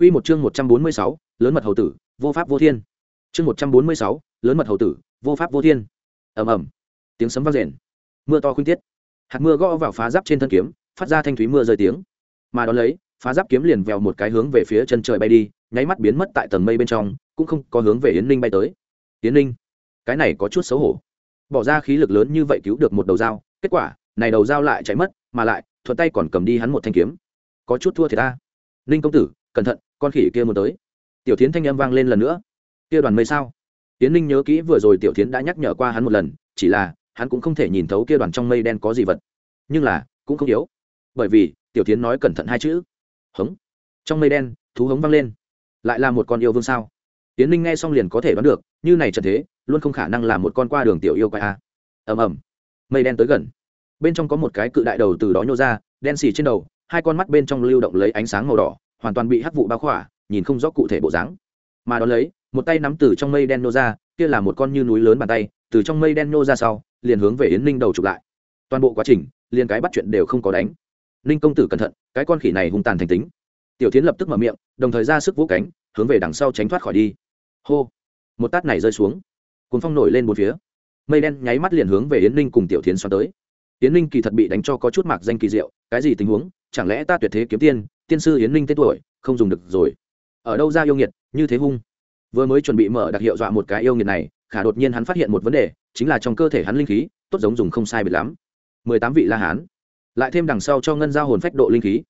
Quy một chương 146, lớn mật hầu tử, vô pháp vô thiên. Chương 146, lớn mật hầu tử, vô pháp vô thiên. Ầm ầm. Tiếng sấm vang rền. Mưa to khuynh tiết. Hạt mưa gõ vào phá giáp trên thân kiếm, phát ra thanh thúy mưa rơi tiếng. Mà đón lấy, phá giáp kiếm liền vèo một cái hướng về phía chân trời bay đi, nháy mắt biến mất tại tầng mây bên trong, cũng không có hướng về Yến Ninh bay tới. Yến Ninh, cái này có chút xấu hổ. Bỏ ra khí lực lớn như vậy cứu được một đầu dao, kết quả, này đầu dao lại chạy mất, mà lại, thuận tay còn cầm đi hắn một thanh kiếm. Có chút thua thiệt ta. Ninh công tử, cẩn thận, con khỉ kia muốn tới. Tiểu tiến thanh âm vang lên lần nữa. Kia đoàn mây sao? Tiến ninh nhớ kỹ vừa rồi tiểu tiến đã nhắc nhở qua hắn một lần, chỉ là, hắn cũng không thể nhìn thấu kia đoàn trong mây đen có gì vật. Nhưng là, cũng không yếu. Bởi vì, tiểu tiến nói cẩn thận hai chữ. Hống. Trong mây đen, thú hống vang lên. Lại là một con yêu vương sao? Tiến ninh nghe xong liền có thể đoán được, như này trần thế, luôn không khả năng là một con qua đường tiểu yêu quái a. Ầm ầm. Mây đen tới gần. Bên trong có một cái cự đại đầu từ đó nhô ra, đen xì trên đầu, hai con mắt bên trong lưu động lấy ánh sáng màu đỏ hoàn toàn bị hắc vụ bao khỏa, nhìn không rõ cụ thể bộ dáng. Mà đón lấy, một tay nắm từ trong mây đen nô ra, kia là một con như núi lớn bàn tay, từ trong mây đen nô ra sau, liền hướng về yến ninh đầu chụp lại. Toàn bộ quá trình, liền cái bắt chuyện đều không có đánh. Ninh công tử cẩn thận, cái con khỉ này hung tàn thành tính. Tiểu tiến lập tức mở miệng, đồng thời ra sức vũ cánh, hướng về đằng sau tránh thoát khỏi đi. Hô! Một tát này rơi xuống. Cuốn phong nổi lên một phía. Mây đen nháy mắt liền hướng về yến ninh cùng tiểu tiến xoắn tới. Yến ninh kỳ thật bị đánh cho có chút mạc danh kỳ diệu, cái gì tình huống? Chẳng lẽ ta tuyệt thế kiếm tiên tiên sư yến ninh tên tuổi, không dùng được rồi. Ở đâu ra yêu nghiệt, như thế hung? Vừa mới chuẩn bị mở đặc hiệu dọa một cái yêu nghiệt này, khả đột nhiên hắn phát hiện một vấn đề, chính là trong cơ thể hắn linh khí, tốt giống dùng không sai biệt lắm. Mười tám vị la hán. Lại thêm đằng sau cho ngân giao hồn phách độ linh khí.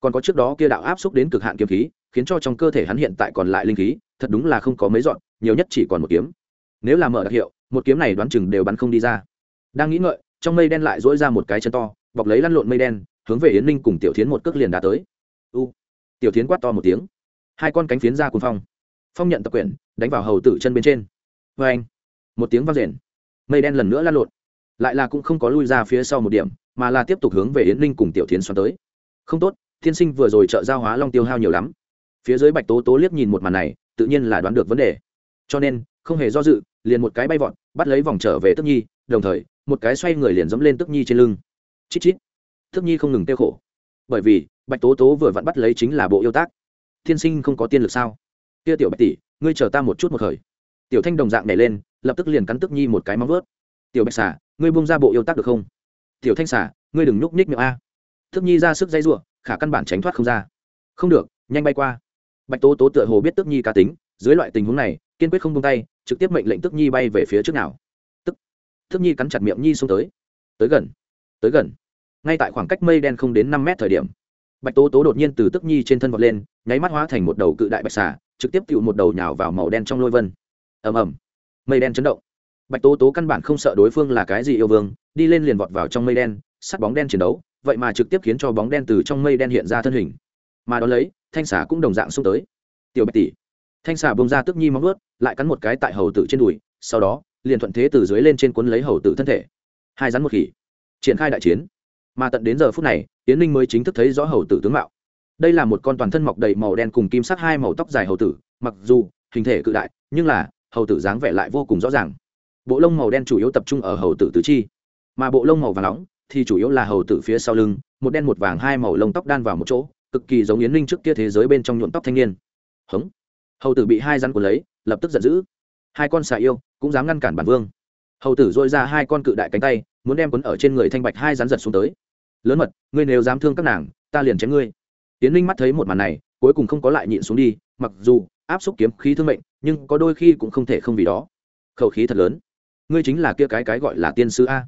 Còn có trước đó kia đạo áp xúc đến cực hạn kiếm khí, khiến cho trong cơ thể hắn hiện tại còn lại linh khí, thật đúng là không có mấy dọn, nhiều nhất chỉ còn một kiếm. Nếu là mở đặc hiệu, một kiếm này đoán chừng đều bắn không đi ra. Đang nghĩ ngợi, trong mây đen lại dỗi ra một cái chân to, bọc lấy lăn lộn mây đen, hướng về yến ninh cùng tiểu tiến một cước liền đá tới u. Tiểu tiến quát to một tiếng. Hai con cánh phiến ra cùng phong. Phong nhận tập quyển, đánh vào hầu tử chân bên trên. Vê anh, một tiếng vang rền. Mây đen lần nữa lan lộn. Lại là cũng không có lui ra phía sau một điểm, mà là tiếp tục hướng về yến Linh cùng tiểu tiến xoắn tới. Không tốt, thiên sinh vừa rồi trợ giao hóa long tiêu hao nhiều lắm. Phía dưới bạch tố tố liếc nhìn một màn này, tự nhiên là đoán được vấn đề. Cho nên, không hề do dự, liền một cái bay vọt, bắt lấy vòng trở về tức nhi, đồng thời, một cái xoay người liền dẫm lên tức nhi trên lưng. Chít chít. Tức nhi không ngừng tiêu khổ. Bởi vì bạch tố tố vừa vặn bắt lấy chính là bộ yêu tác. Thiên sinh không có tiên lực sao? Kia tiểu bạch tỷ, ngươi chờ ta một chút một khởi. Tiểu thanh đồng dạng nhảy lên, lập tức liền cắn tức nhi một cái móng vớt tiểu bạch xả ngươi bung ra bộ yêu tác được không? Tiểu thanh xả ngươi đừng nhúc nhích miệng a. Thức nhi ra sức dây r u ộ khả căn bản tránh thoát không ra. Không được, nhanh bay qua. Bạch tố tố tựa hồ biết tức nhi cá tính, dưới loại tình huống này, kiên quyết không tung tay, trực tiếp mệnh lệnh tức nhi bay về phía trước nào. Tức, thức nhi cắn chặt miệng nhi xuống tới. Tới gần tới gần. Ngay tại khoảng cách mây đen không đến năm mét thời điểm bạch tố tố đột nhiên từ tức nhi trên thân vọt lên, nháy mắt hóa thành một đầu cự đại bạch xà, trực tiếp cựu một đầu nhào vào màu đen trong lôi vân. Ầm ầm. Mây đen chấn động. Bạch tố tố căn bản không sợ đối phương là cái gì yêu vương, đi lên liền vọt vào trong mây đen, sắt bóng đen chiến đấu, vậy mà trực tiếp khiến cho bóng đen từ trong mây đen hiện ra thân hình. Mà đón lấy, thanh xà cũng đồng dạng xông tới. Tiểu bạch tỷ. Thanh xà bông ra tức nhi móng ướt lại cắn một cái tại hầu tử trên đùi, sau đó, liền thuận thế từ dưới lên trên cuốn lấy hầu tử thân thể. Hai rắn một khỉ. Triển khai đại chiến mà tận đến giờ phút này tiến ninh mới chính thức thấy rõ hầu tử tướng mạo. Đây là một con toàn thân mọc đầy màu đen cùng kim sắc hai màu tóc dài hầu tử, mặc dù hình thể cự đại, nhưng là hầu tử dáng vẻ lại vô cùng rõ ràng. Bộ lông màu đen chủ yếu tập trung ở hầu tử tứ chi, mà bộ lông màu vàng nóng thì chủ yếu là hầu tử phía sau lưng, một đen một vàng hai màu lông tóc đan vào một chỗ, cực kỳ giống yến ninh trước kia thế giới bên trong nhuộm tóc thanh niên. Hống. Hầu tử bị hai rắn cuốn lấy, lập tức giận dữ. Hai con xà yêu cũng dám ngăn cản bản vương. Hầu tử dội ra hai con cự đại cánh tay, muốn đem quấn ở trên người thanh bạch hai rắn giật xuống tới lớn mật, ngươi nếu dám thương các nàng, ta liền chém ngươi. Tiến linh mắt thấy một màn này, cuối cùng không có lại nhịn xuống đi, mặc dù áp xúc kiếm khí thương mệnh, nhưng có đôi khi cũng không thể không vì đó. Khẩu khí thật lớn. Ngươi chính là kia cái cái gọi là tiên sư a.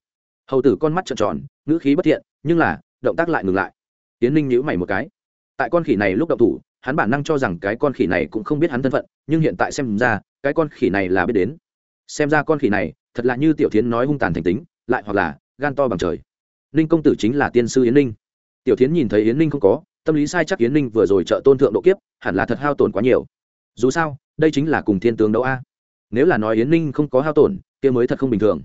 Hầu tử con mắt trợn tròn, ngữ khí bất thiện, nhưng là, động tác lại ngừng lại. Tiến linh nhíu mày một cái. Tại con khỉ này lúc động thủ, hắn bản năng cho rằng cái con khỉ này cũng không biết hắn thân phận, nhưng hiện tại xem ra, cái con khỉ này là biết đến. Xem ra con khỉ này, thật là như tiểu thiến nói hung tàn thành tính, lại hoặc là gan to bằng trời ninh công tử chính là tiên sư yến ninh. Tiểu thiến nhìn thấy yến ninh không có, tâm lý sai chắc yến ninh vừa rồi trợ tôn thượng độ kiếp, hẳn là thật hao tổn quá nhiều. Dù sao, đây chính là cùng thiên tướng đấu a. Nếu là nói yến ninh không có hao tổn, kia mới thật không bình thường.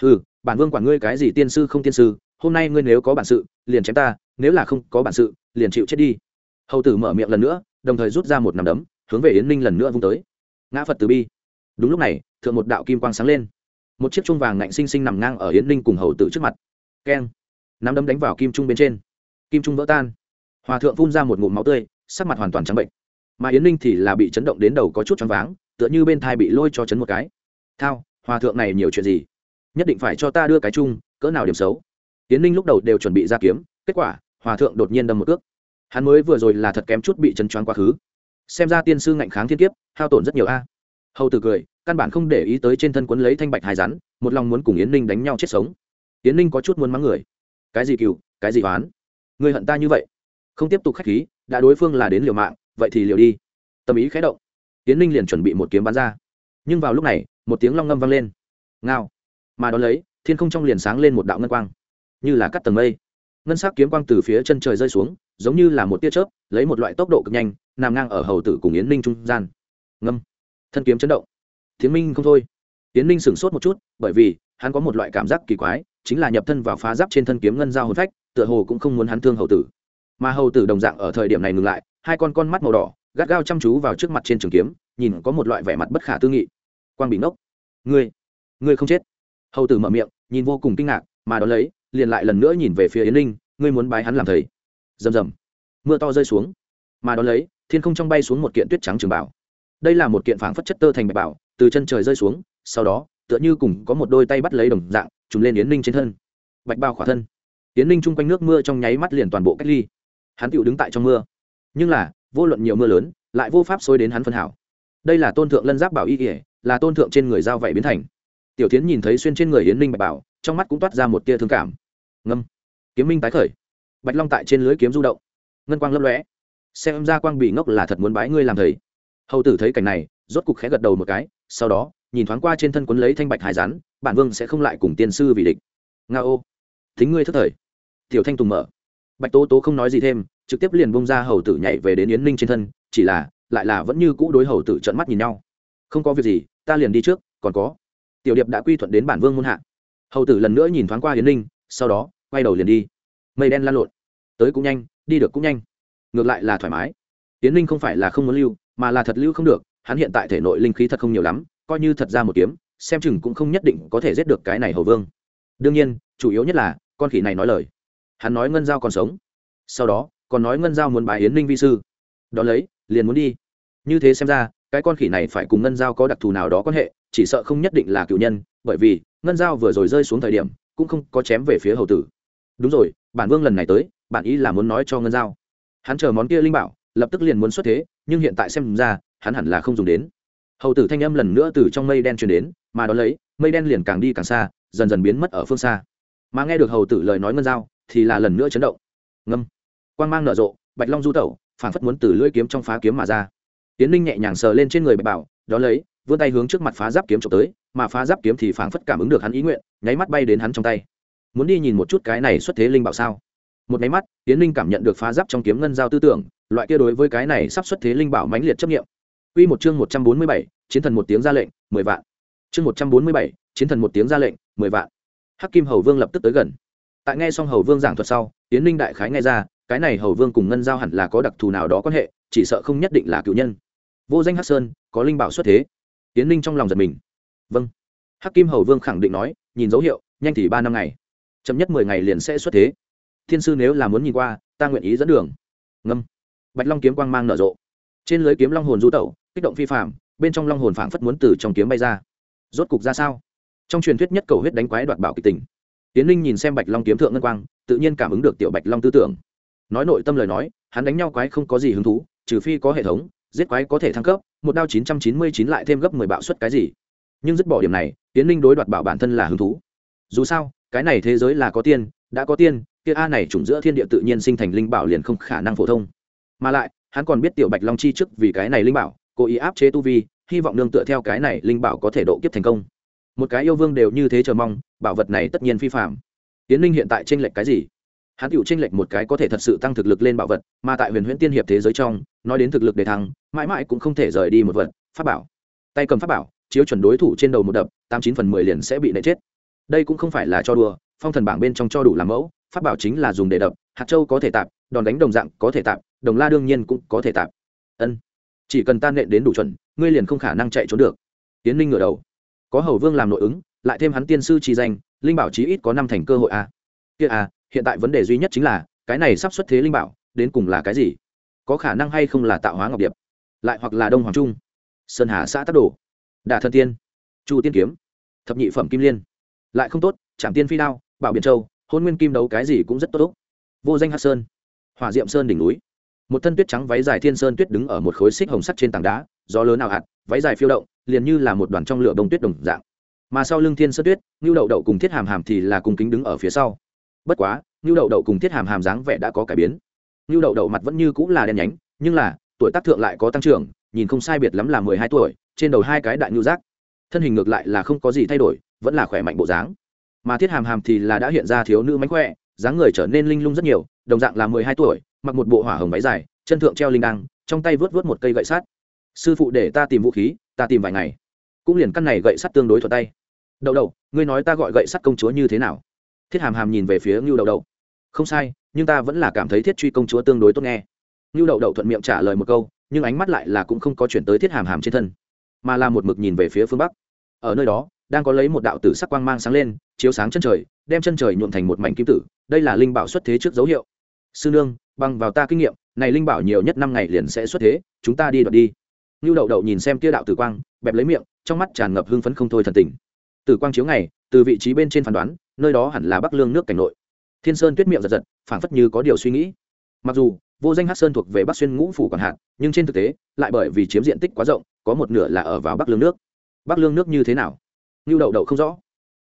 Ừ bản vương quản ngươi cái gì tiên sư không tiên sư, hôm nay ngươi nếu có bản sự, liền chém ta, nếu là không có bản sự, liền chịu chết đi. Hầu tử mở miệng lần nữa, đồng thời rút ra một nằm đấm, hướng về yến ninh lần nữa vung tới. Ngã phật từ bi. Đúng lúc này, thượng một đạo kim quang sáng lên. Một chiếc chuông vàng ngạnh xinh xinh nằm ngang ở yến ninh cùng hầu tử trước mặt. Keng nắm đấm đánh vào kim trung bên trên. Kim trung vỡ tan. Hòa thượng phun ra một ngụm máu tươi, sắc mặt hoàn toàn trắng bệnh. Mà yến ninh thì là bị chấn động đến đầu có chút choáng váng, tựa như bên thai bị lôi cho chấn một cái. Thao, hòa thượng này nhiều chuyện gì? Nhất định phải cho ta đưa cái chung, cỡ nào điểm xấu? Yến ninh lúc đầu đều chuẩn bị ra kiếm, kết quả, hòa thượng đột nhiên đâm một ước hắn mới vừa rồi là thật kém chút bị chấn choáng quá khứ. Xem ra tiên sư ngạnh kháng thiên kiếp, hao tổn rất nhiều a. Hầu tử cười, căn bản không để ý tới trên thân quấn lấy thanh bạch hai rắn, một lòng muốn cùng yến ninh đánh nhau chết sống. Yến ninh có chút muốn mắng người cái gì cừu, cái gì oán? Người hận ta như vậy? Không tiếp tục khách khí, đã đối phương là đến liều mạng, vậy thì liều đi. Tâm ý khẽ động. Yến ninh liền chuẩn bị một kiếm bắn ra. Nhưng vào lúc này, một tiếng long ngâm vang lên. Ngao. Mà đón lấy, thiên không trong liền sáng lên một đạo ngân quang. Như là cắt tầng mây. Ngân sắc kiếm quang từ phía chân trời rơi xuống, giống như là một tia chớp, lấy một loại tốc độ cực nhanh, nằm ngang ở hầu tử cùng yến ninh trung gian. Ngâm. Thân kiếm chấn động. Tiếng minh không thôi. Yến ninh sửng sốt một chút, bởi vì hắn có một loại cảm giác kỳ quái chính là nhập thân vào phá giáp trên thân kiếm ngân giao hồn phách, tựa hồ cũng không muốn hắn thương hầu tử. Mà hầu tử đồng dạng ở thời điểm này ngừng lại, hai con con mắt màu đỏ, gắt gao chăm chú vào trước mặt trên trường kiếm, nhìn có một loại vẻ mặt bất khả tư nghị. Quang bị ngốc ngươi ngươi không chết. Hầu tử mở miệng, nhìn vô cùng kinh ngạc, mà đ ó lấy, liền lại lần nữa nhìn về phía yến linh ngươi muốn bái hắn làm thầy. Rầm rầm. Mưa to rơi xuống. Mà đ ó lấy, thiên không trong bay xuống một kiện tuyết trắng trường bảo. Đây là một kiện phảng phất chất tơ thành bạch bảo, từ chân trời rơi xuống, sau đó, tựa như cùng có một đôi tay bắt lấy đồng dạng trùm lên yến ninh trên thân bạch bao khỏa thân yến ninh chung quanh nước mưa trong nháy mắt liền toàn bộ cách ly hắn tựu đứng tại trong mưa nhưng là vô luận nhiều mưa lớn lại vô pháp xối đến hắn phân hảo đây là tôn thượng lân giáp bảo y kỉa, là tôn thượng trên người giao vậy biến thành tiểu tiến nhìn thấy xuyên trên người yến ninh bạch bảo trong mắt cũng toát ra một tia thương cảm ngâm kiếm minh tái khởi bạch long tại trên lưới kiếm du động ngân quang lấp lóe xem ra quang bị ngốc là thật muốn bái ngươi làm thầy hầu tử thấy cảnh này rốt cục khẽ gật đầu một cái sau đó nhìn thoáng qua trên thân quấn lấy thanh bạch hải rắn bản vương sẽ không lại cùng tiên sư vì địch. Nga ô. Thính ngươi thất thời. Tiểu thanh tùng mở. Bạch tố tố không nói gì thêm, trực tiếp liền bông ra hầu tử nhảy về đến yến ninh trên thân, chỉ là, lại là vẫn như cũ đối hầu tử trận mắt nhìn nhau. Không có việc gì, ta liền đi trước, còn có. Tiểu điệp đã quy thuận đến bản vương muôn hạ. Hầu tử lần nữa nhìn thoáng qua yến ninh, sau đó, quay đầu liền đi. Mây đen lan lộn. Tới cũng nhanh, đi được cũng nhanh. Ngược lại là thoải mái. Yến ninh không phải là không muốn lưu, mà là thật lưu không được, hắn hiện tại thể nội linh khí thật không nhiều lắm, coi như thật ra một kiếm xem chừng cũng không nhất định có thể giết được cái này hầu vương. Đương nhiên, chủ yếu nhất là, con khỉ này nói lời. Hắn nói ngân giao còn sống. Sau đó, còn nói ngân giao muốn bài yến ninh vi sư. Đón lấy, liền muốn đi. Như thế xem ra, cái con khỉ này phải cùng ngân giao có đặc thù nào đó quan hệ, chỉ sợ không nhất định là cựu nhân, bởi vì, ngân giao vừa rồi rơi xuống thời điểm, cũng không có chém về phía hầu tử. Đúng rồi, bản vương lần này tới, bản ý là muốn nói cho ngân giao. Hắn chờ món kia linh bảo, lập tức liền muốn xuất thế, nhưng hiện tại xem ra, hắn hẳn là không dùng đến. Hầu tử thanh âm lần nữa từ trong mây đen truyền đến mà đ ó lấy mây đen liền càng đi càng xa dần dần biến mất ở phương xa. Mà nghe được hầu tử lời nói ngân giao thì là lần nữa chấn động. Ngâm. Quang mang nở rộ bạch long du tẩu phản phất muốn từ lưỡi kiếm trong phá kiếm mà ra. Tiến ninh nhẹ nhàng sờ lên trên người bạch bảo đó lấy vươn tay hướng trước mặt phá giáp kiếm trộm tới mà phá giáp kiếm thì phản phất cảm ứng được hắn ý nguyện nháy mắt bay đến hắn trong tay. Muốn đi nhìn một chút cái này xuất thế linh bảo sao? Một nháy mắt tiến ninh cảm nhận được phá giáp trong kiếm ngân giao tư tưởng loại kia đối với cái này sắp xuất thế linh bảo mãnh liệt chấp nghiệm Quy một chương một trăm bốn mươi bảy, chiến thần một tiếng ra lệnh, mười vạn. Chương một trăm bốn mươi bảy, chiến thần một tiếng ra lệnh, mười vạn. Hắc Kim Hầu Vương lập tức tới gần. Tại nghe xong hầu vương giảng thuật sau tiến ninh đại khái nghe ra cái này hầu vương cùng ngân giao hẳn là có đặc thù nào đó quan hệ chỉ sợ không nhất định là cựu nhân. Vô danh hắc sơn có linh bảo xuất thế. Tiến ninh trong lòng giật mình. Vâng. Hắc kim hầu vương khẳng định nói nhìn dấu hiệu nhanh thì ba năm ngày. Chậm nhất mười ngày liền sẽ xuất thế. Thiên sư nếu là muốn nhìn qua ta nguyện ý dẫn đường. Ngâm. Bạch long kiếm quang mang nở rộ. Trên lưới kiếm long hồn du tẩu kích động phi phạm bên trong long hồn phảng phất muốn từ trong kiếm bay ra rốt cục ra sao? Trong truyền thuyết nhất cầu huyết đánh quái đoạt bảo kịch tình, tiến linh nhìn xem bạch long kiếm thượng ngân quang, tự nhiên cảm ứng được tiểu bạch long tư tưởng. Nói nội tâm lời nói, hắn đánh nhau quái không có gì hứng thú, trừ phi có hệ thống, giết quái có thể thăng cấp, một đao chín trăm chín mươi chín lại thêm gấp mười bạo suất cái gì. Nhưng dứt bỏ điểm này, tiến linh đối đoạt bảo bản thân là hứng thú. Dù sao, cái này thế giới là có tiên, đã có tiên, kia a này chủng giữa thiên địa tự nhiên sinh thành linh bảo liền không khả năng phổ thông. Mà lại, hắn còn biết tiểu bạch long chi trước vì cái này linh bảo, cố ý áp chế tu vi hy vọng nương tựa theo cái này linh bảo có thể độ kiếp thành công. Một cái yêu vương đều như thế chờ mong, bảo vật này tất nhiên phi phạm tiến linh hiện tại tranh lệch cái gì? Hắn tựu tranh lệch một cái có thể thật sự tăng thực lực lên bảo vật, mà tại huyền huyễn tiên hiệp thế giới trong, nói đến thực lực để thăng, mãi mãi cũng không thể rời đi một vật, pháp bảo. Tay cầm pháp bảo, chiếu chuẩn đối thủ trên đầu một đập, tám chín phần mười liền sẽ bị nệ chết. Đây cũng không phải là cho đùa, phong thần bảng bên trong cho đủ làm mẫu, pháp bảo chính là dùng để đập, hạt châu có thể tạp, đòn đánh đồng dạng có thể tạp, đồng la đương nhiên cũng có thể tạp. Ân, chỉ cần tan nện đến đủ chuẩn ngươi liền không khả năng chạy trốn được. Tiến linh ngửa đầu. Có hầu vương làm nội ứng, lại thêm hắn tiên sư trì danh, linh bảo chí ít có năm thành cơ hội a à. kia à hiện tại vấn đề duy nhất chính là, cái này sắp xuất thế linh bảo, đến cùng là cái gì? Có khả năng hay không là tạo hóa ngọc điệp? Lại hoặc là đông hoàng trung? Sơn hà xã tắc đồ. Đà thân tiên. Chu tiên kiếm. Thập nhị phẩm kim liên. Lại không tốt trạm tiên phi đao, bảo biển châu, hôn nguyên kim đấu cái gì cũng rất tốt. Vô danh hát sơn. Hòa diệm sơn đỉnh núi. Một thân tuyết trắng váy dài thiên sơn tuyết đứng ở một khối xích hồng sắt trên tảng đá gió lớn nào hạt, váy dài phiêu động, liền như là một đoàn trong lửa đông tuyết đồng dạng. Mà sau lưng thiên sơn tuyết, ngưu đậu đậu cùng thiết hàm hàm thì là cùng kính đứng ở phía sau. Bất quá, ngưu đậu đậu cùng thiết hàm hàm dáng vẻ đã có cải biến. Ngưu đậu đậu mặt vẫn như cũng là đen nhánh, nhưng là, tuổi tác thượng lại có tăng trưởng, nhìn không sai biệt lắm là mười hai tuổi, trên đầu hai cái đại ngưu giác thân hình ngược lại là không có gì thay đổi, vẫn là khỏe mạnh bộ dáng. Mà thiết hàm hàm thì là đã hiện ra thiếu nữ mánh khỏe, dáng người trở nên linh lung rất nhiều, đồng dạng là mười hai tuổi, mặc một bộ hỏa hồng váy dài, chân thượng treo linh đăng, trong tay vớt vớt một cây gậy sắt sư phụ để ta tìm vũ khí, ta tìm vài ngày. Cũng liền căn này gậy sắt tương đối thuận tay. Đậu đậu, ngươi nói ta gọi gậy sắt công chúa như thế nào? Thiết hàm hàm nhìn về phía ngưu đậu đậu. Không sai, nhưng ta vẫn là cảm thấy thiết truy công chúa tương đối tốt nghe. Ngưu đậu đậu thuận miệng trả lời một câu, nhưng ánh mắt lại là cũng không có chuyển tới thiết hàm hàm trên thân, mà là một mực nhìn về phía phương bắc. Ở nơi đó, đang có lấy một đạo tử sắc quang mang sáng lên, chiếu sáng chân trời, đem chân trời nhuộm thành một mảnh kim tử, đây là linh bảo xuất thế trước dấu hiệu. Sư nương, bằng vào ta kinh nghiệm, này linh bảo nhiều nhất năm ngày liền sẽ xuất thế, chúng ta đi đoạt đi như đậu đậu nhìn xem tia đạo tử quang, bẹp lấy miệng, trong mắt tràn ngập hưng phấn không thôi thần tình. Tử quang chiếu ngày, từ vị trí bên trên phán đoán, nơi đó hẳn là bắc lương nước cảnh nội. Thiên sơn tuyết miệng giật giật, phảng phất như có điều suy nghĩ. Mặc dù, vô danh hát sơn thuộc về bắc xuyên ngũ phủ còn hạn, nhưng trên thực tế, lại bởi vì chiếm diện tích quá rộng, có một nửa là ở vào bắc lương nước. Bắc lương nước như thế nào? Như đậu đậu không rõ.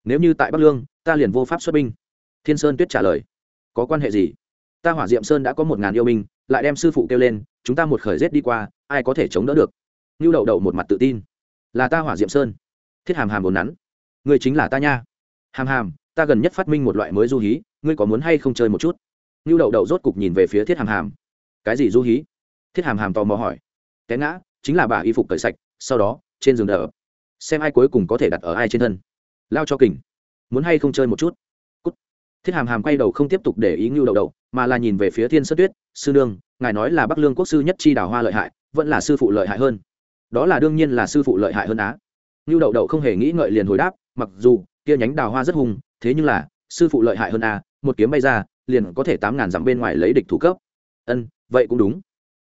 Nếu như tại bắc lương, ta liền vô pháp xuất binh. Thiên sơn tuyết trả lời. Có quan hệ gì? Ta hỏa diệm sơn đã có một ngàn yêu binh, lại đem sư phụ kêu lên, chúng ta một khởi rết đi qua, ai có thể chống đỡ được? Như đậu đậu một mặt tự tin. Là ta hỏa diệm sơn. Thiết hàm hàm vốn nắn. Người chính là ta nha. Hàm hàm, ta gần nhất phát minh một loại mới du hí, ngươi có muốn hay không chơi một chút? Như đậu đậu rốt cục nhìn về phía thiết hàm hàm. Cái gì du hí? Thiết hàm hàm tò mò hỏi. Té ngã, chính là bà y phục cởi sạch, sau đó, trên giường đỡ xem ai cuối cùng có thể đặt ở ai trên thân. Lao cho kình. Muốn hay không chơi một chút? Cút. thiết hàm hàm quay đầu không tiếp tục để ý ngưu đậu đậu, mà là nhìn về phía thiên sơn tuyết. Sư nương, ngài nói là bắc lương quốc sư nhất chi đào hoa lợi hại, vẫn là sư phụ lợi hại hơn đó là đương nhiên là sư phụ lợi hại hơn á. Ngưu đậu đậu không hề nghĩ ngợi liền hồi đáp, mặc dù kia nhánh đào hoa rất hùng, thế nhưng là, sư phụ lợi hại hơn a một kiếm bay ra, liền có thể tám ngàn dặm bên ngoài lấy địch thủ cấp. Ân, vậy cũng đúng.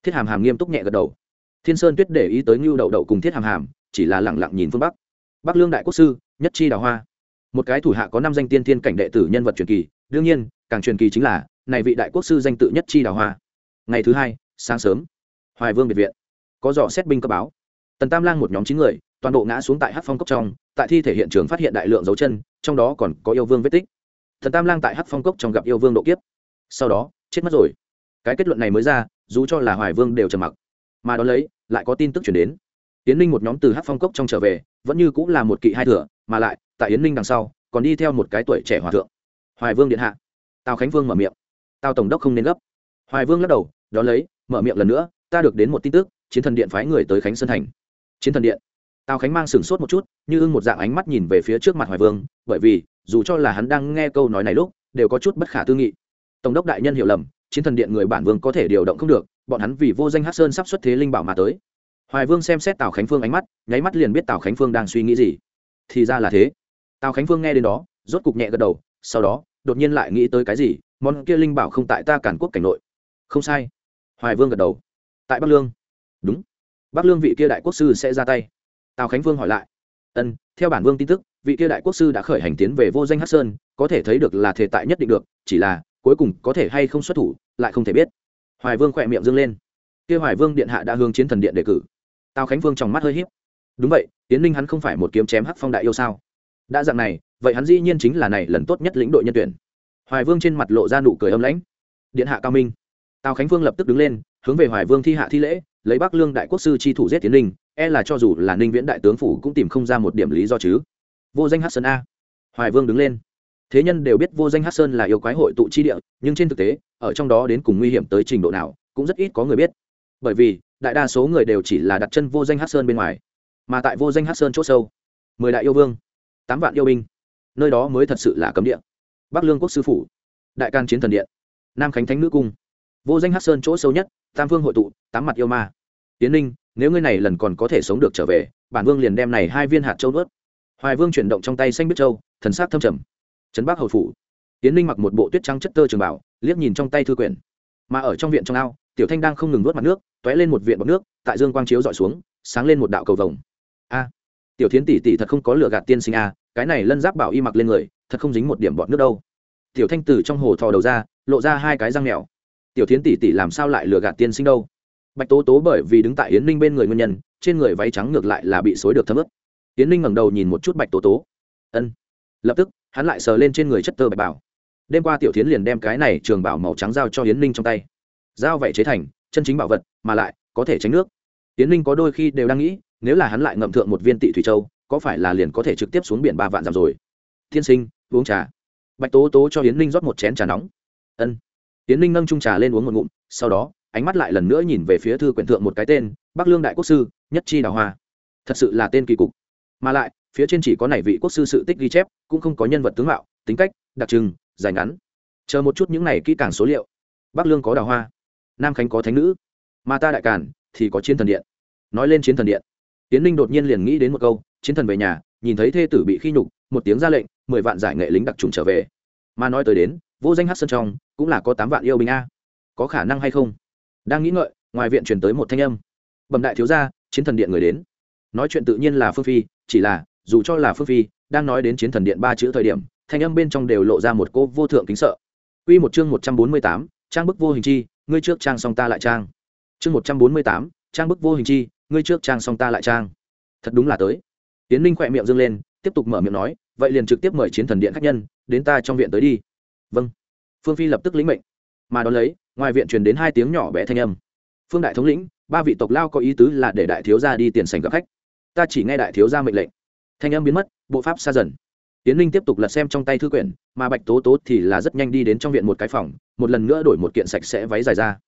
Thiết hàm hàm nghiêm túc nhẹ gật đầu. Thiên sơn tuyết để ý tới ngưu đậu đậu cùng thiết hàm hàm, chỉ là lẳng lặng nhìn phương bắc. Bắc lương đại quốc sư, nhất chi đào hoa. Một cái thủ hạ có năm danh tiên thiên cảnh đệ tử nhân vật truyền kỳ, đương nhiên, càng truyền kỳ chính là, này vị đại quốc sư danh tự nhất chi đào hoa. Ngày thứ hai, sáng sớm, hoài vương biệt viện. Có dò xét binh cấp báo tần tam lang một nhóm chín người, toàn bộ ngã xuống tại hát phong cốc trong, tại thi thể hiện trường phát hiện đại lượng dấu chân, trong đó còn có yêu vương vết tích. Thần tam lang tại hát phong cốc trong gặp yêu vương độ kiếp. Sau đó, chết mất rồi. Cái kết luận này mới ra, dù cho là hoài vương đều trầm mặc. Mà đ ó lấy, lại có tin tức chuyển đến. Yến ninh một nhóm từ hát phong cốc trong trở về, vẫn như cũng là một kỵ hai thừa, mà lại, tại yến ninh đằng sau, còn đi theo một cái tuổi trẻ hòa thượng. Hoài vương điện hạ. Tào khánh vương mở miệng. Tào tổng đốc không nên gấp. Hoài vương lắc đầu đ ó lấy, mở miệng lần nữa, ta được đến một tin tức, chiến thần điện phái người tới khánh sơn thành chiến thần điện. Tào khánh mang sửng sốt một chút, như ưng một dạng ánh mắt nhìn về phía trước mặt hoài vương, bởi vì, dù cho là hắn đang nghe câu nói này lúc, đều có chút bất khả tư nghị. Tổng đốc đại nhân hiểu lầm, chiến thần điện người bản vương có thể điều động không được, bọn hắn vì vô danh hát sơn sắp xuất thế linh bảo mà tới. Hoài vương xem xét tào khánh phương ánh mắt, nháy mắt liền biết tào khánh phương đang suy nghĩ gì. Thì ra là thế. Tào khánh phương nghe đến đó, rốt cục nhẹ gật đầu, sau đó, đột nhiên lại nghĩ tới cái gì, món kia linh bảo không tại ta cản quốc cảnh nội. Không sai. Hoài vương gật đầu. Tại bắc lương. Đúng bắc lương vị kia đại quốc sư sẽ ra tay. Tào khánh vương hỏi lại. Ân, theo bản vương tin tức, vị kia đại quốc sư đã khởi hành tiến về vô danh hát sơn, có thể thấy được là thể tại nhất định được, chỉ là cuối cùng có thể hay không xuất thủ, lại không thể biết. Hoài vương khỏe miệng dâng lên. Kia hoài vương điện hạ đã hướng chiến thần điện đề cử. Tào khánh vương trong mắt hơi h í p đúng vậy tiến ninh hắn không phải một kiếm chém hắc phong đại yêu sao? Đã dạng này, vậy hắn dĩ nhiên chính là này lần tốt nhất lĩnh đội nhân tuyển. Hoài vương trên mặt lộ ra nụ cười âm lãnh. Điện hạ cao minh. Tào khánh vương lập tức đứng lên, hướng về hoài vương thi hạ thi lễ lấy bắc lương đại quốc sư chi thủ giết tiến ninh e là cho dù là ninh viễn đại tướng phủ cũng tìm không ra một điểm lý do chứ. Vô danh hát sơn a. Hoài vương đứng lên. Thế nhân đều biết vô danh hát sơn là yêu quái hội tụ chi địa, nhưng trên thực tế, ở trong đó đến cùng nguy hiểm tới trình độ nào, cũng rất ít có người biết. Bởi vì, đại đa số người đều chỉ là đặt chân vô danh hát sơn bên ngoài, mà tại vô danh hát sơn c h ỗ sâu, mười đại yêu vương, tám vạn yêu binh, nơi đó mới thật sự là cấm địa. Bắc lương quốc sư phủ, đại can chiến thần điện, nam khánh thánh nữ cung, vô danh hát sơn chỗ sâu nhất, tam vương hội tụ, tám mặt yêu ma tiến ninh, nếu ngươi này lần còn có thể sống được trở về, bản vương liền đem này hai viên hạt châu nuốt. Hoài vương chuyển động trong tay xanh biết châu, thần sát thâm trầm. Trấn bắc hầu phủ. Tiến ninh mặc một bộ tuyết trắng chất tơ trường bảo, liếc nhìn trong tay thư quyển. Mà ở trong viện trong ao, tiểu thanh đang không ngừng nuốt mặt nước t ó é lên một viện bọc nước, tại dương quang chiếu dọi xuống, sáng lên một đạo cầu vồng. A! Tiểu thiến tỷ tỷ thật không có lựa gạt tiên sinh a, cái này lân giáp bảo y mặc lên người, thật không dính một điểm bọt nước đâu. Tiểu thanh từ trong hồ thò đầu ra, lộ ra hai cái răng mèo. Tiểu thiến tỷ tỷ làm sao lại lửa gạt tiên sinh đâu? Bạch tố tố bởi vì đứng tại yến ninh bên người nguyên nhân, trên người váy trắng ngược lại là bị xối được thấm ướt. Yến ninh ngẩng đầu nhìn một chút bạch tố tố. Ân. Lập tức, hắn lại sờ lên trên người chất tơ bạch bảo. Đêm qua tiểu tiến liền đem cái này trường bảo màu trắng giao cho yến ninh trong tay. Giao vậy chế thành, chân chính bảo vật, mà lại, có thể tránh nước. Yến ninh có đôi khi đều đang nghĩ, nếu là hắn lại ngậm thượng một viên tị thủy châu, có phải là liền có thể trực tiếp xuống biển ba vạn dặm rồi? Thiên sinh, uống trà. Bạch tố tố cho yến ninh rót một chén trà nóng. Ân. Yến ninh nâng trung trà lên uống một ngụm, sau đó ánh mắt lại lần nữa nhìn về phía thư quyển thượng một cái tên, bắc lương đại quốc sư, nhất chi đào hoa. Thật sự là tên kỳ cục. Mà lại, phía trên chỉ có này vị quốc sư sự tích ghi chép, cũng không có nhân vật tướng mạo, tính cách, đặc trưng, dài ngắn. Chờ một chút những này kỹ càng số liệu. Bắc lương có đào hoa, nam khánh có thánh nữ mà ta đại càn thì có chiến thần điện. Nói lên chiến thần điện tiến ninh đột nhiên liền nghĩ đến một câu, chiến thần về nhà, nhìn thấy thê tử bị khi nhục, một tiếng ra lệnh, mười vạn giải nghệ lính đặc trùng trở về. Mà nói tới đến, vô danh hát sơn trong, cũng là có tám vạn yêu binh a. Có khả năng hay không? Đang nghĩ ngợi ngoài viện truyền tới một thanh âm bẩm đại thiếu gia chiến thần điện người đến nói chuyện tự nhiên là phương phi chỉ là dù cho là phương phi đang nói đến chiến thần điện ba chữ thời điểm thanh âm bên trong đều lộ ra một cô vô thượng kính sợ Quy một chương một trăm bốn mươi tám, trang bức vô hình chi, ngươi trước trang xong ta lại trang. Chương một trăm bốn mươi tám, trang bức vô hình chi, ngươi trước trang xong ta lại trang. Thật đúng là tới. Tiến Linh khỏe miệng dương lên, tiếp tục mở miệng nói, vậy liền trực tiếp mời chiến thần điện khách nhân, đến ta trong viện tới đi. Vâng. Phương Phi lập tức lĩnh mệnh. Mà đón lấy, ngoài viện truyền đến hai tiếng nhỏ bé thanh âm. Phương đại thống lĩnh, ba vị tộc lao có ý tứ là để đại thiếu gia đi tiền sảnh gặp khách. Ta chỉ nghe đại thiếu gia mệnh lệnh. Thanh âm biến mất, bộ pháp xa dần tiến linh tiếp tục lật xem trong tay thư quyển mà bạch tố tố thì là rất nhanh đi đến trong viện một cái phòng một lần nữa đổi một kiện sạch sẽ váy dài ra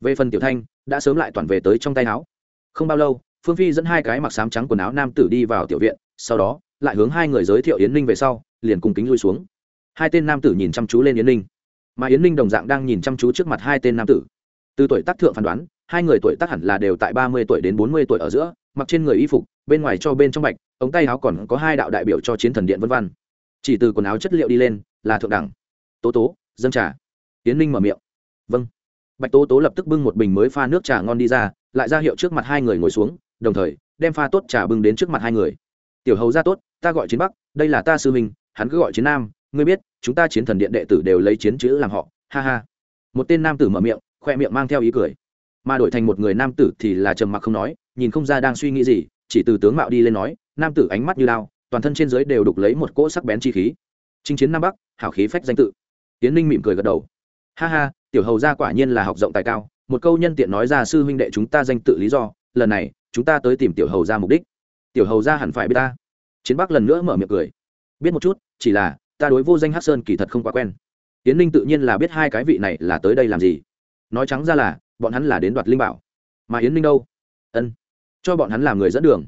về phần tiểu thanh đã sớm lại toàn về tới trong tay áo không bao lâu phương phi dẫn hai cái mặc sám trắng quần áo nam tử đi vào tiểu viện sau đó lại hướng hai người giới thiệu yến ninh về sau liền cùng kính lui xuống hai tên nam tử nhìn chăm chú lên yến ninh mà yến ninh đồng dạng đang nhìn chăm chú trước mặt hai tên nam tử. Từ tuổi tác thượng phán đoán, hai người tuổi tác hẳn là đều tại ba mươi tuổi đến bốn mươi tuổi ở giữa, mặc trên người y phục, bên ngoài cho bên trong bạch, ống tay áo còn có hai đạo đại biểu cho chiến thần điện vân văn chỉ từ quần áo chất liệu đi lên, là thượng đẳng. Tố tố dân trà. Yến ninh mở miệng. Vâng. Bạch tố tố lập tức bưng một bình mới pha nước trà ngon đi ra, lại ra hiệu trước mặt hai người ngồi xuống, đồng thời, đem pha tốt trà bưng đến trước mặt hai người. Tiểu hầu ra tốt, ta gọi chiến bắc, đây là ta sư minh hắn cứ gọi chiến nam, ngươi biết chúng ta chiến thần điện đệ tử đều lấy chiến chữ làm họ, ha ha. Một tên nam tử mở miệng, khoe miệng mang theo ý cười. Mà đổi thành một người nam tử thì là trầm mặc không nói, nhìn không ra đang suy nghĩ gì, chỉ từ tướng mạo đi lên nói, nam tử ánh mắt như lao toàn thân trên dưới đều đục lấy một cỗ sắc bén chi khí. Chinh chiến nam bắc, hảo khí phách danh tự. Tiến ninh mỉm cười gật đầu. Ha ha, tiểu hầu gia quả nhiên là học rộng tài cao, một câu nhân tiện nói ra sư huynh đệ chúng ta danh tự lý do, lần này, chúng ta tới tìm tiểu hầu gia mục đích. Tiểu hầu gia hẳn phải biết ta. Chiến bắc lần nữa mở miệng cười. Biết một chút, chỉ là ta đối vô danh hát sơn kỳ thật không quá quen. Tiến ninh tự nhiên là biết hai cái vị này là tới đây làm gì. Nói trắng ra là, bọn hắn là đến đoạt linh bảo. Mà yến ninh đâu? Ân, cho bọn hắn làm người dẫn đường.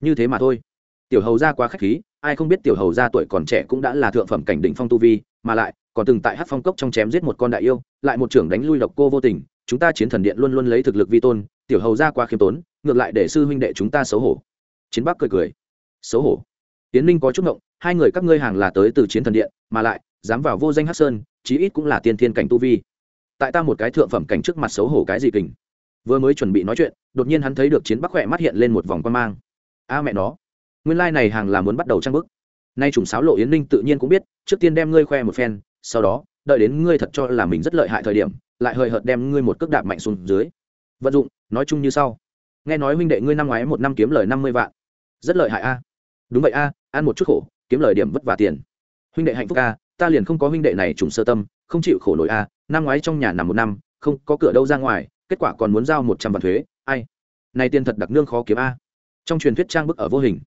Như thế mà thôi. Tiểu hầu gia quá khách khí, ai không biết tiểu hầu gia tuổi còn trẻ cũng đã là thượng phẩm cảnh đỉnh phong tu vi, mà lại, còn từng tại hát phong cốc trong chém giết một con đại yêu, lại một trưởng đánh lui độc cô vô tình, chúng ta chiến thần điện luôn luôn lấy thực lực vi tôn, tiểu hầu gia quá khiêm tốn, ngược lại để sư huynh đệ chúng ta xấu hổ. Chiến bắc cười cười. Xấu hổ? Tiến ninh có chút ngộng, hai người các ngươi hàng là tới từ chiến thần điện, mà lại, dám vào vô danh hát sơn, chí ít cũng là tiên thiên cảnh tu vi. Tại ta một cái thượng phẩm cảnh trước mặt xấu hổ cái gì kình? Vừa mới chuẩn bị nói chuyện, đột nhiên hắn thấy được chiến bắc khỏe mắt hiện lên một vòng quan mang. A mẹ nó, nguyên lai、like、này hàng là muốn bắt đầu trang bức. Nay chủng sáo lộ yến ninh tự nhiên cũng biết, trước tiên đem ngươi khoe một phen, sau đó, đợi đến ngươi thật cho là mình rất lợi hại thời điểm, lại hời hợt đem ngươi một cước đạp mạnh xuống dưới. Vận dụng, nói chung như sau. Nghe nói huynh đệ ngươi năm ngoái một năm kiếm lời năm mươi vạn. Rất lợi hại a. Đúng vậy a ăn một chút khổ, kiếm lời điểm vất vả tiền. Huynh đệ hạnh phúc a, ta liền không có huynh đệ này trùng sơ tâm, không chịu khổ nổi a, năm ngoái trong nhà nằm một năm, không có cửa đâu ra ngoài, kết quả còn muốn giao một trăm vạn thuế, ai? Nay tiền thật đặc nương khó kiếm a. Trong truyền thuyết trang bức ở vô hình.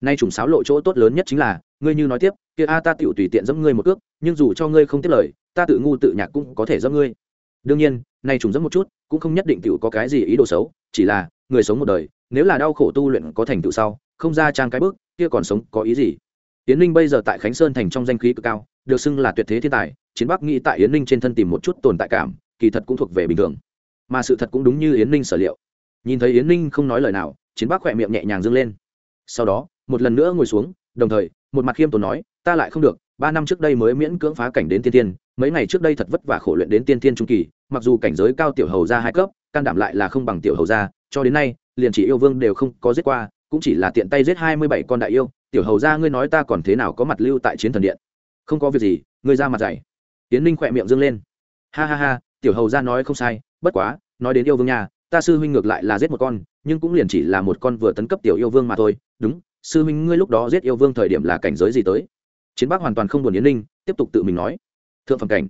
Nay trùng sáo lộ chỗ tốt lớn nhất chính là, ngươi như nói tiếp, kia a ta tựu tùy tiện dẫm ngươi một cước, nhưng dù cho ngươi không tiếp lời, ta tự ngu tự nhạc cũng có thể dẫm ngươi. Đương nhiên, nay trùng dẫm một chút, cũng không nhất định tựu có cái gì ý đồ xấu, chỉ là, người sống một đời, nếu là đau khổ tu luyện có thành tựu sau, không ra trang cái bước kia còn sống có ý gì? Yến ninh bây giờ tại khánh sơn thành trong danh khí cực cao, được xưng là tuyệt thế thiên tài, chiến bắc nghĩ tại yến ninh trên thân tìm một chút tồn tại cảm, kỳ thật cũng thuộc về bình thường. Mà sự thật cũng đúng như yến ninh sở liệu. Nhìn thấy yến ninh không nói lời nào, chiến bắc khỏe miệng nhẹ nhàng dâng lên. Sau đó, một lần nữa ngồi xuống, đồng thời, một mặt khiêm tốn nói, ta lại không được, ba năm trước đây mới miễn cưỡng phá cảnh đến tiên tiên, mấy ngày trước đây thật vất vả khổ luyện đến tiên tiên trung kỳ, mặc dù cảnh giới cao tiểu hầu ra hai cấp, can đảm lại là không bằng tiểu hầu gia, cho đến nay, liền chỉ yêu vương đều không có giết qua cũng chỉ là tiện tay giết hai mươi bảy con đại yêu, tiểu hầu gia ngươi nói ta còn thế nào có mặt lưu tại chiến thần điện? Không có việc gì, ngươi ra mặt dày tiến ninh khỏe miệng dâng lên. Ha ha ha, tiểu hầu gia nói không sai, bất quá, nói đến yêu vương nhà, ta sư huynh ngược lại là giết một con, nhưng cũng liền chỉ là một con vừa tấn cấp tiểu yêu vương mà thôi. Đúng, sư huynh ngươi lúc đó giết yêu vương thời điểm là cảnh giới gì tới? Chiến bắc hoàn toàn không buồn yến ninh, tiếp tục tự mình nói. Thượng phẩm cảnh.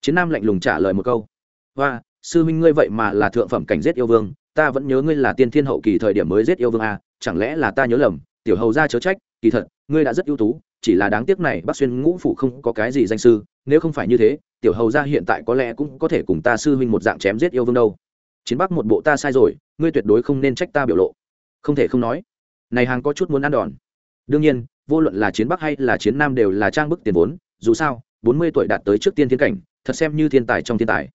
Chiến nam lạnh lùng trả lời một câu. Và sư huynh ngươi vậy mà là thượng phẩm cảnh giết yêu vương ta vẫn nhớ ngươi là tiên thiên hậu kỳ thời điểm mới giết yêu vương à, chẳng lẽ là ta nhớ lầm? Tiểu hầu ra chớ trách kỳ thật ngươi đã rất ưu tú chỉ là đáng tiếc này bác xuyên ngũ phủ không có cái gì danh sư nếu không phải như thế tiểu hầu ra hiện tại có lẽ cũng có thể cùng ta sư huynh một dạng chém giết yêu vương đâu. Chiến bắc một bộ ta sai rồi ngươi tuyệt đối không nên trách ta biểu lộ. Không thể không nói này hàng có chút muốn ăn đòn. Đương nhiên vô luận là chiến bắc hay là chiến nam đều là trang bức tiền vốn dù sao bốn mươi tuổi đạt tới trước tiên thiên cảnh thật xem như thiên tài trong thiên tài.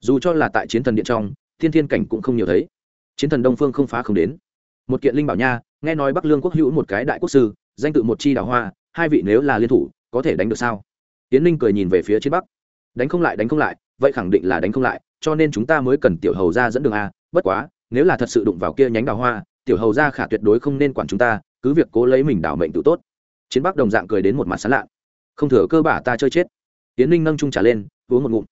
Dù cho là tại chiến thần điện trong thiên thiên cảnh cũng không nhiều thấy chiến thần đông phương không phá không đến. Một kiện linh bảo nha, nghe nói bắc lương quốc hữu một cái đại quốc sư, danh tự một chi đào hoa, hai vị nếu là liên thủ, có thể đánh được sao? Tiến ninh cười nhìn về phía chiến bắc. Đánh không lại, đánh không lại, vậy khẳng định là đánh không lại, cho nên chúng ta mới cần tiểu hầu ra dẫn đường a, bất quá, nếu là thật sự đụng vào kia nhánh đào hoa, tiểu hầu ra khả tuyệt đối không nên quản chúng ta, cứ việc cố lấy mình đảo mệnh tự tốt. Chiến bắc đồng dạng cười đến một mặt sán lạ. Không thừa cơ bả ta chơi chết. Tiến ninh nâng trung trả lên, uống một ngụm.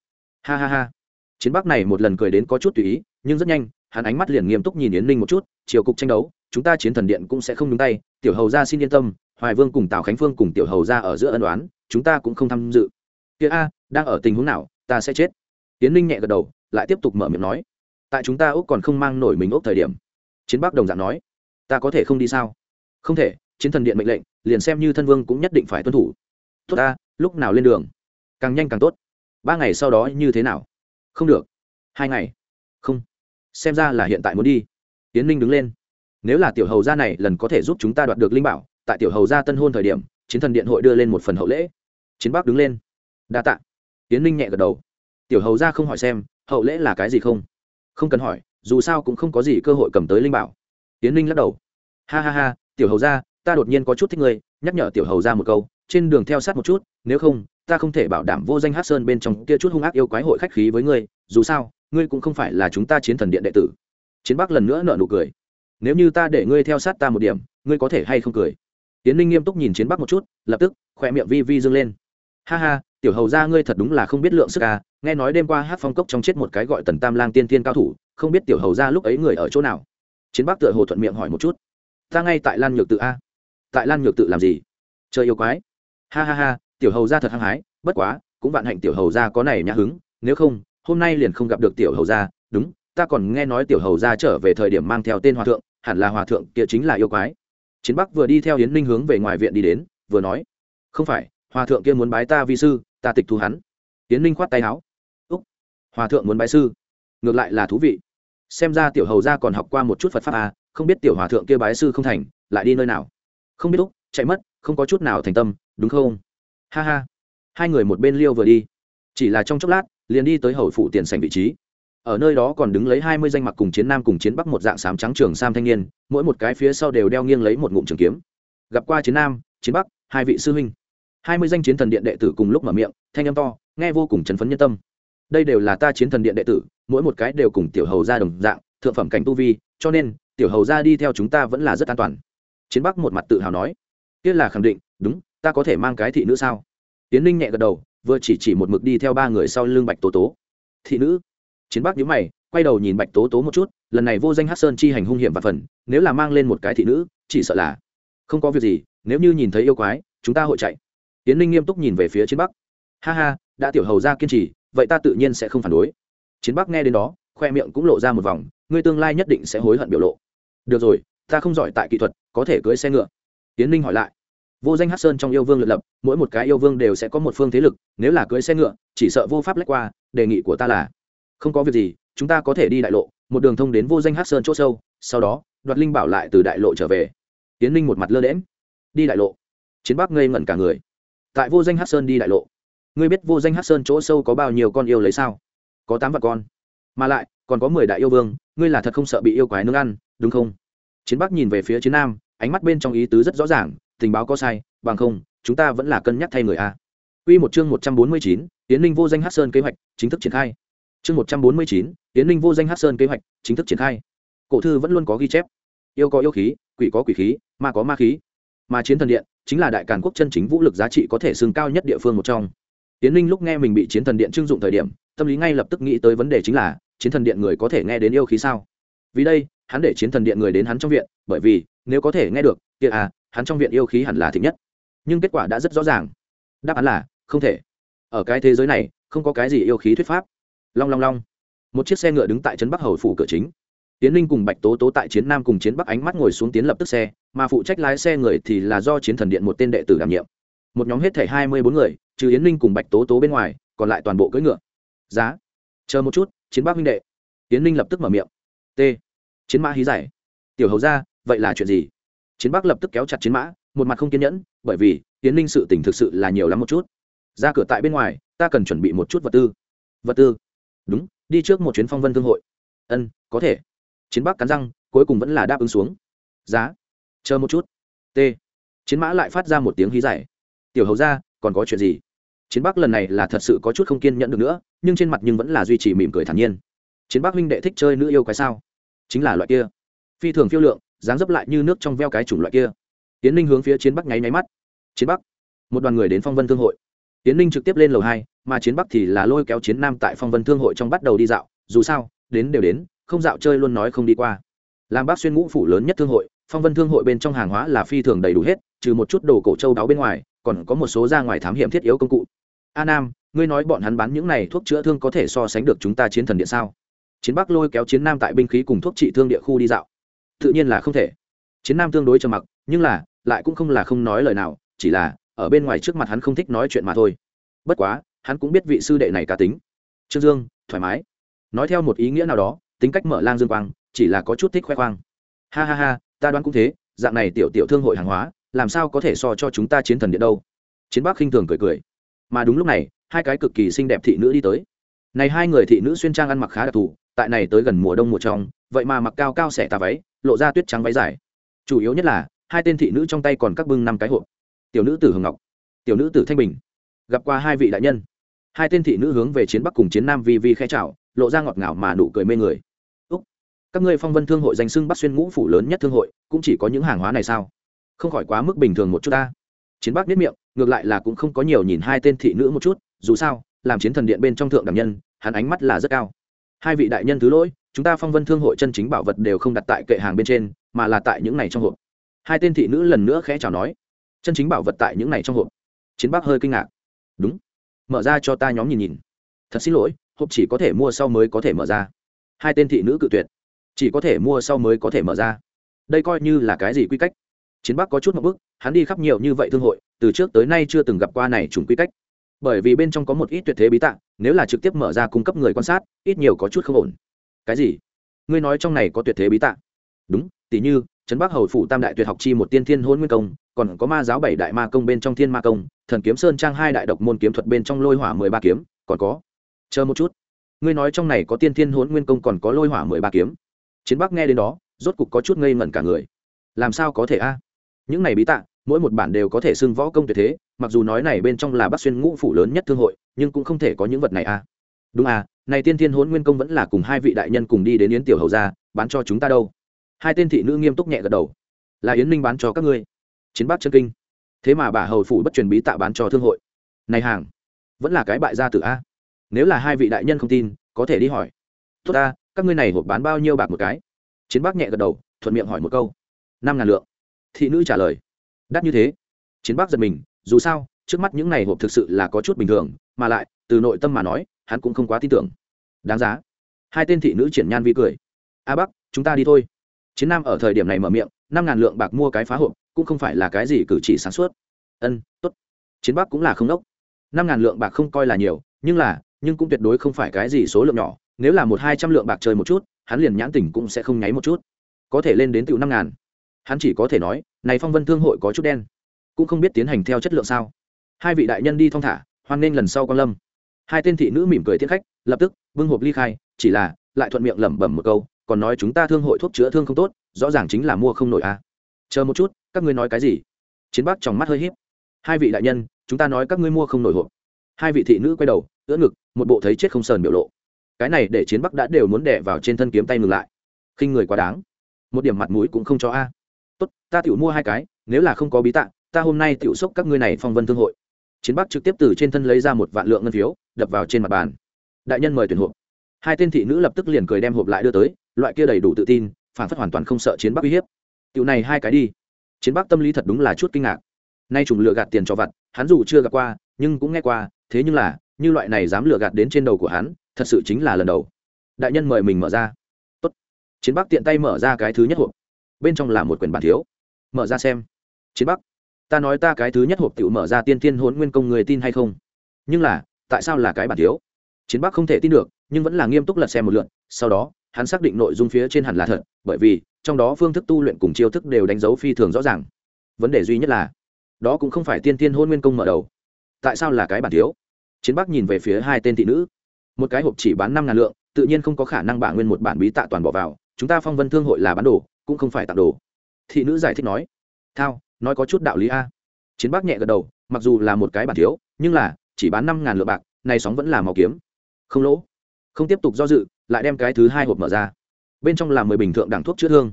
Ha ha ha. Chiến bắc này một lần cười đến có chút tùy ý, nhưng rất nhanh hắn ánh mắt liền nghiêm túc nhìn yến ninh một chút chiều cục tranh đấu, chúng ta chiến thần điện cũng sẽ không nhúng tay, tiểu hầu ra xin yên tâm, hoài vương cùng tào khánh phương cùng tiểu hầu ra ở giữa ân đoán chúng ta cũng không tham dự. Kia a, đang ở tình huống nào, ta sẽ chết. Yến ninh nhẹ gật đầu, lại tiếp tục mở miệng nói, tại chúng ta úc còn không mang nổi mình úc thời điểm. Chiến bắc đồng dạng nói, ta có thể không đi sao? Không thể, chiến thần điện mệnh lệnh, liền xem như thân vương cũng nhất định phải tuân thủ. Tốt ta, lúc nào lên đường? Càng nhanh càng tốt. Ba ngày sau đó như thế nào? Không được. Hai ngày xem ra là hiện tại muốn đi. Tiến ninh đứng lên. Nếu là tiểu hầu gia này lần có thể giúp chúng ta đoạt được linh bảo, tại tiểu hầu gia tân hôn thời điểm, chiến thần điện hội đưa lên một phần hậu lễ. Chiến bắc đứng lên. Đa tạ. Tiến ninh nhẹ gật đầu. Tiểu hầu gia không hỏi xem, hậu lễ là cái gì không? Không cần hỏi, dù sao cũng không có gì cơ hội cầm tới linh bảo. Tiến ninh lắc đầu. Ha ha ha, tiểu hầu gia, ta đột nhiên có chút thích ngươi, nhắc nhở tiểu hầu gia một câu, trên đường theo sát một chút, nếu không, ta không thể bảo đảm vô danh hát sơn bên trong kia chút hung ác yêu quái hội khách khí với ngươi, dù sao ngươi cũng không phải là chúng ta chiến thần điện đệ tử. Chiến bắc lần nữa nợ nụ cười. Nếu như ta để ngươi theo sát ta một điểm, ngươi có thể hay không cười? Tiến ninh nghiêm túc nhìn chiến bắc một chút, lập tức, khoe miệng vi vi dâng lên. Ha ha, tiểu hầu ra ngươi thật đúng là không biết lượng sức à nghe nói đêm qua hát phong cốc trong chết một cái gọi tần tam lang tiên tiên cao thủ, không biết tiểu hầu ra lúc ấy người ở chỗ nào? Chiến bắc tựa hồ thuận miệng hỏi một chút. Ta ngay tại lan nhược tự a. Tại lan nhược tự làm gì? Chơi yêu quái. Ha ha ha, tiểu hầu ra thật hăng hái, bất quá, cũng vạn hạnh tiểu hầu ra có này nhã hứng, nếu không hôm nay liền không gặp được tiểu hầu gia, đúng, ta còn nghe nói tiểu hầu gia trở về thời điểm mang theo tên hòa thượng, hẳn là hòa thượng kia chính là yêu quái. Chiến bắc vừa đi theo hiến ninh hướng về ngoài viện đi đến, vừa nói, không phải, hòa thượng kia muốn bái ta vi sư, ta tịch thu hắn. Hiến ninh khoát tay áo, úc, hòa thượng muốn bái sư, ngược lại là thú vị. Xem ra tiểu hầu gia còn học qua một chút phật pháp à không biết tiểu hòa thượng kia bái sư không thành, lại đi nơi nào? Không biết, úc, chạy mất, không có chút nào thành tâm, đúng không? Ha ha. Hai người một bên liêu vừa đi, chỉ là trong chốc lát liền đi tới hầu phụ tiền sành vị trí. Ở nơi đó còn đứng lấy hai mươi danh mặc cùng chiến nam cùng chiến bắc một dạng sám trắng trường sam thanh niên, mỗi một cái phía sau đều đeo nghiêng lấy một ngụm trường kiếm. Gặp qua chiến nam, chiến bắc, hai vị sư huynh. Hai mươi danh chiến thần điện đệ tử cùng lúc mở miệng, thanh âm to, nghe vô cùng chấn phấn nhân tâm. Đây đều là ta chiến thần điện đệ tử, mỗi một cái đều cùng tiểu hầu ra đồng dạng, thượng phẩm cảnh tu vi, cho nên, tiểu hầu ra đi theo chúng ta vẫn là rất an toàn. Chiến bắc một mặt tự hào nói. Tiếc là khẳng định, đúng, ta có thể mang cái thị nữ sao? Tiến ninh nhẹ gật đầu vừa chỉ chỉ một mực đi theo ba người sau lưng bạch tố tố. Thị nữ. Chiến bắc nhíu mày, quay đầu nhìn bạch tố tố một chút, lần này vô danh hát sơn chi hành hung hiểm và phần, nếu là mang lên một cái thị nữ, chỉ sợ là không có việc gì, nếu như nhìn thấy yêu quái, chúng ta hội chạy. Tiến ninh nghiêm túc nhìn về phía chiến bắc ha ha, đã tiểu hầu ra kiên trì, vậy ta tự nhiên sẽ không phản đối. Chiến bắc nghe đến đó, khoe miệng cũng lộ ra một vòng, ngươi tương lai nhất định sẽ hối hận biểu lộ. Được rồi, ta không giỏi tại kỹ thuật, có thể cưới xe ngựa. Tiến ninh hỏi lại vô danh hát sơn trong yêu vương luyện lập, mỗi một cái yêu vương đều sẽ có một phương thế lực, nếu là cưới xe ngựa, chỉ sợ vô pháp lách qua, đề nghị của ta là, không có việc gì, chúng ta có thể đi đại lộ, một đường thông đến vô danh hát sơn c h ỗ sâu, sau đó, đoạt linh bảo lại từ đại lộ trở về. Tiến ninh một mặt lơ lễm đi đại lộ. Chiến bắc ngây ngẩn cả người. Tại vô danh hát sơn đi đại lộ, ngươi biết vô danh hát sơn chỗ sâu có bao nhiêu con yêu lấy sao? Có tám vạn con. Mà lại, còn có mười đại yêu vương, ngươi là thật không sợ bị yêu quái nương ăn, đúng không? Chiến bắc nhìn về phía chiến nam, ánh mắt bên trong ý tứ rất rõ ràng tình báo có sai bằng không chúng ta vẫn là cân nhắc thay người a. Quy một chương một trăm bốn mươi chín, Linh vô danh Hắc Sơn kế hoạch chính thức triển khai. chương một trăm bốn mươi chín linh vô danh hát sơn kế hoạch chính thức triển khai. Cổ thư vẫn luôn có ghi chép. Yêu có yêu khí quỷ có quỷ khí ma có ma khí. Mà chiến thần điện chính là đại càn quốc chân chính vũ lực giá trị có thể sừng cao nhất địa phương một trong. Yến linh lúc nghe mình bị chiến thần điện trưng dụng thời điểm tâm lý ngay lập tức nghĩ tới vấn đề chính là chiến thần điện người có thể nghe đến yêu khí sao? Vì đây hắn để chiến thần điện người đến hắn trong viện bởi vì nếu có thể nghe được kia à hắn trong viện yêu khí hẳn là thịnh nhất. Nhưng kết quả đã rất rõ ràng. Đáp án là, không thể. Ở cái thế giới này, không có cái gì yêu khí thuyết pháp. Long long long. Một chiếc xe ngựa đứng tại trấn bắc hầu phủ cửa chính. Tiến linh cùng bạch tố tố tại chiến nam cùng chiến bắc ánh mắt ngồi xuống tiến lập tức xe, mà phụ trách lái xe người thì là do chiến thần điện một tên đệ tử đảm nhiệm. Một nhóm hết thể hai mươi bốn người, trừ yến linh cùng bạch tố tố bên ngoài, còn lại toàn bộ cưỡi ngựa. Giá. Chờ một chút, chiến bắc huynh đệ. Yến linh lập tức mở miệng. T. Chiến mã hí giải. Tiểu hầu ra, vậy là chuyện gì? Chiến bắc lập tức kéo chặt chiến mã, một mặt không kiên nhẫn, bởi vì tiến linh sự tình thực sự là nhiều lắm một chút. Ra cửa tại bên ngoài, ta cần chuẩn bị một chút vật tư. Vật tư? Đúng, đi trước một chuyến phong vân thương hội. Ân, có thể. Chiến bắc cắn răng, cuối cùng vẫn là đáp ứng xuống. Giá? Chờ một chút. T. Chiến mã lại phát ra một tiếng hí giải tiểu hầu ra còn có chuyện gì? Chiến bắc lần này là thật sự có chút không kiên nhẫn được nữa, nhưng trên mặt nhưng vẫn là duy trì mỉm cười thản nhiên. Chiến bắc huynh đệ thích chơi nữ yêu quái sao? Chính là loại kia. Phi thường phiêu lượng dáng dấp lại như nước trong veo cái chủng loại kia. Tiến ninh hướng phía chiến bắc nháy nháy mắt. Chiến bắc. Một đoàn người đến phong vân thương hội. Tiến ninh trực tiếp lên lầu hai, mà chiến bắc thì là lôi kéo chiến nam tại phong vân thương hội trong bắt đầu đi dạo. Dù sao, đến đều đến, không dạo chơi luôn nói không đi qua. Làm bác xuyên ngũ phủ lớn nhất thương hội, phong vân thương hội bên trong hàng hóa là phi thường đầy đủ hết, trừ một chút đồ cổ châu đáo bên ngoài, còn có một số ra ngoài thám hiểm thiết yếu công cụ. A nam, ngươi nói bọn hắn bán những này thuốc chữa thương có thể so sánh được chúng ta chiến thần điện sao? Chiến bắc lôi kéo chiến nam tại binh khí cùng thuốc trị thương địa khu đi dạo tự nhiên là không thể. Chiến nam tương đối trầm mặc, nhưng là, lại cũng không là không nói lời nào, chỉ là, ở bên ngoài trước mặt hắn không thích nói chuyện mà thôi. Bất quá, hắn cũng biết vị sư đệ này cá tính. Trương dương, thoải mái. Nói theo một ý nghĩa nào đó, tính cách mở lang dương quang, chỉ là có chút thích khoe khoang. Ha ha ha, ta đoán cũng thế, dạng này tiểu tiểu thương hội hàng hóa, làm sao có thể so cho chúng ta chiến thần điện đâu? Chiến bắc khinh thường cười cười. Mà đúng lúc này, hai cái cực kỳ xinh đẹp thị nữ đi tới. Này hai người thị nữ xuyên trang ăn mặc khá đặc thù, tại này tới gần mùa đông mùa trong, vậy mà mặc cao cao xẻ tà váy lộ ra tuyết trắng váy dài. Chủ yếu nhất là, hai tên thị nữ trong tay còn các bưng năm cái hộp. Tiểu nữ tử hồng ngọc, tiểu nữ tử thanh bình, gặp qua hai vị đại nhân. Hai tên thị nữ hướng về chiến bắc cùng chiến nam vi vi khẽ chào, lộ ra ngọt ngào mà nụ cười mê người. Úc, các ngươi phong vân thương hội danh sưng bắc xuyên ngũ phủ lớn nhất thương hội, cũng chỉ có những hàng hóa này sao? Không khỏi quá mức bình thường một chút ta. Chiến bắc biết miệng, ngược lại là cũng không có nhiều nhìn hai tên thị nữ một chút, dù sao, làm chiến thần điện bên trong thượng đẳng nhân, hắn ánh mắt là rất cao. Hai vị đại nhân thứ lỗi chúng ta phong vân thương hội chân chính bảo vật đều không đặt tại kệ hàng bên trên, mà là tại những này trong hộp. Hai tên thị nữ lần nữa khẽ chào nói. Chân chính bảo vật tại những này trong hộp. Chiến bắc hơi kinh ngạc. Đúng. Mở ra cho ta nhóm nhìn nhìn. Thật xin lỗi, hộp chỉ có thể mua sau mới có thể mở ra. Hai tên thị nữ cự tuyệt. Chỉ có thể mua sau mới có thể mở ra. Đây coi như là cái gì quy cách? Chiến bắc có chút một bước hắn đi khắp nhiều như vậy thương hội, từ trước tới nay chưa từng gặp qua này trùng quy cách. Bởi vì bên trong có một ít tuyệt thế bí tạng, nếu là trực tiếp mở ra cung cấp người quan sát, ít nhiều có chút không ổn cái gì? Ngươi nói trong này có tuyệt thế bí tạ? đúng tỷ như trấn bắc hầu phủ tam đại tuyệt học chi một tiên thiên hôn nguyên công còn có ma giáo bảy đại ma công bên trong thiên ma công thần kiếm sơn trang hai đại độc môn kiếm thuật bên trong lôi hỏa mười ba kiếm còn có. Chờ một chút. Ngươi nói trong này có tiên thiên hôn nguyên công còn có lôi hỏa mười ba kiếm. Chiến bắc nghe đến đó rốt cục có chút ngây ngẩn cả người. Làm sao có thể a? Những này bí tạ, mỗi một bản đều có thể xưng võ công tuyệt thế mặc dù nói này bên trong là bắc xuyên ngũ phủ lớn nhất thương hội nhưng cũng không thể có những vật này a. Đúng à này tiên thiên hỗn nguyên công vẫn là cùng hai vị đại nhân cùng đi đến yến tiểu hầu ra bán cho chúng ta đâu? Hai tên thị nữ nghiêm túc nhẹ gật đầu. Là yến ninh bán cho các ngươi. Chiến bắc chân kinh. Thế mà bà hầu phủ bất truyền bí tạ bán cho thương hội. Này hàng, vẫn là cái bại gia tử a. Nếu là hai vị đại nhân không tin, có thể đi hỏi. Tốt ta, các ngươi này hộp bán bao nhiêu bạc một cái? Chiến bắc nhẹ gật đầu, thuận miệng hỏi một câu. Năm ngàn lượng. Thị nữ trả lời. Đắt như thế. Chiến bắc giật mình, dù sao, trước mắt những này hộp thực sự là có chút bình thường, mà lại, từ nội tâm mà nói hắn cũng không quá tin tưởng. Đáng giá. Hai tên thị nữ triển nhan vi cười. A bắc, chúng ta đi thôi. Chiến nam ở thời điểm này mở miệng, năm ngàn lượng bạc mua cái phá hộp, cũng không phải là cái gì cử chỉ sáng suốt. Ân t ố t chiến bắc cũng là không đốc. Năm ngàn lượng bạc không coi là nhiều, nhưng là, nhưng cũng tuyệt đối không phải cái gì số lượng nhỏ. Nếu là một hai trăm lượng bạc chơi một chút, hắn liền nhãn tỉnh cũng sẽ không nháy một chút. Có thể lên đến tựu năm ngàn. Hắn chỉ có thể nói, này phong vân thương hội có chút đen. Cũng không biết tiến hành theo chất lượng sao. Hai vị đại nhân đi thong thả, hoan nghênh lần sau con lâm hai tên thị nữ mỉm cười tiễn khách, lập tức, bưng hộp ly khai, chỉ là, lại thuận miệng lẩm bẩm một câu, còn nói chúng ta thương hội thuốc chữa thương không tốt, rõ ràng chính là mua không nổi a à. chờ một chút, các ngươi nói cái gì? Chiến bắc trong mắt hơi hiếp hai vị đại nhân, chúng ta nói các ngươi mua không nổi hộp. Hai vị thị nữ quay đầu, ưỡn ngực, một bộ thấy chết không sờn biểu lộ. Cái này để chiến bắc đã đều muốn đẻ vào trên thân kiếm tay ngừng lại. Khinh người quá đáng. Một điểm mặt mũi cũng không cho a. Tốt, ta tiểu mua hai cái, nếu là không có bí tạng, ta hôm nay tiểu sốc các ngươi này phong vân thương hội. Chiến bắc trực tiếp từ trên thân lấy ra một vạn lượng ngân phiếu đập vào trên mặt bàn. Đại nhân mời tuyển hộp. Hai tên thị nữ lập tức liền cười đem hộp lại đưa tới, loại kia đầy đủ tự tin, phản phất hoàn toàn không sợ chiến bắc uy hiếp. Tiểu này hai cái đi. Chiến bắc tâm lý thật đúng là chút kinh ngạc. Nay trùng lừa gạt tiền cho vặt, hắn dù chưa gặp qua, nhưng cũng nghe qua, thế nhưng là, như loại này dám lừa gạt đến trên đầu của hắn, thật sự chính là lần đầu. Đại nhân mời mình mở ra. Tốt. chiến bắc tiện tay mở ra cái thứ nhất hộp. Bên trong là một quyển bản thiếu. Mở ra xem. Chiến bắc ta nói ta cái thứ nhất hộp tiểu mở ra tiên tiên hôn nguyên công người tin hay không? Nhưng là tại sao là cái bản thiếu? Chiến bắc không thể tin được, nhưng vẫn là nghiêm túc lật xem một lượn sau đó, hắn xác định nội dung phía trên hẳn là thật, bởi vì, trong đó phương thức tu luyện cùng chiêu thức đều đánh dấu phi thường rõ ràng. Vấn đề duy nhất là, đó cũng không phải tiên tiên hôn nguyên công mở đầu. Tại sao là cái bản thiếu? Chiến bắc nhìn về phía hai tên thị nữ. Một cái hộp chỉ bán năm ngàn lượng, tự nhiên không có khả năng bả nguyên một bản bí tạ toàn bỏ vào, chúng ta phong vân thương hội là bán đồ, cũng không phải tặng đồ. Thị nữ giải thích nói, thao, nói có chút đạo lý a. Chiến bắc nhẹ gật đầu, mặc dù là một cái bản thiếu, nhưng là chỉ bán năm ngàn lượng bạc này sóng vẫn là màu kiếm. Không lỗ. Không tiếp tục do dự, lại đem cái thứ hai hộp mở ra. Bên trong là mười bình thượng đẳng thuốc chữa thương.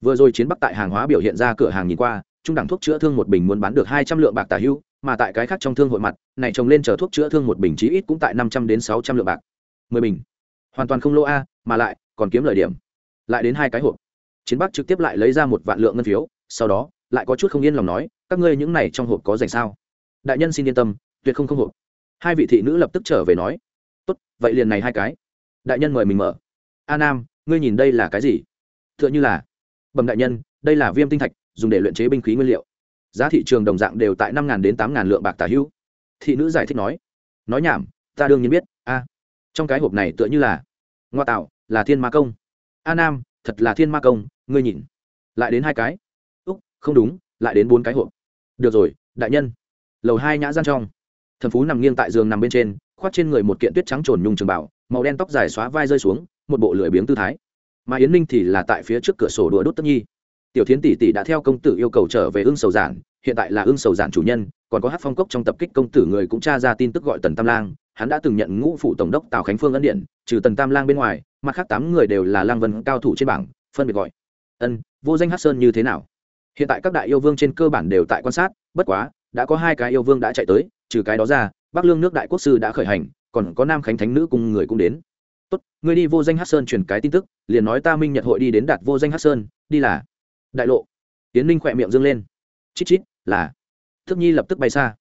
Vừa rồi chiến bắc tại hàng hóa biểu hiện ra cửa hàng nhìn qua, trung đẳng thuốc chữa thương một bình muốn bán được hai trăm lượng bạc tả hưu, mà tại cái khác trong thương hội mặt, này trồng lên chờ thuốc chữa thương một bình chí ít cũng tại năm trăm đến sáu trăm lượng bạc. Mười bình. Hoàn toàn không lỗ a, mà lại, còn kiếm lời điểm. Lại đến hai cái hộp. Chiến bắc trực tiếp lại lấy ra một vạn lượng ngân phiếu, sau đó, lại có chút không yên lòng nói, các ngươi những này trong hộp có dành sao? Đại nhân xin yên tâm, tuyệt không không hộp hai vị thị nữ lập tức trở về nói, tốt, vậy liền này hai cái. Đại nhân mời mình mở. A nam, ngươi nhìn đây là cái gì? T h ư ợ n h ư là. Bẩm đại nhân, đây là viêm tinh thạch, dùng để luyện chế binh khí nguyên liệu. Giá thị trường đồng dạng đều tại năm đến tám lượng bạc tả hữu thị nữ giải thích nói nói nhảm, ta đương nhiên biết, a. Trong cái hộp này tựa như là, ngoa tạo, là thiên ma công. A nam, thật là thiên ma công, ngươi nhìn. Lại đến hai cái. Úc, không đúng, lại đến bốn cái hộp. Được rồi, đại nhân. Lầu hai nhã gian trong thần phú nằm nghiêng tại giường nằm bên trên, khoác trên người một kiện tuyết trắng trồn nhung trường bảo, màu đen tóc dài xóa vai rơi xuống, một bộ lười biếng tư thái. Mà yến ninh thì là tại phía trước cửa sổ đùa đốt tất nhi. Tiểu thiến tỷ tỷ đã theo công tử yêu cầu trở về ưng sầu giản, hiện tại là ưng sầu giản chủ nhân, còn có hát phong cốc trong tập kích công tử người cũng tra ra tin tức gọi tần tam lang, hắn đã từng nhận ngũ phụ tổng đốc tào khánh phương ân điện, trừ tần tam lang bên ngoài, mặt khác tám người đều là lang vân cao thủ trên bảng, phân biệt gọi. Ân, vô danh hát sơn như thế nào? Hiện tại các đại yêu vương trên cơ bản đều tại quan sát, bất quá đã có hai cái yêu vương đã chạy tới, trừ cái đó ra, bắc lương nước đại quốc sư đã khởi hành, còn có nam khánh thánh nữ cùng người cũng đến. Tốt, ngươi đi vô danh hát sơn truyền cái tin tức, liền nói ta minh nhật hội đi đến đạt vô danh hát sơn, đi là. Đại lộ. Tiến ninh khỏe miệng dâng lên. Chít chít, là. Thức nhi lập tức bay xa.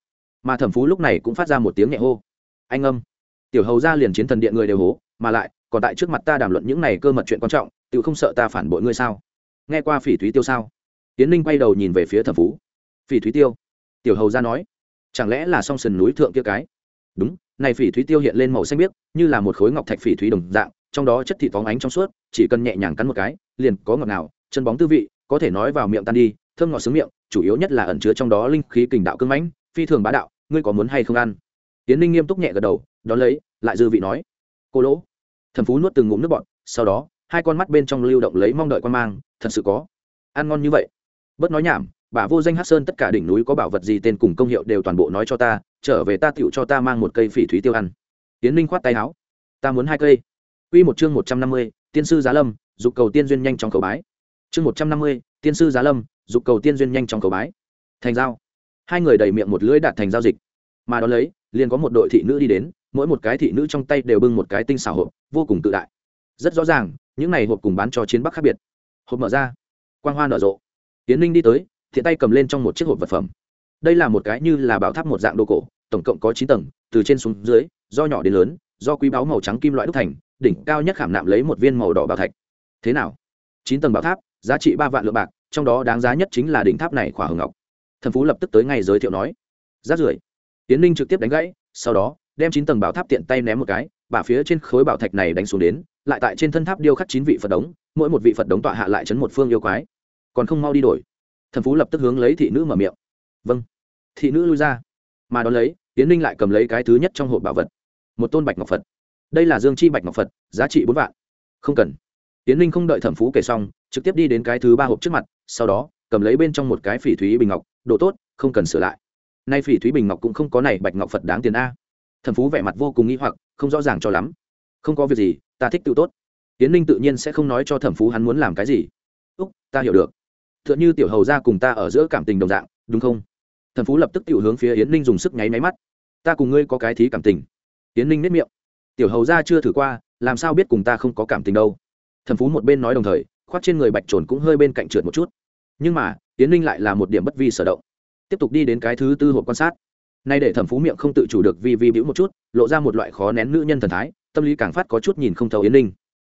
Mà thẩm phú lúc này cũng phát ra một tiếng nhẹ hô. Anh âm. Tiểu hầu ra liền chiến thần điện người đều hố, mà lại, còn tại trước mặt ta đàm luận những này cơ mật chuyện quan trọng tự không sợ ta phản bội ngươi sao? Nghe qua phỉ thúy tiêu sao? Tiến ninh quay đầu nhìn về phía thẩm phú. Phỉ thúy tiêu tiểu hầu ra nói, chẳng lẽ là song sườn núi thượng kia cái? Đúng, này phỉ thúy tiêu hiện lên màu xanh biếc, như là một khối ngọc thạch phỉ thúy đồng dạng, trong đó chất thịt phóng ánh trong suốt, chỉ cần nhẹ nhàng cắn một cái, liền có ngọt nào chân bóng tư vị, có thể nói vào miệng tan đi, thơm ngọt sướng miệng, chủ yếu nhất là ẩn chứa trong đó linh khí kình đạo cưng mãnh, phi thường bá đạo, ngươi có muốn hay không ăn? Tiến linh nghiêm túc nhẹ gật đầu, đón lấy, lại dư vị nói, cô lỗ. Thần phú nuốt từng ngụm nước bọt, sau đó, hai con mắt bên trong lưu động lấy mong đợi quan mang, thật sự có. Ăn ngon như vậy. Bớt nói nhảm bà vô danh hát sơn tất cả đỉnh núi có bảo vật gì tên cùng công hiệu đều toàn bộ nói cho ta, trở về ta tựu cho ta mang một cây phỉ thúy tiêu ăn. Tiến ninh khoát tay áo. Ta muốn hai cây. Quy một chương một trăm năm mươi, tiên sư giá lâm, dục cầu tiên duyên nhanh trong cầu bái. Chương một trăm năm mươi, tiên sư giá lâm, dục cầu tiên duyên nhanh trong cầu bái. Thành giao. Hai người đầy miệng một lưỡi đạt thành giao dịch. Mà đón lấy, liền có một đội thị nữ đi đến, mỗi một cái thị nữ trong tay đều bưng một cái tinh xảo hộp, vô cùng tự đại. Rất rõ ràng, những này hộp cùng bán cho chiến bắc khác biệt. Hộp mở ra. Quang hoa nở rộ. Tiến ninh đi tới thiện tay cầm lên trong một chiếc hộp vật phẩm. Đây là một cái như là bảo tháp một dạng đồ cổ, tổng cộng có chín tầng, từ trên xuống dưới, do nhỏ đến lớn, do quý báu màu trắng kim loại đúc thành, đỉnh cao nhất khảm nạm lấy một viên màu đỏ bảo thạch. Thế nào? Chín tầng bảo tháp, giá trị ba vạn lượng bạc, trong đó đáng giá nhất chính là đỉnh tháp này khỏa hồng ngọc. Thần phú lập tức tới ngay giới thiệu nói. Rát rưởi. Tiến ninh trực tiếp đánh gãy, sau đó, đem chín tầng bảo tháp tiện tay ném một cái, bả phía trên khối bảo thạch này đánh xuống đến, lại tại trên thân tháp điêu khắc chín vị phật đống, mỗi một vị phật đống tọa hạ lại chấn một phương yêu quái. Còn không mau đi đổi thần phú lập tức hướng lấy thị nữ mở miệng. Vâng. Thị nữ lui ra. Mà đón lấy tiến ninh lại cầm lấy cái thứ nhất trong hộp bảo vật. Một tôn bạch ngọc phật. Đây là dương chi bạch ngọc phật, giá trị bốn vạn. Không cần. Tiến ninh không đợi thẩm phú kể xong, trực tiếp đi đến cái thứ ba hộp trước mặt, sau đó, cầm lấy bên trong một cái phỉ thúy bình ngọc độ tốt, không cần sửa lại. Nay phỉ thúy bình ngọc cũng không có này bạch ngọc phật đáng tiền a. Thẩm phú vẻ mặt vô cùng nghĩ hoặc, không rõ ràng cho lắm. Không có việc gì, ta thích tự tốt. Tiến ninh tự nhiên sẽ không nói cho thẩm phú hắn muốn làm cái gì. Úc, ta hiểu được t h ư ợ n tiểu hầu ra cùng ta ở giữa cảm tình đồng dạng, đúng không? Thần phú lập tức tự hướng phía yến ninh dùng sức nháy máy mắt. Ta cùng ngươi có cái thí cảm tình. Yến ninh nếp miệng. Tiểu hầu ra chưa thử qua, làm sao biết cùng ta không có cảm tình đâu? Thần phú một bên nói đồng thời, khoác trên người bạch trồn cũng hơi bên cạnh trượt một chút. Nhưng mà, yến ninh lại là một điểm bất vi sở động. Tiếp tục đi đến cái thứ tư hộp quan sát. Nay để thẩm phú miệng không tự chủ được vì vi bĩu một chút, lộ ra một loại khó nén nữ nhân thần thái, tâm lý càng phát có chút nhìn không thấu yến ninh.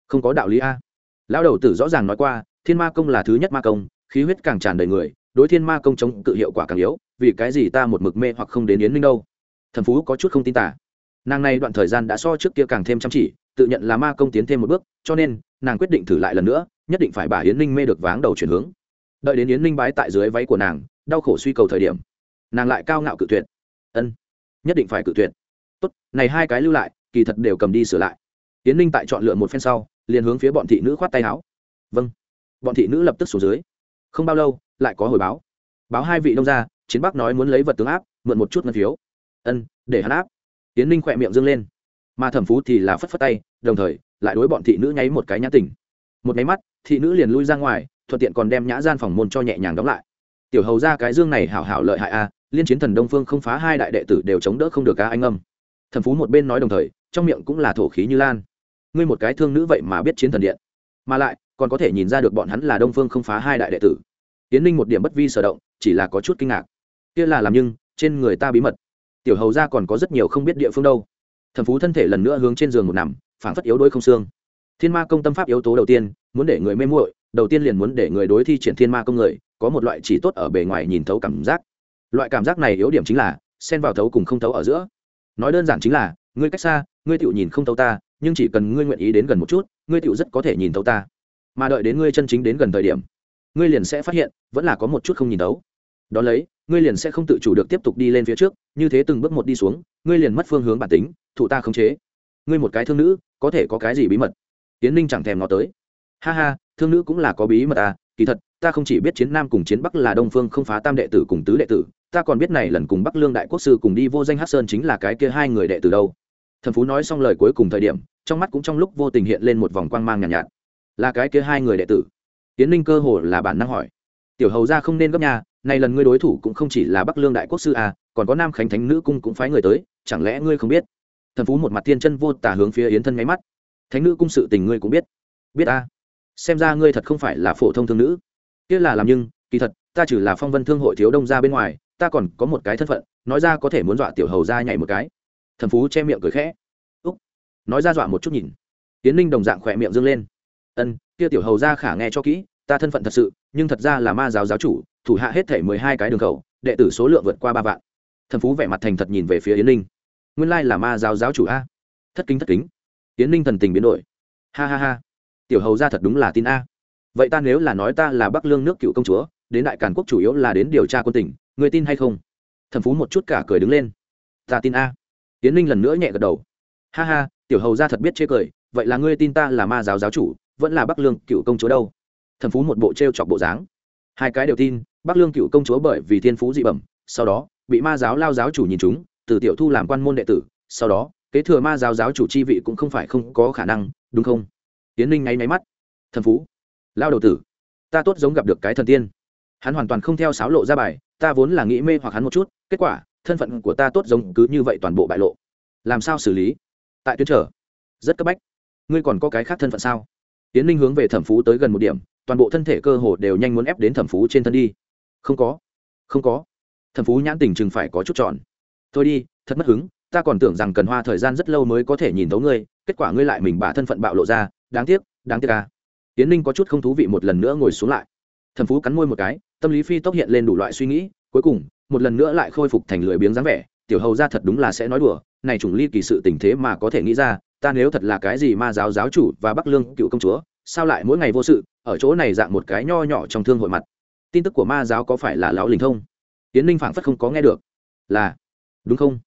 Không có đạo lý a. Lão đầu tử rõ ràng nói qua, thiên ma công là thứ nhất ma công khí huyết càng tràn đầy người, đối thiên ma công chống cự hiệu quả càng yếu, vì cái gì ta một mực mê hoặc không đến yến minh đâu? Thần phú có chút không tin tả nàng này đoạn thời gian đã so trước kia càng thêm chăm chỉ, tự nhận là ma công tiến thêm một bước, cho nên, nàng quyết định thử lại lần nữa, nhất định phải bà yến ninh mê được váng đầu chuyển hướng. Đợi đến yến ninh bái tại dưới váy của nàng, đau khổ suy cầu thời điểm, nàng lại cao ngạo cự tuyệt. Ân, nhất định phải cự tuyệt. Tốt, này hai cái lưu lại, kỳ thật đều cầm đi sửa lại. Yến ninh tại chọn lựa một phen sau, liền hướng phía bọn thị nữ khoát tay áo. Vâng. Bọn thị nữ lập tức xuống dưới không bao lâu, lại có hồi báo. Báo hai vị đông ra chiến bắc nói muốn lấy vật tướng áp, mượn một chút ngân phiếu. Ân, để hắn áp. Tiến ninh khỏe miệng dâng lên. Mà thẩm phú thì là phất phất tay, đồng thời, lại đối bọn thị nữ nháy một cái nhã tỉnh một nháy mắt, thị nữ liền lui ra ngoài, thuận tiện còn đem nhã gian phòng môn cho nhẹ nhàng đóng lại. Tiểu hầu ra cái dương này hảo hảo lợi hại a, liên chiến thần đông phương không phá hai đại đệ tử đều chống đỡ không được ca anh âm. Thẩm phú một bên nói đồng thời, trong miệng cũng là thổ khí như lan. Ngươi một cái thương nữ vậy mà biết chiến thần điện. Mà lại còn có thể nhìn ra được bọn hắn là đông phương không phá hai đại đệ tử. Tiến ninh một điểm bất vi sở động, chỉ là có chút kinh ngạc. Kia là làm nhưng, trên người ta bí mật. Tiểu hầu ra còn có rất nhiều không biết địa phương đâu. Thần phú thân thể lần nữa hướng trên giường một nằm phản phất yếu đuối không xương. Thiên ma công tâm pháp yếu tố đầu tiên, muốn để người mê muội, đầu tiên liền muốn để người đối thi triển thiên ma công người, có một loại chỉ tốt ở bề ngoài nhìn thấu cảm giác. Loại cảm giác này yếu điểm chính là, xen vào thấu cùng không thấu ở giữa. Nói đơn giản chính là, ngươi cách xa, ngươi tựu nhìn không thấu ta, nhưng chỉ cần ngươi nguyện ý đến gần một chút, ngươi tựu rất có thể nhìn thấu ta mà đợi đến ngươi chân chính đến gần thời điểm ngươi liền sẽ phát hiện vẫn là có một chút không nhìn đấu. đón lấy ngươi liền sẽ không tự chủ được tiếp tục đi lên phía trước như thế từng bước một đi xuống ngươi liền mất phương hướng bản tính thụ ta khống chế. Ngươi một cái thương nữ có thể có cái gì bí mật? Tiến ninh chẳng thèm nó tới. Ha ha thương nữ cũng là có bí mật à kỳ thật ta không chỉ biết chiến nam cùng chiến bắc là đông phương không phá tam đệ tử cùng tứ đệ tử ta còn biết này lần cùng bắc lương đại quốc sư cùng đi vô danh hát sơn chính là cái kia hai người đệ tử đâu. Thần phú nói xong lời cuối cùng thời điểm trong mắt cũng trong lúc vô tình hiện lên một vòng quang mang nhàn nhạt, nhạt là cái kia hai người đệ tử. Tiến ninh cơ hồ là bản năng hỏi. Tiểu hầu ra không nên gấp nhà này lần ngươi đối thủ cũng không chỉ là bắc lương đại quốc sư à còn có nam khánh thánh nữ cung cũng phái người tới, chẳng lẽ ngươi không biết? Thần phú một mặt tiên chân vô tả hướng phía yến thân nháy mắt. Thánh nữ cung sự tình ngươi cũng biết. Biết à xem ra ngươi thật không phải là phổ thông thương nữ. Kia là làm nhưng, kỳ thật, ta chỉ là phong vân thương hội thiếu đông ra bên ngoài, ta còn có một cái thân phận, nói ra có thể muốn dọa tiểu hầu ra nhảy một cái. Thần phú che miệng cười khẽ. Úc. Nói ra dọa một chút nhìn. Tiến ninh đồng dạng khỏe miệng dâng lên ân, kia tiểu hầu ra khả nghe cho kỹ, ta thân phận thật sự, nhưng thật ra là ma giáo giáo chủ, thủ hạ hết thể mười hai cái đường khẩu, đệ tử số lượng vượt qua ba vạn. Thần phú vẻ mặt thành thật nhìn về phía yến ninh nguyên lai là ma giáo giáo chủ a. Thất kính thất kính. Yến ninh thần tình biến đổi. Ha ha ha. Tiểu hầu ra thật đúng là tin a. Vậy ta nếu là nói ta là bắc lương nước cựu công chúa, đến đại càn quốc chủ yếu là đến điều tra quân tỉnh người tin hay không? Thần phú một chút cả cười đứng lên. Ta tin a. Yến ninh lần nữa nhẹ gật đầu. Ha ha, tiểu hầu ra thật biết chê cười, vậy là ngươi tin ta là ma giáo giáo chủ vẫn là bắc lương cựu công chúa đâu? Thần phú một bộ t r e o chọc bộ dáng. Hai cái đều tin, bắc lương cựu công chúa bởi vì thiên phú dị bẩm, sau đó, bị ma giáo lao giáo chủ nhìn chúng, từ tiểu thu làm quan môn đệ tử, sau đó, kế thừa ma giáo giáo chủ chi vị cũng không phải không có khả năng, đúng không? Tiến ninh ngáy máy mắt. Thần phú. Lao đầu tử, ta tốt giống gặp được cái thần tiên. Hắn hoàn toàn không theo sáo lộ ra bài, ta vốn là nghĩ mê hoặc hắn một chút, kết quả, thân phận của ta tốt giống cứ như vậy toàn bộ bại lộ. Làm sao xử lý? Tại tuyến trở. Rất cấp bách. Ngươi còn có cái khác thân phận sao? Tiến linh hướng về thẩm phú tới gần một điểm, toàn bộ thân thể cơ hồ đều nhanh muốn ép đến thẩm phú trên thân đi. Không có. Không có. Thẩm phú nhãn tình chừng phải có chút tròn. Thôi đi, thật mất hứng, ta còn tưởng rằng cần hoa thời gian rất lâu mới có thể nhìn thấu ngươi, kết quả ngươi lại mình bả thân phận bạo lộ ra, đáng tiếc đáng tiếc à. tiến linh có chút không thú vị một lần nữa ngồi xuống lại. Thẩm phú cắn môi một cái, tâm lý phi tốc hiện lên đủ loại suy nghĩ, cuối cùng, một lần nữa lại khôi phục thành lười biếng dáng vẻ, tiểu hầu ra thật đúng là sẽ nói đùa, này chủng ly kỳ sự tình thế mà có thể nghĩ ra ta nếu thật là cái gì ma giáo giáo chủ và bắc lương cựu công chúa, sao lại mỗi ngày vô sự, ở chỗ này dạng một cái nho nhỏ trong thương hội mặt? Tin tức của ma giáo có phải là lão linh thông tiến ninh phảng phất không có nghe được. Là. Đúng không?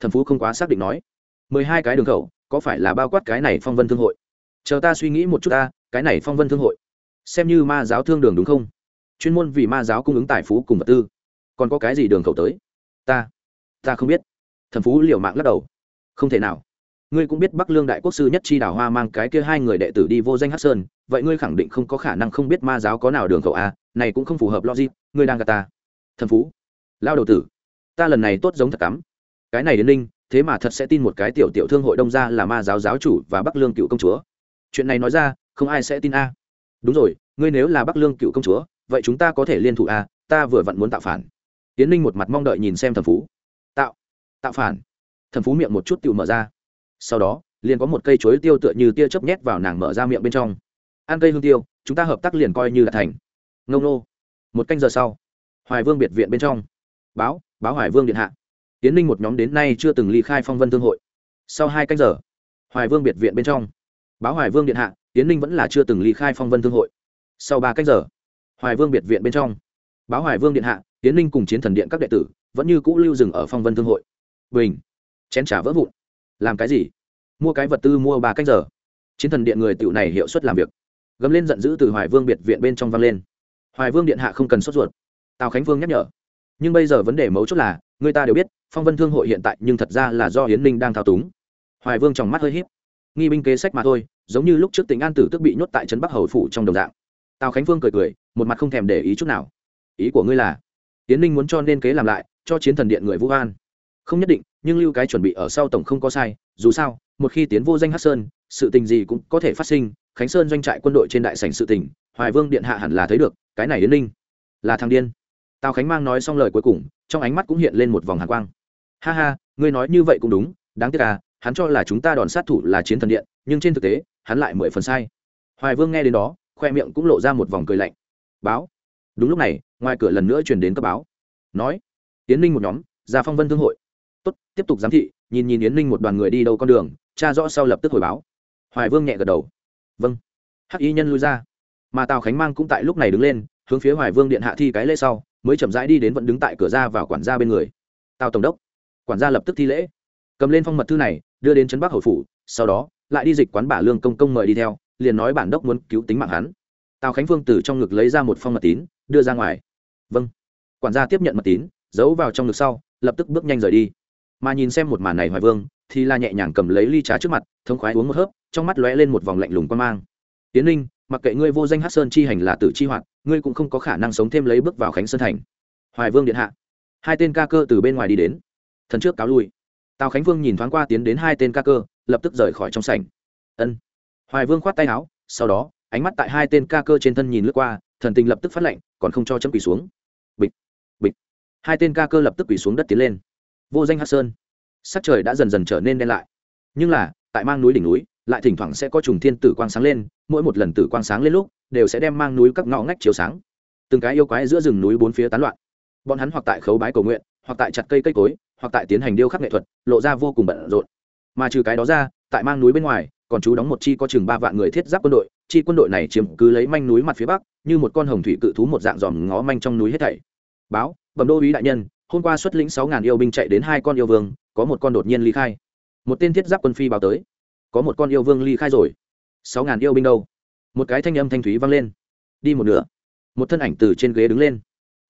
Thần phú không quá xác định nói. Mười hai cái đường khẩu, có phải là bao quát cái này phong vân thương hội? Chờ ta suy nghĩ một chút ta, cái này phong vân thương hội. Xem như ma giáo thương đường đúng không? Chuyên môn vì ma giáo cung ứng tài phú cùng vật tư. Còn có cái gì đường khẩu tới? Ta. Ta không biết. Thần phú liều mạng lắc đầu. Không thể nào ngươi cũng biết bắc lương đại quốc sư nhất chi đào hoa mang cái kia hai người đệ tử đi vô danh hát sơn, vậy ngươi khẳng định không có khả năng không biết ma giáo có nào đường cậu a, này cũng không phù hợp logic, ngươi đang gạt ta. Thần phú. Lao đầu tử, ta lần này tốt giống thật cắm cái này đến ninh, thế mà thật sẽ tin một cái tiểu tiểu thương hội đông ra là ma giáo giáo chủ và bắc lương cựu công chúa. Chuyện này nói ra, không ai sẽ tin a. Đúng rồi, ngươi nếu là bắc lương cựu công chúa, vậy chúng ta có thể liên thủ a, ta vừa vặn muốn tạo phản. Tiến ninh một mặt mong đợi nhìn xem thần phú. Tạo tạo phản. Thần phú miệng một chút tự mở ra sau đó, liền có một cây chuối tiêu tựa như tia chớp nhét vào nàng mở ra miệng bên trong. Ăn cây hương tiêu, chúng ta hợp tác liền coi như là thành. Ngông nô. Một canh giờ sau, hoài vương biệt viện bên trong. Báo báo hoài vương điện hạ. Tiến ninh một nhóm đến nay chưa từng ly khai phong vân thương hội. Sau hai canh giờ, hoài vương biệt viện bên trong. Báo hoài vương điện hạ tiến ninh vẫn là chưa từng ly khai phong vân thương hội. Sau ba canh giờ, hoài vương biệt viện bên trong. Báo hoài vương điện hạ tiến ninh cùng chiến thần điện các đệ tử vẫn như cũ lưu dừng ở phong vân thương hội. Bình. Chén trả vỡ vụn làm cái gì? Mua cái vật tư mua ba canh giờ. Chiến thần điện người tựu này hiệu suất làm việc. Gấm lên giận dữ từ hoài vương biệt viện bên trong vang lên. Hoài vương điện hạ không cần sốt ruột. Tào khánh vương nhắc nhở. Nhưng bây giờ vấn đề mấu chốt là, người ta đều biết, phong vân thương hội hiện tại nhưng thật ra là do hiến ninh đang thao túng. Hoài vương trong mắt hơi h í p nghi binh kế sách mà thôi, giống như lúc trước tính an tử tức bị nhốt tại trấn bắc hầu phủ trong đồng dạng. Tào khánh vương cười cười, một mặt không thèm để ý chút nào. Ý của ngươi là hiến ninh muốn cho nên kế làm lại, cho chiến thần điện người vũ an không nhất định nhưng lưu cái chuẩn bị ở sau tổng không có sai, dù sao, một khi tiến vô danh hát sơn, sự tình gì cũng có thể phát sinh, khánh sơn doanh trại quân đội trên đại sảnh sự tình, hoài vương điện hạ hẳn là thấy được, cái này yến ninh là thằng điên. Tào khánh mang nói xong lời cuối cùng, trong ánh mắt cũng hiện lên một vòng hàn quang. Ha ha, ngươi nói như vậy cũng đúng, đáng tiếc à hắn cho là chúng ta đòn sát thủ là chiến thần điện, nhưng trên thực tế, hắn lại mười phần sai. Hoài vương nghe đến đó, khoe miệng cũng lộ ra một vòng cười lạnh. Báo. Đúng lúc này, ngoài cửa lần nữa truyền đến cấp báo. Nói. Tiến ninh một nhóm, ra phong vân thương hội tốt, tiếp tục giám thị, nhìn nhìn yến ninh một đoàn người đi đâu con đường, cha rõ sau lập tức hồi báo. Hoài vương nhẹ gật đầu. Vâng. Hắc y nhân lui ra. Mà tào khánh mang cũng tại lúc này đứng lên, hướng phía hoài vương điện hạ thi cái lễ sau, mới chậm rãi đi đến vẫn đứng tại cửa ra vào quản gia bên người. Tào tổng đốc. Quản gia lập tức thi lễ. Cầm lên phong mật thư này, đưa đến trấn bắc hậu phủ, sau đó, lại đi dịch quán bả lương công công mời đi theo, liền nói bản đốc muốn cứu tính mạng hắn. Tào khánh phương từ trong ngực lấy ra một phong mật tín, đưa ra ngoài. Vâng. Quản gia tiếp nhận mật tín, giấu vào trong ngực sau, lập tức bước nhanh rời đi mà nhìn xem một màn này hoài vương, thì là nhẹ nhàng cầm lấy ly trà trước mặt, thống khoái uống một hớp, trong mắt lóe lên một vòng lạnh lùng quan mang. Tiến linh mặc kệ ngươi vô danh hát sơn chi hành là tử chi hoạt, ngươi cũng không có khả năng sống thêm lấy bước vào khánh sơn thành. Hoài vương điện hạ. Hai tên ca cơ từ bên ngoài đi đến. Thần trước cáo lui. Tào khánh vương nhìn thoáng qua tiến đến hai tên ca cơ, lập tức rời khỏi trong sảnh. Ân. Hoài vương khoát tay áo, sau đó, ánh mắt tại hai tên ca cơ trên thân nhìn lướt qua, thần tình lập tức phát lệnh, còn không cho chấm quỳ xuống. Bịch bịch. Hai tên ca cơ lập tức quỳ xuống đất tiến lên vô danh hát sơn. Sắc trời đã dần dần trở nên đen lại. Nhưng là, tại mang núi đỉnh núi, lại thỉnh thoảng sẽ có trùng thiên tử quang sáng lên, mỗi một lần tử quang sáng lên lúc, đều sẽ đem mang núi các ngõ ngách chiếu sáng. Từng cái yêu quái giữa rừng núi bốn phía tán loạn. Bọn hắn hoặc tại khấu bái cầu nguyện, hoặc tại chặt cây cây cối, hoặc tại tiến hành điêu khắc nghệ thuật, lộ ra vô cùng bận rộn. Mà trừ cái đó ra, tại mang núi bên ngoài, còn chú đóng một chi có chừng ba vạn người thiết giáp quân đội, chi quân đội này chiếm cứ lấy manh núi mặt phía bắc, như một con hồng thủy cự thú một dạng dòm ngó manh trong núi hết thảy. Báo, bẩm đô úy đại nhân hôm qua xuất lĩnh sáu ngàn yêu binh chạy đến hai con yêu vương, có một con đột nhiên ly khai. Một tên thiết giáp quân phi báo tới. Có một con yêu vương ly khai rồi. Sáu ngàn yêu binh đâu? Một cái thanh âm thanh thúy vang lên. Đi một nửa. Một thân ảnh từ trên ghế đứng lên.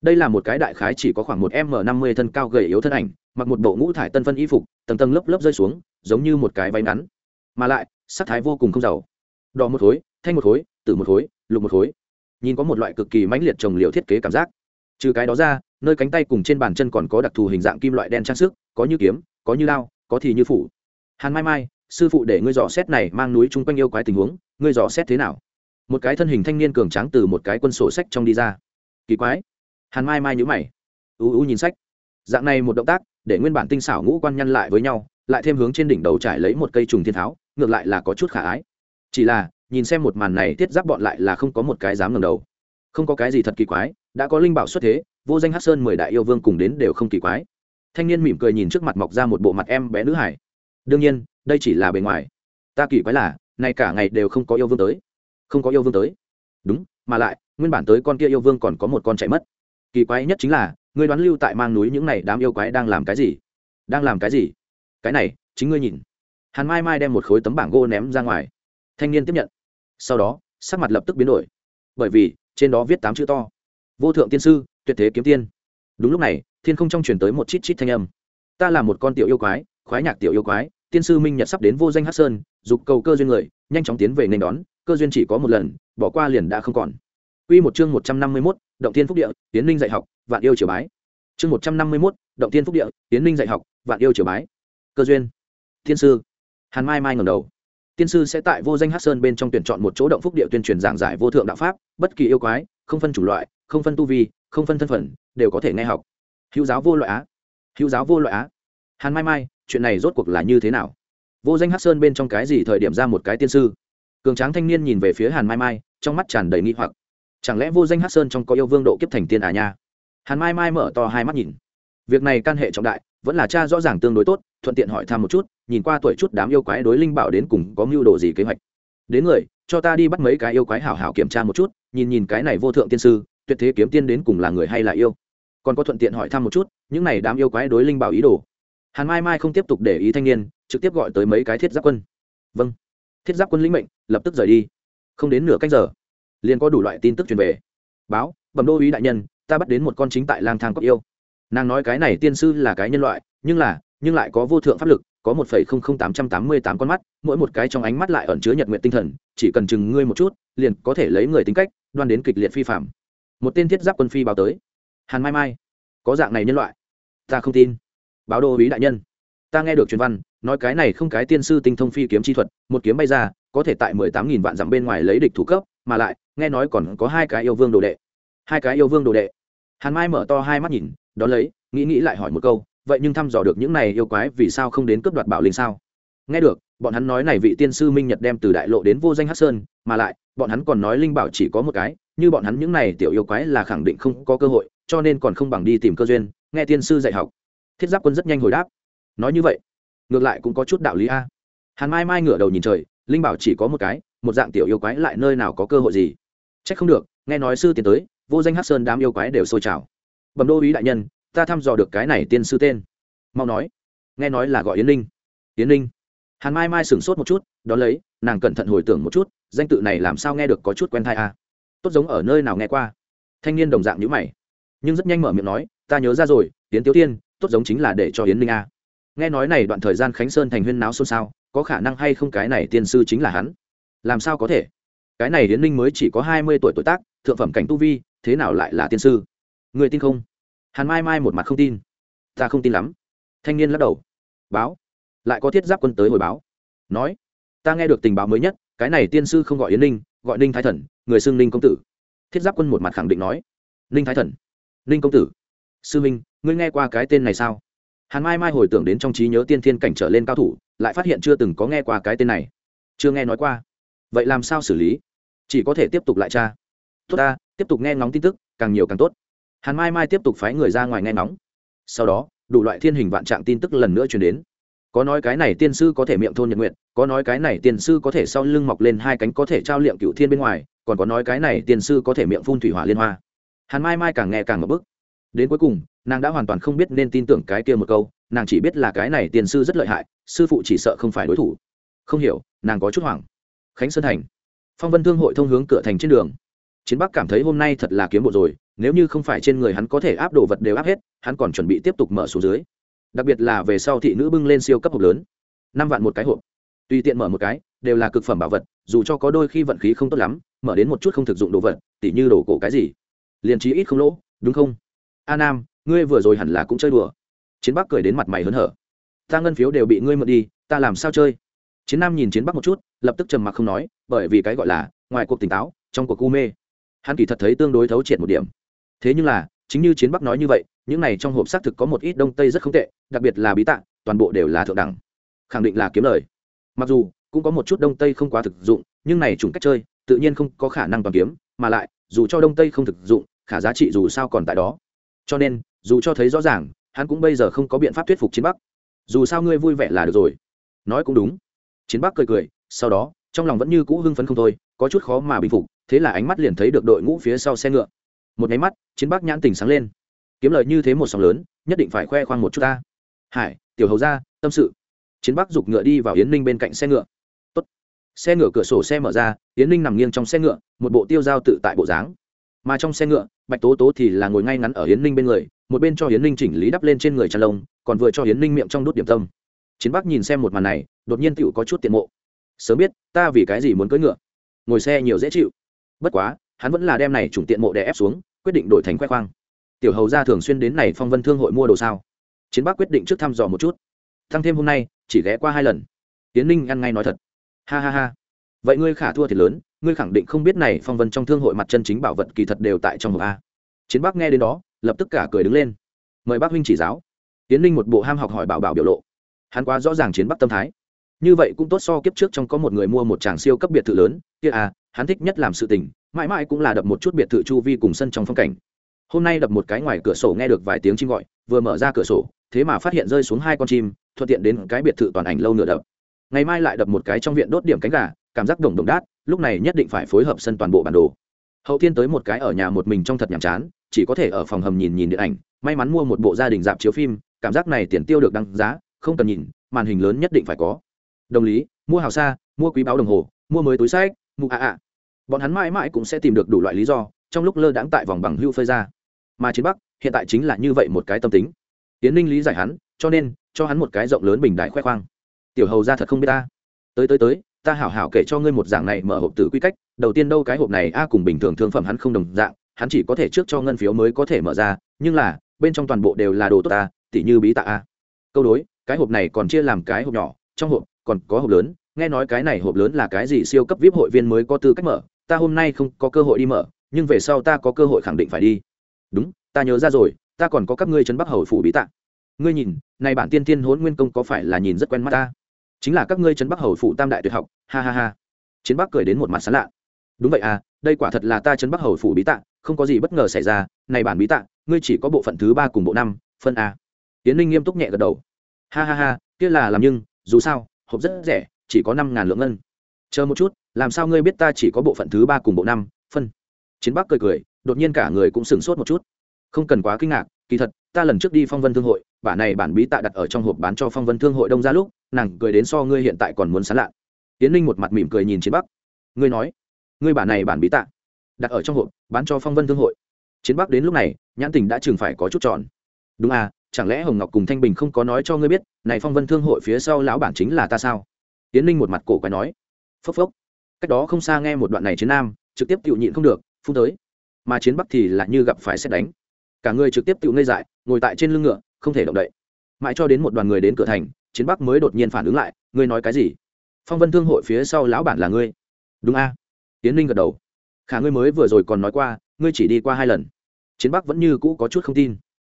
Đây là một cái đại khái chỉ có khoảng một m năm mươi thân cao gầy yếu thân ảnh, mặc một bộ ngũ thải tân phân y phục, tầng tầng lớp lớp rơi xuống, giống như một cái váy ngắn. Mà lại, sắc thái vô cùng không giàu. Đỏ một khối, thanh một khối, tử một khối, lục một khối. Nhìn có một loại cực kỳ mãnh liệt trồng liệu thiết kế cảm giác. Trừ cái đó ra nơi cánh tay cùng trên bàn chân còn có đặc thù hình dạng kim loại đen trang sức, có như kiếm, có như lao có thì như phủ. Hàn mai mai, sư phụ để ngươi dò xét này mang núi chung quanh yêu quái tình huống, ngươi dò xét thế nào? Một cái thân hình thanh niên cường tráng từ một cái quân sổ sách trong đi ra. Kỳ quái. Hàn mai mai nhữ mày. Ưu ưu nhìn sách. Dạng này một động tác, để nguyên bản tinh xảo ngũ quan nhăn lại với nhau, lại thêm hướng trên đỉnh đầu trải lấy một cây trùng thiên tháo, ngược lại là có chút khả ái. Chỉ là, nhìn xem một màn này thiết giáp bọn lại là không có một cái dám ngầm đầu không có cái gì thật kỳ quái, đã có linh bảo xuất thế, vô danh hát sơn mười đại yêu vương cùng đến đều không kỳ quái. Thanh niên mỉm cười nhìn trước mặt mọc ra một bộ mặt em bé nữ hải. Đương nhiên, đây chỉ là bề ngoài. Ta kỳ quái là, nay cả ngày đều không có yêu vương tới. Không có yêu vương tới. Đúng, mà lại, nguyên bản tới con kia yêu vương còn có một con chạy mất. Kỳ quái nhất chính là, ngươi đoán lưu tại mang núi những này đám yêu quái đang làm cái gì? Đang làm cái gì? Cái này, chính ngươi nhìn. Hàn mai mai đem một khối tấm bảng gỗ ném ra ngoài. Thanh niên tiếp nhận. Sau đó, sắc mặt lập tức biến đổi. Bởi vì trên đó viết tám chữ to vô thượng tiên sư tuyệt thế kiếm tiên đúng lúc này thiên không trong truyền tới một chít chít thanh âm ta là một con tiểu yêu quái khoái nhạc tiểu yêu quái tiên sư minh nhật sắp đến vô danh hát sơn dục cầu cơ duyên người nhanh chóng tiến về nên đón cơ duyên chỉ có một lần bỏ qua liền đã không còn Quy một chương 151, Động Thiên Phúc Địa, Tiến Linh dạy học, vạn yêu triều bái. Chương 151, Động Thiên Phúc Địa, Tiến Linh dạy học, vạn yêu triều bái. Cơ duyên. Thiên sư. Hàn Mai Mai ngẩng đầu. Tiên sư sẽ tại vô danh Hắc Sơn bên trong tuyển chọn một chỗ động phúc địa tuyên truyền giảng giải vô thượng đạo pháp, bất kỳ yêu quái, không phân chủ loại, không phân tu vi, không phân thân phận, đều có thể nghe học. Hữu giáo vô loại á. Hữu giáo vô loại á. Hàn Mai Mai, chuyện này rốt cuộc là như thế nào? Vô danh Hắc Sơn bên trong cái gì thời điểm ra một cái tiên sư? Cường tráng thanh niên nhìn về phía Hàn Mai Mai, trong mắt tràn đầy nghi hoặc chẳng lẽ vô danh hát sơn trong có yêu vương độ kiếp thành tiên à nha hàn mai mai mở to hai mắt nhìn việc này can hệ trọng đại vẫn là cha rõ ràng tương đối tốt, thuận tiện hỏi thăm một chút, nhìn qua tuổi chút đám yêu quái đối linh bảo đến cùng có mưu đồ gì kế hoạch. Đến người, cho ta đi bắt mấy cái yêu quái hảo hảo kiểm tra một chút, nhìn nhìn cái này vô thượng tiên sư, tuyệt thế kiếm tiên đến cùng là người hay là yêu. Còn có thuận tiện hỏi thăm một chút, những này đám yêu quái đối linh bảo ý đồ. Hàn mai mai không tiếp tục để ý thanh niên, trực tiếp gọi tới mấy cái thiết giáp quân. Vâng. Thiết giáp quân lĩnh mệnh, lập tức rời đi. Không đến nửa cách giờ, liền có đủ loại tin tức truyền về. Báo, bẩm đô ý đại nhân, ta bắt đến một con chính tại lang thang cóc yêu nàng nói cái này tiên sư là cái nhân loại, nhưng là, nhưng lại có vô thượng pháp lực, có một phẩy không không tám trăm tám mươi tám con mắt, mỗi một cái trong ánh mắt lại ẩn chứa nhật nguyện tinh thần, chỉ cần chừng ngươi một chút, liền có thể lấy người tính cách, đoan đến kịch liệt phi phạm. Một tên thiết giáp quân phi báo tới. Hàn mai mai, có dạng này nhân loại? Ta không tin. Báo đô ý đại nhân. Ta nghe được truyền văn, nói cái này không cái tiên sư tinh thông phi kiếm chi thuật, một kiếm bay ra, có thể tại mười tám nghìn vạn dặm bên ngoài lấy địch thủ cấp, mà lại, nghe nói còn có hai cái yêu vương đồ đệ. Hai cái yêu vương đồ đệ. Hàn mai mở to hai mắt nhìn đón lấy, nghĩ nghĩ lại hỏi một câu, vậy nhưng thăm dò được những này yêu quái vì sao không đến cướp đoạt bảo linh sao? Nghe được, bọn hắn nói này vị tiên sư minh nhật đem từ đại lộ đến vô danh hát sơn, mà lại, bọn hắn còn nói linh bảo chỉ có một cái, như bọn hắn những này tiểu yêu quái là khẳng định không có cơ hội, cho nên còn không bằng đi tìm cơ duyên, nghe tiên sư dạy học. Thiết giáp quân rất nhanh hồi đáp. Nói như vậy, ngược lại cũng có chút đạo lý a. Hàn mai mai ngửa đầu nhìn trời, linh bảo chỉ có một cái, một dạng tiểu yêu quái lại nơi nào có cơ hội gì? C h ắ c không được, nghe nói sư tiến tới, vô danh hát sơn đám yêu quái đều sôi trào bẩm đô ý đại nhân, ta thăm dò được cái này tiên sư tên. Mau nói. Nghe nói là gọi yến linh yến linh hàn mai mai sửng sốt một chút đ ó lấy, nàng cẩn thận hồi tưởng một chút, danh tự này làm sao nghe được có chút quen thai à. tốt giống ở nơi nào nghe qua? Thanh niên đồng dạng nhữ mày. Nhưng rất nhanh mở miệng nói, ta nhớ ra rồi tiến tiểu tiên, tốt giống chính là để cho yến linh a à. nghe nói này đoạn thời gian khánh sơn thành huyên náo xôn xao, có khả năng hay không cái này tiên sư chính là hắn? Làm sao có thể? Cái này yến ninh mới chỉ có hai mươi tuổi tuổi tác, thượng phẩm cảnh tu vi, thế nào lại là tiên sư? Người tin không? Hàn mai mai một mặt không tin. Ta không tin lắm. Thanh niên lắc đầu. Báo. Lại có thiết giáp quân tới hồi báo. Nói. Ta nghe được tình báo mới nhất, cái này tiên sư không gọi yến ninh, gọi ninh thái thần, người xưng ninh công tử. Thiết giáp quân một mặt khẳng định nói. Ninh thái thần. Ninh công tử. Sư minh, ngươi nghe qua cái tên này sao? Hàn mai mai hồi tưởng đến trong trí nhớ tiên thiên cảnh trở lên cao thủ, lại phát hiện chưa từng có nghe qua cái tên này. Chưa nghe nói qua. Vậy làm sao xử lý? Chỉ có thể tiếp tục lại cha tốt ta, tiếp tục nghe ngóng tin tức, càng nhiều càng tốt hàn mai mai tiếp tục phái người ra ngoài nghe ngóng. Sau đó, đủ loại thiên hình vạn trạng tin tức lần nữa chuyển đến. Có nói cái này tiên sư có thể miệng thôn nhật nguyện có nói cái này tiên sư có thể sau lưng mọc lên hai cánh có thể trao liệm cựu thiên bên ngoài, còn có nói cái này tiên sư có thể miệng phun thủy hỏa liên hoa. Hàn mai mai càng nghe càng ngập bức. Đến cuối cùng, nàng đã hoàn toàn không biết nên tin tưởng cái kia một câu, nàng chỉ biết là cái này tiên sư rất lợi hại, sư phụ chỉ sợ không phải đối thủ. Không hiểu, nàng có chút hoảng. Khánh sơn thành. Phong vân thương hội thông hướng cửa thành trên đường. Chiến bắc cảm thấy hôm nay thật là kiếm bộ rồi nếu như không phải trên người hắn có thể áp đồ vật đều áp hết, hắn còn chuẩn bị tiếp tục mở xuống dưới. Đặc biệt là về sau thị nữ bưng lên siêu cấp hộp lớn. Năm vạn một cái hộp. Tùy tiện mở một cái, đều là cực phẩm bảo vật, dù cho có đôi khi vận khí không tốt lắm, mở đến một chút không thực dụng đồ vật, tỉ như đổ cổ cái gì. Liền trí ít không lỗ, đúng không? A nam, ngươi vừa rồi hẳn là cũng chơi đùa. Chiến bắc cười đến mặt mày hớn hở. Ta ngân phiếu đều bị ngươi mượn đi, ta làm sao chơi? Chiến nam nhìn chiến bắc một chút, lập tức trầm mặc không nói, bởi vì cái gọi là, ngoài cuộc tỉnh táo, trong cuộc u mê. Hắn kỳ thật thấy tương đối thấu triệt một điểm thế nhưng là, chính như chiến bắc nói như vậy, những này trong hộp xác thực có một ít đông tây rất không tệ, đặc biệt là bí tạng, toàn bộ đều là thượng đẳng. Khẳng định là kiếm lời. Mặc dù, cũng có một chút đông tây không quá thực dụng, nhưng này chủng cách chơi, tự nhiên không có khả năng toàn kiếm, mà lại, dù cho đông tây không thực dụng, khả giá trị dù sao còn tại đó. Cho nên, dù cho thấy rõ ràng, hắn cũng bây giờ không có biện pháp thuyết phục chiến bắc. Dù sao ngươi vui vẻ là được rồi. Nói cũng đúng. Chiến bắc cười cười, sau đó, trong lòng vẫn như cũ hưng phấn không thôi, có chút khó mà bình phục, thế là ánh mắt liền thấy được đội ngũ phía sau xe ngựa một nháy mắt, chiến bắc nhãn tình sáng lên. Kiếm lời như thế một sóng lớn, nhất định phải khoe khoang một chút ta. Hải, tiểu hầu ra tâm sự. Chiến bắc giục ngựa đi vào yến ninh bên cạnh xe ngựa. Tốt. xe ngựa cửa sổ xe mở ra, yến ninh nằm nghiêng trong xe ngựa, một bộ tiêu dao tự tại bộ dáng. Mà trong xe ngựa, bạch tố tố thì là ngồi ngay ngắn ở yến ninh bên người, một bên cho yến ninh chỉnh lý đắp lên trên người tràn lông, còn vừa cho yến ninh miệng trong đốt điểm tâm. Chiến bắc nhìn xem một màn này, đột nhiên tựu có chút tiện mộ. Sớm biết, ta vì cái gì muốn cưỡi ngựa? Ngồi xe nhiều dễ chịu. Bất quá hắn vẫn là đem này chủng tiện mộ đè ép xuống, quyết định đổi thành khoe khoang. Tiểu hầu ra thường xuyên đến này phong vân thương hội mua đồ sao? Chiến bắc quyết định trước thăm dò một chút. Thăng thêm hôm nay, chỉ ghé qua hai lần. Tiến ninh ăn ngay nói thật. Ha ha ha. Vậy ngươi khả thua thì lớn, ngươi khẳng định không biết này phong vân trong thương hội mặt chân chính bảo vật kỳ thật đều tại trong hộp a. Chiến bắc nghe đến đó, lập tức cả cười đứng lên. Mời bác huynh chỉ giáo. Tiến ninh một bộ ham học hỏi bảo bảo biểu lộ. Hắn quá rõ ràng chiến bắc tâm thái. Như vậy cũng tốt so kiếp trước trong có một người mua một tràng siêu cấp biệt thự lớn. Kia à hắn thích nhất làm sự tình, mãi mãi cũng là đập một chút biệt thự chu vi cùng sân trong phong cảnh. Hôm nay đập một cái ngoài cửa sổ nghe được vài tiếng chim gọi, vừa mở ra cửa sổ, thế mà phát hiện rơi xuống hai con chim, thuận tiện đến cái biệt thự toàn ảnh lâu nửa đập. Ngày mai lại đập một cái trong viện đốt điểm cánh gà, cảm giác đồng đồng đát, lúc này nhất định phải phối hợp sân toàn bộ bản đồ. Hậu thiên tới một cái ở nhà một mình trong thật nhàm chán, chỉ có thể ở phòng hầm nhìn nhìn điện ảnh, may mắn mua một bộ gia đình dạp chiếu phim, cảm giác này tiền tiêu được đăng giá, không cần nhìn, màn hình lớn nhất định phải có. Đồng lý, mua hào xa mua quý báo đồng hồ, mua mới túi sách mụ ạ ạ bọn hắn mãi mãi cũng sẽ tìm được đủ loại lý do, trong lúc lơ đãng tại vòng bằng hưu phơi ra. Mà chiến bắc, hiện tại chính là như vậy một cái tâm tính. Tiến ninh lý giải hắn, cho nên, cho hắn một cái rộng lớn bình đại khoe khoang. Tiểu hầu ra thật không biết ta. Tới tới tới, ta hảo hảo kể cho ngươi một dạng này mở hộp tử quy cách, đầu tiên đâu cái hộp này, a, cùng bình thường thương phẩm hắn không đồng dạng, hắn chỉ có thể trước cho ngân phiếu mới có thể mở ra, nhưng là, bên trong toàn bộ đều là đồ tốt ta, tỉ như bí tạ a. Câu đối, cái hộp này còn chia làm cái hộp nhỏ, trong hộp còn có hộp lớn, nghe nói cái này hộp lớn là cái gì siêu cấp vip hội viên mới có tư cách mở ta hôm nay không có cơ hội đi mở, nhưng về sau ta có cơ hội khẳng định phải đi. Đúng, ta nhớ ra rồi, ta còn có các ngươi trấn bắc hầu phủ bí tạ ngươi nhìn, này bản tiên tiên hốn nguyên công có phải là nhìn rất quen mắt ta? Chính là các ngươi trấn bắc hầu phủ tam đại tuyệt học, ha ha ha. Chiến bắc cười đến một mặt sán lạ đúng vậy à đây quả thật là ta trấn bắc hầu phủ bí tạ không có gì bất ngờ xảy ra, này bản bí tạ ngươi chỉ có bộ phận thứ ba cùng bộ năm, phân a. Tiến linh nghiêm túc nhẹ gật đầu. Ha ha ha, kia là làm nhưng, dù sao, hộp rất rẻ, chỉ có năm ngàn lượng ngân. Chờ một chút làm sao ngươi biết ta chỉ có bộ phận thứ ba cùng bộ năm, phân? Chiến bắc cười cười, đột nhiên cả người cũng sửng sốt một chút. Không cần quá kinh ngạc, kỳ thật, ta lần trước đi phong vân thương hội bản này bản bí tạ đặt ở trong hộp bán cho phong vân thương hội đông ra lúc, nàng cười đến so ngươi hiện tại còn muốn sán lạ. Tiến linh một mặt mỉm cười nhìn chiến bắc. Ngươi nói, ngươi bản này bản bí tạ đặt ở trong hộp, bán cho phong vân thương hội. Chiến bắc đến lúc này, nhãn tình đã chừng phải có chút tròn. Đúng à chẳng lẽ hồng ngọc cùng thanh bình không có nói cho ngươi biết, này phong vân thương hội phía sau lão bản chính là ta sao? Tiến linh một mặt cổ quái nói. Phốc phốc cách đó không xa nghe một đoạn này chiến nam, trực tiếp tự nhịn không được, phun tới. Mà chiến bắc thì lại như gặp phải xét đánh. Cả người trực tiếp tự ngây dại, ngồi tại trên lưng ngựa, không thể động đậy. Mãi cho đến một đoàn người đến cửa thành, chiến bắc mới đột nhiên phản ứng lại, ngươi nói cái gì? Phong vân thương hội phía sau lão bản là ngươi. Đúng a. Tiến linh gật đầu. Khả ngươi mới vừa rồi còn nói qua, ngươi chỉ đi qua hai lần. Chiến bắc vẫn như cũ có chút không tin.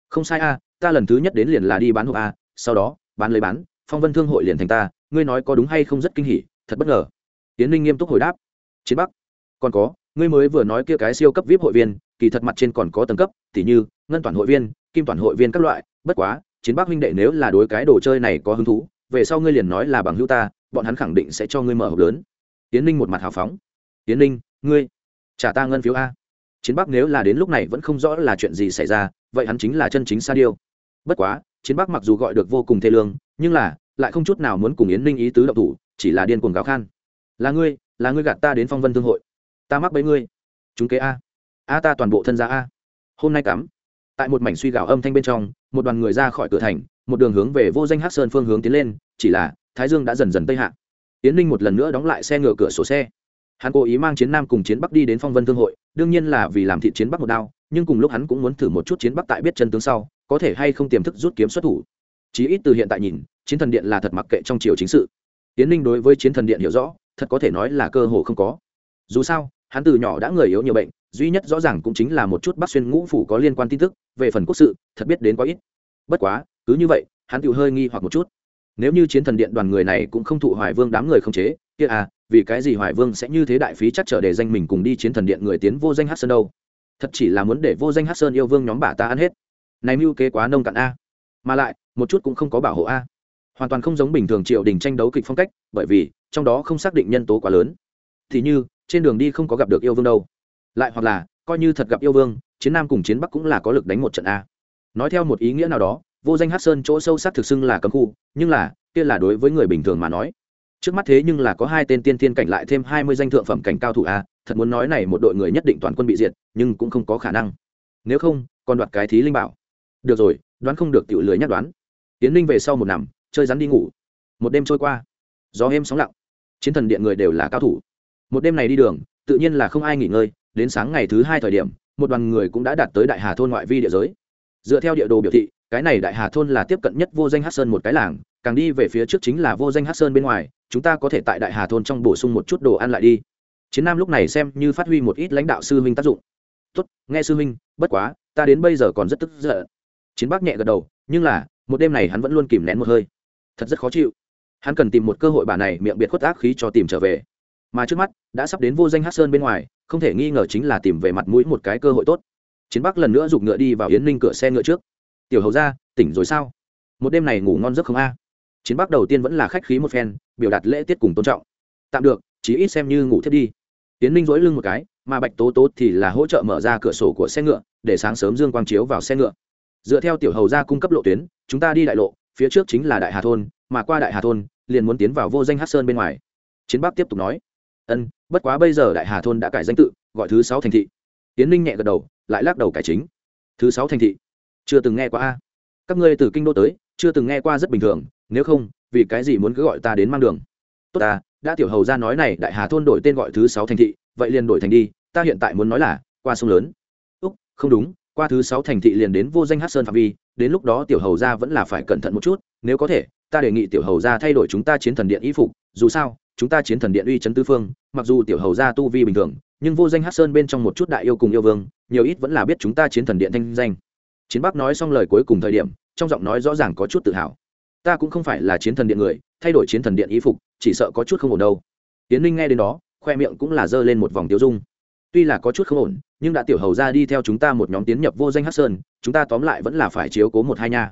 Không sai a, ta lần thứ nhất đến liền là đi bán hộp a, sau đó, bán lấy bán, phong vân thương hội liền thành ta, ngươi nói có đúng hay không rất kinh hỉ, thật bất ngờ tiến linh nghiêm túc hồi đáp. Chiến bắc, còn có, ngươi mới vừa nói kia cái siêu cấp vip hội viên, kỳ thật mặt trên còn có tầng cấp t h như, ngân toàn hội viên, kim toàn hội viên các loại. Bất quá, chiến bắc huynh đệ nếu là đối cái đồ chơi này có hứng thú, về sau ngươi liền nói là bằng hữu ta, bọn hắn khẳng định sẽ cho ngươi mở hộp lớn. Tiến ninh một mặt hào phóng. Tiến ninh, ngươi trả ta ngân phiếu a. Chiến bắc nếu là đến lúc này vẫn không rõ là chuyện gì xảy ra, vậy hắn chính là chân chính sa điêu. Bất quá, chiến bắc mặc dù gọi được vô cùng thê lương, nhưng là lại không chút nào muốn cùng yến ninh ý tứ động thủ, chỉ là điên cuồng gáo khan là ngươi là ngươi gạt ta đến phong vân thương hội. Ta mắc bấy ngươi. Chúng kế a. A ta toàn bộ thân gia a. Hôm nay cắm. Tại một mảnh suy gạo âm thanh bên trong, một đoàn người ra khỏi cửa thành, một đường hướng về vô danh hát sơn phương hướng tiến lên, chỉ là, thái dương đã dần dần tây hạ. Tiến ninh một lần nữa đóng lại xe ngựa cửa sổ xe. Hắn cố ý mang chiến nam cùng chiến bắc đi đến phong vân thương hội, đương nhiên là vì làm thị chiến bắc một đao, nhưng cùng lúc hắn cũng muốn thử một chút chiến bắc tại biết chân tướng sau, có thể hay không tiềm thức rút kiếm xuất thủ. Chí ít từ hiện tại nhìn, chiến thần điện là thật mặc kệ trong triều chính sự. Tiến ninh đối với chiến thần điện hiểu rõ thật có thể nói là cơ hồ không có. Dù sao, hắn từ nhỏ đã người yếu nhiều bệnh, duy nhất rõ ràng cũng chính là một chút bắc xuyên ngũ phủ có liên quan tin tức, về phần quốc sự, thật biết đến quá ít. Bất quá, cứ như vậy, hắn tự hơi nghi hoặc một chút. Nếu như chiến thần điện đoàn người này cũng không thụ hoài vương đám người không chế, kia à vì cái gì hoài vương sẽ như thế đại phí chắc trở để danh mình cùng đi chiến thần điện người tiến vô danh hát sơn đâu? Thật chỉ là muốn để vô danh hát sơn yêu vương nhóm bà ta ăn hết. Này mưu kế quá nông cạn a. Mà lại, một chút cũng không có bảo hộ a hoàn toàn không giống bình thường triều đình tranh đấu kịch phong cách, bởi vì trong đó không xác định nhân tố quá lớn. Thì như, trên đường đi không có gặp được yêu vương đâu. Lại hoặc là, coi như thật gặp yêu vương, chiến nam cùng chiến bắc cũng là có lực đánh một trận a. Nói theo một ý nghĩa nào đó, vô danh hát sơn chỗ sâu sắc thực xưng là cấm khu, nhưng là, kia là đối với người bình thường mà nói. Trước mắt thế nhưng là có hai tên tiên thiên cảnh lại thêm hai mươi danh thượng phẩm cảnh cao thủ a, thật muốn nói này một đội người nhất định toàn quân bị diệt, nhưng cũng không có khả năng. Nếu không, còn đoạt cái thí linh bảo. Được rồi, đoán không được tiểu lưới nhắc đoán. Tiến Ninh về sau một nằm chơi rắn đi ngủ. Một đêm trôi qua, gió êm sóng lặng. Chiến thần điện người đều là cao thủ. Một đêm này đi đường, tự nhiên là không ai nghỉ ngơi, đến sáng ngày thứ hai thời điểm, một đoàn người cũng đã đạt tới đại hà thôn ngoại vi địa giới. Dựa theo địa đồ biểu thị, cái này đại hà thôn là tiếp cận nhất vô danh hát sơn một cái làng, càng đi về phía trước chính là vô danh hát sơn bên ngoài, chúng ta có thể tại đại hà thôn trong bổ sung một chút đồ ăn lại đi. Chiến nam lúc này xem như phát huy một ít lãnh đạo sư huynh tác dụng. Tốt, nghe sư huynh, bất quá, ta đến bây giờ còn rất tức giận. Chiến bắc nhẹ gật đầu, nhưng là, một đêm này hắn vẫn luôn kìm nén một hơi thật rất khó chịu. Hắn cần tìm một cơ hội bà này miệng biệt khuất ác khí cho tìm trở về. Mà trước mắt, đã sắp đến vô danh hát sơn bên ngoài, không thể nghi ngờ chính là tìm về mặt mũi một cái cơ hội tốt. Chiến bắc lần nữa giục ngựa đi vào yến ninh cửa xe ngựa trước. Tiểu hầu ra tỉnh rồi sao? Một đêm này ngủ ngon giấc không a? Chiến bắc đầu tiên vẫn là khách khí một phen, biểu đạt lễ tiết cùng tôn trọng. Tạm được, chí ít xem như ngủ thiết đi. Yến ninh dỗi lưng một cái, mà bạch tố tố thì là hỗ trợ mở ra cửa sổ của xe ngựa, để sáng sớm dương quang chiếu vào xe ngựa. Dựa theo tiểu hầu ra cung cấp lộ tuyến, chúng ta đi đại lộ phía trước chính là đại hà thôn, mà qua đại hà thôn, liền muốn tiến vào vô danh hát sơn bên ngoài. Chiến bắc tiếp tục nói, ân, bất quá bây giờ đại hà thôn đã cải danh tự, gọi thứ sáu thành thị. Tiến ninh nhẹ gật đầu, lại lắc đầu cải chính. Thứ sáu thành thị? Chưa từng nghe qua a. Các ngươi từ kinh đô tới, chưa từng nghe qua rất bình thường, nếu không, vì cái gì muốn cứ gọi ta đến mang đường? Tốt ta, đã tiểu hầu ra nói này, đại hà thôn đổi tên gọi thứ sáu thành thị, vậy liền đổi thành đi, ta hiện tại muốn nói là, qua sông lớn. Úc, không đúng qua thứ sáu thành thị liền đến vô danh hát sơn phạm vi, đến lúc đó tiểu hầu ra vẫn là phải cẩn thận một chút, nếu có thể, ta đề nghị tiểu hầu ra thay đổi chúng ta chiến thần điện y phục, dù sao, chúng ta chiến thần điện uy chấn tư phương, mặc dù tiểu hầu ra tu vi bình thường, nhưng vô danh hát sơn bên trong một chút đại yêu cùng yêu vương, nhiều ít vẫn là biết chúng ta chiến thần điện thanh danh. Chiến bắc nói xong lời cuối cùng thời điểm, trong giọng nói rõ ràng có chút tự hào. Ta cũng không phải là chiến thần điện người, thay đổi chiến thần điện y phục, chỉ sợ có chút không ổn đâu. Tiến linh nghe đến đó, khoe miệng cũng là giơ lên một vòng tiêu dung. Tuy là có chút không ổn nhưng đã tiểu hầu ra đi theo chúng ta một nhóm tiến nhập vô danh hát sơn, chúng ta tóm lại vẫn là phải chiếu cố một hai nha.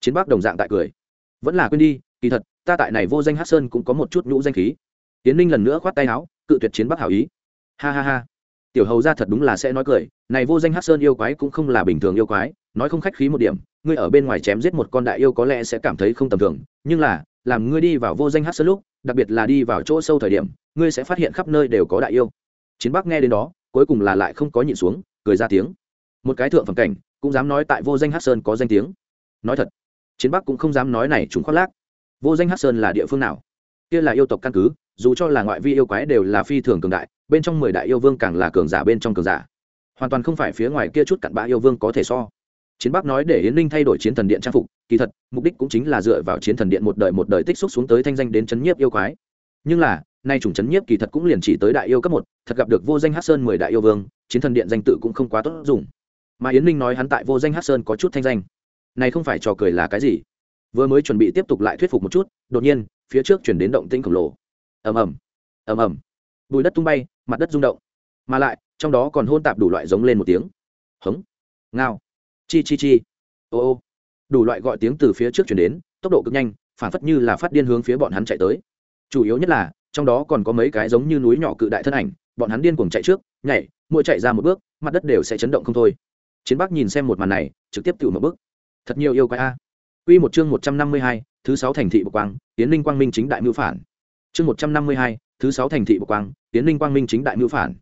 Chiến bắc đồng dạng tại cười. Vẫn là quên đi, kỳ thật, ta tại này vô danh hát sơn cũng có một chút nhũ danh khí. Tiến ninh lần nữa khoát tay áo, cự tuyệt chiến bắc hảo ý. Ha ha ha. Tiểu hầu ra thật đúng là sẽ nói cười, này vô danh hát sơn yêu quái cũng không là bình thường yêu quái, nói không khách khí một điểm, ngươi ở bên ngoài chém giết một con đại yêu có lẽ sẽ cảm thấy không tầm thường, nhưng là, làm ngươi đi vào vô danh hát sơn lúc, đặc biệt là đi vào chỗ sâu thời điểm, ngươi sẽ phát hiện khắp nơi đều có đại yêu. Chiến bắc nghe đến đó cuối cùng là lại không có nhịn xuống, cười ra tiếng. Một cái thượng phẩm cảnh, cũng dám nói tại vô danh hát sơn có danh tiếng. Nói thật, chiến bắc cũng không dám nói này chúng khoác lác. Vô danh hát sơn là địa phương nào? Kia là yêu tộc căn cứ, dù cho là ngoại vi yêu quái đều là phi thường cường đại, bên trong mười đại yêu vương càng là cường giả bên trong cường giả. Hoàn toàn không phải phía ngoài kia chút cặn bã yêu vương có thể so. Chiến bắc nói để yến ninh thay đổi chiến thần điện trang phục, kỳ thật, mục đích cũng chính là dựa vào chiến thần điện một đời một đời tích xúc xuống tới thanh danh đến chấn nhiếp yêu quái. Nhưng là nay chủng chấn nhiếp kỳ thật cũng liền chỉ tới đại yêu cấp một, thật gặp được vô danh hát sơn mười đại yêu vương, chiến thần điện danh tự cũng không quá tốt dùng. Mà yến ninh nói hắn tại vô danh hát sơn có chút thanh danh. Này không phải trò cười là cái gì? Vừa mới chuẩn bị tiếp tục lại thuyết phục một chút, đột nhiên, phía trước chuyển đến động tĩnh khổng lồ. Ầm ầm ầm ầm. Bùi đất tung bay, mặt đất rung động. Mà lại, trong đó còn hôn tạp đủ loại giống lên một tiếng. Hống, ngao, chi chi chi. Ô ô. Đủ loại gọi tiếng từ phía trước chuyển đến, tốc độ cực nhanh, phản phất như là phát điên hướng phía bọn hắn chạy tới. Chủ yếu nhất là trong đó còn có mấy cái giống như núi nhỏ cự đại thân ảnh bọn hắn điên cuồng chạy trước nhảy mỗi chạy ra một bước mặt đất đều sẽ chấn động không thôi chiến bắc nhìn xem một màn này trực tiếp tự một bước thật nhiều yêu quái a Quy một chương 152, thứ 6 thành thị Bộc Quang, Tiến Linh Quang Minh chính đại mưu phản. Chương 152, thứ 6 thành thị Bộc Quang, Tiến Linh Quang Minh chính đại mưu phản.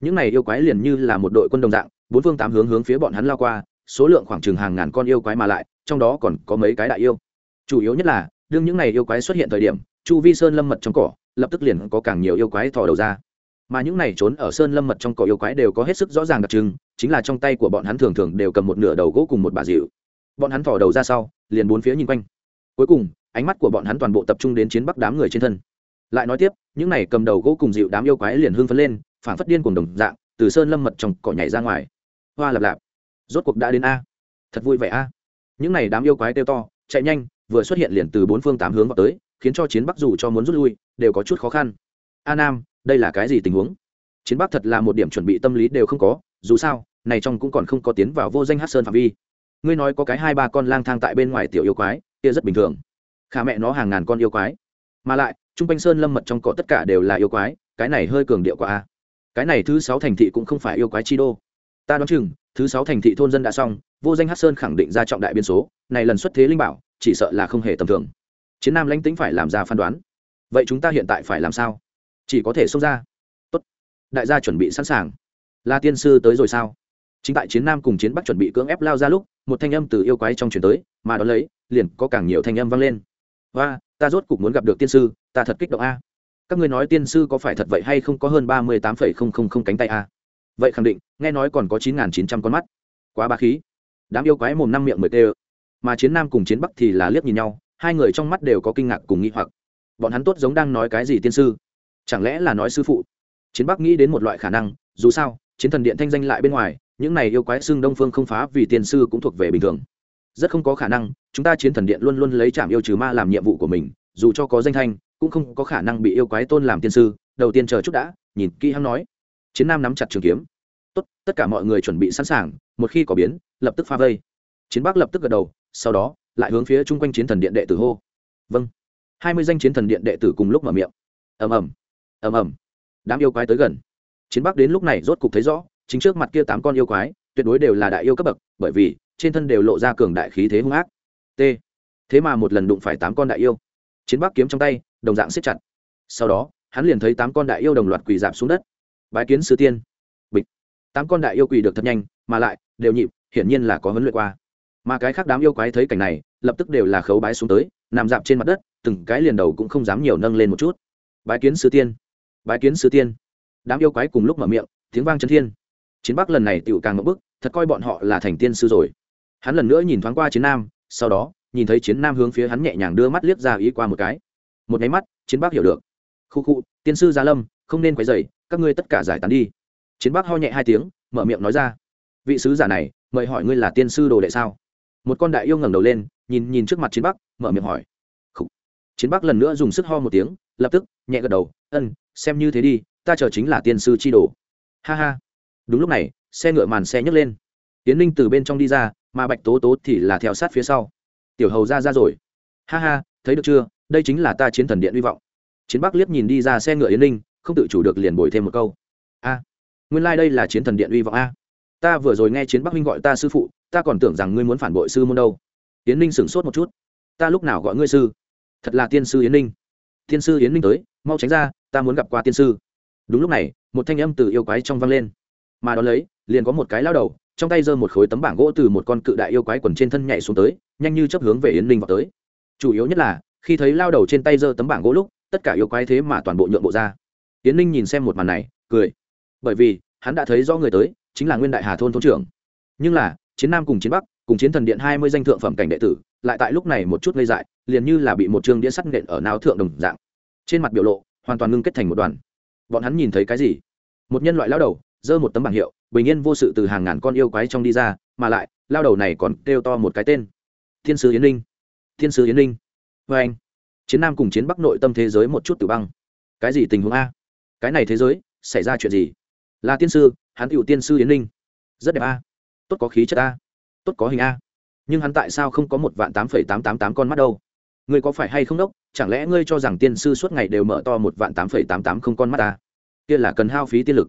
Những này yêu quái liền như là một đội quân đồng dạng, bốn phương tám hướng hướng phía bọn hắn lao qua, số lượng khoảng chừng hàng ngàn con yêu quái mà lại, trong đó còn có mấy cái đại yêu. Chủ yếu nhất là, đương những này yêu quái xuất hiện thời điểm, chu vi sơn lâm mật trong cỏ, lập tức liền có càng nhiều yêu quái thò đầu ra. Mà những này trốn ở sơn lâm mật trong cỏ yêu quái đều có hết sức rõ ràng đặc trưng, chính là trong tay của bọn hắn thường thường đều cầm một nửa đầu gỗ cùng một bà dịu. Bọn hắn thò đầu ra sau, liền bốn phía nhìn quanh. Cuối cùng ánh mắt của bọn hắn toàn bộ tập trung đến chiến bắc đám người trên thân. Lại nói tiếp những này cầm đầu gỗ cùng dịu đám yêu quái liền hưng phấn lên phản phất điên cùng đồng dạng từ sơn lâm mật trong cỏ nhảy ra ngoài. Hoa lạp lạp. Rốt cuộc đã đến a. Thật vui vẻ a. Những này đám yêu quái kêu to chạy nhanh vừa xuất hiện liền từ bốn phương tám hướng vào tới khiến cho chiến bắc dù cho muốn rút lui, đều có chút khó khăn. A nam, đây là cái gì tình huống? Chiến bắc thật là một điểm chuẩn bị tâm lý đều không có, dù sao, này trong cũng còn không có tiến vào vô danh hát sơn phạm vi. Ngươi nói có cái hai ba con lang thang tại bên ngoài tiểu yêu quái, kia rất bình thường. Khả mẹ nó hàng ngàn con yêu quái. Mà lại, trung quanh sơn lâm mật trong cỏ tất cả đều là yêu quái, cái này hơi cường điệu quá a. Cái này thứ sáu thành thị cũng không phải yêu quái chi đô. Ta đoán chừng, thứ sáu thành thị thôn dân đã xong, vô danh hát sơn khẳng định ra trọng đại biên số, này lần xuất thế linh bảo, chỉ sợ là không hề tầm thường chiến nam lãnh tính phải làm ra phán đoán. Vậy chúng ta hiện tại phải làm sao? Chỉ có thể xông ra. Tốt. Đại gia chuẩn bị sẵn sàng. La tiên sư tới rồi sao? Chính tại chiến nam cùng chiến bắc chuẩn bị cưỡng ép lao ra lúc, một thanh âm từ yêu quái trong chuyển tới, mà đ ó lấy, liền có càng nhiều thanh âm vang lên. Và ta rốt cục muốn gặp được tiên sư, ta thật kích động a. Các ngươi nói tiên sư có phải thật vậy hay không có hơn ba mươi tám phẩy không không không cánh tay a? Vậy khẳng định, nghe nói còn có chín nghìn chín trăm con mắt. Quá ba khí. Đám yêu quái mồm năm miệng mười tê mà chiến nam cùng chiến bắc thì là liếc nhìn nhau hai người trong mắt đều có kinh ngạc cùng nghi hoặc. Bọn hắn tốt giống đang nói cái gì tiên sư? Chẳng lẽ là nói sư phụ? Chiến bắc nghĩ đến một loại khả năng, dù sao, chiến thần điện thanh danh lại bên ngoài, những này yêu quái xưng đông phương không phá vì tiên sư cũng thuộc về bình thường. Rất không có khả năng, chúng ta chiến thần điện luôn luôn lấy trảm yêu trừ ma làm nhiệm vụ của mình, dù cho có danh thanh, cũng không có khả năng bị yêu quái tôn làm tiên sư. Đầu tiên chờ chút đã, nhìn kỹ hắn nói. Chiến nam nắm chặt trường kiếm. Tốt, tất cả mọi người chuẩn bị sẵn sàng, một khi có biến, lập tức pha vây. Chiến bắc lập tức gật đầu, sau đó lại hướng phía chung quanh chiến thần điện đệ tử hô. Vâng. Hai mươi danh chiến thần điện đệ tử cùng lúc mở miệng. Ầm ầm. Ầm ầm. Đám yêu quái tới gần. Chiến bắc đến lúc này rốt cục thấy rõ, chính trước mặt kia tám con yêu quái, tuyệt đối đều là đại yêu cấp bậc, bởi vì, trên thân đều lộ ra cường đại khí thế hung ác. T. Thế mà một lần đụng phải tám con đại yêu. Chiến bắc kiếm trong tay, đồng dạng siết chặt. Sau đó, hắn liền thấy tám con đại yêu đồng loạt quỳ giảm xuống đất. Bái kiến sư tiên. Bịch. Tám con đại yêu quỳ được thật nhanh, mà lại, đều nhịp, hiển nhiên là có huấn luyện qua. Mà cái khác đám yêu quái thấy cảnh này lập tức đều là khấu bái xuống tới, nằm dạp trên mặt đất, từng cái liền đầu cũng không dám nhiều nâng lên một chút. Bái kiến sư tiên. Bái kiến sư tiên. Đám yêu quái cùng lúc mở miệng, tiếng vang chân thiên. Chiến bắc lần này tựu càng ngẫu bức, thật coi bọn họ là thành tiên sư rồi. Hắn lần nữa nhìn thoáng qua chiến nam, sau đó, nhìn thấy chiến nam hướng phía hắn nhẹ nhàng đưa mắt liếc ra ý qua một cái. Một nháy mắt, chiến bắc hiểu được. Khu khu, tiên sư gia lâm, không nên quấy dày các ngươi tất cả giải tán đi. Chiến bắc ho nhẹ hai tiếng, mở miệng nói ra. Vị sứ giả này, mời hỏi ngươi là tiên sư đồ đệ sao? Một con đại yêu ngẩng đầu lên nhìn nhìn trước mặt chiến bắc, mở miệng hỏi. Khủ. chiến bắc lần nữa dùng sức ho một tiếng, lập tức, nhẹ gật đầu ân xem như thế đi, ta chờ chính là tiên sư chi đồ. Ha ha. Đúng lúc này, xe ngựa màn xe nhấc lên. Tiến ninh từ bên trong đi ra, mà bạch tố tố thì là theo sát phía sau. Tiểu hầu ra ra rồi. Ha ha, thấy được chưa? Đây chính là ta chiến thần điện hy vọng. Chiến bắc liếc nhìn đi ra xe ngựa yến ninh, không tự chủ được liền bồi thêm một câu. A, nguyên lai、like、đây là chiến thần điện hy vọng a. Ta vừa rồi nghe chiến bắc minh gọi ta sư phụ, ta còn tưởng rằng ngươi muốn phản bội sư môn đâu yến ninh sửng sốt một chút. Ta lúc nào gọi ngươi sư? Thật là tiên sư yến ninh. Tiên sư yến ninh tới, mau tránh ra, ta muốn gặp qua tiên sư. Đúng lúc này, một thanh âm từ yêu quái trong vang lên. Mà đón lấy, liền có một cái lao đầu, trong tay giơ một khối tấm bảng gỗ từ một con cự đại yêu quái quần trên thân nhảy xuống tới, nhanh như chấp hướng về yến ninh vào tới. Chủ yếu nhất là, khi thấy lao đầu trên tay giơ tấm bảng gỗ lúc, tất cả yêu quái thế mà toàn bộ nhượng bộ ra. Yến ninh nhìn xem một màn này, cười. Bởi vì, hắn đã thấy do người tới, chính là nguyên đại hà thôn thôn trưởng. Nhưng là, chiến nam cùng chiến bắc cùng chiến thần điện hai mươi danh thượng phẩm cảnh đệ tử, lại tại lúc này một chút ngây dại, liền như là bị một chương đĩa sắt nện ở nào thượng đồng dạng. Trên mặt biểu lộ, hoàn toàn ngưng kết thành một đoàn. Bọn hắn nhìn thấy cái gì? Một nhân loại lao đầu, giơ một tấm bảng hiệu, bình yên vô sự từ hàng ngàn con yêu quái trong đi ra, mà lại, lao đầu này còn kêu to một cái tên. Thiên sứ yến linh. Thiên sứ yến linh. Vê anh, chiến nam cùng chiến bắc nội tâm thế giới một chút tử băng. Cái gì tình huống a? Cái này thế giới, xảy ra chuyện gì? Là tiên sư, hắn cựu tiên sư yến linh. Rất đẹp a. Tốt có khí chất a tốt có hình a. Nhưng hắn tại sao không có một vạn tám phẩy tám tám tám con mắt đâu? Ngươi có phải hay không đốc? Chẳng lẽ ngươi cho rằng tiên sư suốt ngày đều mở to một vạn tám phẩy tám tám không con mắt ta kia là cần hao phí tiên lực.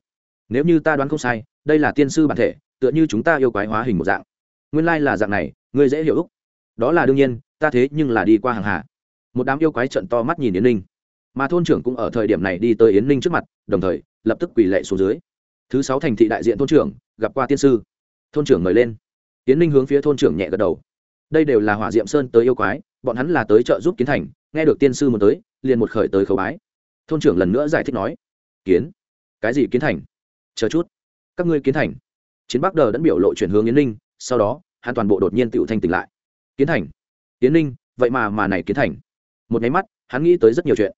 Nếu như ta đoán không sai, đây là tiên sư bản thể, tựa như chúng ta yêu quái hóa hình một dạng. Nguyên lai là dạng này, ngươi dễ hiểu úc đó là đương nhiên, ta thế nhưng là đi qua hàng hà. Một đám yêu quái trận to mắt nhìn yến ninh. Mà thôn trưởng cũng ở thời điểm này đi tới yến ninh trước mặt, đồng thời, lập tức quỳ lệ xuống dưới. Thứ sáu thành thị đại diện thôn trưởng, gặp qua tiên sư. Thôn trưởng mời lên. Tiến ninh hướng phía thôn trưởng nhẹ gật đầu. Đây đều là hỏa diệm sơn tới yêu quái, bọn hắn là tới trợ giúp kiến thành, nghe được tiên sư muốn tới, liền một khởi tới khấu bái. Thôn trưởng lần nữa giải thích nói, kiến? Cái gì kiến thành? Chờ chút. Các ngươi kiến thành. Chiến bắc đờ đã biểu lộ chuyển hướng yến ninh, sau đó, hắn toàn bộ đột nhiên tựu thanh tỉnh lại. Kiến thành? Yến ninh, vậy mà mà này kiến thành? Một máy mắt, hắn nghĩ tới rất nhiều chuyện.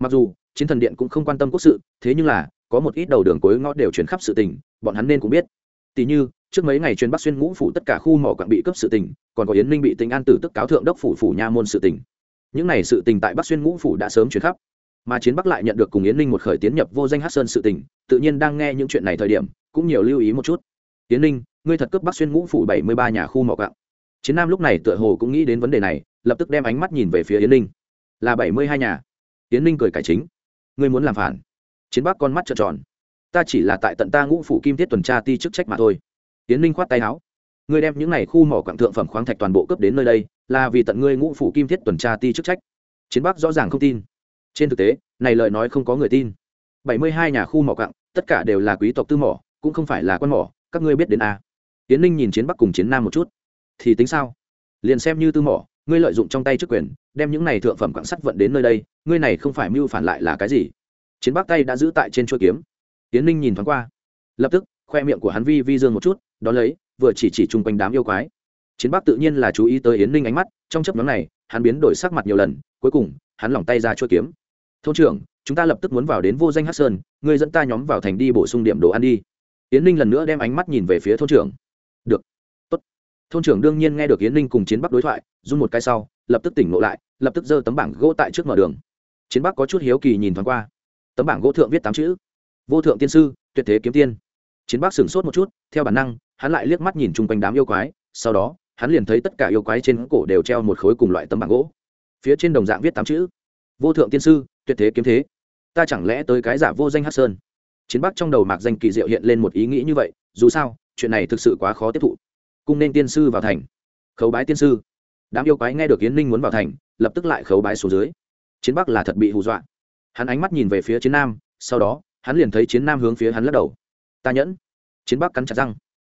Mặc dù, chiến thần điện cũng không quan tâm quốc sự, thế nhưng là, có một ít đầu đường cuối ngõ đều chuyển khắp sự tình, bọn hắn nên cũng biết. Tỷ như trước mấy ngày chuyên bắc xuyên ngũ phủ tất cả khu mỏ quặng bị cấp sự tình, còn có yến ninh bị Tinh an tử tức cáo thượng đốc phủ phủ nha môn sự tình. Những này sự tình tại bắc xuyên ngũ phủ đã sớm chuyển khắp. Mà chiến bắc lại nhận được cùng yến ninh một khởi tiến nhập vô danh hát sơn sự tình, tự nhiên đang nghe những chuyện này thời điểm, cũng nhiều lưu ý một chút. Yến ninh, ngươi thật cướp bắc xuyên ngũ phủ bảy mươi ba nhà khu mỏ quặng. Chiến nam lúc này tựa hồ cũng nghĩ đến vấn đề này, lập tức đem ánh mắt nhìn về phía yến ninh. Là bảy mươi hai nhà. Yến ninh cười cải chính. Ngươi muốn làm phản. Chiến bắc con mắt trợn tròn. Ta chỉ là tại tận ta ngũ phủ kim thiết tuần tra ti chức trách mà thôi yến ninh khoát tay áo. Ngươi đem những n à y khu mỏ quặng thượng phẩm khoáng thạch toàn bộ cấp đến nơi đây, là vì tận ngươi ngũ phủ kim thiết tuần tra ti chức trách. Chiến bắc rõ ràng không tin. Trên thực tế, này lời nói không có người tin. Bảy mươi hai nhà khu mỏ quặng, tất cả đều là quý tộc tư mỏ, cũng không phải là quan mỏ, các ngươi biết đến a à. tiến ninh nhìn chiến bắc cùng chiến nam một chút. Thì tính sao? Liền xem như tư mỏ, ngươi lợi dụng trong tay chức quyền, đem những này thượng phẩm quảng sắt vận đến nơi đây, ngươi này không phải mưu phản lại là cái gì? Chiến bắc tay đã giữ tại trên chuôi kiếm. Tiến ninh nhìn thoáng qua. Lập tức khoe miệng của hắn vi vi dương một chút đón lấy, vừa chỉ chỉ chung quanh đám yêu quái. Chiến bắc tự nhiên là chú ý tới yến ninh ánh mắt, trong chấp nhóm này, hắn biến đổi sắc mặt nhiều lần, cuối cùng, hắn lỏng tay ra chuôi kiếm. Thôn trưởng, chúng ta lập tức muốn vào đến vô danh hát sơn, ngươi dẫn ta nhóm vào thành đi bổ sung điểm đồ ăn đi. Yến ninh lần nữa đem ánh mắt nhìn về phía thôn trưởng. Được, Tốt. thôn trưởng đương nhiên nghe được yến ninh cùng chiến bắc đối thoại, run một cái sau, lập tức tỉnh ngộ lại, lập tức giơ tấm bảng gỗ tại trước mở đường. Chiến bắc có chút hiếu kỳ nhìn thoáng qua. Tấm bảng gỗ thượng viết tám chữ. Vô thượng tiên sư, tuyệt thế kiếm tiên chiến bắc sửng sốt một chút, theo bản năng, hắn lại liếc mắt nhìn chung quanh đám yêu quái, sau đó, hắn liền thấy tất cả yêu quái trên cổ đều treo một khối cùng loại tấm bảng gỗ. Phía trên đồng dạng viết tám chữ, vô thượng tiên sư, tuyệt thế kiếm thế. Ta chẳng lẽ tới cái giả vô danh hát sơn? Chiến bắc trong đầu mạc danh kỳ diệu hiện lên một ý nghĩ như vậy, dù sao, chuyện này thực sự quá khó tiếp thụ. Cung nên tiên sư vào thành. Khấu bái tiên sư. Đám yêu quái nghe được yến ninh muốn vào thành, lập tức lại khấu bái xuống dưới. Chiến bắc là thật bị hù dọa. Hắn ánh mắt nhìn về phía chiến nam, sau đó, hắn liền thấy chiến nam hướng phía hắn lắc đầu ta nhẫn. Chiến bắc cắn chặt răng.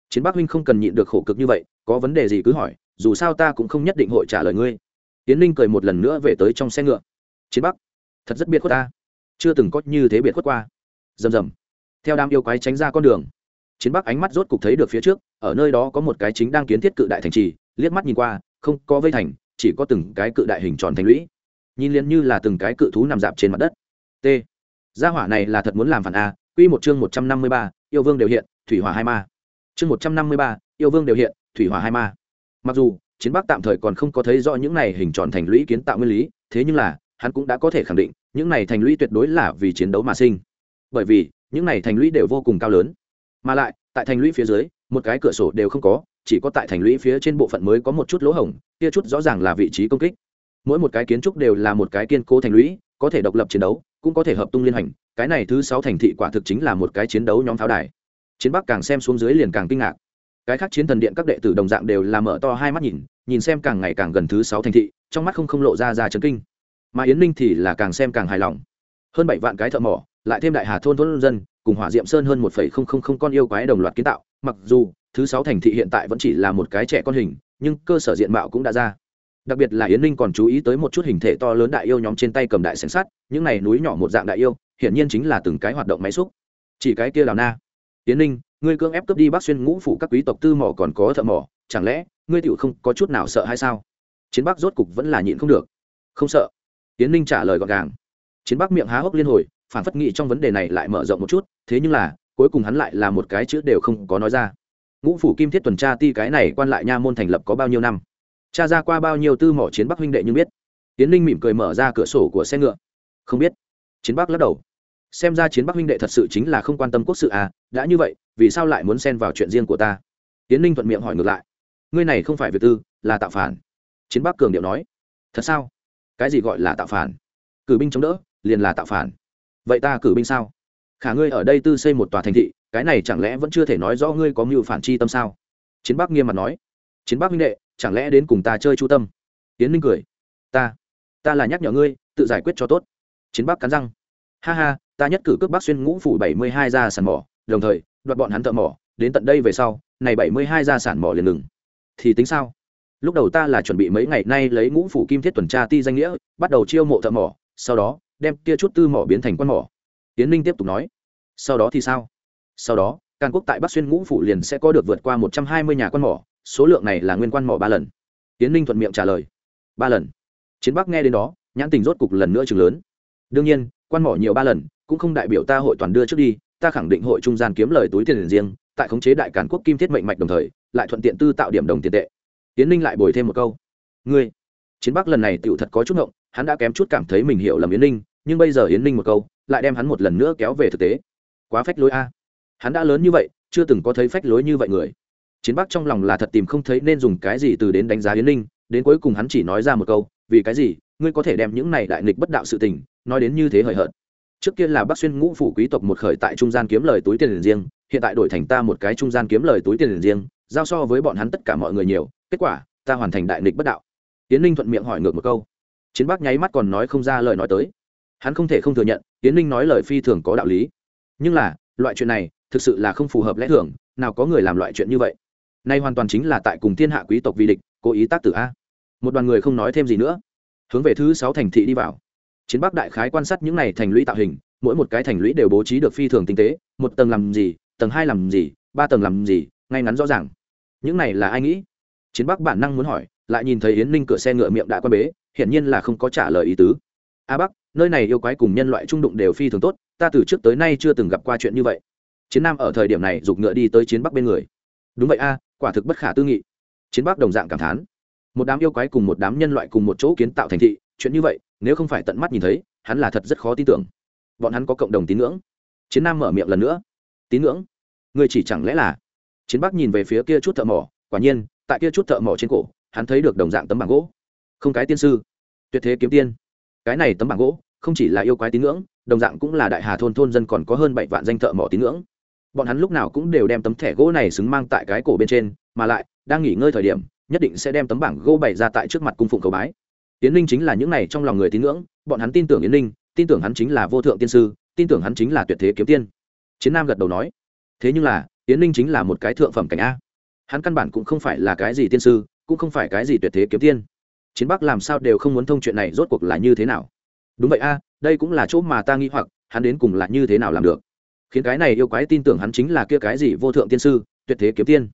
Chiến bắc huynh không cần nhịn được khổ cực như vậy, có vấn đề gì cứ hỏi, dù sao ta cũng không nhất định hội trả lời ngươi. Tiến ninh cười một lần nữa về tới trong xe ngựa. Chiến bắc thật rất biệt khuất ta. Chưa từng có như thế biệt khuất qua. Rầm rầm. Theo đám yêu quái tránh ra con đường, chiến bắc ánh mắt rốt cục thấy được phía trước, ở nơi đó có một cái chính đang kiến thiết cự đại thành trì, liếc mắt nhìn qua, không có vây thành, chỉ có từng cái cự đại hình tròn thành lũy. Nhìn liền như là từng cái cự thú nằm dạp trên mặt đất. T. Gia hỏa này là thật muốn làm phản a, quy một chương một trăm năm mươi ba yêu vương đều hiện, thủy hỏa hai ma. Chương một trăm năm mươi ba, yêu vương đều hiện, thủy hỏa hai ma. Mặc dù, chiến bắc tạm thời còn không có thấy rõ những này hình tròn thành lũy kiến tạo nguyên lý, thế nhưng là, hắn cũng đã có thể khẳng định, những này thành lũy tuyệt đối là vì chiến đấu mà sinh. Bởi vì, những này thành lũy đều vô cùng cao lớn. Mà lại, tại thành lũy phía dưới, một cái cửa sổ đều không có, chỉ có tại thành lũy phía trên bộ phận mới có một chút lỗ hổng, kia chút rõ ràng là vị trí công kích. Mỗi một cái kiến trúc đều là một cái kiên cố thành lũy, có thể độc lập chiến đấu, cũng có thể hợp tung liên hành cái này thứ sáu thành thị quả thực chính là một cái chiến đấu nhóm pháo đài. Chiến bắc càng xem xuống dưới liền càng kinh ngạc. Cái khác chiến thần điện các đệ tử đồng dạng đều là mở to hai mắt nhìn nhìn xem càng ngày càng gần thứ sáu thành thị, trong mắt không không lộ ra ra chấn kinh. Mà yến ninh thì là càng xem càng hài lòng. Hơn bảy vạn cái thợ mỏ, lại thêm đại hà thôn thôn dân, cùng hỏa diệm sơn hơn một phẩy không không không con yêu quái đồng loạt kiến tạo. Mặc dù, thứ sáu thành thị hiện tại vẫn chỉ là một cái trẻ con hình, nhưng cơ sở diện mạo cũng đã ra đặc biệt là yến ninh còn chú ý tới một chút hình thể to lớn đại yêu nhóm trên tay cầm đại sẻng sắt những này núi nhỏ một dạng đại yêu hiển nhiên chính là từng cái hoạt động máy xúc chỉ cái kia đào na yến ninh ngươi cưỡng ép cướp đi bắc xuyên ngũ phủ các quý tộc tư mỏ còn có thợ mỏ chẳng lẽ ngươi tựu không có chút nào sợ hay sao chiến bắc rốt cục vẫn là nhịn không được không sợ yến ninh trả lời gọn gàng chiến bắc miệng há hốc liên hồi phản phất nghị trong vấn đề này lại mở rộng một chút thế nhưng là cuối cùng hắn lại là một cái chữ đều không có nói ra ngũ phủ kim thiết tuần tra ti cái này quan lại nha môn thành lập có bao nhiêu năm cha ra qua bao nhiêu tư mỏ chiến bắc huynh đệ nhưng biết. Tiến ninh mỉm cười mở ra cửa sổ của xe ngựa. Không biết. Chiến bắc lắc đầu. Xem ra chiến bắc huynh đệ thật sự chính là không quan tâm quốc sự à đã như vậy, vì sao lại muốn xen vào chuyện riêng của ta? Tiến ninh thuận miệng hỏi ngược lại. Ngươi này không phải việc tư, là tạo phản. Chiến bắc cường điệu nói. Thật sao? Cái gì gọi là tạo phản? Cử binh chống đỡ, liền là tạo phản. Vậy ta cử binh sao? Khả ngươi ở đây tư xây một tòa thành thị, cái này chẳng lẽ vẫn chưa thể nói rõ ngươi có mưu phản chi tâm sao? Chiến bắc nghiêm mặt nói. Chiến bắc huynh đệ chẳng lẽ đến cùng ta chơi chu tâm? Tiến ninh cười. Ta ta là nhắc nhở ngươi, tự giải quyết cho tốt. Chiến bắc cắn răng. Ha ha, ta nhất cử cướp bắc xuyên ngũ phủ bảy mươi hai ra sản mỏ. Đồng thời, đoạt bọn hắn thợ mỏ. Đến tận đây về sau, này bảy mươi hai ra sản mỏ liền ngừng. Thì tính sao? Lúc đầu ta là chuẩn bị mấy ngày nay lấy ngũ phủ kim thiết tuần tra ti danh nghĩa, bắt đầu chiêu mộ thợ mỏ, sau đó, đem kia chút tư mỏ biến thành quan mỏ. Tiến ninh tiếp tục nói. Sau đó thì sao? Sau đó, càn quốc tại bắc xuyên ngũ phủ liền sẽ có được vượt qua một trăm hai mươi nhà quan mỏ số lượng này là nguyên quan mỏ ba lần. Tiến ninh thuận miệng trả lời, ba lần. Chiến bắc nghe đến đó, nhãn tình rốt cục lần nữa chừng lớn. Đương nhiên, quan mỏ nhiều ba lần, cũng không đại biểu ta hội toàn đưa trước đi, ta khẳng định hội trung gian kiếm lời túi tiền riêng, tại khống chế đại càn quốc kim thiết mệnh mạch đồng thời, lại thuận tiện tư tạo điểm đồng tiền tệ. Tiến ninh lại bồi thêm một câu, ngươi. Chiến bắc lần này tựu thật có chút ngộng, hắn đã kém chút cảm thấy mình hiểu lầm yến ninh, nhưng bây giờ yến ninh một câu, lại đem hắn một lần nữa kéo về thực tế. Quá phách lối a. Hắn đã lớn như vậy, chưa từng có thấy phách lối như vậy người chiến bắc trong lòng là thật tìm không thấy nên dùng cái gì từ đến đánh giá yến ninh, đến cuối cùng hắn chỉ nói ra một câu, vì cái gì, ngươi có thể đem những này đại nghịch bất đạo sự tình, nói đến như thế hời hợt? Trước kia là bắc xuyên ngũ phủ quý tộc một khởi tại trung gian kiếm lời túi tiền riêng, hiện tại đổi thành ta một cái trung gian kiếm lời túi tiền riêng, giao so với bọn hắn tất cả mọi người nhiều, kết quả, ta hoàn thành đại nghịch bất đạo. Tiến ninh thuận miệng hỏi ngược một câu. Chiến bắc nháy mắt còn nói không ra lời nói tới. Hắn không thể không thừa nhận tiến ninh nói lời phi thường có đạo lý. Nhưng là, loại chuyện này, thực sự là không phù hợp lẽ thường, nào có người làm loại chuyện như vậy? Nay hoàn toàn chính là tại cùng thiên hạ quý tộc vi địch, cố ý tác tử a. Một đoàn người không nói thêm gì nữa. Hướng về thứ sáu thành thị đi vào. Chiến bắc đại khái quan sát những này thành lũy tạo hình, mỗi một cái thành lũy đều bố trí được phi thường tinh tế, một tầng làm gì, tầng hai làm gì, ba tầng làm gì, ngay ngắn rõ ràng. Những này là ai nghĩ? Chiến bắc bản năng muốn hỏi, lại nhìn thấy yến ninh cửa xe ngựa miệng đã quan bế, hiển nhiên là không có trả lời ý tứ. A bắc, nơi này yêu quái cùng nhân loại trung đụng đều phi thường tốt, ta từ trước tới nay chưa từng gặp qua chuyện như vậy. Chiến nam ở thời điểm này giục ngựa đi tới chiến bắc bên người. Đúng vậy a quả thực bất khả tư nghị. Chiến bắc đồng dạng cảm thán. Một đám yêu quái cùng một đám nhân loại cùng một chỗ kiến tạo thành thị, chuyện như vậy, nếu không phải tận mắt nhìn thấy, hắn là thật rất khó tin tưởng. Bọn hắn có cộng đồng tín ngưỡng. Chiến nam mở miệng lần nữa. Tín ngưỡng? Người chỉ chẳng lẽ là? Chiến bắc nhìn về phía kia chút thợ mỏ, quả nhiên, tại kia chút thợ mỏ trên cổ, hắn thấy được đồng dạng tấm bảng gỗ. Không cái tiên sư. Tuyệt thế kiếm tiên. Cái này tấm bảng gỗ, không chỉ là yêu quái tín ngưỡng, đồng dạng cũng là đại hà thôn thôn dân còn có hơn bảy vạn danh thợ mỏ tín ngưỡng bọn hắn lúc nào cũng đều đem tấm thẻ gỗ này xứng mang tại cái cổ bên trên, mà lại, đang nghỉ ngơi thời điểm, nhất định sẽ đem tấm bảng gỗ bày ra tại trước mặt cung phụng cầu bái. Yến ninh chính là những này trong lòng người tín ngưỡng, bọn hắn tin tưởng yến ninh, tin tưởng hắn chính là vô thượng tiên sư, tin tưởng hắn chính là tuyệt thế kiếm tiên. Chiến nam gật đầu nói, thế nhưng là, yến ninh chính là một cái thượng phẩm cảnh a. Hắn căn bản cũng không phải là cái gì tiên sư, cũng không phải cái gì tuyệt thế kiếm tiên. Chiến bắc làm sao đều không muốn thông chuyện này rốt cuộc là như thế nào? Đúng vậy a, đây cũng là chỗ mà ta nghĩ hoặc, hắn đến cùng là như thế nào làm được? Khiến cái này yêu quái tin tưởng hắn chính là kia cái gì vô thượng tiên sư, tuyệt thế kiếm tiên.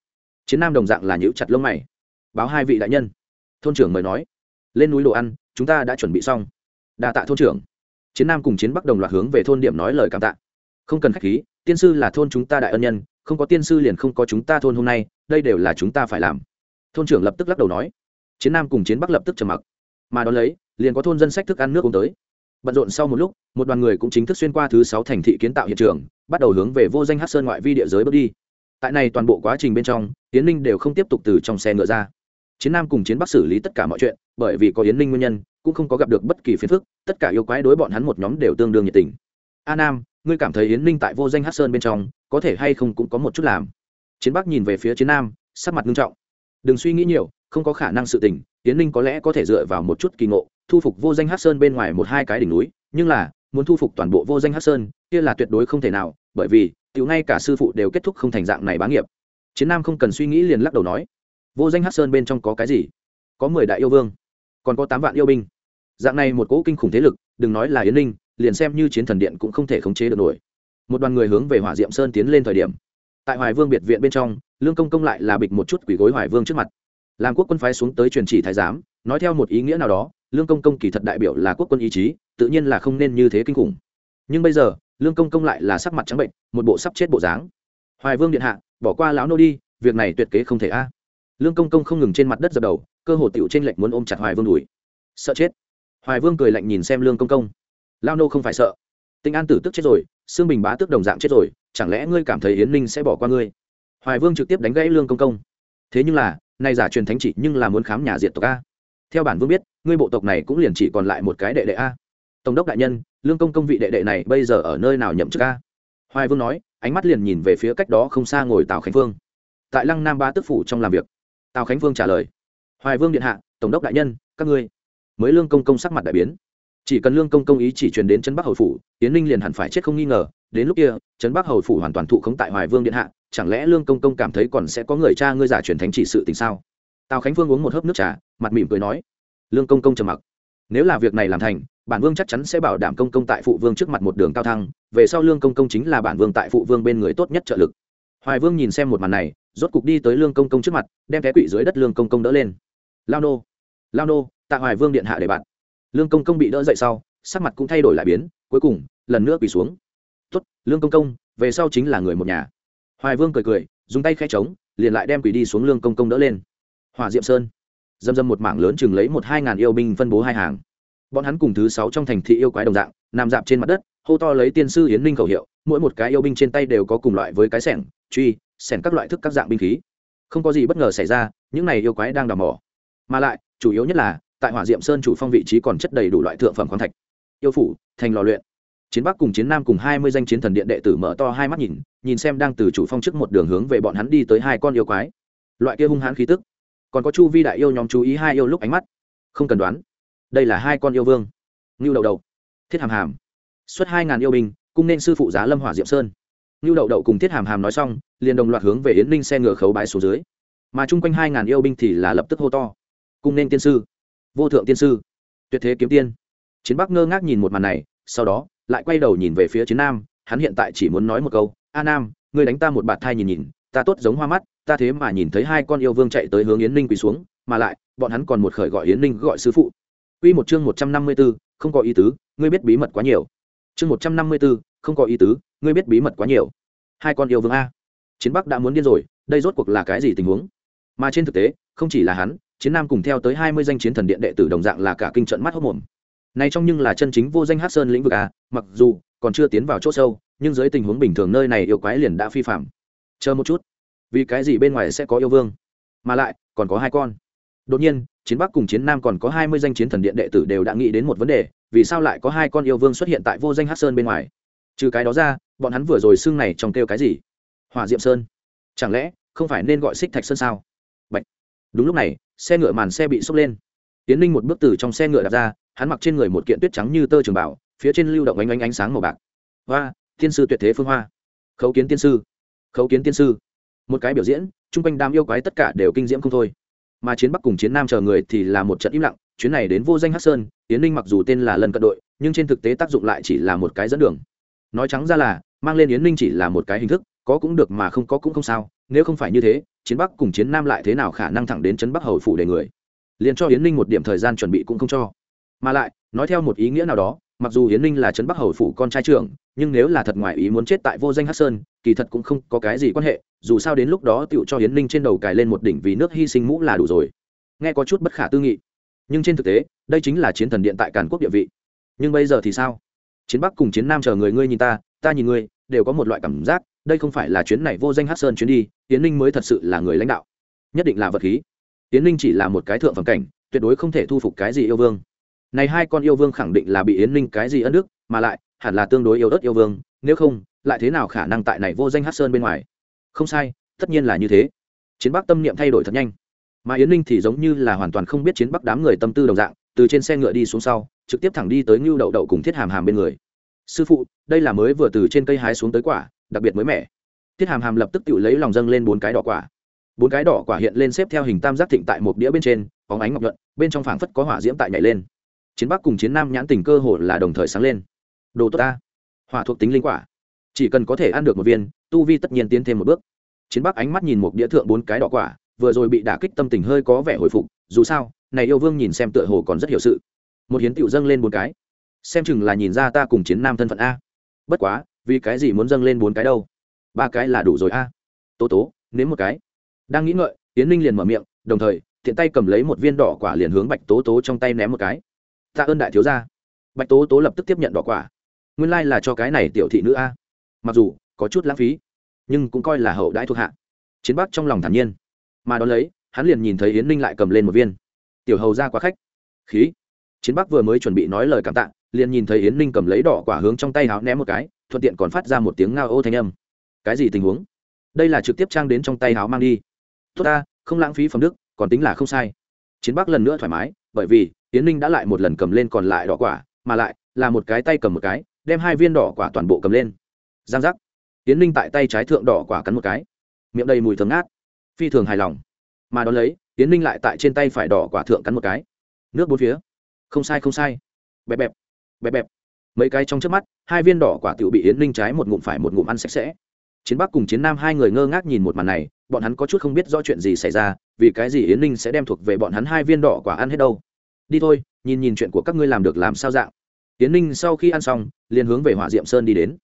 Chiến nam đồng dạng là nhữ chặt lông mày. Báo hai vị đại nhân. Thôn trưởng mời nói. Lên núi đồ ăn, chúng ta đã chuẩn bị xong. Đa tạ thôn trưởng. Chiến nam cùng chiến bắc đồng loạt hướng về thôn điểm nói lời cảm tạ. Không cần k h á c h khí, tiên sư là thôn chúng ta đại ân nhân, không có tiên sư liền không có chúng ta thôn hôm nay, đây đều là chúng ta phải làm. Thôn trưởng lập tức lắc đầu nói. Chiến nam cùng chiến bắc lập tức trầm mặc. Mà đ ó lấy, liền có thôn dân sách thức ăn nước uống tới bận rộn sau một lúc, một đoàn người cũng chính thức xuyên qua thứ sáu thành thị kiến tạo hiện trường, bắt đầu hướng về vô danh hát sơn ngoại vi địa giới bước đi. Tại này toàn bộ quá trình bên trong tiến ninh đều không tiếp tục từ trong xe ngựa ra. Chiến nam cùng chiến bắc xử lý tất cả mọi chuyện, bởi vì có yến ninh nguyên nhân, cũng không có gặp được bất kỳ phiền phức, tất cả yêu quái đối bọn hắn một nhóm đều tương đương nhiệt tình. A nam, ngươi cảm thấy yến ninh tại vô danh hát sơn bên trong, có thể hay không cũng có một chút làm? Chiến bắc nhìn về phía chiến nam, sắc mặt nghiêm trọng. Đừng suy nghĩ nhiều, không có khả năng sự tình yến ninh có lẽ có thể dựa vào một chút kỳ ngộ, thu phục vô danh hát sơn bên ngoài một hai cái đỉnh núi, nhưng là, muốn thu phục toàn bộ vô danh hát sơn, kia là tuyệt đối không thể nào, bởi vì, tiểu ngay cả sư phụ đều kết thúc không thành dạng này bá nghiệp. Chiến nam không cần suy nghĩ liền lắc đầu nói, vô danh hát sơn bên trong có cái gì? Có mười đại yêu vương, còn có tám vạn yêu binh. Dạng này một cỗ kinh khủng thế lực, đừng nói là yến ninh, liền xem như chiến thần điện cũng không thể khống chế được nổi. Một đoàn người hướng về hỏa diệm sơn tiến lên thời điểm. Tại hoài vương biệt viện bên trong, lương công công lại là bịch một chút quỷ gối hoài vương trước mặt làm quốc quân phái xuống tới truyền chỉ thái giám, nói theo một ý nghĩa nào đó, lương công công kỳ thật đại biểu là quốc quân ý chí, tự nhiên là không nên như thế kinh khủng. Nhưng bây giờ, lương công công lại là sắc mặt trắng bệnh, một bộ sắp chết bộ dáng. Hoài vương điện hạ, bỏ qua lão nô đi, việc này tuyệt kế không thể a. Lương công công không ngừng trên mặt đất dập đầu, cơ hồ tiểu trên lệnh muốn ôm chặt hoài vương đùi. Sợ chết. Hoài vương cười lạnh nhìn xem lương công công. Lao nô không phải sợ. Tinh an tử tức chết rồi xương bình bá tức đồng dạng chết rồi, chẳng lẽ ngươi cảm thấy yến ninh sẽ bỏ qua ngươi? Hoài vương trực tiếp đánh gãy lương công công. Thế nhưng là nay giả truyền thánh chỉ nhưng là muốn khám nhà diện tộc a. Theo bản vương biết, ngươi bộ tộc này cũng liền chỉ còn lại một cái đệ đệ a. Tổng đốc đại nhân, lương công công vị đệ đệ này bây giờ ở nơi nào nhậm chức a? Hoài vương nói, ánh mắt liền nhìn về phía cách đó không xa ngồi tào khánh vương. Tại lăng nam ba tức phủ trong làm việc. Tào khánh vương trả lời, hoài vương điện hạ, tổng đốc đại nhân, các ngươi. Mới lương công công sắc mặt đại biến. Chỉ cần lương công công ý chỉ truyền đến trấn bắc hầu phủ tiến ninh liền hẳn phải chết không nghi ngờ. Đến lúc kia, trấn bắc hầu phủ hoàn toàn thụ khống tại hoài vương điện hạ chẳng lẽ lương công công cảm thấy còn sẽ có người cha ngươi giả truyền thánh chỉ sự tình sao? Tào khánh vương uống một hớp nước trà, mặt mỉm cười nói. Lương công công trầm mặc. Nếu là việc này làm thành, bản vương chắc chắn sẽ bảo đảm công công tại phụ vương trước mặt một đường cao thăng, về sau lương công công chính là bản vương tại phụ vương bên người tốt nhất trợ lực. Hoài vương nhìn xem một màn này, rốt cục đi tới lương công công trước mặt, đem té quỵ dưới đất lương công công đỡ lên. Lao nô lao nô, tạ hoài vương điện hạ để bạn. Lương công công bị đỡ dậy sau, sắc mặt cũng thay đổi lại biến, cuối cùng, lần nữa quỳ xuống. Tuất lương công công, về sau chính là người một nhà hoài vương cười cười, dùng tay khẽ trống, liền lại đem quỷ đi xuống lương công công đỡ lên. Hòa diệm sơn. Dâm dâm một mảng lớn chừng lấy một hai ngàn yêu binh phân bố hai hàng. Bọn hắn cùng thứ sáu trong thành thị yêu quái đồng dạng, nằm dạp trên mặt đất, hô to lấy tiên sư hiến ninh khẩu hiệu, mỗi một cái yêu binh trên tay đều có cùng loại với cái sẻng, truy, sẻng các loại thức các dạng binh khí. Không có gì bất ngờ xảy ra, những này yêu quái đang đào mỏ. Mà lại, chủ yếu nhất là, tại hỏa diệm sơn chủ phong vị trí còn chất đầy đủ loại thượng phẩm khoáng thạch. Yêu phủ, thành lò luyện chiến bắc cùng chiến nam cùng hai mươi danh chiến thần điện đệ tử mở to hai mắt nhìn nhìn xem đang từ chủ phong trước một đường hướng về bọn hắn đi tới hai con yêu quái. Loại kia hung hãn khí tức, còn có chu vi đại yêu nhóm chú ý hai yêu lúc ánh mắt. Không cần đoán, đây là hai con yêu vương. Ngưu đậu đậu, thiết hàm hàm, xuất hai ngàn yêu binh, cung nên sư phụ giá lâm hỏa diệm sơn. Ngưu đậu đậu cùng thiết hàm hàm nói xong, liền đồng loạt hướng về yến ninh xe ngựa khấu bái số dưới. Mà chung quanh hai ngàn yêu binh thì là lập tức hô to. Cung nên tiên sư, vô thượng tiên sư, tuyệt thế kiếm tiên. Chiến bắc ngơ ngác nhìn một màn này, sau đó lại quay đầu nhìn về phía chiến nam hắn hiện tại chỉ muốn nói một câu a nam ngươi đánh ta một bạt thai nhìn nhìn ta tốt giống hoa mắt ta thế mà nhìn thấy hai con yêu vương chạy tới hướng yến ninh quỳ xuống mà lại bọn hắn còn một khởi gọi yến ninh gọi sư phụ Quy một chương một trăm năm mươi 154, không có ý tứ, ngươi biết bí mật quá nhiều. Chương một trăm năm mươi 154, không có ý tứ, ngươi biết bí mật quá nhiều. Hai con yêu vương a. Chiến Bắc đã muốn điên rồi, đây rốt cuộc là cái gì tình huống? Mà trên thực tế, không chỉ là hắn, Chiến Nam cùng theo tới hai mươi danh chiến thần điện đệ tử đồng dạng là cả kinh trận mắt hốt mồm. Này trong nhưng là chân chính vô danh Hắc Sơn lĩnh vực à, mặc dù còn chưa tiến vào chỗ sâu, nhưng dưới tình huống bình thường nơi này yêu quái liền đã phi phạm. Chờ một chút, vì cái gì bên ngoài sẽ có yêu vương? Mà lại, còn có hai con. Đột nhiên, chiến bắc cùng chiến nam còn có hai mươi danh chiến thần điện đệ tử đều đã nghĩ đến một vấn đề vì sao lại có hai con yêu vương xuất hiện tại vô danh hát sơn bên ngoài trừ cái đó ra bọn hắn vừa rồi xưng này trong kêu cái gì hòa diệm sơn chẳng lẽ không phải nên gọi xích thạch sơn sao Bạch. đúng lúc này xe ngựa màn xe bị xốc lên tiến ninh một bước từ trong xe ngựa đặt ra hắn mặc trên người một kiện tuyết trắng như tơ trường bảo, phía trên lưu động ánh ánh ánh sáng màu bạc. Hoa, tiên sư tuyệt thế phương hoa. Khấu kiến tiên sư. Khấu kiến tiên sư. Một cái biểu diễn, chung quanh đám yêu quái tất cả đều kinh diễm không thôi. Mà chiến bắc cùng chiến nam chờ người thì là một trận im lặng, chuyến này đến vô danh hắc sơn tiến ninh mặc dù tên là lần cận đội, nhưng trên thực tế tác dụng lại chỉ là một cái dẫn đường. Nói trắng ra là, mang lên yến ninh chỉ là một cái hình thức, có cũng được mà không có cũng không sao, nếu không phải như thế, chiến bắc cùng chiến nam lại thế nào khả năng thẳng đến trấn bắc hầu phủ để người. Liền cho yến ninh một điểm thời gian chuẩn bị cũng không cho mà lại, nói theo một ý nghĩa nào đó, mặc dù Hiến ninh là trấn bắc hầu phủ con trai trưởng, nhưng nếu là thật ngoài ý muốn chết tại vô danh hắc sơn, kỳ thật cũng không có cái gì quan hệ, dù sao đến lúc đó tựu cho hiến ninh trên đầu cài lên một đỉnh vì nước hy sinh mũ là đủ rồi. Nghe có chút bất khả tư nghị. Nhưng trên thực tế, đây chính là chiến thần điện tại càn quốc địa vị. Nhưng bây giờ thì sao? Chiến bắc cùng chiến nam chờ người ngươi nhìn ta ta nhìn ngươi, đều có một loại cảm giác, đây không phải là chuyến này vô danh hát sơn chuyến đi tiến ninh mới thật sự là người lãnh đạo. Nhất định là vật khí. Tiến ninh chỉ là một cái thượng phẩm cảnh, tuyệt đối không thể thu phục cái gì yêu vương này hai con yêu vương khẳng định là bị yến ninh cái gì ân đức, mà lại, hẳn là tương đối yêu đất yêu vương, nếu không, lại thế nào khả năng tại này vô danh hát sơn bên ngoài? Không sai, tất nhiên là như thế. Chiến bắc tâm niệm thay đổi thật nhanh. Mà yến ninh thì giống như là hoàn toàn không biết chiến bắc đám người tâm tư đồng dạng, từ trên xe ngựa đi xuống sau, trực tiếp thẳng đi tới ngưu đậu đậu cùng thiết hàm hàm bên người. Sư phụ, đây là mới vừa từ trên cây hái xuống tới quả, đặc biệt mới mẻ. Thiết hàm hàm lập tức tự lấy lòng dâng lên bốn cái đỏ quả. Bốn cái đỏ quả hiện lên xếp theo hình tam giác thịnh tại một đĩa bên trên, bóng ánh ngọc nhuận, bên trong phảng phất có hỏa diễm tại nhảy lên chiến bắc cùng chiến nam nhãn tình cơ hội là đồng thời sáng lên. Đồ tốt ta. Hỏa thuộc tính linh quả. Chỉ cần có thể ăn được một viên, tu vi tất nhiên tiến thêm một bước. Chiến bắc ánh mắt nhìn một đĩa thượng bốn cái đỏ quả, vừa rồi bị đả kích tâm tình hơi có vẻ hồi phục, dù sao, này yêu vương nhìn xem tựa hồ còn rất hiểu sự. Một hiến tựu dâng lên bốn cái. Xem chừng là nhìn ra ta cùng chiến nam thân phận a. Bất quá, vì cái gì muốn dâng lên bốn cái đâu? Ba cái là đủ rồi a. Tố tố, nếm một cái. Đang nghĩ ngợi tiến ninh liền mở miệng, đồng thời thiện tay cầm lấy một viên đỏ quả liền hướng bạch tố tố trong tay ném một cái tạ ơn đại thiếu gia. Bạch tố tố lập tức tiếp nhận đỏ quả. Nguyên lai là cho cái này tiểu thị nữ a. Mặc dù, có chút lãng phí, nhưng cũng coi là hậu đãi thuộc hạ. Chiến bắc trong lòng thản nhiên. Mà đón lấy, hắn liền nhìn thấy yến ninh lại cầm lên một viên. Tiểu hầu ra quá khách. Khí. Chiến bắc vừa mới chuẩn bị nói lời cảm tạ, liền nhìn thấy yến ninh cầm lấy đỏ quả hướng trong tay háo ném một cái, thuận tiện còn phát ra một tiếng ngao ô thanh âm. Cái gì tình huống? Đây là trực tiếp trang đến trong tay háo mang đi. Tốt ta, không lãng phí phẩm đức, còn tính là không sai. Chiến bắc lần nữa thoải mái, bởi vì yến ninh đã lại một lần cầm lên còn lại đỏ quả, mà lại là một cái tay cầm một cái, đem hai viên đỏ quả toàn bộ cầm lên. Giang giác. Yến ninh tại tay trái thượng đỏ quả cắn một cái. Miệng đầy mùi thơm ngát. Phi thường hài lòng. Mà đón lấy, yến ninh lại tại trên tay phải đỏ quả thượng cắn một cái. Nước bốn phía. Không sai không sai. Bẹp bẹp. Bẹp bẹp. Mấy cái trong trước mắt, hai viên đỏ quả tự bị yến ninh trái một ngụm phải một ngụm ăn sạch sẽ. Chiến bắc cùng chiến nam hai người ngơ ngác nhìn một màn này, bọn hắn có chút không biết rõ chuyện gì xảy ra, vì cái gì yến ninh sẽ đem thuộc về bọn hắn hai viên đỏ quả ăn hết đâu đi thôi, nhìn nhìn chuyện của các ngươi làm được làm sao dạng. Tiến ninh sau khi ăn xong, liền hướng về hỏa diệm sơn đi đến.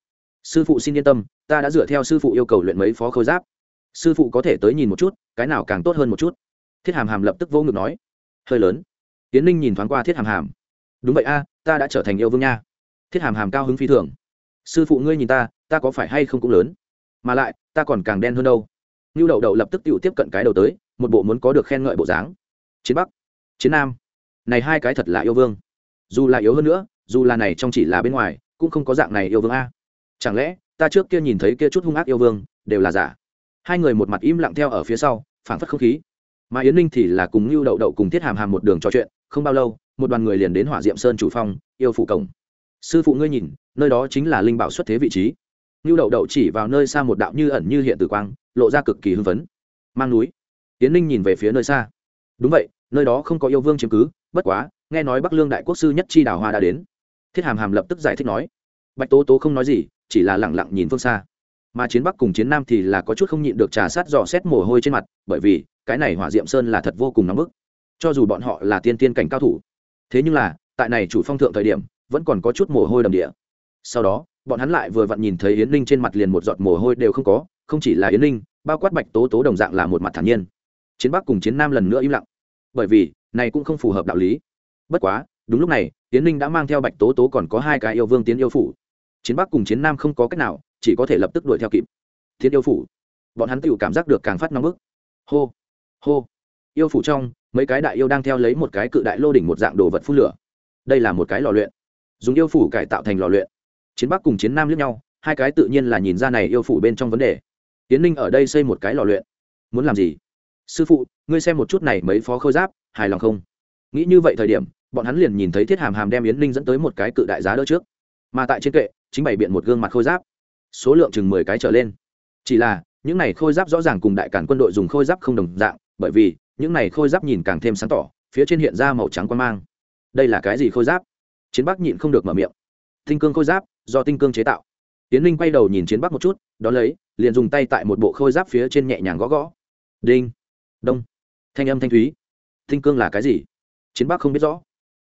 Sư phụ xin yên tâm, ta đã dựa theo sư phụ yêu cầu luyện mấy phó khôi giáp. Sư phụ có thể tới nhìn một chút, cái nào càng tốt hơn một chút. Thiết hàm hàm lập tức vô ngực nói. Hơi lớn. Tiến ninh nhìn thoáng qua thiết hàm hàm. Đúng vậy a, ta đã trở thành yêu vương nha. Thiết hàm hàm cao hứng phi thường. Sư phụ ngươi nhìn ta ta có phải hay không cũng lớn? Mà lại, ta còn càng đen hơn đâu. Như đậu đậu lập tức tự tiếp cận cái đầu tới, một bộ muốn có được khen ngợi bộ dáng. Chiến bắc. Chiến nam này hai cái thật là yêu vương. Dù là yếu hơn nữa, dù là này trong chỉ là bên ngoài, cũng không có dạng này yêu vương a. Chẳng lẽ, ta trước kia nhìn thấy kia chút hung ác yêu vương, đều là giả? Hai người một mặt im lặng theo ở phía sau, phảng phất không khí. Mà yến ninh thì là cùng lưu đậu đậu cùng thiết hàm hàm một đường trò chuyện, không bao lâu, một đoàn người liền đến hỏa diệm sơn chủ phong yêu phủ cổng. Sư phụ ngươi nhìn, nơi đó chính là linh bảo xuất thế vị trí. Lưu đậu đậu chỉ vào nơi xa một đạo như ẩn như hiện tử quang, lộ ra cực kỳ hưng phấn. Mang núi. Yến ninh nhìn về phía nơi xa. Đúng vậy, nơi đó không có yêu vương chiếm cứ bất quá, nghe nói bắc lương đại quốc sư nhất chi đào hoa đã đến. Thiết hàm hàm lập tức giải thích nói. Bạch tố tố không nói gì, chỉ là lẳng lặng nhìn phương xa. Mà chiến bắc cùng chiến nam thì là có chút không nhịn được trà sát dò xét mồ hôi trên mặt, bởi vì, cái này hỏa diệm sơn là thật vô cùng nóng bức. Cho dù bọn họ là tiên tiên cảnh cao thủ, thế nhưng là, tại này chủ phong thượng thời điểm, vẫn còn có chút mồ hôi đầm địa. Sau đó, bọn hắn lại vừa vặn nhìn thấy yến ninh trên mặt liền một giọt mồ hôi đều không có, không chỉ là yến ninh bao quát bạch tố tố đồng dạng là một mặt thản nhiên. Chiến bắc cùng chiến nam lần nữa im lặng. Bởi vì này cũng không phù hợp đạo lý. Bất quá, đúng lúc này tiến ninh đã mang theo bạch tố tố còn có hai cái yêu vương tiến yêu phủ. Chiến bắc cùng chiến nam không có cách nào, chỉ có thể lập tức đuổi theo kịp. Tiến yêu phủ. Bọn hắn tự cảm giác được càng phát nóng bức. Hô hô. Yêu phủ trong, mấy cái đại yêu đang theo lấy một cái cự đại lô đỉnh một dạng đồ vật phun lửa. Đây là một cái lò luyện. Dùng yêu phủ cải tạo thành lò luyện. Chiến bắc cùng chiến nam lướt nhau, hai cái tự nhiên là nhìn ra này yêu phủ bên trong vấn đề. Tiến ninh ở đây xây một cái lò luyện. Muốn làm gì? Sư phụ, ngươi xem một chút này mấy phó khôi giáp hài lòng không? Nghĩ như vậy thời điểm, bọn hắn liền nhìn thấy thiết hàm hàm đem yến ninh dẫn tới một cái cự đại giá đỡ trước. Mà tại trên kệ, chính bày biện một gương mặt khôi giáp. Số lượng chừng mười cái trở lên. Chỉ là, những này khôi giáp rõ ràng cùng đại cản quân đội dùng khôi giáp không đồng dạng, bởi vì, những này khôi giáp nhìn càng thêm sáng tỏ, phía trên hiện ra màu trắng quan mang. Đây là cái gì khôi giáp? Chiến bắc nhịn không được mở miệng. Tinh cương khôi giáp, do tinh cương chế tạo. Tiến linh quay đầu nhìn chiến bắc một chút đ ó lấy, liền dùng tay tại một bộ khôi giáp phía trên nhẹ nhàng gõ gõ. Đinh. Đông. Thanh âm thanh thúy tinh cương là cái gì? Chiến bắc không biết rõ.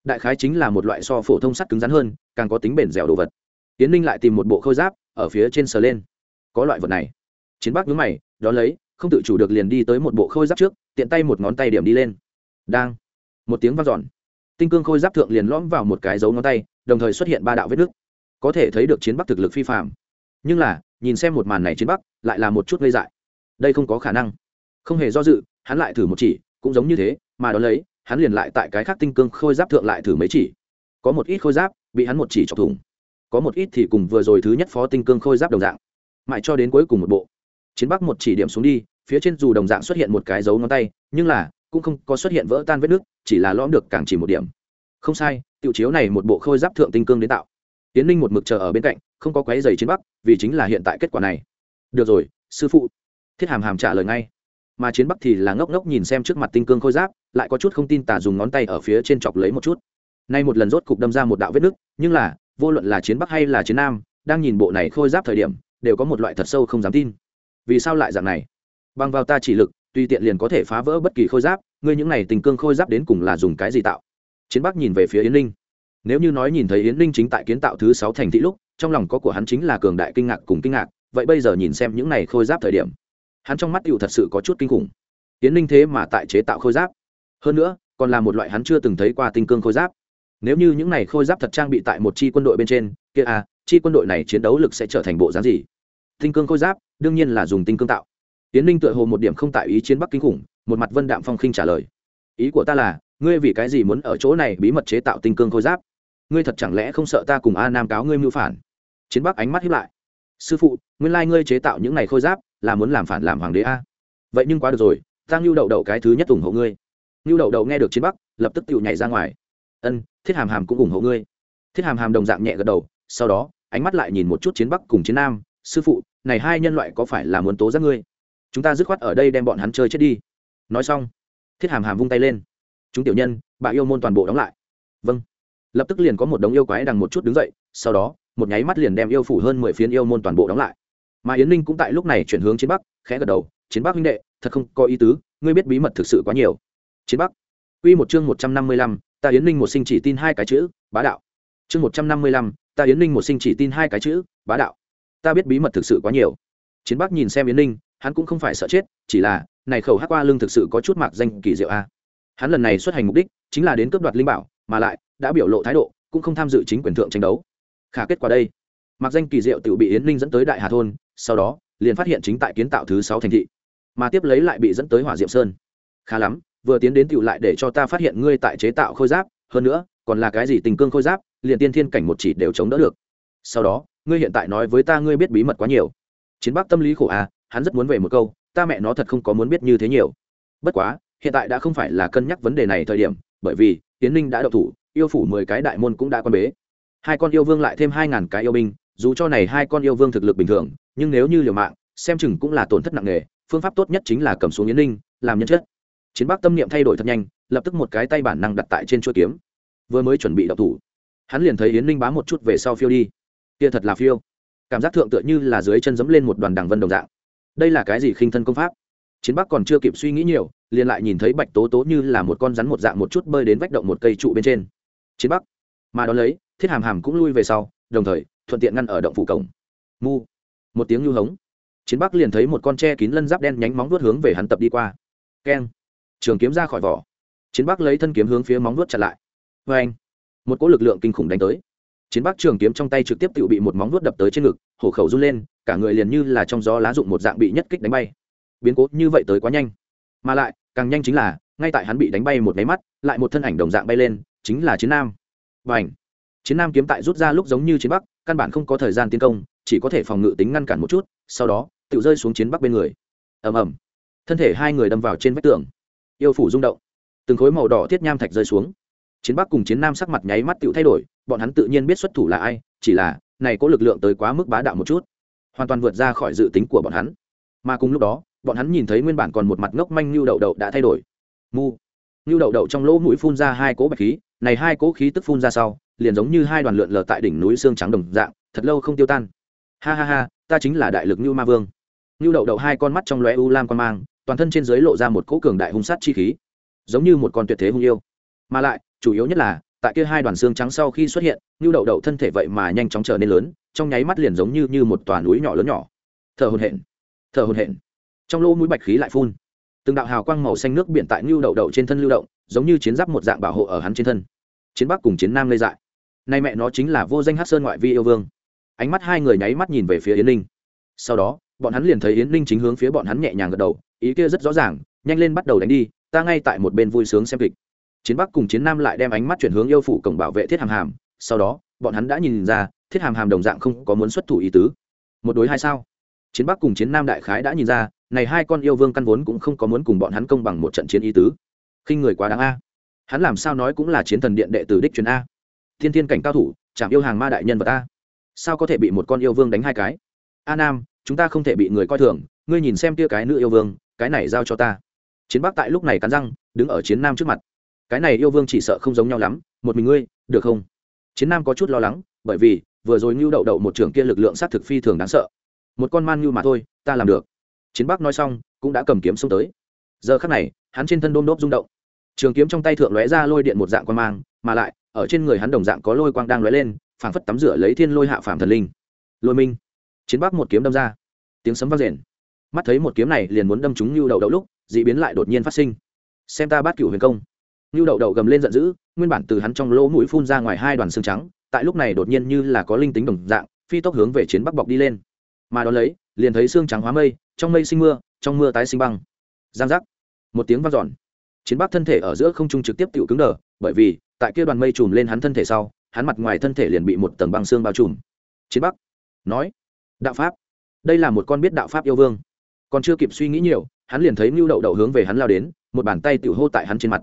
Đại khái chính là một loại so phổ thông sắt cứng rắn hơn, càng có tính bền dẻo đồ vật. Tiến linh lại tìm một bộ khôi giáp, ở phía trên sờ lên. Có loại vật này. Chiến bắc nhớ mày đ ó lấy, không tự chủ được liền đi tới một bộ khôi giáp trước, tiện tay một ngón tay điểm đi lên. Đang. Một tiếng vang dọn. Tinh cương khôi giáp thượng liền lõm vào một cái dấu ngón tay, đồng thời xuất hiện ba đạo vết nước có thể thấy được chiến bắc thực lực phi phạm nhưng là, nhìn xem một màn này chiến bắc lại là một chút gây dại. Đây không có khả năng. Không hề do dự, hắn lại thử một chỉ, cũng giống như thế mà đ ó lấy, hắn liền lại tại cái khác tinh cương khôi giáp thượng lại thử mấy chỉ. Có một ít khôi giáp bị hắn một chỉ chọc thủng, có một ít thì cùng vừa rồi thứ nhất phó tinh cương khôi giáp đồng dạng. Mãi cho đến cuối cùng một bộ. Chiến bắc một chỉ điểm xuống đi, phía trên dù đồng dạng xuất hiện một cái dấu ngón tay, nhưng là cũng không có xuất hiện vỡ tan vết nước chỉ là lõm được càng chỉ một điểm. Không sai, tiểu chiếu này một bộ khôi giáp thượng tinh cương đến tạo. Tiến ninh một mực chờ ở bên cạnh, không có quái giày chiến bắc, vì chính là hiện tại kết quả này. Được rồi, sư phụ. Thiết hàm hàm trả lời ngay. Mà chiến bắc thì là ngốc ngốc nhìn xem trước mặt tinh cương khôi giáp lại có chút không tin tả dùng ngón tay ở phía trên chọc lấy một chút. Nay một lần rốt cục đâm ra một đạo vết nứt, nhưng là, vô luận là chiến bắc hay là chiến nam, đang nhìn bộ này khôi giáp thời điểm, đều có một loại thật sâu không dám tin. Vì sao lại dạng này? Bằng vào ta chỉ lực, tuy tiện liền có thể phá vỡ bất kỳ khôi giáp, ngươi những này tình cương khôi giáp đến cùng là dùng cái gì tạo? Chiến bắc nhìn về phía yến linh nếu như nói nhìn thấy yến linh chính tại kiến tạo thứ sáu thành thị lúc, trong lòng có của hắn chính là cường đại kinh ngạc cùng kinh ngạc, vậy bây giờ nhìn xem những này khôi giáp thời điểm, hắn trong mắt tựu thật sự có chút kinh khủng. Yến linh thế mà tại chế tạo khôi giáp hơn nữa, còn là một loại hắn chưa từng thấy qua tinh cương khôi giáp. Nếu như những này khôi giáp thật trang bị tại một chi quân đội bên trên, kia à chi quân đội này chiến đấu lực sẽ trở thành bộ dáng gì? Tinh cương khôi giáp, đương nhiên là dùng tinh cương tạo. Tiến ninh tựa hồ một điểm không tại ý chiến bắc kinh khủng, một mặt vân đạm phong khinh trả lời. Ý của ta là, ngươi vì cái gì muốn ở chỗ này bí mật chế tạo tinh cương khôi giáp? Ngươi thật chẳng lẽ không sợ ta cùng a nam cáo ngươi mưu phản? Chiến bắc ánh mắt hiếp lại. Sư phụ, nguyên lai ngươi chế tạo những này khôi giáp là muốn làm phản làm hoàng đế a. Vậy nhưng quá được rồi, ta ngưu đậu đậu cái thứ nhất ủng hộ ngươi ngưu đậu đậu nghe được chiến bắc, lập tức tự nhảy ra ngoài. Ân, thiết hàm hàm cũng ủng hộ ngươi. Thiết hàm hàm đồng dạng nhẹ gật đầu, sau đó, ánh mắt lại nhìn một chút chiến bắc cùng chiến nam. Sư phụ, này hai nhân loại có phải là muốn tố giác ngươi? Chúng ta dứt khoát ở đây đem bọn hắn chơi chết đi. Nói xong, thiết hàm hàm vung tay lên. Chúng tiểu nhân, bà yêu môn toàn bộ đóng lại. Vâng. Lập tức liền có một đống yêu quái đằng một chút đứng dậy, sau đó, một nháy mắt liền đem yêu phủ hơn mười phiến yêu môn toàn bộ đóng lại. Mà yến ninh cũng tại lúc này chuyển hướng chiến bắc, khẽ gật đầu. Chiến bắc huynh đệ, thật không có ý tứ, ngươi biết bí mật thực sự quá nhiều chiến bắc Quy một chương một trăm năm mươi lăm, ta Yến Ninh một sinh chỉ tin hai cái chữ, bá đạo. Chương một trăm năm mươi lăm, ta Yến Ninh một sinh chỉ tin hai cái chữ, bá đạo. Ta biết bí mật thực sự quá nhiều. Chiến Bắc nhìn xem Yến Ninh, hắn cũng không phải sợ chết chỉ là này khẩu hát qua lưng thực sự có chút mạc danh kỳ diệu a hắn lần này xuất hành mục đích chính là đến cướp đoạt linh bảo mà lại đã biểu lộ thái độ cũng không tham dự chính quyền thượng tranh đấu khả kết quả đây mạc danh kỳ diệu tự bị yến ninh dẫn tới đại hà thôn sau đó liền phát hiện chính tại kiến tạo thứ sáu thành thị mà tiếp lấy lại bị dẫn tới hỏa diệm sơn khá lắm vừa tiến đến tựu lại để cho ta phát hiện ngươi tại chế tạo khôi giáp, hơn nữa, còn là cái gì tình cương khôi giáp, liền tiên thiên cảnh một chỉ đều chống đỡ được. Sau đó, ngươi hiện tại nói với ta ngươi biết bí mật quá nhiều. Chiến bắc tâm lý khổ à hắn rất muốn về một câu, ta mẹ nó thật không có muốn biết như thế nhiều. Bất quá, hiện tại đã không phải là cân nhắc vấn đề này thời điểm, bởi vì, tiến ninh đã đậu thủ, yêu phủ mười cái đại môn cũng đã quan bế. Hai con yêu vương lại thêm hai ngàn cái yêu binh, dù cho này hai con yêu vương thực lực bình thường, nhưng nếu như liều mạng, xem chừng cũng là tổn thất nặng nề, phương pháp tốt nhất chính là cầm xuống yến ninh, làm nhân chất chiến bắc tâm niệm thay đổi thật nhanh, lập tức một cái tay bản năng đặt tại trên chuỗi kiếm. Vừa mới chuẩn bị đập thủ, hắn liền thấy yến ninh bám một chút về sau phiêu đi. Kia thật là phiêu. Cảm giác thượng tựa như là dưới chân dẫm lên một đoàn đằng vân đồng dạng. Đây là cái gì khinh thân công pháp? Chiến bắc còn chưa kịp suy nghĩ nhiều, liền lại nhìn thấy bạch tố tố như là một con rắn một dạng một chút bơi đến vách động một cây trụ bên trên. Chiến bắc mà đón lấy, thiết hàm hàm cũng lui về sau, đồng thời, thuận tiện ngăn ở động phủ cổng. Mu, một tiếng nhu hống. Chiến bắc liền thấy một con tre kín lân giáp đen nhánh móng vuốt hướng về hắn tập đi qua. Keng trường kiếm ra khỏi vỏ. Chiến bắc lấy thân kiếm hướng phía móng vuốt chặt lại. Vê anh, một cỗ lực lượng kinh khủng đánh tới. Chiến bắc trường kiếm trong tay trực tiếp tự bị một móng vuốt đập tới trên ngực, hổ khẩu run lên, cả người liền như là trong gió lá dụng một dạng bị nhất kích đánh bay. Biến cố như vậy tới quá nhanh. Mà lại, càng nhanh chính là, ngay tại hắn bị đánh bay một máy mắt, lại một thân ảnh đồng dạng bay lên, chính là chiến nam. Và ảnh chiến nam kiếm tại rút ra lúc giống như chiến bắc, căn bản không có thời gian tiến công, chỉ có thể phòng ngự tính ngăn cản một chút, sau đó, tự rơi xuống chiến bắc bên người. Ầm ầm. Thân thể hai người đâm vào trên vách tường yêu phủ rung động. Từng khối màu đỏ thiết nham thạch rơi xuống. Chiến bắc cùng chiến nam sắc mặt nháy mắt tự thay đổi, bọn hắn tự nhiên biết xuất thủ là ai, chỉ là, này có lực lượng tới quá mức bá đạo một chút. Hoàn toàn vượt ra khỏi dự tính của bọn hắn. Mà cùng lúc đó, bọn hắn nhìn thấy nguyên bản còn một mặt ngốc manh như đậu đậu đã thay đổi. Mu. Như đậu đậu trong lỗ mũi phun ra hai cỗ bạch khí, này hai cỗ khí tức phun ra sau, liền giống như hai đoàn lượn lờ tại đỉnh núi xương trắng đồng dạng, thật lâu không tiêu tan. Ha ha ha, ta chính là đại lực như ma vương. Như đậu đậu hai con mắt trong lóe u lam quan mang toàn thân trên dưới lộ ra một cỗ cường đại hung sát chi khí, giống như một con tuyệt thế hung yêu. Mà lại, chủ yếu nhất là, tại kia hai đoàn xương trắng sau khi xuất hiện như đậu đậu thân thể vậy mà nhanh chóng trở nên lớn, trong nháy mắt liền giống như như một tòa núi nhỏ lớn nhỏ. Thở hồn hển, thở hồn hển. Trong lỗ mũi bạch khí lại phun. Từng đạo hào quang màu xanh nước biển tại như đậu đậu trên thân lưu động, giống như chiến giáp một dạng bảo hộ ở hắn trên thân. Chiến bắc cùng chiến nam lê dại. Nay mẹ nó chính là vô danh hát sơn ngoại vi yêu vương. Ánh mắt hai người nháy mắt nhìn về phía yến linh. Sau đó bọn hắn liền thấy yến ninh chính hướng phía bọn hắn nhẹ nhàng gật đầu, ý kia rất rõ ràng, nhanh lên bắt đầu đánh đi, ta ngay tại một bên vui sướng xem kịch. Chiến bắc cùng chiến nam lại đem ánh mắt chuyển hướng yêu phủ cổng bảo vệ thiết hàm hàm, sau đó, bọn hắn đã nhìn ra, thiết hàm hàm đồng dạng không có muốn xuất thủ ý tứ. Một đối hai sao? Chiến bắc cùng chiến nam đại khái đã nhìn ra, này hai con yêu vương căn vốn cũng không có muốn cùng bọn hắn công bằng một trận chiến ý tứ. Khinh người quá đáng a. Hắn làm sao nói cũng là chiến thần điện đệ tử đích truyền a. Thiên thiên cảnh cao thủ, chạm yêu hàng ma đại nhân vật a. Sao có thể bị một con yêu vương đánh hai cái? A nam chúng ta không thể bị người coi thường, ngươi nhìn xem tia cái nữ yêu vương, cái này giao cho ta. Chiến bắc tại lúc này cắn răng, đứng ở chiến nam trước mặt. Cái này yêu vương chỉ sợ không giống nhau lắm, một mình ngươi, được không? Chiến nam có chút lo lắng, bởi vì, vừa rồi ngưu đậu đậu một trường kia lực lượng s á t thực phi thường đáng sợ. Một con man ngưu mà thôi, ta làm được. Chiến bắc nói xong, cũng đã cầm kiếm xông tới. Giờ khắc này, hắn trên thân đôm đốp rung động. Trường kiếm trong tay thượng lóe ra lôi điện một dạng quan mang, mà lại, ở trên người hắn đồng dạng có lôi quang đang lóe lên, phảng phất tắm rửa lấy thiên lôi hạ phàm thần linh. Lôi minh chiến bắc một kiếm đâm ra. Tiếng sấm vang rền. Mắt thấy một kiếm này liền muốn đâm trúng lưu đậu đậu lúc d ị biến lại đột nhiên phát sinh. Xem ta bắt cựu huyền công. Lưu đậu đậu gầm lên giận dữ, nguyên bản từ hắn trong lỗ mũi phun ra ngoài hai đoàn xương trắng, tại lúc này đột nhiên như là có linh tính đồng dạng, phi tốc hướng về chiến bắc bọc đi lên. Mà đón lấy, liền thấy xương trắng hóa mây, trong mây sinh mưa, trong mưa tái sinh băng. Giang giác. Một tiếng vang dọn. Chiến bắc thân thể ở giữa không trung trực tiếp tự cứng đờ, bởi vì, tại kia đoàn mây trùm lên hắn thân thể sau, hắn mặt ngoài thân thể liền bị một tầng băng xương bao trùm. Chiến bắc. Nói đạo pháp. Đây là một con biết đạo pháp yêu vương. Còn chưa kịp suy nghĩ nhiều, hắn liền thấy mưu đậu đậu hướng về hắn lao đến, một bàn tay tự hô tại hắn trên mặt.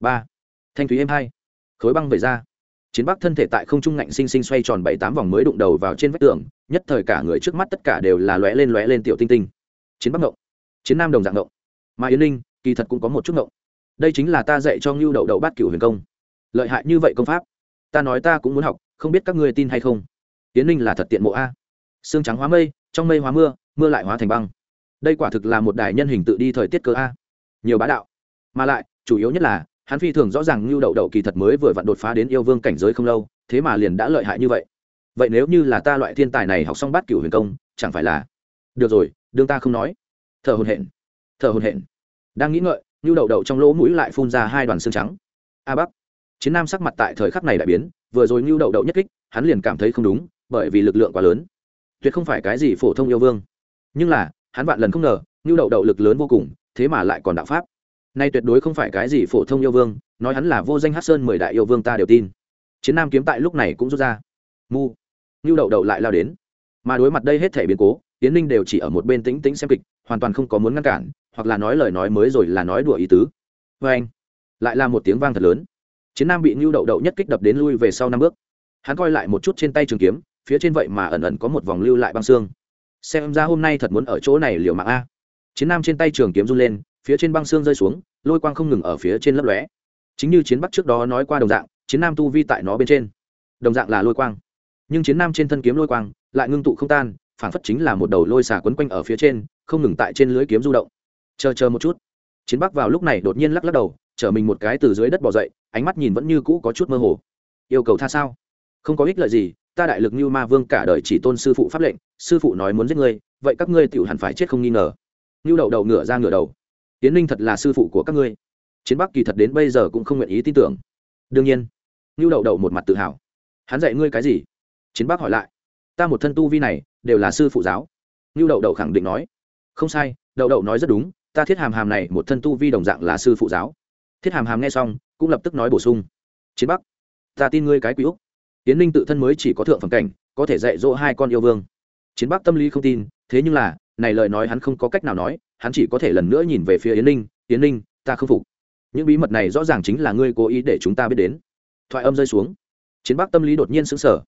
Ba. Thanh thúy êm hai. Khối băng về ra. Chiến bắc thân thể tại không trung ngạnh sinh sinh xoay tròn bảy tám vòng mới đụng đầu vào trên vách tường, nhất thời cả người trước mắt tất cả đều là lóe lên lóe lên tiểu tinh tinh. Chiến bắc ngộng. Chiến nam đồng dạng ngộng. Mà yến Ninh kỳ thật cũng có một chút ngộng. Đây chính là ta dạy cho ngưu đậu đậu bát cửu huyền công. Lợi hại như vậy công pháp. Ta nói ta cũng muốn học, không biết các ngươi tin hay không? Yến ninh là thật tiện mộ a xương trắng hóa mây, trong mây hóa mưa mưa lại hóa thành băng. Đây quả thực là một đài nhân hình tự đi thời tiết cơ a. Nhiều bá đạo. Mà lại, chủ yếu nhất là, hắn phi thường rõ ràng như đậu đậu kỳ thật mới vừa vặn đột phá đến yêu vương cảnh giới không lâu, thế mà liền đã lợi hại như vậy. Vậy nếu như là ta loại thiên tài này học xong bát cửu huyền công, chẳng phải là được rồi, đương ta không nói. Thở hồn hển. Thở hồn hển. Đang nghĩ ngợi như đậu đậu trong lỗ mũi lại phun ra hai đoàn xương trắng. A bắc. Chiến nam sắc mặt tại thời khắc này đại biến, vừa rồi lưu đậu đậu nhất kích, hắn liền cảm thấy không đúng, bởi vì lực lượng quá lớn tuyệt không phải cái gì phổ thông yêu vương. Nhưng là, hắn vạn lần không ngờ ngưu đậu đậu lực lớn vô cùng, thế mà lại còn đạo pháp. Nay tuyệt đối không phải cái gì phổ thông yêu vương, nói hắn là vô danh hát sơn mười đại yêu vương ta đều tin. Chiến nam kiếm tại lúc này cũng rút ra. Mu. Ngưu đậu đậu lại lao đến. Mà đối mặt đây hết thể biến cố tiến ninh đều chỉ ở một bên tĩnh tĩnh xem kịch, hoàn toàn không có muốn ngăn cản, hoặc là nói lời nói mới rồi là nói đùa ý tứ. Vê anh. Lại là một tiếng vang thật lớn. Chiến nam bị ngưu đậu đậu nhất kích đập đến lui về sau năm bước. Hắn coi lại một chút trên tay trường kiếm phía trên vậy mà ẩn ẩn có một vòng lưu lại băng xương. Xem ra hôm nay thật muốn ở chỗ này liều mạng a. Chiến nam trên tay trường kiếm run lên, phía trên băng xương rơi xuống, lôi quang không ngừng ở phía trên lấp lóe. Chính như chiến bắc trước đó nói qua đồng dạng, chiến nam tu vi tại nó bên trên. Đồng dạng là lôi quang. Nhưng chiến nam trên thân kiếm lôi quang lại ngưng tụ không tan phản phất chính là một đầu lôi xà quấn quanh ở phía trên, không ngừng tại trên lưới kiếm du động. Chờ chờ một chút. Chiến bắc vào lúc này đột nhiên lắc lắc đầu, chở mình một cái từ dưới đất bỏ dậy, ánh mắt nhìn vẫn như cũ có chút mơ hồ. Yêu cầu tha sao? Không có ích lợi gì ta đại lực như ma vương cả đời chỉ tôn sư phụ pháp lệnh, sư phụ nói muốn giết ngươi, vậy các ngươi tự hẳn phải chết không nghi ngờ. Như đầu đầu ngửa ra ngửa đầu. Tiến ninh thật là sư phụ của các ngươi. Chiến bắc kỳ thật đến bây giờ cũng không nguyện ý tin tưởng. Đương nhiên như đầu đầu một mặt tự hào. Hắn dạy ngươi cái gì? Chiến bắc hỏi lại. Ta một thân tu vi này, đều là sư phụ giáo. Như đậu đậu khẳng định nói. Không sai, đậu đậu nói rất đúng, ta thiết hàm hàm này một thân tu vi đồng dạng là sư phụ giáo. Thiết hàm hàm nghe xong, cũng lập tức nói bổ sung. Chiến bắc, ta tin ngươi cái quý úc tiến ninh tự thân mới chỉ có thượng phẩm cảnh, có thể dạy dỗ hai con yêu vương. Chiến bắc tâm lý không tin, thế nhưng là, này lời nói hắn không có cách nào nói, hắn chỉ có thể lần nữa nhìn về phía yến ninh yến ninh, ta không phục. Những bí mật này rõ ràng chính là ngươi cố ý để chúng ta biết đến. Thoại âm rơi xuống. Chiến bắc tâm lý đột nhiên sững sờ.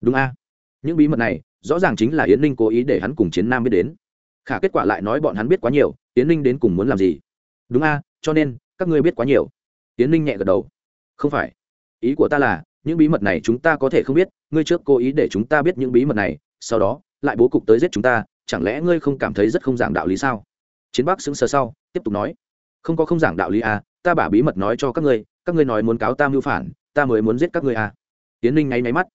Đúng a. Những bí mật này, rõ ràng chính là yến ninh cố ý để hắn cùng chiến nam biết đến. Khả kết quả lại nói bọn hắn biết quá nhiều, yến ninh đến cùng muốn làm gì? Đúng a, cho nên, các ngươi biết quá nhiều. Yến ninh nhẹ gật đầu. Không phải. Ý của ta là những bí mật này chúng ta có thể không biết, ngươi trước cố ý để chúng ta biết những bí mật này, sau đó, lại bố cục tới giết chúng ta, chẳng lẽ ngươi không cảm thấy rất không giảng đạo lý sao? Chiến bắc sững sờ sau, tiếp tục nói, không có không giảng đạo lý à ta bả bí mật nói cho các ngươi các ngươi nói muốn cáo ta mưu phản, ta mới muốn giết các ngươi à. Tiến ninh ngáy máy mắt,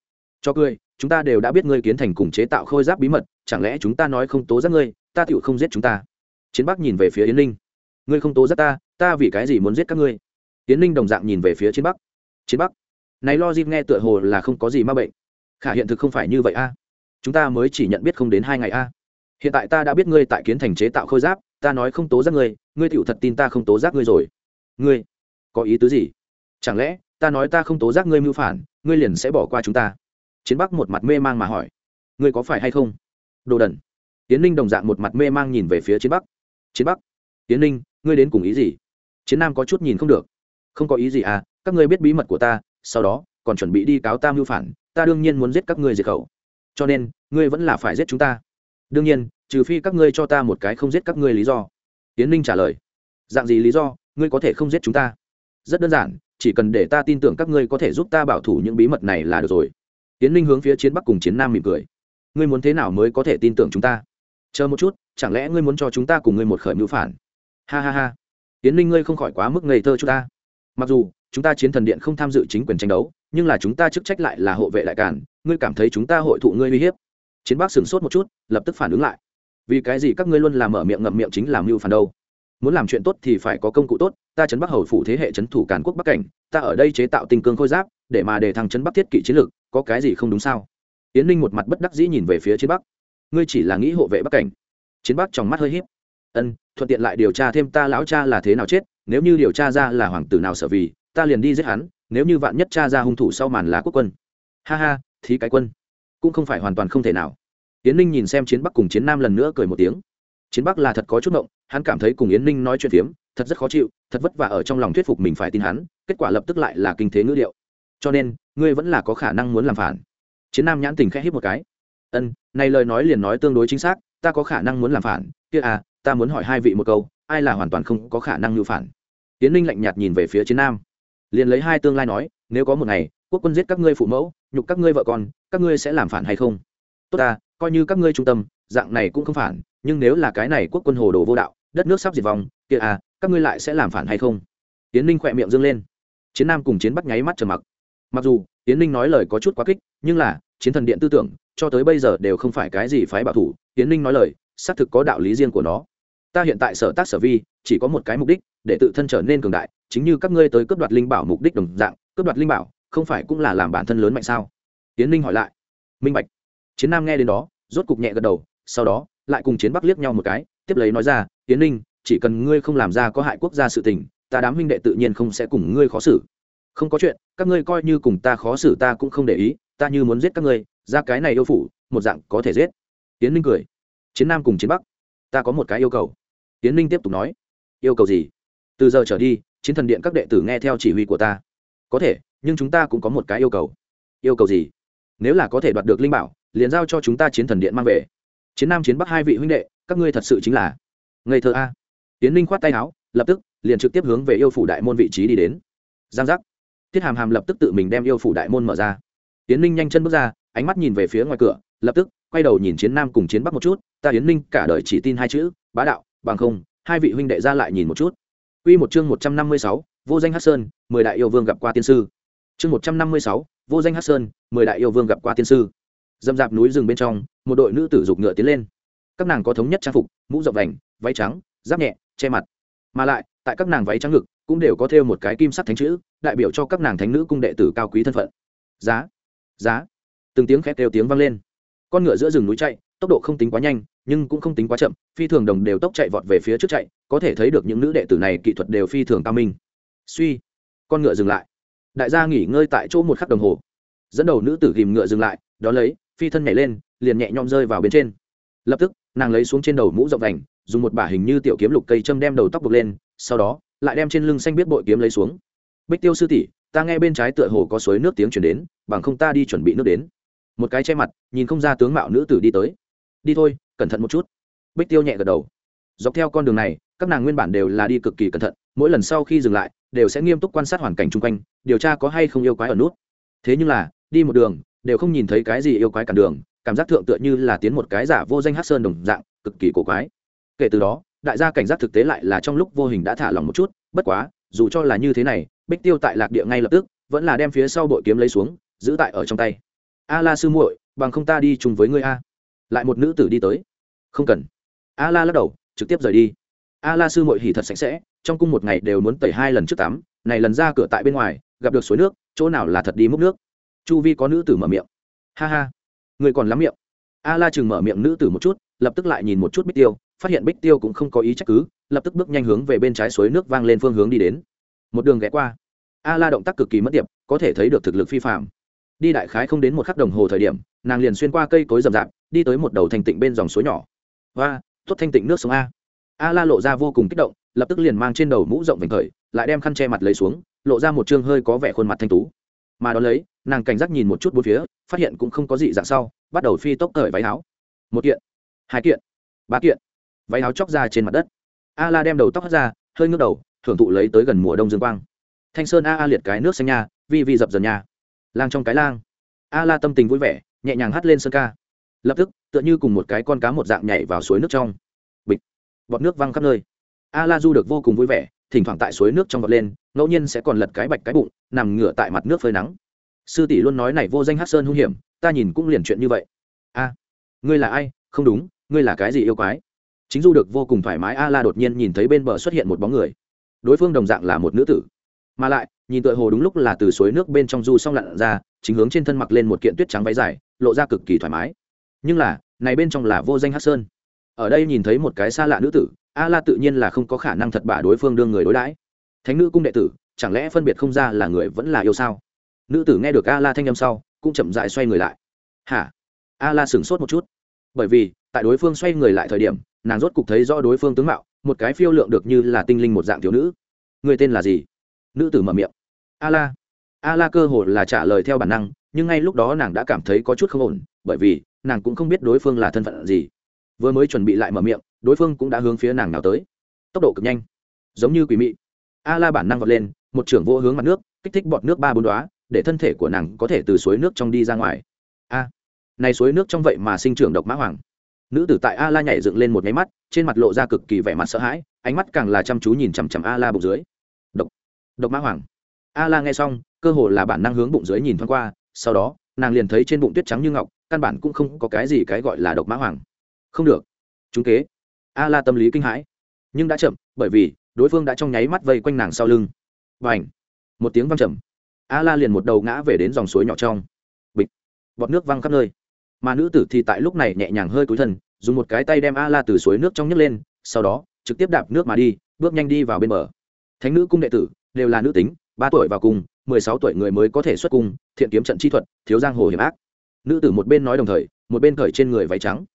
cho cười, chúng ta đều đã biết ngươi kiến thành cùng chế tạo khôi giáp bí mật, chẳng lẽ chúng ta nói không tố giác ngươi, ta tựu không giết chúng ta. Chiến bắc nhìn về phía yến ninh, ngươi không tố giác ta ta vì cái gì muốn giết các ngươi? Yến ninh đồng dạng nhìn về phía chiến bắc chiến bắc này lo dịp nghe tựa hồ là không có gì ma bệnh. Khả hiện thực không phải như vậy a. Chúng ta mới chỉ nhận biết không đến hai ngày a. Hiện tại ta đã biết ngươi tại kiến thành chế tạo khôi giáp, ta nói không tố giác ngươi ngươi tựu thật tin ta không tố giác ngươi rồi. Ngươi, có ý tứ gì? Chẳng lẽ, ta nói ta không tố giác ngươi mưu phản, ngươi liền sẽ bỏ qua chúng ta? Chiến bắc một mặt mê mang mà hỏi. Ngươi có phải hay không? Đồ đần. Tiến ninh đồng dạng một mặt mê mang nhìn về phía chiến bắc. Chiến bắc tiến ninh, ngươi đến cùng ý gì? Chiến nam có chút nhìn không được. Không có ý gì à các ngươi biết bí mật của ta sau đó, còn chuẩn bị đi cáo ta mưu phản, ta đương nhiên muốn giết các ngươi diệt khẩu. Cho nên, ngươi vẫn là phải giết chúng ta. Đương nhiên, trừ phi các ngươi cho ta một cái không giết các ngươi lý do. Tiến ninh trả lời. Dạng gì lý do, ngươi có thể không giết chúng ta? Rất đơn giản, chỉ cần để ta tin tưởng các ngươi có thể giúp ta bảo thủ những bí mật này là được rồi. Tiến ninh hướng phía chiến bắc cùng chiến nam mỉm cười. Ngươi muốn thế nào mới có thể tin tưởng chúng ta? Chờ một chút, chẳng lẽ ngươi muốn cho chúng ta cùng ngươi một khởi mưu phản? Ha ha ha. Tiến ninh ngươi không khỏi quá mức ngây thơ chúng ta. Mặc dù chúng ta chiến thần điện không tham dự chính quyền tranh đấu, nhưng là chúng ta chức trách lại là hộ vệ đại cản ngươi cảm thấy chúng ta hội thụ ngươi uy hiếp? Chiến bắc sửng sốt một chút, lập tức phản ứng lại. Vì cái gì các ngươi luôn làm mở miệng ngậm miệng chính làm mưu phản đâu? Muốn làm chuyện tốt thì phải có công cụ tốt, ta chấn bắc hầu phủ thế hệ chấn thủ càn quốc bắc cảnh, ta ở đây chế tạo tinh cương khôi giáp, để mà để thằng chấn bắc thiết kỵ chiến lược, có cái gì không đúng sao? Yến ninh một mặt bất đắc dĩ nhìn về phía chiến bắc ngươi chỉ là nghĩ hộ vệ bắc cảnh. Chiến bắc trong mắt hơi hiếp ân, thuận tiện lại điều tra thêm ta lão cha là thế nào chết, nếu như điều tra ra là hoàng tử nào sở vì ta liền đi giết hắn, nếu như vạn nhất cha ra hung thủ sau màn là quốc quân. Ha ha thì cái quân. Cũng không phải hoàn toàn không thể nào. Yến ninh nhìn xem chiến bắc cùng chiến nam lần nữa cười một tiếng. Chiến bắc là thật có chút động hắn cảm thấy cùng yến ninh nói chuyện phiếm, thật rất khó chịu, thật vất vả ở trong lòng thuyết phục mình phải tin hắn, kết quả lập tức lại là kinh thế ngữ liệu cho nên, ngươi vẫn là có khả năng muốn làm phản. Chiến nam nhãn tình khẽ hít một cái. Ân, này lời nói liền nói tương đối chính xác, ta có khả năng muốn làm phản, kia à ta muốn hỏi hai vị một câu, ai là hoàn toàn không có khả năng ngữ phản? Tiến ninh lạnh nhạt nhìn về phía chiến nam liền lấy hai tương lai nói, nếu có một ngày, quốc quân giết các ngươi phụ mẫu, nhục các ngươi vợ con, các ngươi sẽ làm phản hay không? Tốt ta, coi như các ngươi trung tâm, dạng này cũng không phản, nhưng nếu là cái này quốc quân hồ đồ vô đạo, đất nước sắp diệt vong, kia à các ngươi lại sẽ làm phản hay không? Tiến ninh khỏe miệng dâng lên. Chiến nam cùng chiến bắc nháy mắt trầm mặc. Mặc dù tiến ninh nói lời có chút quá kích, nhưng là, chiến thần điện tư tưởng, cho tới bây giờ đều không phải cái gì phái bảo thủ. Tiến ninh nói lời, xác thực có đạo lý riêng của nó. Ta hiện tại sở tác sở vi chỉ có một cái mục đích, để tự thân trở nên cường đại, chính như các ngươi tới cướp đoạt linh bảo mục đích đồng dạng, cướp đoạt linh bảo, không phải cũng là làm bản thân lớn mạnh sao? Tiến ninh hỏi lại. Minh bạch. Chiến nam nghe đến đó, rốt cục nhẹ gật đầu, sau đó, lại cùng chiến bắc liếc nhau một cái, tiếp lấy nói ra, tiến ninh, chỉ cần ngươi không làm ra có hại quốc gia sự tình, ta đám huynh đệ tự nhiên không sẽ cùng ngươi khó xử. Không có chuyện, các ngươi coi như cùng ta khó xử ta cũng không để ý, ta như muốn giết các ngươi, ra cái này yêu phủ, một dạng có thể giết. Tiến ninh cười. Chiến nam cùng chiến bắc. Ta có một cái yêu cầu. Tiến ninh tiếp tục nói yêu cầu gì? Từ giờ trở đi, chiến thần điện các đệ tử nghe theo chỉ huy của ta. Có thể, nhưng chúng ta cũng có một cái yêu cầu. Yêu cầu gì? Nếu là có thể đoạt được linh bảo, liền giao cho chúng ta chiến thần điện mang về. Chiến nam, chiến bắc hai vị huynh đệ, các ngươi thật sự chính là ngây thơ a. Tiến Linh khoát tay áo, lập tức, liền trực tiếp hướng về yêu phủ đại môn vị trí đi đến. Giang giác. Tiết hàm hàm lập tức tự mình đem yêu phủ đại môn mở ra. Tiến Linh nhanh chân bước ra, ánh mắt nhìn về phía ngoài cửa, lập tức, quay đầu nhìn chiến nam cùng chiến bắc một chút. Ta tiến linh cả đời chỉ tin hai chữ, bá đạo, bằng không hai vị huynh đệ ra lại nhìn một chút Quy một chương một trăm năm mươi sáu, vô danh Hắc Sơn, mười đại yêu vương gặp qua tiên sư. Chương một trăm năm mươi sáu, vô danh Hắc Sơn, mười đại yêu vương gặp qua tiên sư. Dâm dạp núi rừng bên trong, một đội nữ tử dục ngựa tiến lên. Các nàng có thống nhất trang phục, mũ rộng vành, váy trắng, giáp nhẹ, che mặt. Mà lại, tại các nàng váy trắng ngực, cũng đều có thêu một cái kim sắc thánh chữ, đại biểu cho các nàng thánh nữ cung đệ tử cao quý thân phận. Giá, giá. Từng tiếng khét kêu tiếng vang lên. Con ngựa giữa rừng núi chạy, tốc độ không tính quá nhanh, nhưng cũng không tính quá chậm phi thường đồng đều tốc chạy vọt về phía trước chạy có thể thấy được những nữ đệ tử này kỹ thuật đều phi thường cao minh. Suy con ngựa dừng lại. Đại gia nghỉ ngơi tại chỗ một khắc đồng hồ. Dẫn đầu nữ tử ghìm ngựa dừng lại đó lấy phi thân nhảy lên liền nhẹ nhõm rơi vào bên trên. Lập tức nàng lấy xuống trên đầu mũ rộng vành dùng một bả hình như tiểu kiếm lục cây châm đem đầu tóc buộc lên sau đó lại đem trên lưng xanh biết bội kiếm lấy xuống. Bích tiêu sư tỷ ta nghe bên trái tựa hồ có suối nước tiếng chuyển đến bằng không ta đi chuẩn bị nước đến. Một cái che mặt nhìn không ra tướng mạo nữ tử đi tới đi thôi, cẩn thận một chút. Bích tiêu nhẹ gật đầu. Dọc theo con đường này, các nàng nguyên bản đều là đi cực kỳ cẩn thận, mỗi lần sau khi dừng lại, đều sẽ nghiêm túc quan sát hoàn cảnh chung quanh, điều tra có hay không yêu quái ở nút. Thế nhưng là, đi một đường, đều không nhìn thấy cái gì yêu quái cản đường, cảm giác thượng tựa như là tiến một cái giả vô danh hát sơn đồng dạng, cực kỳ cổ quái. Kể từ đó, đại gia cảnh giác thực tế lại là trong lúc vô hình đã thả lỏng một chút, bất quá, dù cho là như thế này, bích tiêu tại lạc địa ngay lập tức, vẫn là đem phía sau bội kiếm lấy xuống, giữ tại ở trong tay. A la sư muội, bằng không ta đi chung với ngươi a lại một nữ tử đi tới. Không cần. A la lắc đầu, trực tiếp rời đi. A la sư mội hỉ thật sạch sẽ, trong cung một ngày đều muốn tẩy hai lần trước tắm, này lần ra cửa tại bên ngoài, gặp được suối nước, chỗ nào là thật đi múc nước. Chu vi có nữ tử mở miệng. Ha ha. Người còn lắm miệng. A la chừng mở miệng nữ tử một chút, lập tức lại nhìn một chút bích tiêu, phát hiện bích tiêu cũng không có ý trách cứ, lập tức bước nhanh hướng về bên trái suối nước vang lên phương hướng đi đến. Một đường ghé qua. A la động tác cực kỳ mất tiệp có thể thấy được thực lực phi phạm đi đại khái không đến một khắc đồng hồ thời điểm, nàng liền xuyên qua cây cối rậm rạp đi tới một đầu thanh tịnh bên dòng suối nhỏ. Và tốt thanh tịnh nước sông a. A la lộ ra vô cùng kích động, lập tức liền mang trên đầu mũ rộng vành khởi lại đem khăn che mặt lấy xuống, lộ ra một chương hơi có vẻ khuôn mặt thanh tú. Mà đ ó lấy, nàng cảnh giác nhìn một chút bốn phía, phát hiện cũng không có gì dạng sau, bắt đầu phi tốc cởi váy áo. Một kiện, hai kiện, ba kiện. Váy áo chóc ra trên mặt đất. A la đem đầu tóc ra, hơi ngước đầu, thưởng thụ lấy tới gần mùa đông dương quang. Thanh sơn a a liệt cái nước xanh nha, vi vi dập dần nha. Lang trong cái lang. A la tâm tình vui vẻ, nhẹ nhàng hắt lên sơn ca lập tức, tựa như cùng một cái con cá một dạng nhảy vào suối nước trong. Bịch. Bọt nước văng khắp nơi. A la du được vô cùng vui vẻ, thỉnh thoảng tại suối nước trong vọt lên, ngẫu nhiên sẽ còn lật cái bạch cái bụng, nằm ngửa tại mặt nước phơi nắng. Sư tỷ luôn nói này vô danh hát sơn hung hiểm, ta nhìn cũng liền chuyện như vậy. A, ngươi là ai? Không đúng, ngươi là cái gì yêu quái? Chính du được vô cùng thoải mái a la đột nhiên nhìn thấy bên bờ xuất hiện một bóng người. Đối phương đồng dạng là một nữ tử. Mà lại, nhìn tựa hồ đúng lúc là từ suối nước bên trong du xong lặn ra, chính hướng trên thân mặc lên một kiện tuyết trắng váy dài, lộ ra cực kỳ thoải mái nhưng là, này bên trong là vô danh hát sơn. Ở đây nhìn thấy một cái xa lạ nữ tử, a la tự nhiên là không có khả năng thật bả đối phương đương người đối đãi. Thánh nữ cung đệ tử, chẳng lẽ phân biệt không ra là người vẫn là yêu sao? Nữ tử nghe được a la thanh â m sau, cũng chậm dại xoay người lại. Hả? A la sửng sốt một chút. Bởi vì, tại đối phương xoay người lại thời điểm, nàng rốt cục thấy rõ đối phương tướng mạo, một cái phiêu lượng được như là tinh linh một dạng thiếu nữ. Người tên là gì? Nữ tử mở miệng. A la. A la cơ hồ là trả lời theo bản năng, nhưng ngay lúc đó nàng đã cảm thấy có chút không ổn, bởi vì nàng cũng không biết đối phương là thân phận gì. Vừa mới chuẩn bị lại mở miệng, đối phương cũng đã hướng phía nàng nào tới. Tốc độ cực nhanh, giống như quỷ mị. A la bản năng vọt lên, một trưởng vô hướng mặt nước, kích thích bọt nước ba bốn đoá để thân thể của nàng có thể từ suối nước trong đi ra ngoài. A, này suối nước trong vậy mà sinh trưởng độc mã hoàng. Nữ tử tại a la nhảy dựng lên một nháy mắt, trên mặt lộ ra cực kỳ vẻ mặt sợ hãi, ánh mắt càng là chăm chú nhìn chằm chằm a la bụng dưới. Độc độc mã hoàng. A la nghe xong, cơ hồ là bản năng hướng bụng dưới nhìn thoáng qua, sau đó, nàng liền thấy trên bụng tuyết trắng như ngọc căn bản cũng không có cái gì cái gọi là độc mã hoàng. Không được. Chúng kế. A la tâm lý kinh hãi. Nhưng đã chậm, bởi vì đối phương đã trong nháy mắt vây quanh nàng sau lưng. Và ảnh một tiếng văng chậm a la liền một đầu ngã về đến dòng suối nhỏ trong. Bịch. Bọt nước văng khắp nơi. Mà nữ tử thì tại lúc này nhẹ nhàng hơi cúi thân, dùng một cái tay đem a la từ suối nước trong nhấc lên, sau đó trực tiếp đạp nước mà đi, bước nhanh đi vào bên bờ. Thánh nữ cung đệ tử, đều là nữ tính, ba tuổi vào cung mười sáu tuổi người mới có thể xuất cung, thiện kiếm trận chi thuật, thiếu giang hồ hiểm ác nữ tử một bên nói đồng thời một bên cởi trên người váy trắng.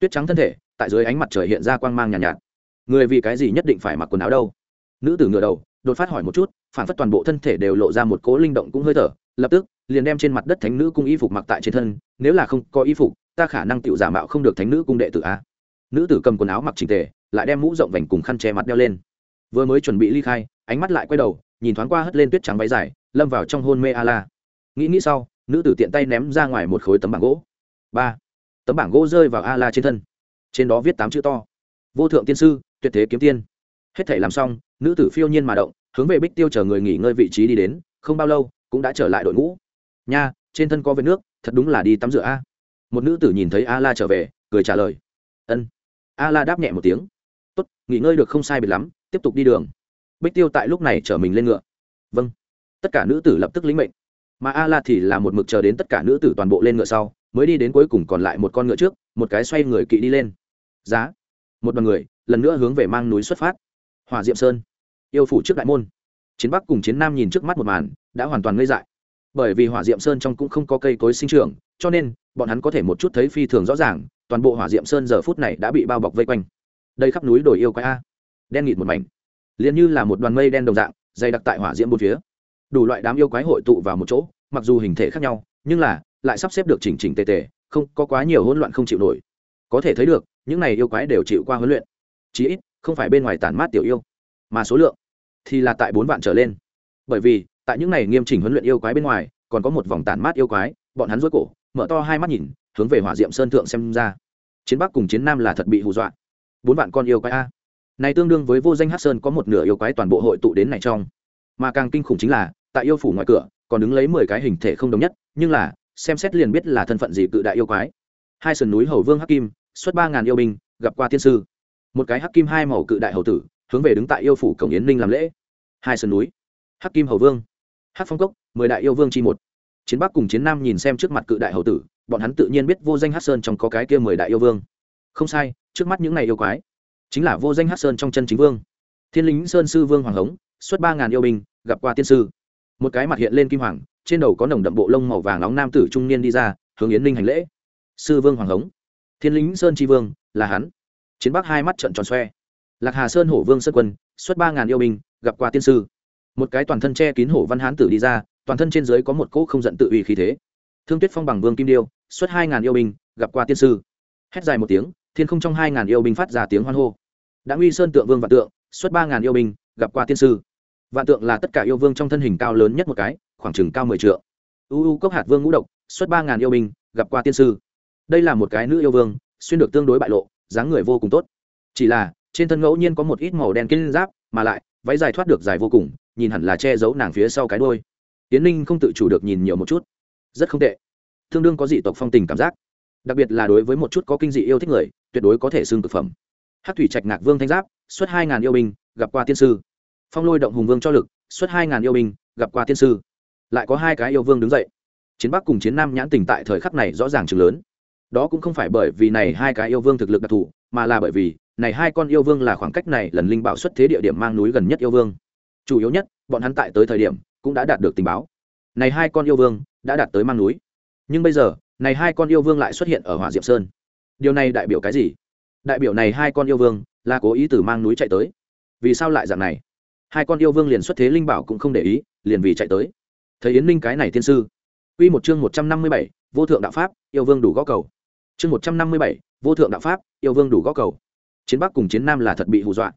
Tuyết trắng thân thể tại dưới ánh mặt trời hiện ra quang mang nhàn nhạt, nhạt. Người vì cái gì nhất định phải mặc quần áo đâu? Nữ tử ngựa đầu đột phát hỏi một chút phản phất toàn bộ thân thể đều lộ ra một cố linh động cũng hơi thở lập tức liền đem trên mặt đất thánh nữ cung y phục mặc tại trên thân nếu là không có y phục ta khả năng tự giả mạo không được thánh nữ cung đệ tử a. Nữ tử cầm quần áo mặc trình tề lại đem mũ rộng vành cùng khăn che mặt đeo lên. Vừa mới chuẩn bị ly khai ánh mắt lại quay đầu nhìn thoáng qua hất lên tuyết trắng váy dài lâm vào trong hôn mê a la. Nghĩ nghĩ sau nữ tử tiện tay ném ra ngoài một khối tấm bảng gỗ. Ba. Tấm bảng gỗ rơi vào a la trên thân. Trên đó viết tám chữ to. Vô thượng tiên sư, tuyệt thế kiếm tiên. Hết thể làm xong, nữ tử phiêu nhiên mà động, hướng về bích tiêu chờ người nghỉ ngơi vị trí đi đến, không bao lâu, cũng đã trở lại đội ngũ. Nha, trên thân có vết nước, thật đúng là đi tắm rửa a. Một nữ tử nhìn thấy a la trở về, cười trả lời. Ân. A la đáp nhẹ một tiếng. Tốt, nghỉ ngơi được không sai biệt lắm, tiếp tục đi đường. Bích tiêu tại lúc này chở mình lên ngựa. Vâng. Tất cả nữ tử lập tức lĩnh mệnh mà a la thì là một mực chờ đến tất cả nữ tử toàn bộ lên ngựa sau, mới đi đến cuối cùng còn lại một con ngựa trước, một cái xoay người kỵ đi lên. Giá. Một đoàn người, lần nữa hướng về mang núi xuất phát. Hỏa diệm sơn. Yêu phủ trước đại môn. Chiến bắc cùng chiến nam nhìn trước mắt một màn, đã hoàn toàn ngây dại. Bởi vì hỏa diệm sơn trong cũng không có cây cối sinh trưởng, cho nên, bọn hắn có thể một chút thấy phi thường rõ ràng, toàn bộ hỏa diệm sơn giờ phút này đã bị bao bọc vây quanh. Đây khắp núi đồi yêu quái a. Đen nghịt một mảnh. Liền như là một đoàn mây đen đồng dạng, dày đặc tại hỏa diễm một phía đủ loại đám yêu quái hội tụ vào một chỗ, mặc dù hình thể khác nhau, nhưng là, lại sắp xếp được chỉnh chỉnh tề tề, không, có quá nhiều hỗn loạn không chịu nổi. Có thể thấy được, những này yêu quái đều chịu qua huấn luyện. Chí ít, không phải bên ngoài tản mát tiểu yêu, mà số lượng thì là tại bốn vạn trở lên. Bởi vì, tại những này nghiêm chỉnh huấn luyện yêu quái bên ngoài, còn có một vòng tản mát yêu quái, bọn hắn rối cổ, mở to hai mắt nhìn, hướng về hỏa diệm sơn thượng xem ra. Chiến bắc cùng chiến nam là thật bị hù dọa. Bốn vạn con yêu quái a. Này tương đương với vô danh hát sơn có một nửa yêu quái toàn bộ hội tụ đến này trong. Mà càng kinh khủng chính là tại yêu phủ ngoài cửa, còn đứng lấy mười cái hình thể không đồng nhất, nhưng là, xem xét liền biết là thân phận gì cự đại yêu quái. Hai sườn núi hầu vương hắc kim, xuất ba ngàn yêu binh, gặp qua tiên sư. Một cái hắc kim hai màu cự đại hầu tử, hướng về đứng tại yêu phủ cổng yến ninh làm lễ. Hai sườn núi. Hắc kim hầu vương, hắc phong cốc, mười đại yêu vương chi một. Chiến bắc cùng chiến nam nhìn xem trước mặt cự đại hầu tử, bọn hắn tự nhiên biết vô danh hắc sơn trong có cái kia mười đại yêu vương. Không sai, trước mắt những ngày yêu quái, chính là vô danh hắc sơn trong chân chính vương. Thiên lính sơn sư vương hoàng hống, xuất ba ngàn yêu binh, gặp qua tiên sư một cái mặt hiện lên kim hoàng, trên đầu có nồng đậm bộ lông màu vàng nóng nam tử trung niên đi ra, hướng yến ninh hành lễ. Sư vương hoàng hống, thiên lính sơn tri vương, là hắn. Chiến bắc hai mắt trận tròn xoe. Lạc hà sơn hổ vương sơn quân, xuất ba ngàn yêu binh, gặp qua tiên sư. Một cái toàn thân che kín hổ văn hán tử đi ra, toàn thân trên dưới có một cỗ không giận tự ủy khí thế. Thương tuyết phong bằng vương kim điêu, xuất hai ngàn yêu binh, gặp qua tiên sư. Hét dài một tiếng, thiên không trong hai ngàn yêu binh phát ra tiếng hoan hô. Đã uy sơn tượng vương và tượng, xuất ba ngàn yêu binh, gặp qua tiên sư vạn tượng là tất cả yêu vương trong thân hình cao lớn nhất một cái, khoảng chừng cao mười t r ư ợ u u cốc hạt vương ngũ độc, xuất ba ngàn yêu binh, gặp qua tiên sư. Đây là một cái nữ yêu vương, xuyên được tương đối bại lộ, dáng người vô cùng tốt. Chỉ là, trên thân ngẫu nhiên có một ít màu đen kiên giáp, mà lại, váy dài thoát được dài vô cùng, nhìn hẳn là che giấu nàng phía sau cái đôi tiến ninh không tự chủ được nhìn nhiều một chút. Rất không tệ. Tương đương có dị tộc phong tình cảm giác. Đặc biệt là đối với một chút có kinh dị yêu thích người, tuyệt đối có thể xương thực phẩm. Hát thủy trạch ngạc vương thanh giáp, xuất hai ngàn yêu binh, gặp qua tiên sư phong lôi động hùng vương cho lực, xuất hai ngàn yêu binh, gặp qua tiên sư. Lại có hai cái yêu vương đứng dậy. Chiến bắc cùng chiến nam nhãn tình tại thời khắc này rõ ràng chừng lớn. Đó cũng không phải bởi vì này hai cái yêu vương thực lực đặc thù, mà là bởi vì này hai con yêu vương là khoảng cách này lần linh bảo xuất thế địa điểm mang núi gần nhất yêu vương. Chủ yếu nhất, bọn hắn tại tới thời điểm cũng đã đạt được tình báo. Này hai con yêu vương đã đạt tới mang núi. Nhưng bây giờ, này hai con yêu vương lại xuất hiện ở hỏa diệm sơn. Điều này đại biểu cái gì? Đại biểu này hai con yêu vương là cố ý từ mang núi chạy tới. Vì sao lại dạng này? Hai con yêu vương liền xuất thế linh bảo cũng không để ý liền vì chạy tới thấy yến ninh cái này tiên sư Quy một chương một trăm năm mươi bảy, vô thượng đạo pháp, yêu vương đủ gõ cầu. Chương một trăm năm mươi bảy, vô thượng đạo pháp, yêu vương đủ gõ cầu. Chiến Bắc cùng Chiến Nam là thật bị hù dọa.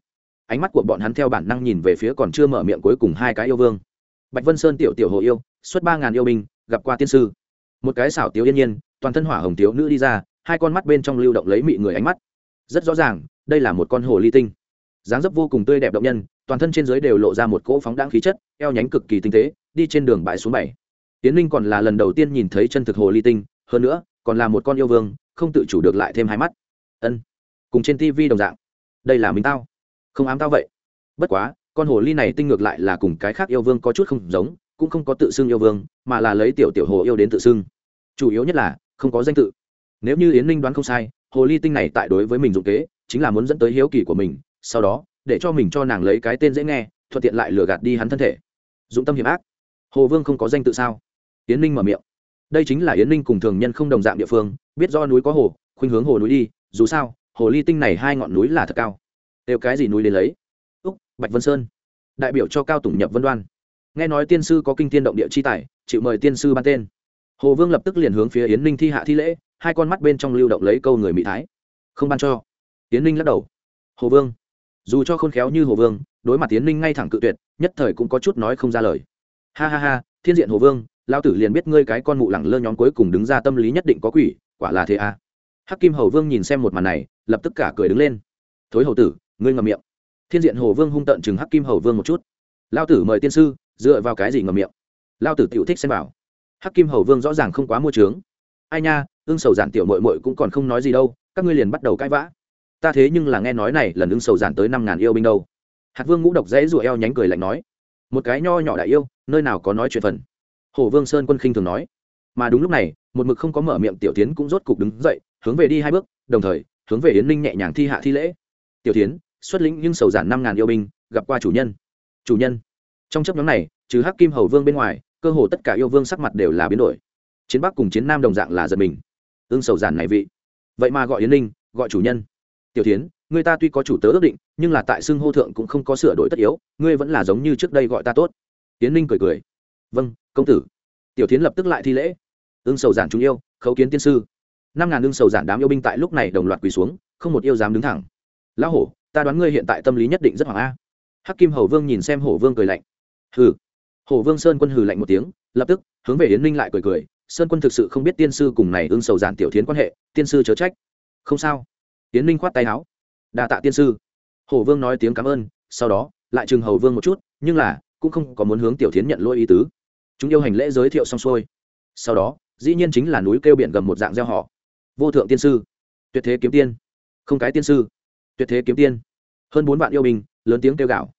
Ánh mắt của bọn hắn theo bản năng nhìn về phía còn chưa mở miệng cuối cùng hai cái yêu vương. Bạch Vân Sơn tiểu tiểu hồ yêu, xuất ba ngàn yêu binh, gặp qua tiên sư một cái xảo tiểu yên nhiên toàn thân hỏa hồng tiểu nữ đi ra hai con mắt bên trong lưu động lấy mị người ánh mắt rất rõ ràng đây là một con hồ ly tinh dáng dấp vô cùng tươi đẹp động nhân toàn thân trên dưới đều lộ ra một cỗ phóng đáng khí chất, eo nhánh cực kỳ tinh tế, đi trên đường bãi xuống bảy. Tiến linh còn là lần đầu tiên nhìn thấy chân thực hồ ly tinh, hơn nữa, còn là một con yêu vương, không tự chủ được lại thêm hai mắt. Ân, cùng trên tivi đồng dạng. Đây là mình tao. Không ám tao vậy. Bất quá, con hồ ly này tinh ngược lại là cùng cái khác yêu vương có chút không giống, cũng không có tự xưng yêu vương, mà là lấy tiểu tiểu hồ yêu đến tự xưng. Chủ yếu nhất là, không có danh tự. Nếu như yến ninh đoán không sai, hồ ly tinh này tại đối với mình dụng kế, chính là muốn dẫn tới hiếu kỳ của mình, sau đó để cho mình cho nàng lấy cái tên dễ nghe, thuận tiện lại lừa gạt đi hắn thân thể. Dụng tâm hiểm ác. Hồ vương không có danh tự sao? Yến ninh mở miệng. Đây chính là yến ninh cùng thường nhân không đồng dạng địa phương, biết do núi có hồ, khuynh hướng hồ núi đi, dù sao, hồ ly tinh này hai ngọn núi là thật cao. Đều cái gì núi đến lấy? Úc, bạch vân sơn. Đại biểu cho cao tùng nhập vân đoan. Nghe nói tiên sư có kinh tiên động địa chi tài, chịu mời tiên sư ban tên. Hồ vương lập tức liền hướng phía yến ninh thi hạ thi lễ, hai con mắt bên trong lưu động lấy câu người mỹ thái. Không ban cho. Yến ninh lắc đầu. Hồ vương dù cho khôn khéo như hồ vương, đối mặt tiến ninh ngay thẳng cự tuyệt, nhất thời cũng có chút nói không ra lời. Ha ha ha, thiên diện hồ vương lao tử liền biết ngươi cái con mụ lẳng lơ nhóm cuối cùng đứng ra tâm lý nhất định có quỷ, quả là thế à. hắc kim hầu vương nhìn xem một màn này, lập tức cả cười đứng lên. Thối hầu tử, ngươi ngầm miệng. Thiên diện hồ vương hung tận chừng hắc kim hầu vương một chút. Lao tử mời tiên sư, dựa vào cái gì ngầm miệng? Lao tử tiểu thích xem bảo. Hắc kim hầu vương rõ ràng không quá mua trướng ai nha, ương sầu giản tiểu mội mội cũng còn không nói gì đâu, các ngươi liền bắt đầu cãi vã ta thế nhưng là nghe nói này, lần ương sầu giản tới năm ngàn yêu binh đâu. Hạt vương ngũ độc dễ rụa eo nhánh cười lạnh nói, một cái nho nhỏ đại yêu, nơi nào có nói chuyện phần. Hồ vương sơn quân khinh thường nói, mà đúng lúc này, một mực không có mở miệng tiểu tiến cũng rốt cục đứng dậy, hướng về đi hai bước, đồng thời, hướng về yến ninh nhẹ nhàng thi hạ thi lễ. Tiểu tiến, xuất lĩnh nhưng sầu giản năm ngàn yêu binh, gặp qua chủ nhân. Chủ nhân. Trong chấp nhóm này, trừ hắc kim hầu vương bên ngoài, cơ hồ tất cả yêu vương sắc mặt đều là biến đổi. Chiến bắc cùng chiến nam đồng dạng là giật mình. Ương sầu giản này vị. Vậy mà gọi yến ninh, gọi chủ nhân tiểu tiến người ta tuy có chủ tớ ước định, nhưng là tại xưng hô thượng cũng không có sửa đổi tất yếu, ngươi vẫn là giống như trước đây gọi ta tốt. Tiến ninh cười cười. Vâng công tử. Tiểu tiến lập tức lại thi lễ. Ương sầu giản chúng yêu, khấu kiến tiên sư. Năm ngàn ương sầu giản đám yêu binh tại lúc này đồng loạt quỳ xuống, không một yêu dám đứng thẳng. Lão hổ, ta đoán ngươi hiện tại tâm lý nhất định rất hoàng a. Hắc kim hầu vương nhìn xem hổ vương cười lạnh. Hừ. Hổ vương sơn quân hừ lạnh một tiếng, lập tức, hướng về yến ninh lại cười cười. Sơn quân thực sự không biết tiên sư cùng này ương sầu giản tiểu tiến quan hệ, tiên sư chớ trách. Không sao yến ninh khoát tay áo. Đa tạ tiên sư. Hổ vương nói tiếng cảm ơn, sau đó, lại chừng hầu vương một chút, nhưng là, cũng không có muốn hướng tiểu tiến nhận lỗi ý tứ. Chúng yêu hành lễ giới thiệu xong xuôi. Sau đó, dĩ nhiên chính là núi kêu biển gầm một dạng gieo họ. Vô thượng tiên sư. Tuyệt thế kiếm tiên. Không cái tiên sư. Tuyệt thế kiếm tiên. Hơn bốn vạn yêu binh, lớn tiếng kêu gạo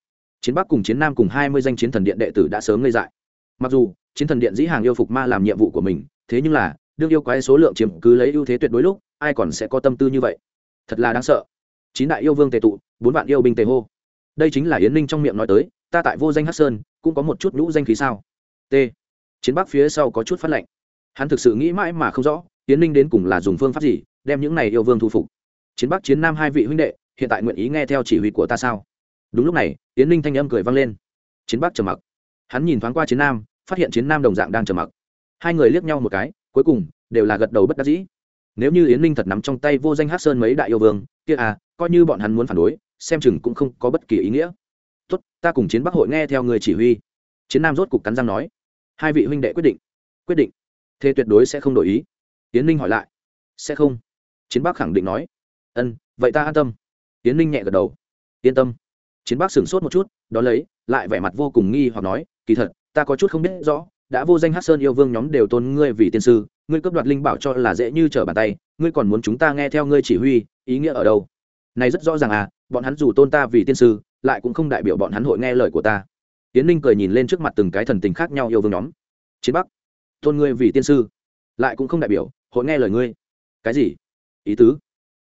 chiến bắc cùng chiến nam cùng hai mươi danh chiến thần điện đệ tử đã sớm ngây dại. Mặc dù, chiến thần điện dĩ hàng yêu phục ma làm nhiệm vụ của mình, thế nhưng là, đương yêu quái số lượng chiếm cứ lấy ưu thế tuyệt đối lúc, ai còn sẽ có tâm tư như vậy? Thật là đáng sợ. Chín đại yêu vương tề tụ, bốn vạn yêu binh tề hô. Đây chính là yến ninh trong miệng nói tới, ta tại vô danh hát sơn, cũng có một chút nhũ danh khí sao? T. Chiến bắc phía sau có chút phát lệnh. Hắn thực sự nghĩ mãi mà không rõ, yến ninh đến cùng là dùng phương pháp gì, đem những này yêu vương thu phục. Chiến bắc chiến nam hai vị huynh đệ, hiện tại nguyện ý nghe theo chỉ huy của ta sao? Đúng lúc này, yến ninh thanh âm cười vang lên. Chiến bắc trầm mặc. Hắn nhìn thoáng qua chiến nam, phát hiện chiến nam đồng dạng đang trầm mặc. Hai người liếc nhau một cái, cuối cùng, đều là gật đầu bất đắc dĩ nếu như yến ninh thật nắm trong tay vô danh hát sơn mấy đại yêu vương, kia à coi như bọn hắn muốn phản đối, xem chừng cũng không có bất kỳ ý nghĩa. Tốt, ta cùng chiến bắc hội nghe theo người chỉ huy. Chiến nam rốt cục cắn răng nói. Hai vị huynh đệ quyết định. Quyết định. Thế tuyệt đối sẽ không đổi ý. Yến ninh hỏi lại. Sẽ không. Chiến bắc khẳng định nói. Ân, vậy ta an tâm. Yến ninh nhẹ gật đầu. Yên tâm. Chiến bắc sửng sốt một chút đ ó lấy, lại vẻ mặt vô cùng nghi hoặc nói, kỳ thật, ta có chút không biết rõ đã vô danh hát sơn yêu vương nhóm đều tôn ngươi vì tiên sư, ngươi cấp đoạt linh bảo cho là dễ như trở bàn tay, ngươi còn muốn chúng ta nghe theo ngươi chỉ huy, ý nghĩa ở đâu? Này rất rõ ràng à bọn hắn dù tôn ta vì tiên sư, lại cũng không đại biểu bọn hắn hội nghe lời của ta. Tiến ninh cười nhìn lên trước mặt từng cái thần tình khác nhau yêu vương nhóm. Chiến bắc, tôn ngươi vì tiên sư, lại cũng không đại biểu hội nghe lời ngươi. Cái gì? Ý tứ?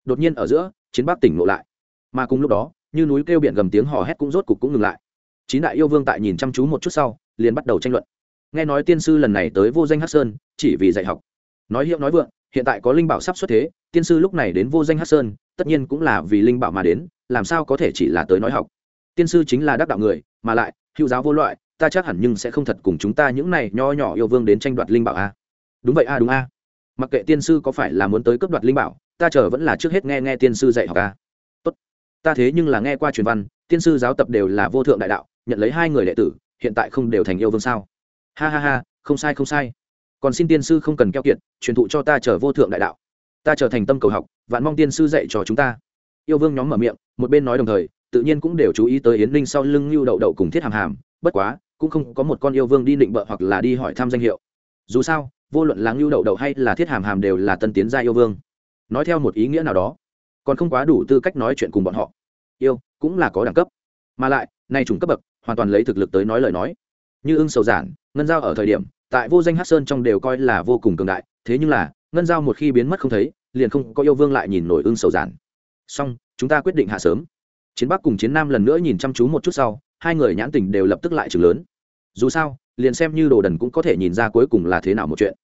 Đột nhiên ở giữa, chiến bắc tỉnh lộ lại. Mà cùng lúc đó, như núi kêu biển gầm tiếng hò hét cũng rốt cục cũng ngừng lại. Chín đại yêu vương tại nhìn chăm chú một chút sau, liền bắt đầu tranh luận nghe nói tiên sư lần này tới vô danh hát sơn, chỉ vì dạy học. Nói hiệu nói vượng, hiện tại có linh bảo sắp xuất thế, tiên sư lúc này đến vô danh hát sơn, tất nhiên cũng là vì linh bảo mà đến, làm sao có thể chỉ là tới nói học. Tiên sư chính là đắc đạo người, mà lại, hữu giáo vô loại, ta chắc hẳn nhưng sẽ không thật cùng chúng ta những này nho nhỏ yêu vương đến tranh đoạt linh bảo a đúng vậy a đúng a mặc kệ tiên sư có phải là muốn tới cướp đoạt linh bảo, ta chờ vẫn là trước hết nghe nghe tiên sư dạy học a tốt. Ta thế nhưng là nghe qua truyền văn, tiên sư giáo tập đều là vô thượng đại đạo, nhận lấy hai người đệ tử, hiện tại không đều thành yêu vương sao? Ha ha ha, không sai không sai. Còn xin tiên sư không cần keo kiệt, truyền thụ cho ta trở vô thượng đại đạo. Ta trở thành tâm cầu học, vạn mong tiên sư dạy cho chúng ta. Yêu vương nhóm mở miệng, một bên nói đồng thời, tự nhiên cũng đều chú ý tới yến ninh sau lưng lưu đậu đậu cùng thiết hàm hàm, bất quá, cũng không có một con yêu vương đi định bợ hoặc là đi hỏi thăm danh hiệu. Dù sao, vô luận là lưu đậu đậu hay là thiết hàm hàm đều là tân tiến gia yêu vương. Nói theo một ý nghĩa nào đó, còn không quá đủ tư cách nói chuyện cùng bọn họ. Yêu, cũng là có đẳng cấp. Mà lại, nay trùng cấp bậc, hoàn toàn lấy thực lực tới nói lời nói như ưng sầu giản, ngân giao ở thời điểm, tại vô danh hát sơn trong đều coi là vô cùng cường đại, thế nhưng là, ngân giao một khi biến mất không thấy, liền không có yêu vương lại nhìn nổi ưng sầu giản. Xong, chúng ta quyết định hạ sớm. Chiến bắc cùng chiến nam lần nữa nhìn chăm chú một chút sau, hai người nhãn tình đều lập tức lại chừng lớn. Dù sao, liền xem như đồ đần cũng có thể nhìn ra cuối cùng là thế nào một chuyện.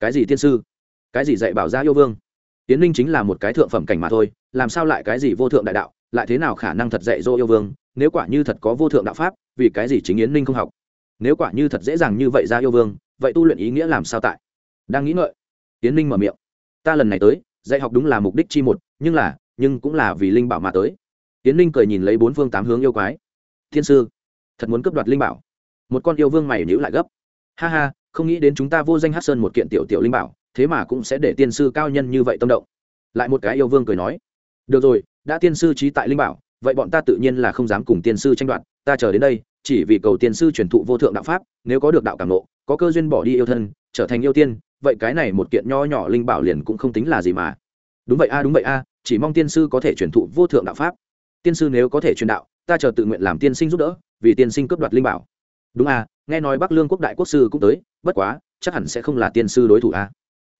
Cái gì tiên sư? Cái gì dạy bảo ra yêu vương? Tiến linh chính là một cái thượng phẩm cảnh mà thôi, làm sao lại cái gì vô thượng đại đạo, lại thế nào khả năng thật dạy dỗ yêu vương, nếu quả như thật có vô thượng đạo pháp, vì cái gì chính yến ninh không học? Nếu quả như thật dễ dàng như vậy ra yêu vương, vậy tu luyện ý nghĩa làm sao tại? Đang nghĩ ngợi tiến ninh mở miệng. Ta lần này tới, dạy học đúng là mục đích chi một, nhưng là, nhưng cũng là vì linh bảo mà tới. Tiến ninh cười nhìn lấy bốn phương tám hướng yêu quái. Thiên sư, thật muốn cướp đoạt linh bảo. Một con yêu vương mày nhữ lại gấp. Ha ha, không nghĩ đến chúng ta vô danh hát sơn một kiện tiểu tiểu linh bảo, thế mà cũng sẽ để tiên sư cao nhân như vậy tâm động. Lại một cái yêu vương cười nói. Được rồi, đã tiên sư trí tại linh bảo, vậy bọn ta tự nhiên là không dám cùng tiên sư tranh đoạt, ta chờ đến đây chỉ vì cầu tiên sư truyền thụ vô thượng đạo pháp, nếu có được đạo cảm nộ có cơ duyên bỏ đi yêu thân, trở thành yêu tiên, vậy cái này một kiện nho nhỏ linh bảo liền cũng không tính là gì mà. Đúng vậy a, đúng vậy a, chỉ mong tiên sư có thể truyền thụ vô thượng đạo pháp. Tiên sư nếu có thể truyền đạo, ta chờ tự nguyện làm tiên sinh giúp đỡ, vì tiên sinh cướp đoạt linh bảo. Đúng a, nghe nói bắc lương quốc đại quốc sư cũng tới, bất quá, chắc hẳn sẽ không là tiên sư đối thủ a.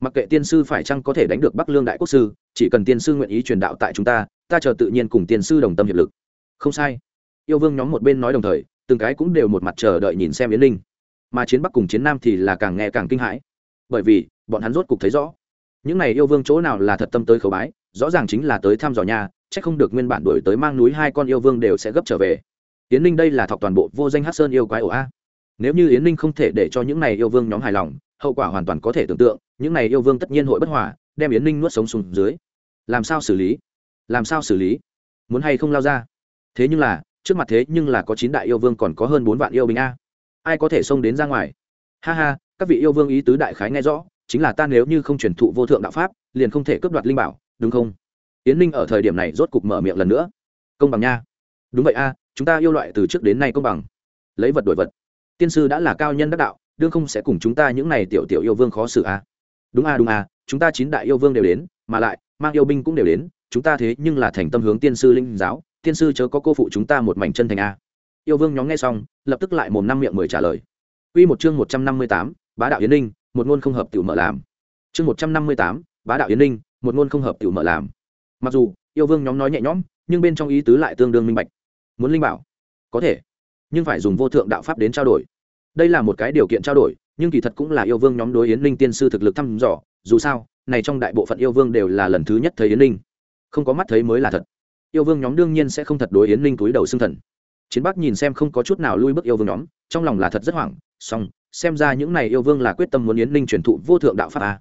Mặc kệ tiên sư phải chăng có thể đánh được bắc lương đại quốc sư, chỉ cần tiên sư nguyện ý truyền đạo tại chúng ta ta chờ tự nhiên cùng tiên sư đồng tâm hiệp lực. Không sai. Yêu vương nhóm một bên nói đồng thời từng cái cũng đều một mặt chờ đợi nhìn xem yến linh. Mà chiến bắc cùng chiến nam thì là càng nghe càng kinh hãi. Bởi vì, bọn hắn rốt cục thấy rõ. Những này yêu vương chỗ nào là thật tâm tới khẩu bái, rõ ràng chính là tới thăm dò nhà, chắc không được nguyên bản đuổi tới mang núi hai con yêu vương đều sẽ gấp trở về. Yến ninh đây là thọc toàn bộ vô danh hát sơn yêu quái ổ a. Nếu như yến ninh không thể để cho những này yêu vương nhóm hài lòng, hậu quả hoàn toàn có thể tưởng tượng, những này yêu vương tất nhiên hội bất hòa, đem yến ninh nuốt sống xuống dưới. Làm sao xử lý? Làm sao xử lý? Muốn hay không lao ra? Thế nhưng là trước mặt thế nhưng là có chín đại yêu vương còn có hơn bốn vạn yêu binh a. Ai có thể xông đến ra ngoài? Ha ha, các vị yêu vương ý tứ đại khái nghe rõ, chính là ta nếu như không truyền thụ vô thượng đạo pháp, liền không thể cướp đoạt linh bảo, đúng không? Yến ninh ở thời điểm này rốt cục mở miệng lần nữa. Công bằng nha. Đúng vậy a, chúng ta yêu loại từ trước đến nay công bằng. Lấy vật đổi vật. Tiên sư đã là cao nhân đắc đạo, đương không sẽ cùng chúng ta những này tiểu tiểu yêu vương khó xử a. Đúng a đúng a, chúng ta chín đại yêu vương đều đến, mà lại, mang yêu binh cũng đều đến, chúng ta thế nhưng là thành tâm hướng tiên sư linh giáo tiên sư chớ có cô phụ chúng ta một mảnh chân thành a yêu vương nhóm nghe xong lập tức lại mồm năm miệng mười trả lời Quy một chương một trăm năm mươi tám, bá đạo yến ninh, một ngôn không hợp tiểu mở làm. Chương một trăm năm mươi tám, bá đạo yến ninh, một ngôn không hợp tiểu mở làm. Mặc dù yêu vương nhóm nói nhẹ nhõm, nhưng bên trong ý tứ lại tương đương minh bạch. Muốn linh bảo, có thể, nhưng phải dùng vô thượng đạo pháp đến trao đổi. Đây là một cái điều kiện trao đổi, nhưng kỳ thật cũng là yêu vương nhóm đối yến ninh tiên sư thực lực thăm dò, dù sao, này trong đại bộ phận yêu vương đều là lần thứ nhất thấy yến ninh, không có mắt thấy mới là thật. Yêu vương nhóm đương nhiên sẽ không thật đối yến Linh túi đầu xương thần. Chiến bắc nhìn xem không có chút nào lui bước yêu vương nhóm, trong lòng là thật rất hoảng, song, xem ra những này yêu vương là quyết tâm muốn yến Linh truyền thụ vô thượng đạo pháp a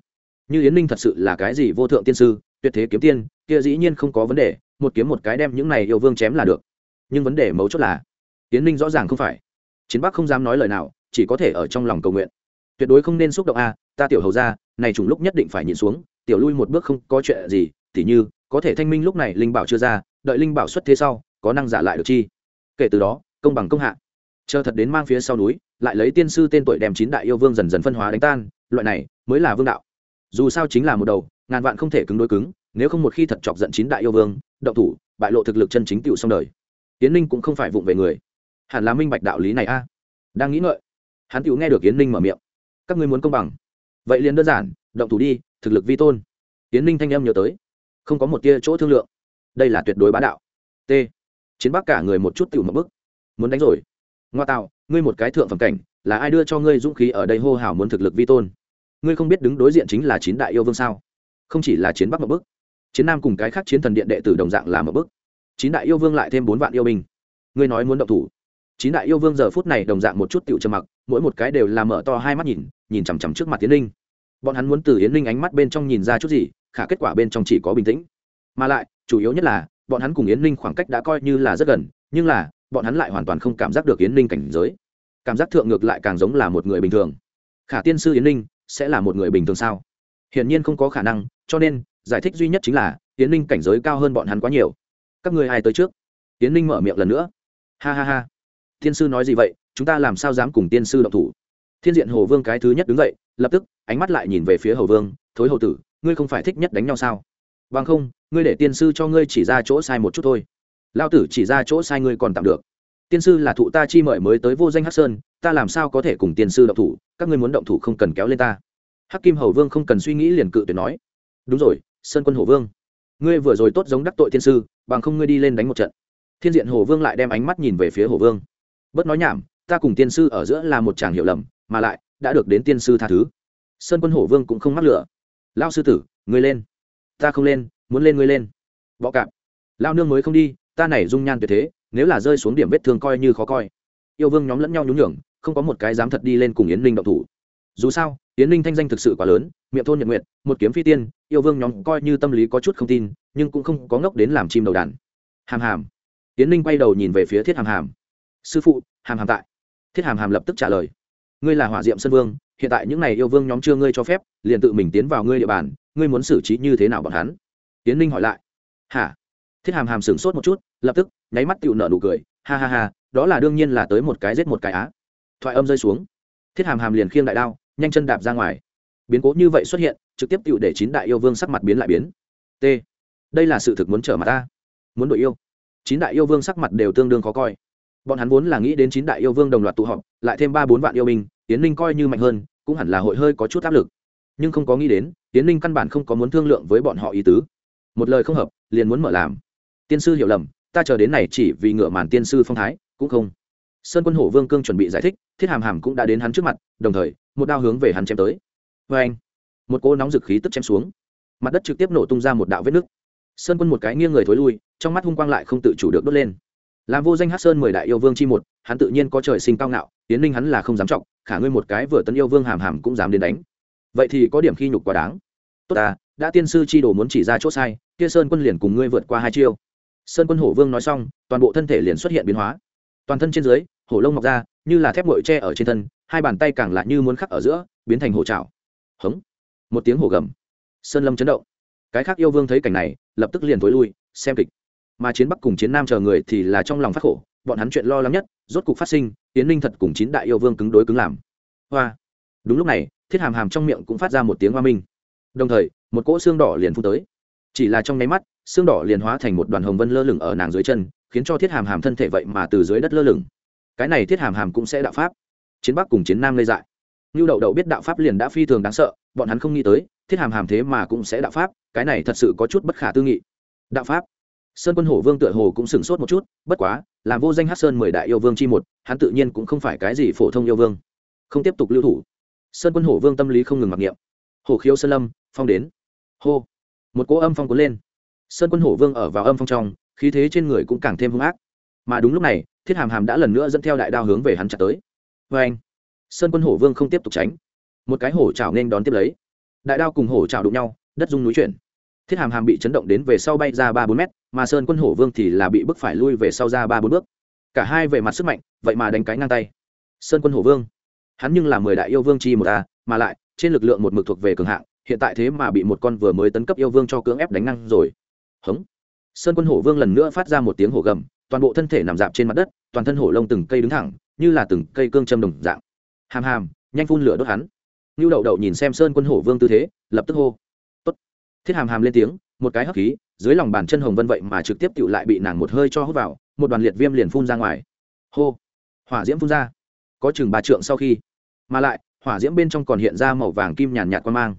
như yến Linh thật sự là cái gì vô thượng tiên sư, tuyệt thế kiếm tiên, kia dĩ nhiên không có vấn đề, một kiếm một cái đem những này yêu vương chém là được. Nhưng vấn đề mấu chốt là, yến Linh rõ ràng không phải. Chiến bắc không dám nói lời nào, chỉ có thể ở trong lòng cầu nguyện. Tuyệt đối không nên xúc động a ta tiểu hầu ra này trùng lúc nhất định phải nhìn xuống, tiểu lui một bước không có chuyện gì, tỉ như, có thể thanh minh lúc này linh bảo chưa ra đợi linh bảo xuất thế sau, có năng giả lại được chi? Kể từ đó, công bằng công hạ. Chờ thật đến mang phía sau núi, lại lấy tiên sư tên tuổi đem chín đại yêu vương dần dần phân hóa đánh tan, loại này mới là vương đạo. Dù sao chính là một đầu, ngàn vạn không thể cứng đối cứng, nếu không một khi thật chọc giận chín đại yêu vương, động thủ, bại lộ thực lực chân chính tựu xong đời. Tiến ninh cũng không phải vụng về người. Hẳn là minh bạch đạo lý này a. Đang nghĩ ngợi, hắn tựu nghe được yến ninh mở miệng. Các ngươi muốn công bằng. Vậy liền đơn giản, động thủ đi, thực lực vi tôn. Yến ninh thanh âm nhớ tới. Không có một tia chỗ thương lượng đây là tuyệt đối bá đạo. T. Chiến bắc cả người một chút tiểu một bức muốn đánh rồi. Ngoa tạo, ngươi một cái thượng phẩm cảnh, là ai đưa cho ngươi dũng khí ở đây hô hào muốn thực lực vi tôn? Ngươi không biết đứng đối diện chính là chín đại yêu vương sao? Không chỉ là chiến bắc một bức chiến nam cùng cái khác chiến thần điện đệ tử đồng dạng là một bức chín đại yêu vương lại thêm bốn vạn yêu binh. Ngươi nói muốn động thủ. Chín đại yêu vương giờ phút này đồng dạng một chút tiểu trầm mặc, mỗi một cái đều làm mở to hai mắt nhìn nhìn chằm chằm trước mặt tiến linh bọn hắn muốn từ yến linh ánh mắt bên trong nhìn ra chút gì, khả kết quả bên trong chỉ có bình tĩnh mà lại, chủ yếu nhất là, bọn hắn cùng yến ninh khoảng cách đã coi như là rất gần, nhưng là, bọn hắn lại hoàn toàn không cảm giác được yến ninh cảnh giới. Cảm giác thượng ngược lại càng giống là một người bình thường. Khả tiên sư yến ninh, sẽ là một người bình thường sao? Hiển nhiên không có khả năng, cho nên, giải thích duy nhất chính là, yến ninh cảnh giới cao hơn bọn hắn quá nhiều. Các người ai tới trước? Yến ninh mở miệng lần nữa. Ha ha ha. Tiên sư nói gì vậy? Chúng ta làm sao dám cùng tiên sư động thủ? Thiên diện hồ vương cái thứ nhất đứng dậy, lập tức, ánh mắt lại nhìn về phía hầu vương, thối hầu tử, ngươi không phải thích nhất đánh nhau sao? Bằng không, ngươi để tiên sư cho ngươi chỉ ra chỗ sai một chút thôi. Lao tử chỉ ra chỗ sai ngươi còn tạm được. Tiên sư là thụ ta chi mời mới tới vô danh hắc sơn, ta làm sao có thể cùng tiên sư động thủ? Các ngươi muốn động thủ không cần kéo lên ta. Hắc kim hầu vương không cần suy nghĩ liền cự tuyệt nói. Đúng rồi, sơn quân hổ vương. Ngươi vừa rồi tốt giống đắc tội tiên sư, bằng không ngươi đi lên đánh một trận. Thiên diện hổ vương lại đem ánh mắt nhìn về phía hổ vương. Bớt nói nhảm, ta cùng tiên sư ở giữa là một chàng hiểu lầm, mà lại đã được đến tiên sư tha thứ. Sơn quân hổ vương cũng không mắc lửa. Lao sư tử, ngươi lên ta không lên, muốn lên ngươi lên. Bọ cạp. Lao nương mới không đi, ta này dung nhan tuyệt thế, nếu là rơi xuống điểm vết thương coi như khó coi. Yêu vương nhóm lẫn nhau nhún nhường, không có một cái dám thật đi lên cùng yến linh động thủ. Dù sao, yến linh thanh danh thực sự quá lớn, miệng thôn nhật nguyện một kiếm phi tiên, yêu vương nhóm coi như tâm lý có chút không tin, nhưng cũng không có ngốc đến làm chim đầu đàn. Hàm hàm. Yến linh quay đầu nhìn về phía thiết hàm hàm. Sư phụ, hàm hàm tại. Thiết hàm hàm lập tức trả lời. Ngươi là hỏa diệm sơn vương, hiện tại những n à y yêu vương nhóm chưa ngươi cho phép liền tự mình tiến vào ngươi địa bàn, ngươi muốn xử trí như thế nào bọn hắn? Tiến ninh hỏi lại. Hả? Thiết hàm hàm sửng sốt một chút, lập tức, nháy mắt tựu nợ nụ cười, ha ha ha, đó là đương nhiên là tới một cái giết một cái á. Thoại âm rơi xuống. Thiết hàm hàm liền khiêng đại đao, nhanh chân đạp ra ngoài. Biến cố như vậy xuất hiện, trực tiếp tựu để chín đại yêu vương sắc mặt biến lại biến. T. Đây là sự thực muốn trở mặt ta. Muốn đội yêu. Chín đại yêu vương sắc mặt đều tương đương khó coi. Bọn hắn vốn là nghĩ đến chín đại yêu vương đồng loạt tụ họp, lại thêm ba bốn vạn yêu binh tiến ninh coi như mạnh hơn, cũng hẳn là hội hơi có chút áp lực nhưng không có nghĩ đến tiến ninh căn bản không có muốn thương lượng với bọn họ ý tứ. Một lời không hợp, liền muốn mở làm. Tiên sư hiểu lầm, ta chờ đến này chỉ vì ngựa màn tiên sư phong thái, cũng không. Sơn quân hổ vương cương chuẩn bị giải thích, thiết hàm hàm cũng đã đến hắn trước mặt, đồng thời, một đao hướng về hắn chém tới. Vê anh, một cỗ nóng dực khí tức chém xuống. Mặt đất trực tiếp nổ tung ra một đạo vết nứt. Sơn quân một cái nghiêng người thối lui, trong mắt hung quang lại không tự chủ được đốt lên. Làm vô danh hát sơn mười đại yêu vương chi một, hắn tự nhiên có trời sinh cao ngạo tiến ninh hắn là không dám trọng, khả ngươi một cái vừa tấn yêu vương hàm hàm cũng dám đến đánh vậy thì có điểm khi nhục quá đáng. Tốt ta, đã tiên sư chi đồ muốn chỉ ra chỗ sai, kia sơn quân liền cùng ngươi vượt qua hai chiêu. Sơn quân hổ vương nói xong, toàn bộ thân thể liền xuất hiện biến hóa. Toàn thân trên dưới, hổ lông mọc ra, như là thép ngội tre ở trên thân, hai bàn tay càng lại như muốn khắc ở giữa, biến thành hổ trào hống. Một tiếng hổ gầm. Sơn lâm chấn động. Cái khác yêu vương thấy cảnh này, lập tức liền t ố i lui, xem kịch. Mà chiến bắc cùng chiến nam chờ người thì là trong lòng phát khổ, bọn hắn chuyện lo lắng nhất, rốt cục phát sinh tiến ninh thật cùng chín đại yêu vương cứng đối cứng làm. Hoa. Đúng lúc này thiết hàm hàm trong miệng cũng phát ra một tiếng hoa minh. Đồng thời, một cỗ xương đỏ liền phun tới. Chỉ là trong nháy mắt, xương đỏ liền hóa thành một đoàn hồng vân lơ lửng ở nàng dưới chân, khiến cho thiết hàm hàm thân thể vậy mà từ dưới đất lơ lửng. Cái này thiết hàm hàm cũng sẽ đạo pháp. Chiến bắc cùng chiến nam lê dại. Như đậu đậu biết đạo pháp liền đã phi thường đáng sợ, bọn hắn không nghĩ tới, thiết hàm hàm thế mà cũng sẽ đạo pháp, cái này thật sự có chút bất khả tư nghị. Đạo pháp. Sơn quân hổ vương tựa hồ cũng sửng sốt một chút, bất quá làm vô danh hát sơn mười đại yêu vương chi một, hắn tự nhiên cũng không phải cái gì phổ thông yêu vương. Không tiếp tục lưu thủ sơn quân hổ vương tâm lý không ngừng mặc niệm. Hổ khiếu sơn lâm, phong đến. Hô. Một cỗ âm phong cuốn lên. Sơn quân hổ vương ở vào âm phong trong, khí thế trên người cũng càng thêm hung ác. Mà đúng lúc này, thiết hàm hàm đã lần nữa dẫn theo đại đao hướng về hắn chặt tới. Vê anh, sơn quân hổ vương không tiếp tục tránh. Một cái hổ chảo nên đón tiếp lấy. Đại đao cùng hổ chảo đụng nhau, đất dung núi chuyển. Thiết hàm hàm bị chấn động đến về sau bay ra ba bốn mét, mà sơn quân hổ vương thì là bị bức phải lui về sau ra ba bốn bước. Cả hai về mặt sức mạnh, vậy mà đánh cái ngang tay. Sơn quân hổ vương hắn nhưng là mười đại yêu vương chi một a, mà lại, trên lực lượng một mực thuộc về cường hạng, hiện tại thế mà bị một con vừa mới tấn cấp yêu vương cho cưỡng ép đánh năng rồi. Hống. Sơn quân hổ vương lần nữa phát ra một tiếng hổ gầm, toàn bộ thân thể nằm dạp trên mặt đất, toàn thân hổ lông từng cây đứng thẳng, như là từng cây cương châm đồng dạng. Hàm hàm, nhanh phun lửa đốt hắn. Như đậu đậu nhìn xem sơn quân hổ vương tư thế, lập tức hô. Tốt. thiết hàm hàm lên tiếng, một cái hấp khí, dưới lòng bàn chân hồng vân vậy mà trực tiếp tựu lại bị nàng một hơi cho hút vào, một đoàn liệt viêm liền phun ra ngoài. Hô. Hỏa diễm phun ra có chừng ba trượng sau khi. Mà lại, hỏa diễm bên trong còn hiện ra màu vàng kim nhàn nhạt quan mang.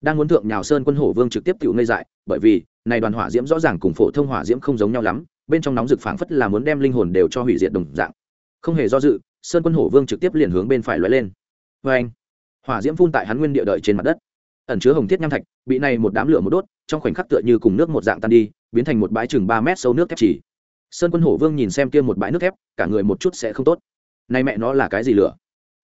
Đang muốn thượng nhào sơn quân hổ vương trực tiếp tự ngây dại, bởi vì, này đoàn hỏa diễm rõ ràng cùng phổ thông hỏa diễm không giống nhau lắm, bên trong nóng rực phảng phất là muốn đem linh hồn đều cho hủy diệt đồng dạng. Không hề do dự, sơn quân hổ vương trực tiếp liền hướng bên phải lóe lên. Vê anh, hỏa diễm phun tại hắn nguyên địa đợi trên mặt đất. Ẩn chứa hồng thiết nham thạch, bị này một đám lửa một đốt, trong khoảnh khắc tựa như cùng nước một dạng tan đi, biến thành một bãi chừng ba mét sâu nước thép chỉ. Sơn quân hổ vương nhìn xem kia một bãi nước thép, cả người một chút sẽ không tốt nay mẹ nó là cái gì lửa?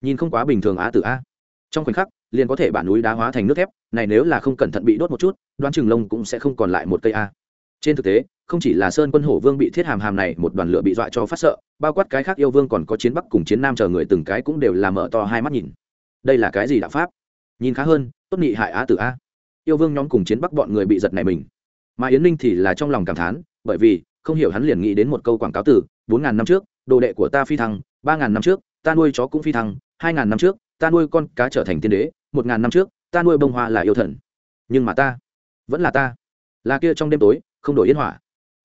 Nhìn không quá bình thường á tử a trong khoảnh khắc, liền có thể bản núi đá hóa thành nước thép, này nếu là không cẩn thận bị đốt một chút, đoán chừng lông cũng sẽ không còn lại một cây a. Trên thực tế, không chỉ là sơn quân hổ vương bị thiết hàm hàm này một đoàn lửa bị dọa cho phát sợ, bao quát cái khác yêu vương còn có chiến bắc cùng chiến nam chờ người từng cái cũng đều làm mở to hai mắt nhìn. Đây là cái gì đạo pháp? Nhìn khá hơn, tốt nghị hại á tử a yêu vương nhóm cùng chiến bắc bọn người bị giật này mình. Mà yến ninh thì là trong lòng cảm thán, bởi vì, không hiểu hắn liền nghĩ đến một câu quảng cáo từ, bốn ngàn năm trước, đồ đệ của ta phi thăng ba ngàn năm trước, ta nuôi chó cũng phi thăng, hai ngàn năm trước, ta nuôi con cá trở thành tiên đế, một ngàn năm trước, ta nuôi bông hoa là yêu thần. Nhưng mà ta vẫn là ta. Là kia trong đêm tối, không đổi yên hỏa.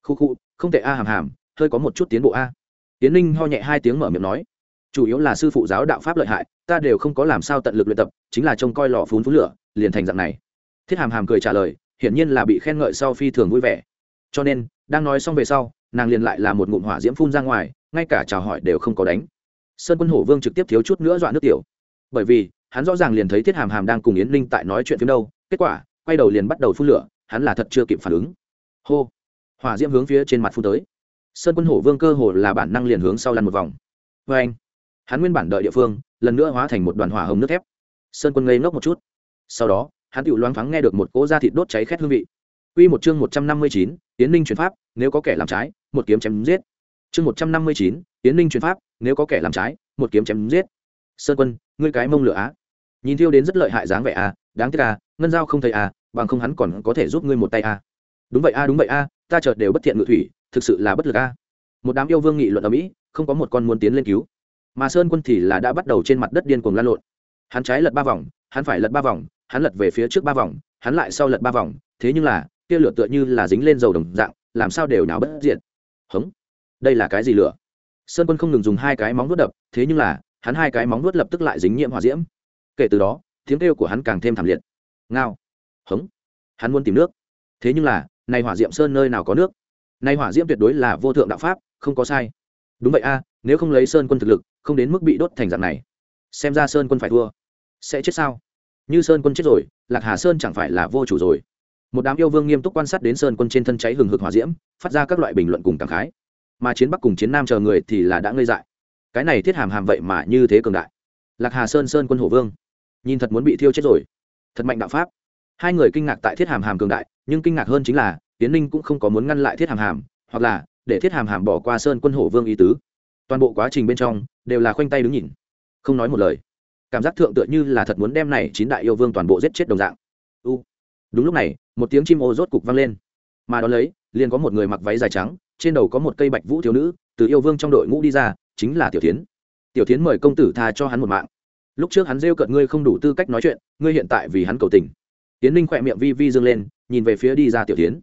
Khu khu, không tệ a, hàm hàm, hơi có một chút tiến bộ a. Tiến ninh ho nhẹ hai tiếng mở miệng nói. Chủ yếu là sư phụ giáo đạo pháp lợi hại, ta đều không có làm sao tận lực luyện tập, chính là trông coi lò phún phún lửa, liền thành dạng này. Thiết hàm hàm cười trả lời, hiển nhiên là bị khen ngợi sau phi thường vui vẻ. Cho nên, đang nói xong về sau, nàng liền lại là một ngụm hỏa diễm phun ra ngoài ngay cả chào hỏi đều không có đánh. Sơn quân hổ vương trực tiếp thiếu chút nữa dọa nước tiểu. Bởi vì hắn rõ ràng liền thấy thiết hàm hàm đang cùng yến ninh tại nói chuyện phim đâu kết quả quay đầu liền bắt đầu phun lửa hắn là thật chưa kịp phản ứng. Hô! Hỏa diễm hướng phía trên mặt phun tới. Sơn quân hổ vương cơ hồ là bản năng liền hướng sau lăn một vòng. Vê anh hắn nguyên bản đợi địa phương lần nữa hóa thành một đoàn hỏa hồng nước thép. Sơn quân ngây ngốc một chút. Sau đó hắn tự loáng thoáng nghe được một cỗ da thịt đốt cháy khét hương vị. Quy một chương một trăm năm mươi chín, Tiến Ninh truyền pháp, nếu có kẻ làm trái, một kiếm chém giết. Chương một trăm năm mươi chín, Tiến Ninh truyền pháp, nếu có kẻ làm trái một kiếm chém giết. Sơn quân ngươi cái mông lửa á. Nhìn thiêu đến rất lợi hại dáng vẻ à đáng tiếc à ngân giao không thấy à bằng không hắn còn có thể giúp ngươi một tay à đúng vậy a đúng vậy a ta chợt đều bất thiện ngự thủy thực sự là bất lực a một đám yêu vương nghị luận ở mỹ không có một con muốn tiến lên cứu. Mà sơn quân thì là đã bắt đầu trên mặt đất điên cuồng lan lộn. Hắn trái lật ba vòng hắn phải lật ba vòng hắn lật về phía trước ba vòng hắn lại sau lật ba vòng. Thế nhưng là kia lửa tựa như là dính lên dầu đồng dạng làm sao đều nào bất diện hống đây là cái gì lửa? Sơn quân không ngừng dùng hai cái móng vuốt đập, thế nhưng là, hắn hai cái móng vuốt lập tức lại dính nhiễm hỏa diễm. Kể từ đó, tiếng kêu của hắn càng thêm thảm liệt. Ngao. Hống. Hắn muốn tìm nước. Thế nhưng là, này hỏa diệm sơn nơi nào có nước? Nay hỏa diễm tuyệt đối là vô thượng đạo pháp, không có sai. Đúng vậy a, nếu không lấy sơn quân thực lực, không đến mức bị đốt thành dạng này. Xem ra sơn quân phải thua. Sẽ chết sao? Như sơn quân chết rồi, lạc hà sơn chẳng phải là vô chủ rồi. Một đám yêu vương nghiêm túc quan sát đến sơn quân trên thân cháy hừng hực hỏa diễm, phát ra các loại bình luận cùng cảm khái mà chiến bắc cùng chiến nam chờ người thì là đã ngây dại. Cái này thiết hàm hàm vậy mà như thế cường đại. Lạc hà sơn sơn quân hổ vương, nhìn thật muốn bị thiêu chết rồi. Thật mạnh đạo pháp. Hai người kinh ngạc tại thiết hàm hàm cường đại, nhưng kinh ngạc hơn chính là, tiến ninh cũng không có muốn ngăn lại thiết hàm hàm, hoặc là, để thiết hàm hàm bỏ qua sơn quân hổ vương ý tứ. Toàn bộ quá trình bên trong, đều là khoanh tay đứng nhìn. Không nói một lời. Cảm giác thượng tựa như là thật muốn đem này chín đại yêu vương toàn bộ giết chết đồng dạng. U. Đúng lúc này, một tiếng chim ô rốt cục vang lên. Mà đ ó lấy, liền có một người mặc váy dài trắng trên đầu có một cây bạch vũ thiếu nữ, từ yêu vương trong đội ngũ đi ra, chính là tiểu tiến tiểu tiến mời công tử tha cho hắn một mạng. Lúc trước hắn rêu cợt ngươi không đủ tư cách nói chuyện, ngươi hiện tại vì hắn cầu tình. Tiến ninh khỏe miệng vi vi dâng lên, nhìn về phía đi ra tiểu tiến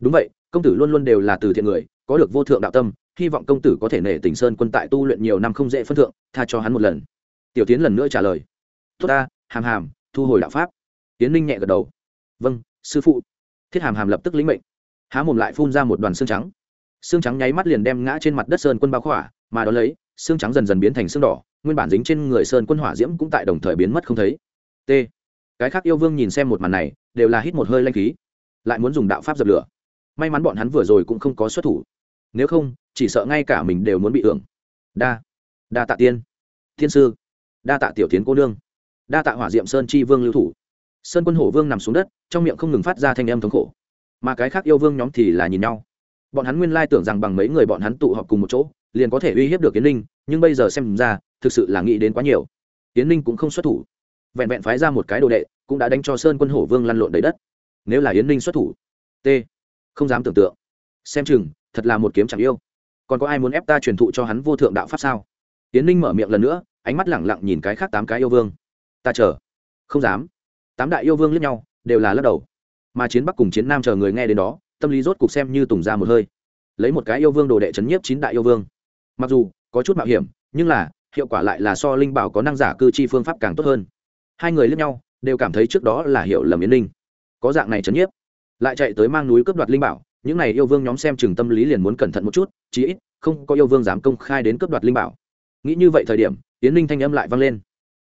đúng vậy, công tử luôn luôn đều là từ thiện người, có được vô thượng đạo tâm, hy vọng công tử có thể nể tình sơn quân tại tu luyện nhiều năm không dễ phân thượng, tha cho hắn một lần. Tiểu tiến lần nữa trả lời. Tốt ta, hàm hàm, thu hồi đạo pháp. Tiến ninh nhẹ gật đầu. Vâng sư phụ. Thiết hàm hàm lập tức lĩnh mệnh. Há mồm lại phun ra một đoàn xương trắng xương trắng nháy mắt liền đem ngã trên mặt đất sơn quân bao khỏa, mà đó lấy, xương trắng dần dần biến thành xương đỏ, nguyên bản dính trên người sơn quân hỏa diễm cũng tại đồng thời biến mất không thấy. T. Cái khác yêu vương nhìn xem một màn này, đều là hít một hơi lanh khí. Lại muốn dùng đạo pháp dập lửa. May mắn bọn hắn vừa rồi cũng không có xuất thủ. Nếu không, chỉ sợ ngay cả mình đều muốn bị hưởng. Đa. Đa tạ tiên. Thiên sư. Đa tạ tiểu tiến cô nương. Đa tạ hỏa diệm sơn chi vương lưu thủ. Sơn quân hổ vương nằm xuống đất, trong miệng không ngừng phát ra thanh âm thống khổ. Mà cái khác yêu vương nhóm thì là nhìn nhau bọn hắn nguyên lai tưởng rằng bằng mấy người bọn hắn tụ họp cùng một chỗ, liền có thể uy hiếp được yến ninh, nhưng bây giờ xem ra, thực sự là nghĩ đến quá nhiều. Yến ninh cũng không xuất thủ. Vẹn vẹn phái ra một cái đồ đệ, cũng đã đánh cho sơn quân hổ vương lăn lộn đầy đất. Nếu là yến ninh xuất thủ, t, không dám tưởng tượng. Xem chừng, thật là một kiếm chẳng yêu. Còn có ai muốn ép ta truyền thụ cho hắn vô thượng đạo pháp sao? Yến ninh mở miệng lần nữa, ánh mắt lẳng lặng nhìn cái khác tám cái yêu vương. Ta chờ. Không dám. Tám đại yêu vương lẫn nhau, đều là lắc đầu. Mà chiến bắc cùng chiến nam chờ người nghe đến đó tâm lý rốt cục xem như tùng ra một hơi. Lấy một cái yêu vương đồ đệ chấn nhiếp chín đại yêu vương. Mặc dù, có chút mạo hiểm, nhưng là, hiệu quả lại là so linh bảo có năng giả cư chi phương pháp càng tốt hơn. Hai người lẫn nhau, đều cảm thấy trước đó là hiểu lầm yến linh. Có dạng này chấn nhiếp. Lại chạy tới mang núi cướp đoạt linh bảo, những này yêu vương nhóm xem chừng tâm lý liền muốn cẩn thận một chút, chí ít, không có yêu vương dám công khai đến cướp đoạt linh bảo. Nghĩ như vậy thời điểm, yến linh thanh âm lại vang lên.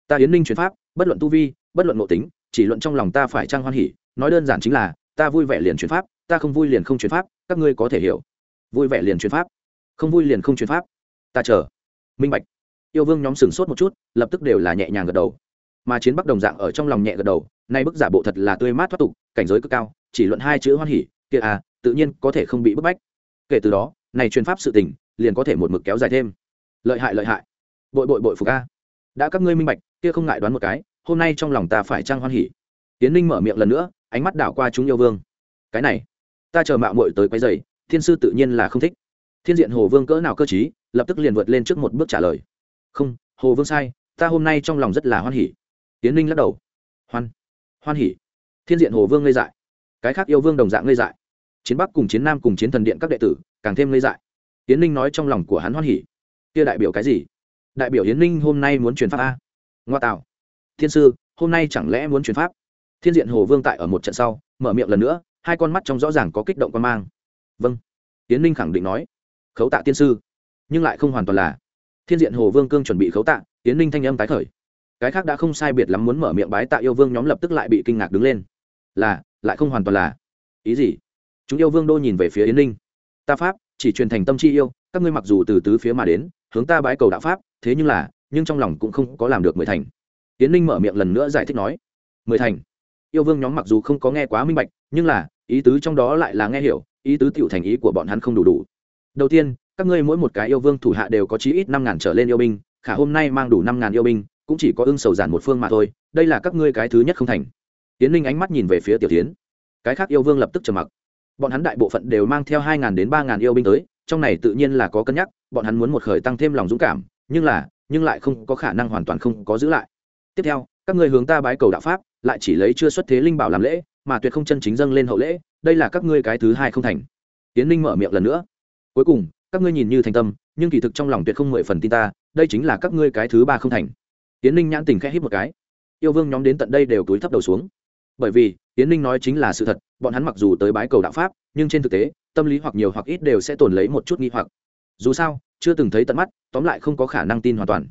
Ta yến linh chuyển pháp, bất luận tu vi, bất luận ngộ tính, chỉ luận trong lòng ta phải trang hoan hỉ, nói đơn giản chính là, ta vui vẻ liền chuyển pháp ta không vui liền không chuyển pháp, các ngươi có thể hiểu. Vui vẻ liền chuyển pháp, không vui liền không chuyển pháp. Ta chờ. Minh bạch. Yêu vương nhóm sửng sốt một chút, lập tức đều là nhẹ nhàng gật đầu. Mà chiến bắc đồng dạng ở trong lòng nhẹ gật đầu, nay bức giả bộ thật là tươi mát thoát tục, cảnh giới cực cao, chỉ luận hai chữ hoan hỉ, kia à tự nhiên có thể không bị bức bách. Kể từ đó, này truyền pháp sự tình, liền có thể một mực kéo dài thêm. Lợi hại lợi hại. Bội bội bội phục a. Đã các ngươi minh bạch, kia không ngại đoán một cái, hôm nay trong lòng ta phải trang hoan hỉ? Tiến ninh mở miệng lần nữa, ánh mắt đảo qua chúng yêu vương. Cái này ta chờ mạo muội tới quấy rầy, thiên sư tự nhiên là không thích. Thiên diện hồ vương cỡ nào cơ trí, lập tức liền vượt lên trước một bước trả lời. Không hồ vương sai ta hôm nay trong lòng rất là hoan hỉ. Tiến ninh lắc đầu. Hoan hoan hỉ. Thiên diện hồ vương ngây dại. Cái khác yêu vương đồng dạng ngây dại. Chiến bắc cùng chiến nam cùng chiến thần điện các đệ tử càng thêm ngây dại. Tiến ninh nói trong lòng của hắn hoan hỉ. Kia đại biểu cái gì? Đại biểu yến ninh hôm nay muốn truyền pháp a? Ngoa tạo. Thiên sư hôm nay chẳng lẽ muốn truyền pháp? Thiên diện hồ vương tại ở một trận sau mở miệng lần nữa hai con mắt trong rõ ràng có kích động quan mang. Vâng. Yến ninh khẳng định nói, khấu tạ tiên sư. Nhưng lại không hoàn toàn là, thiên diện hồ vương cương chuẩn bị khấu tạ. Yến ninh thanh âm tái khởi. Cái khác đã không sai biệt lắm muốn mở miệng bái tạ yêu vương nhóm lập tức lại bị kinh ngạc đứng lên. Là, lại không hoàn toàn là, ý gì? Chúng yêu vương đô nhìn về phía yến ninh. Ta pháp, chỉ truyền thành tâm chi yêu, các ngươi mặc dù từ tứ phía mà đến, hướng ta bái cầu đạo pháp, thế nhưng là, nhưng trong lòng cũng không có làm được mười thành. Yến ninh mở miệng lần nữa giải thích nói, mười thành. Yêu vương nhóm mặc dù không có nghe quá minh bạch, nhưng là ý tứ trong đó lại là nghe hiểu, ý tứ tiểu thành ý của bọn hắn không đủ đủ. Đầu tiên, các ngươi mỗi một cái yêu vương thủ hạ đều có chí ít năm ngàn trở lên yêu binh, khả hôm nay mang đủ năm ngàn yêu binh, cũng chỉ có ưng sầu giản một phương mà thôi, đây là các ngươi cái thứ nhất không thành. Tiến linh ánh mắt nhìn về phía tiểu tiến. Cái khác yêu vương lập tức trầm mặc. Bọn hắn đại bộ phận đều mang theo hai ngàn đến ba ngàn yêu binh tới, trong này tự nhiên là có cân nhắc, bọn hắn muốn một khởi tăng thêm lòng dũng cảm, nhưng là, nhưng lại không có khả năng hoàn toàn không có giữ lại. Tiếp theo, các ngươi hướng ta bái cầu đạo pháp, lại chỉ lấy chưa xuất thế linh bảo làm lễ mà tuyệt không chân chính dâng lên hậu lễ, đây là các ngươi cái thứ hai không thành. Tiến Ninh mở miệng lần nữa. Cuối cùng, các ngươi nhìn như thành tâm, nhưng kỳ thực trong lòng tuyệt không mười phần tin ta, đây chính là các ngươi cái thứ ba không thành. Tiến Ninh nhãn tình khẽ hít một cái. Yêu vương nhóm đến tận đây đều túi thấp đầu xuống. Bởi vì, tiến Ninh nói chính là sự thật, bọn hắn mặc dù tới bái cầu đạo pháp, nhưng trên thực tế, tâm lý hoặc nhiều hoặc ít đều sẽ tồn lấy một chút nghi hoặc. Dù sao, chưa từng thấy tận mắt, tóm lại không có khả năng tin hoàn toàn.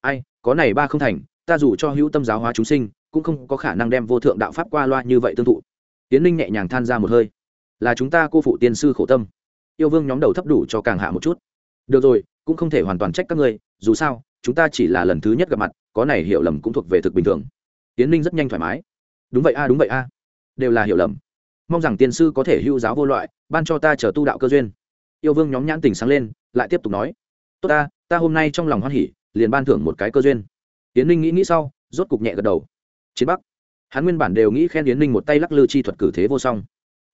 Ai, có này ba không thành, ta dù cho hữu tâm giáo hóa chúng sinh cũng không có khả năng đem vô thượng đạo pháp qua loa như vậy tương thụ. Tiến linh nhẹ nhàng than ra một hơi. Là chúng ta cô phụ tiên sư khổ tâm. Yêu vương nhóm đầu thấp đủ cho càng hạ một chút. Được rồi, cũng không thể hoàn toàn trách các ngươi, dù sao, chúng ta chỉ là lần thứ nhất gặp mặt, có này hiểu lầm cũng thuộc về thực bình thường. Tiến linh rất nhanh thoải mái. Đúng vậy a, đúng vậy a. Đều là hiểu lầm. Mong rằng tiên sư có thể hưu giáo vô loại, ban cho ta chờ tu đạo cơ duyên. Yêu vương nhóm nhãn tình sáng lên, lại tiếp tục nói. Tốt ta ta hôm nay trong lòng hoan hỉ, liền ban thưởng một cái cơ duyên. Tiến ninh nghĩ nghĩ sau, rốt cục nhẹ gật đầu chiến bắc. Hắn nguyên bản đều nghĩ khen yến ninh một tay lắc lư chi thuật cử thế vô song.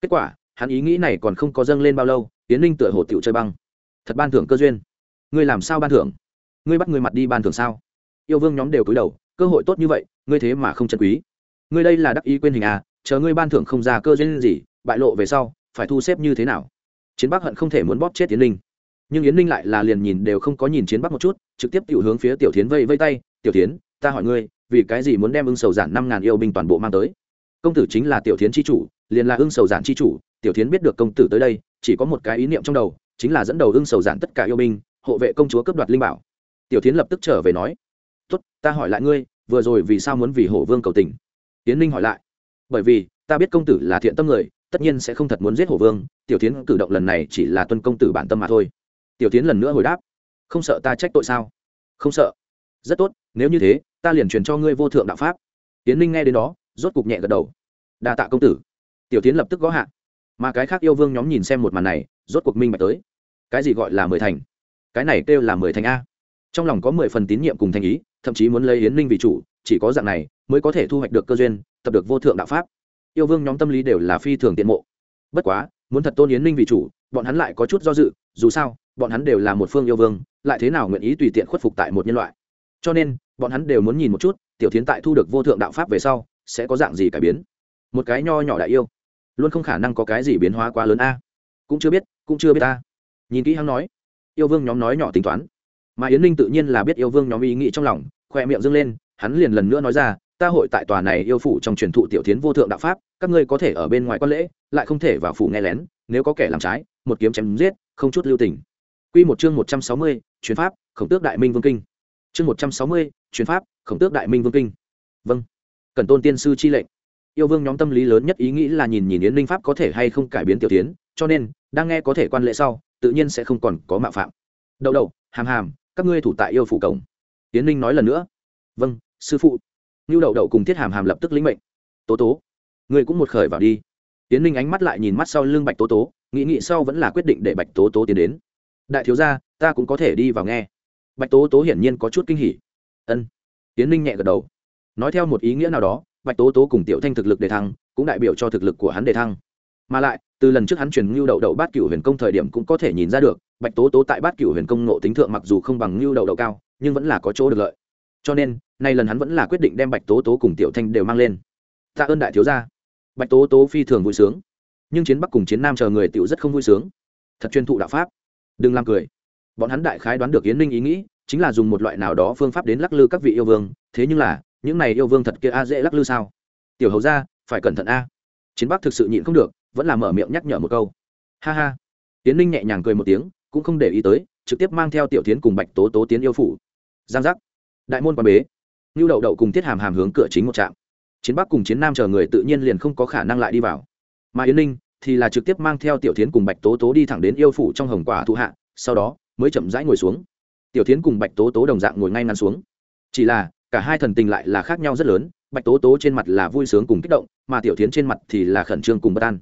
Kết quả, hắn ý nghĩ này còn không có dâng lên bao lâu, yến ninh tựa hồ tiểu chơi băng. Thật ban thưởng cơ duyên. Ngươi làm sao ban thưởng? Ngươi bắt người mặt đi ban thưởng sao? Yêu vương nhóm đều cúi đầu, cơ hội tốt như vậy, ngươi thế mà không chân quý. Ngươi đây là đắc ý quên hình à chờ ngươi ban thưởng không ra cơ duyên gì, bại lộ về sau, phải thu xếp như thế nào? Chiến bắc hận không thể muốn bóp chết yến ninh. Nhưng yến ninh lại là liền nhìn đều không có nhìn chiến bắc một chút, trực tiếp tiểu hướng phía tiểu tiến vây vây tay, tiểu tiến ta hỏi ngươi vì cái gì muốn đem ưng sầu giản năm ngàn yêu binh toàn bộ mang tới? Công tử chính là tiểu tiến i chủ, liền là ưng sầu giản tri chủ, tiểu tiến biết được công tử tới đây, chỉ có một cái ý niệm trong đầu, chính là dẫn đầu ưng sầu giản tất cả yêu binh, hộ vệ công chúa cướp đoạt linh bảo. Tiểu tiến lập tức trở về nói, tốt, ta hỏi lại ngươi, vừa rồi vì sao muốn vì hổ vương cầu tình? Tiến ninh hỏi lại, bởi vì, ta biết công tử là thiện tâm người, tất nhiên sẽ không thật muốn giết hổ vương, tiểu tiến cử động lần này chỉ là tuân công tử bản tâm mà thôi. Tiểu tiến lần nữa hồi đáp, không sợ ta trách tội sao? Không sợ. Rất tốt, nếu như thế ta liền truyền cho ngươi vô thượng đạo pháp. Tiến ninh nghe đến đó, rốt cục nhẹ gật đầu. Đa tạ công tử. Tiểu tiến lập tức gõ hạ. Mà cái khác yêu vương nhóm nhìn xem một màn này, rốt cuộc minh bạch tới. Cái gì gọi là mười thành? Cái này kêu là mười thành a. Trong lòng có mười phần tín nhiệm cùng thành ý, thậm chí muốn lấy hiến ninh vì chủ, chỉ có dạng này mới có thể thu hoạch được cơ duyên, tập được vô thượng đạo pháp. Yêu vương nhóm tâm lý đều là phi thường tiện mộ. Bất quá, muốn thật tôn hiến ninh vì chủ, bọn hắn lại có chút do dự, dù sao, bọn hắn đều là một phương yêu vương, lại thế nào nguyện ý tùy tiện khuất phục tại một nhân loại? Cho nên bọn hắn đều muốn nhìn một chút tiểu tiến tại thu được vô thượng đạo pháp về sau sẽ có dạng gì cải biến? Một cái nho nhỏ đại yêu luôn không khả năng có cái gì biến hóa quá lớn a. Cũng chưa biết cũng chưa biết ta nhìn kỹ hắn nói yêu vương nhóm nói nhỏ tính toán. Mà yến ninh tự nhiên là biết yêu vương nhóm ý nghĩ trong lòng khoe miệng dâng lên hắn liền lần nữa nói ra ta hội tại tòa này yêu phủ trong truyền thụ tiểu tiến vô thượng đạo pháp các ngươi có thể ở bên ngoài quan lễ lại không thể vào phủ nghe lén nếu có kẻ làm trái một kiếm chém giết không chút lưu tình. Quy một chương một trăm sáu mươi, chuyến pháp, Khổng Tước Đại Minh Vương Kinh. Chương một trăm sáu mươi, chuyến pháp, Khổng Tước Đại Minh Vương Kinh. Vâng. Cần tôn tiên sư chi lệnh. Yêu Vương nhóm tâm lý lớn nhất ý nghĩ là nhìn nhìn Yến Linh pháp có thể hay không cải biến tiểu tiến, cho nên, đang nghe có thể quan lệ sau, tự nhiên sẽ không còn có mạo phạm. Đậu đậu, hàm hàm, các ngươi thủ tại yêu phủ cổng. Yến Linh nói lần nữa. Vâng, sư phụ. Nưu Đậu Đậu cùng Thiết Hàm Hàm lập tức lĩnh mệnh. Tố Tố, ngươi cũng một khởi vào đi. Yến Linh ánh mắt lại nhìn mắt sau lưng Bạch Tố Tố, nghĩ nghĩ sau vẫn là quyết định để Bạch Tố Tố tiến đến đại thiếu gia ta cũng có thể đi vào nghe bạch tố tố hiển nhiên có chút kinh hỉ. Ân. Tiến ninh nhẹ gật đầu. Nói theo một ý nghĩa nào đó, bạch tố tố cùng tiểu thanh thực lực đề thăng, cũng đại biểu cho thực lực của hắn đề thăng. Mà lại, từ lần trước hắn truyền ngưu đậu đậu bát cựu huyền công thời điểm cũng có thể nhìn ra được, bạch tố tố tại bát cựu huyền công nộ tính thượng mặc dù không bằng ngưu đậu đậu cao, nhưng vẫn là có chỗ được lợi. Cho nên, nay lần hắn vẫn là quyết định đem bạch tố tố cùng tiểu thanh đều mang lên. Tạ ơn đại thiếu gia. Bạch tố tố phi thường vui sướng. Nhưng chiến bắc cùng chiến nam chờ người tiểu rất không vui sướng. Thật chuyên thụ đạo pháp. Đừng làm cười bọn hắn đại khái đoán được yến ninh ý nghĩ, chính là dùng một loại nào đó phương pháp đến lắc lư các vị yêu vương, thế nhưng là, những này yêu vương thật kia a dễ lắc lư sao? Tiểu hầu ra phải cẩn thận a. Chiến bắc thực sự nhịn không được, vẫn là mở miệng nhắc nhở một câu. Ha ha. Yến ninh nhẹ nhàng cười một tiếng, cũng không để ý tới, trực tiếp mang theo tiểu tiến cùng bạch tố tố tiến yêu phủ. Giang giác. Đại môn quan bế. Ngưu đậu đậu cùng tiết hàm hàm hướng cửa chính một trạm. Chiến bắc cùng chiến nam chờ người tự nhiên liền không có khả năng lại đi vào. Mà yến ninh thì là trực tiếp mang theo tiểu thiến cùng bạch tố tố đi thẳng đến yêu phủ trong hồng quả thụ hạ, sau đó mới chậm rãi ngồi xuống. Tiểu thiến cùng bạch tố tố đồng dạng ngồi ngay ngắn xuống. Chỉ là, cả hai thần tình lại là khác nhau rất lớn, bạch tố tố trên mặt là vui sướng cùng kích động, mà tiểu thiến trên mặt thì là khẩn trương cùng bất an.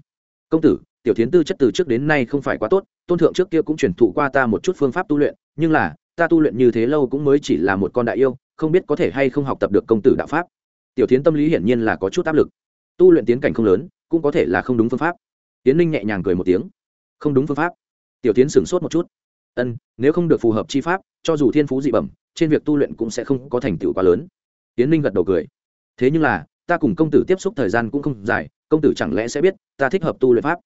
Công tử, tiểu tiến tư chất từ trước đến nay không phải quá tốt, tôn thượng trước kia cũng truyền thụ qua ta một chút phương pháp tu luyện, nhưng là, ta tu luyện như thế lâu cũng mới chỉ là một con đại yêu, không biết có thể hay không học tập được công tử đạo pháp. Tiểu tiến tâm lý hiển nhiên là có chút áp lực. Tu luyện tiến cảnh không lớn, cũng có thể là không đúng phương pháp. Tiến ninh nhẹ nhàng cười một tiếng. Không đúng phương pháp. Tiểu tiến sửng sốt một chút ân, nếu không được phù hợp chi pháp, cho dù thiên phú dị bẩm, trên việc tu luyện cũng sẽ không có thành tựu quá lớn. Tiến ninh gật đầu cười. Thế nhưng là, ta cùng công tử tiếp xúc thời gian cũng không dài, công tử chẳng lẽ sẽ biết ta thích hợp tu luyện pháp?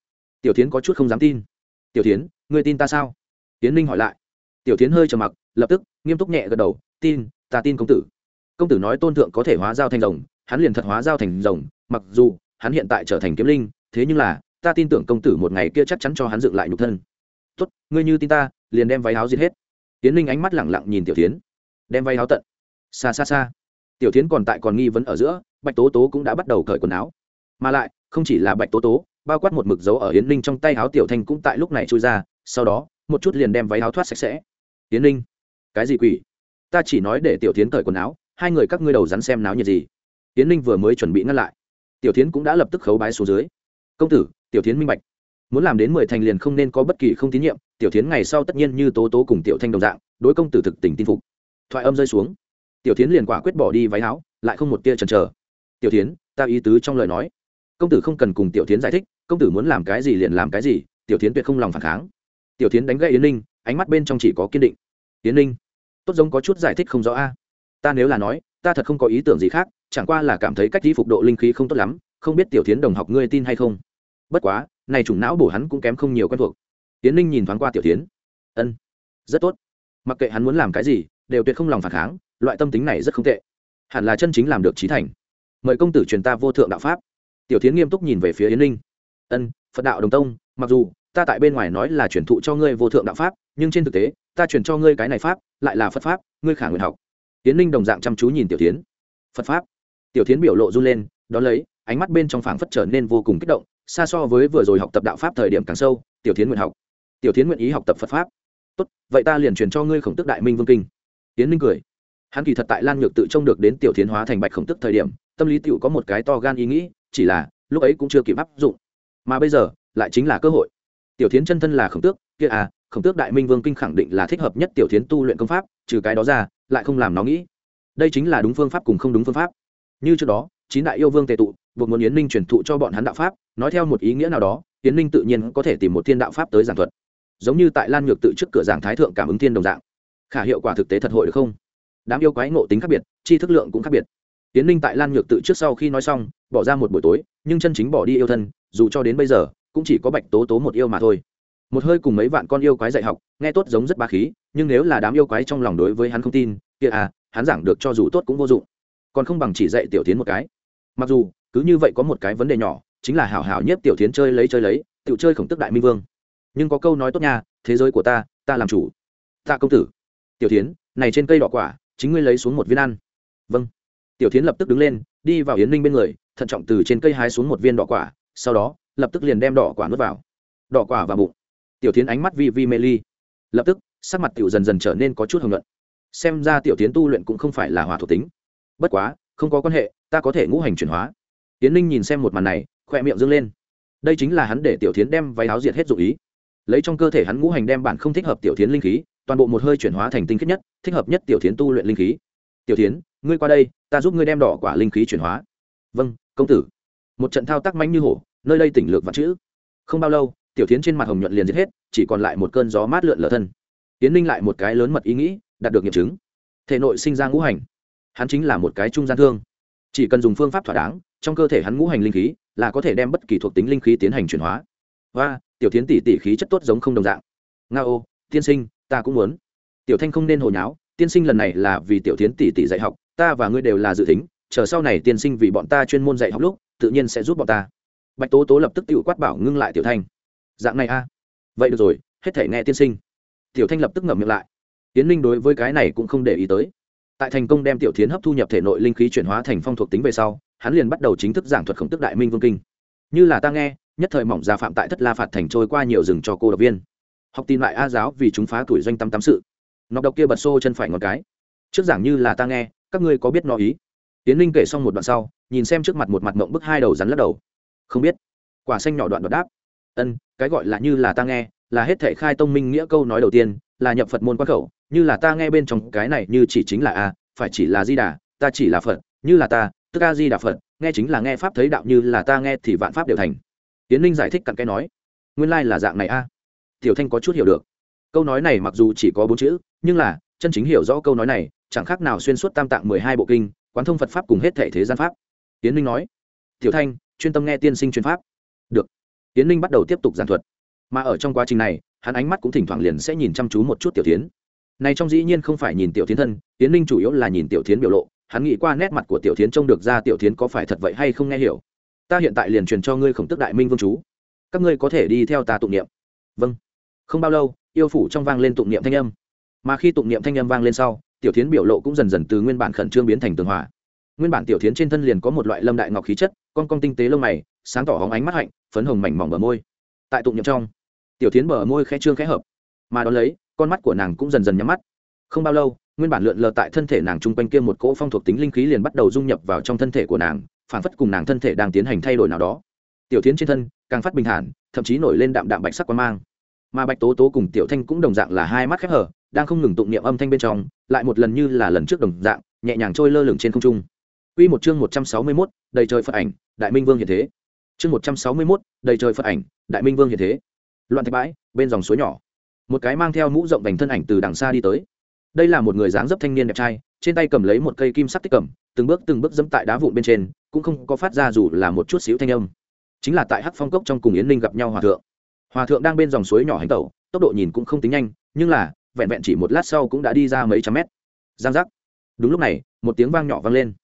Tiểu tiến có chút không dám tin. Tiểu tiến người tin ta sao? Tiến ninh hỏi lại. Tiểu tiến hơi trầm mặc, lập tức, nghiêm túc nhẹ gật đầu, tin, ta tin công tử. Công tử nói tôn thượng có thể hóa giao thành rồng, hắn liền thật hóa giao thành rồng, mặc dù, hắn hiện tại trở thành kiếm linh, thế nhưng là, ta tin tưởng công tử một ngày kia chắc chắn cho hắn dựng lại nhục thân tốt, ngươi như tin ta, liền đem váy áo giết hết. Tiến linh ánh mắt lẳng lặng nhìn tiểu tiến đem váy áo tận. Xa xa xa tiểu tiến còn tại còn nghi vấn ở giữa, bạch tố tố cũng đã bắt đầu cởi quần áo. Mà lại, không chỉ là bạch tố tố, bao quát một mực dấu ở yến linh trong tay áo tiểu thanh cũng tại lúc này trôi ra, sau đó, một chút liền đem váy áo thoát sạch sẽ. Yến linh cái gì quỷ? Ta chỉ nói để tiểu tiến cởi quần áo, hai người các ngươi đầu rắn xem náo nhiệt gì. Yến linh vừa mới chuẩn bị ngăn lại, tiểu tiến cũng đã lập tức khấu bái xuống dưới. Công tử, tiểu tiến minh bạch muốn làm đến mười thành liền không nên có bất kỳ không tín nhiệm, tiểu tiến ngày sau tất nhiên như tố tố cùng tiểu thanh đồng dạng, đối công tử thực tình tin phục. Thoại âm rơi xuống. Tiểu tiến liền quả quyết bỏ đi váy áo, lại không một tia chần chờ. Tiểu tiến ta ý tứ trong lời nói. Công tử không cần cùng tiểu tiến giải thích, công tử muốn làm cái gì liền làm cái gì, tiểu tiến tuyệt không lòng phản kháng. Tiểu tiến đánh gậy yến ninh, ánh mắt bên trong chỉ có kiên định. Yến ninh, tốt giống có chút giải thích không rõ a. Ta nếu là nói, ta thật không có ý tưởng gì khác, chẳng qua là cảm thấy cách đi phục độ linh khí không tốt lắm, không biết tiểu tiến đồng học ngươi tin hay không. Bất quá này chủng não bổ hắn cũng kém không nhiều quen thuộc. Tiến ninh nhìn thoáng qua tiểu tiến. Ân, rất tốt. Mặc kệ hắn muốn làm cái gì, đều tuyệt không lòng phản kháng, loại tâm tính này rất không tệ. Hẳn là chân chính làm được trí thành. Mời công tử truyền ta vô thượng đạo pháp. Tiểu tiến nghiêm túc nhìn về phía yến ninh. Ân, phật đạo đồng tông, mặc dù ta tại bên ngoài nói là truyền thụ cho ngươi vô thượng đạo pháp, nhưng trên thực tế, ta truyền cho ngươi cái này pháp, lại là phật pháp, ngươi khả nguyện học. Tiến ninh đồng dạng chăm chú nhìn tiểu tiến. Phật pháp? Tiểu tiến biểu lộ run lên, đón lấy, ánh mắt bên trong phảng phất trở nên vô cùng kích động xa so với vừa rồi học tập đạo pháp thời điểm càng sâu, tiểu tiến nguyện học. Tiểu tiến nguyện ý học tập phật pháp. Tốt, vậy ta liền truyền cho ngươi khổng tức đại minh vương kinh. Tiến ninh cười. Hắn kỳ thật tại lan nhược tự trông được đến tiểu tiến hóa thành bạch khổng tức thời điểm, tâm lý tựu có một cái to gan ý nghĩ, chỉ là, lúc ấy cũng chưa kịp áp dụng. Mà bây giờ, lại chính là cơ hội. Tiểu tiến chân thân là khổng tước, kia à khổng tước đại minh vương kinh khẳng định là thích hợp nhất tiểu tiến tu luyện công pháp, trừ cái đó ra, lại không làm nó nghĩ. Đây chính là đúng phương pháp cùng không đúng phương pháp. Như trước đó chín đại yêu vương tề tụ, buộc muốn yến ninh truyền thụ cho bọn hắn đạo pháp, nói theo một ý nghĩa nào đó, yến ninh tự nhiên có thể tìm một thiên đạo pháp tới giảng thuật. Giống như tại lan nhược tự trước cửa giảng thái thượng cảm ứng thiên đồng dạng. Khả hiệu quả thực tế thật hội được không? Đám yêu quái ngộ tính khác biệt, chi thức lượng cũng khác biệt. Yến ninh tại lan nhược tự trước sau khi nói xong, bỏ ra một buổi tối, nhưng chân chính bỏ đi yêu thân, dù cho đến bây giờ, cũng chỉ có bạch tố tố một yêu mà thôi. Một hơi cùng mấy vạn con yêu quái dạy học, nghe tốt giống rất ba khí, nhưng nếu là đám yêu quái trong lòng đối với hắn không tin, kia à hắn giảng được cho dù tốt cũng vô dụng. Còn không bằng chỉ dạy tiểu tiến một cái mặc dù, cứ như vậy có một cái vấn đề nhỏ, chính là hảo hảo nhất tiểu tiến chơi lấy chơi lấy, tiểu chơi khổng tức đại minh vương. Nhưng có câu nói tốt nha, thế giới của ta ta làm chủ. Ta công tử. Tiểu tiến này trên cây đỏ quả, chính ngươi lấy xuống một viên ăn. Vâng. Tiểu tiến lập tức đứng lên, đi vào yến ninh bên người, thận trọng từ trên cây hái xuống một viên đỏ quả, sau đó, lập tức liền đem đỏ quả nuốt vào. Đỏ quả vào bụng. Tiểu tiến ánh mắt vi vi mê ly. Lập tức, sắc mặt tiểu dần dần trở nên có chút hồng luận xem ra tiểu tiến tu luyện cũng không phải là hỏa thuộc tính. Bất quá, không có quan hệ ta có thể ngũ hành chuyển hóa. Tiến ninh nhìn xem một màn này, khoe miệng dâng lên. Đây chính là hắn để tiểu tiến đem váy áo diệt hết dụ ý. Lấy trong cơ thể hắn ngũ hành đem bản không thích hợp tiểu tiến linh khí, toàn bộ một hơi chuyển hóa thành tinh khiết nhất, thích hợp nhất tiểu tiến tu luyện linh khí. Tiểu tiến ngươi qua đây, ta giúp ngươi đem đỏ quả linh khí chuyển hóa. Vâng công tử. Một trận thao tác manh như hổ, nơi đây tỉnh lược vật chữ. Không bao lâu, tiểu tiến trên mặt hồng nhuận liền giết hết, chỉ còn lại một cơn gió mát lượn lờ thân. Tiến ninh lại một cái lớn mật ý nghĩ, đạt được nghiệm chứng. Thể nội sinh ra ngũ hành. Hắn chính là một cái trung gian thương chỉ cần dùng phương pháp thỏa đáng, trong cơ thể hắn ngũ hành linh khí là có thể đem bất kỳ thuộc tính linh khí tiến hành chuyển hóa. Và, tiểu tiến tỷ tỷ khí chất tốt giống không đồng dạng. Nga ô, tiên sinh, ta cũng muốn. Tiểu thanh không nên hồi nháo, tiên sinh lần này là vì tiểu tiến tỷ tỷ dạy học, ta và ngươi đều là dự tính, chờ sau này tiên sinh vì bọn ta chuyên môn dạy học lúc, tự nhiên sẽ giúp bọn ta. Bạch tố tố lập tức tự quát bảo ngưng lại tiểu thanh. Dạng này a? Vậy được rồi, hết thể nghe tiên sinh. Tiểu thanh lập tức ngậm miệng lại. Tiến linh đối với cái này cũng không để ý tới tại thành công đem tiểu thiến hấp thu nhập thể nội linh khí chuyển hóa thành phong thuộc tính về sau, hắn liền bắt đầu chính thức giảng thuật khổng tức đại minh vương kinh. Như là ta nghe, nhất thời mỏng gia phạm tại thất la phạt thành trôi qua nhiều rừng cho cô độc viên. Học tin lại a giáo vì chúng phá tuổi doanh tâm tám sự. Nọc độc kia bật xô chân phải ngọn cái. Trước giảng như là ta nghe, các ngươi có biết nó ý? Tiến linh kể xong một đoạn sau, nhìn xem trước mặt một mặt mộng bức hai đầu rắn lắc đầu. Không biết. Quả xanh nhỏ đoạn đoạt đáp. Ân, cái gọi là như là ta nghe, là hết thể khai tông minh nghĩa câu nói đầu tiên là nhập phật môn quan khẩu, như là ta nghe bên trong cái này như chỉ chính là a, phải chỉ là di đà, ta chỉ là phật, như là ta, tức a di đà phật, nghe chính là nghe pháp thấy đạo như là ta nghe thì vạn pháp đều thành. Tiến linh giải thích cặn cái nói, nguyên lai là dạng này a. Tiểu thanh có chút hiểu được. Câu nói này mặc dù chỉ có bốn chữ, nhưng là, chân chính hiểu rõ câu nói này, chẳng khác nào xuyên suốt tam tạng mười hai bộ kinh, quán thông phật pháp cùng hết thể thế gian pháp. Tiến linh nói, tiểu thanh, chuyên tâm nghe tiên sinh chuyên pháp. Được. Tiến linh bắt đầu tiếp tục giảng thuật. Mà ở trong quá trình này hắn ánh mắt cũng thỉnh thoảng liền sẽ nhìn chăm chú một chút tiểu tiến. Này trong dĩ nhiên không phải nhìn tiểu tiến thân tiến linh chủ yếu là nhìn tiểu tiến biểu lộ. Hắn nghĩ qua nét mặt của tiểu tiến trông được ra tiểu tiến có phải thật vậy hay không nghe hiểu. Ta hiện tại liền truyền cho ngươi khổng tức đại minh vương chú. Các ngươi có thể đi theo ta tụng niệm. Vâng. Không bao lâu, yêu phủ trong vang lên tụng niệm thanh âm. Mà khi tụng niệm thanh âm vang lên sau, tiểu tiến biểu lộ cũng dần dần từ nguyên bản khẩn trương biến thành tường hòa. Nguyên bản tiểu tiến trên thân liền có một loại lâm đại ngọc khí chất, con con tinh tế lông mày, sáng tỏ hóng ánh mắt hạnh, phấn hồng mảnh mỏng bờ môi. Tại tụng niệm trong tiểu tiến bờ môi khẽ trương khẽ hợp mà đón lấy con mắt của nàng cũng dần dần nhắm mắt không bao lâu nguyên bản lượn lờ tại thân thể nàng chung quanh kia một cỗ phong thuộc tính linh khí liền bắt đầu dung nhập vào trong thân thể của nàng phản phất cùng nàng thân thể đang tiến hành thay đổi nào đó tiểu tiến trên thân càng phát bình thản thậm chí nổi lên đạm đạm bạch sắc quan mang mà bạch tố tố cùng tiểu thanh cũng đồng dạng là hai mắt khép hở đang không ngừng tụng niệm âm thanh bên trong lại một lần như là lần trước đồng dạng nhẹ nhàng trôi lơ lửng trên không trung Quy một chương 161, đầy trời Phật ảnh, Đại Minh Vương hiện thế. Chương 161, đầy trời Phật ảnh, Đại Minh Vương hiện thế. Loạn thạch bãi, bên dòng suối nhỏ. Một cái mang theo mũ rộng vành thân ảnh từ đằng xa đi tới. Đây là một người dáng dấp thanh niên đẹp trai, trên tay cầm lấy một cây kim sắc tích cẩm, từng bước từng bước dẫm tại đá vụn bên trên, cũng không có phát ra dù là một chút xíu thanh âm. Chính là tại Hắc Phong cốc trong cùng Yến Linh gặp nhau hòa thượng. Hòa thượng đang bên dòng suối nhỏ hành tẩu, tốc độ nhìn cũng không tính nhanh, nhưng là, vẹn vẹn chỉ một lát sau cũng đã đi ra mấy trăm mét. Giang giác. Đúng lúc này, một tiếng vang nhỏ vang lên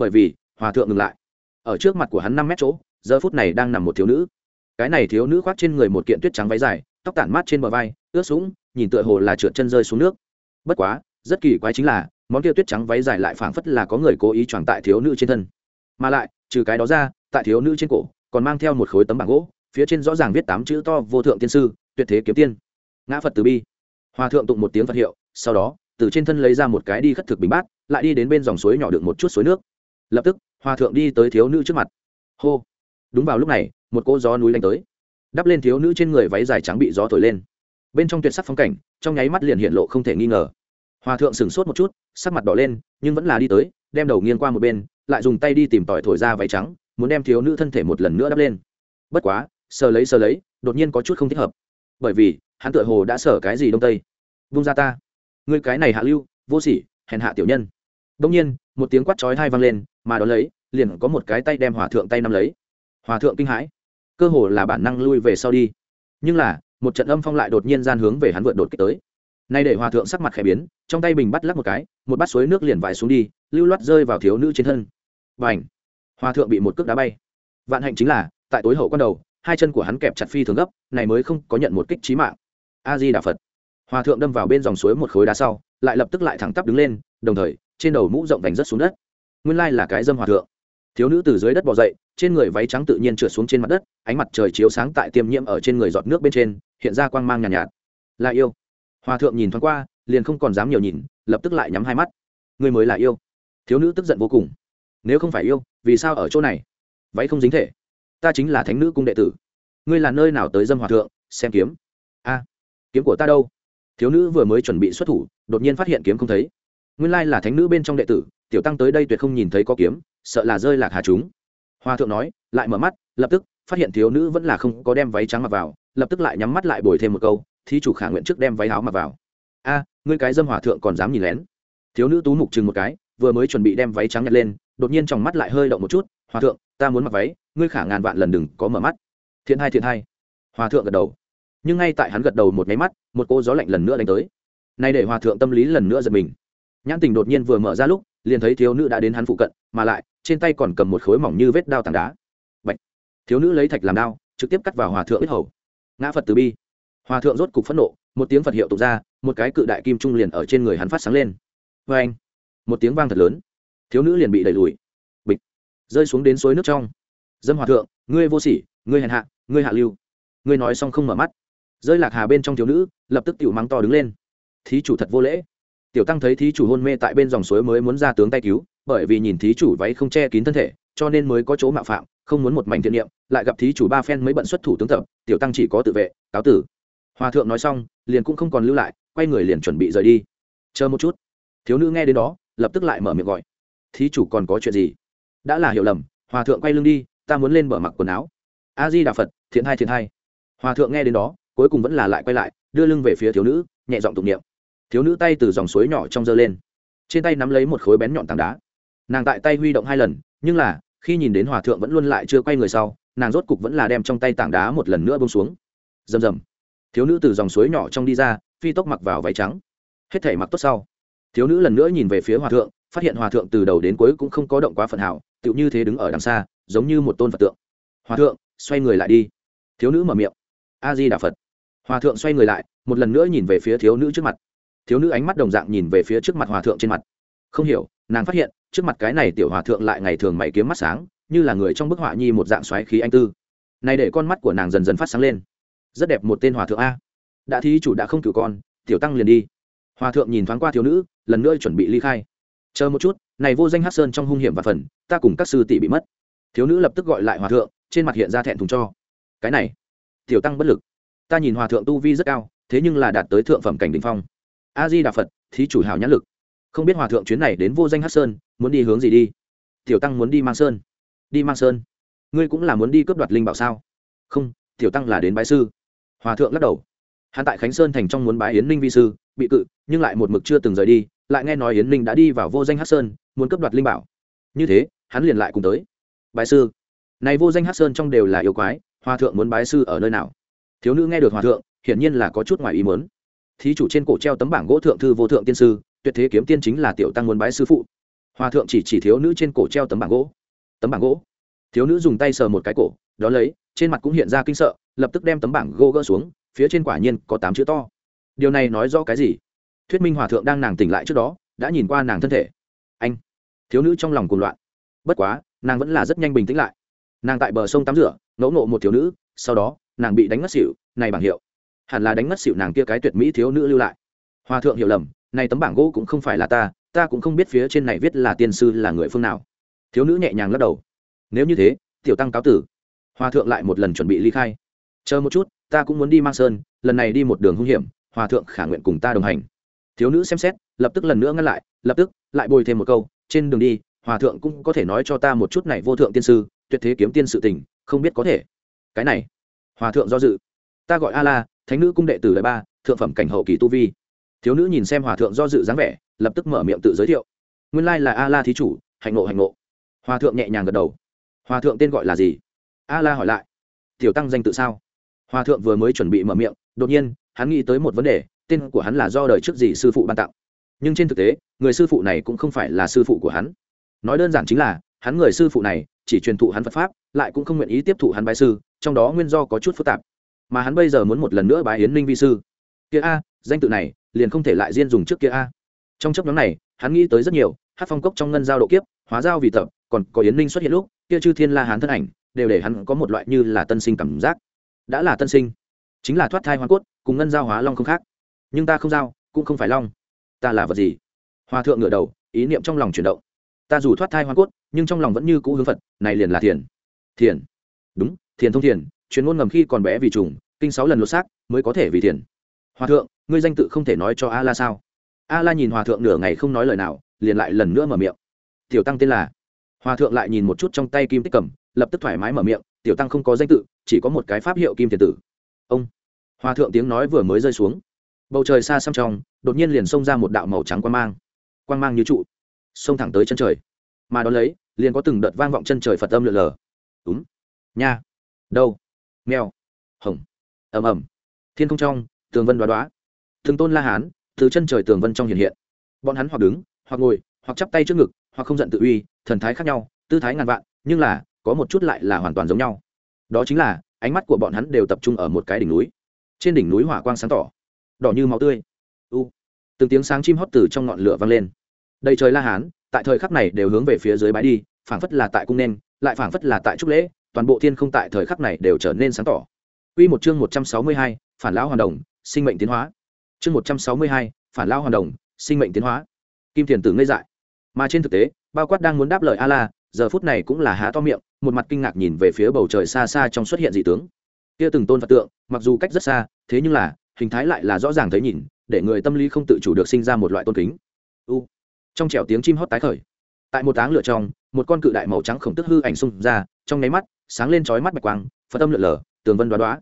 bởi vì hòa thượng ngừng lại ở trước mặt của hắn năm mét chỗ giờ phút này đang nằm một thiếu nữ cái này thiếu nữ khoác trên người một kiện tuyết trắng váy dài, tóc tản mát trên bờ vai, ướt sũng, nhìn tựa hồ là trượt chân rơi xuống nước. Bất quá, rất kỳ quái chính là, món kia tuyết trắng váy dài lại phảng phất là có người cố ý choàng tại thiếu nữ trên thân. Mà lại, trừ cái đó ra, tại thiếu nữ trên cổ, còn mang theo một khối tấm bảng gỗ, phía trên rõ ràng viết tám chữ to, vô thượng tiên sư, tuyệt thế kiếm tiên. Ngã phật từ bi. Hòa thượng tụng một tiếng phật hiệu, sau đó, từ trên thân lấy ra một cái đi khất thực bình bát, lại đi đến bên dòng suối nhỏ được một chút suối nước. Lập tức, hòa thượng đi tới thiếu nữ trước mặt. Hô đúng vào lúc này, một cỗ gió núi đánh tới. Đắp lên thiếu nữ trên người váy dài trắng bị gió thổi lên. Bên trong tuyệt sắc phong cảnh, trong nháy mắt liền hiện lộ không thể nghi ngờ. Hòa thượng sửng sốt một chút, sắc mặt đỏ lên, nhưng vẫn là đi tới, đem đầu nghiêng qua một bên, lại dùng tay đi tìm tỏi thổi ra váy trắng, muốn đem thiếu nữ thân thể một lần nữa đắp lên. Bất quá, sờ lấy sờ lấy, đột nhiên có chút không thích hợp. Bởi vì, hắn tựa hồ đã sở cái gì đông tây. Vung ra ta. Ngươi cái này hạ lưu, vô sỉ, hèn hạ tiểu nhân. Đông nhiên, một tiếng quát chói hai vang lên, mà đó lấy, liền có một cái tay đem hòa thượng tay nắm lấy hòa thượng kinh hãi. Cơ hồ là bản năng lui về sau đi. Nhưng là, một trận âm phong lại đột nhiên gian hướng về hắn vượt đột kích tới. Nay để hòa thượng sắc mặt khẽ biến, trong tay bình bắt lắc một cái, một bát suối nước liền vải xuống đi, lưu loát rơi vào thiếu nữ trên thân. Và ảnh hòa thượng bị một cước đá bay. Vạn hạnh chính là, tại tối hậu quan đầu, hai chân của hắn kẹp chặt phi thường gấp, này mới không có nhận một kích trí mạng. A di đà phật. Hòa thượng đâm vào bên dòng suối một khối đá sau, lại lập tức lại thẳng tắp đứng lên, đồng thời, trên đầu mũ rộng vành rất xuống đất. Nguyên lai là cái dâm hòa thượng. Thiếu nữ từ dưới đất bỏ dậy trên người váy trắng tự nhiên trượt xuống trên mặt đất ánh mặt trời chiếu sáng tại tiêm nhiễm ở trên người giọt nước bên trên hiện ra quang mang nhàn nhạt, nhạt. Là yêu. Hòa thượng nhìn thoáng qua liền không còn dám nhiều nhìn lập tức lại nhắm hai mắt. Người mới là yêu. Thiếu nữ tức giận vô cùng. Nếu không phải yêu vì sao ở chỗ này? Váy không dính thể. Ta chính là thánh nữ cung đệ tử. Ngươi là nơi nào tới dâm hòa thượng xem kiếm? A kiếm của ta đâu? Thiếu nữ vừa mới chuẩn bị xuất thủ đột nhiên phát hiện kiếm không thấy. Nguyên lai là thánh nữ bên trong đệ tử tiểu tăng tới đây tuyệt không nhìn thấy có kiếm sợ là rơi lạc hà chúng hòa thượng nói, lại mở mắt, lập tức, phát hiện thiếu nữ vẫn là không có đem váy trắng mặc vào, lập tức lại nhắm mắt lại bồi thêm một câu, thí chủ khả nguyện trước đem váy áo mặc vào. A, ngươi cái dâm hòa thượng còn dám nhìn lén. Thiếu nữ tú mục chừng một cái, vừa mới chuẩn bị đem váy trắng nhặt lên, đột nhiên trong mắt lại hơi động một chút hòa thượng, ta muốn mặc váy, ngươi khả ngàn vạn lần đừng có mở mắt. Thiện hai thiện hai hòa thượng gật đầu. Nhưng ngay tại hắn gật đầu một nháy mắt, một cô gió lạnh lần nữa đánh tới. Nay để hòa thượng tâm lý lần nữa giật mình. Nhãn tình đột nhiên vừa mở ra lúc, liền thấy thiếu nữ đã đến hắn phụ cận, mà lại trên tay còn cầm một khối mỏng như vết đao tảng đá. Bạch. thiếu nữ lấy thạch làm đao, trực tiếp cắt vào hòa thượng ít hầu. Ngã phật từ bi. Hòa thượng rốt cục phẫn nộ, một tiếng phật hiệu tục ra, một cái cự đại kim trung liền ở trên người hắn phát sáng lên. Vê anh, một tiếng vang thật lớn. Thiếu nữ liền bị đẩy lùi. Bịch. Rơi xuống đến suối nước trong. Dâm hòa thượng, ngươi vô sỉ, ngươi hèn hạ, ngươi hạ lưu. Ngươi nói xong không mở mắt. Rơi lạc hà bên trong thiếu nữ, lập tức tiểu mắng to đứng lên. Thí chủ thật vô lễ. Tiểu tăng thấy thí chủ hôn mê tại bên dòng suối mới muốn ra tướng tay cứu bởi vì nhìn thí chủ váy không che kín thân thể, cho nên mới có chỗ mạo phạm, không muốn một mảnh thiện niệm, lại gặp thí chủ ba phen mới bận xuất thủ tướng tập tiểu tăng chỉ có tự vệ, cáo tử. Hòa thượng nói xong, liền cũng không còn lưu lại, quay người liền chuẩn bị rời đi. Chờ một chút. Thiếu nữ nghe đến đó, lập tức lại mở miệng gọi. Thí chủ còn có chuyện gì? Đã là hiểu lầm, hòa thượng quay lưng đi, ta muốn lên mở mặc quần áo. A di đà phật, thiện hai thiện hai. Hòa thượng nghe đến đó, cuối cùng vẫn là lại quay lại, đưa lưng về phía thiếu nữ, nhẹ giọng tụng niệm. Thiếu nữ tay từ dòng suối nhỏ trong giơ lên. Trên tay nắm lấy một khối bén nhọn tảng đá nàng tại tay huy động hai lần, nhưng là, khi nhìn đến hòa thượng vẫn luôn lại chưa quay người sau, nàng rốt cục vẫn là đem trong tay tảng đá một lần nữa bông xuống. Rầm rầm. Thiếu nữ từ dòng suối nhỏ trong đi ra, phi tốc mặc vào váy trắng. Hết thể mặc tốt sau. Thiếu nữ lần nữa nhìn về phía hòa thượng, phát hiện hòa thượng từ đầu đến cuối cũng không có động quá phần hảo, tựu như thế đứng ở đằng xa, giống như một tôn phật tượng. Hòa thượng, xoay người lại đi. Thiếu nữ mở miệng. A di đà phật. Hòa thượng xoay người lại, một lần nữa nhìn về phía thiếu nữ trước mặt. Thiếu nữ ánh mắt đồng dạng nhìn về phía trước mặt hòa thượng trên mặt. Không hiểu, nàng phát hiện trước mặt cái này tiểu hòa thượng lại ngày thường mày kiếm mắt sáng, như là người trong bức họa nhi một dạng xoáy khí anh tư. Này để con mắt của nàng dần dần phát sáng lên. Rất đẹp một tên hòa thượng a. Đã thí chủ đã không cử con, tiểu tăng liền đi. Hòa thượng nhìn thoáng qua thiếu nữ, lần nữa chuẩn bị ly khai. Chờ một chút, này vô danh hát sơn trong hung hiểm và phần, ta cùng các sư tỷ bị mất. Thiếu nữ lập tức gọi lại hòa thượng, trên mặt hiện ra thẹn thùng cho. Cái này, tiểu tăng bất lực. Ta nhìn hòa thượng tu vi rất cao, thế nhưng là đạt tới thượng phẩm cảnh đình phong. A di đà phật, thí chủ hào nhãn lực. Không biết hòa thượng chuyến này đến vô danh hát sơn muốn đi hướng gì đi? Tiểu tăng muốn đi mang sơn. Đi mang sơn? Ngươi cũng là muốn đi cướp đoạt linh bảo sao? Không, tiểu tăng là đến bái sư. Hòa thượng lắc đầu. Hắn tại khánh sơn thành trong muốn bái yến ninh vi sư, bị cự, nhưng lại một mực chưa từng rời đi, lại nghe nói yến ninh đã đi vào vô danh hát sơn, muốn cướp đoạt linh bảo. Như thế, hắn liền lại cùng tới. Bái sư. Này vô danh hát sơn trong đều là yêu quái, hòa thượng muốn bái sư ở nơi nào? Thiếu nữ nghe được hòa thượng, hiển nhiên là có chút ngoài ý muốn. Thí chủ trên cổ treo tấm bảng gỗ thượng thư vô thượng tiên sư, tuyệt thế kiếm tiên chính là tiểu tăng muốn bái sư phụ hòa thượng chỉ chỉ thiếu nữ trên cổ treo tấm bảng gỗ. Tấm bảng gỗ? Thiếu nữ dùng tay sờ một cái cổ, đó lấy, trên mặt cũng hiện ra kinh sợ, lập tức đem tấm bảng gỗ gỡ xuống, phía trên quả nhiên có tám chữ to. Điều này nói rõ cái gì? Thuyết minh hòa thượng đang nàng tỉnh lại trước đó, đã nhìn qua nàng thân thể. Anh! Thiếu nữ trong lòng cuồng loạn. Bất quá, nàng vẫn là rất nhanh bình tĩnh lại. Nàng tại bờ sông tắm rửa, ngẫu nộ một thiếu nữ, sau đó, nàng bị đánh ngất xỉu, này bảng hiệu. Hẳn là đánh ngất xỉu nàng kia cái tuyệt mỹ thiếu nữ lưu lại. Hòa thượng hiểu lầm, này tấm bảng gỗ cũng không phải là ta ta cũng không biết phía trên này viết là tiên sư là người phương nào. Thiếu nữ nhẹ nhàng lắc đầu. Nếu như thế, tiểu tăng cáo tử. Hòa thượng lại một lần chuẩn bị ly khai. Chờ một chút, ta cũng muốn đi mang sơn, lần này đi một đường hung hiểm, hòa thượng khả nguyện cùng ta đồng hành. Thiếu nữ xem xét, lập tức lần nữa ngăn lại, lập tức, lại bồi thêm một câu, trên đường đi, hòa thượng cũng có thể nói cho ta một chút này vô thượng tiên sư, tuyệt thế kiếm tiên sự tình, không biết có thể. Cái này, hòa thượng do dự. Ta gọi a la, thánh nữ cung đệ tử đại ba, thượng phẩm cảnh hậu kỳ tu vi thiếu nữ nhìn xem hòa thượng do dự dáng vẻ, lập tức mở miệng tự giới thiệu. Nguyên lai là a la thí chủ, hạnh ngộ hạnh ngộ. Hòa thượng nhẹ nhàng gật đầu. Hòa thượng tên gọi là gì? A la hỏi lại. Tiểu tăng danh tự sao? Hòa thượng vừa mới chuẩn bị mở miệng, đột nhiên, hắn nghĩ tới một vấn đề, tên của hắn là do đời trước gì sư phụ ban tặng. Nhưng trên thực tế, người sư phụ này cũng không phải là sư phụ của hắn. Nói đơn giản chính là, hắn người sư phụ này, chỉ truyền thụ hắn phật pháp, lại cũng không nguyện ý tiếp thụ hắn bái sư, trong đó nguyên do có chút phức tạp. Mà hắn bây giờ muốn một lần nữa bái hiến ninh vi sư. Kia a, danh tự này liền không thể lại riêng dùng trước kia a. Trong chấp nhóm này, hắn nghĩ tới rất nhiều hát phong cốc trong ngân giao độ kiếp, hóa giao vì tập, còn có yến ninh xuất hiện lúc, kia chư thiên la hán thân ảnh, đều để hắn có một loại như là tân sinh cảm giác. Đã là tân sinh, chính là thoát thai hoa cốt, cùng ngân giao hóa long không khác. Nhưng ta không giao, cũng không phải long. Ta là vật gì? Hòa thượng ngựa đầu, ý niệm trong lòng chuyển động. Ta dù thoát thai hoa cốt, nhưng trong lòng vẫn như cũ hướng phật, này liền là thiền. Thiền? Đúng, thiền thông thiền, chuyên ngôn ngầm khi còn bé vì trùng, kinh sáu lần lột xác, mới có thể vì thiền hòa thượng, ngươi danh tự không thể nói cho a la sao? A la nhìn hòa thượng nửa ngày không nói lời nào, liền lại lần nữa mở miệng. Tiểu tăng tên là? Hòa thượng lại nhìn một chút trong tay kim tích cầm, lập tức thoải mái mở miệng, tiểu tăng không có danh tự, chỉ có một cái pháp hiệu kim thiền tử. Ông! Hòa thượng tiếng nói vừa mới rơi xuống. Bầu trời xa xăm trong, đột nhiên liền xông ra một đạo màu trắng quang mang. Quang mang như trụ, xông thẳng tới chân trời. Mà đón lấy, liền có từng đợt vang vọng chân trời phật âm lượn lờ. Đúng nha! Đâu? Mèo! Hồng! Ầm ầm! Thiên không trong tường vân đoá đoá. Thường tôn la hán từ chân trời tường vân trong hiện hiện. Bọn hắn hoặc đứng hoặc ngồi hoặc chắp tay trước ngực hoặc không giận tự uy thần thái khác nhau tư thái ngàn vạn nhưng là có một chút lại là hoàn toàn giống nhau. Đó chính là ánh mắt của bọn hắn đều tập trung ở một cái đỉnh núi. Trên đỉnh núi hỏa quang sáng tỏ đỏ như máu tươi. U từng tiếng sáng chim hót từ trong ngọn lửa vang lên. Đầy trời la hán tại thời khắc này đều hướng về phía dưới bãi đi phảng phất là tại cung nên lại phảng phất là tại trúc lễ toàn bộ thiên không tại thời khắc này đều trở nên sáng tỏ. Quy một chương 162, phản lão hoàn đồng, sinh mệnh tiến hóa. Chương 162, phản lão hoàn đồng, sinh mệnh tiến hóa. Kim Tiền Tử ngây dại. Mà trên thực tế, bao quát đang muốn đáp lời A La, giờ phút này cũng là há to miệng, một mặt kinh ngạc nhìn về phía bầu trời xa xa trong xuất hiện dị tướng kia từng tôn phật tượng mặc dù cách rất xa thế nhưng là hình thái lại là rõ ràng thấy nhìn để người tâm lý không tự chủ được sinh ra một loại tôn kính u trong trẻo tiếng chim hót tái khởi tại một áng lửa trong một con cự đại màu trắng khổng tức hư ảnh xung ra trong nháy mắt sáng lên chói mắt bạch quang phật tâm lượn lờ tường vân đoá đoá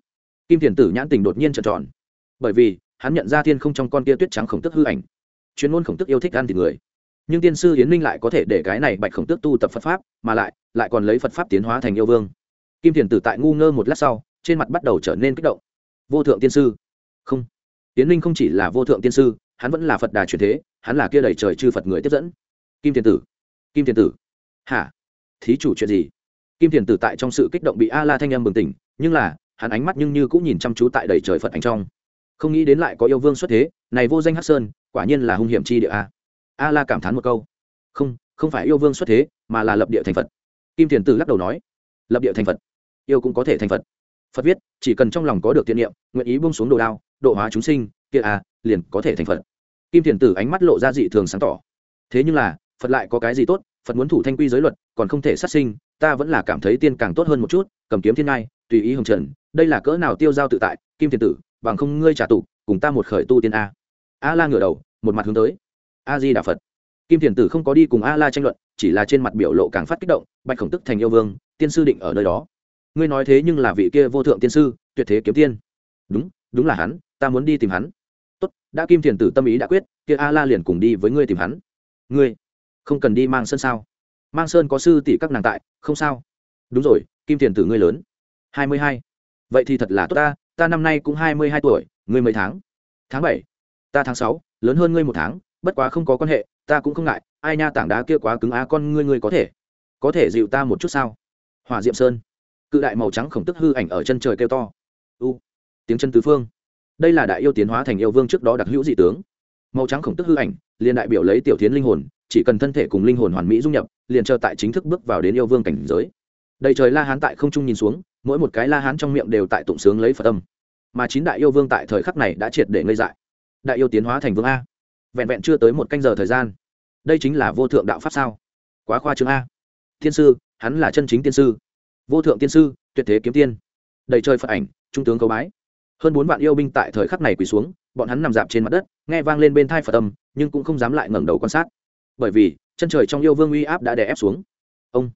kim thiền tử nhãn tình đột nhiên trợn tròn. Bởi vì, hắn nhận ra thiên không trong con kia tuyết trắng khổng tức hư ảnh. Chuyên môn khổng tức yêu thích ăn thịt người. Nhưng tiên sư yến minh lại có thể để cái này bạch khổng tước tu tập phật pháp, mà lại lại còn lấy phật pháp tiến hóa thành yêu vương. Kim thiền tử tại ngu ngơ một lát sau, trên mặt bắt đầu trở nên kích động. Vô thượng tiên sư. Không. Yến minh không chỉ là vô thượng tiên sư, hắn vẫn là phật đà truyền thế, hắn là kia đầy trời chư phật người tiếp dẫn. Kim thiền tử. Kim thiền tử. Hả? Thí chủ chuyện gì? Kim thiền tử tại trong sự kích động bị a la thanh em bừng tỉnh, nhưng là hắn ánh mắt nhưng như cũng nhìn chăm chú tại đầy trời phật ảnh trong. Không nghĩ đến lại có yêu vương xuất thế, này vô danh hắc sơn, quả nhiên là hung hiểm chi địa a. A la cảm thán một câu. Không không phải yêu vương xuất thế, mà là lập địa thành phật. Kim thiền tử lắc đầu nói. Lập địa thành phật. Yêu cũng có thể thành phật. Phật viết, chỉ cần trong lòng có được tiện niệm, nguyện ý buông xuống đồ đao, độ hóa chúng sinh, kia a liền có thể thành phật. Kim thiền tử ánh mắt lộ ra dị thường sáng tỏ. Thế nhưng là, phật lại có cái gì tốt? Phật muốn thủ thanh quy giới luật, còn không thể sát sinh, ta vẫn là cảm thấy tiên càng tốt hơn một chút, cầm kiếm thiên ngai tùy ý hồng trần, đây là cỡ nào tiêu giao tự tại, kim thiên tử, bằng không ngươi trả tụ cùng ta một khởi tu tiên a. A la ngửa đầu, một mặt hướng tới. A di đà phật. Kim thiền tử không có đi cùng a la tranh luận, chỉ là trên mặt biểu lộ càng phát kích động, bạch khổng tức thành yêu vương, tiên sư định ở nơi đó. Ngươi nói thế nhưng là vị kia vô thượng tiên sư, tuyệt thế kiếm tiên. Đúng đúng là hắn, ta muốn đi tìm hắn. Tốt, đã kim thiền tử tâm ý đã quyết, kia a la liền cùng đi với ngươi tìm hắn. Ngươi không cần đi mang sơn sao? Mang sơn có sư tỷ các nàng tại, không sao. Đúng rồi, kim thiền tử ngươi lớn hai mươi hai. Vậy thì thật là tốt ta ta năm nay cũng hai mươi hai tuổi, ngươi mấy tháng? Tháng bảy. Ta tháng sáu, lớn hơn ngươi một tháng, bất quá không có quan hệ, ta cũng không ngại, ai nha tảng đá kia quá cứng á con ngươi ngươi có thể. Có thể dịu ta một chút sao? Hỏa diệm sơn. Cự đại màu trắng khổng tức hư ảnh ở chân trời kêu to. U. Tiếng chân tứ phương. Đây là đại yêu tiến hóa thành yêu vương trước đó đặc hữu dị tướng. Màu trắng khổng tức hư ảnh, liền đại biểu lấy tiểu tiến linh hồn, chỉ cần thân thể cùng linh hồn hoàn mỹ dung nhập, liền chờ tại chính thức bước vào đến yêu vương cảnh giới. Đầy trời la hán tại không trung nhìn xuống mỗi một cái la hán trong miệng đều tại tụng sướng lấy phật tâm mà chín đại yêu vương tại thời khắc này đã triệt để ngây dại. Đại yêu tiến hóa thành vương a. Vẹn vẹn chưa tới một canh giờ thời gian. Đây chính là vô thượng đạo pháp sao? Quá khoa chương a. Thiên sư, hắn là chân chính tiên sư. Vô thượng tiên sư, tuyệt thế kiếm tiên. Đầy trời phật ảnh, trung tướng cầu bái. Hơn bốn vạn yêu binh tại thời khắc này quỳ xuống, bọn hắn nằm dạp trên mặt đất, nghe vang lên bên thai phật tâm nhưng cũng không dám lại ngẩng đầu quan sát. Bởi vì, chân trời trong yêu vương uy áp đã đè ép xuống. Ông,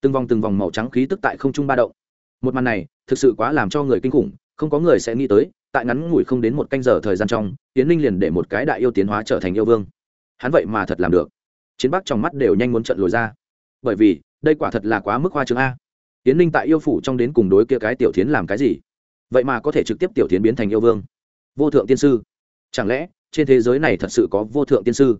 từng vòng từng vòng màu trắng khí tức tại không trung ba động một màn này thực sự quá làm cho người kinh khủng, không có người sẽ nghĩ tới, tại ngắn ngủi không đến một canh giờ thời gian trong tiến linh liền để một cái đại yêu tiến hóa trở thành yêu vương. Hắn vậy mà thật làm được. Chiến bắc trong mắt đều nhanh muốn trận lồi ra. Bởi vì, đây quả thật là quá mức hoa chương a. Tiến linh tại yêu phủ trong đến cùng đối kia cái tiểu tiến làm cái gì? Vậy mà có thể trực tiếp tiểu tiến biến thành yêu vương? Vô thượng tiên sư. Chẳng lẽ, trên thế giới này thật sự có vô thượng tiên sư?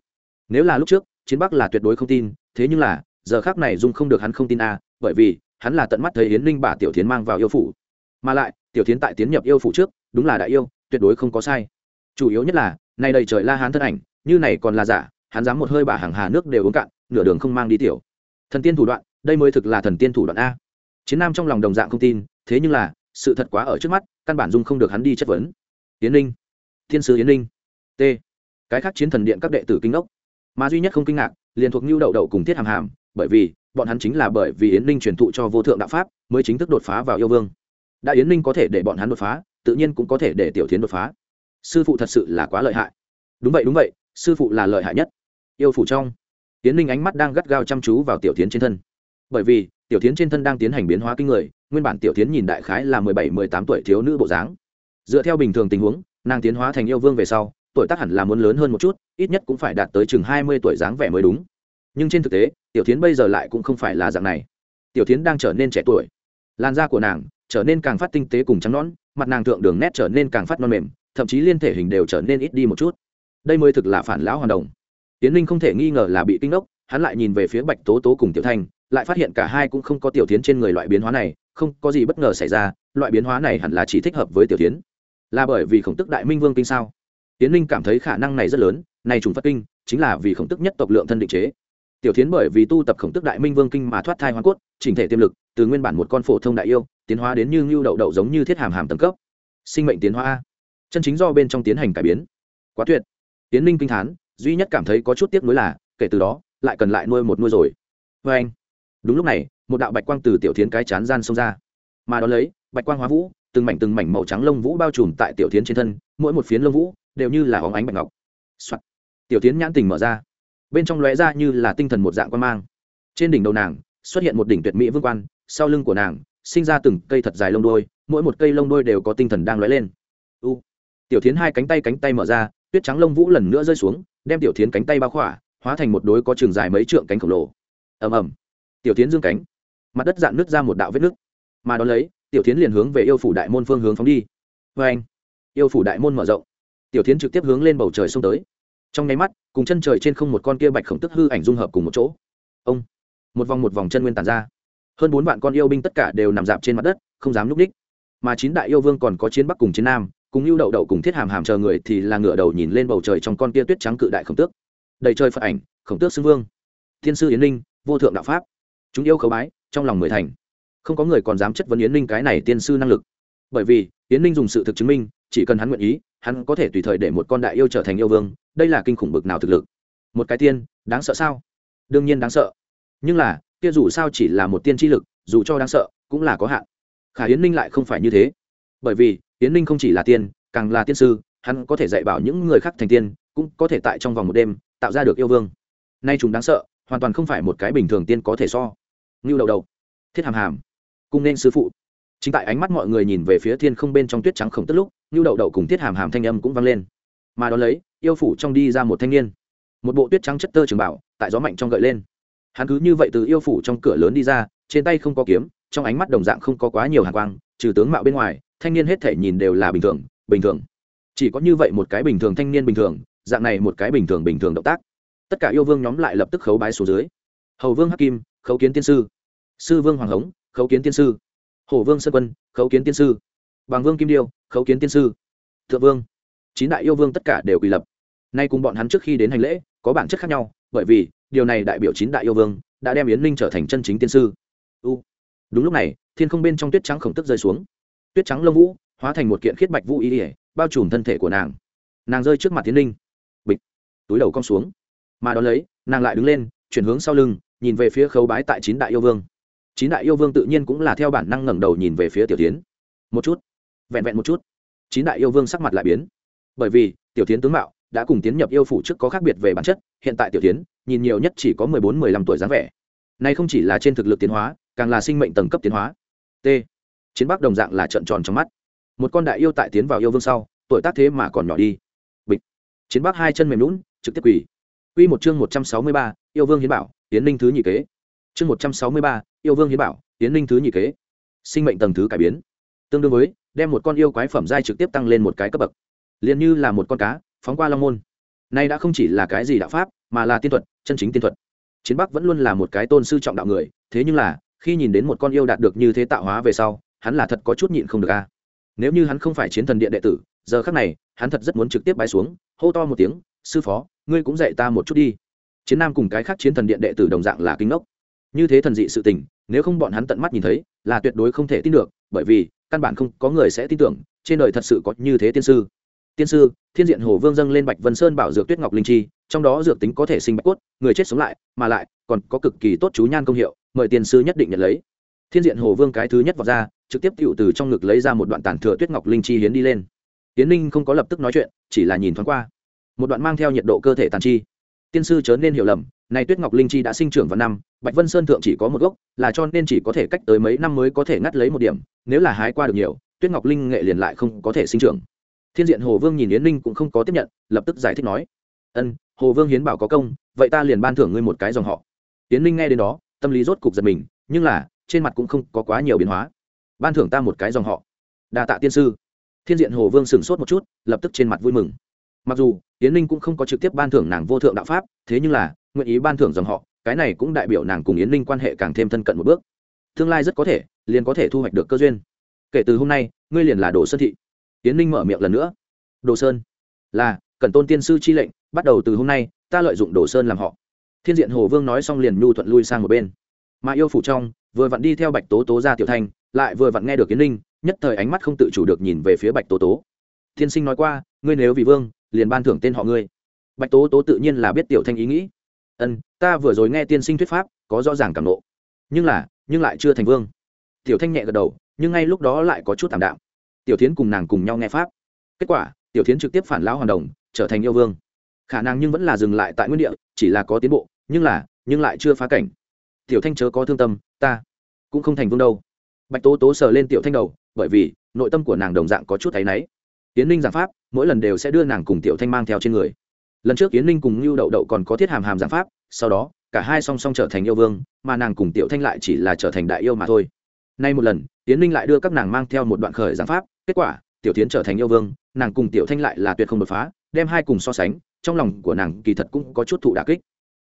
Nếu là lúc trước, chiến bắc là tuyệt đối không tin, thế nhưng là, giờ khác này dung không được hắn không tin a, bởi vì hắn là tận mắt thấy yến ninh bà tiểu tiến mang vào yêu phủ mà lại tiểu tiến tại tiến nhập yêu phủ trước đúng là đại yêu tuyệt đối không có sai chủ yếu nhất là nay đầy trời la hán thân ảnh như này còn là giả hắn dám một hơi bà hàng hà nước đều uống cạn nửa đường không mang đi tiểu thần tiên thủ đoạn đây mới thực là thần tiên thủ đoạn a chiến nam trong lòng đồng dạng không tin thế nhưng là sự thật quá ở trước mắt căn bản dung không được hắn đi chất vấn yến ninh, thiên sứ yến ninh, t cái khác chiến thần điện các đệ tử kinh ốc mà duy nhất không kinh ngạc liền thuộc nhu đậu đậu cùng thiết hàm hàm bởi vì bọn hắn chính là bởi vì yến ninh truyền thụ cho vô thượng đạo pháp, mới chính thức đột phá vào yêu vương. Đã yến ninh có thể để bọn hắn đột phá, tự nhiên cũng có thể để tiểu tiến đột phá. Sư phụ thật sự là quá lợi hại. Đúng vậy đúng vậy, sư phụ là lợi hại nhất. Yêu phủ trong, yến ninh ánh mắt đang gắt gao chăm chú vào tiểu tiến trên thân. Bởi vì, tiểu tiến trên thân đang tiến hành biến hóa kinh người, nguyên bản tiểu tiến nhìn đại khái là mười bảy, mười tám tuổi thiếu nữ bộ dáng. Dựa theo bình thường tình huống, nàng tiến hóa thành yêu vương về sau, tuổi tác hẳn là muốn lớn hơn một chút, ít nhất cũng phải đạt tới chừng hai mươi tuổi dáng vẻ mới đúng nhưng trên thực tế, tiểu tiến bây giờ lại cũng không phải là dạng này. Tiểu tiến đang trở nên trẻ tuổi. Làn da của nàng trở nên càng phát tinh tế cùng trắng nõn, mặt nàng thượng đường nét trở nên càng phát non mềm, thậm chí liên thể hình đều trở nên ít đi một chút. Đây mới thực là phản lão hoàn đồng. Tiến linh không thể nghi ngờ là bị kinh đốc hắn lại nhìn về phía bạch tố tố cùng tiểu thanh, lại phát hiện cả hai cũng không có tiểu tiến trên người loại biến hóa này, không có gì bất ngờ xảy ra, loại biến hóa này hẳn là chỉ thích hợp với tiểu tiến là bởi vì khổng tức đại minh vương kinh sao? Tiến linh cảm thấy khả năng này rất lớn, này trùng phát kinh, chính là vì khổng tức nhất tộc lượng thân định chế tiểu tiến bởi vì tu tập khổng tức đại minh vương kinh mà thoát thai hoa cốt, chỉnh thể tiềm lực, từ nguyên bản một con phổ thông đại yêu, tiến hóa đến như ngưu đậu đậu giống như thiết hàm hàm tầng cấp. Sinh mệnh tiến hóa a. Chân chính do bên trong tiến hành cải biến. Quá tuyệt. Tiến linh kinh thán, duy nhất cảm thấy có chút tiếc nuối là, kể từ đó, lại cần lại nuôi một nuôi rồi. Vê anh. Đúng lúc này, một đạo bạch quang từ tiểu tiến cái chán gian xông ra. Mà đ ó lấy, bạch quang hóa vũ, từng mảnh từng mảnh màu trắng lông vũ bao trùm tại tiểu tiến trên thân, mỗi một phiến lông vũ đều như là óng ánh bạch ngọc、Soạn. tiểu tiến nhãn tình mở ra bên trong lóe ra như là tinh thần một dạng quan mang. Trên đỉnh đầu nàng, xuất hiện một đỉnh tuyệt mỹ vương quan, sau lưng của nàng, sinh ra từng cây thật dài lông đôi mỗi một cây lông đôi đều có tinh thần đang lóe lên. U. Tiểu tiến hai cánh tay cánh tay mở ra, tuyết trắng lông vũ lần nữa rơi xuống, đem tiểu tiến cánh tay bao khỏa, hóa thành một đối có trường dài mấy trượng cánh khổng lồ. Ầm ầm. Tiểu tiến dương cánh, mặt đất dạn nứt ra một đạo vết nứt. Mà đ ó lấy, tiểu tiến liền hướng về yêu phủ đại môn phương hướng phóng đi. Vê anh yêu phủ đại môn mở rộng. Tiểu tiến trực tiếp hướng lên bầu trời xông tới trong nháy mắt, cùng chân trời trên không một con kia bạch khổng tức hư ảnh dung hợp cùng một chỗ. Ông, một vòng một vòng chân nguyên tàn ra. Hơn bốn vạn con yêu binh tất cả đều nằm dạp trên mặt đất, không dám núp đích. Mà chín đại yêu vương còn có chiến bắc cùng chiến nam, cùng lưu đậu đậu cùng thiết hàm hàm chờ người thì là ngựa đầu nhìn lên bầu trời trong con kia tuyết trắng cự đại khổng tước. Đầy trời phật ảnh, khổng tước xưng vương. Thiên sư yến linh, vô thượng đạo pháp. Chúng yêu khấu bái, trong lòng mười thành. Không có người còn dám chất vấn yến linh cái này tiên sư năng lực. Bởi vì, yến linh dùng sự thực chứng minh chỉ cần hắn nguyện ý, hắn có thể tùy thời để một con đại yêu trở thành yêu vương, đây là kinh khủng bực nào thực lực. Một cái tiên, đáng sợ sao? Đương nhiên đáng sợ. Nhưng là, kia dù sao chỉ là một tiên tri lực, dù cho đáng sợ, cũng là có hạn. Khả yến ninh lại không phải như thế. Bởi vì, yến ninh không chỉ là tiên, càng là tiên sư, hắn có thể dạy bảo những người khác thành tiên, cũng có thể tại trong vòng một đêm, tạo ra được yêu vương. Nay chúng đáng sợ, hoàn toàn không phải một cái bình thường tiên có thể so. Ngưu đầu đầu. Thiết hàm hàm. Cung nên sư phụ. Chính tại ánh mắt mọi người nhìn về phía thiên không bên trong tuyết trắng khổng tức lúc nhu đậu đậu cùng thiết hàm hàm thanh âm cũng vang lên. Mà đ ó lấy, yêu phủ trong đi ra một thanh niên. Một bộ tuyết trắng chất tơ trường bảo, tại gió mạnh trong gợi lên. Hắn cứ như vậy từ yêu phủ trong cửa lớn đi ra, trên tay không có kiếm, trong ánh mắt đồng dạng không có quá nhiều hàng quang, trừ tướng mạo bên ngoài, thanh niên hết thể nhìn đều là bình thường bình thường. Chỉ có như vậy một cái bình thường thanh niên bình thường, dạng này một cái bình thường bình thường động tác. Tất cả yêu vương nhóm lại lập tức khấu bái xuống dưới. Hầu vương hắc kim, khấu kiến tiên sư. Sư vương hoàng hống, khấu kiến tiên sư. Hổ vương sơn quân, khấu kiến tiên sư bằng vương kim điêu, khấu kiến tiên sư, thượng vương. Chín đại yêu vương tất cả đều quỳ lập. Nay cùng bọn hắn trước khi đến hành lễ, có bản chất khác nhau, bởi vì, điều này đại biểu chín đại yêu vương đã đem yến linh trở thành chân chính tiên sư. U. Đúng lúc này, thiên không bên trong tuyết trắng khổng tức rơi xuống. Tuyết trắng lông vũ, hóa thành một kiện khiết bạch vũ ý ỉa bao trùm thân thể của nàng. Nàng rơi trước mặt tiến linh bịch. Túi đầu cong xuống. Mà đón lấy, nàng lại đứng lên, chuyển hướng sau lưng, nhìn về phía khấu bái tại chín đại yêu vương. Chín đại yêu vương tự nhiên cũng là theo bản năng ngẩng đầu nhìn về phía tiểu tiến. Một chút vẹn vẹn một chút. Chín đại yêu vương sắc mặt lại biến. Bởi vì, tiểu tiến tướng mạo đã cùng tiến nhập yêu phủ trước có khác biệt về bản chất, hiện tại tiểu tiến nhìn nhiều nhất chỉ có mười bốn, mười lăm tuổi dáng vẻ. Nay không chỉ là trên thực lực tiến hóa, càng là sinh mệnh tầng cấp tiến hóa. T. Chiến bắc đồng dạng là trận tròn trong mắt. Một con đại yêu tại tiến vào yêu vương sau, tuổi tác thế mà còn nhỏ đi. Bịch. Chiến bắc hai chân mềm lún trực tiếp quỳ. Quy một chương một trăm sáu mươi ba, yêu vương hiến bảo tiến linh thứ nhị kế. Chương một trăm sáu mươi ba, yêu vương hiến bảo tiến linh thứ nhị kế. Sinh mệnh tầng thứ cải biến. Tương đương với đem một con yêu quái phẩm giai trực tiếp tăng lên một cái cấp bậc. Liền như là một con cá, phóng qua long môn. Nay đã không chỉ là cái gì đạo pháp, mà là tiên thuật, chân chính tiên thuật. Chiến bắc vẫn luôn là một cái tôn sư trọng đạo người, thế nhưng là, khi nhìn đến một con yêu đạt được như thế tạo hóa về sau, hắn là thật có chút nhịn không được a. Nếu như hắn không phải chiến thần điện đệ tử, giờ khác này, hắn thật rất muốn trực tiếp bái xuống, hô to một tiếng, sư phó, ngươi cũng dạy ta một chút đi. Chiến nam cùng cái khác chiến thần điện đệ tử đồng dạng là kinh ngốc. Như thế thần dị sự tình, nếu không bọn hắn tận mắt nhìn thấy, là tuyệt đối không thể tin được, bởi vì căn bản không có người sẽ tin tưởng, trên đời thật sự có như thế tiên sư. Tiên sư, thiên diện hồ vương dâng lên bạch vân sơn bảo dược tuyết ngọc linh chi, trong đó dược tính có thể sinh bạch cốt, người chết sống lại, mà lại còn có cực kỳ tốt chú nhan công hiệu, mời tiên sư nhất định nhận lấy. Thiên diện hồ vương cái thứ nhất vào ra, trực tiếp tựu từ trong ngực lấy ra một đoạn tàn thừa tuyết ngọc linh chi hiến đi lên. Tiến ninh không có lập tức nói chuyện, chỉ là nhìn thoáng qua. Một đoạn mang theo nhiệt độ cơ thể tàn chi. Tiên sư chớ nên hiểu lầm này tuyết ngọc linh chi đã sinh trưởng vào năm, bạch vân sơn thượng chỉ có một gốc, là cho nên chỉ có thể cách tới mấy năm mới có thể ngắt lấy một điểm, nếu là hái qua được nhiều, tuyết ngọc linh nghệ liền lại không có thể sinh trưởng. Thiên diện hồ vương nhìn yến Linh cũng không có tiếp nhận, lập tức giải thích nói, ân, hồ vương hiến bảo có công, vậy ta liền ban thưởng ngươi một cái dòng họ. Yến Linh nghe đến đó, tâm lý rốt cục giật mình, nhưng là, trên mặt cũng không có quá nhiều biến hóa. Ban thưởng ta một cái dòng họ. Đa tạ tiên sư. Thiên diện hồ vương sửng sốt một chút, lập tức trên mặt vui mừng mặc dù, yến ninh cũng không có trực tiếp ban thưởng nàng vô thượng đạo pháp, thế nhưng là, nguyện ý ban thưởng dòng họ, cái này cũng đại biểu nàng cùng yến ninh quan hệ càng thêm thân cận một bước. Tương lai rất có thể, liền có thể thu hoạch được cơ duyên. Kể từ hôm nay, ngươi liền là đồ sơn thị. Yến ninh mở miệng lần nữa. Đồ sơn? Là cần tôn tiên sư chi lệnh, bắt đầu từ hôm nay, ta lợi dụng đồ sơn làm họ. Thiên diện hồ vương nói xong liền nhu thuận lui sang một bên. Mà yêu phủ trong, vừa vặn đi theo bạch tố tố ra tiểu thanh lại vừa vặn nghe được yến ninh, nhất thời ánh mắt không tự chủ được nhìn về phía bạch tố tố. Tiên sinh nói qua, ngươi nếu vì vương liền ban thưởng tên họ ngươi. Bạch tố tố tự nhiên là biết tiểu thanh ý nghĩ. Ân, ta vừa rồi nghe tiên sinh thuyết pháp, có rõ ràng cảm nộ. Nhưng là, nhưng lại chưa thành vương. Tiểu thanh nhẹ gật đầu, nhưng ngay lúc đó lại có chút thảm đạm. Tiểu tiến cùng nàng cùng nhau nghe pháp. Kết quả, tiểu tiến trực tiếp phản lão hoàn đồng, trở thành yêu vương. Khả năng nhưng vẫn là dừng lại tại nguyên địa, chỉ là có tiến bộ, nhưng là, nhưng lại chưa phá cảnh. Tiểu thanh chớ có thương tâm, ta cũng không thành vương đâu. Bạch tố tố sờ lên tiểu thanh đầu, bởi vì nội tâm của nàng đồng dạng có chút thấy náy. Tiến ninh giảng pháp mỗi lần đều sẽ đưa nàng cùng tiểu thanh mang theo trên người. Lần trước yến ninh cùng lưu đậu đậu còn có thiết hàm hàm giảng pháp, sau đó, cả hai song song trở thành yêu vương, mà nàng cùng tiểu thanh lại chỉ là trở thành đại yêu mà thôi. Nay một lần, yến ninh lại đưa các nàng mang theo một đoạn khởi giảng pháp, kết quả, tiểu tiến trở thành yêu vương, nàng cùng tiểu thanh lại là tuyệt không đột phá, đem hai cùng so sánh, trong lòng của nàng kỳ thật cũng có chút thụ đà kích.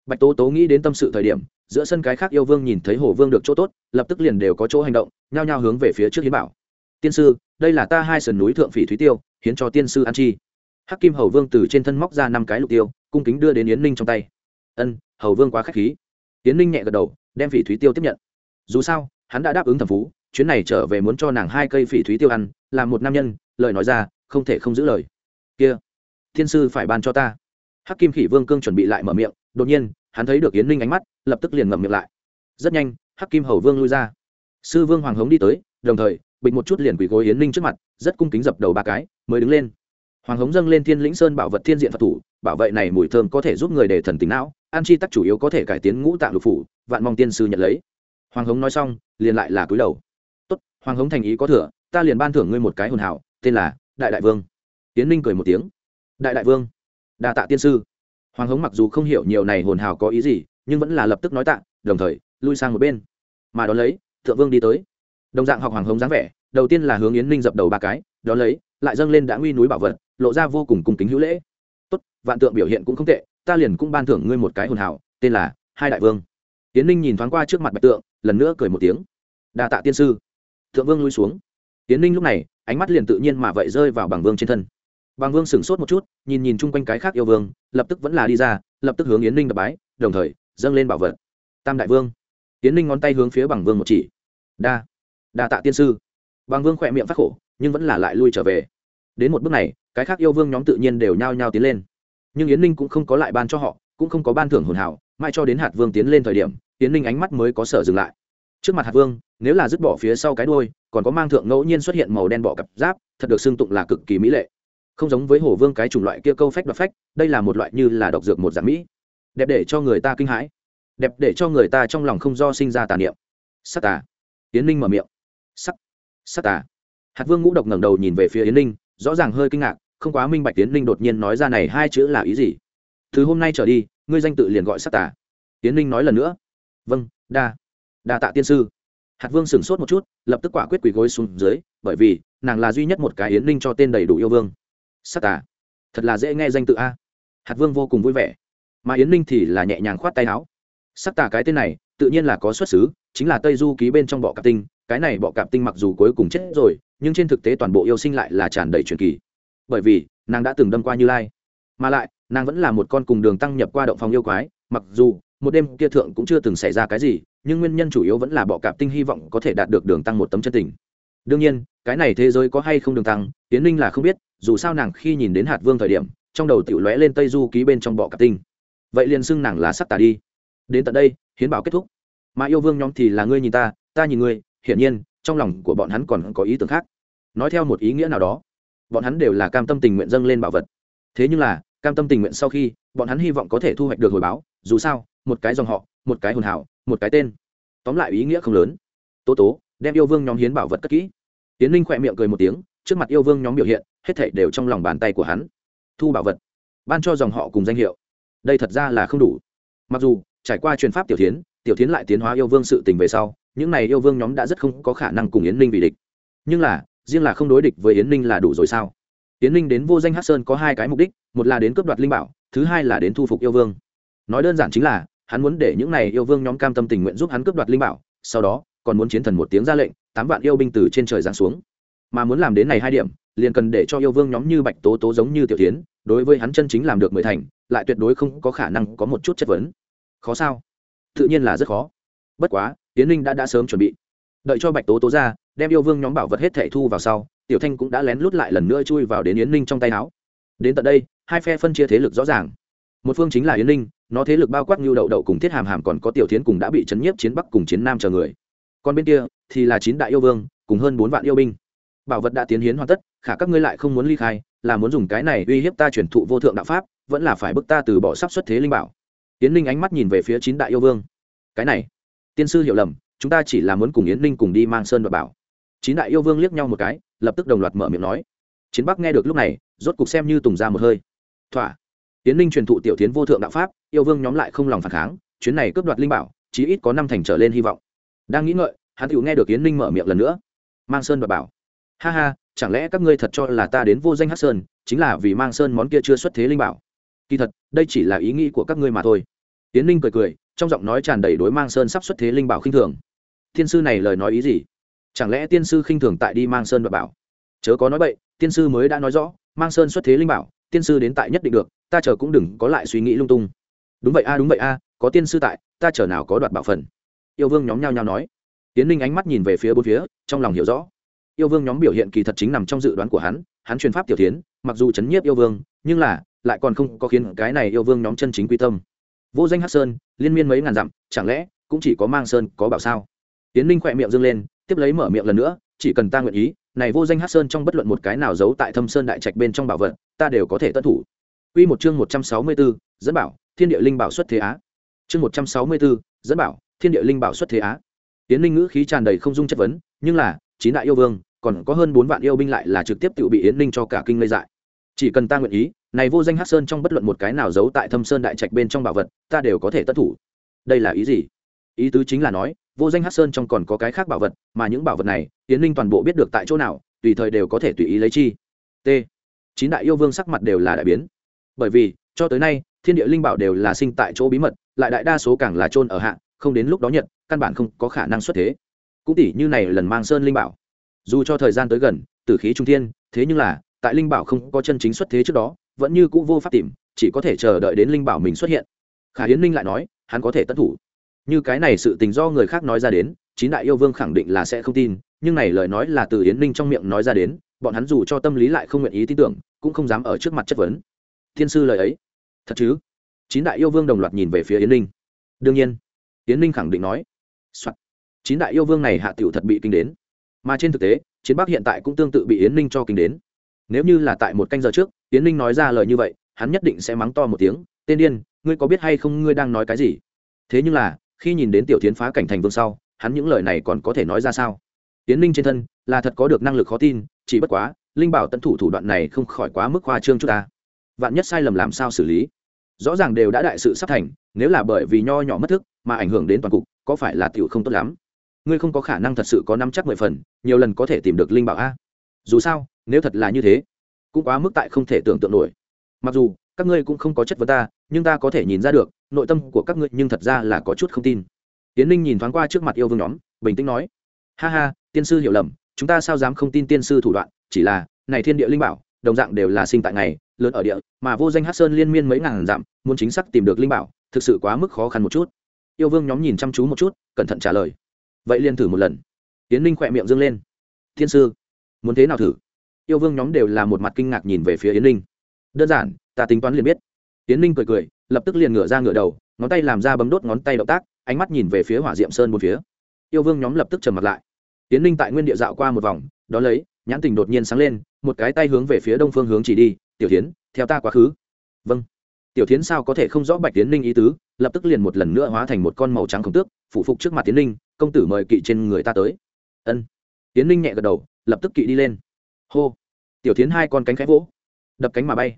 Bạch tố tố nghĩ đến tâm sự thời điểm, giữa sân cái khác yêu vương nhìn thấy hồ vương được chỗ tốt, lập tức liền đều có chỗ hành động, nhao nhao hướng về phía trước hiến bảo. Tiên sư, đây là ta hai sườn núi thượng phỉ thúy tiêu hiến cho tiên sư an chi. Hắc kim hầu vương từ trên thân móc ra năm cái lục tiêu, cung kính đưa đến yến ninh trong tay. Ân, hầu vương quá k h á c h khí. Yến ninh nhẹ gật đầu, đem phỉ thúy tiêu tiếp nhận. Dù sao, hắn đã đáp ứng thẩm phú, chuyến này trở về muốn cho nàng hai cây phỉ thúy tiêu ăn, là một nam nhân, lời nói ra, không thể không giữ lời. Kia thiên sư phải ban cho ta. Hắc kim khỉ vương cương chuẩn bị lại mở miệng, đột nhiên, hắn thấy được yến ninh ánh mắt, lập tức liền ngậm miệng lại. Rất nhanh, hắc kim hầu vương lui ra. Sư vương hoàng hống đi tới, đồng thời, bịch một chút liền quỳ gối yến ninh trước mặt, rất cung kính dập đầu ba cái mới đứng lên. Hoàng hống dâng lên thiên lĩnh sơn bảo vật thiên diện phật thủ, bảo vệ này mùi thơm có thể giúp người để thần tính não, an chi tắc chủ yếu có thể cải tiến ngũ tạng lục phủ, vạn mong tiên sư nhận lấy. Hoàng hống nói xong, liền lại là cúi đầu. Tốt, hoàng hống thành ý có thừa, ta liền ban thưởng ngươi một cái hồn hảo, tên là đại đại vương. Tiến ninh cười một tiếng. Đại đại vương, đa tạ tiên sư. Hoàng hống mặc dù không hiểu nhiều này hồn hào có ý gì, nhưng vẫn là lập tức nói tạ, đồng thời, lui sang một bên. Mà đón lấy, thượng vương đi tới. Đồng dạng học hoàng hống dáng vẻ, đầu tiên là hướng yến ninh dập đầu ba cái, đón lấy lại dâng lên đã nguy núi bảo vật, lộ ra vô cùng cung kính hữu lễ. Tốt, vạn tượng biểu hiện cũng không tệ, ta liền cũng ban thưởng ngươi một cái hồn hảo tên là hai đại vương. Yến ninh nhìn thoáng qua trước mặt bạch tượng, lần nữa cười một tiếng. Đa tạ tiên sư. Thượng vương lui xuống. Yến ninh lúc này, ánh mắt liền tự nhiên mà vậy rơi vào bằng vương trên thân. Bằng vương sửng sốt một chút, nhìn nhìn chung quanh cái khác yêu vương, lập tức vẫn là đi ra, lập tức hướng yến ninh đập bái, đồng thời, dâng lên bảo vật. Tam đại vương. Yến ninh ngón tay hướng phía bằng vương một chỉ. Đa. Đa tạ tiên sư. Bằng vương khỏe miệng phát khổ nhưng vẫn là lại lui trở về. Đến một bước này, cái khác yêu vương nhóm tự nhiên đều nhao nhao tiến lên. Nhưng yến ninh cũng không có lại ban cho họ, cũng không có ban thưởng hồn hảo mai cho đến hạt vương tiến lên thời điểm, yến ninh ánh mắt mới có sở dừng lại. Trước mặt hạt vương, nếu là dứt bỏ phía sau cái đôi còn có mang thượng ngẫu nhiên xuất hiện màu đen bọ cặp giáp, thật được xưng tụng là cực kỳ mỹ lệ. Không giống với hổ vương cái chủng loại kia câu phách đoạt phách, đây là một loại như là độc dược một dạng mỹ. Đẹp để cho người ta kinh hãi. Đẹp để cho người ta trong lòng không do sinh ra tà niệm. Sắc tà. Yến ninh mở miệng. Sắc. Sắc tà hạt vương ngũ độc ngẩng đầu nhìn về phía yến ninh, rõ ràng hơi kinh ngạc, không quá minh bạch yến ninh đột nhiên nói ra này hai chữ là ý gì. Từ hôm nay trở đi, ngươi danh tự liền gọi sắc tà. Yến ninh nói lần nữa. Vâng đa đa tạ tiên sư. Hạt vương sửng sốt một chút, lập tức quả quyết quỳ gối xuống dưới, bởi vì, nàng là duy nhất một cái yến ninh cho tên đầy đủ yêu vương. Sắc tà, thật là dễ nghe danh tự a. Hạt vương vô cùng vui vẻ. Mà yến ninh thì là nhẹ nhàng khoát tay áo. Sắc tà cái tên này tự nhiên là có xuất xứ, chính là tây du ký bên trong bọ cạp tinh, cái này bọ cạp tinh mặc dù cuối cùng chết rồi, nhưng trên thực tế toàn bộ yêu sinh lại là tràn đầy truyền kỳ. Bởi vì, nàng đã từng đâm qua như lai. Mà lại, nàng vẫn là một con cùng đường tăng nhập qua động phòng yêu quái, mặc dù, một đêm kia thượng cũng chưa từng xảy ra cái gì, nhưng nguyên nhân chủ yếu vẫn là bọ cạp tinh hy vọng có thể đạt được đường tăng một tấm chân tình. Đương nhiên, cái này thế giới có hay không đường tăng tiến ninh là không biết, dù sao nàng khi nhìn đến hạt vương thời điểm, trong đầu tiểu lóe lên tây du ký bên trong bọ cạp tinh. Vậy liền xưng nàng là sắc tà đi. Đến tận đây hiến bảo kết thúc. Mà yêu vương nhóm thì là ngươi nhìn ta ta nhìn ngươi, hiển nhiên, trong lòng của bọn hắn còn có ý tưởng khác. Nói theo một ý nghĩa nào đó, bọn hắn đều là cam tâm tình nguyện dâng lên bảo vật. Thế nhưng là, cam tâm tình nguyện sau khi, bọn hắn hy vọng có thể thu hoạch được hồi báo, dù sao, một cái dòng họ, một cái hồn hảo một cái tên. Tóm lại ý nghĩa không lớn. Tố tố, đem yêu vương nhóm hiến bảo vật cất kỹ. Tiến linh khỏe miệng cười một tiếng, trước mặt yêu vương nhóm biểu hiện, hết thảy đều trong lòng bàn tay của hắn. Thu bảo vật, ban cho dòng họ cùng danh hiệu. Đây thật ra là không đủ. Mặc dù trải qua truyền pháp tiểu tiến tiểu tiến lại tiến hóa yêu vương sự tình về sau, những này yêu vương nhóm đã rất không có khả năng cùng yến ninh vì địch. Nhưng là, riêng là không đối địch với yến ninh là đủ rồi sao? Yến ninh đến vô danh hát sơn có hai cái mục đích, một là đến cướp đoạt linh bảo, thứ hai là đến thu phục yêu vương. Nói đơn giản chính là, hắn muốn để những này yêu vương nhóm cam tâm tình nguyện giúp hắn cướp đoạt linh bảo, sau đó, còn muốn chiến thần một tiếng ra lệnh, tám vạn yêu binh từ trên trời giáng xuống. Mà muốn làm đến này hai điểm, liền cần để cho yêu vương nhóm như bạch tố tố giống như tiểu tiến đối với hắn chân chính làm được mười thành, lại tuyệt đối không có khả năng có một chút chất vấn khó sao? Tự nhiên là rất khó. Bất quá tiến ninh đã đã sớm chuẩn bị. Đợi cho bạch tố tố ra, đem yêu vương nhóm bảo vật hết thẻ thu vào sau, tiểu thanh cũng đã lén lút lại lần nữa chui vào đến yến ninh trong tay áo. Đến tận đây, hai phe phân chia thế lực rõ ràng. Một phương chính là yến ninh, nó thế lực bao quát như đậu đậu cùng thiết hàm hàm còn có tiểu tiến cùng đã bị chấn nhiếp chiến bắc cùng chiến nam chờ người. Còn bên kia, thì là chín đại yêu vương, cùng hơn bốn vạn yêu binh. Bảo vật đã tiến hiến hoàn tất, khả các ngươi lại không muốn ly khai, là muốn dùng cái này uy hiếp ta chuyển thụ vô thượng đạo pháp, vẫn là phải bức ta từ bỏ sắp xuất thế linh bảo yến ninh ánh mắt nhìn về phía chín đại yêu vương. Cái này, tiên sư hiểu lầm, chúng ta chỉ là muốn cùng yến ninh cùng đi mang sơn và bảo. Chín đại yêu vương liếc nhau một cái, lập tức đồng loạt mở miệng nói. Chiến bắc nghe được lúc này, rốt cục xem như tùng ra một hơi. Thỏa. Yến ninh truyền thụ tiểu tiến vô thượng đạo pháp, yêu vương nhóm lại không lòng phản kháng, chuyến này cướp đoạt linh bảo, chí ít có năm thành trở lên hy vọng. Đang nghĩ ngợi, hắn tự nghe được yến ninh mở miệng lần nữa. Mang sơn và bảo. Ha ha, chẳng lẽ các ngươi thật cho là ta đến vô danh hát sơn, chính là vì mang sơn món kia chưa xuất thế linh bảo? Kỳ thật, đây chỉ là ý nghĩ của các ngươi mà thôi tiến ninh cười cười, trong giọng nói tràn đầy đối mang sơn sắp xuất thế linh bảo khinh thường. Tiên sư này lời nói ý gì? Chẳng lẽ tiên sư khinh thường tại đi mang sơn và bảo? Chớ có nói vậy tiên sư mới đã nói rõ, mang sơn xuất thế linh bảo, tiên sư đến tại nhất định được, ta chờ cũng đừng có lại suy nghĩ lung tung. Đúng vậy a, đúng vậy a, có tiên sư tại, ta chờ nào có đoạt bảo phần. Yêu vương nhóm nhau nhau nói. Tiến ninh ánh mắt nhìn về phía bốn phía, trong lòng hiểu rõ. Yêu vương nhóm biểu hiện kỳ thật chính nằm trong dự đoán của hắn hắn truyền pháp tiểu tiến mặc dù chấn nhiếp yêu vương, nhưng là, lại còn không có khiến cái này yêu vương nhóm chân chính quy tâm vô danh hát sơn liên miên mấy ngàn dặm chẳng lẽ cũng chỉ có mang sơn có bảo sao tiến ninh khỏe miệng dâng lên tiếp lấy mở miệng lần nữa chỉ cần ta nguyện ý này vô danh hát sơn trong bất luận một cái nào giấu tại thâm sơn đại trạch bên trong bảo vật ta đều có thể tuân thủ Quy một chương một trăm sáu mươi 164, dẫn bảo, Thiên địa linh bảo xuất thế á. Chương một trăm sáu mươi 164, dẫn bảo, Thiên địa linh bảo xuất thế á. Tiến Linh ngữ khí tràn đầy không dung chất vấn, nhưng là, chín đại yêu vương, còn có hơn bốn vạn yêu binh lại là trực tiếp tự bị Yến Linh cho cả kinh lây dại. Chỉ cần ta nguyện ý, này vô danh hắc sơn trong bất luận một cái nào giấu tại thâm sơn đại trạch bên trong bảo vật, ta đều có thể tất thủ. Đây là ý gì? Ý tứ chính là nói, vô danh hắc sơn trong còn có cái khác bảo vật, mà những bảo vật này tiến linh toàn bộ biết được tại chỗ nào, tùy thời đều có thể tùy ý lấy chi. T. Chín đại yêu vương sắc mặt đều là đại biến. Bởi vì, cho tới nay, thiên địa linh bảo đều là sinh tại chỗ bí mật, lại đại đa số càng là trôn ở hạ, không đến lúc đó nhận căn bản không có khả năng xuất thế. Cũng tỷ như này lần mang sơn linh bảo. Dù cho thời gian tới gần, tử khí trung thiên, thế nhưng là, tại linh bảo không có chân chính xuất thế trước đó vẫn như cũ vô pháp tìm, chỉ có thể chờ đợi đến linh bảo mình xuất hiện. Khả hiến linh lại nói, hắn có thể tất thủ. Như cái này sự tình do người khác nói ra đến, chín đại yêu vương khẳng định là sẽ không tin, nhưng này lời nói là từ yến ninh trong miệng nói ra đến, bọn hắn dù cho tâm lý lại không nguyện ý tin tưởng, cũng không dám ở trước mặt chất vấn. Thiên sư lời ấy. Thật chứ? Chín đại yêu vương đồng loạt nhìn về phía yến ninh. Đương nhiên. Yến ninh khẳng định nói、Soạn. chín đại yêu vương này hạ t thật bị kinh đến. Mà trên thực tế, chiến bắc hiện tại cũng tương tự bị yến ninh cho kinh đến nếu như là tại một canh giờ trước tiến ninh nói ra lời như vậy, hắn nhất định sẽ mắng to một tiếng, tên điên, ngươi có biết hay không ngươi đang nói cái gì? Thế nhưng là, khi nhìn đến tiểu tiến phá cảnh thành vương sau, hắn những lời này còn có thể nói ra sao? Tiến ninh trên thân là thật có được năng lực khó tin, chỉ bất quá, linh bảo tận thủ thủ đoạn này không khỏi quá mức khoa trương chút ta. Vạn nhất sai lầm làm sao xử lý? Rõ ràng đều đã đại sự sắp thành, nếu là bởi vì nho nhỏ mất thức mà ảnh hưởng đến toàn cục, có phải là tiểu không tốt lắm? Ngươi không có khả năng thật sự có năm chắc mười phần, nhiều lần có thể tìm được linh bảo a. Dù sao nếu thật là như thế, cũng quá mức tại không thể tưởng tượng nổi. Mặc dù, các ngươi cũng không có chất vấn ta, nhưng ta có thể nhìn ra được, nội tâm của các ngươi nhưng thật ra là có chút không tin. Tiến ninh nhìn thoáng qua trước mặt yêu vương nhóm, bình tĩnh nói, ha ha, tiên sư hiểu lầm, chúng ta sao dám không tin tiên sư thủ đoạn, chỉ là, này thiên địa linh bảo, đồng dạng đều là sinh tại ngày, lớn ở địa, mà vô danh hát sơn liên miên mấy ngàn dặm, muốn chính xác tìm được linh bảo, thực sự quá mức khó khăn một chút. Yêu vương nhóm nhìn chăm chú một chút, cẩn thận trả lời. Vậy liên thử một lần. Tiến ninh khỏe miệng dâng lên. Thiên sư, muốn thế nào thử? Yêu vương nhóm đều là một mặt kinh ngạc nhìn về phía yến Linh. đơn giản, ta tính toán liền biết. Yến Linh cười cười, lập tức liền ngửa ra ngửa đầu, ngón tay làm ra bấm đốt ngón tay động tác, ánh mắt nhìn về phía hỏa diệm sơn một phía. Yêu vương nhóm lập tức trầm mặt lại. Yến Linh tại nguyên địa dạo qua một vòng, đó lấy, nhãn tình đột nhiên sáng lên, một cái tay hướng về phía đông phương hướng chỉ đi, tiểu tiến theo ta quá khứ. Vâng. Tiểu tiến sao có thể không rõ bạch tiến ninh ý tứ? lập tức liền một lần nữa hóa thành một con màu trắng khổng tước phụ phục trước mặt tiến ninh, công tử mời kỵ trên người ta tới. Ân. Tiến ninh nhẹ gật đầu, lập tức kỵ đi lên hô. Tiểu tiến hai con cánh khẽ vỗ. Đập cánh mà bay.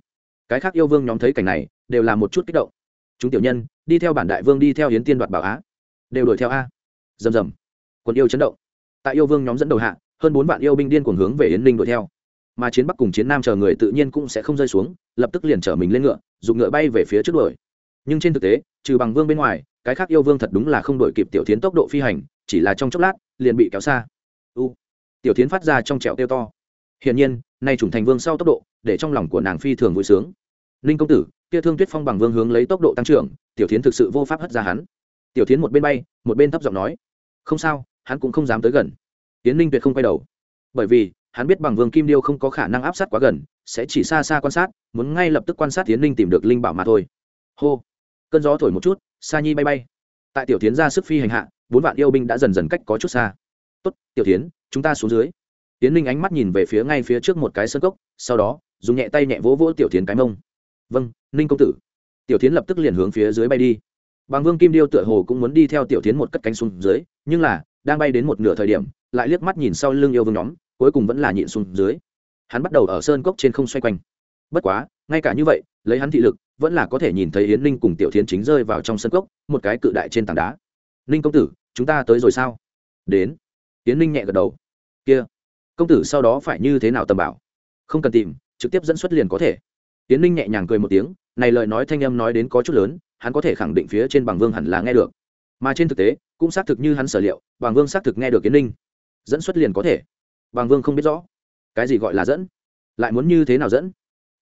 Cái khác yêu vương nhóm thấy cảnh này, đều là một chút kích động. Chúng tiểu nhân, đi theo bản đại vương đi theo hiến tiên đoạt bảo á. Đều đuổi theo a. Rầm rầm. Quân yêu chấn động. Tại yêu vương nhóm dẫn đầu hạ, hơn bốn vạn yêu binh điên cuồng hướng về yến ninh đuổi theo. Mà chiến bắc cùng chiến nam chờ người tự nhiên cũng sẽ không rơi xuống, lập tức liền chở mình lên ngựa, dùng ngựa bay về phía trước đuổi. Nhưng trên thực tế, trừ bằng vương bên ngoài, cái khác yêu vương thật đúng là không đổi kịp tiểu tiến tốc độ phi hành, chỉ là trong chốc lát, liền bị kéo xa. U. Tiểu tiến phát ra trong trẹo tiêu to hiển nhiên, nay chủng thành vương sau tốc độ, để trong lòng của nàng phi thường vui sướng. Ninh công tử, kia thương tuyết phong bằng vương hướng lấy tốc độ tăng trưởng, tiểu tiến thực sự vô pháp hất ra hắn. Tiểu tiến một bên bay, một bên thấp giọng nói, không sao, hắn cũng không dám tới gần. Tiến ninh tuyệt không quay đầu. Bởi vì, hắn biết bằng vương kim điêu không có khả năng áp sát quá gần, sẽ chỉ xa xa quan sát, muốn ngay lập tức quan sát tiến ninh tìm được linh bảo mà thôi. Hô. Cơn gió thổi một chút, sa nhi bay bay. Tại tiểu tiến ra sức phi hành hạ, bốn vạn yêu binh đã dần dần cách có chút xa. Tốt, tiểu tiến chúng ta xuống dưới tiến ninh ánh mắt nhìn về phía ngay phía trước một cái sân cốc, sau đó, dùng nhẹ tay nhẹ vỗ vỗ tiểu tiến cái mông. Vâng ninh công tử. Tiểu tiến lập tức liền hướng phía dưới bay đi. Bằng vương kim điêu tựa hồ cũng muốn đi theo tiểu tiến một cất cánh xuống dưới, nhưng là, đang bay đến một nửa thời điểm, lại liếc mắt nhìn sau lưng yêu vương nhóm, cuối cùng vẫn là nhịn xuống dưới. Hắn bắt đầu ở sơn cốc trên không xoay quanh. Bất quá, ngay cả như vậy, lấy hắn thị lực, vẫn là có thể nhìn thấy yến ninh cùng tiểu thiến chính rơi vào trong sân cốc, một cái cự đại trên tảng đá. Ninh công tử, chúng ta tới rồi sao? Đến. Yến ninh nhẹ gật đầu. Kia công tử sau đó phải như thế nào tầm bảo? Không cần tìm, trực tiếp dẫn xuất liền có thể. Tiến ninh nhẹ nhàng cười một tiếng, này lời nói thanh âm nói đến có chút lớn, hắn có thể khẳng định phía trên bằng vương hẳn là nghe được. Mà trên thực tế, cũng xác thực như hắn sở liệu, bằng vương xác thực nghe được tiến ninh. Dẫn xuất liền có thể. Bằng vương không biết rõ. Cái gì gọi là dẫn? Lại muốn như thế nào dẫn?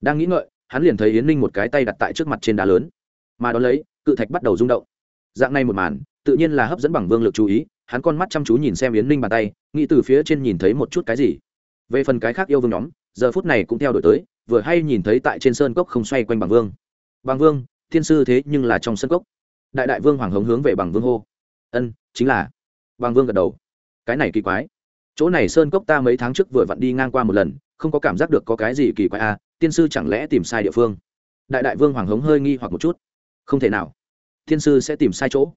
Đang nghĩ ngợi, hắn liền thấy yến ninh một cái tay đặt tại trước mặt trên đá lớn. Mà đ ó lấy, cự thạch bắt đầu rung động. Dạng này một màn, tự nhiên là hấp dẫn bằng vương lực chú ý hắn con mắt chăm chú nhìn xem yến ninh bàn tay nghĩ từ phía trên nhìn thấy một chút cái gì về phần cái khác yêu vương nhóm giờ phút này cũng theo đổi tới vừa hay nhìn thấy tại trên sơn cốc không xoay quanh bằng vương bằng vương thiên sư thế nhưng là trong sân cốc đại đại vương hoàng hống hướng về bằng vương hô ân chính là bằng vương gật đầu cái này kỳ quái chỗ này sơn cốc ta mấy tháng trước vừa vặn đi ngang qua một lần không có cảm giác được có cái gì kỳ quái à tiên sư chẳng lẽ tìm sai địa phương đại đại vương hoàng hống hơi nghi hoặc một chút không thể nào tiên sư sẽ tìm sai chỗ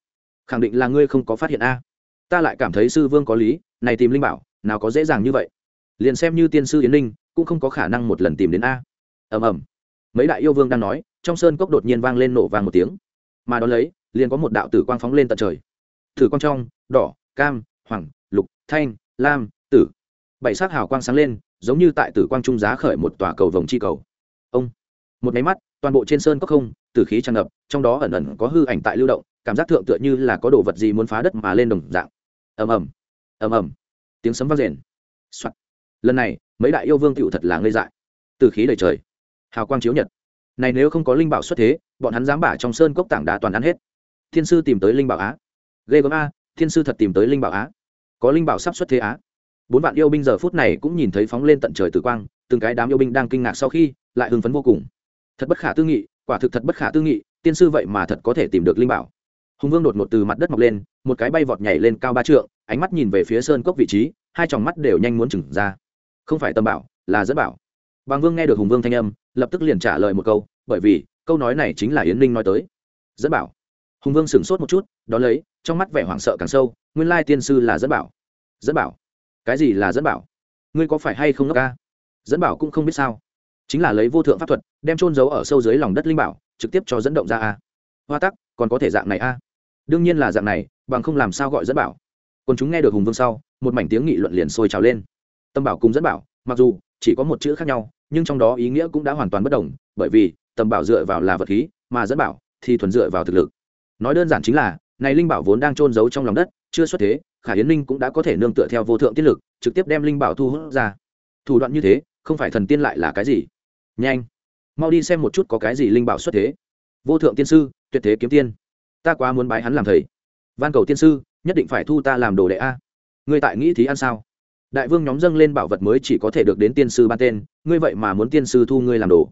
khẳng định là ngươi không có phát hiện a ta lại cảm thấy sư vương có lý, này tìm linh bảo, nào có dễ dàng như vậy. Liền xem như tiên sư yến ninh, cũng không có khả năng một lần tìm đến a. Ầm ầm. Mấy đại yêu vương đang nói, trong sơn cốc đột nhiên vang lên nổ vàng một tiếng. Mà đón lấy, liền có một đạo tử quang phóng lên tận trời. Tử quang trong, đỏ, cam, hoàng, lục, thanh, lam, tử. Bảy sắc hào quang sáng lên, giống như tại tử quang trung giá khởi một tòa cầu vồng chi cầu. Ông. Một máy mắt, toàn bộ trên sơn cốc không, tử khí tràn ngập, trong đó ẩn ẩn có hư ảnh tại lưu động, cảm giác thượng tựa như là có đồ vật gì muốn phá đất mà lên đồng dạng ầm ầm ầm ầm, tiếng sấm vang rền. Soạn. lần này, mấy đại yêu vương tựu thật là ngây dại. Từ khí đầy trời, hào quang chiếu nhật. Này nếu không có linh bảo xuất thế, bọn hắn dám bả trong sơn cốc tảng đá toàn ăn hết. Thiên sư tìm tới linh bảo á. Ghê gớm a, thiên sư thật tìm tới linh bảo á. Có linh bảo sắp xuất thế á. Bốn vạn yêu binh giờ phút này cũng nhìn thấy phóng lên tận trời tử quang, từng cái đám yêu binh đang kinh ngạc sau khi, lại hưng phấn vô cùng. Thật bất khả tư nghị, quả thực thật bất khả tư nghị, tiên sư vậy mà thật có thể tìm được linh bảo hùng vương đột ngột từ mặt đất mọc lên, một cái bay vọt nhảy lên cao ba trượng, ánh mắt nhìn về phía sơn cốc vị trí, hai tròng mắt đều nhanh muốn chừng ra. Không phải tâm bảo, là dẫn bảo. Bằng vương nghe được hùng vương thanh âm, lập tức liền trả lời một câu, bởi vì, câu nói này chính là yến ninh nói tới. Dẫn bảo. Hùng vương sửng sốt một chút, đón lấy, trong mắt vẻ hoảng sợ càng sâu, nguyên lai tiên sư là dẫn bảo. Dẫn bảo? Cái gì là dẫn bảo? Ngươi có phải hay không ngốc ca? Dẫn bảo cũng không biết sao. Chính là lấy vô thượng pháp thuật, đem trôn giấu ở sâu dưới lòng đất linh bảo, trực tiếp cho dẫn động ra a. Hoa tắc, còn có thể dạng này a đương nhiên là dạng này bằng không làm sao gọi dẫn bảo còn chúng nghe được hùng vương sau một mảnh tiếng nghị luận liền sôi trào lên tâm bảo cùng dẫn bảo mặc dù chỉ có một chữ khác nhau nhưng trong đó ý nghĩa cũng đã hoàn toàn bất đồng bởi vì tầm bảo dựa vào là vật khí mà dẫn bảo thì thuần dựa vào thực lực nói đơn giản chính là này linh bảo vốn đang trôn giấu trong lòng đất chưa xuất thế khả yến ninh cũng đã có thể nương tựa theo vô thượng tiết lực trực tiếp đem linh bảo thu hút ra thủ đoạn như thế không phải thần tiên lại là cái gì nhanh mau đi xem một chút có cái gì linh bảo xuất thế vô thượng tiên sư tuyệt thế kiếm tiên ta quá muốn bái hắn làm thầy. Van cầu tiên sư, nhất định phải thu ta làm đồ đệ a. Ngươi tại nghĩ thí ăn sao? Đại vương nhóm dâng lên bảo vật mới chỉ có thể được đến tiên sư ban tên, ngươi vậy mà muốn tiên sư thu ngươi làm đồ.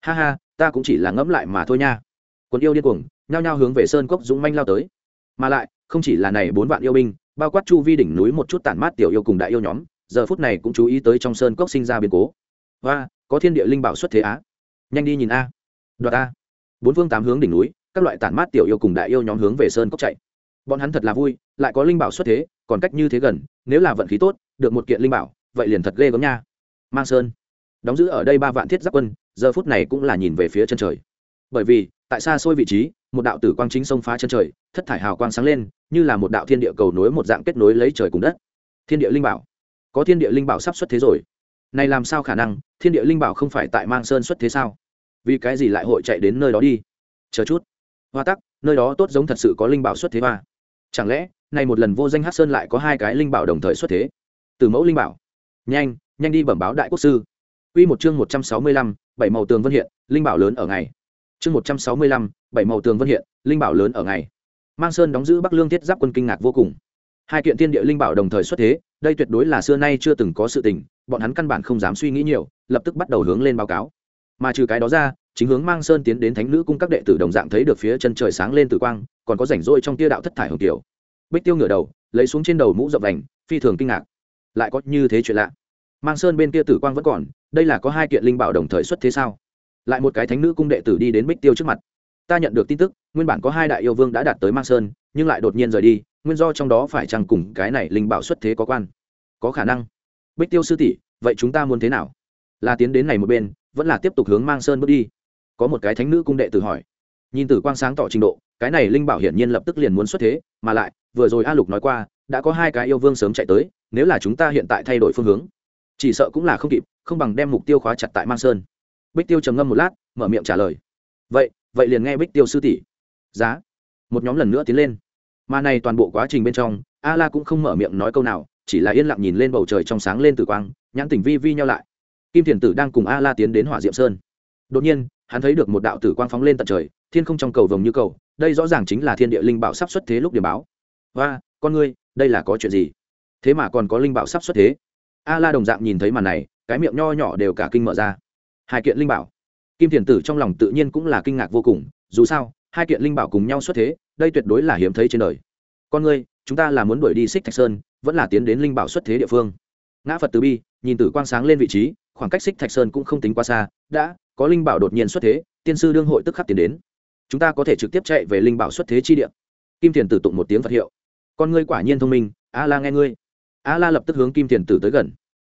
Ha ha, ta cũng chỉ là ngẫm lại mà thôi nha. Quân yêu điên cuồng, nhao nhao hướng về sơn cốc dũng manh lao tới. Mà lại, không chỉ là này bốn vạn yêu binh, bao quát chu vi đỉnh núi một chút tản mát tiểu yêu cùng đại yêu nhóm, giờ phút này cũng chú ý tới trong sơn cốc sinh ra biến cố. Và có thiên địa linh bảo xuất thế á. Nhanh đi nhìn a. Đoạt a. Bốn phương tám hướng đỉnh núi các loại tản mát tiểu yêu cùng đại yêu nhóm hướng về sơn cốc chạy. Bọn hắn thật là vui, lại có linh bảo xuất thế, còn cách như thế gần, nếu là vận khí tốt, được một kiện linh bảo, vậy liền thật ghê gớm nha. Mang sơn. Đóng giữ ở đây ba vạn thiết giáp quân, giờ phút này cũng là nhìn về phía chân trời. Bởi vì, tại xa xôi vị trí, một đạo tử quang chính sông phá chân trời, thất thải hào quang sáng lên, như là một đạo thiên địa cầu nối một dạng kết nối lấy trời cùng đất. Thiên địa linh bảo. Có thiên địa linh bảo sắp xuất thế rồi. Này làm sao khả năng, thiên địa linh bảo không phải tại mang sơn xuất thế sao? Vì cái gì lại hội chạy đến nơi đó đi? Chờ chút hoa tắc nơi đó tốt giống thật sự có linh bảo xuất thế hoa chẳng lẽ này một lần vô danh hát sơn lại có hai cái linh bảo đồng thời xuất thế từ mẫu linh bảo nhanh nhanh đi bẩm báo đại quốc sư Quy một chương một trăm sáu mươi lăm, bảy màu tường vân hiện, linh bảo lớn ở ngày. Chương một trăm sáu mươi lăm, bảy màu tường vân hiện, linh bảo lớn ở ngày. Mang Sơn đóng giữ Bắc Lương Thiết Giáp quân kinh ngạc vô cùng. Hai kiện thiên địa linh bảo đồng thời xuất thế, đây tuyệt đối là xưa nay chưa từng có sự tình, bọn hắn căn bản không dám suy nghĩ nhiều, lập tức bắt đầu hướng lên báo cáo. Mà trừ cái đó ra, chính hướng Mang Sơn tiến đến Thánh nữ cung các đệ tử đồng dạng thấy được phía chân trời sáng lên từ quang, còn có rảnh rỗi trong tia đạo thất thải hồng tiểu. bích tiêu ngửa đầu lấy xuống trên đầu mũ rộng đành phi thường kinh ngạc. Lại có như thế chuyện lạ. Mang sơn bên kia tử quang vẫn còn đây là có hai kiện linh bảo đồng thời xuất thế sao? Lại một cái thánh nữ cung đệ tử đi đến bích tiêu trước mặt. Ta nhận được tin tức nguyên bản có hai đại yêu vương đã đạt tới mang sơn nhưng lại đột nhiên rời đi nguyên do trong đó phải chăng cùng cái này linh bảo xuất thế có quan? Có khả năng. Bích tiêu sư tỷ vậy chúng ta muốn thế nào? Là tiến đến này một bên vẫn là tiếp tục hướng mang sơn bước đi có một cái thánh nữ cung đệ tử hỏi. Nhìn tử quang sáng tỏ trình độ, cái này linh bảo hiển nhiên lập tức liền muốn xuất thế, mà lại, vừa rồi a lục nói qua, đã có hai cái yêu vương sớm chạy tới, nếu là chúng ta hiện tại thay đổi phương hướng, chỉ sợ cũng là không kịp, không bằng đem mục tiêu khóa chặt tại mang sơn. Bích tiêu trầm ngâm một lát, mở miệng trả lời. Vậy vậy liền nghe bích tiêu sư tỷ. Giá. Một nhóm lần nữa tiến lên. Mà này toàn bộ quá trình bên trong, a la cũng không mở miệng nói câu nào, chỉ là yên lặng nhìn lên bầu trời trong sáng lên tử quang, nhãn tỉnh vi vi nhau lại. Kim thiền tử đang cùng a la tiến đến hỏa diệm sơn. Đột nhiên hắn thấy được một đạo tử quang phóng lên tận trời, thiên không trong cầu vồng như cầu, đây rõ ràng chính là thiên địa linh bảo sắp xuất thế lúc điểm báo. Và con ngươi, đây là có chuyện gì? Thế mà còn có linh bảo sắp xuất thế. A la đồng dạng nhìn thấy màn này, cái miệng nho nhỏ đều cả kinh mở ra. Hai kiện linh bảo. Kim thiền tử trong lòng tự nhiên cũng là kinh ngạc vô cùng, dù sao, hai kiện linh bảo cùng nhau xuất thế, đây tuyệt đối là hiếm thấy trên đời. Con ngươi, chúng ta là muốn đuổi đi xích thạch sơn, vẫn là tiến đến linh bảo xuất thế địa phương ngã phật từ bi, nhìn tử quang sáng lên vị trí, khoảng cách xích thạch sơn cũng không tính quá xa, đã, có linh bảo đột nhiên xuất thế, tiên sư đương hội tức khắc tiến đến. Chúng ta có thể trực tiếp chạy về linh bảo xuất thế chi địa. Kim thiền tử tụng một tiếng phật hiệu. Con ngươi quả nhiên thông minh a la nghe ngươi. A la lập tức hướng kim thiền tử tới gần.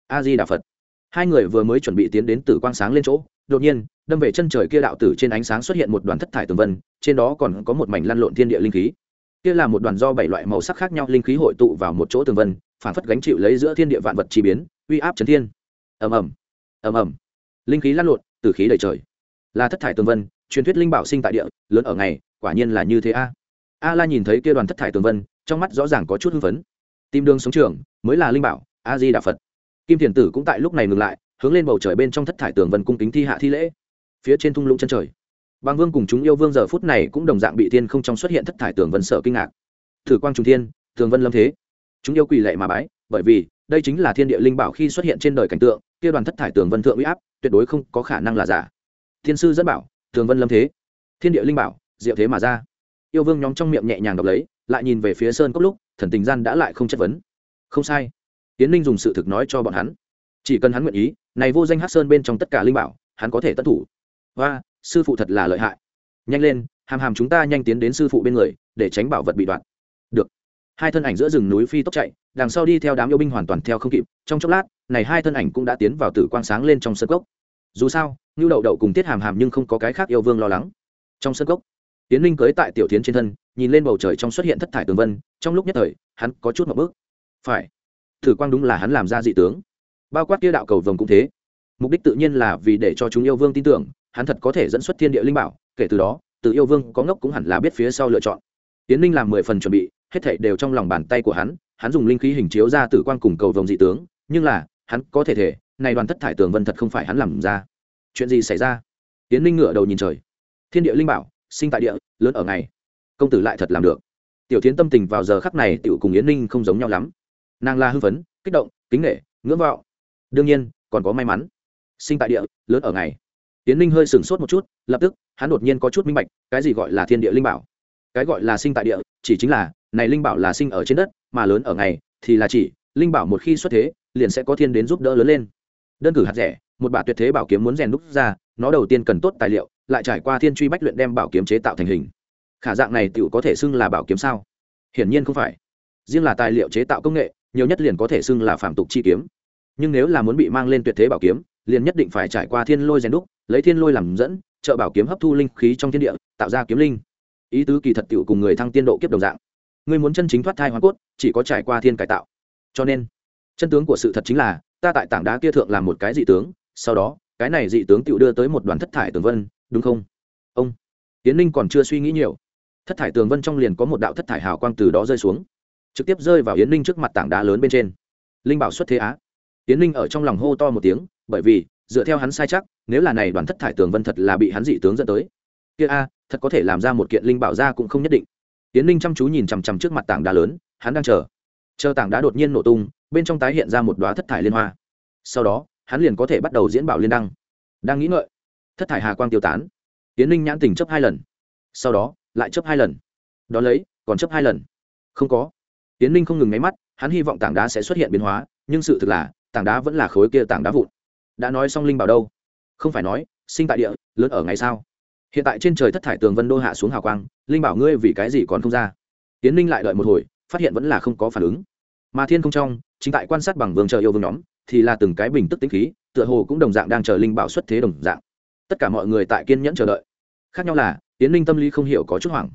A di đà phật. Hai người vừa mới chuẩn bị tiến đến tử quang sáng lên chỗ, đột nhiên, đâm về chân trời kia đạo tử trên ánh sáng xuất hiện một đoàn thất thải tường vân, trên đó còn có một mảnh lăn lộn thiên địa linh khí. Kia là một đoàn do bảy loại màu sắc khác nhau linh khí hội tụ vào một chỗ tường vân phản phất gánh chịu lấy giữa thiên địa vạn vật chi biến, uy áp chấn thiên. Ầm ầm ầm ầm. Linh khí lăn lộn từ khí đầy trời. Là thất thải tường vân, truyền thuyết linh bảo sinh tại địa, lớn ở ngày, quả nhiên là như thế a. A la nhìn thấy kia đoàn thất thải tường vân, trong mắt rõ ràng có chút hưng phấn. Tìm đường sống trường, mới là linh bảo a di đà phật. Kim thiền tử cũng tại lúc này ngừng lại, hướng lên bầu trời bên trong thất thải tường vân cung kính thi hạ thi lễ. Phía trên thung lũng chân trời. Bàng vương cùng chúng yêu vương giờ phút này cũng đồng dạng bị tiên không trong xuất hiện thất thải tường vân sợ kinh ngạc. Thử quang trung thiên, tường vân lâm thế chúng yêu quỳ lệ mà bái, bởi vì, đây chính là thiên địa linh bảo khi xuất hiện trên đời cảnh tượng, kia đoàn thất thải tường vân thượng uy áp, tuyệt đối không có khả năng là giả. Thiên sư dẫn bảo, tường vân lâm thế. Thiên địa linh bảo, diệu thế mà ra. Yêu vương nhóm trong miệng nhẹ nhàng đọc lấy, lại nhìn về phía sơn cốc lúc, thần tình gian đã lại không chất vấn. Không sai. Tiến ninh dùng sự thực nói cho bọn hắn. Chỉ cần hắn nguyện ý, này vô danh hát sơn bên trong tất cả linh bảo, hắn có thể tất thủ. Và sư phụ thật là lợi hại. Nhanh lên, hàm hàm chúng ta nhanh tiến đến sư phụ bên người, để tránh bảo vật bị đoạn hai thân ảnh giữa rừng núi phi tốc chạy, đằng sau đi theo đám yêu binh hoàn toàn theo không kịp, trong chốc lát, này hai thân ảnh cũng đã tiến vào tử quang sáng lên trong sân cốc. Dù sao ngưu đậu đậu cùng tiết hàm hàm nhưng không có cái khác yêu vương lo lắng. Trong sân cốc tiến linh cưới tại tiểu tiến trên thân, nhìn lên bầu trời trong xuất hiện thất thải tường vân, trong lúc nhất thời, hắn có chút một bước phải thử quang đúng là hắn làm ra dị tướng. Bao quát kia đạo cầu vồng cũng thế. Mục đích tự nhiên là vì để cho chúng yêu vương tin tưởng, hắn thật có thể dẫn xuất thiên địa linh bảo, kể từ đó, từ yêu vương có ngốc cũng hẳn là biết phía sau lựa chọn. Tiến linh làm mười phần chuẩn bị hết thảy đều trong lòng bàn tay của hắn hắn dùng linh khí hình chiếu ra tử quang cùng cầu vồng dị tướng, nhưng là, hắn có thể thể, này đoàn thất thải tường vân thật không phải hắn làm ra. Chuyện gì xảy ra? Tiễn linh ngửa đầu nhìn trời. Thiên địa linh bảo, sinh tại địa, lớn ở ngày. Công tử lại thật làm được. Tiểu tiến tâm tình vào giờ khắc này tiểu cùng yến ninh không giống nhau lắm. Nàng la hưng phấn, kích động, kính nghệ ngưỡng vọng. Đương nhiên, còn có may mắn. Sinh tại địa, lớn ở ngày. Tiễn ninh hơi sửng sốt một chút, lập tức, hắn đột nhiên có chút minh bạch, cái gì gọi là thiên địa linh bảo? Cái gọi là sinh tại địa, chỉ chính là này linh bảo là sinh ở trên đất, mà lớn ở ngày thì là chỉ, linh bảo một khi xuất thế, liền sẽ có thiên đến giúp đỡ lớn lên. Đơn cử hạt rẻ, một bả tuyệt thế bảo kiếm muốn rèn đúc ra, nó đầu tiên cần tốt tài liệu, lại trải qua thiên truy bách luyện đem bảo kiếm chế tạo thành hình. Khả dạng này tựu có thể xưng là bảo kiếm sao? Hiển nhiên không phải. Riêng là tài liệu chế tạo công nghệ, nhiều nhất liền có thể xưng là phạm tục chi kiếm. Nhưng nếu là muốn bị mang lên tuyệt thế bảo kiếm, liền nhất định phải trải qua thiên lôi rèn đúc, lấy thiên lôi làm dẫn, trợ bảo kiếm hấp thu linh khí trong thiên địa, tạo ra kiếm linh. Ý tứ kỳ thật tựu cùng người thăng tiên độ kiếp đồng dạng. Ngươi muốn chân chính thoát thai hoa cốt, chỉ có trải qua thiên cải tạo. Cho nên, chân tướng của sự thật chính là, ta tại tảng đá kia thượng làm một cái dị tướng, sau đó, cái này dị tướng tự đưa tới một đoàn thất thải tường vân, đúng không? Ông tiến ninh còn chưa suy nghĩ nhiều. Thất thải tường vân trong liền có một đạo thất thải hào quang từ đó rơi xuống, trực tiếp rơi vào yến ninh trước mặt tảng đá lớn bên trên. Linh bảo xuất thế á. Yến ninh ở trong lòng hô to một tiếng, bởi vì, dựa theo hắn sai chắc, nếu là này đoàn thất thải tường vân thật là bị hắn dị tướng dẫn tới, kia a, thật có thể làm ra một kiện linh bảo ra cũng không nhất định. Tiến ninh chăm chú nhìn chằm chằm trước mặt tảng đá lớn, hắn đang chờ. Chờ tảng đá đột nhiên nổ tung, bên trong tái hiện ra một đoá thất thải liên hoa. Sau đó, hắn liền có thể bắt đầu diễn bảo liên đăng. Đang nghĩ ngợi, thất thải hà quang tiêu tán. Tiến ninh nhãn tình chấp hai lần. Sau đó, lại chấp hai lần. Đ ó lấy, còn chấp hai lần. Không có. Tiến ninh không ngừng nháy mắt, hắn hy vọng tảng đá sẽ xuất hiện biến hóa, nhưng sự thực là, tảng đá vẫn là khối kia tảng đá vụn. Đã nói xong linh bảo đâu? Không phải nói, sinh tại địa, lớn ở ngày sao? Hiện tại trên trời thất thải tường vân đô hạ xuống hào quang, linh bảo ngươi vì cái gì còn không ra? Tiến ninh lại đợi một hồi, phát hiện vẫn là không có phản ứng. Mà thiên không trong, chính tại quan sát bằng vương chờ yêu vương nhóm, thì là từng cái bình tức tính khí, tựa hồ cũng đồng dạng đang chờ linh bảo xuất thế đồng dạng. Tất cả mọi người tại kiên nhẫn chờ đợi. Khác nhau là, tiến ninh tâm lý không hiểu có chút hoảng.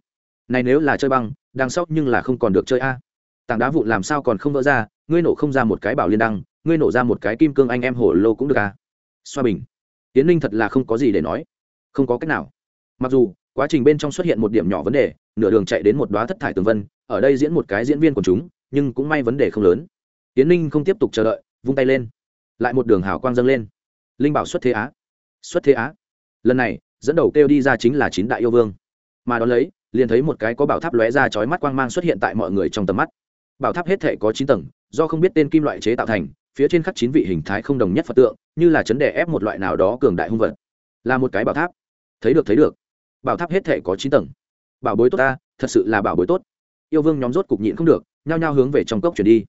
Này nếu là chơi băng đang sóc nhưng là không còn được chơi a. Tảng đá vụn làm sao còn không vỡ ra, ngươi nổ không ra một cái bảo liên đăng, ngươi nổ ra một cái kim cương anh em hổ lô cũng được a. Xoa bình. Tiến ninh thật là không có gì để nói. Không có cách nào mặc dù, quá trình bên trong xuất hiện một điểm nhỏ vấn đề, nửa đường chạy đến một đoá thất thải tường vân, ở đây diễn một cái diễn viên của chúng, nhưng cũng may vấn đề không lớn. Tiến ninh không tiếp tục chờ đợi, vung tay lên. Lại một đường hào quang dâng lên. Linh bảo xuất thế á. Xuất thế á. Lần này, dẫn đầu kêu đi ra chính là chín đại yêu vương. Mà đón lấy, liền thấy một cái có bảo tháp lóe ra chói mắt quang mang xuất hiện tại mọi người trong tầm mắt. Bảo tháp hết thể có chín tầng, do không biết tên kim loại chế tạo thành, phía trên khắc chín vị hình thái không đồng nhất phật tượng, như là chấn đề ép một loại nào đó cường đại hung vật. Là một cái bảo tháp. Thấy được thấy được bảo tháp hết thể có chín tầng. Bảo bối tốt ta, thật sự là bảo bối tốt. Yêu vương nhóm rốt cục nhịn không được, nhao nhao hướng về trong cốc chuyển đi.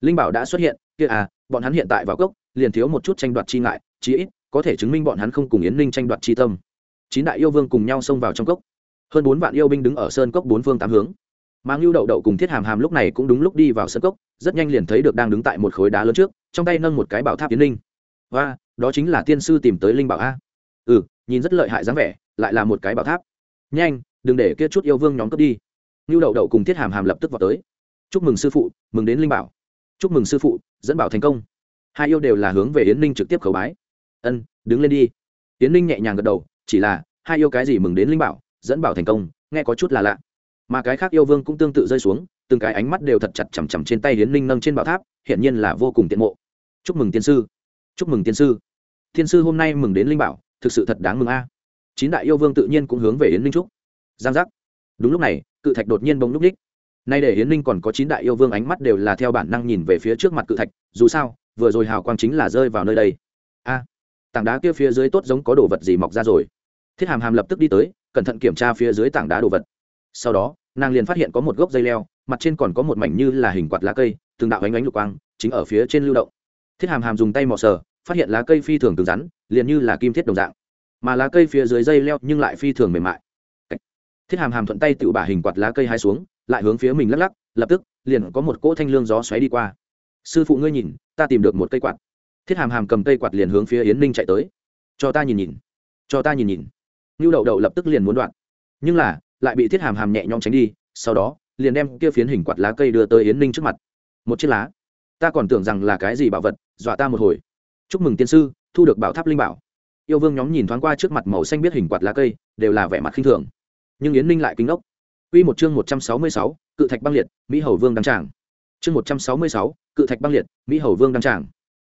Linh bảo đã xuất hiện, kia à bọn hắn hiện tại vào cốc, liền thiếu một chút tranh đoạt chi ngại, chí ít, có thể chứng minh bọn hắn không cùng yến ninh tranh đoạt chi tâm. Chín đại yêu vương cùng nhau xông vào trong cốc. Hơn bốn vạn yêu binh đứng ở sơn cốc bốn phương tám hướng. Mang lưu đậu đậu cùng thiết hàm hàm lúc này cũng đúng lúc đi vào sơn cốc, rất nhanh liền thấy được đang đứng tại một khối đá lớn trước, trong tay nâng một cái bảo tháp yến ninh. Và đó chính là tiên sư tìm tới linh bảo a nhìn rất lợi hại dáng vẻ, lại là một cái bảo tháp. Nhanh, đừng để kia chút yêu vương nhóm cướp đi. Lưu đậu đậu cùng thiết hàm hàm lập tức vào tới. Chúc mừng sư phụ, mừng đến linh bảo. Chúc mừng sư phụ, dẫn bảo thành công. Hai yêu đều là hướng về yến ninh trực tiếp khẩu bái. Ân, đứng lên đi. Yến ninh nhẹ nhàng gật đầu, chỉ là, hai yêu cái gì mừng đến linh bảo, dẫn bảo thành công, nghe có chút là lạ. Mà cái khác yêu vương cũng tương tự rơi xuống, từng cái ánh mắt đều thật chặt chằm chằm trên tay yến ninh nâng trên bảo tháp, hiển nhiên là vô cùng tiện mộ. Chúc mừng tiên sư. Chúc mừng tiên sư. Tiên sư hôm nay mừng đến linh bảo thực sự thật đáng mừng a. Chín đại yêu vương tự nhiên cũng hướng về yến ninh trúc giang giác. Đúng lúc này, cự thạch đột nhiên bông núp ních. Nay để yến ninh còn có chín đại yêu vương ánh mắt đều là theo bản năng nhìn về phía trước mặt cự thạch, dù sao, vừa rồi hào quang chính là rơi vào nơi đây. A, tảng đá kia phía dưới tốt giống có đồ vật gì mọc ra rồi. Thiết hàm hàm lập tức đi tới, cẩn thận kiểm tra phía dưới tảng đá đồ vật. Sau đó, nàng liền phát hiện có một gốc dây leo, mặt trên còn có một mảnh như là hình quạt lá cây, từng đạo ánh ánh lục quang, chính ở phía trên lưu động. Thiết hàm hàm dùng tay mò sờ, phát hiện lá cây phi thường cứng rắn liền như là kim thiết đồng dạng. Mà lá cây phía dưới dây leo nhưng lại phi thường mềm mại. Thiết hàm hàm thuận tay tự bả hình quạt lá cây hai xuống, lại hướng phía mình lắc lắc, lập tức, liền có một cỗ thanh lương gió xoáy đi qua. Sư phụ ngươi nhìn, ta tìm được một cây quạt. Thiết hàm hàm cầm cây quạt liền hướng phía yến ninh chạy tới. Cho ta nhìn nhìn. Cho ta nhìn nhìn. Ngưu đậu đậu lập tức liền muốn đoạn. Nhưng là, lại bị thiết hàm hàm nhẹ nhõm tránh đi, sau đó, liền đem kia phiến hình quạt lá cây đưa tới yến ninh trước mặt. Một chiếc lá. Ta còn tưởng rằng là cái gì bảo vật, dọa ta một hồi. Chúc mừng tiên sư thu được bảo tháp linh bảo yêu vương nhóm nhìn thoáng qua trước mặt màu xanh biết hình quạt lá cây đều là vẻ mặt khinh thường nhưng yến ninh lại kính ốc Quy một chương một trăm sáu mươi sáu, cự thạch băng liệt, Mỹ Hầu Vương đăng tràng. Chương một trăm sáu mươi sáu, cự thạch băng liệt, Mỹ Hầu Vương đăng tràng.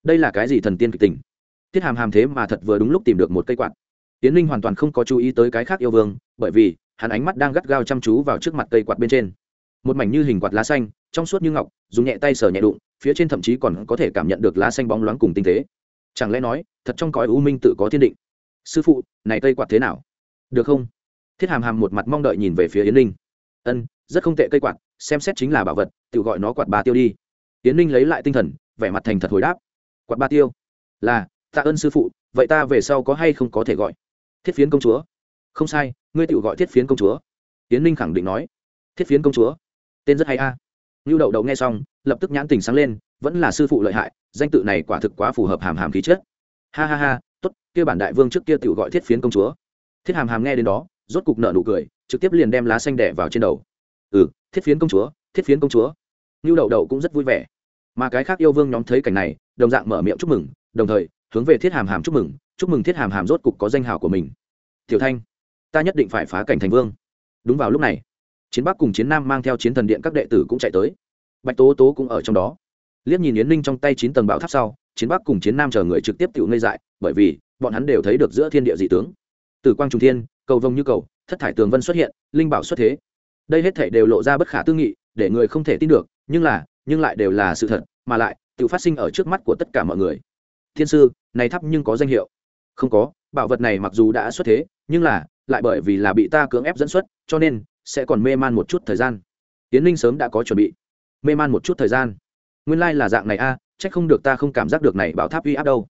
Đây là cái gì thần tiên kịch tình? Tiết Hàm Hàm thế mà thật vừa đúng lúc tìm được một cây quạt. Tiến Linh hoàn toàn không có chú ý tới cái khác yêu vương, bởi vì hắn ánh mắt đang gắt gao chăm chú vào trước mặt cây quạt bên trên. Một mảnh như hình quạt lá xanh, trong suốt như ngọc, dùng nhẹ tay sờ nhẹ đụng, phía trên thậm chí còn có thể cảm nhận được lá xanh bóng loáng cùng tinh tế. Chẳng lẽ nói, thật trong cõi u minh tự có thiên định? Sư phụ, này cây quạt thế nào? Được không? Thiết Hàm Hàm một mặt mong đợi nhìn về phía Yến ninh. Ân rất không tệ cây quạt xem xét chính là bảo vật tự gọi nó quạt ba tiêu đi. Yến ninh lấy lại tinh thần vẻ mặt thành thật hồi đáp. Quạt ba tiêu? Là tạ ơn sư phụ vậy ta về sau có hay không có thể gọi? Thiết phiến công chúa. Không sai ngươi tự gọi thiết phiến công chúa. Yến ninh khẳng định nói. Thiết phiến công chúa. Tên rất hay a. À. ngưu đậu đậu nghe xong lập tức nhãn tình sáng lên vẫn là sư phụ lợi hại, danh tự này quả thực quá phù hợp hàm hàm khí chất. Ha ha ha t ố t kia bản đại vương trước kia tự gọi thiết phiến công chúa. Thiết hàm hàm nghe đến đó, rốt cục nợ nụ cười, trực tiếp liền đem lá xanh đẻ vào trên đầu. Ừ thiết phiến công chúa, thiết phiến công chúa. Như đậu đậu cũng rất vui vẻ. Mà cái khác yêu vương nhóm thấy cảnh này, đồng dạng mở miệng chúc mừng, đồng thời, hướng về thiết hàm hàm chúc mừng chúc mừng thiết hàm hàm rốt cục có danh hào của mình. Tiểu thanh, ta nhất định phải phá cảnh thành vương. Đúng vào lúc này, chiến bắc cùng chiến nam mang theo chiến thần điện các đệ tử cũng chạy tới. Bạch tố tố cũng ở trong đó liếc nhìn yến ninh trong tay chín tầng bão tháp sau, chiến bắc cùng chiến nam chờ người trực tiếp tự ngây dại, bởi vì, bọn hắn đều thấy được giữa thiên địa dị tướng. Từ quang trung thiên, cầu vồng như cầu, thất thải tường vân xuất hiện, linh bảo xuất thế. Đây hết thể đều lộ ra bất khả tư nghị, để người không thể tin được, nhưng là, nhưng lại đều là sự thật, mà lại, tự phát sinh ở trước mắt của tất cả mọi người. Thiên sư, này thắp nhưng có danh hiệu? Không có, bảo vật này mặc dù đã xuất thế, nhưng là, lại bởi vì là bị ta cưỡng ép dẫn xuất, cho nên, sẽ còn mê man một chút thời gian. Tiến linh sớm đã có chuẩn bị. Mê man một chút thời gian nguyên lai、like、là dạng này a à, c h ắ c không được ta không cảm giác được này bảo tháp uy áp đâu.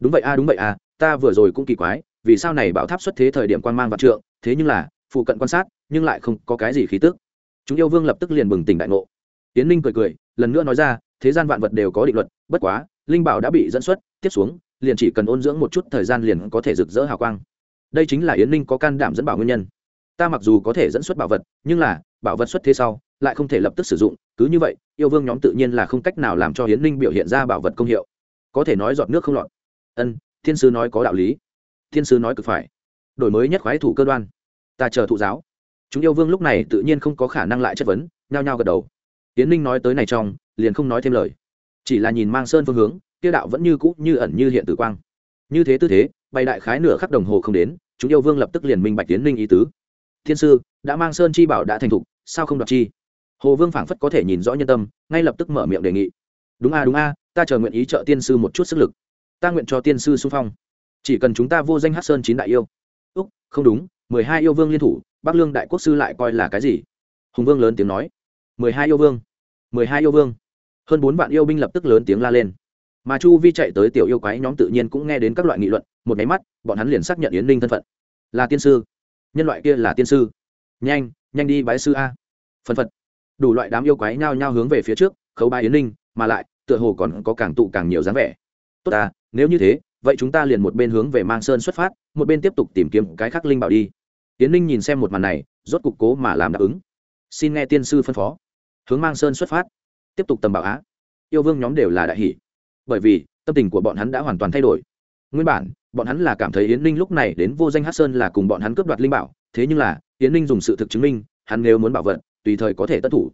Đúng vậy a đúng vậy a ta vừa rồi cũng kỳ quái vì sao này bảo tháp xuất thế thời điểm quan mang vạn trượng thế nhưng là phụ cận quan sát nhưng lại không có cái gì khí tức. Chúng yêu vương lập tức liền bừng tỉnh đại ngộ. Tiến ninh cười cười lần nữa nói ra thế gian vạn vật đều có định luật bất quá linh bảo đã bị dẫn xuất tiếp xuống liền chỉ cần ôn dưỡng một chút thời gian liền có thể rực rỡ hào quang. Đây chính là yến ninh có can đảm dẫn bảo nguyên nhân. Ta mặc dù có thể dẫn xuất bảo vật nhưng là bảo vật xuất thế sau, lại không thể lập tức sử dụng, cứ như vậy, yêu vương nhóm tự nhiên là không cách nào làm cho hiến ninh biểu hiện ra bảo vật công hiệu. Có thể nói giọt nước không lọt. Ân, thiên sư nói có đạo lý. Thiên sư nói cực phải. Đổi mới nhất khoái thủ cơ đoan. Ta chờ thụ giáo. Chúng yêu vương lúc này tự nhiên không có khả năng lại chất vấn, nhao nhao gật đầu. Tiến ninh nói tới này trong, liền không nói thêm lời. Chỉ là nhìn mang sơn phương hướng, kia đạo vẫn như cũ như ẩn như hiện tử quang. Như thế tư thế, bày đại khái nửa khắc đồng hồ không đến, chúng yêu vương lập tức liền minh bạch tiến ninh ý tứ. Thiên sư đã mang sơn chi bảo đã thành thục sao không đoạt chi? Hồ vương phảng phất có thể nhìn rõ nhân tâm, ngay lập tức mở miệng đề nghị. Đúng a đúng a, ta chờ nguyện ý trợ tiên sư một chút sức lực. Ta nguyện cho tiên sư xung phong. Chỉ cần chúng ta vô danh hát sơn chín đại yêu. Úc, không đúng, mười hai yêu vương liên thủ, bắc lương đại quốc sư lại coi là cái gì? Hùng vương lớn tiếng nói. Mười hai yêu vương, mười hai yêu vương. Hơn bốn vạn yêu binh lập tức lớn tiếng la lên. Mà chu vi chạy tới tiểu yêu quái nhóm tự nhiên cũng nghe đến các loại nghị luận, một máy mắt, bọn hắn liền xác nhận yến ninh thân phận. Là tiên sư. Nhân loại kia là tiên sư. Nhanh nhanh đi bái sư a. Phân phật. Đủ loại đám yêu quái nhao nhao hướng về phía trước, khấu ba yến ninh mà lại, tựa hồ còn có càng tụ càng nhiều dáng vẻ. Tốt ta, nếu như thế, vậy chúng ta liền một bên hướng về mang sơn xuất phát, một bên tiếp tục tìm kiếm cái khắc linh bảo đi. Yến ninh nhìn xem một màn này, rốt cục cố mà làm đáp ứng. Xin nghe tiên sư phân phó. Hướng mang sơn xuất phát. Tiếp tục tầm bảo á. Yêu vương nhóm đều là đại hỷ. Bởi vì, tâm tình của bọn hắn đã hoàn toàn thay đổi. Nguyên bản bọn hắn là cảm thấy yến ninh lúc này đến vô danh hát sơn là cùng bọn hắn cướp đoạt linh bảo, thế nhưng là, yến ninh dùng sự thực chứng minh, hắn nếu muốn bảo vật, tùy thời có thể tất thủ.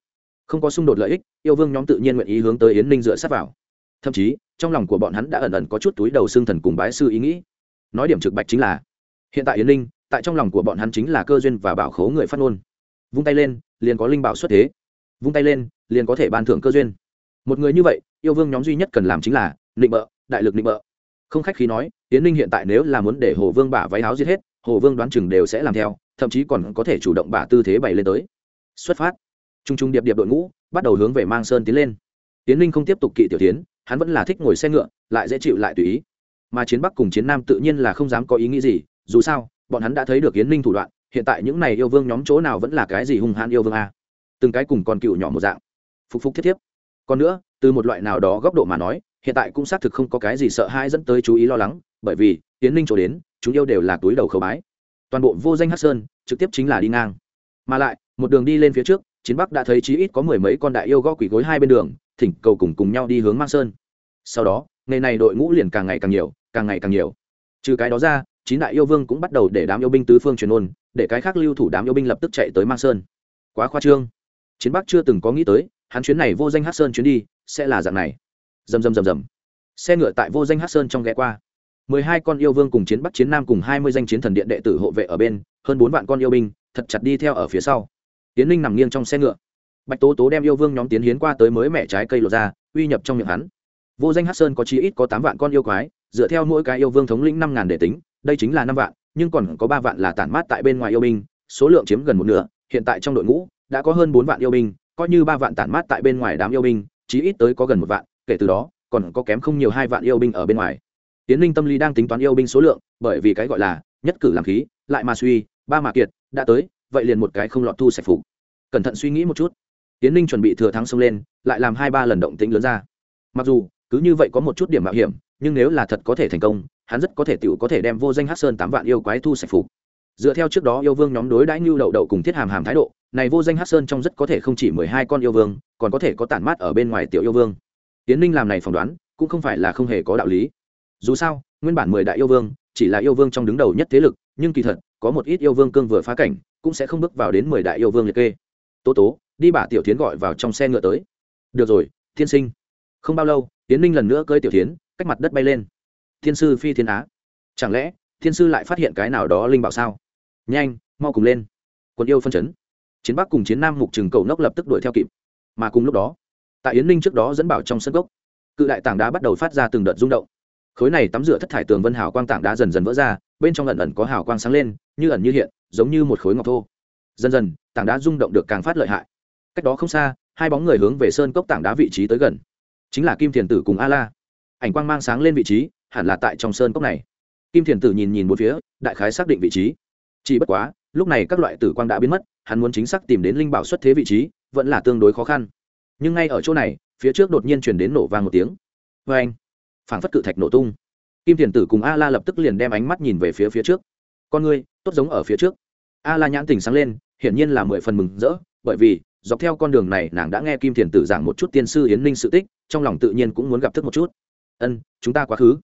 Không có xung đột lợi ích, yêu vương nhóm tự nhiên nguyện ý hướng tới yến ninh dựa sát vào. Thậm chí, trong lòng của bọn hắn đã ẩn ẩn có chút túi đầu xương thần cùng bái sư ý nghĩ. Nói điểm trực bạch chính là, hiện tại yến ninh, tại trong lòng của bọn hắn chính là cơ duyên và bảo khố người phát ngôn. Vung tay lên, liền có linh bảo xuất thế. Vung tay lên, liền có thể ban thưởng cơ duyên. Một người như vậy, yêu vương nhóm duy nhất cần làm chính là định bợ, đại lực định bợ không khách khí nói tiến ninh hiện tại nếu là muốn để hồ vương bả váy áo giết hết, hồ vương đoán chừng đều sẽ làm theo, thậm chí còn có thể chủ động bả tư thế bày lên tới. Xuất phát. T r u n g t r u n g điệp điệp đội ngũ, bắt đầu hướng về mang sơn tiến lên. Tiến ninh không tiếp tục kỵ tiểu tiến, hắn vẫn là thích ngồi xe ngựa, lại dễ chịu lại tùy ý. Mà chiến bắc cùng chiến nam tự nhiên là không dám có ý nghĩ gì, dù sao, bọn hắn đã thấy được yến ninh thủ đoạn, hiện tại những này yêu vương nhóm chỗ nào vẫn là cái gì hung hãn yêu vương a? Từng cái cùng còn cựu nhỏ một dạng. Phục phục thiết thiếp. Còn nữa, từ một loại nào đó góc độ mà nói hiện tại cũng xác thực không có cái gì sợ hãi dẫn tới chú ý lo lắng, bởi vì tiến ninh chỗ đến, chúng yêu đều là túi đầu khẩu bái. Toàn bộ vô danh hát sơn, trực tiếp chính là đi ngang. Mà lại, một đường đi lên phía trước, chiến bắc đã thấy chí ít có mười mấy con đại yêu gõ quỷ gối hai bên đường, thỉnh cầu cùng cùng nhau đi hướng mang sơn. Sau đó, ngày này đội ngũ liền càng ngày càng nhiều, càng ngày càng nhiều. Trừ cái đó ra, chín đại yêu vương cũng bắt đầu để đám yêu binh tứ phương truyền ôn, để cái khác lưu thủ đám yêu binh lập tức chạy tới mang sơn. Quá khoa trương. Chiến bắc chưa từng có nghĩ tới, hắn chuyến này vô danh hát sơn chuyến đi sẽ là dạng này rầm rầm rầm rầm. Xe ngựa tại vô danh hát sơn trong ghé qua. Mười hai con yêu vương cùng chiến bắc chiến nam cùng hai mươi danh chiến thần điện đệ tử hộ vệ ở bên, hơn bốn vạn con yêu binh, thật chặt đi theo ở phía sau. Tiến linh nằm nghiêng trong xe ngựa. Bạch tố tố đem yêu vương nhóm tiến hiến qua tới mới mẹ trái cây lột ra, uy nhập trong miệng hắn. Vô danh hát sơn có chí ít có tám vạn con yêu quái, dựa theo mỗi cái yêu vương thống lĩnh năm ngàn để tính, đây chính là năm vạn, nhưng còn có ba vạn là tản mát tại bên ngoài yêu binh, số lượng chiếm gần một nửa, hiện tại trong đội ngũ đã có hơn bốn vạn yêu binh, coi như ba vạn tản mát tại bên ngoài đám yêu binh, chí ít tới có gần một vạn kể từ đó, còn có kém không nhiều hai vạn yêu binh ở bên ngoài. Tiến linh tâm lý đang tính toán yêu binh số lượng, bởi vì cái gọi là nhất cử làm khí, lại mà suy, ba mà kiệt, đã tới, vậy liền một cái không lọt thu sạch phục. Cẩn thận suy nghĩ một chút. Tiến linh chuẩn bị thừa thắng xông lên, lại làm hai ba lần động tĩnh lớn ra. Mặc dù, cứ như vậy có một chút điểm mạo hiểm, nhưng nếu là thật có thể thành công, hắn rất có thể tựu có thể đem vô danh hát sơn tám vạn yêu quái thu sạch phục. Dựa theo trước đó yêu vương nhóm đối đãi như đậu đậu cùng thiết hàm hàm thái độ, này vô danh hát sơn trong rất có thể không chỉ mười hai con yêu vương, còn có thể có tản mát ở bên ngoài tiểu yêu vương tiến ninh làm này phỏng đoán, cũng không phải là không hề có đạo lý. Dù sao, nguyên bản mười đại yêu vương, chỉ là yêu vương trong đứng đầu nhất thế lực, nhưng kỳ thật, có một ít yêu vương cương vừa phá cảnh, cũng sẽ không bước vào đến mười đại yêu vương liệt kê. Tố tố, đi bà tiểu tiến gọi vào trong xe ngựa tới. Được rồi, thiên sinh. Không bao lâu, tiến ninh lần nữa cơi tiểu tiến cách mặt đất bay lên. Thiên sư phi thiên á. Chẳng lẽ, thiên sư lại phát hiện cái nào đó linh bảo sao? Nhanh, mau cùng lên. Quân yêu phân chấn. Chiến bắc cùng chiến nam mục trừng cầu nốc lập tức đuổi theo kịp. Mà cùng lúc đó tại yến ninh trước đó dẫn bảo trong sân gốc cự đại tảng đá bắt đầu phát ra từng đợt rung động khối này tắm rửa thất thải tường vân hào quang tảng đá dần dần vỡ ra bên trong ẩn ẩn có hào quang sáng lên như ẩn như hiện giống như một khối ngọc thô dần dần tảng đá rung động được càng phát lợi hại cách đó không xa hai bóng người hướng về sơn cốc tảng đá vị trí tới gần chính là kim thiền tử cùng a la ảnh quang mang sáng lên vị trí hẳn là tại trong sơn cốc này kim thiền tử nhìn nhìn một phía đại khái xác định vị trí chỉ bất quá lúc này các loại tử quang đã biến mất hắn muốn chính xác tìm đến linh bảo xuất thế vị trí vẫn là tương đối khó khăn nhưng ngay ở chỗ này, phía trước đột nhiên chuyển đến nổ vang một tiếng. Vê anh, phảng phất cự thạch nổ tung. Kim thiền tử cùng a la lập tức liền đem ánh mắt nhìn về phía phía trước. Con ngươi, tốt giống ở phía trước. A la nhãn tình sáng lên, hiển nhiên là mười phần mừng rỡ, bởi vì, dọc theo con đường này, nàng đã nghe kim thiền tử giảng một chút tiên sư yến ninh sự tích, trong lòng tự nhiên cũng muốn gặp thức một chút. Ân, chúng ta quá khứ.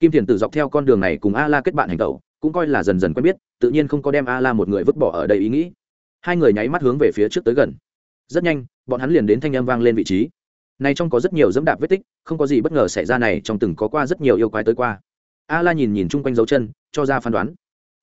Kim thiền tử dọc theo con đường này cùng a la kết bạn hành tẩu, cũng coi là dần dần quen biết, tự nhiên không có đem a la một người vứt bỏ ở đây ý nghĩ. Hai người nháy mắt hướng về phía trước tới gần. Rất nhanh bọn hắn liền đến thanh âm vang lên vị trí. Này trong có rất nhiều dẫm đạp vết tích, không có gì bất ngờ xảy ra này, trong từng có qua rất nhiều yêu quái tới qua. A la nhìn nhìn chung quanh dấu chân, cho ra phán đoán.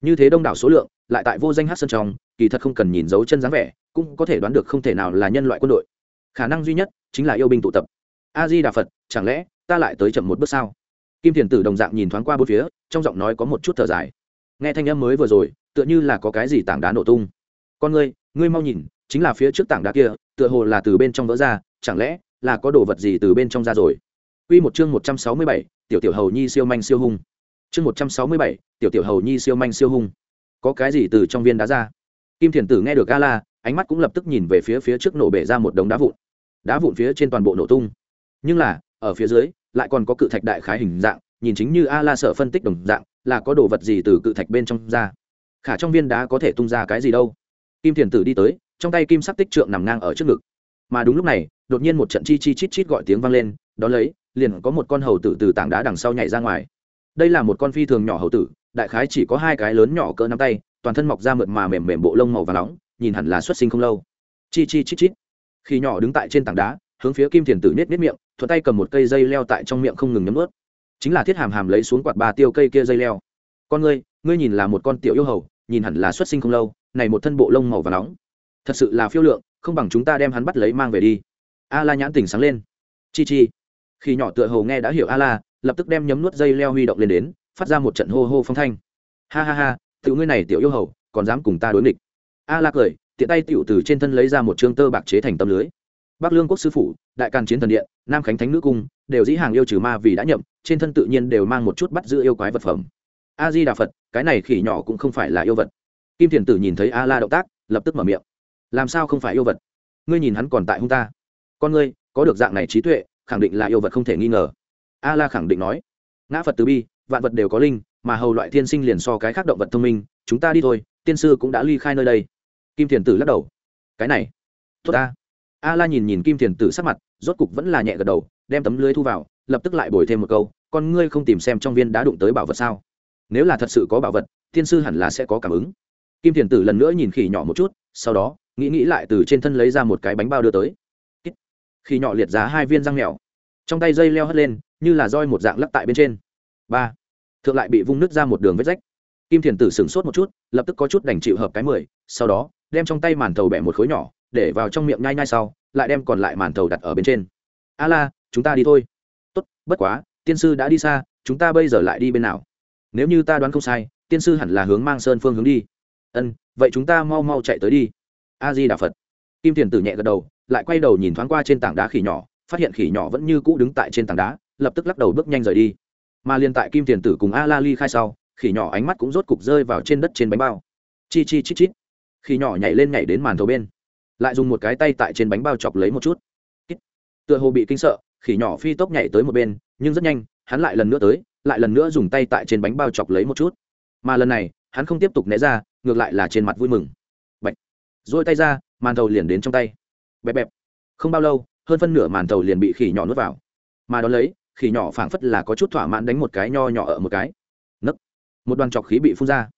Như thế đông đảo số lượng, lại tại vô danh hát sơn trong, kỳ thật không cần nhìn dấu chân dáng vẻ, cũng có thể đoán được không thể nào là nhân loại quân đội. Khả năng duy nhất chính là yêu binh tụ tập. A di đà phật, chẳng lẽ ta lại tới chậm một bước sao? Kim thiền tử đồng dạng nhìn thoáng qua bốn phía, trong giọng nói có một chút thở dài. Nghe thanh âm mới vừa rồi, tựa như là có cái gì tảng đá nổ tung. Con ngươi ngươi mau nhìn chính là phía trước tảng đá kia tựa hồ là từ bên trong vỡ ra chẳng lẽ là có đồ vật gì từ bên trong ra rồi Quy một chương 167, tiểu tiểu hầu nhi siêu manh siêu hung. Chương 167, tiểu tiểu hầu nhi siêu manh siêu hung. Có cái gì từ trong viên đá ra? Kim Thiền Tử nghe được Gala, ánh mắt cũng lập tức nhìn về phía phía trước nổ bể ra một đống đá vụn. Đá vụn phía trên toàn bộ nổ tung. Nhưng là, ở phía dưới lại còn có cự thạch đại khái hình dạng, nhìn chính như A La sợ phân tích đồng dạng, là có đồ vật gì từ cự thạch bên trong ra. Khả trong viên đá có thể tung ra cái gì đâu? Kim Thiền Tử đi tới, trong tay kim sắc tích trượng nằm ngang ở trước ngực. Mà đúng lúc này, đột nhiên một trận chi chi chít chít gọi tiếng vang lên, đó lấy, liền có một con hầu tử từ tảng đá đằng sau nhảy ra ngoài. Đây là một con phi thường nhỏ hầu tử đại khái chỉ có hai cái lớn nhỏ cỡ nắm tay toàn thân mọc ra mượt mà mềm mềm bộ lông màu và nóng nhìn hẳn là xuất sinh không lâu. Chi chi chít chít. Khi nhỏ đứng tại trên tảng đá hướng phía kim thiền tử nết nết miệng thuận tay cầm một cây dây leo tại trong miệng không ngừng nhấm ướt chính là thiết hàm hàm lấy xuống quạt ba tiêu cây kia dây leo. Con ngươi ngươi nhìn là một con tiểu yêu hầu nhìn hẳn là xuất sinh không lâu này một thân bộ lông màu và nóng thật sự là phiêu lượng, không bằng chúng ta đem hắn bắt lấy mang về đi. A la nhãn tỉnh sáng lên. Chi chi. Khi nhỏ tựa hồ nghe đã hiểu a la, lập tức đem nhấm nuốt dây leo huy động lên đến, phát ra một trận hô hô phong thanh. Ha ha ha tự ngươi này tiểu yêu hầu, còn dám cùng ta đối nghịch. A la cười, tiện tay tiểu từ trên thân lấy ra một trương tơ bạc chế thành tâm lưới. Bắc lương quốc sư phụ, đại càn chiến thần điện, nam khánh thánh nữ cung, đều dĩ hàng yêu trừ ma vì đã nhậm, trên thân tự nhiên đều mang một chút bắt giữ yêu quái vật phẩm. A di đà phật, cái này khỉ nhỏ cũng không phải là yêu vật. Kim thiền tử nhìn thấy a la động tác, lập tức mở miệng làm sao không phải yêu vật? Ngươi nhìn hắn còn tại hung ta. Con ngươi, có được dạng này trí tuệ, khẳng định là yêu vật không thể nghi ngờ. A la khẳng định nói. Ngã phật từ bi, vạn vật đều có linh, mà hầu loại thiên sinh liền so cái khác động vật thông minh, chúng ta đi thôi, tiên sư cũng đã ly khai nơi đây. Kim thiền tử lắc đầu. Cái này, tốt ta. A la nhìn nhìn kim thiền tử sắc mặt, rốt cục vẫn là nhẹ gật đầu, đem tấm lưới thu vào, lập tức lại bồi thêm một câu, con ngươi không tìm xem trong viên đã đụng tới bảo vật sao? Nếu là thật sự có bảo vật, tiên sư hẳn là sẽ có cảm ứng. Kim thiền tử lần nữa nhìn khỉ nhỏ một chút, sau đó nghĩ nghĩ lại từ trên thân lấy ra một cái bánh bao đưa tới. Khi nhỏ liệt giá hai viên răng mèo. Trong tay dây leo hất lên, như là roi một dạng lắc tại bên trên. Ba. Thượng lại bị vung nứt ra một đường vết rách. Kim thiền tử sửng sốt một chút, lập tức có chút đành chịu hợp cái mười, sau đó, đem trong tay màn thầu bẻ một khối nhỏ, để vào trong miệng nhai nhai sau, lại đem còn lại màn thầu đặt ở bên trên. A la, chúng ta đi thôi. Tốt, bất quá, tiên sư đã đi xa, chúng ta bây giờ lại đi bên nào? Nếu như ta đoán không sai, tiên sư hẳn là hướng mang sơn phương hướng đi. Ân, vậy chúng ta mau mau chạy tới đi a di đà phật. Kim thiền tử nhẹ gật đầu, lại quay đầu nhìn thoáng qua trên tảng đá khỉ nhỏ, phát hiện khỉ nhỏ vẫn như cũ đứng tại trên tảng đá, lập tức lắc đầu bước nhanh rời đi. Mà liền tại kim tiền tử cùng a la ly khai sau, khỉ nhỏ ánh mắt cũng rốt cục rơi vào trên đất trên bánh bao. Chi chi chít chít. Khỉ nhỏ nhảy lên nhảy đến màn thầu bên. Lại dùng một cái tay tại trên bánh bao chọc lấy một chút. Tựa hồ bị kinh sợ, khỉ nhỏ phi tốc nhảy tới một bên, nhưng rất nhanh, hắn lại lần nữa tới, lại lần nữa dùng tay tại trên bánh bao chọc lấy một chút. Mà lần này, hắn không tiếp tục né ra, ngược lại là trên mặt vui mừng rồi tay ra, màn thầu liền đến trong tay. Bẹp bẹp. Không bao lâu, hơn phân nửa màn tàu liền bị khỉ nhỏ nuốt vào. Mà đón lấy, khỉ nhỏ phảng phất là có chút thỏa mãn đánh một cái nho nhỏ ở một cái. Nấc. Một đoàn trọc khí bị phun ra.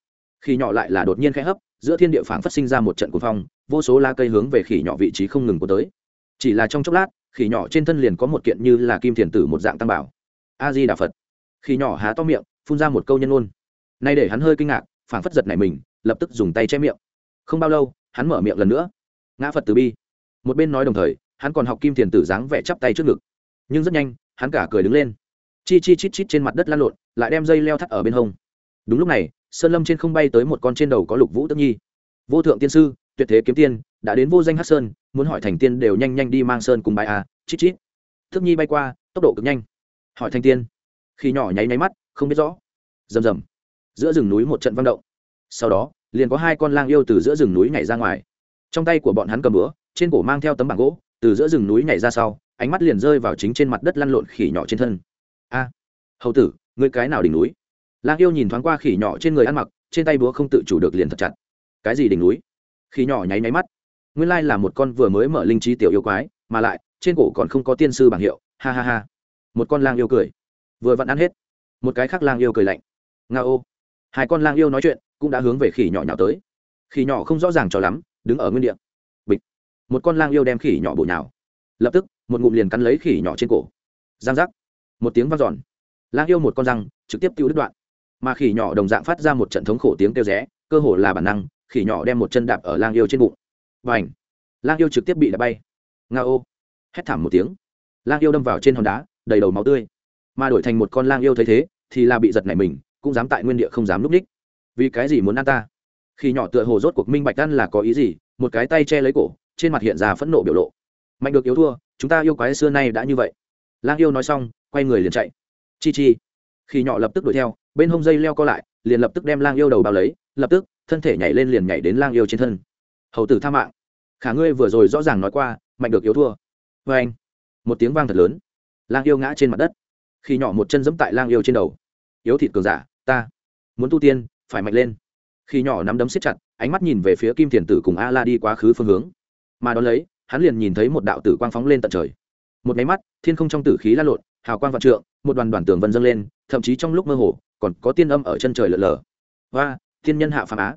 Khỉ nhỏ lại là đột nhiên khẽ hấp, giữa thiên địa phảng phất sinh ra một trận cuồng phong, vô số la cây hướng về khỉ nhỏ vị trí không ngừng có tới. Chỉ là trong chốc lát, khỉ nhỏ trên thân liền có một kiện như là kim thiền tử một dạng tam bảo. A di đà phật. Khỉ nhỏ há to miệng, phun ra một câu nhân ôn nay để hắn hơi kinh ngạc, phảng phất giật này mình, lập tức dùng tay che miệng. Không bao lâu hắn mở miệng lần nữa. Ngã phật từ bi. Một bên nói đồng thời, hắn còn học kim thiền tử dáng vẻ chắp tay trước ngực. Nhưng rất nhanh, hắn cả cười đứng lên. Chi chi chít chít trên mặt đất lan lộn, lại đem dây leo thắt ở bên hông. Đúng lúc này, sơn lâm trên không bay tới một con trên đầu có lục vũ tức nhi. Vô thượng tiên sư, tuyệt thế kiếm tiên, đã đến vô danh hát sơn, muốn hỏi thành tiên đều nhanh nhanh đi mang sơn cùng bài à chít chít. Thức nhi bay qua, tốc độ cực nhanh. Hỏi thành tiên. Khi nhỏ nháy nháy mắt, không biết rõ. Rầm rầm. Giữa rừng núi một trận vang động. Sau đó liền có hai con lang yêu từ giữa rừng núi nhảy ra ngoài. Trong tay của bọn hắn cầm búa, trên cổ mang theo tấm bảng gỗ, từ giữa rừng núi nhảy ra sau, ánh mắt liền rơi vào chính trên mặt đất lăn lộn khỉ nhỏ trên thân. A, hầu tử người cái nào đỉnh núi? Lang yêu nhìn thoáng qua khỉ nhỏ trên người ăn mặc, trên tay búa không tự chủ được liền thật chặt. Cái gì đỉnh núi? Khỉ nhỏ nháy nháy mắt. Nguyên lai là một con vừa mới mở linh trí tiểu yêu quái, mà lại, trên cổ còn không có tiên sư bảng hiệu. Ha ha ha. Một con lang yêu cười. Vừa vặn ăn hết. Một cái khác lang yêu cười lạnh. Nga ô. Hai con lang yêu nói chuyện cũng đã hướng về khỉ nhỏ nhào tới. Khỉ nhỏ không rõ ràng cho lắm, đứng ở nguyên địa. Bịch. Một con lang yêu đem khỉ nhỏ bổ nhào. Lập tức, một ngụm liền cắn lấy khỉ nhỏ trên cổ. Giang giác. Một tiếng vang giòn lang yêu một con răng, trực tiếp tiêu đứt đoạn. Mà khỉ nhỏ đồng dạng phát ra một trận thống khổ tiếng kêu rẽ cơ hồ là bản năng, khỉ nhỏ đem một chân đạp ở lang yêu trên bụng. Và ảnh lang yêu trực tiếp bị đạp bay. Nga ô. Hét thảm một tiếng. Lang yêu đâm vào trên hòn đá, đầy đầu máu tươi. Mà đổi thành một con lang yêu thấy thế, thì là bị giật nảy mình, cũng dám tại nguyên địa không dám núp ních vì cái gì muốn ăn ta? Khi nhỏ tựa hồ rốt cuộc minh bạch ăn là có ý gì, một cái tay che lấy cổ, trên mặt hiện ra phẫn nộ biểu lộ. Mạnh được yếu thua, chúng ta yêu quái xưa nay đã như vậy. Lang yêu nói xong, quay người liền chạy. Chi chi. Khi nhỏ lập tức đuổi theo, bên hông dây leo co lại, liền lập tức đem lang yêu đầu bao lấy, lập tức, thân thể nhảy lên liền nhảy đến lang yêu trên thân. Hầu tử tha mạng. Khả ngươi vừa rồi rõ ràng nói qua, mạnh được yếu thua. Vê anh. Một tiếng vang thật lớn. Lang yêu ngã trên mặt đất. Khi nhỏ một chân giẫm tại lang yêu trên đầu. Yếu thịt cường giả, ta. Muốn tu tiên phải mạnh lên. Khi nhỏ nắm đấm siết chặt, ánh mắt nhìn về phía kim thiền tử cùng a la đi quá khứ phương hướng. Mà đón lấy, hắn liền nhìn thấy một đạo tử quang phóng lên tận trời. Một máy mắt, thiên không trong tử khí la lộn, hào quang vạn trượng, một đoàn đoàn tường vân dâng lên, thậm chí trong lúc mơ hồ, còn có tiên âm ở chân trời lở lở. Và thiên nhân hạ phàm á.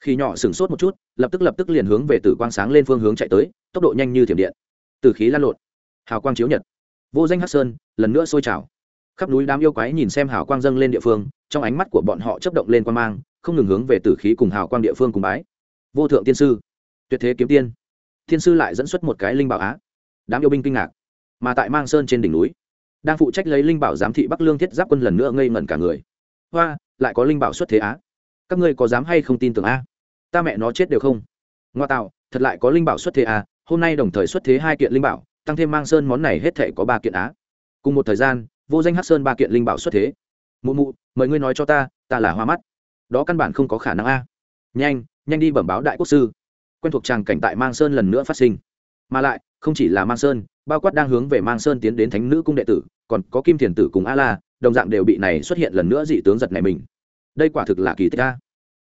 Khi nhỏ sửng sốt một chút, lập tức lập tức liền hướng về tử quang sáng lên phương hướng chạy tới, tốc độ nhanh như thiểm điện. Tử khí lan lộn, hào quang chiếu nhật. Vô danh hắc sơn, lần nữa sôi trào khắp núi đám yêu quái nhìn xem hào quang dâng lên địa phương, trong ánh mắt của bọn họ chấp động lên quan mang, không ngừng hướng về tử khí cùng hào quang địa phương cùng bái. Vô thượng tiên sư, tuyệt thế kiếm tiên. Thiên sư lại dẫn xuất một cái linh bảo á. Đám yêu binh kinh ngạc. Mà tại mang sơn trên đỉnh núi, đang phụ trách lấy linh bảo giám thị bắc lương thiết giáp quân lần nữa ngây ngẩn cả người. Hoa, lại có linh bảo xuất thế á. Các ngươi có dám hay không tin tưởng a ta mẹ nó chết đều không. Ngoa tạo, thật lại có linh bảo xuất thế à hôm nay đồng thời xuất thế hai kiện linh bảo, tăng thêm mang sơn món này hết thể có ba kiện á. Cùng một thời gian vô danh hát sơn ba kiện linh bảo xuất thế. Mụ mụ, mời ngươi nói cho ta ta là hoa mắt. Đó căn bản không có khả năng a. Nhanh nhanh đi bẩm báo đại quốc sư. Quen thuộc tràng cảnh tại mang sơn lần nữa phát sinh. Mà lại, không chỉ là mang sơn, bao quát đang hướng về mang sơn tiến đến thánh nữ cung đệ tử, còn có kim thiền tử cùng a la, đồng dạng đều bị này xuất hiện lần nữa dị tướng giật này mình. Đây quả thực là kỳ tích a.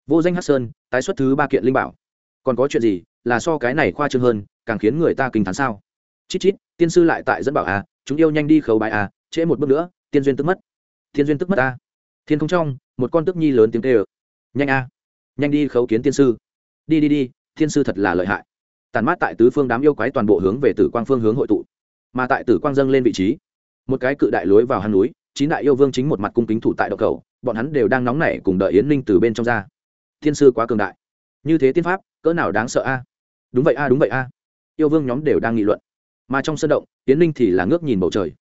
Vô danh hát sơn, tái xuất thứ ba kiện linh bảo. Còn có chuyện gì, là so cái này khoa trương hơn, càng khiến người ta kinh thán sao? Chít chít, tiên sư lại tại dẫn bảo a, chúng yêu nhanh đi khấu bài a trễ một bước nữa, tiên duyên tức mất. Tiên duyên tức mất a thiên không trong, một con tức nhi lớn tiếng kêu. Nhanh a. Nhanh đi khấu kiến tiên sư. Đi đi đi, tiên sư thật là lợi hại. Tàn mát tại tứ phương đám yêu quái toàn bộ hướng về tử quang phương hướng hội tụ. Mà tại tử quang dâng lên vị trí, một cái cự đại lối vào hang núi, chín đại yêu vương chính một mặt cung kính thủ tại đậu cầu, bọn hắn đều đang nóng nảy cùng đợi yến ninh từ bên trong ra. Thiên sư quá cường đại. Như thế tiên pháp, cỡ nào đáng sợ a? Đúng vậy a, đúng vậy a. Yêu vương nhóm đều đang nghị luận. Mà trong sân động, yến ninh thì là ngước nhìn bầu trời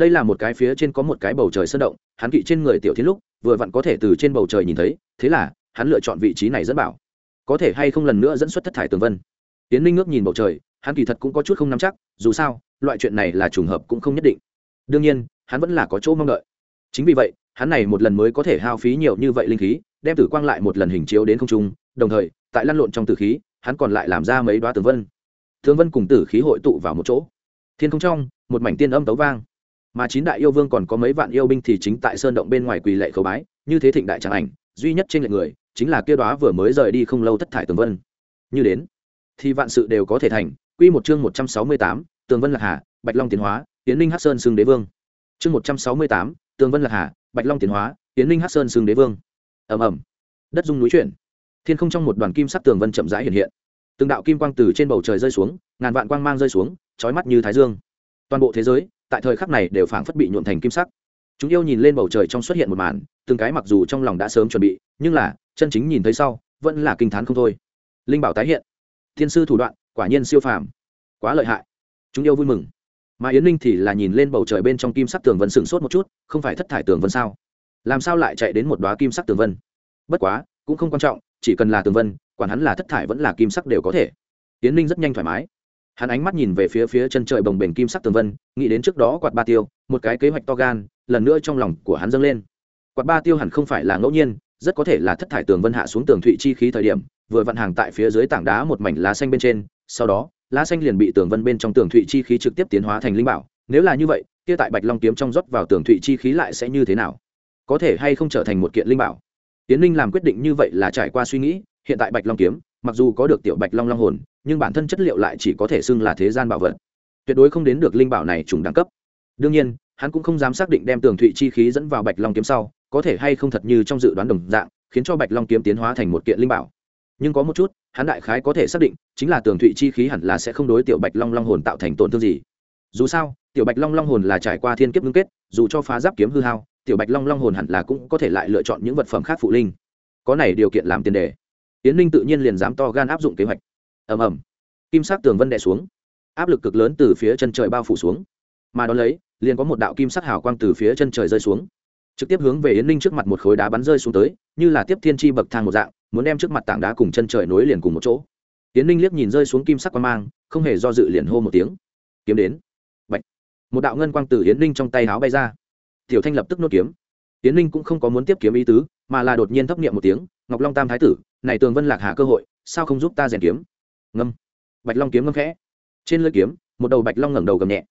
đây là một cái phía trên có một cái bầu trời sơn động, hắn kỵ trên người tiểu thiên lúc, vừa vặn có thể từ trên bầu trời nhìn thấy, thế là, hắn lựa chọn vị trí này dẫn bảo. Có thể hay không lần nữa dẫn xuất thất thải tường vân. Tiến linh ngước nhìn bầu trời, hắn kỳ thật cũng có chút không nắm chắc, dù sao, loại chuyện này là trùng hợp cũng không nhất định. Đương nhiên, hắn vẫn là có chỗ mong đợi. Chính vì vậy, hắn này một lần mới có thể hao phí nhiều như vậy linh khí, đem tử quang lại một lần hình chiếu đến không trung, đồng thời, tại lăn lộn trong tử khí, hắn còn lại làm ra mấy đoá tường vân. Tường vân cùng tử khí hội tụ vào một chỗ. Thiên không trong, một mảnh tiên âm tấu vang mà chín đại yêu vương còn có mấy vạn yêu binh thì chính tại sơn động bên ngoài quỳ lệ khấu bái, như thế thịnh đại tràng ảnh, duy nhất trên lệ người chính là kia đoá vừa mới rời đi không lâu thất thải tường vân. Như đến, thì vạn sự đều có thể thành. Quy một chương một trăm sáu mươi tám, tường vân lạc hà, bạch long tiến hóa tiến linh hắc sơn xương đế vương. Chương một trăm sáu mươi tám, tường vân lạc hà, bạch long tiến hóa tiến linh hắc sơn xương đế vương. Ầm ầm. Đất dung núi chuyển. Thiên không trong một đoàn kim sắc tường vân chậm rãi hiện hiện. Từng đạo kim quang từ trên bầu trời rơi xuống, ngàn vạn quang mang rơi xuống trói mắt như thái dương. Toàn bộ thế giới tại thời khắc này đều phảng phất bị nhuộn thành kim sắc. Chúng yêu nhìn lên bầu trời trong xuất hiện một màn, từng cái mặc dù trong lòng đã sớm chuẩn bị, nhưng là, chân chính nhìn thấy sau, vẫn là kinh t h á n không thôi. Linh bảo tái hiện. Thiên sư thủ đoạn, quả nhiên siêu phàm. Quá lợi hại. Chúng yêu vui mừng. Mà yến linh thì là nhìn lên bầu trời bên trong kim sắc tường vân sửng sốt một chút, không phải thất thải tường vân sao? Làm sao lại chạy đến một đoá kim sắc tường vân? Bất quá, cũng không quan trọng, chỉ cần là tường vân, quản hắn là thất thải vẫn là kim sắc đều có thể. Yến linh rất nhanh thoải mái hắn ánh mắt nhìn về phía phía chân trời bồng bềnh kim sắc tường vân, nghĩ đến trước đó quạt ba tiêu, một cái kế hoạch to gan, lần nữa trong lòng của hắn dâng lên. Quạt ba tiêu hẳn không phải là ngẫu nhiên, rất có thể là thất thải tường vân hạ xuống tường thụy chi khí thời điểm, vừa vận hàng tại phía dưới tảng đá một mảnh lá xanh bên trên, sau đó, lá xanh liền bị tường vân bên trong tường thụy chi khí trực tiếp tiến hóa thành linh bảo. Nếu là như vậy, kia tại bạch long kiếm trong rót vào tường thụy chi khí lại sẽ như thế nào? Có thể hay không trở thành một kiện linh bảo? Tiến linh làm quyết định như vậy là trải qua suy nghĩ, hiện tại bạch long kiếm, mặc dù có được tiểu bạch long long hồn nhưng bản thân chất liệu lại chỉ có thể xưng là thế gian bảo vật. Tuyệt đối không đến được linh bảo này trùng đẳng cấp. Đương nhiên, hắn cũng không dám xác định đem tường thụy chi khí dẫn vào bạch long kiếm sau, có thể hay không thật như trong dự đoán đồng dạng, khiến cho bạch long kiếm tiến hóa thành một kiện linh bảo. Nhưng có một chút, hắn đại khái có thể xác định, chính là tường thụy chi khí hẳn là sẽ không đối tiểu bạch long long hồn tạo thành tổn thương gì. Dù sao, tiểu bạch long long hồn là trải qua thiên kiếp ngưng kết, dù cho phá giáp kiếm hư hao, tiểu bạch long long hồn hẳn là cũng có thể lại lựa chọn những vật phẩm khác phụ linh. Có này điều kiện làm tiền đề. Yến ninh tự nhiên liền dám to gan áp dụng kế hoạch ầm ầm. Kim sắc tường vân đè xuống. Áp lực cực lớn từ phía chân trời bao phủ xuống. Mà đón lấy, liền có một đạo kim sắc hào quang từ phía chân trời rơi xuống. Trực tiếp hướng về yến ninh trước mặt một khối đá bắn rơi xuống tới, như là tiếp thiên tri bậc thang một dạng, muốn đem trước mặt tảng đá cùng chân trời nối liền cùng một chỗ. Yến ninh liếc nhìn rơi xuống kim sắc quang mang, không hề do dự liền hô một tiếng. Kiếm đến. Bạch. một đạo ngân quang từ yến ninh trong tay áo bay ra. Tiểu thanh lập tức nốt kiếm. Yến ninh cũng không có muốn tiếp kiếm ý tứ, mà là đột nhiên thấp niệm một tiếng, ngọc long tam thái tử, này tường vân lạc hà cơ hội, sao không giúp ta rèn kiếm? Ngâm. Bạch long kiếm ngâm khẽ. Trên lưỡi kiếm, một đầu bạch long ngẩng đầu gầm nhẹ.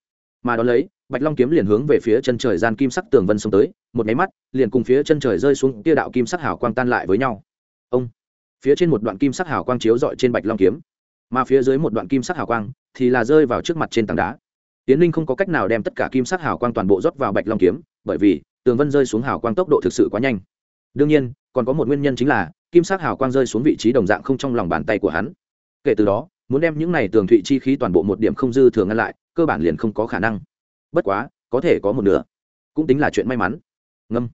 Mà đón lấy, bạch long kiếm liền hướng về phía chân trời gian kim sắc tường vân xông tới, một nháy mắt, liền cùng phía chân trời rơi xuống tia đạo kim sắc hào quang tan lại với nhau. Ông, phía trên một đoạn kim sắc hào quang chiếu dọi trên bạch long kiếm. Mà phía dưới một đoạn kim sắc hào quang thì là rơi vào trước mặt trên tảng đá. Tiến linh không có cách nào đem tất cả kim sắc hào quang toàn bộ rót vào bạch long kiếm, bởi vì tường vân rơi xuống hào quang tốc độ thực sự quá nhanh. Đương nhiên, còn có một nguyên nhân chính là, kim sắc hào quang rơi xuống vị trí đồng dạng không trong lòng bàn tay của hắn kể từ đó, muốn đem những này tường thụy chi khí toàn bộ một điểm không dư thường ngăn lại, cơ bản liền không có khả năng. Bất quá, có thể có một nửa. Cũng tính là chuyện may mắn. Ngâm.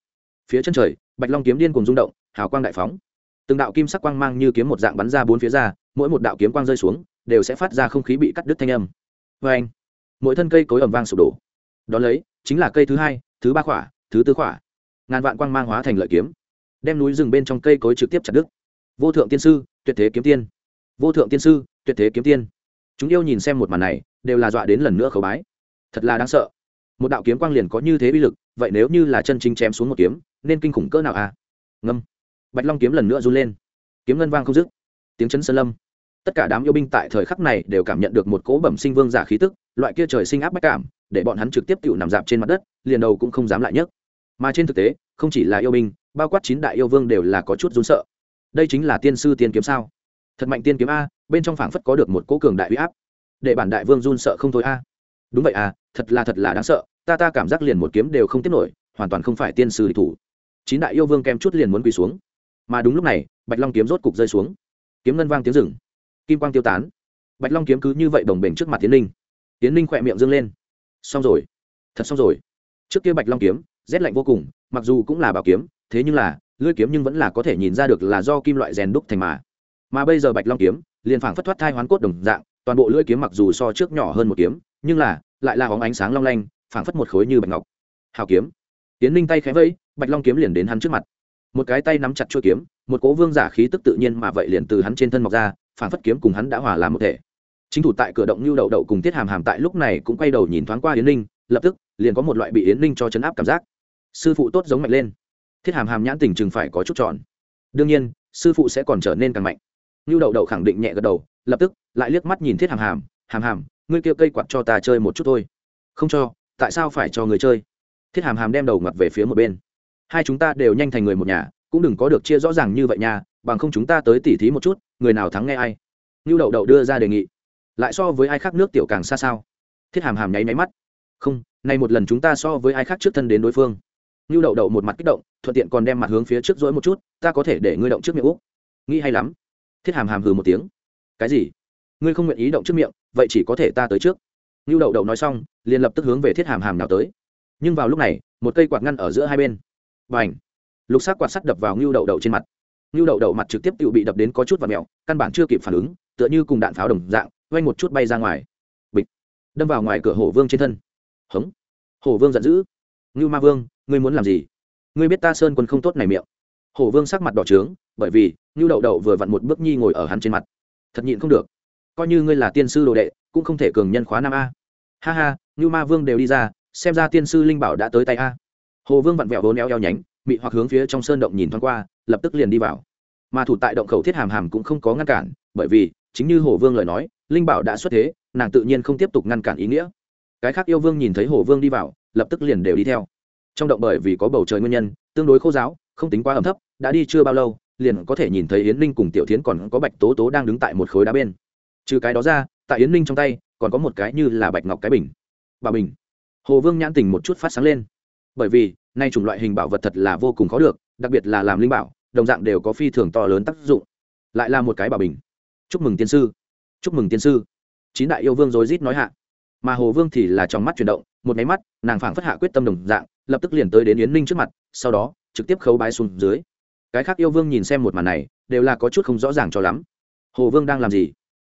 Phía chân trời, bạch long kiếm điên cùng rung động, hào quang đại phóng. Từng đạo kim sắc quang mang như kiếm một dạng bắn ra bốn phía ra, mỗi một đạo kiếm quang rơi xuống, đều sẽ phát ra không khí bị cắt đứt thanh âm. Vê anh mỗi thân cây cối ẩm vang sụp đổ. Đón lấy, chính là cây thứ hai, thứ ba khỏa, thứ tư khỏa. Ngàn vạn quang mang hóa thành lợi kiếm, đem núi rừng bên trong cây cối trực tiếp chặt đứt. Vô thượng tiên sư, tuyệt thế kiếm tiên vô thượng tiên sư, tuyệt thế kiếm tiên. Chúng yêu nhìn xem một màn này, đều là dọa đến lần nữa khẩu bái. Thật là đáng sợ. Một đạo kiếm quang liền có như thế uy lực, vậy nếu như là chân chính chém xuống một kiếm, nên kinh khủng cỡ nào à? Ngâm. Bạch long kiếm lần nữa run lên. Kiếm ngân vang không dứt. Tiếng chấn sơn lâm. Tất cả đám yêu binh tại thời khắc này đều cảm nhận được một cỗ bẩm sinh vương giả khí tức, loại kia trời sinh áp bách cảm, để bọn hắn trực tiếp tự nằm dạp trên mặt đất, liền đầu cũng không dám lại nhấc. Mà trên thực tế, không chỉ là yêu binh, bao quát chín đại yêu vương đều là có chút run sợ. Đây chính là tiên sư tiên kiếm sao? Thật mạnh tiên kiếm a bên trong phảng phất có được một cỗ cường đại huy áp. Để bản đại vương run sợ không thôi a. Đúng vậy a, thật là thật là đáng sợ ta ta cảm giác liền một kiếm đều không tiếp nổi hoàn toàn không phải tiên sư địch thủ. Chín đại yêu vương kem chút liền muốn quỳ xuống. Mà đúng lúc này bạch long kiếm rốt cục rơi xuống. Kiếm ngân vang tiếng rừng. Kim quang tiêu tán. Bạch long kiếm cứ như vậy đồng bình trước mặt tiến linh tiến linh khỏe miệng dâng lên. Xong rồi. Thật xong rồi. Trước kia bạch long kiếm rét lạnh vô cùng mặc dù cũng là bảo kiếm thế nhưng là lưỡi kiếm nhưng vẫn là có thể nhìn ra được là do kim loại rèn đúc thành mà mà bây giờ bạch long kiếm liền phảng phất thoát thai hoán cốt đồng dạng, toàn bộ lưỡi kiếm mặc dù so trước nhỏ hơn một kiếm, nhưng là, lại là hóng ánh sáng long lanh, phảng phất một khối như bạch ngọc. Hào kiếm. Tiến ninh tay khẽ vẫy, bạch long kiếm liền đến hắn trước mặt. Một cái tay nắm chặt chuôi kiếm, một cố vương giả khí tức tự nhiên mà vậy liền từ hắn trên thân mọc ra, phảng phất kiếm cùng hắn đã hòa làm một thể. Chính thủ tại cửa động lưu đậu đậu cùng tiết hàm hàm tại lúc này cũng quay đầu nhìn thoáng qua yến ninh, lập tức liền có một loại bị yến ninh cho chấn áp cảm giác. Sư phụ tốt giống mạnh lên. Thiết hàm hàm nhãn tình chừng phải có chút tròn đương nhiên, sư phụ sẽ còn trở nên càng mạnh lưu đậu đậu khẳng định nhẹ gật đầu, lập tức lại liếc mắt nhìn thiết hàm hàm hàm hàm, ngươi kêu cây quạt cho ta chơi một chút thôi. Không cho, tại sao phải cho người chơi? Thiết hàm hàm đem đầu ngặt về phía một bên. Hai chúng ta đều nhanh thành người một nhà, cũng đừng có được chia rõ ràng như vậy nha, bằng không chúng ta tới tỉ thí một chút, người nào thắng nghe ai. Như đậu đậu đưa ra đề nghị. Lại so với ai khác nước tiểu càng xa sao? Thiết hàm hàm nháy máy mắt. Không, nay một lần chúng ta so với ai khác trước thân đến đối phương. Như đậu đậu một mặt kích động, thuận tiện còn đem mặt hướng phía trước dối một chút, ta có thể để ngươi động trước miệng úc. Nghĩ hay lắm thiết hàm hàm hừ một tiếng. Cái gì? Ngươi không nguyện ý động trước miệng, vậy chỉ có thể ta tới trước. Ngưu đậu đậu nói xong, liền lập tức hướng về thiết hàm hàm nào tới. Nhưng vào lúc này, một cây quạt ngăn ở giữa hai bên. Và ảnh lục xác quạt sắt đập vào ngưu đậu đậu trên mặt. Ngưu đậu đậu mặt trực tiếp tự bị đập đến có chút và mẹo căn bản chưa kịp phản ứng, tựa như cùng đạn pháo đồng dạng quanh một chút bay ra ngoài. Bịch! Đâm vào ngoài cửa hổ vương trên thân. Hống! Hổ vương giận dữ. Ngưu ma vương, ngươi muốn làm gì? Ngươi biết ta sơn quân không tốt này miệng hổ vương sắc mặt đỏ trướng, bởi vì ngưu đậu đậu vừa vặn một bước nhi ngồi ở hắn trên mặt. Thật nhịn không được. Coi như ngươi là tiên sư đồ đệ, cũng không thể cường nhân khóa nam a. Ha ha ngưu ma vương đều đi ra, xem ra tiên sư linh bảo đã tới tay a. Hồ vương vặn vẹo vốn eo eo nhánh bị hoặc hướng phía trong sơn động nhìn thoáng qua, lập tức liền đi vào. Mà thủ tại động khẩu thiết hàm hàm cũng không có ngăn cản, bởi vì, chính như hồ vương lời nói, linh bảo đã xuất thế, nàng tự nhiên không tiếp tục ngăn cản ý nghĩa. Cái khác yêu vương nhìn thấy hồ vương đi vào, lập tức liền đều đi theo. Trong động bởi vì có bầu trời nguyên nhân, tương đối khô giáo không tính quá ẩm thấp, đã đi chưa bao lâu, liền có thể nhìn thấy yến ninh cùng tiểu tiến còn có bạch tố tố đang đứng tại một khối đá bên. Trừ cái đó ra, tại yến ninh trong tay, còn có một cái như là bạch ngọc cái bình. Bà bình. Hồ vương nhãn tình một chút phát sáng lên. Bởi vì, nay chủng loại hình bảo vật thật là vô cùng khó được, đặc biệt là làm linh bảo, đồng dạng đều có phi thường to lớn tác dụng. Lại là một cái bảo bình. Chúc mừng tiên sư. Chúc mừng tiên sư. Chín đại yêu vương rối rít nói hạ. Mà hồ vương thì là trong mắt chuyển động, một máy mắt, nàng phảng phất hạ quyết tâm đồng dạng, lập tức liền tới đến yến ninh trước mặt, sau đó trực tiếp khấu bái xuống dưới. Cái khác yêu vương nhìn xem một màn này, đều là có chút không rõ ràng cho lắm. Hồ vương đang làm gì?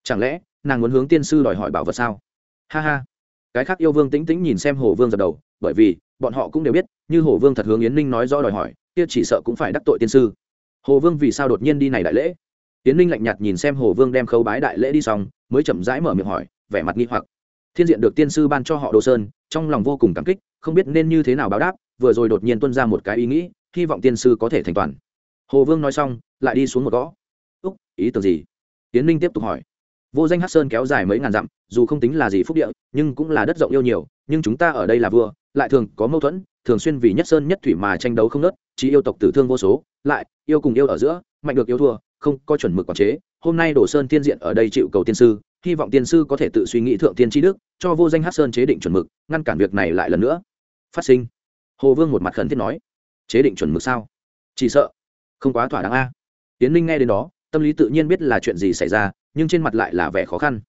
Chẳng lẽ, nàng muốn hướng tiên sư đòi hỏi bảo vật sao? Ha ha. Cái khác yêu vương tĩnh tĩnh nhìn xem hồ vương dập đầu, bởi vì, bọn họ cũng đều biết, như hồ vương thật hướng yến ninh nói rõ đòi hỏi, kia chỉ sợ cũng phải đắc tội tiên sư. Hồ vương vì sao đột nhiên đi này đại lễ? Yến ninh lạnh nhạt nhìn xem hồ vương đem khấu bái đại lễ đi xong, mới chậm rãi mở miệng hỏi, vẻ mặt nghi hoặc. Thiên diện được tiên sư ban cho họ đồ sơn, trong lòng vô cùng cảm kích, không biết nên như thế nào báo đáp, vừa rồi đột nhiên tuân ra một cái ý nghĩ hy vọng tiên sư có thể thành toàn. Hồ vương nói xong, lại đi xuống một gõ. Úc, ý tưởng gì? Tiến ninh tiếp tục hỏi. Vô danh hát sơn kéo dài mấy ngàn dặm, dù không tính là gì phúc địa, nhưng cũng là đất rộng yêu nhiều, nhưng chúng ta ở đây là vua, lại thường có mâu thuẫn, thường xuyên vì nhất sơn nhất thủy mà tranh đấu không nớt chỉ yêu tộc tử thương vô số, lại yêu cùng yêu ở giữa, mạnh được yêu thua, không có chuẩn mực quản chế. Hôm nay đổ sơn tiên diện ở đây chịu cầu tiên sư, hy vọng tiên sư có thể tự suy nghĩ thượng tiên tri đức, cho vô danh hát sơn chế định chuẩn mực, ngăn cản việc này lại lần nữa. Phát sinh. Hồ vương một mặt khẩn thiết nói chế định chuẩn mực sao? Chỉ sợ. Không quá thỏa đáng a. Tiến ninh nghe đến đó, tâm lý tự nhiên biết là chuyện gì xảy ra, nhưng trên mặt lại là vẻ khó khăn.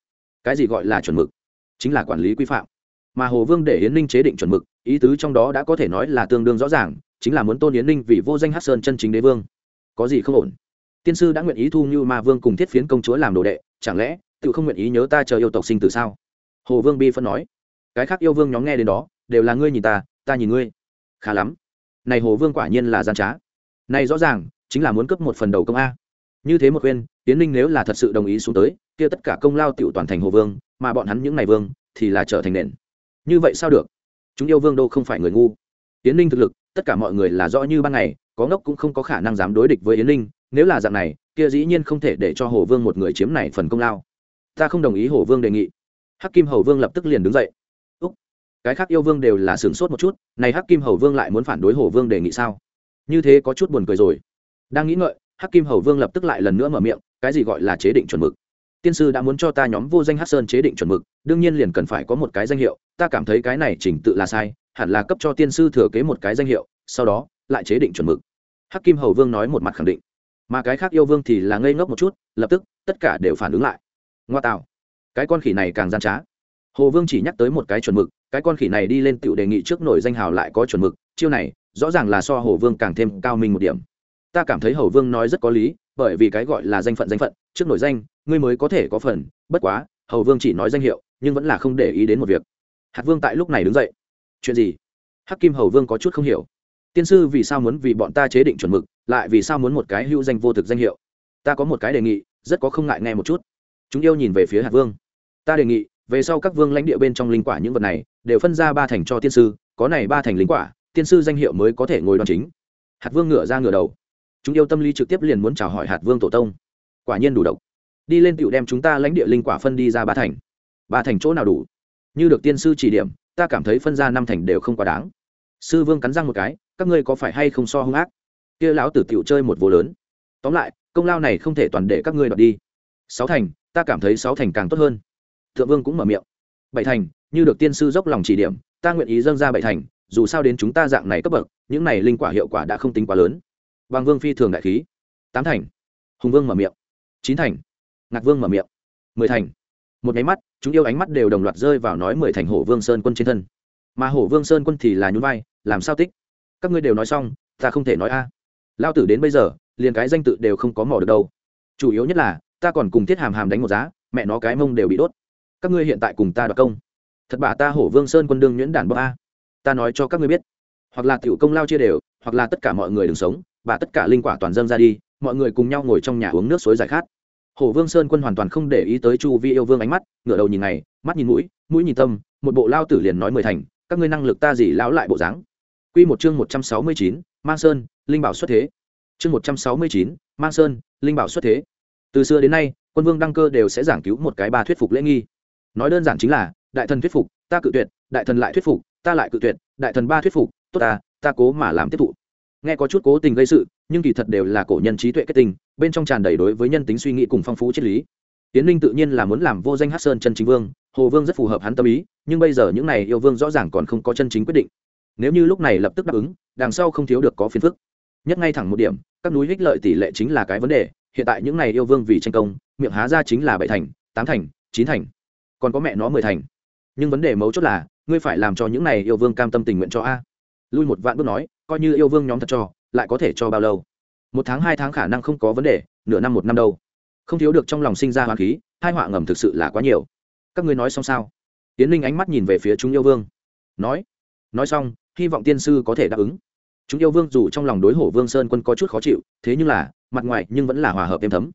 Cái gì gọi là chuẩn mực? Chính là quản lý quy phạm. Mà hồ vương để yến ninh chế định chuẩn mực, ý tứ trong đó đã có thể nói là tương đương rõ ràng, chính là muốn tôn yến ninh vì vô danh hát sơn chân chính đế vương. Có gì không ổn? Tiên sư đã nguyện ý thu như ma vương cùng thiết phiến công chúa làm đồ đệ, chẳng lẽ tự không nguyện ý nhớ ta chờ yêu tộc sinh từ sao? Hồ vương bi phân nói. Cái khác yêu vương nhóm nghe đến đó, đều là ngươi nhìn ta ta nhìn ngươi. Khá lắm này hồ vương quả nhiên là gian trá. Này rõ ràng, chính là muốn cướp một phần đầu công a. Như thế một khuyên, tiến ninh nếu là thật sự đồng ý xuống tới, kia tất cả công lao tiểu toàn thành hồ vương, mà bọn hắn những ngày vương, thì là trở thành nền. Như vậy sao được? Chúng yêu vương đô không phải người ngu. Tiến ninh thực lực, tất cả mọi người là rõ như ban ngày, có ngốc cũng không có khả năng dám đối địch với yến ninh, nếu là dạng này, kia dĩ nhiên không thể để cho hồ vương một người chiếm này phần công lao. Ta không đồng ý hồ vương đề nghị. Hắc kim hầu vương lập tức liền đứng dậy cái khác yêu vương đều là sửng sốt một chút, này hắc kim hầu vương lại muốn phản đối hồ vương đề nghị sao? Như thế có chút buồn cười rồi. Đang nghĩ ngợi, hắc kim hầu vương lập tức lại lần nữa mở miệng, cái gì gọi là chế định chuẩn mực? Tiên sư đã muốn cho ta nhóm vô danh hát sơn chế định chuẩn mực, đương nhiên liền cần phải có một cái danh hiệu, ta cảm thấy cái này chỉnh tự là sai, hẳn là cấp cho tiên sư thừa kế một cái danh hiệu, sau đó, lại chế định chuẩn mực. Hắc kim hầu vương nói một mặt khẳng định. Mà cái khác yêu vương thì là ngây ngốc một chút, lập tức, tất cả đều phản ứng lại. Ngoa tạo. Cái con khỉ này càng gian trá hồ vương chỉ nhắc tới một cái chuẩn mực, cái con khỉ này đi lên tựu đề nghị trước nổi danh hào lại có chuẩn mực, chiêu này, rõ ràng là so hồ vương càng thêm cao minh một điểm. Ta cảm thấy hầu vương nói rất có lý, bởi vì cái gọi là danh phận danh phận, trước nổi danh, ngươi mới có thể có phần, bất quá hầu vương chỉ nói danh hiệu, nhưng vẫn là không để ý đến một việc. Hạt vương tại lúc này đứng dậy. Chuyện gì? Hắc kim hầu vương có chút không hiểu. Tiên sư vì sao muốn vì bọn ta chế định chuẩn mực, lại vì sao muốn một cái hữu danh vô thực danh hiệu? Ta có một cái đề nghị, rất có không ngại nghe một chút. Chúng yêu nhìn về phía hạt vương. Ta đề nghị về sau các vương lãnh địa bên trong linh quả những vật này đều phân ra ba thành cho tiên sư, có này ba thành linh quả, tiên sư danh hiệu mới có thể ngồi đoan chính. Hạt vương ngửa ra ngửa đầu. Chúng yêu tâm lý trực tiếp liền muốn chào hỏi hạt vương tổ tông. Quả nhiên đủ độc. Đi lên tựu đem chúng ta lãnh địa linh quả phân đi ra ba thành. Ba thành chỗ nào đủ? Như được tiên sư chỉ điểm, ta cảm thấy phân ra năm thành đều không quá đáng. Sư vương cắn răng một cái, các ngươi có phải hay không so hung ác? Kia lão tử tiểu chơi một vô lớn. Tóm lại, công lao này không thể toàn để các ngươi đoạt đi. Sáu thành, ta cảm thấy sáu thành càng tốt hơn thượng vương cũng mở miệng. Bảy thành, như được tiên sư dốc lòng chỉ điểm, ta nguyện ý dâng ra bảy thành, dù sao đến chúng ta dạng này cấp bậc, những này linh quả hiệu quả đã không tính quá lớn. Bằng vương phi thường đại khí. Tám thành. Hùng vương mở miệng. Chín thành. Ngạc vương mở miệng. Mười thành. Một nháy mắt, chúng yêu ánh mắt đều đồng loạt rơi vào nói mười thành hổ vương sơn quân trên thân. Mà hổ vương sơn quân thì là nhún vai, làm sao tích? Các ngươi đều nói xong, ta không thể nói a. Lao tử đến bây giờ, liền cái danh tự đều không có mỏ được đâu. Chủ yếu nhất là, ta còn cùng thiết hàm hàm đánh một giá, mẹ nó cái mông đều bị đốt các ngươi hiện tại cùng ta đoạt công. Thật bà ta hổ vương sơn quân đương nhuyễn đản bốc a. Ta nói cho các ngươi biết. Hoặc là tiểu công lao chia đều, hoặc là tất cả mọi người đừng sống, và tất cả linh quả toàn dâng ra đi, mọi người cùng nhau ngồi trong nhà uống nước suối giải khát. Hổ vương sơn quân hoàn toàn không để ý tới chu vi yêu vương ánh mắt, ngửa đầu nhìn này, mắt nhìn mũi mũi nhìn tâm, một bộ lao tử liền nói mười thành, các ngươi năng lực ta gì lão lại bộ dáng. Quy một chương một trăm sáu mươi chín, mang sơn, linh bảo xuất thế. Chương một trăm sáu mươi chín, mang sơn, linh bảo xuất thế. Từ xưa đến nay, quân vương đăng cơ đều sẽ giảng cứu một cái ba thuyết phục lễ nghi nói đơn giản chính là, đại thần thuyết phục, ta cự tuyệt, đại thần lại thuyết phục, ta lại cự tuyệt, đại thần ba thuyết phục, tốt ta ta cố mà làm tiếp thụ. Nghe có chút cố tình gây sự, nhưng kỳ thật đều là cổ nhân trí tuệ kết tình, bên trong tràn đầy đối với nhân tính suy nghĩ cùng phong phú triết lý. Tiến linh tự nhiên là muốn làm vô danh hát sơn chân chính vương, hồ vương rất phù hợp hắn tâm ý, nhưng bây giờ những này yêu vương rõ ràng còn không có chân chính quyết định. Nếu như lúc này lập tức đáp ứng, đằng sau không thiếu được có phiền phức. Nhất ngay thẳng một điểm, các núi hích lợi tỷ lệ chính là cái vấn đề, hiện tại những này yêu vương vì tranh công, miệng há ra chính là bảy thành, tám thành, chín thành còn có mẹ nó mười thành. Nhưng vấn đề mấu chốt là, ngươi phải làm cho những này yêu vương cam tâm tình nguyện cho a. Lui một vạn bước nói, coi như yêu vương nhóm thật cho, lại có thể cho bao lâu? Một tháng, hai tháng khả năng không có vấn đề, nửa năm, một năm đâu. Không thiếu được trong lòng sinh ra hoàng khí, hai họa ngầm thực sự là quá nhiều. Các ngươi nói xong sao? Tiến linh ánh mắt nhìn về phía chúng yêu vương. Nói. Nói xong, hy vọng tiên sư có thể đáp ứng. Chúng yêu vương dù trong lòng đối hổ vương sơn quân có chút khó chịu, thế nhưng là, mặt ngoài nhưng vẫn là hòa hợp êm thấm.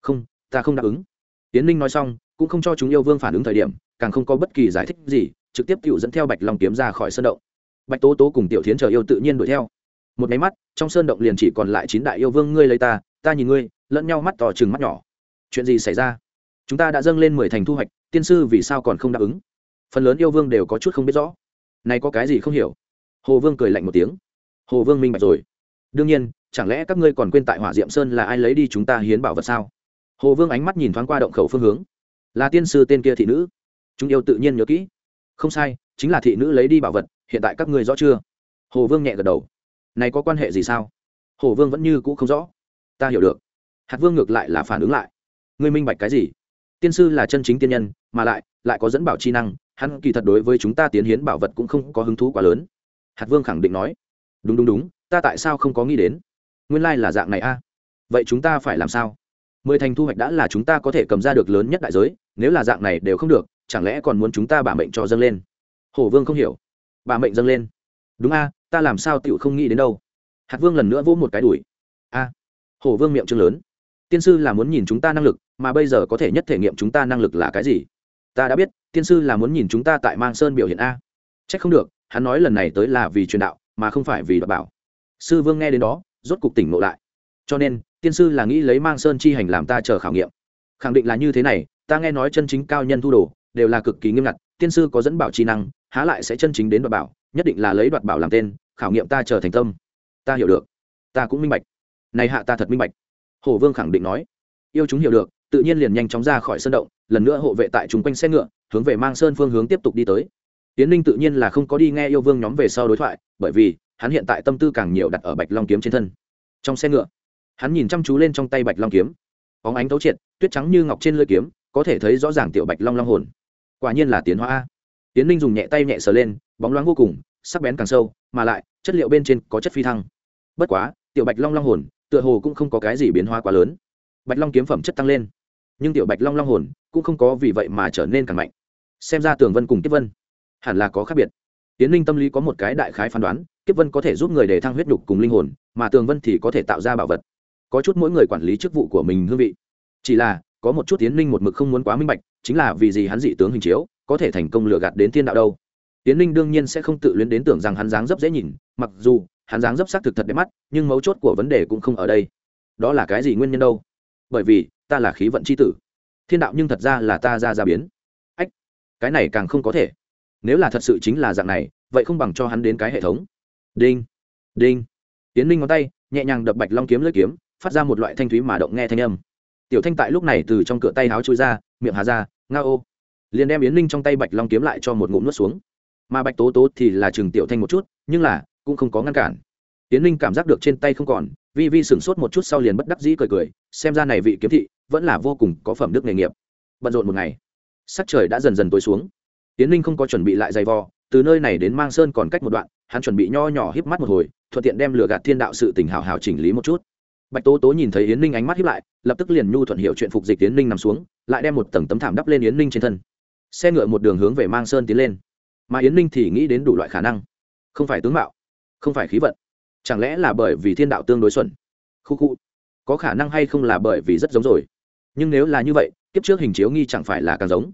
Không, ta không đáp ứng tiến ninh nói xong, cũng không cho chúng yêu vương phản ứng thời điểm, càng không có bất kỳ giải thích gì, trực tiếp tự dẫn theo bạch long kiếm ra khỏi sơn động. Bạch tố tố cùng tiểu thiến chờ yêu tự nhiên đuổi theo. Một máy mắt, trong sơn động liền chỉ còn lại chín đại yêu vương ngươi lấy ta ta nhìn ngươi, lẫn nhau mắt tỏ chừng mắt nhỏ. Chuyện gì xảy ra? Chúng ta đã dâng lên mười thành thu hoạch, tiên sư vì sao còn không đáp ứng? Phần lớn yêu vương đều có chút không biết rõ. Này có cái gì không hiểu? Hồ vương cười lạnh một tiếng. Hồ vương minh bạch rồi. Đương nhiên, chẳng lẽ các ngươi còn quên tại hỏa diệm sơn là ai lấy đi chúng ta hiến bảo vật sao? Hồ vương ánh mắt nhìn thoáng qua động khẩu phương hướng. Là tiên sư tên kia thị nữ. Chúng yêu tự nhiên nhớ kỹ. Không sai, chính là thị nữ lấy đi bảo vật, hiện tại các ngươi rõ chưa? Hồ vương nhẹ gật đầu. Này có quan hệ gì sao? Hồ vương vẫn như cũ không rõ. Ta hiểu được. Hạt vương ngược lại là phản ứng lại. Ngươi minh bạch cái gì? Tiên sư là chân chính tiên nhân, mà lại lại có dẫn bảo chi năng, hắn kỳ thật đối với chúng ta tiến hiến bảo vật cũng không có hứng thú quá lớn. Hạt vương khẳng định nói. Đúng đúng đúng, ta tại sao không có nghĩ đến? Nguyên lai là dạng này a. Vậy chúng ta phải làm sao? Mười thành thu hoạch đã là chúng ta có thể cầm ra được lớn nhất đại giới, nếu là dạng này đều không được, chẳng lẽ còn muốn chúng ta bà mệnh cho dâng lên? Hổ vương không hiểu. Bà mệnh dâng lên. Đúng a, ta làm sao tựu không nghĩ đến đâu. Hạt vương lần nữa vỗ một cái đùi a. Hổ vương miệng chương lớn. Tiên sư là muốn nhìn chúng ta năng lực, mà bây giờ có thể nhất thể nghiệm chúng ta năng lực là cái gì? Ta đã biết, tiên sư là muốn nhìn chúng ta tại mang sơn biểu hiện a. C h ắ c không được, hắn nói lần này tới là vì truyền đạo, mà không phải vì đọc bảo. Sư vương nghe đến đó, rốt cục tỉnh ngộ lại. Cho nên tiên sư là nghĩ lấy mang sơn chi hành làm ta chờ khảo nghiệm. Khẳng định là như thế này, ta nghe nói chân chính cao nhân thu đồ, đều là cực kỳ nghiêm ngặt, tiên sư có dẫn bảo trí năng, há lại sẽ chân chính đến đoạt bảo, nhất định là lấy đoạt bảo làm tên, khảo nghiệm ta trở thành tâm. Ta hiểu được. Ta cũng minh bạch. Này hạ ta thật minh bạch. Hồ vương khẳng định nói. Yêu chúng hiểu được, tự nhiên liền nhanh chóng ra khỏi sân động, lần nữa hộ vệ tại chung quanh xe ngựa, hướng về mang sơn phương hướng tiếp tục đi tới. Tiến ninh tự nhiên là không có đi nghe yêu vương nhóm về sau đối thoại, bởi vì hắn hiện tại tâm tư càng nhiều đặt ở bạch long kiếm trên thân. Trong xe ngựa hắn nhìn chăm chú lên trong tay bạch long kiếm. Óng ánh thấu triệt, tuyết trắng như ngọc trên lưỡi kiếm, có thể thấy rõ ràng tiểu bạch long long hồn. Quả nhiên là tiến hóa tiến ninh dùng nhẹ tay nhẹ sờ lên, bóng loáng vô cùng, sắc bén càng sâu, mà lại, chất liệu bên trên có chất phi thăng. Bất quá, tiểu bạch long long hồn, tựa hồ cũng không có cái gì biến hóa quá lớn. Bạch long kiếm phẩm chất tăng lên, nhưng tiểu bạch long long hồn cũng không có vì vậy mà trở nên càng mạnh. Xem ra tường vân cùng kiếp vân hẳn là có khác biệt. Tiến linh tâm lý có một cái đại khái phán đoán, kiếp vân có thể giúp người để thăng huyết đục cùng linh hồn, mà tường vân thì có thể tạo ra bảo vật có chút mỗi người quản lý chức vụ của mình hương vị. Chỉ là, có một chút tiến linh một mực không muốn quá minh bạch, chính là vì gì hắn dị tướng hình chiếu, có thể thành công lừa gạt đến thiên đạo đâu. Tiến linh đương nhiên sẽ không tự luyến đến tưởng rằng hắn dáng dấp dễ nhìn, mặc dù, hắn dáng dấp xác thực thật đẹp mắt, nhưng mấu chốt của vấn đề cũng không ở đây. Đó là cái gì nguyên nhân đâu? Bởi vì, ta là khí vận c h i tử. Thiên đạo nhưng thật ra là ta ra ra biến. Ách, cái này càng không có thể. Nếu là thật sự chính là dạng này, vậy không bằng cho hắn đến cái hệ thống. Đinh đinh. Tiến linh ngón tay, nhẹ nhàng đập bạch long kiếm lưỡi kiếm phát ra một loại thanh thúy mà động nghe thanh âm. Tiểu thanh tại lúc này từ trong cửa tay háo chui ra, miệng hà ra, nga ô. Liền đem yến ninh trong tay bạch long kiếm lại cho một ngụm nuốt xuống. Mà bạch tố tố thì là chừng tiểu thanh một chút, nhưng là cũng không có ngăn cản. Yến ninh cảm giác được trên tay không còn, vi vi sửng sốt một chút sau liền bất đắc dĩ cười cười, xem ra này vị kiếm thị vẫn là vô cùng có phẩm đức nghề nghiệp. Bận rộn một ngày, sắc trời đã dần dần tối xuống. Yến ninh không có chuẩn bị lại giày vò, từ nơi này đến mang sơn còn cách một đoạn, hắn chuẩn bị nho nhỏ híp mắt một hồi, thuận tiện đem lửa gạt thiên đạo sự tình hào hào chỉnh lý một chút bạch tố tố nhìn thấy yến ninh ánh mắt hiếp lại, lập tức liền nhu thuận hiệu chuyện phục dịch yến ninh nằm xuống, lại đem một tầng tấm thảm đắp lên yến ninh trên thân. Xe ngựa một đường hướng về mang sơn tiến lên. Mà yến ninh thì nghĩ đến đủ loại khả năng. Không phải tướng mạo, không phải khí vận. Chẳng lẽ là bởi vì thiên đạo tương đối xuẩn? Khu khu. Có khả năng hay không là bởi vì rất giống rồi. Nhưng nếu là như vậy, kiếp trước hình chiếu nghi chẳng phải là càng giống.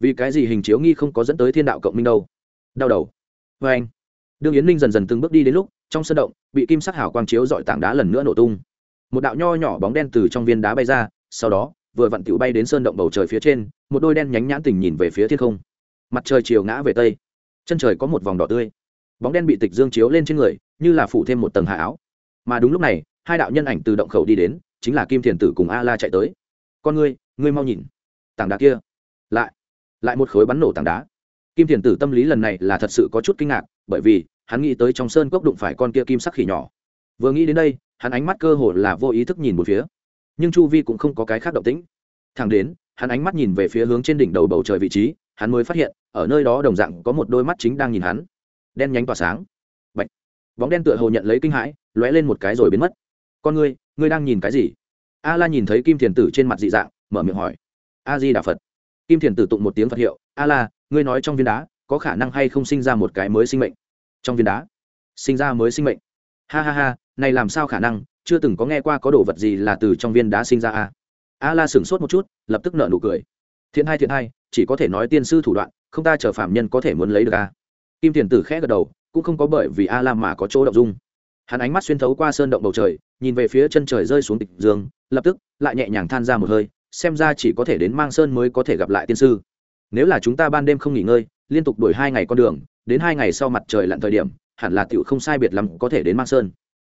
Vì cái gì hình chiếu nghi không có dẫn tới thiên đạo cộng minh đâu? Đau đầu. Vâng. Vê anh đương yến ninh dần dần từng bước đi đến lúc, trong sân động, bị kim sắc hảo quang chiếu dọi tảng đá lần nữa nổ tung một đạo nho nhỏ bóng đen từ trong viên đá bay ra, sau đó, vừa vặn tiểu bay đến sơn động bầu trời phía trên, một đôi đen nhánh nhãn tình nhìn về phía thiên không. Mặt trời chiều ngã về tây, chân trời có một vòng đỏ tươi. Bóng đen bị tịch dương chiếu lên trên người, như là phủ thêm một tầng hạ áo. Mà đúng lúc này, hai đạo nhân ảnh từ động khẩu đi đến, chính là kim thiền tử cùng a la chạy tới. Con ngươi ngươi mau nhìn. Tảng đá kia. Lại lại một khối bắn nổ tảng đá. Kim thiền tử tâm lý lần này là thật sự có chút kinh ngạc, bởi vì hắn nghĩ tới trong sơn cốc đụng phải con kia kim sắc khỉ nhỏ. Vừa nghĩ đến đây hắn ánh mắt cơ hồ là vô ý thức nhìn một phía. Nhưng chu vi cũng không có cái khác động tĩnh. Thẳng đến, hắn ánh mắt nhìn về phía hướng trên đỉnh đầu bầu trời vị trí, hắn mới phát hiện, ở nơi đó đồng dạng có một đôi mắt chính đang nhìn hắn. Đen nhánh tỏa sáng. Bạch. bóng đen tựa hồ nhận lấy kinh hãi, lóe lên một cái rồi biến mất. Con ngươi ngươi đang nhìn cái gì? A la nhìn thấy kim thiền tử trên mặt dị dạng, mở miệng hỏi. A di đà phật. Kim thiền tử tụng một tiếng phật hiệu a la ngươi nói trong viên đá, có khả năng hay không sinh ra một cái mới sinh mệnh? Trong viên đá, sinh ra mới sinh mệnh. Ha ha ha này làm sao khả năng, chưa từng có nghe qua có đồ vật gì là từ trong viên đá sinh ra a a la sửng sốt một chút, lập tức nợ nụ cười. Thiện hai thiện hai chỉ có thể nói tiên sư thủ đoạn, không ta chờ phạm nhân có thể muốn lấy được a kim thiền tử khẽ gật đầu, cũng không có bởi vì a la mà có chỗ động dung. Hắn ánh mắt xuyên thấu qua sơn động bầu trời, nhìn về phía chân trời rơi xuống tịch dương, lập tức lại nhẹ nhàng than ra một hơi, xem ra chỉ có thể đến mang sơn mới có thể gặp lại tiên sư. Nếu là chúng ta ban đêm không nghỉ ngơi, liên tục đổi hai ngày con đường, đến hai ngày sau mặt trời lặn thời điểm, hẳn là tựu không sai biệt lắm có thể đến mang sơn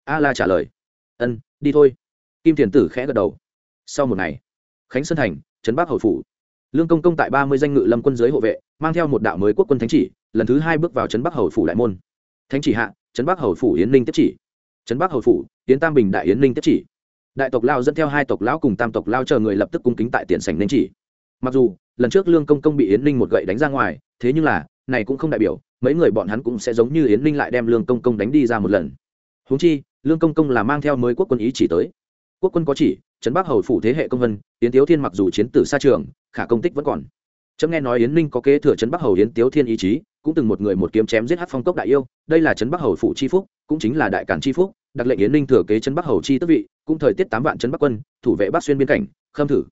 a la trả lời. Ân, đi thôi. Kim thiền tử khẽ gật đầu. Sau một ngày, khánh sơn thành, trấn bắc hầu phủ. Lương công công tại ba mươi danh ngự lâm quân giới hộ vệ, mang theo một đạo mới quốc quân thánh chỉ, lần thứ hai bước vào trấn bắc hầu phủ đại môn. Thánh chỉ hạ, trấn bắc hầu phủ yến ninh tiếp chỉ. Trấn bắc hầu phủ, yến tam bình đại yến ninh tiếp chỉ. Đại tộc lao dẫn theo hai tộc lão cùng tam tộc lao chờ người lập tức cung kính tại tiền sảnh nên chỉ. Mặc dù, lần trước lương công công bị yến ninh một gậy đánh ra ngoài, thế nhưng là, này cũng không đại biểu, mấy người bọn hắn cũng sẽ giống như yến ninh lại đem lương công công đánh đi ra một lần. Húng chi lương công công là mang theo mới quốc quân ý chỉ tới. Quốc quân có chỉ, trấn bắc hầu phủ thế hệ công vân, yến tiếu thiên mặc dù chiến tử xa trường, khả công tích vẫn còn. Trẫm nghe nói yến ninh có kế thừa trấn bắc hầu yến tiếu thiên ý chí, cũng từng một người một kiếm chém giết hát phong cốc đại yêu, đây là trấn bắc hầu phủ chi phúc, cũng chính là đại cản chi phúc, đặc lệnh yến ninh thừa kế trấn bắc hầu chi tức vị, cũng thời tiết tám vạn trấn bắc quân, thủ vệ bắc xuyên biên cảnh, khâm thử.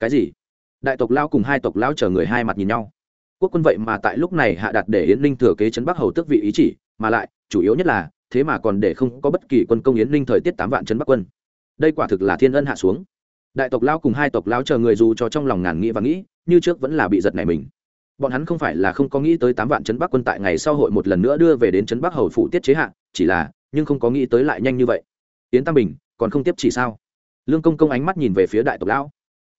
Cái gì? Đại tộc lao cùng hai tộc lao chờ người hai mặt nhìn nhau. Quốc quân vậy mà tại lúc này hạ đặt để yến ninh thừa kế trấn bắc hầu tước vị ý chỉ, mà lại, chủ yếu nhất là thế mà còn để không có bất kỳ quân công yến ninh thời tiết tám vạn trấn bắc quân. Đây quả thực là thiên ân hạ xuống. Đại tộc lao cùng hai tộc lao chờ người dù cho trong lòng ngàn nghĩ và nghĩ, như trước vẫn là bị giật này mình. Bọn hắn không phải là không có nghĩ tới tám vạn trấn bắc quân tại ngày sau hội một lần nữa đưa về đến trấn bắc hầu phủ tiết chế hạ, chỉ là, nhưng không có nghĩ tới lại nhanh như vậy. Yến tam bình, còn không tiếp chỉ sao? Lương công công ánh mắt nhìn về phía đại tộc lão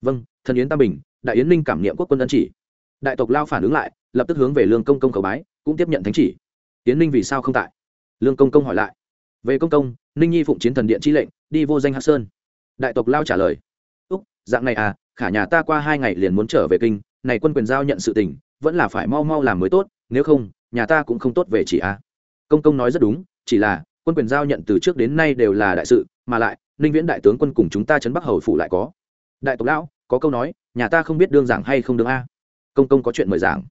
vâng thần yến tam bình, đại yến ninh cảm nghiệm quốc quân ân chỉ. Đại tộc lao phản ứng lại, lập tức hướng về lương công công cầu bái, cũng tiếp nhận thánh chỉ. Yến ninh vì sao không tại? Lương công công hỏi lại. Về công công, ninh nhi phụng chiến thần điện chi lệnh, đi vô danh hát sơn. Đại tộc lao trả lời. Úc, dạng này à khả nhà ta qua hai ngày liền muốn trở về kinh, này quân quyền giao nhận sự tình, vẫn là phải mau mau làm mới tốt, nếu không, nhà ta cũng không tốt về chỉ a công công nói rất đúng, chỉ là, quân quyền giao nhận từ trước đến nay đều là đại sự, mà lại, ninh viễn đại tướng quân cùng chúng ta chấn bắc hầu phủ lại có. Đại tộc lão, có câu nói, nhà ta không biết đương giảng hay không đương a. Công công có chuyện mời giảng.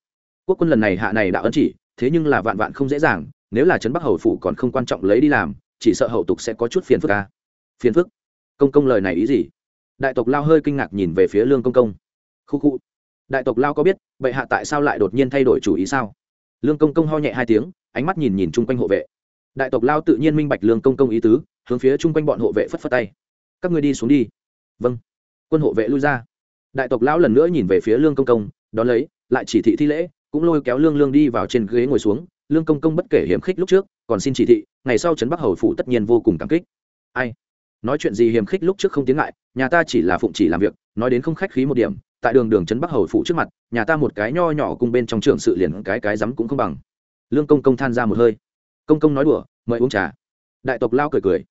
Quốc quân lần này hạ này đã ấn chỉ, thế nhưng là vạn vạn không dễ dàng nếu là trấn bắc hầu phủ còn không quan trọng lấy đi làm, chỉ sợ hậu tục sẽ có chút phiền phức a phiền phức? Công công lời này ý gì? Đại tộc lao hơi kinh ngạc nhìn về phía lương công công. Khu khu. Đại tộc lao có biết, bệ hạ tại sao lại đột nhiên thay đổi chủ ý sao? Lương công công ho nhẹ hai tiếng, ánh mắt nhìn nhìn chung quanh hộ vệ. Đại tộc lao tự nhiên minh bạch lương công công ý tứ, hướng phía chung quanh bọn hộ vệ phất phất tay. Các ngươi đi xuống đi. Vâng. Quân hộ vệ lui ra. Đại tộc lão lần nữa nhìn về phía lương công công, đón lấy, lại chỉ thị thi lễ, cũng lôi kéo lương lương đi vào trên ghế ngồi xuống lương công công bất kể hiểm khích lúc trước, còn xin chỉ thị, ngày sau trấn bắc hầu phủ tất nhiên vô cùng cảm kích. Ai? Nói chuyện gì hiểm khích lúc trước không tiếng ngại, nhà ta chỉ là phụng chỉ làm việc, nói đến không khách khí một điểm, tại đường đường trấn bắc hầu phủ trước mặt, nhà ta một cái nho nhỏ cung bên trong trường sự liền cái cái rắm cũng không bằng. Lương công công than ra một hơi. Công công nói đùa, mời uống trà. Đại tộc lao cười cười.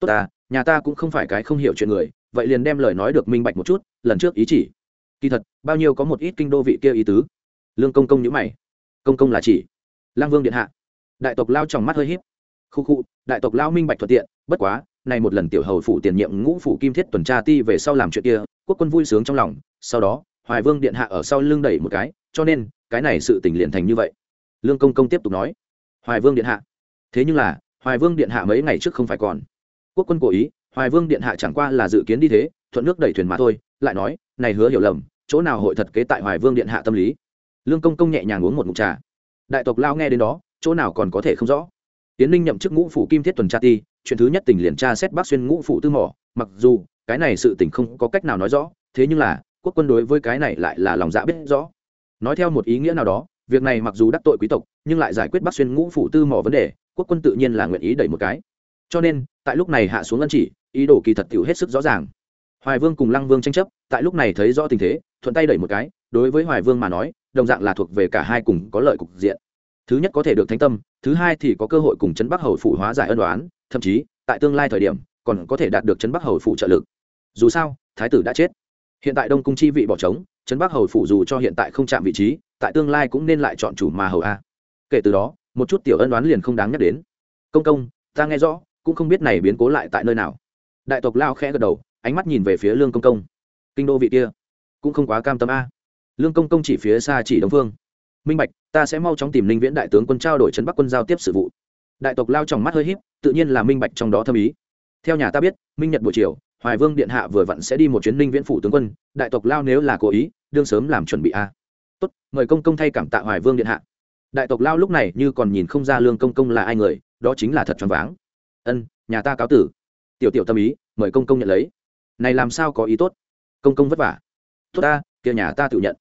Tốt ta, nhà ta cũng không phải cái không hiểu chuyện người, vậy liền đem lời nói được minh bạch một chút, lần trước ý chỉ. Kỳ thật, bao nhiêu có một ít kinh đô vị kia ý tứ. Lương công công nhữ mày. Công công là chỉ lang vương điện hạ. Đại tộc lao trong mắt hơi híp. Khu khu, đại tộc lao minh bạch thuận tiện, bất quá, này một lần tiểu hầu phủ tiền nhiệm ngũ phủ kim thiết tuần tra ti về sau làm chuyện kia, quốc quân vui sướng trong lòng, sau đó, hoài vương điện hạ ở sau lưng đẩy một cái, cho nên, cái này sự tình liền thành như vậy. Lương công công tiếp tục nói, hoài vương điện hạ, thế nhưng là, hoài vương điện hạ mấy ngày trước không phải còn. Quốc quân cố ý, hoài vương điện hạ chẳng qua là dự kiến đi thế, thuận nước đẩy thuyền mà thôi, lại nói, này hứa hiểu lầm, chỗ nào hội thật kế tại hoài vương điện hạ tâm lý. Lương công công nhẹ nhàng uống một mụn trà đại tộc lao nghe đến đó, chỗ nào còn có thể không rõ. Tiến ninh nhậm chức ngũ phủ kim thiết tuần tra ti, chuyện thứ nhất tỉnh liền tra xét bác xuyên ngũ phủ tư mỏ, mặc dù, cái này sự tỉnh không có cách nào nói rõ, thế nhưng là, quốc quân đối với cái này lại là lòng dạ biết rõ. Nói theo một ý nghĩa nào đó, việc này mặc dù đắc tội quý tộc, nhưng lại giải quyết bác xuyên ngũ phủ tư mỏ vấn đề, quốc quân tự nhiên là nguyện ý đẩy một cái. Cho nên, tại lúc này hạ xuống ân chỉ, ý đồ kỳ thật tiểu hết sức rõ ràng. Hoài vương cùng lăng vương tranh chấp, tại lúc này thấy rõ tình thế, thuận tay đẩy một cái, đối với hoài vương mà nói đồng dạng là thuộc về cả hai cùng có lợi cục diện. Thứ nhất có thể được thánh tâm, thứ hai thì có cơ hội cùng chấn bắc hầu phủ hóa giải ân đoán thậm chí, tại tương lai thời điểm, còn có thể đạt được chấn bắc hầu phủ trợ lực. Dù sao, thái tử đã chết. Hiện tại đông cung chi vị bỏ trống, chấn bắc hầu phủ dù cho hiện tại không chạm vị trí, tại tương lai cũng nên lại chọn chủ mà hầu a. Kể từ đó, một chút tiểu ân đoán liền không đáng nhắc đến. Công công, ta nghe rõ, cũng không biết này biến cố lại tại nơi nào. Đại tộc lao khẽ gật đầu, ánh mắt nhìn về phía lương công công. Kinh đô vị kia, cũng không quá cam tâm a lương công công chỉ phía xa chỉ đông phương. Minh bạch, ta sẽ mau chóng tìm linh viễn đại tướng quân trao đổi trấn bắc quân giao tiếp sự vụ. Đại tộc lao trong mắt hơi híp, tự nhiên là minh bạch trong đó thâm ý. Theo nhà ta biết, minh nhật buổi chiều, hoài vương điện hạ vừa vặn sẽ đi một chuyến linh viễn phủ tướng quân, đại tộc lao nếu là cố ý, đương sớm làm chuẩn bị a. Tốt, mời công công thay cảm tạ hoài vương điện hạ. Đại tộc lao lúc này như còn nhìn không ra lương công công là ai người, đó chính là thật choáng váng. Ân, nhà ta cáo tử. Tiểu tiểu tâm ý, mời công công nhận lấy. Này làm sao có ý tốt? Công công vất vả. Tốt ta, kia nhà ta tự nhận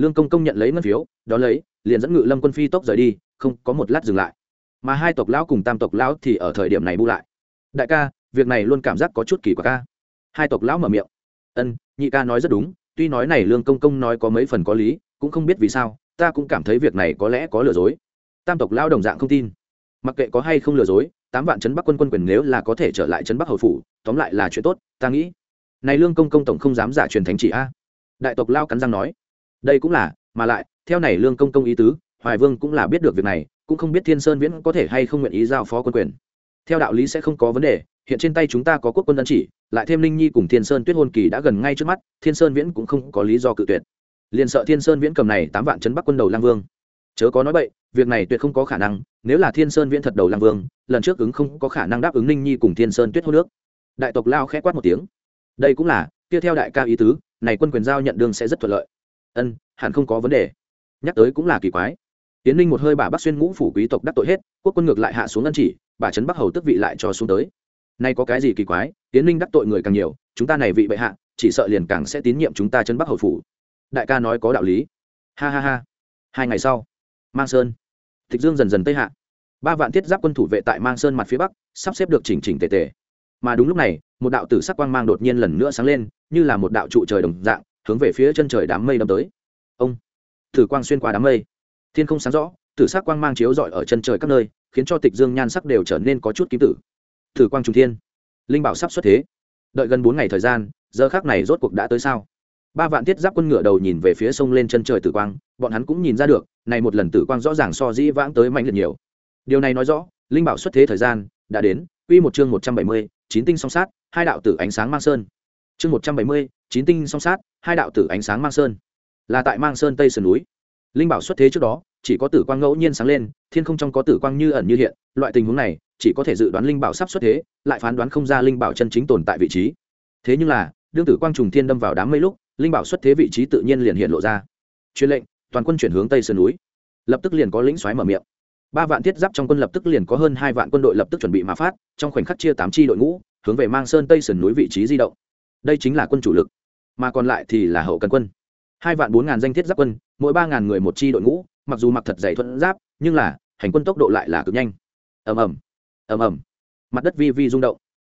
lương công công nhận lấy ngân phiếu, đó lấy, liền dẫn ngự lâm quân phi tốc rời đi, không có một lát dừng lại. Mà hai tộc lão cùng tam tộc lão thì ở thời điểm này bu lại. Đại ca, việc này luôn cảm giác có chút kỳ quặc ca hai tộc lão mở miệng. Ân, nhị ca nói rất đúng, tuy nói này lương công công nói có mấy phần có lý, cũng không biết vì sao, ta cũng cảm thấy việc này có lẽ có lừa dối. Tam tộc lão đồng dạng không tin. Mặc kệ có hay không lừa dối, tám vạn chấn bắc quân quân quyền nếu là có thể trở lại chấn bắc hầu phủ, tóm lại là chuyện tốt, ta nghĩ. Này lương công công tổng không dám giả truyền thánh chỉ a. Đại tộc lao cắn răng nói đây cũng là, mà lại, theo này lương công công ý tứ, hoài vương cũng là biết được việc này, cũng không biết thiên sơn viễn có thể hay không nguyện ý giao phó quân quyền. Theo đạo lý sẽ không có vấn đề, hiện trên tay chúng ta có quốc quân ân chỉ, lại thêm linh nhi cùng thiên sơn tuyết hôn kỳ đã gần ngay trước mắt, thiên sơn viễn cũng không có lý do cự tuyệt. Liền sợ thiên sơn viễn cầm này tám vạn chấn bắc quân đầu lang vương. Chớ có nói bậy, việc này tuyệt không có khả năng, nếu là thiên sơn viễn thật đầu lang vương, lần trước ứng không có khả năng đáp ứng ninh nhi cùng thiên sơn tuyết hôn nước. Đại tộc lao khẽ quát một tiếng. Đây cũng là, tiếp theo đại ca ý tứ, này quân quyền giao nhận đương sẽ rất thuận lợi ân, hẳn không có vấn đề. Nhắc tới cũng là kỳ quái. Tiến ninh một hơi bà bắc xuyên ngũ phủ quý tộc đắc tội hết, quốc quân ngược lại hạ xuống ân chỉ bà trấn bắc hầu tức vị lại cho xuống tới. Nay có cái gì kỳ quái, tiến ninh đắc tội người càng nhiều, chúng ta này vị bệ hạ, chỉ sợ liền càng sẽ tín nhiệm chúng ta chân bắc hầu phủ. Đại ca nói có đạo lý. Ha ha ha. Hai ngày sau, mang sơn tịch dương dần dần tây hạ. Ba vạn thiết giáp quân thủ vệ tại mang sơn mặt phía bắc, sắp xếp được chỉnh chỉnh tề tề. Mà đúng lúc này, một đạo tử sắc quang mang đột nhiên lần nữa sáng lên, như là một đạo trụ trời đồng dạng hướng về phía chân trời đám mây đâm tới. Ông, thử quang xuyên qua đám mây. Thiên không sáng rõ, tử sắc quang mang chiếu rọi ở chân trời các nơi, khiến cho tịch dương nhan sắc đều trở nên có chút kim tử. Thử quang trung thiên. Linh bảo sắp xuất thế. Đợi gần bốn ngày thời gian, giờ khác này rốt cuộc đã tới sao? Ba vạn thiết giáp quân ngựa đầu nhìn về phía sông lên chân trời tử quang, bọn hắn cũng nhìn ra được, này một lần tử quang rõ ràng so dĩ vãng tới mạnh liệt nhiều. Điều này nói rõ, linh bảo xuất thế thời gian đã đến, quy một chương một trăm bảy mươi, chín tinh song sát, hai đạo tử ánh sáng mang sơn chương một trăm bảy mươi, chín tinh song sát, hai đạo tử ánh sáng mang sơn. Là tại mang sơn tây sườn núi. Linh bảo xuất thế trước đó, chỉ có tử quang ngẫu nhiên sáng lên, thiên không trong có tử quang như ẩn như hiện, loại tình huống này, chỉ có thể dự đoán linh bảo sắp xuất thế, lại phán đoán không ra linh bảo chân chính tồn tại vị trí. Thế nhưng là, đương tử quang trùng thiên đâm vào đám mây lúc, linh bảo xuất thế vị trí tự nhiên liền hiện lộ ra. Truyền lệnh, toàn quân chuyển hướng tây sơn núi. Lập tức liền có lĩnh xoáy mở miệng. Ba vạn thiết giáp trong quân lập tức liền có hơn hai vạn quân đội lập tức chuẩn bị mà phát, trong khoảnh khắc chia tám chi đội ngũ, hướng về mang sơn tây sườn núi vị trí di động đây chính là quân chủ lực, mà còn lại thì là hậu cần quân. Hai vạn bốn ngàn danh thiết giáp quân, mỗi ba ngàn người một chi đội ngũ, mặc dù mặc thật dày thuận giáp, nhưng là, hành quân tốc độ lại là cực nhanh. Ầm ầm ầm ầm. Mặt đất vi vi rung động.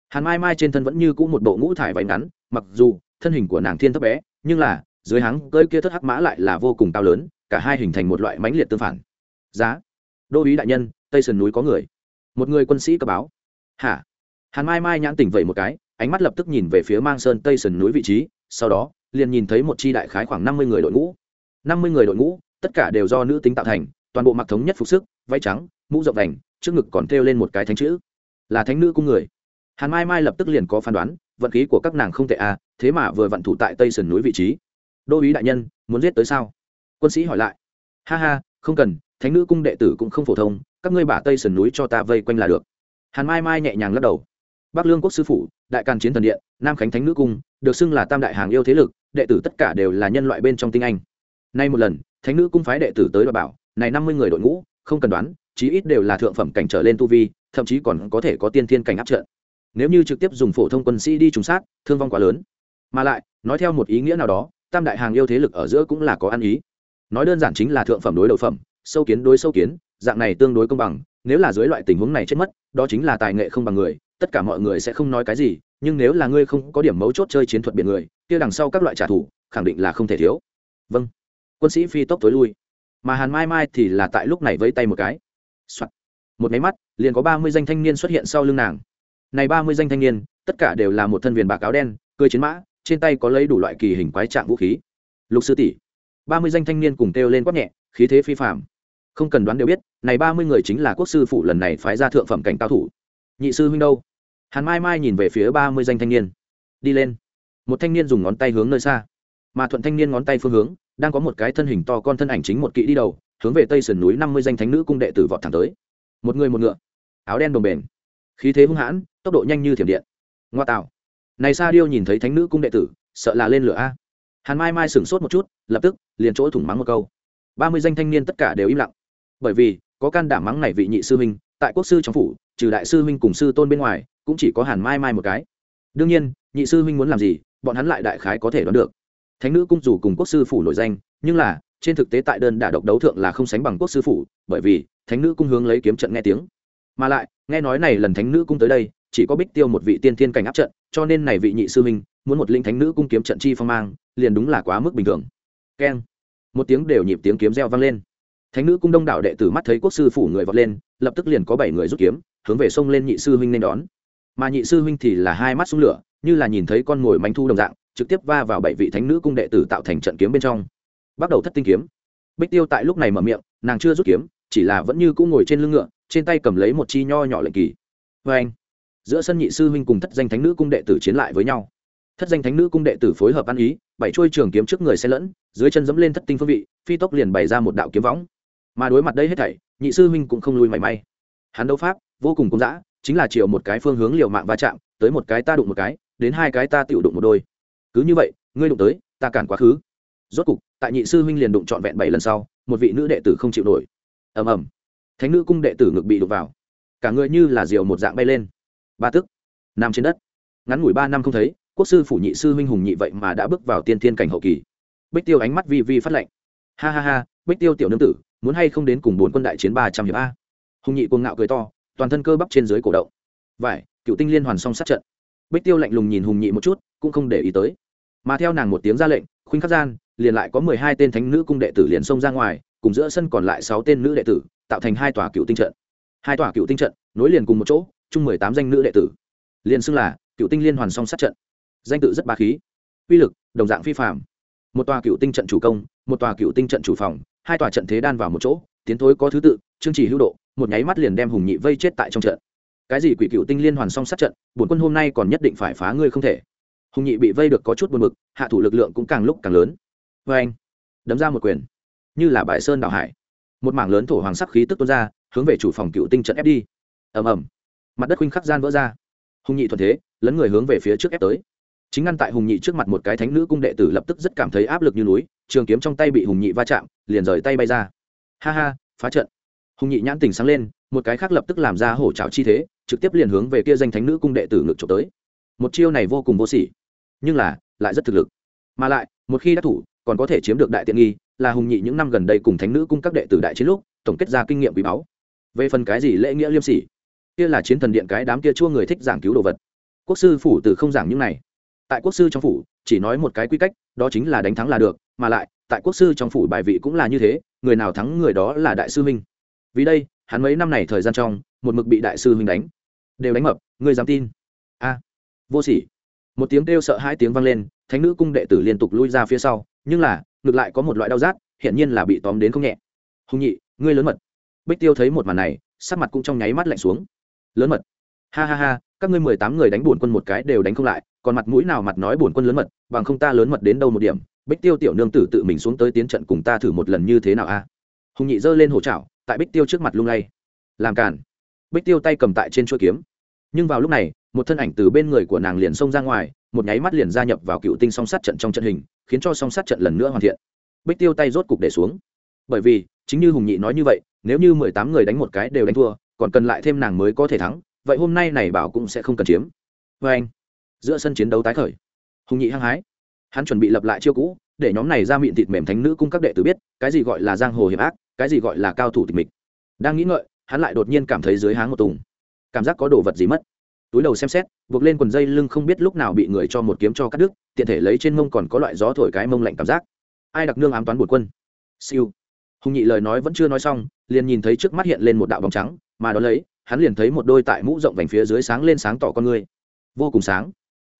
Hàn mai mai trên thân vẫn như cũ một bộ ngũ thải váy ngắn, mặc dù, thân hình của nàng thiên thấp bé, nhưng là, dưới háng cơi kia thất hắc mã lại là vô cùng cao lớn, cả hai hình thành một loại mãnh liệt tương phản. Giá. Đô ý đại nhân, tây sườn núi có người. Một người quân sĩ cấp báo. Hả? Hàn mai mai nhãn tỉnh vậy một cái ánh mắt lập tức nhìn về phía mang sơn tây sườn núi vị trí, sau đó, liền nhìn thấy một chi đại khái khoảng năm mươi người đội ngũ. năm mươi người đội ngũ, tất cả đều do nữ tính tạo thành, toàn bộ mặc thống nhất phục sức, váy trắng, mũ rộng đành, trước ngực còn thêu lên một cái thánh chữ. Là thánh nữ cung người. Hàn mai mai lập tức liền có phán đoán, vận khí của các nàng không tệ à thế mà vừa vận thủ tại tây sườn núi vị trí. Đô ý đại nhân, muốn giết tới sao? Quân sĩ hỏi lại. Ha ha, không cần, thánh nữ cung đệ tử cũng không phổ thông, các ngươi bả tây sườn núi cho ta vây quanh là được. Hàn mai mai nhẹ nhàng lắc đầu bắc lương quốc sư phụ, đại càn chiến thần điện, nam khánh thánh nữ cung, được xưng là tam đại hàng yêu thế lực, đệ tử tất cả đều là nhân loại bên trong tinh anh. Nay một lần, thánh nữ cung phái đệ tử tới đòi bảo, này năm mươi người đội ngũ, không cần đoán, chí ít đều là thượng phẩm cảnh trở lên tu vi, thậm chí còn có thể có tiên thiên cảnh áp trận. Nếu như trực tiếp dùng phổ thông quân sĩ đi trùng sát, thương vong quá lớn. Mà lại, nói theo một ý nghĩa nào đó, tam đại hàng yêu thế lực ở giữa cũng là có ăn ý. Nói đơn giản chính là thượng phẩm đối đầu phẩm, sâu kiến đối sâu kiến, dạng này tương đối công bằng, nếu là dưới loại tình huống này chết mất, đó chính là tài nghệ không bằng người tất cả mọi người sẽ không nói cái gì, nhưng nếu là ngươi không có điểm mấu chốt chơi chiến thuật biển người, kia đằng sau các loại trả thù, khẳng định là không thể thiếu. Vâng. Quân sĩ phi tốc tối lui. Mà hàn mai mai thì là tại lúc này vẫy tay một cái、Soạn. một máy mắt, liền có ba mươi danh thanh niên xuất hiện sau lưng nàng. Này ba mươi danh thanh niên, tất cả đều là một thân viền bạc áo đen cơi chiến mã, trên tay có lấy đủ loại kỳ hình quái trạng vũ khí. Lục sư tỷ. Ba mươi danh thanh niên cùng kêu lên quát nhẹ, khí thế phi phạm không cần đoán đều biết, này ba mươi người chính là quốc sư phụ lần này phái ra thượng phẩm cảnh cao thủ nhị sư huynh đâu? Hàn mai mai nhìn về phía ba mươi danh thanh niên. Đi lên. Một thanh niên dùng ngón tay hướng nơi xa. Mà thuận thanh niên ngón tay phương hướng, đang có một cái thân hình to con thân ảnh chính một kỵ đi đầu, hướng về tây sườn núi năm mươi danh thánh nữ cung đệ tử vọt thẳng tới. Một người một ngựa. Áo đen đồng bền khí thế hung hãn, tốc độ nhanh như thiểm điện. Ngoa tạo. Này sa điêu nhìn thấy thánh nữ cung đệ tử, sợ là lên lửa a. Hàn mai mai sửng sốt một chút, lập tức, liền chỗ thủng mắng một câu. Ba mươi danh thanh niên tất cả đều im lặng. Bởi vì, có can đảm mắng này vị nhị sư huynh tại quốc sư trong phủ, trừ đại sư huynh cùng sư tôn bên ngoài, cũng chỉ có hàn mai mai một cái. Đương nhiên, nhị sư huynh muốn làm gì, bọn hắn lại đại khái có thể đoán được. Thánh nữ cung dù cùng quốc sư phủ nổi danh, nhưng là, trên thực tế tại đơn đả độc đấu thượng là không sánh bằng quốc sư phủ, bởi vì, thánh nữ cung hướng lấy kiếm trận nghe tiếng. Mà lại, nghe nói này lần thánh nữ cung tới đây, chỉ có bích tiêu một vị tiên thiên cảnh áp trận, cho nên này vị nhị sư huynh, muốn một linh thánh nữ cung kiếm trận chi phong mang, liền đúng là quá mức bình thường. Keng. Một tiếng đều nhịp tiếng kiếm reo vang lên. Thánh nữ cung đông đảo đệ tử mắt thấy quốc sư phủ người vọt lên lập tức liền có bảy người rút kiếm, hướng về sông lên nhị sư huynh nên đón. Mà nhị sư huynh thì là hai mắt súng lửa, như là nhìn thấy con ngồi manh thu đồng dạng, trực tiếp va vào bảy vị thánh nữ cung đệ tử tạo thành trận kiếm bên trong. Bắt đầu thất tinh kiếm. Bích tiêu tại lúc này mở miệng, nàng chưa rút kiếm, chỉ là vẫn như cũng ngồi trên lưng ngựa, trên tay cầm lấy một chi nho nhỏ lệnh kỳ. Vê anh, giữa sân nhị sư huynh cùng thất danh thánh nữ cung đệ tử chiến lại với nhau. Thất danh thánh nữ cung đệ tử phối hợp ăn ý, bảy trôi trường kiếm trước người xe lẫn, dưới chân dẫm lên thất tinh phương vị, phi tốc liền bày ra một đạo kiếm võng mà đối mặt đây hết thảy, nhị sư huynh cũng không lùi mảy may. Hắn đấu pháp, vô cùng công dã chính là chiều một cái phương hướng liều mạng va chạm, tới một cái ta đụng một cái, đến hai cái ta tự đụng một đôi. Cứ như vậy, ngươi đụng tới, ta cản quá khứ. Rốt cục, tại nhị sư huynh liền đụng trọn vẹn bảy lần sau, một vị nữ đệ tử không chịu nổi. Ầm ầm. Thánh nữ cung đệ tử ngực bị đụng vào. Cả người như là diều một dạng bay lên. Ba tức. Nằm trên đất. Ngắn ngủi ba năm không thấy, quốc sư phủ nhị sư huynh hùng nhị vậy mà đã bước vào tiên thiên cảnh hậu kỳ. Bích tiêu ánh mắt vi vi phát lệnh ha ha ha, bích tiêu tiểu nương tử muốn hay không đến cùng bốn quân đại chiến ba trăm hiệp a? Hùng nhị cuồng ngạo cười to, toàn thân cơ bắp trên dưới cổ động. Vải, cựu tinh liên hoàn song sát trận. Bích tiêu lạnh lùng nhìn hùng nhị một chút, cũng không để ý tới. Mà theo nàng một tiếng ra lệnh, khuynh khắc gian, liền lại có mười hai tên thánh nữ cung đệ tử liền xông ra ngoài, cùng giữa sân còn lại sáu tên nữ đệ tử, tạo thành hai tòa cựu tinh trận. Hai tòa cựu tinh trận, nối liền cùng một chỗ, chung mười tám danh nữ đệ tử. Liền xưng là cựu tinh liên hoàn song sát trận. Danh tự rất ba khí. Uy lực, đồng dạng phi phạm một tòa cựu tinh trận chủ công, một tòa cựu tinh trận chủ phòng hai tòa trận thế đan vào một chỗ, tiến thối có thứ tự chương trì hữu độ, một nháy mắt liền đem hùng nhị vây chết tại trong trận. Cái gì quỷ cựu tinh liên hoàn song sát trận, bổn quân hôm nay còn nhất định phải phá ngươi không thể. Hùng nhị bị vây được có chút buồn mực hạ thủ lực lượng cũng càng lúc càng lớn. Vê anh, đấm ra một quyền. Như là bãi sơn đảo hải. Một mảng lớn thổ hoàng sắc khí tức tuôn ra, hướng về chủ phòng cựu tinh trận ép đi. Ầm ầm. Mặt đất khuynh khắc gian vỡ ra. Hùng nhị thuận thế, lấn người hướng về phía trước ép tới. Chính ngăn tại hùng nhị trước mặt một cái thánh nữ cung đệ tử lập tức rất cảm thấy áp lực như núi trường kiếm trong tay bị hùng nhị va chạm, liền rời tay bay ra. Ha ha, phá trận. Hùng nhị nhãn tình sáng lên, một cái khác lập tức làm ra hổ trào chi thế, trực tiếp liền hướng về kia danh thánh nữ cung đệ tử ngược trộm tới. Một chiêu này vô cùng vô sỉ, nhưng là, lại rất thực lực. Mà lại, một khi đã thủ, còn có thể chiếm được đại tiện nghi, là hùng nhị những năm gần đây cùng thánh nữ cung các đệ tử đại chiến lúc, tổng kết ra kinh nghiệm quý báu. Về phần cái gì lễ nghĩa liêm sỉ, kia là chiến thần điện cái đám kia chua người thích giảng cứu đồ vật. Quốc sư phủ từ không giảng những này. Tại quốc sư trong phủ, chỉ nói một cái quy cách, đó chính là đánh thắng là được mà lại, tại quốc sư trong phủ bài vị cũng là như thế, người nào thắng người đó là đại sư huynh. Vì đây, hắn mấy năm này thời gian trong, một mực bị đại sư huynh đánh. Đều đánh mập, ngươi dám tin? A. Vô sỉ. Một tiếng kêu sợ hai tiếng vang lên, thánh nữ cung đệ tử liên tục lui ra phía sau, nhưng là, ngược lại có một loại đau rát hiện nhiên là bị tóm đến không nhẹ. Hùng nhị, ngươi lớn mật. Bích tiêu thấy một màn này, sắc mặt cũng trong nháy mắt lạnh xuống. Lớn mật. Ha ha ha, các ngươi mười tám người đánh bổn quân một cái đều đánh không lại, còn mặt mũi nào mặt nói bổn quân lớn mật, bằng không ta lớn mật đến đâu một điểm bích tiêu tiểu nương tử tự mình xuống tới tiến trận cùng ta thử một lần như thế nào a? Hùng nhị giơ lên hổ trảo tại bích tiêu trước mặt lung lay. Làm cản bích tiêu tay cầm tại trên chuôi kiếm. Nhưng vào lúc này, một thân ảnh từ bên người của nàng liền xông ra ngoài, một nháy mắt liền gia nhập vào cựu tinh song sát trận trong trận hình, khiến cho song sát trận lần nữa hoàn thiện. Bích tiêu tay rốt cục để xuống. Bởi vì, chính như hùng nhị nói như vậy, nếu như mười tám người đánh một cái đều đánh thua, còn cần lại thêm nàng mới có thể thắng, vậy hôm nay này bảo cũng sẽ không cần chiếm. Vê anh giữa sân chiến đấu tái khởi. Hùng nhị hăng hái hắn chuẩn bị lập lại chiêu cũ, để nhóm này ra miệng thịt mềm thánh nữ cung các đệ tử biết, cái gì gọi là giang hồ hiểm ác, cái gì gọi là cao thủ tịch mịch. Đang nghĩ ngợi, hắn lại đột nhiên cảm thấy dưới háng một tùng. Cảm giác có đồ vật gì mất. Túi đầu xem xét, buộc lên quần dây lưng không biết lúc nào bị người cho một kiếm cho cắt đứt, tiện thể lấy trên mông còn có loại gió thổi cái mông lạnh cảm giác. Ai đặc nương ám toán bột quân? Siêu. Hùng nhị lời nói vẫn chưa nói xong, liền nhìn thấy trước mắt hiện lên một đạo bóng trắng, mà đó lấy, hắn liền thấy một đôi tại mũ rộng vành phía dưới sáng lên sáng tỏ con người. Vô cùng sáng.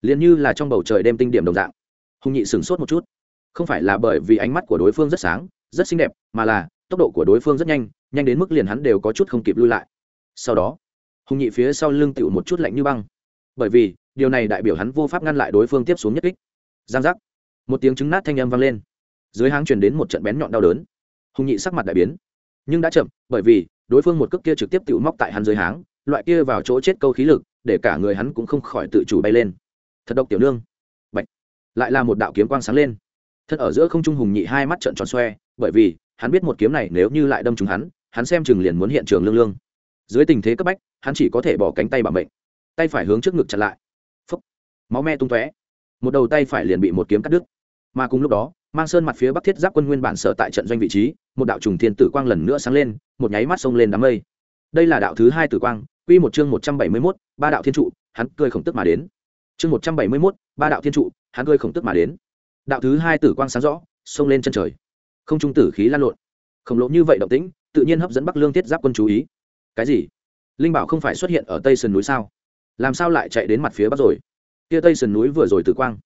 Liền như là trong bầu trời đêm tinh điểm đồng dạng hùng nhị sửng sốt một chút. Không phải là bởi vì ánh mắt của đối phương rất sáng, rất xinh đẹp, mà là tốc độ của đối phương rất nhanh nhanh đến mức liền hắn đều có chút không kịp lui lại. Sau đó, hùng nhị phía sau lưng tựu một chút lạnh như băng. Bởi vì, điều này đại biểu hắn vô pháp ngăn lại đối phương tiếp xuống nhất kích. Giang giác. Một tiếng trứng nát thanh âm vang lên. Dưới háng truyền đến một trận bén nhọn đau đớn. Hùng nhị sắc mặt đại biến. Nhưng đã chậm, bởi vì, đối phương một cước kia trực tiếp tự móc tại hắn dưới háng, loại kia vào chỗ chết câu khí lực, để cả người hắn cũng không khỏi tự chủ bay lên. Thật độc tiểu nương lại là một đạo kiếm quang sáng lên. Thân ở giữa không trung hùng nhị hai mắt trợn tròn xoe bởi vì hắn biết một kiếm này nếu như lại đâm trúng hắn hắn xem chừng liền muốn hiện trường lương lương. Dưới tình thế cấp bách hắn chỉ có thể bỏ cánh tay bảo bệnh tay phải hướng trước ngực chặn lại. Phấp máu me tung tóe. Một đầu tay phải liền bị một kiếm cắt đứt. Mà cùng lúc đó mang sơn mặt phía bắc thiết giáp quân nguyên bản sở tại trận doanh vị trí một đạo trùng thiên tử quang lần nữa sáng lên một nháy mắt xông lên đám mây. Đây là đạo thứ hai tử quang quy một chương một trăm bảy mươi 171, ba đạo thiên trụ hắn cười khổng tức mà đến. Chương một trăm bảy mươi 171, ba đạo thiên trụ hắn cười khổng tức mà đến. Đạo thứ hai tử quang sáng rõ, xông lên chân trời. Không trung tử khí lan lộn. Khổng lồ như vậy động tĩnh, tự nhiên hấp dẫn bắc lương thiết giáp quân chú ý. Cái gì? Linh bảo không phải xuất hiện ở tây sườn núi sao? Làm sao lại chạy đến mặt phía bắc rồi? Kia tây sườn núi vừa rồi tử quang.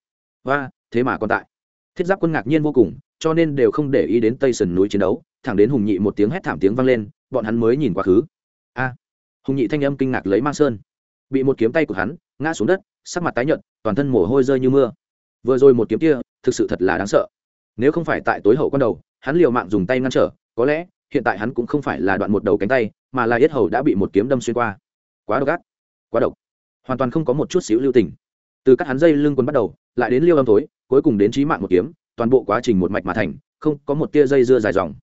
Và thế mà còn tại. Thiết giáp quân ngạc nhiên vô cùng, cho nên đều không để ý đến tây sườn núi chiến đấu, thẳng đến hùng nhị một tiếng hét thảm tiếng vang lên, bọn hắn mới nhìn quá khứ. A. Hùng nhị thanh âm kinh ngạc lấy mang sơn. Bị một kiếm tay của hắn, ngã xuống đất, sắc mặt tái nhợt, toàn thân mồ hôi rơi như mưa vừa rồi một kiếm kia, thực sự thật là đáng sợ. Nếu không phải tại tối hậu con đầu, hắn liều mạng dùng tay ngăn trở, có lẽ, hiện tại hắn cũng không phải là đoạn một đầu cánh tay, mà là yết hầu đã bị một kiếm đâm xuyên qua. Quá độc ác. Quá độc. Hoàn toàn không có một chút xíu lưu tình. Từ các hắn dây lưng quân bắt đầu, lại đến liêu âm tối, cuối cùng đến trí mạng một kiếm, toàn bộ quá trình một mạch mà thành, không có một tia dây dưa dài dòng.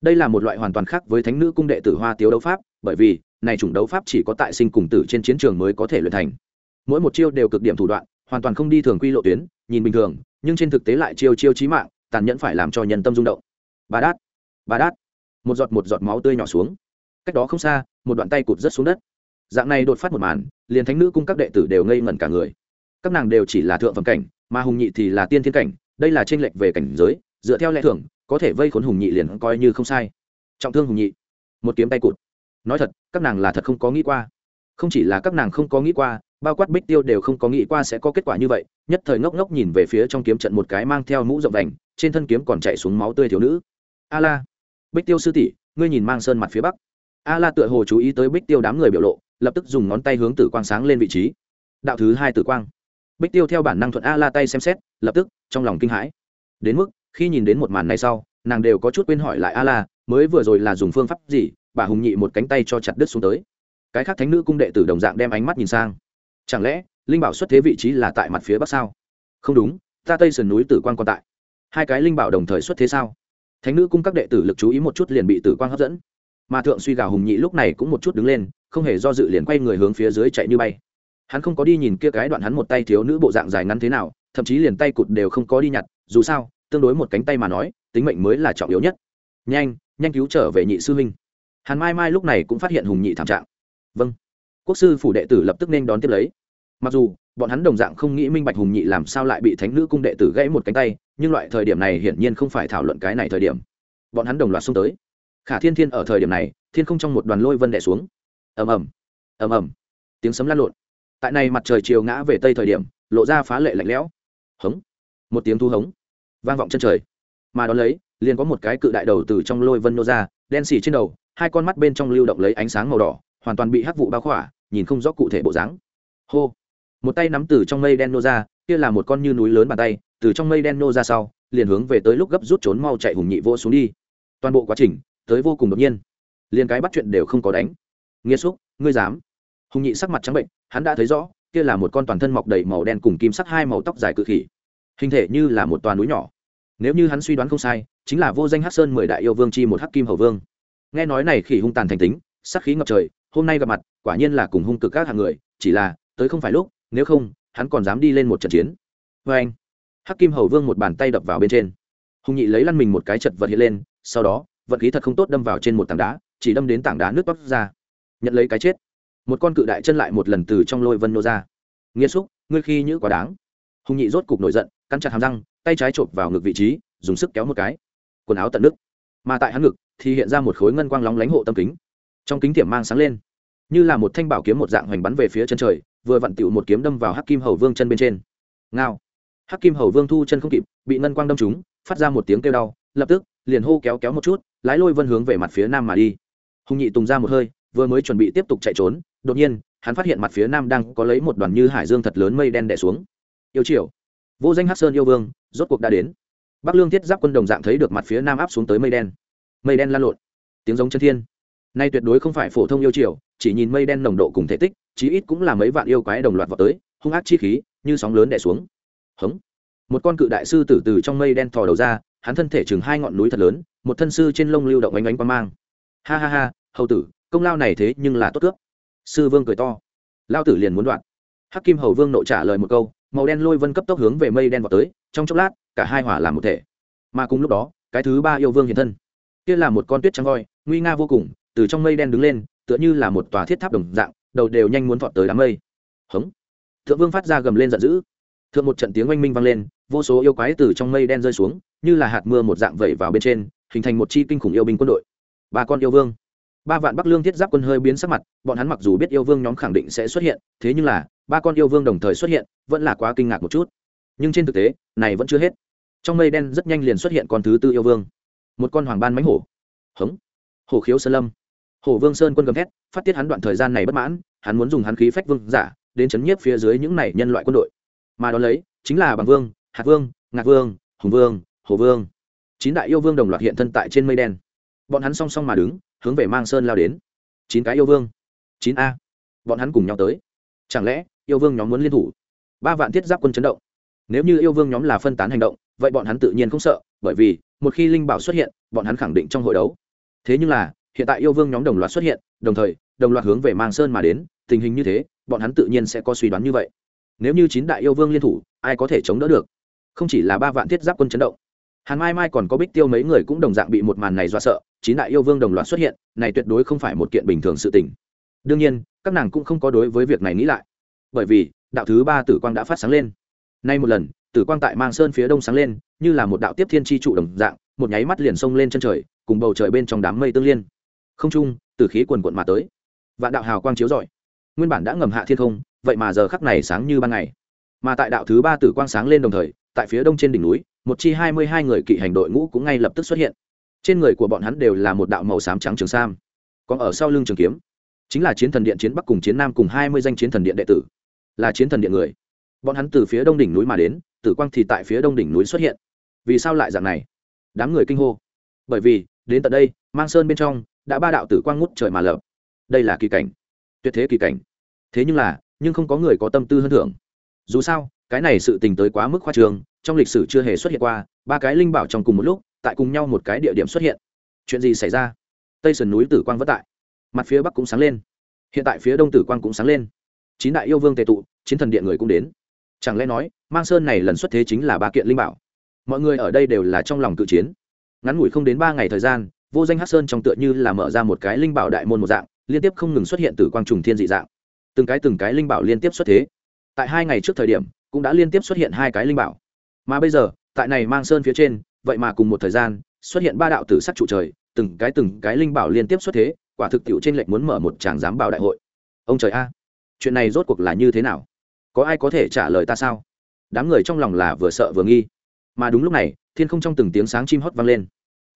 Đây là một loại hoàn toàn khác với thánh nữ cung đệ tử hoa tiếu đấu pháp, bởi vì, này chủng đấu pháp chỉ có tại sinh cùng tử trên chiến trường mới có thể luyện thành. Mỗi một chiêu đều cực điểm thủ đoạn hoàn toàn không đi thường quy lộ tuyến, nhìn bình thường, nhưng trên thực tế lại chiêu chiêu chí mạng, tàn nhẫn phải làm cho nhân tâm rung động. Bà đát bà đát. Một giọt một giọt máu tươi nhỏ xuống. Cách đó không xa, một đoạn tay cụt rất xuống đất. Dạng này đột phát một màn, liền thánh nữ cung các đệ tử đều ngây ngẩn cả người. Các nàng đều chỉ là thượng phẩm cảnh, mà hùng nhị thì là tiên thiên cảnh, đây là tranh lệch về cảnh giới, dựa theo lẽ thường, có thể vây khốn hùng nhị liền coi như không sai. Trọng thương hùng nhị. Một kiếm tay cụt. Nói thật, các nàng là thật không có nghĩ qua. Không chỉ là các nàng không có nghĩ qua bao quát bích tiêu đều không có nghĩ qua sẽ có kết quả như vậy, nhất thời ngốc ngốc nhìn về phía trong kiếm trận một cái mang theo mũ rộng vành, trên thân kiếm còn chạy xuống máu tươi thiếu nữ. A la bích tiêu sư tỷ, ngươi nhìn mang sơn mặt phía bắc. A la tựa hồ chú ý tới bích tiêu đám người biểu lộ, lập tức dùng ngón tay hướng tử quang sáng lên vị trí. Đạo thứ hai tử quang. Bích tiêu theo bản năng thuận a la tay xem xét, lập tức, trong lòng kinh hãi. Đến mức, khi nhìn đến một màn này sau, nàng đều có chút quên hỏi lại a la mới vừa rồi là dùng phương pháp gì, bà hùng nhị một cánh tay cho chặt đứt xuống tới. Cái khác thánh nữ cung đệ tử đồng dạng đem ánh mắt nhìn sang chẳng lẽ, linh bảo xuất thế vị trí là tại mặt phía bắc sao? Không đúng, ta tây sườn núi tử quang còn tại. Hai cái linh bảo đồng thời xuất thế sao? Thánh nữ cung các đệ tử lực chú ý một chút liền bị tử quang hấp dẫn. Mà thượng suy gào hùng nhị lúc này cũng một chút đứng lên, không hề do dự liền quay người hướng phía dưới chạy như bay. Hắn không có đi nhìn kia cái đoạn hắn một tay thiếu nữ bộ dạng dài ngắn thế nào, thậm chí liền tay cụt đều không có đi nhặt, dù sao, tương đối một cánh tay mà nói, tính mệnh mới là trọng yếu nhất. Nhanh nhanh cứu trở về nhị sư huynh. Hàn mai mai lúc này cũng phát hiện hùng nhị thảm trạng. Vâng. Quốc sư phủ đệ tử lập tức nên đón tiếp lấy mặc dù, bọn hắn đồng dạng không nghĩ minh bạch hùng nhị làm sao lại bị thánh nữ cung đệ tử gãy một cánh tay, nhưng loại thời điểm này hiển nhiên không phải thảo luận cái này thời điểm. Bọn hắn đồng loạt xông tới. Khả thiên thiên ở thời điểm này, thiên không trong một đoàn lôi vân đẻ xuống. Ầm ầm ầm ầm. Tiếng sấm lan lộn. Tại này mặt trời chiều ngã về tây thời điểm, lộ ra phá lệ lạnh lẽo. Hống. Một tiếng thu hống. Vang vọng chân trời. Mà đón lấy, liền có một cái cự đại đầu từ trong lôi vân nô ra, đen xì trên đầu, hai con mắt bên trong lưu động lấy ánh sáng màu đỏ, hoàn toàn bị hắc vụ bao khỏa, nhìn không rõ cụ thể bộ dáng. Hô một tay nắm từ trong mây đen nô ra, kia là một con như núi lớn bàn tay, từ trong mây đen nô ra sau, liền hướng về tới lúc gấp rút trốn mau chạy hùng nhị vô xuống đi. Toàn bộ quá trình, tới vô cùng đột nhiên. Liền cái bắt chuyện đều không có đánh. Nghĩa xúc ngươi dám? Hùng nhị sắc mặt trắng bệnh, hắn đã thấy rõ, kia là một con toàn thân mọc đầy màu đen cùng kim sắc hai màu tóc dài cự khỉ. Hình thể như là một toàn núi nhỏ. Nếu như hắn suy đoán không sai, chính là vô danh hắc sơn mười đại yêu vương chi một hắc kim hầu vương. Nghe nói này khỉ hung tàn thành tính sắc khí ngập trời, hôm nay gặp mặt, quả nhiên là cùng hung cực các hạng người, chỉ là, tới không phải lúc nếu không, hắn còn dám đi lên một trận chiến. Vê anh, hắc kim hầu vương một bàn tay đập vào bên trên. Hùng nhị lấy lăn mình một cái chật vật hiện lên, sau đó vật khí thật không tốt đâm vào trên một tảng đá, chỉ đâm đến tảng đá nước bắp ra. Nhận lấy cái chết. Một con cự đại chân lại một lần từ trong lôi vân nô ra. Nghĩa xúc, ngươi khi nhữ quá đáng. Hùng nhị rốt cục nổi giận, cắn chặt hàm răng, tay trái chộp vào ngực vị trí, dùng sức kéo một cái. Quần áo tận nước. Mà tại hắn ngực, thì hiện ra một khối ngân quang lóng lánh hộ tâm kính. Trong kính tiệm mang sáng lên, như là một thanh bảo kiếm một dạng hoành bắn về phía chân trời vừa vặn tựu một kiếm đâm vào hắc kim hầu vương chân bên trên. Ngao. Hắc kim hầu vương thu chân không kịp, bị ngân quang đâm trúng, phát ra một tiếng kêu đau, lập tức, liền hô kéo kéo một chút, lái lôi vân hướng về mặt phía nam mà đi. Hùng nhị tùng ra một hơi, vừa mới chuẩn bị tiếp tục chạy trốn, đột nhiên, hắn phát hiện mặt phía nam đang có lấy một đoàn như hải dương thật lớn mây đen đẻ xuống. Yêu triều. Vô danh hắc sơn yêu vương, rốt cuộc đã đến. Bắc lương thiết giáp quân đồng dạng thấy được mặt phía nam áp xuống tới mây đen. Mây đen lan lộn. Tiếng giống chân thiên nay tuyệt đối không phải phổ thông yêu triều, chỉ nhìn mây đen nồng độ cùng thể tích, chí ít cũng là mấy vạn yêu quái đồng loạt vào tới, hung ác chi khí, như sóng lớn đè xuống. Hống. Một con cự đại sư tử từ trong mây đen thò đầu ra, hắn thân thể chừng hai ngọn núi thật lớn, một thân sư trên lông lưu động ánh ánh qua mang. Ha ha ha, hầu tử, công lao này thế nhưng là tốt cướp. Sư vương cười to. Lao tử liền muốn đoạn. Hắc kim hầu vương nộ trả lời một câu, màu đen lôi vân cấp tốc hướng về mây đen vào tới, trong chốc lát, cả hai hỏa làm một thể. Mà cùng lúc đó, cái thứ ba yêu vương hiện thân. Kia là một con tuyết trắng voi, nguy nga vô cùng từ trong mây đen đứng lên, tựa như là một tòa thiết tháp đồng dạng, đầu đều nhanh muốn vọt tới đám mây. Hống. Thượng vương phát ra gầm lên giận dữ. Thượng một trận tiếng oanh minh vang lên, vô số yêu quái từ trong mây đen rơi xuống, như là hạt mưa một dạng vẩy vào bên trên, hình thành một chi kinh khủng yêu binh quân đội. Ba con yêu vương. Ba vạn bắc lương thiết giáp quân hơi biến sắc mặt, bọn hắn mặc dù biết yêu vương nhóm khẳng định sẽ xuất hiện, thế nhưng là, ba con yêu vương đồng thời xuất hiện, vẫn là quá kinh ngạc một chút. Nhưng trên thực tế, này vẫn chưa hết. Trong mây đen rất nhanh liền xuất hiện con thứ tư yêu vương. Một con hoàng ban mánh hổ. Hống. Hổ khiếu sơn lâm hổ vương sơn quân gầm thét, phát tiết hắn đoạn thời gian này bất mãn, hắn muốn dùng hắn khí phách vương giả, đến chấn nhiếp phía dưới những này nhân loại quân đội. Mà đón lấy, chính là bằng vương hạt vương, ngạc vương, hùng vương, hồ vương. Chín đại yêu vương đồng loạt hiện thân tại trên mây đen. Bọn hắn song song mà đứng, hướng về mang sơn lao đến. Chín cái yêu vương. Chín a. Bọn hắn cùng nhau tới. Chẳng lẽ, yêu vương nhóm muốn liên thủ? Ba vạn thiết giáp quân chấn động. Nếu như yêu vương nhóm là phân tán hành động, vậy bọn hắn tự nhiên không sợ, bởi vì, một khi linh bảo xuất hiện, bọn hắn khẳng định trong hội đấu. Thế nhưng là hiện tại yêu vương nhóm đồng loạt xuất hiện, đồng thời, đồng loạt hướng về mang sơn mà đến, tình hình như thế, bọn hắn tự nhiên sẽ có suy đoán như vậy. Nếu như chín đại yêu vương liên thủ, ai có thể chống đỡ được? Không chỉ là ba vạn thiết giáp quân chấn động. Hàn mai mai còn có bích tiêu mấy người cũng đồng dạng bị một màn này do sợ, chín đại yêu vương đồng loạt xuất hiện, này tuyệt đối không phải một kiện bình thường sự tình. Đương nhiên, các nàng cũng không có đối với việc này nghĩ lại. Bởi vì, đạo thứ ba tử quang đã phát sáng lên. Nay một lần, tử quang tại mang sơn phía đông sáng lên, như là một đạo tiếp thiên tri trụ đồng dạng, một nháy mắt liền xông lên chân trời, cùng bầu trời bên trong đám mây tương liên không trung, từ khí quần quận mà tới. Vạn đạo hào quang chiếu rọi. Nguyên bản đã ngầm hạ thiên không, vậy mà giờ khắc này sáng như ban ngày. Mà tại đạo thứ ba tử quang sáng lên đồng thời, tại phía đông trên đỉnh núi, một chi hai mươi hai người kỵ hành đội ngũ cũng ngay lập tức xuất hiện. Trên người của bọn hắn đều là một đạo màu xám trắng trường sam. Còn ở sau lưng trường kiếm, chính là chiến thần điện chiến bắc cùng chiến nam cùng hai mươi danh chiến thần điện đệ tử. Là chiến thần điện người. Bọn hắn từ phía đông đỉnh núi mà đến, tử quang thì tại phía đông đỉnh núi xuất hiện. Vì sao lại dạng này? Đám người kinh hô. Bởi vì, đến tận đây, mang sơn bên trong đã ba đạo tử quang ngút trời mà lợp đây là kỳ cảnh. Tuyệt thế kỳ cảnh. Thế nhưng là, nhưng không có người có tâm tư hơn thưởng. Dù sao, cái này sự tình tới quá mức khoa trường trong lịch sử chưa hề xuất hiện qua, ba cái linh bảo trong cùng một lúc, tại cùng nhau một cái địa điểm xuất hiện. Chuyện gì xảy ra? Tây sườn núi tử quang vất tại. Mặt phía bắc cũng sáng lên. Hiện tại phía đông tử quang cũng sáng lên. Chín đại yêu vương tề tụ, chiến thần điện người cũng đến. Chẳng lẽ nói, mang sơn này lần xuất thế chính là ba kiện linh bảo? Mọi người ở đây đều là trong lòng cự chiến. Ngắn ngủi không đến ba ngày thời gian vô danh hát sơn trong tựa như là mở ra một cái linh bảo đại môn một dạng, liên tiếp không ngừng xuất hiện từ quang trùng thiên dị dạng. Từng cái từng cái linh bảo liên tiếp xuất thế. Tại hai ngày trước thời điểm, cũng đã liên tiếp xuất hiện hai cái linh bảo. Mà bây giờ, tại này mang sơn phía trên, vậy mà cùng một thời gian, xuất hiện ba đạo tử sắc trụ trời, từng cái từng cái linh bảo liên tiếp xuất thế, quả thực tiệu trên lệnh muốn mở một tràng giám bảo đại hội. Ông trời a, chuyện này rốt cuộc là như thế nào? Có ai có thể trả lời ta sao? Đám người trong lòng là vừa sợ vừa nghi. Mà đúng lúc này, thiên không trong từng tiếng sáng chim hót vang lên.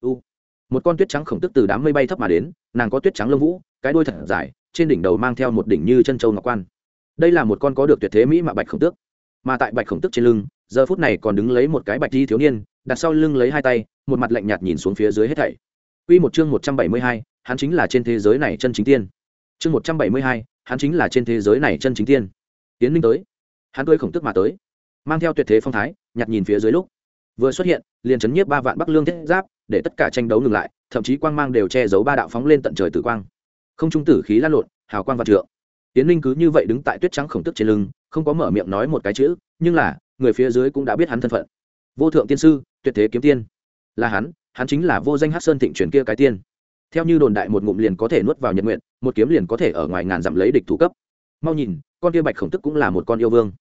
U một con tuyết trắng khổng tức từ đám mây bay thấp mà đến nàng có tuyết trắng lông vũ cái đuôi thật dài trên đỉnh đầu mang theo một đỉnh như chân châu ngọc quan. Đây là một con có được tuyệt thế mỹ mà bạch khổng tước. Mà tại bạch khổng tức trên lưng giờ phút này còn đứng lấy một cái bạch di thiếu niên đặt sau lưng lấy hai tay một mặt lạnh nhạt nhìn xuống phía dưới hết thảy. Quy một chương một trăm bảy mươi hai, hắn chính là trên thế giới này chân chính tiên. Chương một trăm bảy mươi hai hắn chính là trên thế giới này chân chính tiên. Tiến minh tới. Hắn cưới khổng tức mà tới. Mang theo tuyệt thế phong thái nhặt nhìn phía dưới lúc. Vừa xuất hiện liền chấn nhiếp ba vạn bắc lương thiết giáp để tất cả tranh đấu ngừng lại, thậm chí quang mang đều che giấu ba đạo phóng lên tận trời tử quang. Không trung tử khí lan lộn, hào quang vạn trượng. Tiến linh cứ như vậy đứng tại tuyết trắng khổng tức trên lưng, không có mở miệng nói một cái chữ, nhưng là, người phía dưới cũng đã biết hắn thân phận. Vô thượng tiên sư, tuyệt thế kiếm tiên. Là hắn hắn chính là vô danh hát sơn thịnh truyền kia cái tiên. Theo như đồn đại một ngụm liền có thể nuốt vào nhật nguyện, một kiếm liền có thể ở ngoài ngàn dặm lấy địch thủ cấp. Mau nhìn, con kia bạch khổng tức cũng là một con yêu vương.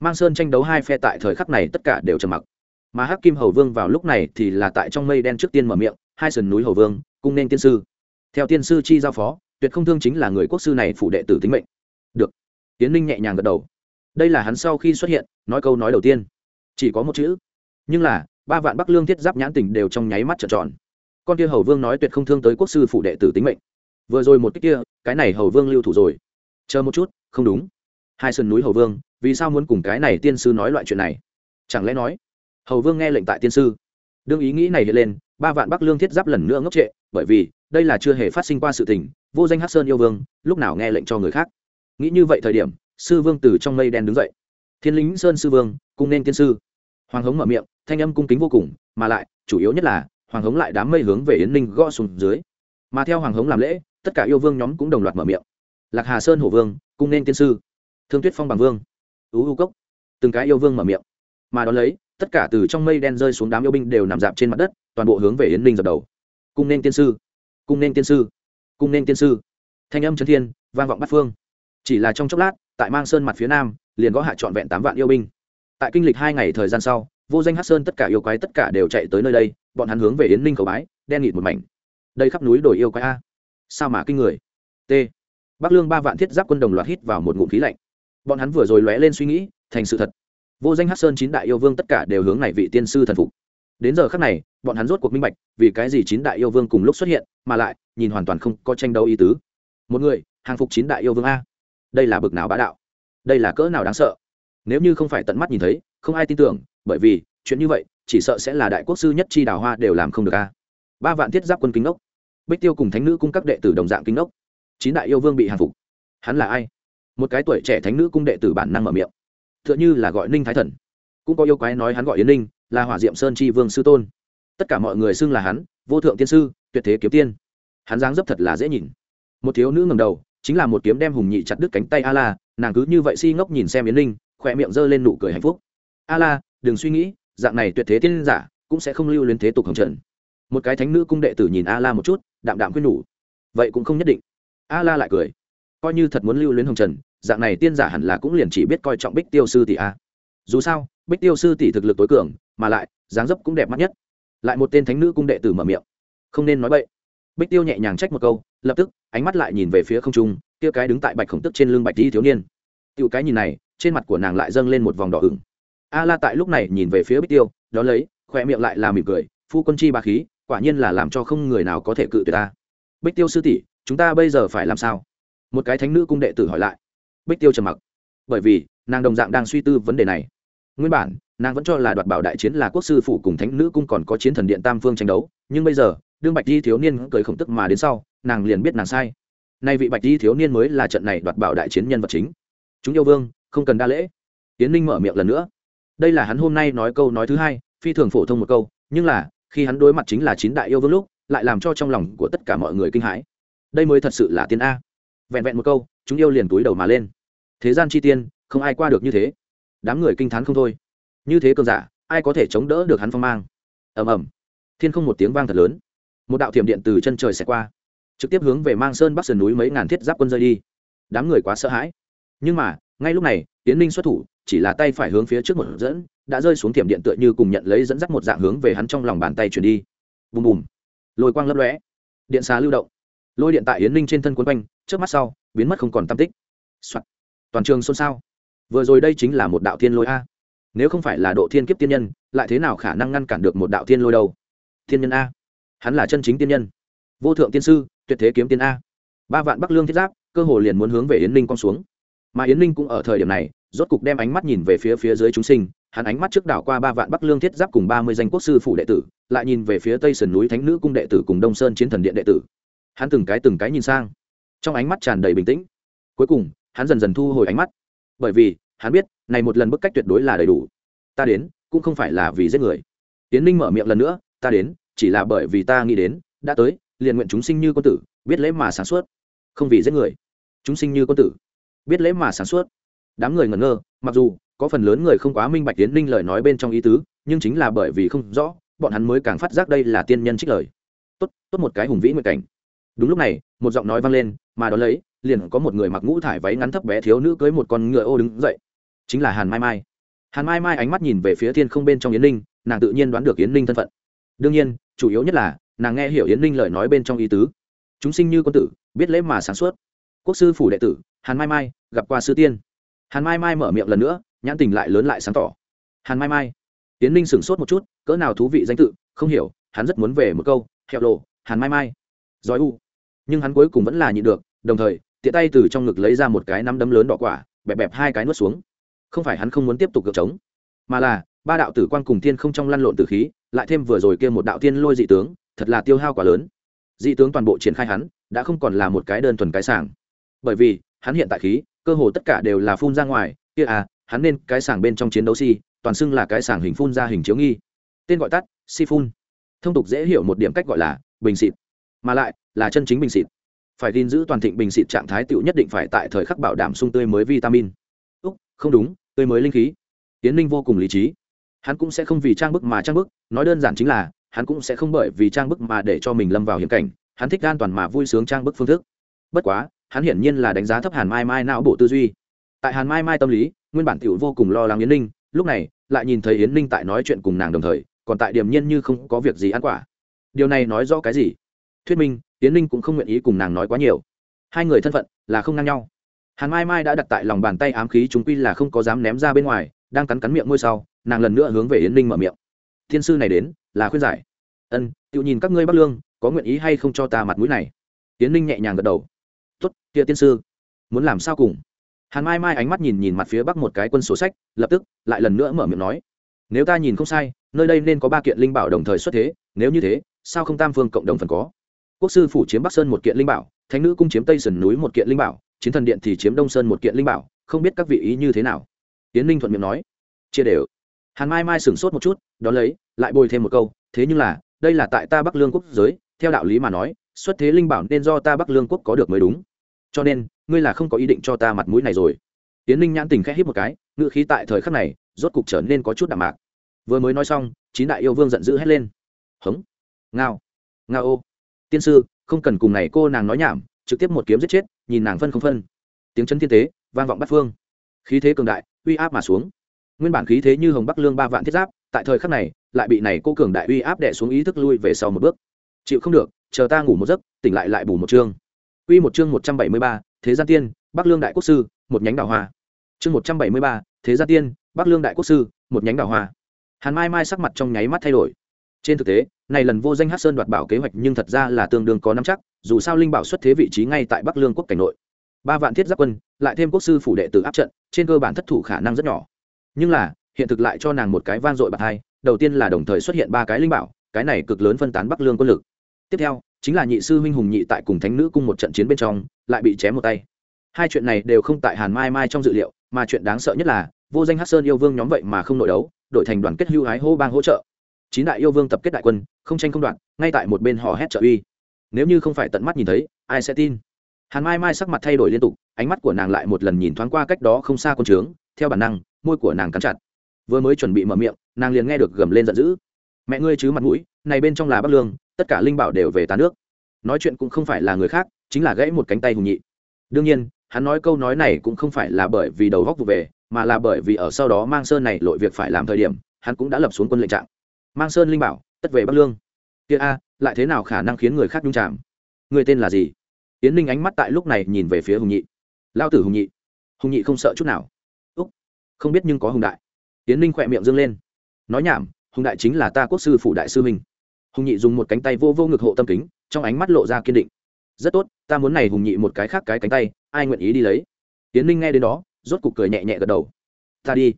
Mang sơn tranh đấu hai phe tại thời khắc này tất cả đều trầm mặc mà hắc kim hầu vương vào lúc này thì là tại trong mây đen trước tiên mở miệng, hai sườn núi hầu vương, cung nên tiên sư. Theo tiên sư chi giao phó, tuyệt không thương chính là người quốc sư này phụ đệ tử tính mệnh. Được. Tiến ninh nhẹ nhàng gật đầu. Đây là hắn sau khi xuất hiện, nói câu nói đầu tiên. Chỉ có một chữ. Nhưng là, ba vạn bắc lương thiết giáp nhãn tình đều trong nháy mắt trợn tròn. Con kia hầu vương nói tuyệt không thương tới quốc sư phụ đệ tử tính mệnh. Vừa rồi một cái kia, cái này hầu vương lưu thủ rồi. Chờ một chút, không đúng. Hai sườn núi hầu vương, vì sao muốn cùng cái này tiên sư nói loại chuyện này? Chẳng lẽ nói hầu vương nghe lệnh tại tiên sư. Đương ý nghĩ này hiện lên, ba vạn bắc lương thiết giáp lần nữa ngốc trệ, bởi vì, đây là chưa hề phát sinh qua sự tình, vô danh hát sơn yêu vương, lúc nào nghe lệnh cho người khác. Nghĩ như vậy thời điểm, sư vương từ trong mây đen đứng dậy. Thiên lính sơn sư vương, cung nên tiên sư. Hoàng hống mở miệng, thanh âm cung kính vô cùng, mà lại, chủ yếu nhất là, hoàng hống lại đám mây hướng về yến ninh gõ xuống dưới. Mà theo hoàng hống làm lễ, tất cả yêu vương nhóm cũng đồng loạt mở miệng. Lạc hà sơn hổ vương, cung nên tiên sư. Thương tuyết phong bằng vương. Ú u cốc. Từng cái yêu vương mở miệng. Mà đón lấy tất cả từ trong mây đen rơi xuống đám yêu binh đều nằm dạp trên mặt đất, toàn bộ hướng về yến ninh dập đầu. Cung nên tiên sư, cung nên tiên sư, cung nên tiên sư. Thanh âm trấn thiên, vang vọng bát phương. Chỉ là trong chốc lát, tại mang sơn mặt phía nam, liền có hạ trọn vẹn tám vạn yêu binh. Tại kinh lịch hai ngày thời gian sau, vô danh hát sơn tất cả yêu quái tất cả đều chạy tới nơi đây, bọn hắn hướng về yến ninh cầu bái, đen nghịt một mảnh. Đây khắp núi đồi yêu quái a. Sao mà kinh người? T. Bắc lương ba vạn thiết giáp quân đồng loạt hít vào một ngụm khí lạnh. Bọn hắn vừa rồi lóe lên suy nghĩ, thành sự thật vô danh hát sơn chín đại yêu vương tất cả đều hướng này vị tiên sư thần phục. Đến giờ khắc này, bọn hắn rốt cuộc minh bạch, vì cái gì chín đại yêu vương cùng lúc xuất hiện, mà lại, nhìn hoàn toàn không có tranh đấu ý tứ. Một người, hàng phục chín đại yêu vương a. Đây là bực nào bá đạo? Đây là cỡ nào đáng sợ? Nếu như không phải tận mắt nhìn thấy, không ai tin tưởng, bởi vì, chuyện như vậy, chỉ sợ sẽ là đại quốc sư nhất chi đào hoa đều làm không được a. Ba vạn thiết giáp quân kính ốc bích tiêu cùng thánh nữ cung các đệ tử đồng dạng kính ốc chín đại yêu vương bị hàng phục. Hắn là ai? Một cái tuổi trẻ thánh nữ cung đệ tử bản năng mở miệng tựa như là gọi ninh thái thần. Cũng có yêu quái nói hắn gọi yến ninh, là hỏa diệm sơn chi vương sư tôn. Tất cả mọi người xưng là hắn, vô thượng tiên sư, tuyệt thế kiếm tiên. Hắn dáng dấp thật là dễ nhìn. Một thiếu nữ ngầm đầu, chính là một kiếm đem hùng nhị chặt đứt cánh tay a la, nàng cứ như vậy si ngốc nhìn xem yến ninh, khỏe miệng giơ lên nụ cười hạnh phúc. A la, đừng suy nghĩ, dạng này tuyệt thế tiên giả cũng sẽ không lưu lên thế tục hồng trần. Một cái thánh nữ cung đệ tử nhìn a la một chút, đạm đạm khuyên nhủ. Vậy cũng không nhất định. A la lại cười. Coi như thật muốn lưu luyến hồng trần dạng này tiên giả hẳn là cũng liền chỉ biết coi trọng bích tiêu sư tỷ a. Dù sao, bích tiêu sư tỷ thực lực tối cường, mà lại, dáng dấp cũng đẹp mắt nhất. Lại một tên thánh nữ cung đệ tử mở miệng. Không nên nói vậy bích tiêu nhẹ nhàng trách một câu, lập tức, ánh mắt lại nhìn về phía không trung, kia cái đứng tại bạch khổng tức trên lưng bạch di thiếu niên. Tiêu cái nhìn này, trên mặt của nàng lại dâng lên một vòng đỏ ửng. A la tại lúc này nhìn về phía bích tiêu đó lấy khoe miệng lại là mỉm cười, phu quân chi bà khí, quả nhiên là làm cho không người nào có thể cự tuyệt ta. Bích tiêu sư tỷ, chúng ta bây giờ phải làm sao? Một cái thánh nữ cung đệ tử hỏi lại bích tiêu trầm mặc. Bởi vì, nàng đồng dạng đang suy tư vấn đề này. Nguyên bản, nàng vẫn cho là đoạt bảo đại chiến là quốc sư phủ cùng thánh nữ cung còn có chiến thần điện tam phương tranh đấu, nhưng bây giờ, đương bạch di thiếu niên cười khổng tức mà đến sau, nàng liền biết nàng sai. Nay vị bạch di thiếu niên mới là trận này đoạt bảo đại chiến nhân vật chính. Chúng yêu vương, không cần đa lễ. Tiến ninh mở miệng lần nữa. Đây là hắn hôm nay nói câu nói thứ hai, phi thường phổ thông một câu, nhưng là, khi hắn đối mặt chính là chín đại yêu vương lúc, lại làm cho trong lòng của tất cả mọi người kinh hãi. Đây mới thật sự là tiên a vẹn vẹn một câu, chúng yêu liền túi đầu mà lên. Thế gian chi tiên, không ai qua được như thế. Đám người kinh t h á n không thôi. Như thế cơn giả, ai có thể chống đỡ được hắn phong mang? Ầm ầm. Thiên không một tiếng vang thật lớn. Một đạo thiểm điện từ chân trời xẹt qua, trực tiếp hướng về mang sơn bắc sườn núi mấy ngàn thiết giáp quân rơi đi. Đám người quá sợ hãi. Nhưng mà, ngay lúc này tiến ninh xuất thủ, chỉ là tay phải hướng phía trước một dẫn, đã rơi xuống thiểm điện tựa như cùng nhận lấy dẫn dắt một dạng hướng về hắn trong lòng bàn tay chuyển đi. Bùm bùm. Lôi quang lấp lóe. Điện xá lưu động. Lôi điện tại yến ninh trên thân quấn quanh trước mắt sau, biến mất không còn tam tích、Soạn. toàn trường xôn xao. Vừa rồi đây chính là một đạo thiên lôi a. Nếu không phải là độ thiên kiếp tiên nhân, lại thế nào khả năng ngăn cản được một đạo thiên lôi đâu? Thiên nhân a. Hắn là chân chính tiên nhân. Vô thượng tiên sư, tuyệt thế kiếm tiên a. Ba vạn bắc lương thiết giáp, cơ hồ liền muốn hướng về yến ninh con xuống. Mà yến ninh cũng ở thời điểm này, rốt cục đem ánh mắt nhìn về phía phía dưới chúng sinh, hắn ánh mắt trước đảo qua ba vạn bắc lương thiết giáp cùng ba mươi danh quốc sư phủ đệ tử, lại nhìn về phía tây sườn núi thánh nữ cung đệ tử cùng đông sơn chiến thần điện đệ tử. Hắn từng cái từng cái nhìn sang trong ánh mắt tràn đầy bình tĩnh. Cuối cùng, hắn dần dần thu hồi ánh mắt. Bởi vì, hắn biết, này một lần bức cách tuyệt đối là đầy đủ. Ta đến, cũng không phải là vì giết người. Tiến ninh mở miệng lần nữa, ta đến, chỉ là bởi vì ta nghĩ đến, đã tới, liền nguyện chúng sinh như quân tử, biết lễ mà sáng suốt. Không vì giết người, chúng sinh như quân tử, biết lễ mà sáng suốt. Đám người ngẩn ngơ, mặc dù có phần lớn người không quá minh bạch tiến ninh lời nói bên trong ý tứ, nhưng chính là bởi vì không rõ, bọn hắn mới càng phát giác đây là tiên nhân trích lời. Tốt tốt một cái hùng vĩ nguyện cảnh đúng lúc này, một giọng nói vang lên, mà đ ó lấy, liền có một người mặc ngũ thải váy ngắn thấp bé thiếu nữ cưới một con ngựa ô đứng dậy. Chính là hàn mai mai. Hàn mai mai ánh mắt nhìn về phía thiên không bên trong yến ninh nàng tự nhiên đoán được yến ninh thân phận. Đương nhiên, chủ yếu nhất là, nàng nghe hiểu yến ninh lời nói bên trong ý tứ. Chúng sinh như quân tử, biết lễ mà sáng suốt. Quốc sư phủ đệ tử, hàn mai mai, gặp qua sư tiên. Hàn mai mai mở miệng lần nữa, nhãn tình lại lớn lại sáng tỏ. Hàn mai mai. Yến ninh sửng sốt một chút, cỡ nào thú vị danh tự, không hiểu, hắn rất muốn về một câu hẹo lộ hàn mai mai giói u. Nhưng hắn cuối cùng vẫn là nhịn được, đồng thời, tiện tay từ trong ngực lấy ra một cái nắm đấm lớn đỏ quả, bẹp bẹp hai cái nuốt xuống. Không phải hắn không muốn tiếp tục gợp trống, mà là, ba đạo tử quan cùng tiên không trong lăn lộn tử khí, lại thêm vừa rồi kia một đạo tiên lôi dị tướng, thật là tiêu hao quá lớn. Dị tướng toàn bộ triển khai hắn, đã không còn là một cái đơn thuần cái sảng. Bởi vì, hắn hiện tại khí, cơ hồ tất cả đều là phun ra ngoài, kia à hắn nên cái sảng bên trong chiến đấu si, toàn xưng là cái sảng hình phun ra hình chiếu nghi. Tên gọi tắt, si phun. Thông tục dễ hiểu một điểm cách gọi là bình xịt mà lại là chân chính bình xịt. Phải gìn giữ toàn thịnh bình xịt trạng thái tựu nhất định phải tại thời khắc bảo đảm sung tươi mới vitamin. Úc, không đúng, tươi mới linh khí. Tiến ninh vô cùng lý trí. Hắn cũng sẽ không vì trang bức mà trang bức, nói đơn giản chính là, hắn cũng sẽ không bởi vì trang bức mà để cho mình lâm vào hiểm cảnh, hắn thích an toàn mà vui sướng trang bức phương thức. Bất quá, hắn hiển nhiên là đánh giá thấp hàn mai mai não bộ tư duy. Tại hàn mai mai tâm lý, nguyên bản t vô cùng lo lắng yến ninh, lúc này, lại nhìn thấy yến ninh tại nói chuyện cùng nàng đồng thời, còn tại điểm nhiên như không có việc gì ăn quả. Điều này nói rõ cái gì? Thuyết minh, tiến ninh cũng không nguyện ý cùng nàng nói quá nhiều. Hai người thân phận là không ngang nhau. Hàn mai mai đã đặt tại lòng bàn tay ám khí chúng quy là không có dám ném ra bên ngoài, đang cắn cắn miệng ngôi sau, nàng lần nữa hướng về yến ninh mở miệng. Thiên sư này đến, là khuyên giải. Ân tự nhìn các ngươi bắc lương, có nguyện ý hay không cho ta mặt mũi này? Yến ninh nhẹ nhàng gật đầu. Tuất kia tiên sư, muốn làm sao cùng? Hàn mai mai ánh mắt nhìn nhìn mặt phía bắc một cái quân sổ sách, lập tức lại lần nữa mở miệng nói, nếu ta nhìn không sai, nơi đây nên có ba kiện linh bảo đồng thời xuất thế, nếu như thế, sao không tam phương cộng đồng phần có? Quốc sư phủ chiếm bắc sơn một kiện linh bảo, thánh nữ cung chiếm tây sườn núi một kiện linh bảo, chiến thần điện thì chiếm đông sơn một kiện linh bảo, không biết các vị ý như thế nào. Tiến ninh thuận miệng nói, chia đều. Hàn mai mai sửng sốt một chút, đón lấy, lại bồi thêm một câu, thế nhưng là, đây là tại ta bắc lương quốc giới, theo đạo lý mà nói, xuất thế linh bảo nên do ta bắc lương quốc có được mới đúng. Cho nên, ngươi là không có ý định cho ta mặt mũi này rồi. Tiến ninh nhãn tình khẽ hít một cái ngự khí tại thời khắc này, rốt cục trở nên có chút đạm mạc. Vừa mới nói xong, chín đại yêu vương giận dữ hét lên. Hống, ngao ngao ô tiên sư, không cần cùng này cô nàng nói nhảm, trực tiếp một kiếm giết chết, nhìn nàng phân không phân. Tiếng chân thiên tế, vang vọng bắt phương. Khí thế cường đại, uy áp mà xuống. Nguyên bản khí thế như hồng bắc lương ba vạn thiết giáp, tại thời khắc này, lại bị này cô cường đại uy áp đẻ xuống ý thức lui về sau một bước. Chịu không được, chờ ta ngủ một giấc, tỉnh lại lại bù một chương. Uy một chương một trăm bảy mươi ba, thế gian tiên, bắc lương đại quốc sư, một nhánh đào hoa. Chương một trăm bảy mươi ba, thế gian tiên, bắc lương đại quốc sư, một nhánh đào hoa. Hàn mai mai sắc mặt trong nháy mắt thay đổi trên thực tế, này lần vô danh hát sơn đoạt bảo kế hoạch nhưng thật ra là tương đương có năm chắc, dù sao linh bảo xuất thế vị trí ngay tại bắc lương quốc cảnh nội. Ba vạn thiết giáp quân, lại thêm quốc sư phủ đệ tử áp trận, trên cơ bản thất thủ khả năng rất nhỏ. Nhưng là, hiện thực lại cho nàng một cái van dội bạc hai, đầu tiên là đồng thời xuất hiện ba cái linh bảo, cái này cực lớn phân tán bắc lương quân lực. Tiếp theo, chính là nhị sư huynh hùng nhị tại cùng thánh nữ cung một trận chiến bên trong, lại bị chém một tay. Hai chuyện này đều không tại hàn mai mai trong dự liệu, mà chuyện đáng sợ nhất là, vô danh hát sơn yêu vương nhóm vậy mà không nội đấu, đổi thành đoàn kết hưu hái hô bang hỗ trợ chín đại yêu vương tập kết đại quân, không tranh không đoạn ngay tại một bên hò hét trợ uy. Nếu như không phải tận mắt nhìn thấy, ai sẽ tin? Hàn mai mai sắc mặt thay đổi liên tục, ánh mắt của nàng lại một lần nhìn thoáng qua cách đó không xa con trướng, theo bản năng, môi của nàng cắn chặt. Vừa mới chuẩn bị mở miệng, nàng liền nghe được gầm lên giận dữ. Mẹ ngươi chứ mặt mũi, này bên trong là bắc lương, tất cả linh bảo đều về tá nước. Nói chuyện cũng không phải là người khác, chính là gãy một cánh tay hùng nhị. Đương nhiên, hắn nói câu nói này cũng không phải là bởi vì đầu góc vụ về, mà là bởi vì ở sau đó mang sơn này lội việc phải làm thời điểm, hắn cũng đã lập xuống quân lệnh trạng mang sơn linh bảo, tất về bắc lương. Kia a, lại thế nào khả năng khiến người khác nhung chạm người tên là gì? Yến ninh ánh mắt tại lúc này nhìn về phía hùng nhị. Lao tử hùng nhị. Hùng nhị không sợ chút nào. Úc, không biết nhưng có hùng đại. Yến ninh khỏe miệng dâng lên. Nói nhảm, hùng đại chính là ta quốc sư phủ đại sư mình hùng nhị dùng một cánh tay vô vô ngực hộ tâm kính, trong ánh mắt lộ ra kiên định. Rất tốt, ta muốn này hùng nhị một cái khác cái cánh tay, ai nguyện ý đi lấy? Tiến ninh nghe đến đó, rốt cục cười nhẹ nhẹ gật đầu. Ta đi.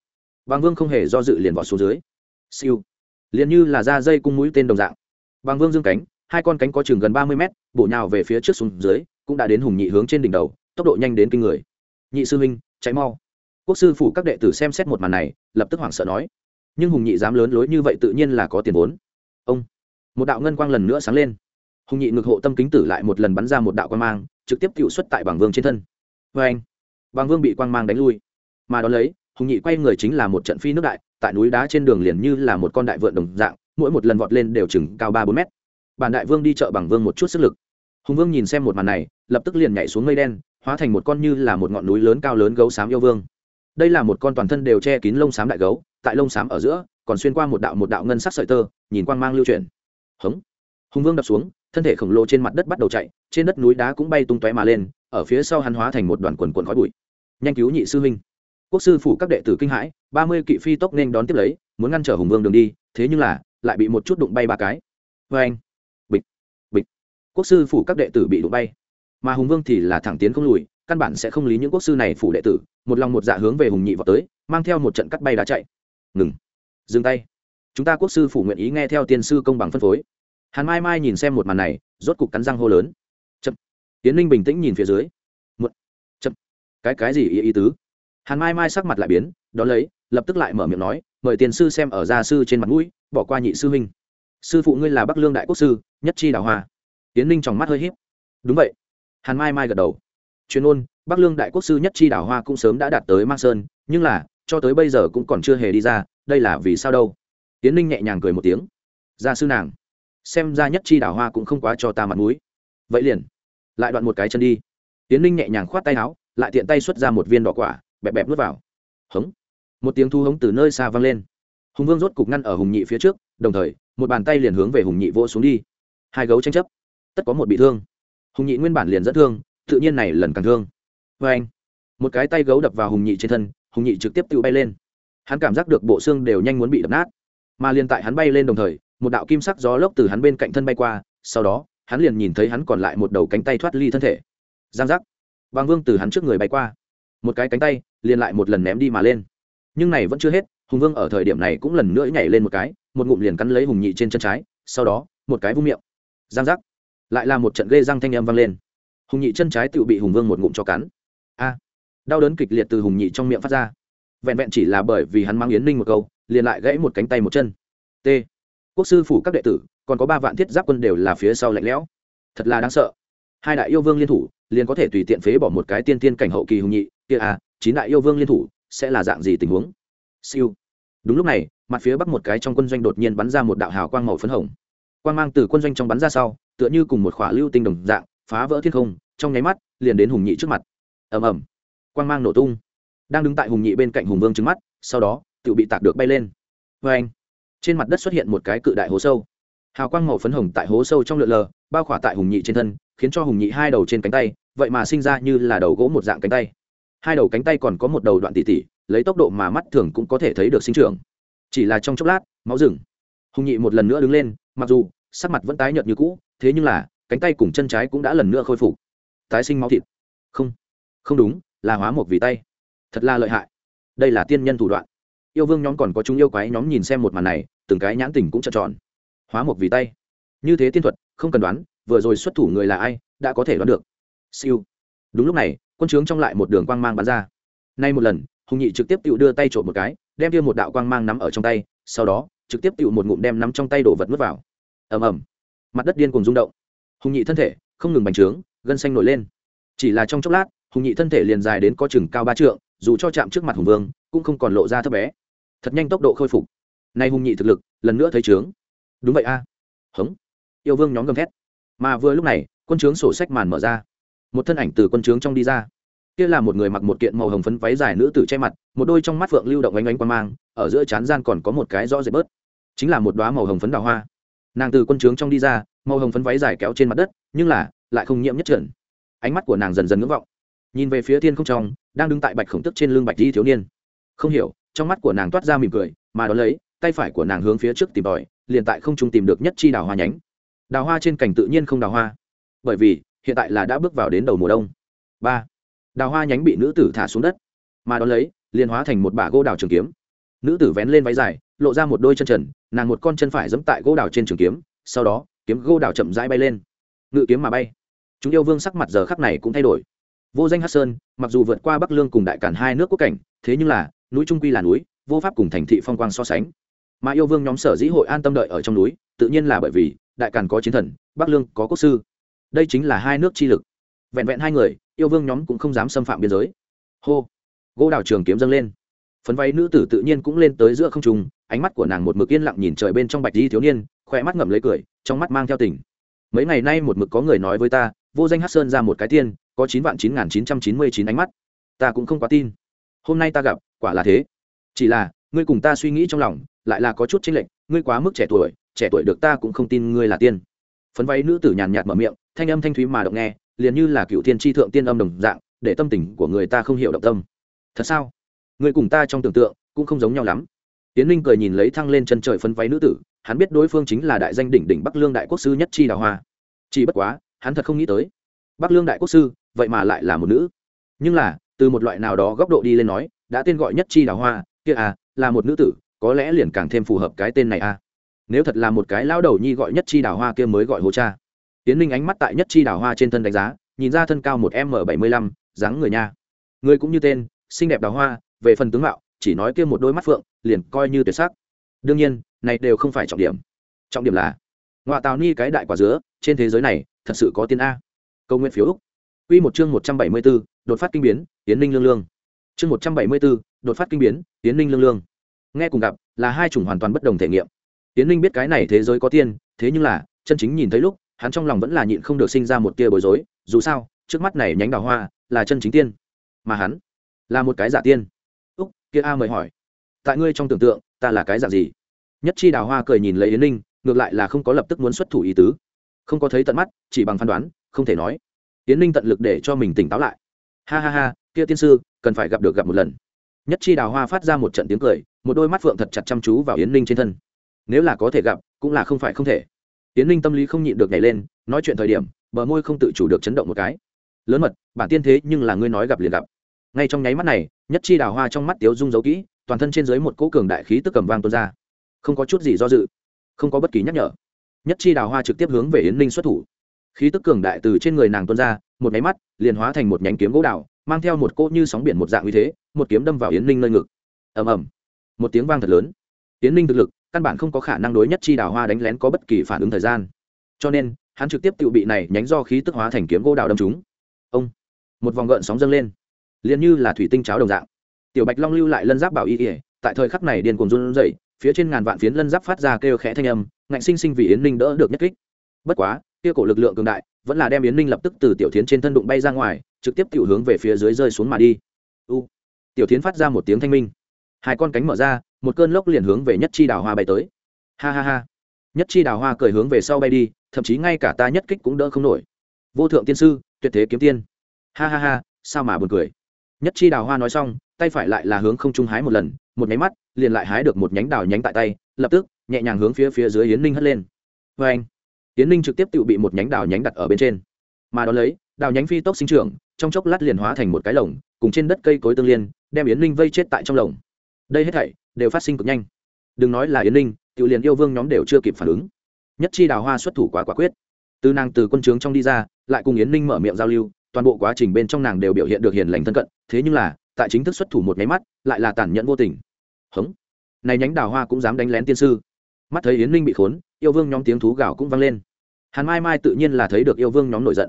Bằng vương không hề do dự liền vọt xuống dưới. Siêu liền như là da dây cung mũi tên đồng dạng. Bằng vương dương cánh, hai con cánh có chừng gần ba mươi mét, bổ nhào về phía trước xuống dưới, cũng đã đến hùng nhị hướng trên đỉnh đầu, tốc độ nhanh đến kinh người. Nhị sư huynh cháy mau. Quốc sư phủ các đệ tử xem xét một màn này, lập tức hoảng sợ nói. Nhưng hùng nhị dám lớn lối như vậy tự nhiên là có tiền vốn. Ông, một đạo ngân quang lần nữa sáng lên. Hùng nhị ngực hộ tâm kính tử lại một lần bắn ra một đạo quang mang, trực tiếp cựu xuất tại bảng vương trên thân. Vê anh bảng vương bị quang mang đánh lui. Mà đ ó lấy, hùng nhị quay người chính là một trận phi nước đại tại núi đá trên đường liền như là một con đại vượn đồng dạng, mỗi một lần vọt lên đều chừng cao ba bốn mét. Bản đại vương đi chợ bằng vương một chút sức lực. Hùng vương nhìn xem một màn này, lập tức liền nhảy xuống mây đen, hóa thành một con như là một ngọn núi lớn cao lớn gấu xám yêu vương. Đây là một con toàn thân đều che kín lông xám đại gấu, tại lông xám ở giữa, còn xuyên qua một đạo một đạo ngân sắc sợi tơ, nhìn quang mang lưu chuyển. Hống! Hùng vương đập xuống, thân thể khổng lồ trên mặt đất bắt đầu chạy, trên đất núi đá cũng bay tung tóe mà lên, ở phía sau hắn hóa thành một đoàn quần quần khói bụi. Nhanh cứu nhị sư huynh quốc sư phủ các đệ tử kinh hãi, ba mươi kỵ phi tốc nên đón tiếp lấy, muốn ngăn trở hùng vương đường đi, thế nhưng là, lại bị một chút đụng bay ba cái. Vê anh, bịch bịch. Quốc sư phủ các đệ tử bị đụng bay. Mà hùng vương thì là thẳng tiến không lùi, căn bản sẽ không lý những quốc sư này phủ đệ tử, một lòng một dạ hướng về hùng nhị vào tới, mang theo một trận cắt bay đã chạy. Ngừng. Dừng tay. Chúng ta quốc sư phủ nguyện ý nghe theo tiên sư công bằng phân phối. Hàn mai mai nhìn xem một màn này, rốt cục cắn răng hô lớn. Chậm. Tiến linh bình tĩnh nhìn phía dưới. Một chậm. Cái cái gì ý ý tứ? Hàn mai mai sắc mặt lại biến, đón lấy, lập tức lại mở miệng nói, mời tiền sư xem ở gia sư trên mặt mũi, bỏ qua nhị sư huynh. Sư phụ ngươi là bắc lương đại quốc sư, nhất chi đào hoa. Tiến linh trong mắt hơi hiếp đúng vậy. Hàn mai mai gật đầu. Chuyên ôn bắc lương đại quốc sư nhất chi đào hoa cũng sớm đã đạt tới mang sơn, nhưng là, cho tới bây giờ cũng còn chưa hề đi ra, đây là vì sao đâu? Tiến linh nhẹ nhàng cười một tiếng. Gia sư nàng, xem ra nhất chi đào hoa cũng không quá cho ta mặt mũi. Vậy liền, lại đoạn một cái chân đi. Tiến linh nhẹ nhàng khoát tay áo, lại tiện tay xuất ra một viên đỏ quả bẹp bẹp nuốt vào. Hống. Một tiếng thu hống từ nơi xa vang lên. Hùng vương rốt cục ngăn ở hùng nhị phía trước, đồng thời, một bàn tay liền hướng về hùng nhị vỗ xuống đi. Hai gấu tranh chấp. Tất có một bị thương. Hùng nhị nguyên bản liền dẫn thương, tự nhiên này lần càng thương. Vê anh, một cái tay gấu đập vào hùng nhị trên thân, hùng nhị trực tiếp tự bay lên. Hắn cảm giác được bộ xương đều nhanh muốn bị đập nát. Mà liền tại hắn bay lên đồng thời, một đạo kim sắc gió lốc từ hắn bên cạnh thân bay qua, sau đó, hắn liền nhìn thấy hắn còn lại một đầu cánh tay thoát ly thân thể. Giang giác. Bàng vương từ hắn trước người bay qua một cái cánh tay, liền lại một lần ném đi mà lên. Nhưng này vẫn chưa hết, hùng vương ở thời điểm này cũng lần nữa nhảy lên một cái, một ngụm liền cắn lấy hùng nhị trên chân trái, sau đó, một cái vung miệng. Giang giác. Lại là một trận gây răng thanh âm vang lên. Hùng nhị chân trái tự bị hùng vương một ngụm cho cắn. A. Đau đớn kịch liệt từ hùng nhị trong miệng phát ra. Vẹn vẹn chỉ là bởi vì hắn mang yến ninh một câu, liền lại gãy một cánh tay một chân. T. Quốc sư phủ các đệ tử, còn có ba vạn thiết giáp quân đều là phía sau lạnh lẽo. Thật là đáng sợ hai đại yêu vương liên thủ, liền có thể tùy tiện phế bỏ một cái tiên tiên cảnh hậu kỳ hùng nhị, kia à chín đại yêu vương liên thủ, sẽ là dạng gì tình huống? Siêu. Đúng lúc này, mặt phía bắc một cái trong quân doanh đột nhiên bắn ra một đạo hào quang màu phấn hồng. Quang mang từ quân doanh trong bắn ra sau, tựa như cùng một khỏa lưu tinh đồng dạng, phá vỡ thiên không, trong nháy mắt, liền đến hùng nhị trước mặt. Ầm ầm. Quang mang nổ tung. Đang đứng tại hùng nhị bên cạnh hùng vương trứng mắt, sau đó tự bị tạc được bay lên. Vê anh trên mặt đất xuất hiện một cái cự đại hố sâu. Hào quang màu phấn hồng tại hố sâu trong lượn lờ bao khỏa tại hùng nhị trên thân, khiến cho hùng nhị hai đầu trên cánh tay, vậy mà sinh ra như là đầu gỗ một dạng cánh tay. Hai đầu cánh tay còn có một đầu đoạn tỉ tỉ, lấy tốc độ mà mắt thường cũng có thể thấy được sinh trưởng. Chỉ là trong chốc lát, máu rừng. Hùng nhị một lần nữa đứng lên, mặc dù, sắc mặt vẫn tái nhợt như cũ, thế nhưng là, cánh tay cùng chân trái cũng đã lần nữa khôi phục. Tái sinh máu thịt. Không không đúng, là hóa một vì tay. Thật là lợi hại. Đây là tiên nhân thủ đoạn. Yêu vương nhóm còn có chúng yêu quái nhóm nhìn xem một màn này, từng cái nhãn tình cũng trợn tròn. Hóa một vì tay. Như thế tiên thuật không cần đoán, vừa rồi xuất thủ người là ai, đã có thể đoán được. Siêu. Đúng lúc này, quân trướng trong lại một đường quang mang bắn ra. Nay một lần, hùng nhị trực tiếp tự đưa tay trộm một cái, đem tiêu một đạo quang mang nắm ở trong tay, sau đó, trực tiếp tự một ngụm đem nắm trong tay đổ vật mất vào. Ầm ầm. Mặt đất điên cùng rung động. Hùng nhị thân thể, không ngừng bành trướng, gân xanh nổi lên. Chỉ là trong chốc lát, hùng nhị thân thể liền dài đến có chừng cao ba trượng, dù cho chạm trước mặt hùng vương, cũng không còn lộ ra thấp bé. Thật nhanh tốc độ khôi phục. Nay hùng nhị thực lực, lần nữa thấy trướng. Đúng vậy a. À. hống yêu vương nhóm gầm thét. Mà vừa lúc này, quân trướng sổ sách màn mở ra. Một thân ảnh từ quân trướng trong đi ra. Kia là một người mặc một kiện màu hồng phấn váy dài nữ tử che mặt, một đôi trong mắt phượng lưu động ánh ánh quan mang, ở giữa trán gian còn có một cái rõ rệt bớt. Chính là một đoá màu hồng phấn đào hoa. Nàng từ quân trướng trong đi ra, màu hồng phấn váy dài kéo trên mặt đất, nhưng là lại không nhiễm nhất trần ánh mắt của nàng dần dần ngưỡng vọng. Nhìn về phía thiên không trong, đang đứng tại bạch khổng tức trên lưng bạch di thiếu niên. Không hiểu, trong mắt của nàng toát ra mỉm cười, mà đón lấy, tay phải của nàng hướng phía trước tìm tòi, liền tại không trung tìm được nhất chi đào hoa nhánh đào hoa trên cảnh tự nhiên không đào hoa. Bởi vì, hiện tại là đã bước vào đến đầu mùa đông. Ba, đào hoa nhánh bị nữ tử thả xuống đất. Mà đón lấy, liền hóa thành một bả gỗ đào trường kiếm. Nữ tử vén lên váy dài, lộ ra một đôi chân trần, nàng một con chân phải giẫm tại gỗ đào trên trường kiếm, sau đó, kiếm gỗ đào chậm rãi bay lên. Ngự kiếm mà bay. Chúng yêu vương sắc mặt giờ khắc này cũng thay đổi. Vô danh hát sơn, mặc dù vượt qua bắc lương cùng đại cản hai nước quốc cảnh, thế nhưng là, núi trung quy là núi, vô pháp cùng thành thị phong quang so sánh. Mà yêu vương nhóm sở dĩ hội an tâm đợi ở trong núi, tự nhiên là bởi vì đại càn có chiến thần, bắc lương có quốc sư. Đây chính là hai nước chi lực. Vẹn vẹn hai người, yêu vương nhóm cũng không dám xâm phạm biên giới. Hô. Gỗ đào trường kiếm dâng lên. Phấn váy nữ tử tự nhiên cũng lên tới giữa không trung, ánh mắt của nàng một mực yên lặng nhìn trời bên trong bạch di thiếu niên khoe mắt ngậm lấy cười, trong mắt mang theo tình. Mấy ngày nay một mực có người nói với ta, vô danh hát sơn ra một cái tiên, có chín vạn chín nghìn chín trăm chín mươi chín ánh mắt. Ta cũng không quá tin. Hôm nay ta gặp, quả là thế. Chỉ là, ngươi cùng ta suy nghĩ trong lòng, lại là có chút chênh lệch, ngươi quá mức trẻ tuổi trẻ tuổi được ta cũng không tin ngươi là tiên. Phấn váy nữ tử nhàn nhạt mở miệng, thanh âm thanh thúy mà động nghe, liền như là cựu thiên tri thượng tiên âm đồng dạng, để tâm tình của người ta không hiểu động tâm. Thật sao? Người cùng ta trong tưởng tượng, cũng không giống nhau lắm. Tiến linh cười nhìn lấy thăng lên chân trời phấn váy nữ tử, hắn biết đối phương chính là đại danh đỉnh đỉnh bắc lương đại quốc sư nhất chi đào hoa. Chỉ bất quá, hắn thật không nghĩ tới, bắc lương đại quốc sư, vậy mà lại là một nữ. Nhưng là, từ một loại nào đó góc độ đi lên nói, đã tên gọi nhất chi đào hoa, kia à là một nữ tử, có lẽ liền càng thêm phù hợp cái tên này à nếu thật là một cái lão đầu nhi gọi nhất chi đào hoa kia mới gọi hố cha tiến linh ánh mắt tại nhất chi đào hoa trên thân đánh giá nhìn ra thân cao một m bảy mươi lăm dáng người nha người cũng như tên xinh đẹp đào hoa về phần tướng mạo chỉ nói kia một đôi mắt phượng liền coi như tuyệt sắc đương nhiên này đều không phải trọng điểm trọng điểm là ngoại tào ni cái đại quả dứa trên thế giới này thật sự có tiên a câu nguyện phiếu úc Quy một chương một trăm bảy mươi 174, đột phát kinh biến, Tiến Ninh Lương Lương. Chương một trăm bảy mươi 174, đột phát kinh biến, Tiến Ninh Lương Lương. Nghe cùng gặp, là hai chủng hoàn toàn bất đồng thể nghiệm. Tiến Linh biết cái này thế giới có tiên, thế nhưng là, chân chính nhìn thấy lúc, hắn trong lòng vẫn là nhịn không được sinh ra một tia bối rối, dù sao, trước mắt này nhánh đào hoa, là chân chính tiên, mà hắn là một cái giả tiên. Úc, kia a mời hỏi, tại ngươi trong tưởng tượng, ta là cái giả gì? Nhất Chi Đào Hoa cười nhìn lấy Yến Ninh, ngược lại là không có lập tức muốn xuất thủ ý tứ, không có thấy tận mắt, chỉ bằng phán đoán, không thể nói. Yến ninh tận lực để cho mình tỉnh táo lại. Ha ha ha kia tiên sư cần phải gặp được gặp một lần. Nhất chi đào hoa phát ra một trận tiếng cười một đôi mắt phượng thật chặt chăm chú vào yến ninh trên thân nếu là có thể gặp, cũng là không phải không thể. Tiến ninh tâm lý không nhịn được nhảy lên, nói chuyện thời điểm, bờ môi không tự chủ được chấn động một cái. Lớn mật, bản tiên thế nhưng là ngươi nói gặp liền gặp. Ngay trong nháy mắt này, nhất chi đào hoa trong mắt tiếu dung giấu kỹ, toàn thân trên dưới một cỗ cường đại khí tức cầm vang tuôn ra. Không có chút gì do dự, không có bất kỳ nhắc nhở. Nhất chi đào hoa trực tiếp hướng về yến ninh xuất thủ. Khí tức cường đại từ trên người nàng tuôn ra, một nháy mắt, liền hóa thành một nhánh kiếm gỗ đào, mang theo một cỗ như sóng biển một dạng uy thế, một kiếm đâm vào yến ninh nơi ngực. Ầm ầm. Một tiếng vang thật lớn. Yến ninh thực lực căn bản không có khả năng đối nhất chi đào hoa đánh lén có bất kỳ phản ứng thời gian. Cho nên, hắn trực tiếp tự bị này nhánh do khí tức hóa thành kiếm gỗ đào đâm chúng ông, một vòng gợn sóng dâng lên. Liền như là thủy tinh cháo đồng dạng. Tiểu bạch long lưu lại lân giáp bảo y ỉa tại thời khắc này điên cuồng run rẩy, phía trên ngàn vạn phiến lân giáp phát ra kêu khẽ thanh âm, ngạnh sinh sinh vì yến ninh đỡ được nhất kích. Bất quá, kia cổ lực lượng cường đại, vẫn là đem yến ninh lập tức từ tiểu tiến trên thân đụng bay ra ngoài, trực tiếp tiểu hướng về phía dưới rơi xuống mà đi. U, tiểu tiến phát ra một tiếng thanh minh. Hai con cánh mở ra một cơn lốc liền hướng về nhất chi đào hoa bay tới. Ha ha ha. Nhất chi đào hoa cười hướng về sau bay đi, thậm chí ngay cả ta nhất kích cũng đỡ không nổi. Vô thượng tiên sư, tuyệt thế kiếm tiên. Ha ha ha, sao mà buồn cười. Nhất chi đào hoa nói xong, tay phải lại là hướng không trung hái một lần, một nháy mắt, liền lại hái được một nhánh đào nhánh tại tay, lập tức, nhẹ nhàng hướng phía phía dưới yến ninh hất lên. Vê anh Yến ninh trực tiếp tự bị một nhánh đào nhánh đặt ở bên trên. Mà đón lấy, đào nhánh phi tốc sinh trưởng, trong chốc lát liền hóa thành một cái lồng, cùng trên đất cây cối tương liên, đem yến ninh vây chết tại trong lồng đây hết thảy đều phát sinh cực nhanh. Đừng nói là yến ninh tự liền yêu vương nhóm đều chưa kịp phản ứng. Nhất chi đào hoa xuất thủ quá quả quyết. Từ nàng từ quân trướng trong đi ra, lại cùng yến ninh mở miệng giao lưu, toàn bộ quá trình bên trong nàng đều biểu hiện được hiền lành thân cận, thế nhưng là, tại chính thức xuất thủ một nháy mắt, lại là tàn nhẫn vô tình. Hống. Này nhánh đào hoa cũng dám đánh lén tiên sư. Mắt thấy yến ninh bị khốn, yêu vương nhóm tiếng thú gào cũng vang lên. Hàn mai mai tự nhiên là thấy được yêu vương nhóm nổi giận.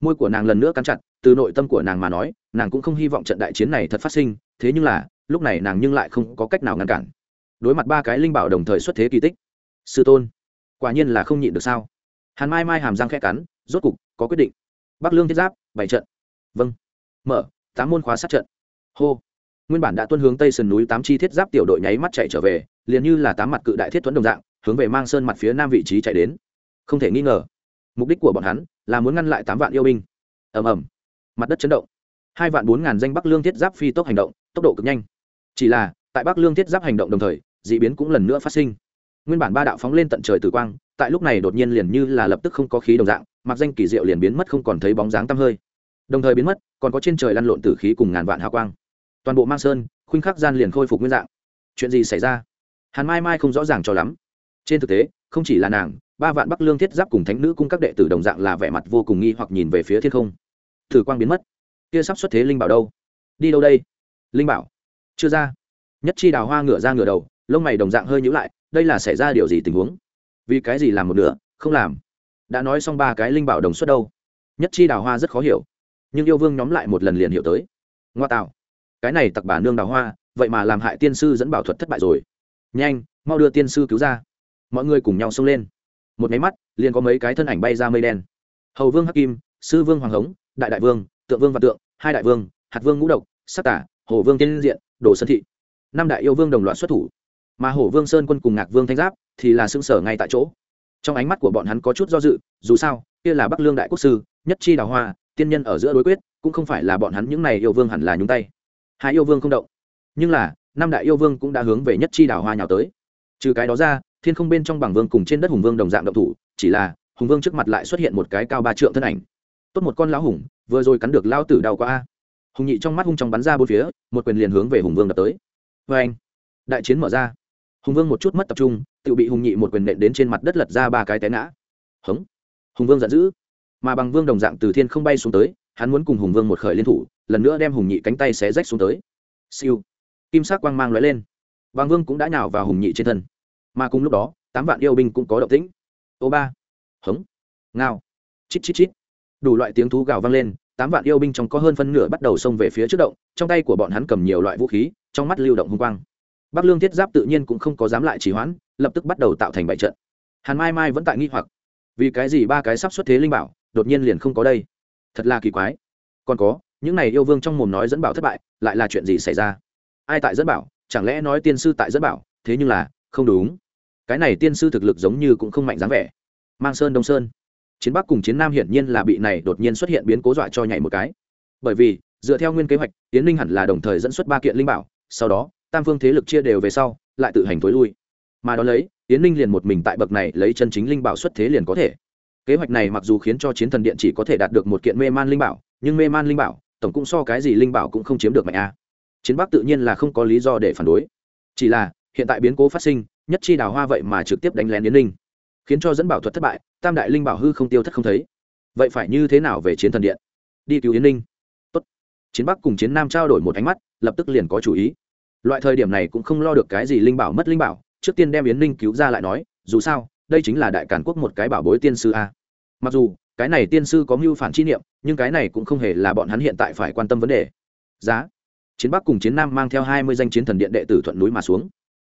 Môi của nàng lần nữa cắn chặt, từ nội tâm của nàng mà nói, nàng cũng không hy vọng trận đại chiến này thật phát sinh, thế nhưng là lúc này nàng nhưng lại không có cách nào ngăn cản. Đối mặt ba cái linh bảo đồng thời xuất thế kỳ tích. Sư tôn, quả nhiên là không nhịn được sao? Hàn mai mai hàm răng khẽ cắn, rốt cục, có quyết định. Bắc lương thiết giáp, bảy trận. Vâng. Mở, tám môn khóa sát trận. Hô. Nguyên bản đã tuân hướng tây sườn núi tám chi thiết giáp tiểu đội nháy mắt chạy trở về, liền như là tám mặt cự đại thiết thuẫn đồng dạng, hướng về mang sơn mặt phía nam vị trí chạy đến. Không thể nghi ngờ, mục đích của bọn hắn là muốn ngăn lại tám vạn yêu binh. Ầm ầm. Mặt đất chấn động. Hai vạn bốn ngàn danh bắc lương thiết giáp phi tốc hành động, tốc độ cực nhanh chỉ là, tại bắc lương thiết giáp hành động đồng thời, d ị biến cũng lần nữa phát sinh. Nguyên bản ba đạo phóng lên tận trời tử quang, tại lúc này đột nhiên liền như là lập tức không có khí đồng dạng, mặc danh kỳ diệu liền biến mất không còn thấy bóng dáng tăm hơi. Đồng thời biến mất, còn có trên trời lăn lộn tử khí cùng ngàn vạn hào quang. Toàn bộ mang sơn, khuynh khắc gian liền khôi phục nguyên dạng. Chuyện gì xảy ra? Hàn mai mai không rõ ràng cho lắm. Trên thực tế, không chỉ là nàng, ba vạn bắc lương thiết giáp cùng thánh nữ cung các đệ tử đồng dạng là vẻ mặt vô cùng nghi hoặc nhìn về phía thiên không. Thử quang biến mất. Kia sắp xuất thế linh bảo đâu? Đi đâu đây? Linh bảo chưa ra. Nhất chi đào hoa ngửa ra ngửa đầu, lông mày đồng dạng hơi nhữ lại, đây là xảy ra điều gì tình huống? Vì cái gì làm một nửa? Không làm. Đã nói xong ba cái linh bảo đồng xuất đâu. Nhất chi đào hoa rất khó hiểu, nhưng yêu vương nhóm lại một lần liền hiểu tới. Ngoa tạo. Cái này tặc bà nương đào hoa, vậy mà làm hại tiên sư dẫn bảo thuật thất bại rồi. Nhanh, mau đưa tiên sư cứu ra. Mọi người cùng nhau xông lên. Một máy mắt, liền có mấy cái thân ảnh bay ra mây đen. Hầu vương hắc kim, sư vương hoàng hống, đại đại vương, tượng vương và tượng, hai đại vương, hạt vương ngũ độc sắc tả hồ vương tiên diện đồ sơn thị. Năm đại yêu vương đồng loạt xuất thủ. Mà hổ vương sơn quân cùng ngạc vương thanh giáp thì là xương sở ngay tại chỗ. Trong ánh mắt của bọn hắn có chút do dự, dù sao, kia là bắc lương đại quốc sư, nhất chi đào hoa, tiên nhân ở giữa đối quyết, cũng không phải là bọn hắn những này yêu vương hẳn là nhúng tay. Hai yêu vương không động. Nhưng là, năm đại yêu vương cũng đã hướng về nhất chi đào hoa nhào tới. Trừ cái đó ra, thiên không bên trong bảng vương cùng trên đất hùng vương đồng dạng động thủ, chỉ là, hùng vương trước mặt lại xuất hiện một cái cao ba trượng thân ảnh. Tốt một con lão hùng, vừa rồi cắn được lao tử đau quá a hùng nhị trong mắt hung trong bắn ra bốn phía, một quyền liền hướng về hùng vương đập tới. Vê anh, đại chiến mở ra. Hùng vương một chút mất tập trung tự bị hùng nhị một quyền nện đến trên mặt đất lật ra ba cái té ngã. Hống. Hùng vương giận dữ. Mà bằng vương đồng dạng từ thiên không bay xuống tới, hắn muốn cùng hùng vương một khởi liên thủ, lần nữa đem hùng nhị cánh tay xé rách xuống tới. Siêu. Kim sắc quang mang lóe lên. Bằng vương cũng đã nhào vào hùng nhị trên thân. Mà cùng lúc đó, tám vạn yêu binh cũng có động tĩnh. Ô ba. Hống. Ngao. Chít chít chít. Đủ loại tiếng thú gào vang lên tám vạn yêu binh trong có hơn phân nửa bắt đầu xông về phía trước động, trong tay của bọn hắn cầm nhiều loại vũ khí, trong mắt lưu động hung quang. Bắc lương thiết giáp tự nhiên cũng không có dám lại trì hoãn, lập tức bắt đầu tạo thành bại trận. Hàn mai mai vẫn tại nghi hoặc. Vì cái gì ba cái sắp xuất thế linh bảo, đột nhiên liền không có đây? Thật là kỳ quái. Còn có, những này yêu vương trong mồm nói dẫn bảo thất bại, lại là chuyện gì xảy ra? Ai tại dẫn bảo? Chẳng lẽ nói tiên sư tại dẫn bảo? Thế nhưng là, không đúng. Cái này tiên sư thực lực giống như cũng không mạnh dáng vẻ. Mang sơn đông sơn chiến bắc cùng chiến nam hiển nhiên là bị này đột nhiên xuất hiện biến cố dọa cho nhảy một cái. Bởi vì, dựa theo nguyên kế hoạch tiến linh hẳn là đồng thời dẫn xuất ba kiện linh bảo, sau đó, tam phương thế lực chia đều về sau, lại tự hành thối lui. Mà đó lấy tiến linh liền một mình tại bậc này lấy chân chính linh bảo xuất thế liền có thể. Kế hoạch này mặc dù khiến cho chiến thần điện chỉ có thể đạt được một kiện mê man linh bảo, nhưng mê man linh bảo, tổng cũng so cái gì linh bảo cũng không chiếm được mạnh a. Chiến bắc tự nhiên là không có lý do để phản đối. Chỉ là, hiện tại biến cố phát sinh, nhất chi đào hoa vậy mà trực tiếp đánh lén yến linh khiến cho dẫn bảo thuật thất bại, tam đại linh bảo hư không tiêu thất không thấy. Vậy phải như thế nào về chiến thần điện? Đi cứu yến ninh. Tốt. chiến bắc cùng chiến nam trao đổi một ánh mắt, lập tức liền có chủ ý. Loại thời điểm này cũng không lo được cái gì linh bảo mất linh bảo, trước tiên đem yến ninh cứu ra lại nói, dù sao, đây chính là đại cản quốc một cái bảo bối tiên sư a. Mặc dù, cái này tiên sư có mưu phản chi niệm, nhưng cái này cũng không hề là bọn hắn hiện tại phải quan tâm vấn đề. Giá. Chiến bắc cùng chiến nam mang theo hai mươi danh chiến thần điện đệ tử thuận núi mà xuống.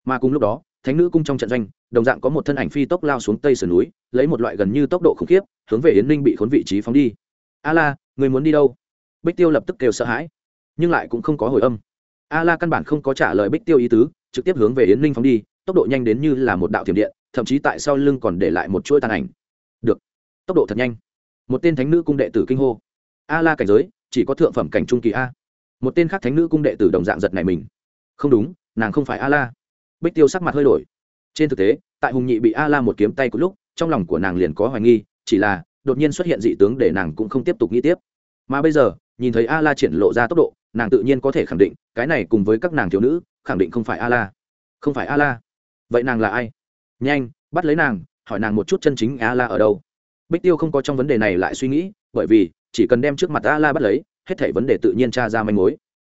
Mà cùng lúc đó thánh nữ cung trong trận doanh, đồng dạng có một thân ảnh phi tốc lao xuống tây sườn núi, lấy một loại gần như tốc độ khủng khiếp, hướng về yến ninh bị khốn vị trí phóng đi. A la người muốn đi đâu? Bích tiêu lập tức kêu sợ hãi, nhưng lại cũng không có hồi âm. A la căn bản không có trả lời bích tiêu ý tứ, trực tiếp hướng về yến ninh phóng đi, tốc độ nhanh đến như là một đạo thiểm điện, thậm chí tại sau lưng còn để lại một chuỗi tàn ảnh. Được, tốc độ thật nhanh. Một tên thánh nữ cung đệ tử kinh hô. A la cảnh giới, chỉ có thượng phẩm cảnh trung kỳ a. Một tên khác thánh nữ cung đệ tử đồng dạng giật này mình. Không đúng, nàng không phải a la bích tiêu sắc mặt hơi đổi. Trên thực tế, tại hùng nhị bị a la một kiếm tay của lúc, trong lòng của nàng liền có hoài nghi, chỉ là, đột nhiên xuất hiện dị tướng để nàng cũng không tiếp tục nghĩ tiếp. Mà bây giờ, nhìn thấy a la triển lộ ra tốc độ, nàng tự nhiên có thể khẳng định, cái này cùng với các nàng thiếu nữ, khẳng định không phải a la. Không phải a la. Vậy nàng là ai? Nhanh, bắt lấy nàng, hỏi nàng một chút chân chính a la ở đâu. Bích tiêu không có trong vấn đề này lại suy nghĩ, bởi vì, chỉ cần đem trước mặt a la bắt lấy, hết thảy vấn đề tự nhiên tra ra manh mối.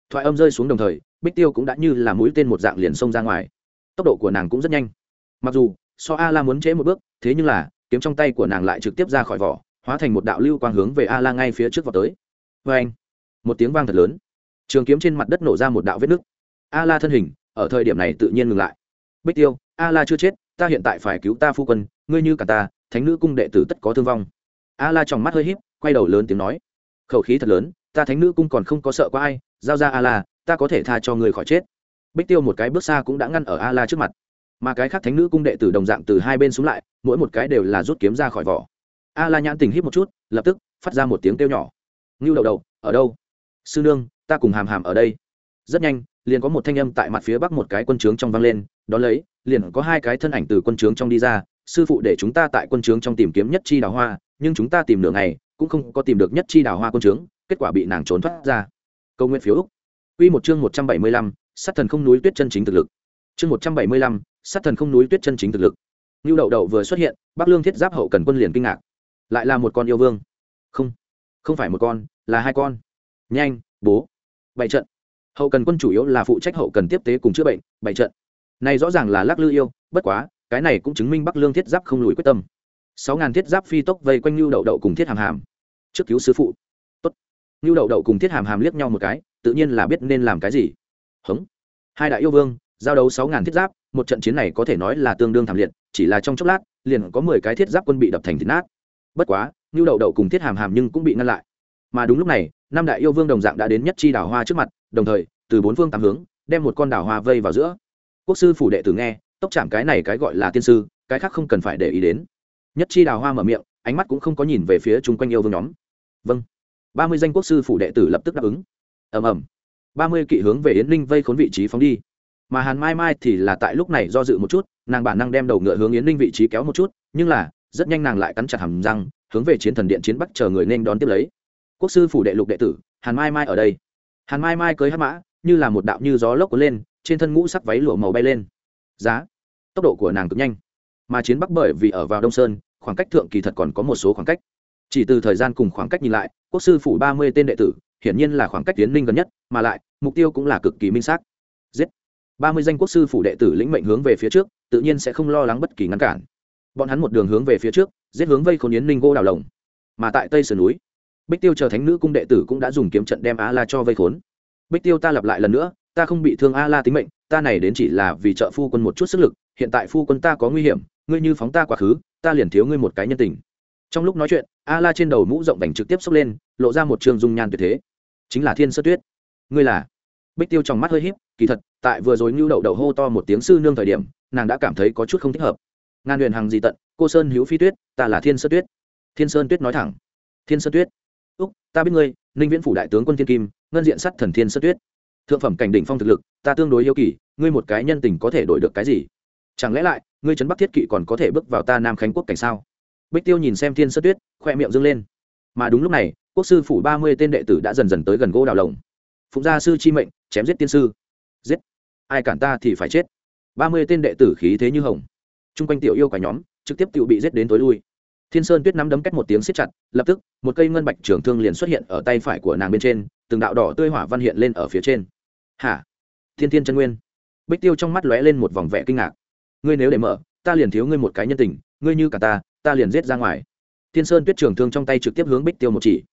Thoại âm rơi xuống đồng thời, bích tiêu cũng đã như là mũi tên một dạng liền xông ra ngoài tốc độ của nàng cũng rất nhanh. Mặc dù, so a la muốn trễ một bước, thế nhưng là, kiếm trong tay của nàng lại trực tiếp ra khỏi vỏ, hóa thành một đạo lưu quang hướng về a la ngay phía trước vào tới. Vê anh, một tiếng vang thật lớn. Trường kiếm trên mặt đất nổ ra một đạo vết nứt. A la thân hình, ở thời điểm này tự nhiên ngừng lại. Bích tiêu, a la chưa chết, ta hiện tại phải cứu ta phu quân, ngươi như cả ta, thánh nữ cung đệ tử tất có thương vong. A la trong mắt hơi híp, quay đầu lớn tiếng nói. Khẩu khí thật lớn, ta thánh nữ cung còn không có sợ có ai, giao ra a la, ta có thể tha cho người khỏi chết bích tiêu một cái bước xa cũng đã ngăn ở a la trước mặt. Mà cái khác thánh nữ cung đệ tử đồng dạng từ hai bên xuống lại, mỗi một cái đều là rút kiếm ra khỏi vỏ. A la nhãn tình hít một chút, lập tức phát ra một tiếng kêu nhỏ. Ngưu đầu đầu ở đâu? Sư nương, ta cùng hàm hàm ở đây. Rất nhanh, liền có một thanh âm tại mặt phía bắc một cái quân trướng trong vang lên đón lấy, liền có hai cái thân ảnh từ quân trướng trong đi ra, sư phụ để chúng ta tại quân trướng trong tìm kiếm nhất chi đào hoa, nhưng chúng ta tìm nửa ngày, cũng không có tìm được nhất chi đào hoa quân trướng, kết quả bị nàng trốn thoát ra. Câu nguyện phiếu úc. Quy một chương một trăm bảy mươi lăm sát thần không núi tuyết chân chính thực lực. Chương một trăm bảy mươi lăm sát thần không núi tuyết chân chính thực lực. Như Đậu Đậu vừa xuất hiện, bắc lương thiết giáp hậu cần quân liền kinh ngạc. Lại là một con yêu vương. Không không phải một con là hai con. Nhanh bố. Bảy trận. Hậu cần quân chủ yếu là phụ trách hậu cần tiếp tế cùng chữa bệnh bảy trận. Này rõ ràng là lắc lư yêu bất quá cái này cũng chứng minh bắc lương thiết giáp không lùi quyết tâm. Sáu ngàn thiết giáp phi tốc vây quanh lưu đậu đậu cùng thiết hàm hàm. Trước cứu sư phụ. Tốt. Lưu đậu đậu cùng thiết hàm hàm liếc nhau một cái tự nhiên là biết nên làm cái gì hống. Hai đại yêu vương, giao đấu sáu ngàn thiết giáp, một trận chiến này có thể nói là tương đương thảm liệt, chỉ là trong chốc lát, liền có mười cái thiết giáp quân bị đập thành thịt nát. Bất quá lưu đậu đậu cùng thiết hàm hàm nhưng cũng bị ngăn lại. Mà đúng lúc này, năm đại yêu vương đồng dạng đã đến nhất chi đảo hoa trước mặt, đồng thời, từ bốn phương tám hướng, đem một con đảo hoa vây vào giữa. Quốc sư phủ đệ tử nghe, tốc chạm cái này cái gọi là tiên sư, cái khác không cần phải để ý đến. Nhất chi đào hoa mở miệng, ánh mắt cũng không có nhìn về phía chung quanh yêu vương nhóm. Vâng. Ba mươi danh quốc sư phủ đệ tử lập tức đáp ứng. Ầm ầm ba mươi kỵ hướng về yến ninh vây khốn vị trí phóng đi. Mà hàn mai mai thì là tại lúc này do dự một chút, nàng bản năng đem đầu ngựa hướng yến ninh vị trí kéo một chút, nhưng là, rất nhanh nàng lại cắn chặt hàm răng, hướng về chiến thần điện chiến bắc chờ người nên đón tiếp lấy. Quốc sư phủ đệ lục đệ tử, hàn mai mai ở đây. Hàn mai mai cưới hát mã, như là một đạo như gió lốc cuốn lên, trên thân ngũ sắc váy lụa màu bay lên. Giá, tốc độ của nàng cực nhanh. Mà chiến bắc bởi vì ở vào đông sơn, khoảng cách thượng kỳ thật còn có một số khoảng cách. Chỉ từ thời gian cùng khoảng cách nhìn lại, quốc sư phủ ba mươi tên đệ tử hiển nhiên là khoảng cách tiến ninh gần nhất, mà lại, mục tiêu cũng là cực kỳ minh xác. Giết. Ba mươi danh quốc sư phủ đệ tử lĩnh mệnh hướng về phía trước, tự nhiên sẽ không lo lắng bất kỳ ngăn cản. Bọn hắn một đường hướng về phía trước, giết hướng vây khốn yến ninh gỗ đào lồng. Mà tại tây sườn núi, bích tiêu chờ thánh nữ cung đệ tử cũng đã dùng kiếm trận đem a la cho vây khốn. Bích tiêu ta lặp lại lần nữa, ta không bị thương a la tính mệnh, ta này đến chỉ là vì trợ phu quân một chút sức lực, hiện tại phu quân ta có nguy hiểm, ngươi như phóng ta quá khứ, ta liền thiếu ngươi một cái nhân tình. Trong lúc nói chuyện, a la trên đầu mũ rộng vành trực tiếp xốc lên, lộ ra một trường dung nhan tuyệt thế chính là thiên sơ tuyết. Ngươi là? Bích tiêu trong mắt hơi híp, kỳ thật, tại vừa rồi nhu đậu đậu hô to một tiếng sư nương thời điểm, nàng đã cảm thấy có chút không thích hợp. Ngàn huyền hàng gì tận, cô sơn hữu phi tuyết, ta là thiên sơ tuyết. Thiên sơn tuyết nói thẳng. Thiên sơ tuyết. Úc, ta biết ngươi, ninh viễn phủ đại tướng quân thiên kim, ngân diện sắt thần thiên sơ tuyết. Thượng phẩm cảnh đỉnh phong thực lực, ta tương đối yêu kỳ, ngươi một cái nhân tình có thể đổi được cái gì? Chẳng lẽ lại, ngươi trấn bắc thiết kỵ còn có thể bước vào ta nam khánh quốc cảnh sao? Bích tiêu nhìn xem thiên sơ tuyết, khoe miệng dâng lên. Mà đúng lúc này quốc sư phủ ba mươi tên đệ tử đã dần dần tới gần gỗ đào lồng. Phụng gia sư chi mệnh, chém giết tiên sư. Giết. Ai cản ta thì phải chết. Ba mươi tên đệ tử khí thế như hồng. T r u n g quanh tiểu yêu cả nhóm, trực tiếp tự bị giết đến tối lui. Thiên sơn tuyết nắm đấm cách một tiếng siết chặt, lập tức, một cây ngân bạch trưởng thương liền xuất hiện ở tay phải của nàng bên trên, từng đạo đỏ tươi hỏa văn hiện lên ở phía trên. Hả? Thiên thiên chân nguyên. Bích tiêu trong mắt lóe lên một vòng vẻ kinh ngạc. Ngươi nếu để mở, ta liền thiếu ngươi một cái nhân tình, ngươi như cả ta ta liền giết ra ngoài. Thiên sơn tuyết trường thương trong tay trực tiếp hướng bích tiêu một chỉ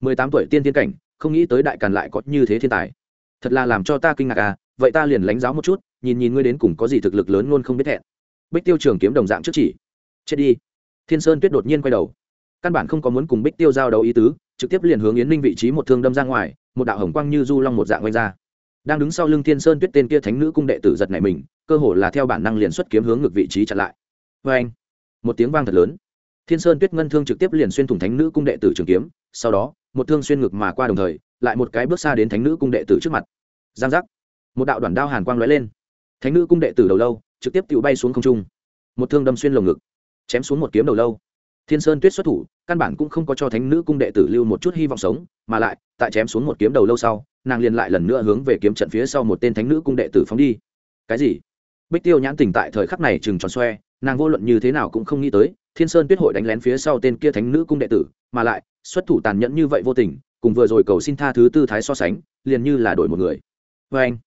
mười tám tuổi tiên tiên cảnh, không nghĩ tới đại càn lại có như thế thiên tài. Thật là làm cho ta kinh ngạc à vậy ta liền lánh giáo một chút, nhìn nhìn ngươi đến cùng có gì thực lực lớn luôn không biết hẹn bích tiêu trường kiếm đồng dạng trước chỉ. Chết đi. Thiên sơn tuyết đột nhiên quay đầu. Căn bản không có muốn cùng bích tiêu giao đấu ý tứ, trực tiếp liền hướng yến ninh vị trí một thương đâm ra ngoài, một đạo hồng quang như du long một dạng quanh ra. Đang đứng sau lưng thiên sơn tuyết tên kia thánh nữ cung đệ tử giật này mình, cơ hồ là theo bản năng liền xuất kiếm hướng ngược vị trí chặn lại. Vê anh, một tiếng vang thật lớn. Thiên sơn tuyết ngân thương trực tiếp liền xuyên thủng thánh nữ cung đệ tử trường kiếm, sau đó một thương xuyên ngực mà qua đồng thời, lại một cái bước xa đến thánh nữ cung đệ tử trước mặt. Giang giác. Một đạo đoàn đao hàn quang lóe lên. Thánh nữ cung đệ tử đầu lâu, trực tiếp tự bay xuống không trung. Một thương đâm xuyên lồng ngực, chém xuống một kiếm đầu lâu. Thiên sơn tuyết xuất thủ, căn bản cũng không có cho thánh nữ cung đệ tử lưu một chút hy vọng sống, mà lại, tại chém xuống một kiếm đầu lâu sau, nàng liền lại lần nữa hướng về kiếm trận phía sau một tên thánh nữ cung đệ tử phóng đi. Cái gì? Bích tiêu nhãn tỉnh tại thời khắc này chừng tròn xoe, nàng vô luận như thế nào cũng không nghĩ tới, thiên sơn tuyết hội đánh lén phía sau tên kia thánh nữ cung đệ tử mà lại, xuất thủ tàn nhẫn như vậy vô tình, cùng vừa rồi cầu xin tha thứ tư thái so sánh, liền như là đổi một người. Vê anh,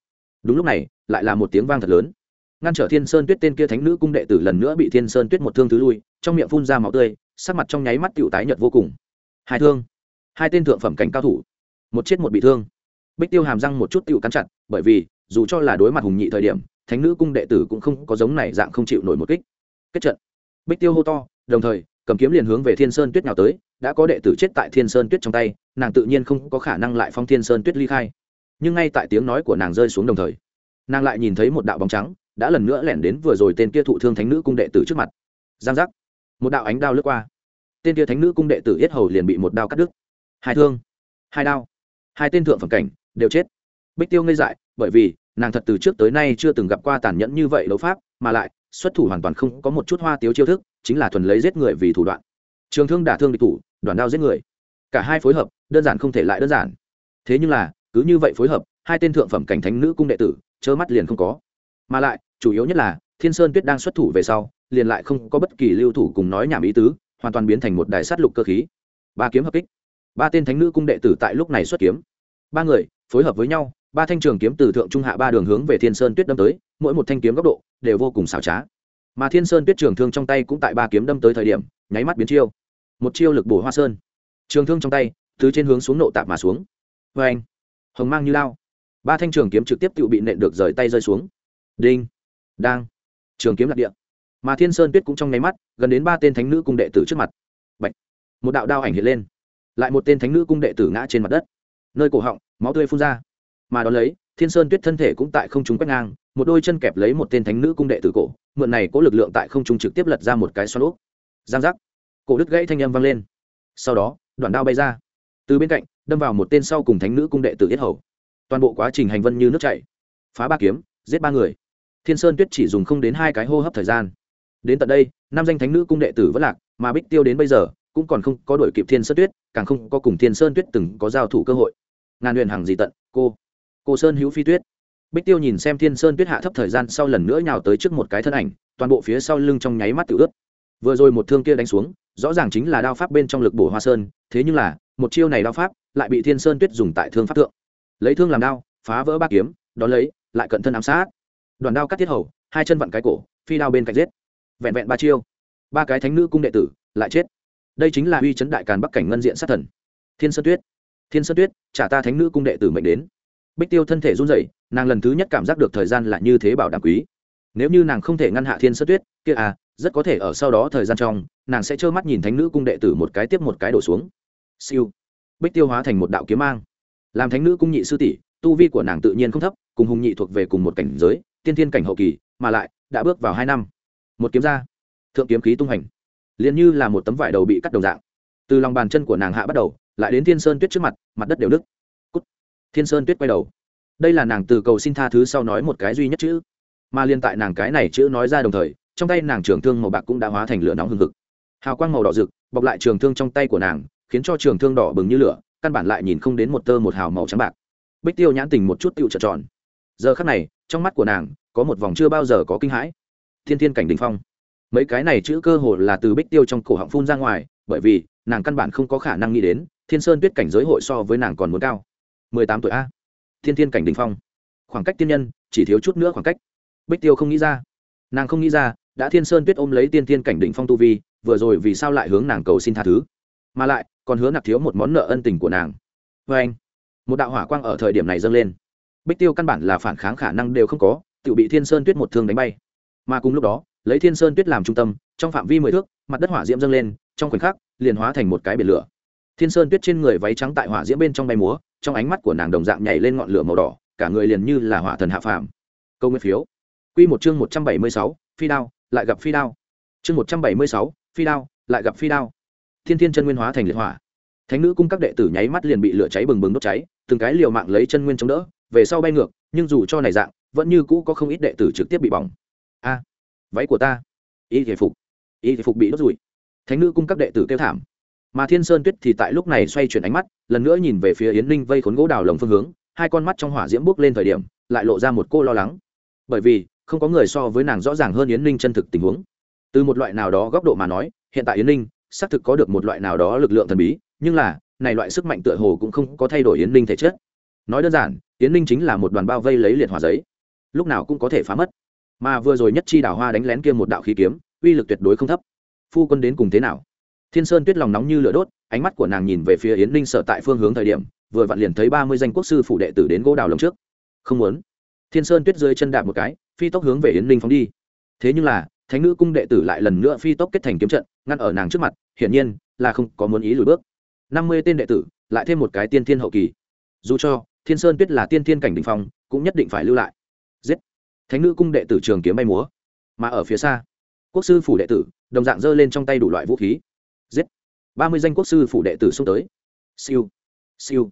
đúng lúc này, lại là một tiếng vang thật lớn. Ngăn trở thiên sơn tuyết tên kia thánh nữ cung đệ tử lần nữa bị thiên sơn tuyết một thương thứ lui, trong miệng phun ra máu tươi, sắc mặt trong nháy mắt tựu tái nhợt vô cùng. Hai thương, hai tên thượng phẩm cảnh cao thủ, một chết một bị thương. Bích tiêu hàm răng một chút tựu cắn chặt, bởi vì, dù cho là đối mặt hùng nhị thời điểm, thánh nữ cung đệ tử cũng không có giống này dạng không chịu nổi một kích. Kết trận. Bích tiêu hô to, đồng thời cầm kiếm liền hướng về thiên sơn tuyết nào tới, đã có đệ tử chết tại thiên sơn tuyết trong tay, nàng tự nhiên không có khả năng lại phong thiên sơn tuyết ly khai. Nhưng ngay tại tiếng nói của nàng rơi xuống đồng thời, nàng lại nhìn thấy một đạo bóng trắng đã lần nữa lẻn đến vừa rồi tên kia thụ thương thánh nữ cung đệ tử trước mặt. Giang giác. Một đạo ánh đao lướt qua. Tên kia thánh nữ cung đệ tử yết hầu liền bị một đao cắt đứt. Hai thương, hai đao, hai tên thượng phẩm cảnh đều chết. Bích tiêu ngây dại, bởi vì nàng thật từ trước tới nay chưa từng gặp qua tàn nhẫn như vậy đấu pháp, mà lại xuất thủ hoàn toàn không có một chút hoa tiếu chiêu thức, chính là thuần lấy giết người vì thủ đoạn. Trường thương đả thương địch thủ, đoàn đao giết người. Cả hai phối hợp, đơn giản không thể lại đơn giản. Thế nhưng là, cứ như vậy phối hợp, hai tên thượng phẩm cảnh thánh nữ cung đệ tử chớ mắt liền không có. Mà lại, chủ yếu nhất là, thiên sơn tuyết đang xuất thủ về sau, liền lại không có bất kỳ lưu thủ cùng nói nhảm ý tứ, hoàn toàn biến thành một đài sát lục cơ khí. Ba kiếm hợp kích. Ba tên thánh nữ cung đệ tử tại lúc này xuất kiếm. Ba người, phối hợp với nhau ba thanh trường kiếm từ thượng trung hạ ba đường hướng về thiên sơn tuyết đâm tới, mỗi một thanh kiếm góc độ đều vô cùng xảo trá. Mà thiên sơn tuyết trường thương trong tay cũng tại ba kiếm đâm tới thời điểm, nháy mắt biến chiêu. Một chiêu lực bổ hoa sơn. Trường thương trong tay, từ trên hướng xuống nộ tạp mà xuống. Vê anh, hồng mang như lao. Ba thanh trường kiếm trực tiếp tự bị nện được rời tay rơi xuống. Đinh, đang. Trường kiếm lạc địa. Mà thiên sơn tuyết cũng trong nháy mắt, gần đến ba tên thánh nữ cung đệ tử trước mặt. Bạch. một đạo đao ảnh hiện lên. Lại một tên thánh nữ cung đệ tử ngã trên mặt đất. Nơi cổ họng, máu tươi phun ra mà đó lấy, thiên sơn tuyết thân thể cũng tại không trung quét ngang, một đôi chân kẹp lấy một tên thánh nữ cung đệ tử cổ, mượn này có lực lượng tại không trung trực tiếp lật ra một cái xoắn úp. Giang giác. Cổ đứt gãy thanh âm vang lên. Sau đó, đoạn đao bay ra. Từ bên cạnh, đâm vào một tên sau cùng thánh nữ cung đệ tử yết hầu. Toàn bộ quá trình hành vân như nước chảy. Phá ba kiếm, giết ba người. Thiên sơn tuyết chỉ dùng không đến hai cái hô hấp thời gian. Đến tận đây, năm danh thánh nữ cung đệ tử vẫn lạc, mà bích tiêu đến bây giờ, cũng còn không có đổi kịp thiên sơn tuyết, càng không có cùng thiên sơn tuyết từng có giao thủ cơ hội. Ngàn huyền hàng gì tận, cô cô sơn hữu phi tuyết. Bích tiêu nhìn xem thiên sơn tuyết hạ thấp thời gian sau lần nữa nhào tới trước một cái thân ảnh, toàn bộ phía sau lưng trong nháy mắt tự ướt. Vừa rồi một thương kia đánh xuống, rõ ràng chính là đao pháp bên trong lực bổ hoa sơn, thế nhưng là, một chiêu này đao pháp lại bị thiên sơn tuyết dùng tại thương pháp thượng. Lấy thương làm đao, phá vỡ ba kiếm, đón lấy, lại cận thân ám sát. Đoàn đao cắt tiết hầu, hai chân vặn cái cổ, phi đao bên cạnh giết. Vẹn vẹn ba chiêu, ba cái thánh nữ cung đệ tử lại chết. Đây chính là uy chấn đại càn bắc cảnh ngân diện sát thần. Thiên sơn tuyết, thiên sơn tuyết, trả ta thánh nữ cung đệ tử mệnh đến bích tiêu thân thể run rẩy, nàng lần thứ nhất cảm giác được thời gian là như thế bảo đảm quý. Nếu như nàng không thể ngăn hạ thiên sơn tuyết, kia à rất có thể ở sau đó thời gian trong, nàng sẽ trơ mắt nhìn thánh nữ cung đệ tử một cái tiếp một cái đổ xuống. Siêu. Bích tiêu hóa thành một đạo kiếm mang. Làm thánh nữ cung nhị sư tỷ, tu vi của nàng tự nhiên không thấp, cùng hùng nhị thuộc về cùng một cảnh giới, tiên thiên cảnh hậu kỳ, mà lại, đã bước vào hai năm. Một kiếm ra. Thượng kiếm khí tung hành. Liền như là một tấm vải đầu bị cắt đồng dạng. Từ lòng bàn chân của nàng hạ bắt đầu, lại đến thiên sơn tuyết trước mặt mặt đất đều nứt thiên sơn tuyết quay đầu. Đây là nàng từ cầu xin tha thứ sau nói một cái duy nhất chữ. Mà liên tại nàng cái này chữ nói ra đồng thời, trong tay nàng trường thương màu bạc cũng đã hóa thành lửa nóng hừng hực. Hào quang màu đỏ rực, bọc lại trường thương trong tay của nàng, khiến cho trường thương đỏ bừng như lửa, căn bản lại nhìn không đến một tơ một hào màu trắng bạc. Bích tiêu nhãn tình một chút tựu trợt tròn. Giờ khắc này, trong mắt của nàng, có một vòng chưa bao giờ có kinh hãi. Thiên thiên cảnh đình phong. Mấy cái này chữ cơ hồ là từ bích tiêu trong cổ họng phun ra ngoài, bởi vì nàng căn bản không có khả năng nghĩ đến, thiên sơn tuyết cảnh giới hội so với nàng còn muốn cao mười tám tuổi a. Thiên thiên cảnh đình phong. Khoảng cách tiên nhân, chỉ thiếu chút nữa khoảng cách. Bích tiêu không nghĩ ra. Nàng không nghĩ ra, đã thiên sơn tuyết ôm lấy tiên thiên cảnh đỉnh phong tu vi, vừa rồi vì sao lại hướng nàng cầu xin tha thứ? Mà lại, còn hứa nạp thiếu một món nợ ân tình của nàng. Vê anh, một đạo hỏa quang ở thời điểm này dâng lên. Bích tiêu căn bản là phản kháng khả năng đều không có, tự bị thiên sơn tuyết một thương đánh bay. Mà cùng lúc đó, lấy thiên sơn tuyết làm trung tâm, trong phạm vi mười thước, mặt đất hỏa diễm dâng lên, trong khoảnh khắc, liền hóa thành một cái biển lửa. Thiên sơn tuyết trên người váy trắng tại hỏa diễm bên trong bay múa trong ánh mắt của nàng đồng dạng nhảy lên ngọn lửa màu đỏ, cả người liền như là hỏa thần hạ phàm. Câu nguyên phiếu. Q một chương một trăm bảy mươi sáu, phi đao, lại gặp phi đao. Chương một trăm bảy mươi sáu, phi đao, lại gặp phi đao. Thiên thiên chân nguyên hóa thành liệt hỏa. Thánh nữ cung các đệ tử nháy mắt liền bị lửa cháy bừng bừng đốt cháy, từng cái liều mạng lấy chân nguyên chống đỡ, về sau bay ngược, nhưng dù cho này dạng, vẫn như cũ có không ít đệ tử trực tiếp bị bỏng. A, váy của ta. Y thể phục. Y thể phục bị đốt rụi. Thánh nữ cung các đệ tử kêu thảm mà thiên sơn tuyết thì tại lúc này xoay chuyển ánh mắt, lần nữa nhìn về phía yến ninh vây khốn gỗ đào lồng phương hướng, hai con mắt trong hỏa diễm bốc lên thời điểm, lại lộ ra một cô lo lắng. Bởi vì, không có người so với nàng rõ ràng hơn yến ninh chân thực tình huống. Từ một loại nào đó góc độ mà nói, hiện tại yến ninh xác thực có được một loại nào đó lực lượng thần bí, nhưng là, này loại sức mạnh tựa hồ cũng không có thay đổi yến ninh thể chất. Nói đơn giản, yến ninh chính là một đoàn bao vây lấy liệt hỏa giấy. Lúc nào cũng có thể phá mất. Mà vừa rồi nhất chi đảo hoa đánh lén kia một đạo khí kiếm, uy lực tuyệt đối không thấp. Phu quân đến cùng thế nào? Thiên sơn tuyết lòng nóng như lửa đốt, ánh mắt của nàng nhìn về phía yến ninh sợ tại phương hướng thời điểm, vừa vặn liền thấy ba mươi danh quốc sư phủ đệ tử đến gỗ đào lồng trước. Không muốn. Thiên sơn tuyết rơi chân đạp một cái, phi tốc hướng về yến ninh phóng đi. Thế nhưng là, thánh nữ cung đệ tử lại lần nữa phi tốc kết thành kiếm trận, ngăn ở nàng trước mặt, hiển nhiên là không có muốn ý lùi bước. Năm mươi tên đệ tử, lại thêm một cái tiên thiên hậu kỳ. Dù cho, thiên sơn tuyết là tiên thiên cảnh đình phong, cũng nhất định phải lưu lại. Giết. Thánh nữ cung đệ tử trường kiếm bay múa. Mà ở phía xa, quốc sư phủ đệ tử, đồng dạng giơ lên trong tay đủ loại vũ khí ba mươi danh quốc sư phụ đệ tử xuống tới. Siêu siêu.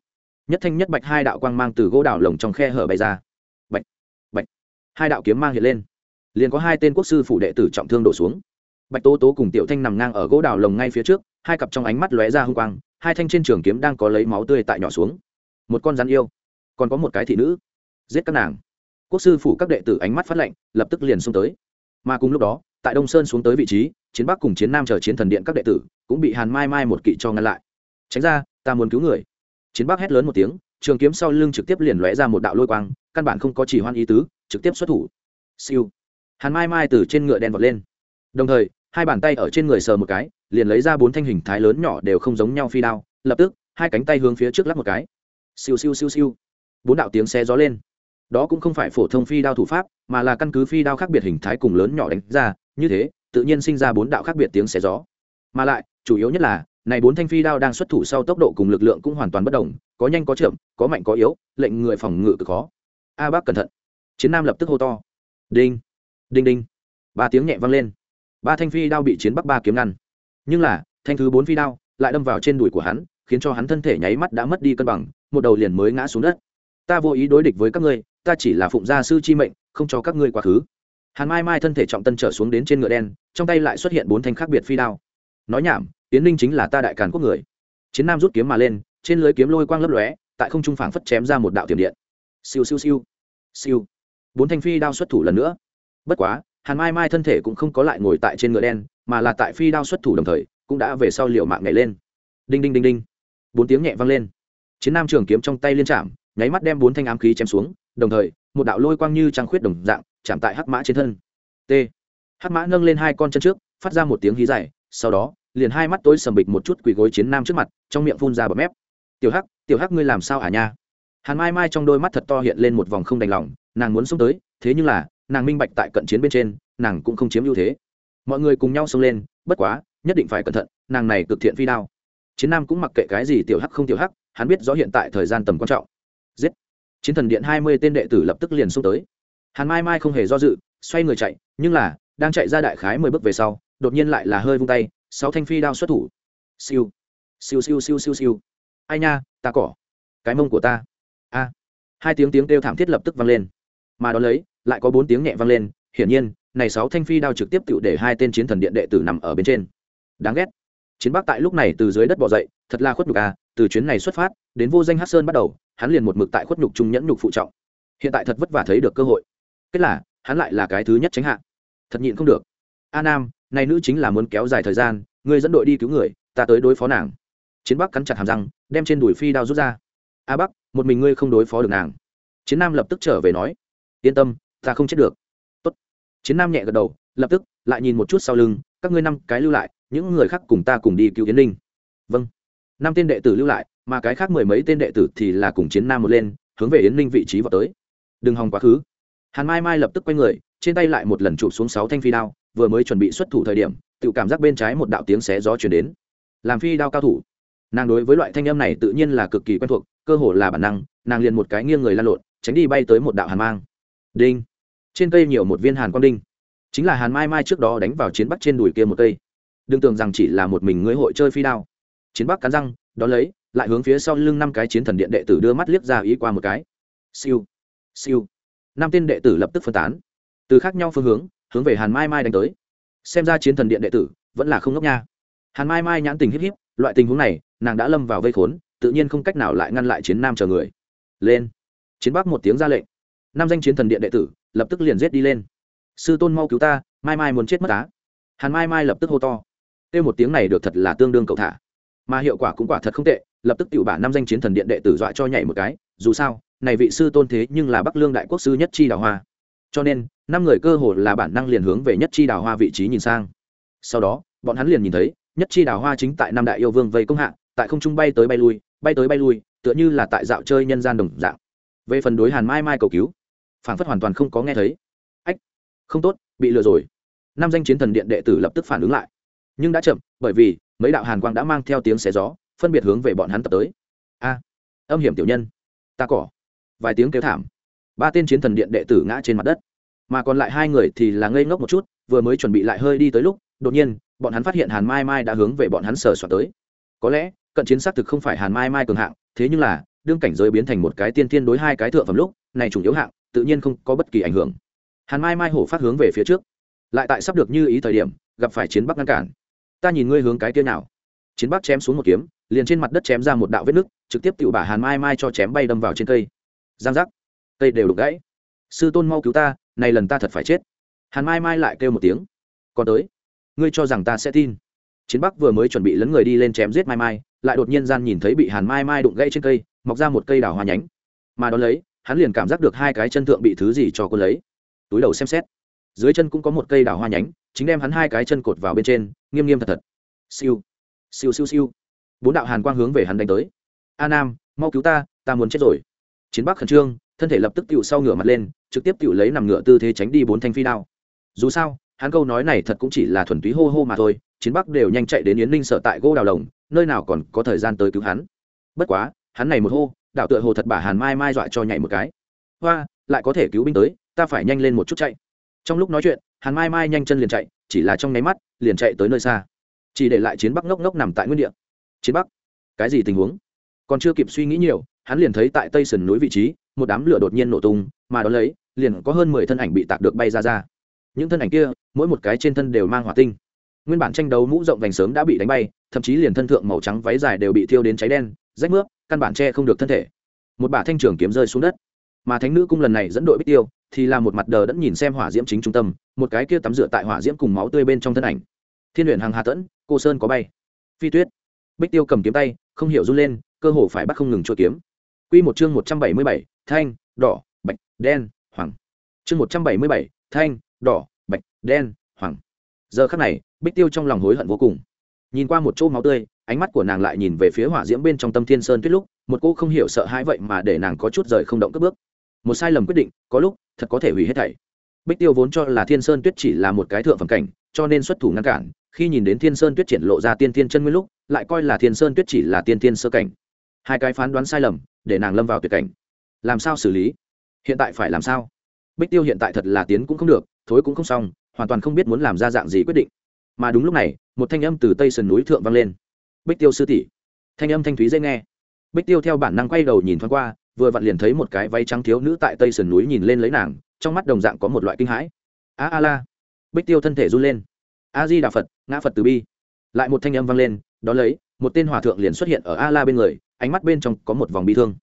Nhất thanh, nhất bạch hai đạo quang mang từ gỗ đảo lồng trong khe hở bay ra. Bạch bạch. Hai đạo kiếm mang hiện lên. Liền có hai tên quốc sư phụ đệ tử trọng thương đổ xuống. Bạch tố tố cùng tiểu thanh nằm ngang ở gỗ đảo lồng ngay phía trước, hai cặp trong ánh mắt lóe ra h u n g quang, hai thanh trên trường kiếm đang có lấy máu tươi tại nhỏ xuống. Một con rắn yêu, còn có một cái thị nữ. Giết các nàng. Quốc sư phủ các đệ tử ánh mắt phát lệnh lập tức liền xuống tới. Mà cùng lúc đó, tại đông sơn xuống tới vị trí, chiến bắc cùng chiến nam chờ chiến thần điện các đệ tử cũng bị hàn mai mai một kỵ cho ngăn lại. Tránh ra, ta muốn cứu người. Chiến bắc hét lớn một tiếng, trường kiếm sau lưng trực tiếp liền lóe ra một đạo lôi quang, căn bản không có chỉ hoan ý tứ, trực tiếp xuất thủ. Siêu. Hàn mai mai từ trên ngựa đen vọt lên. Đồng thời, hai bàn tay ở trên người sờ một cái, liền lấy ra bốn thanh hình thái lớn nhỏ đều không giống nhau phi đao, lập tức, hai cánh tay hướng phía trước lắp một cái. Siêu siêu siêu siêu. Bốn đạo tiếng xe gió lên. Đó cũng không phải phổ thông phi đao thủ pháp, mà là căn cứ phi đao khác biệt hình thái cùng lớn nhỏ đánh ra, như thế, tự nhiên sinh ra bốn đạo khác biệt tiếng xé gió. Mà lại chủ yếu nhất là, này bốn thanh phi đao đang xuất thủ sau tốc độ cùng lực lượng cũng hoàn toàn bất đồng, có nhanh có chậm, có mạnh có yếu, lệnh người phòng ngự cực khó. A bác cẩn thận. Chiến nam lập tức hô to. Đinh đinh đinh. Ba tiếng nhẹ vang lên. Ba thanh phi đao bị chiến bắc ba kiếm ngăn. Nhưng là, thanh thứ bốn phi đao lại đâm vào trên đùi của hắn, khiến cho hắn thân thể nháy mắt đã mất đi cân bằng, một đầu liền mới ngã xuống đất. Ta vô ý đối địch với các ngươi, ta chỉ là phụng gia sư chi mệnh, không cho các ngươi quá khứ. Hàn mai mai thân thể trọng tân trở xuống đến trên ngựa đen, trong tay lại xuất hiện bốn thanh khác biệt phi đao nói nhảm tiến ninh chính là ta đại càn quốc người. Chiến nam rút kiếm mà lên, trên lưới kiếm lôi quang lấp lóe, tại không trung phảng phất chém ra một đạo tiềm điện. Siêu siêu siêu. Siêu. Bốn thanh phi đao xuất thủ lần nữa. Bất quá, hàn mai mai thân thể cũng không có lại ngồi tại trên ngựa đen, mà là tại phi đao xuất thủ đồng thời, cũng đã về sau liệu mạng nhảy lên. Đinh đinh đinh đinh. Bốn tiếng nhẹ vang lên. Chiến nam trường kiếm trong tay liên chạm, nháy mắt đem bốn thanh ám khí chém xuống, đồng thời, một đạo lôi quang như trăng khuyết đồng dạng, chạm tại hắc mã trên thân. T. Hắc mã nâng lên hai con chân trước, phát ra một tiếng hí dài, sau đó liền hai mắt tối sầm bịch một chút quỳ gối chiến nam trước mặt, trong miệng phun ra bọt mép. Tiểu hắc tiểu hắc ngươi làm sao hả nha? Hàn mai mai trong đôi mắt thật to hiện lên một vòng không đành lòng, nàng muốn xông tới, thế nhưng là, nàng minh bạch tại cận chiến bên trên, nàng cũng không chiếm ưu thế. Mọi người cùng nhau xông lên, bất quá, nhất định phải cẩn thận, nàng này cực thiện phi đao. Chiến nam cũng mặc kệ cái gì tiểu hắc không tiểu hắc, hắn biết rõ hiện tại thời gian tầm quan trọng. Giết! Chiến thần điện hai mươi tên đệ tử lập tức liền xông tới. Hàn mai mai không hề do dự, xoay người chạy, nhưng là, đang chạy ra đại khái mười bước về sau, đột nhiên lại là hơi vung tay sáu thanh phi đao xuất thủ. Siêu. Siêu siêu siêu siêu siêu. Ai nha, ta cỏ. Cái mông của ta. A. Hai tiếng tiếng kêu thảm thiết lập tức vang lên. Mà đ ó lấy, lại có bốn tiếng nhẹ vang lên. Hiển nhiên, này sáu thanh phi đao trực tiếp tự để hai tên chiến thần điện đệ tử nằm ở bên trên. Đáng ghét. Chiến bắc tại lúc này từ dưới đất bỏ dậy, thật là khuất nhục à từ chuyến này xuất phát, đến vô danh hát sơn bắt đầu, hắn liền một mực tại khuất nhục trung nhẫn nhục phụ trọng. Hiện tại thật vất vả thấy được cơ hội. Kết là, hắn lại là cái thứ nhất tránh hạ. Thật nhịn không được. A nam này nữ chính là muốn kéo dài thời gian, ngươi dẫn đội đi cứu người, ta tới đối phó nàng. Chiến bắc cắn chặt hàm răng, đem trên đùi phi đao rút ra. A bắc, một mình ngươi không đối phó được nàng. Chiến nam lập tức trở về nói, yên tâm, ta không chết được. Tốt. chiến nam nhẹ gật đầu, lập tức, lại nhìn một chút sau lưng, các ngươi năm cái lưu lại, những người khác cùng ta cùng đi cứu yến ninh. Vâng. Năm tên đệ tử lưu lại, mà cái khác mười mấy tên đệ tử thì là cùng chiến nam một lên, hướng về yến ninh vị trí vào tới. Đừng hòng quá khứ. Hàn mai mai lập tức quay người, trên tay lại một lần chụp xuống sáu thanh phi đao vừa mới chuẩn bị xuất thủ thời điểm, tự cảm giác bên trái một đạo tiếng xé gió chuyển đến. Làm phi đao cao thủ. Nàng đối với loại thanh âm này tự nhiên là cực kỳ quen thuộc, cơ hồ là bản năng, nàng liền một cái nghiêng người lan lộn, tránh đi bay tới một đạo hàn mang. Đinh. Trên cây nhiều một viên hàn quang đinh. Chính là hàn mai mai trước đó đánh vào chiến bắc trên đùi kia một cây. Đừng tưởng rằng chỉ là một mình ngươi hội chơi phi đao. Chiến bắc cắn răng, đón lấy, lại hướng phía sau lưng năm cái chiến thần điện đệ tử đưa mắt liếc ra ý qua một cái. Siêu. Siêu. Năm tên đệ tử lập tức phân tán. Từ khác nhau phương hướng hướng về hàn mai mai đánh tới. Xem ra chiến thần điện đệ tử vẫn là không ngốc nha. Hàn mai mai nhãn tình híp híp, loại tình huống này, nàng đã lâm vào vây khốn, tự nhiên không cách nào lại ngăn lại chiến nam chờ người. Lên. Chiến bắc một tiếng ra lệnh. Năm danh chiến thần điện đệ tử lập tức liền giết đi lên. Sư tôn mau cứu ta, mai mai muốn chết mất á. Hàn mai mai lập tức hô to. Kêu một tiếng này được thật là tương đương cậu thả. Mà hiệu quả cũng quả thật không tệ, lập tức tự bả năm danh chiến thần điện đệ tử dọa cho nhảy một cái, dù sao, này vị sư tôn thế nhưng là bắc lương đại quốc sư nhất chi đào hoa cho nên, năm người cơ hồ là bản năng liền hướng về nhất chi đào hoa vị trí nhìn sang. Sau đó, bọn hắn liền nhìn thấy, nhất chi đào hoa chính tại năm đại yêu vương vây công hạ, tại không trung bay tới bay lui, bay tới bay lui, tựa như là tại dạo chơi nhân gian đồng dạng. Về phần đối hàn mai mai cầu cứu phản phất hoàn toàn không có nghe thấy. Ách, không tốt, bị lừa rồi. Năm danh chiến thần điện đệ tử lập tức phản ứng lại. Nhưng đã chậm, bởi vì, mấy đạo hàn quang đã mang theo tiếng xé gió, phân biệt hướng về bọn hắn tập tới. A, âm hiểm tiểu nhân, ta cỏ. Vài tiếng kêu thảm ba tên chiến thần điện đệ tử ngã trên mặt đất. Mà còn lại hai người thì là ngây ngốc một chút, vừa mới chuẩn bị lại hơi đi tới lúc, đột nhiên, bọn hắn phát hiện hàn mai mai đã hướng về bọn hắn sờ soạt tới. Có lẽ, cận chiến xác thực không phải hàn mai mai cường hạng, thế nhưng là, đương cảnh giới biến thành một cái tiên tiên đối hai cái thượng phẩm lúc, này chủ yếu hạng, tự nhiên không có bất kỳ ảnh hưởng. Hàn mai mai hổ phát hướng về phía trước. Lại tại sắp được như ý thời điểm, gặp phải chiến bắc ngăn cản. Ta nhìn ngươi hướng cái kia nào. Chiến bắc chém xuống một kiếm, liền trên mặt đất chém ra một đạo vết nứt, trực tiếp tự bả hàn mai mai cho chém bay đâm vào trên cây. Giang giác cây đều đục gãy. Sư tôn mau cứu ta này lần ta thật phải chết. Hàn mai mai lại kêu một tiếng. Còn tới. Ngươi cho rằng ta sẽ tin. Chiến bắc vừa mới chuẩn bị lấn người đi lên chém giết mai mai, lại đột nhiên gian nhìn thấy bị hàn mai mai đụng gãy trên cây, mọc ra một cây đào hoa nhánh. Mà đón lấy, hắn liền cảm giác được hai cái chân thượng bị thứ gì cho cô lấy. Túi đầu xem xét. Dưới chân cũng có một cây đào hoa nhánh, chính đem hắn hai cái chân cột vào bên trên, nghiêm nghiêm thật thật. Siêu. Siêu siêu siêu. Bốn đạo hàn quang hướng về hắn đánh tới. A nam, mau cứu ta ta muốn chết rồi. Chiến bắc khẩn trương thân thể lập tức tựu sau ngửa mặt lên, trực tiếp tựu lấy nằm ngửa tư thế tránh đi bốn thanh phi đao. Dù sao, hắn câu nói này thật cũng chỉ là thuần túy hô hô mà thôi, chiến bắc đều nhanh chạy đến yến ninh sở tại gỗ đào lồng, nơi nào còn có thời gian tới cứu hắn. Bất quá, hắn này một hô đạo tựa hồ thật bà hàn mai mai dọa cho nhảy một cái. Hoa, lại có thể cứu binh tới, ta phải nhanh lên một chút chạy. Trong lúc nói chuyện, hàn mai mai nhanh chân liền chạy, chỉ là trong nháy mắt, liền chạy tới nơi xa. Chỉ để lại chiến bắc ngốc ngốc nằm tại nguyên địa. Chiến bắc cái gì tình huống? Còn chưa kịp suy nghĩ nhiều, hắn liền thấy tại tây sườn núi vị trí, một đám lửa đột nhiên nổ tung, mà đ ó lấy, liền có hơn mười thân ảnh bị tạc được bay ra ra. Những thân ảnh kia, mỗi một cái trên thân đều mang hỏa tinh. Nguyên bản tranh đấu mũ rộng vành sớm đã bị đánh bay, thậm chí liền thân thượng màu trắng váy dài đều bị thiêu đến cháy đen, rách mướp, căn bản che không được thân thể. Một bả thanh trường kiếm rơi xuống đất. Mà thánh nữ cung lần này dẫn đội bích tiêu, thì là một mặt đờ đẫn nhìn xem hỏa diễm chính trung tâm, một cái kia tắm rửa tại hỏa diễm cùng máu tươi bên trong thân ảnh. Thiên luyện hàng hà tẫn, cô sơn có bay. Phi tuyết. Bích tiêu cầm kiếm tay, không hiểu run lên cơ hồ phải bắt không ngừng chua kiếm Quy một chương một trăm bảy mươi bảy, thanh, đỏ, bạch, đen, hoàng. Chương một trăm bảy mươi bảy, thanh, đỏ, bạch, đen, hoàng. Giờ khắc này, Bích Tiêu trong lòng hối hận vô cùng. Nhìn qua một chỗ máu tươi, ánh mắt của nàng lại nhìn về phía hỏa diễm bên trong Tâm Thiên Sơn Tuyết lúc, một cô không hiểu sợ hãi vậy mà để nàng có chút rời không động cất bước. Một sai lầm quyết định, có lúc thật có thể hủy hết thảy. Bích Tiêu vốn cho là Thiên Sơn Tuyết chỉ là một cái thượng phẩm cảnh, cho nên xuất thủ ngăn cản, khi nhìn đến Thiên Sơn Tuyết triển lộ ra tiên tiên chân nguyên lúc, lại coi là Thiên Sơn Tuyết chỉ là tiên tiên sơ cảnh hai cái phán đoán sai lầm, để nàng lâm vào tuyệt cảnh. Làm sao xử lý? Hiện tại phải làm sao? Bích tiêu hiện tại thật là tiến cũng không được, thối cũng không xong, hoàn toàn không biết muốn làm ra dạng gì quyết định. Mà đúng lúc này, một thanh âm từ tây sườn núi thượng vang lên. Bích tiêu sư tỷ. Thanh âm thanh thúy dễ nghe. Bích tiêu theo bản năng quay đầu nhìn thoáng qua, vừa vặn liền thấy một cái váy trắng thiếu nữ tại tây sườn núi nhìn lên lấy nàng, trong mắt đồng dạng có một loại kinh hãi. A a la. Bích tiêu thân thể run lên. A di đà phật, ngã phật từ bi. Lại một thanh âm vang lên đón lấy, một tên hòa thượng liền xuất hiện ở a la bên người ánh mắt bên trong có một vòng bi thương.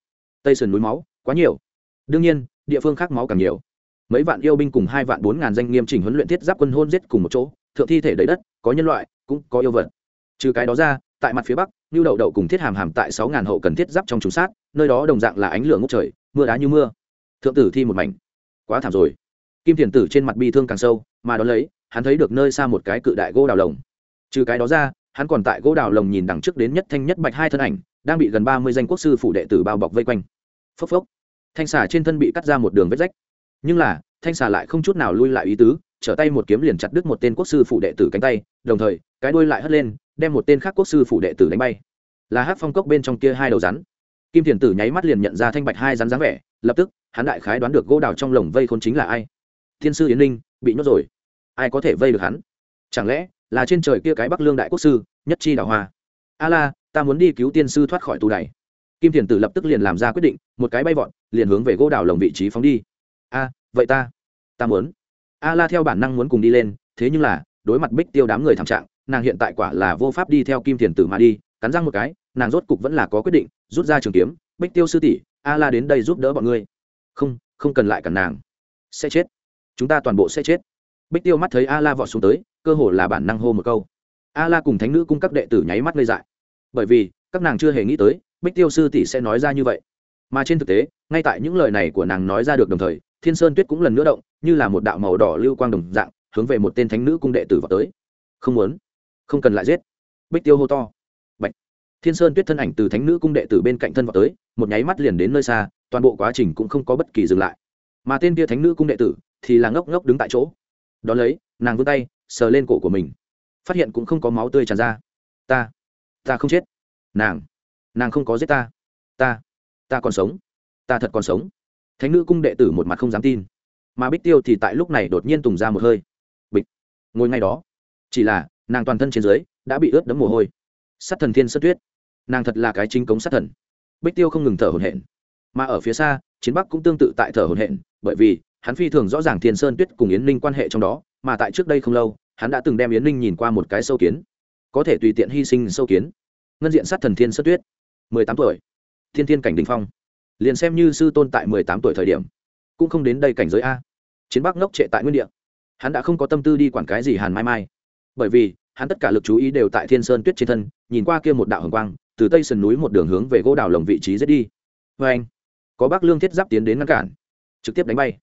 Tây sườn núi máu, quá nhiều. Đương nhiên, địa phương khác máu càng nhiều. Mấy vạn yêu binh cùng hai vạn bốn ngàn danh nghiêm chỉnh huấn luyện thiết giáp quân hôn giết cùng một chỗ, thượng thi thể đầy đất, có nhân loại, cũng có yêu vật. Trừ cái đó ra, tại mặt phía bắc Lưu đậu đậu cùng thiết hàm hàm tại sáu ngàn hậu cần thiết giáp trong trùng sát, nơi đó đồng dạng là ánh lửa ngốc trời, mưa đá như mưa. Thượng tử thi một mảnh. Quá thảm rồi. Kim thiền tử trên mặt bi thương càng sâu, mà đ ó lấy, hắn thấy được nơi xa một cái cự đại gỗ đào lồng. Trừ cái đó ra, hắn còn tại gỗ đào lồng nhìn đằng trước đến nhất thanh nhất bạch hai thân ảnh đang bị gần ba mươi danh quốc sư phủ đệ tử bao bọc vây quanh. Phốc phốc. Thanh xà trên thân bị cắt ra một đường vết rách. Nhưng là, thanh xà lại không chút nào lui lại ý tứ, trở tay một kiếm liền chặt đứt một tên quốc sư phủ đệ tử cánh tay, đồng thời, cái đuôi lại hất lên, đem một tên khác quốc sư phủ đệ tử đánh bay. Là hát phong cốc bên trong kia hai đầu rắn. Kim thiền tử nháy mắt liền nhận ra thanh bạch hai rắn dáng vẻ, lập tức, hắn đại khái đoán được gỗ đào trong lồng vây khôn chính là ai. Thiên sư yến linh, bị nhốt rồi. Ai có thể vây được hắn? Chẳng lẽ là trên trời kia cái bắc lương đại quốc sư, nhất chi đào hoa? A la ta muốn đi cứu tiên sư thoát khỏi tù này. Kim thiền tử lập tức liền làm ra quyết định, một cái bay vọt, liền hướng về gỗ đào lồng vị trí phóng đi. A, vậy ta ta muốn. A la theo bản năng muốn cùng đi lên, thế nhưng là, đối mặt bích tiêu đám người thảm trạng, nàng hiện tại quả là vô pháp đi theo kim thiền tử mà đi, cắn răng một cái, nàng rốt cục vẫn là có quyết định, rút ra trường kiếm, bích tiêu sư tỷ a la đến đây giúp đỡ bọn ngươi. Không không cần lại cản nàng. Sẽ chết. Chúng ta toàn bộ sẽ chết. Bích tiêu mắt thấy a la vọt xuống tới, cơ hồ là bản năng hô một câu. A la cùng thánh nữ cung cấp đệ tử nháy mắt lây dại bởi vì các nàng chưa hề nghĩ tới bích tiêu sư tỷ sẽ nói ra như vậy mà trên thực tế ngay tại những lời này của nàng nói ra được đồng thời thiên sơn tuyết cũng lần nữa động như là một đạo màu đỏ lưu quang đồng dạng hướng về một tên thánh nữ cung đệ tử vào tới không muốn không cần lại giết bích tiêu hô to Bạch. thiên sơn tuyết thân ảnh từ thánh nữ cung đệ tử bên cạnh thân vào tới một nháy mắt liền đến nơi xa toàn bộ quá trình cũng không có bất kỳ dừng lại mà tên kia thánh nữ cung đệ tử thì là ngốc ngốc đứng tại chỗ đ ó lấy nàng vươn tay sờ lên cổ của mình phát hiện cũng không có máu tươi tràn ra ta ta không chết. Nàng nàng không có giết ta. Ta ta còn sống. Ta thật còn sống. Thánh nữ cung đệ tử một mặt không dám tin. Mà bích tiêu thì tại lúc này đột nhiên tùng ra một hơi. Bịch, ngồi ngay đó. Chỉ là, nàng toàn thân trên dưới đã bị ướt đẫm mồ hôi. Sát thần thiên sất tuyết. Nàng thật là cái chính cống sát thần. Bích tiêu không ngừng thở hổn hển. Mà ở phía xa, chiến bắc cũng tương tự tại thở hổn hển, bởi vì hắn phi thường rõ ràng thiên sơn tuyết cùng yến ninh quan hệ trong đó, mà tại trước đây không lâu, hắn đã từng đem yến ninh nhìn qua một cái sâu kiến. Có thể tùy tiện hy sinh sâu kiến ngân diện sát thần thiên Sơ tuyết, mười tám tuổi, thiên thiên cảnh đình phong. Liền xem như sư tôn tại mười tám tuổi thời điểm, cũng không đến đây cảnh giới a. Chiến bắc ngốc trệ tại nguyên địa. Hắn đã không có tâm tư đi quản cái gì hàn mai mai. Bởi vì, hắn tất cả lực chú ý đều tại thiên sơn tuyết trên thân, nhìn qua kia một đạo hồng quang, từ tây sườn núi một đường hướng về gỗ đào lồng vị trí giết đi. Vê anh, có bác lương thiết giáp tiến đến ngăn cản, trực tiếp đánh bay.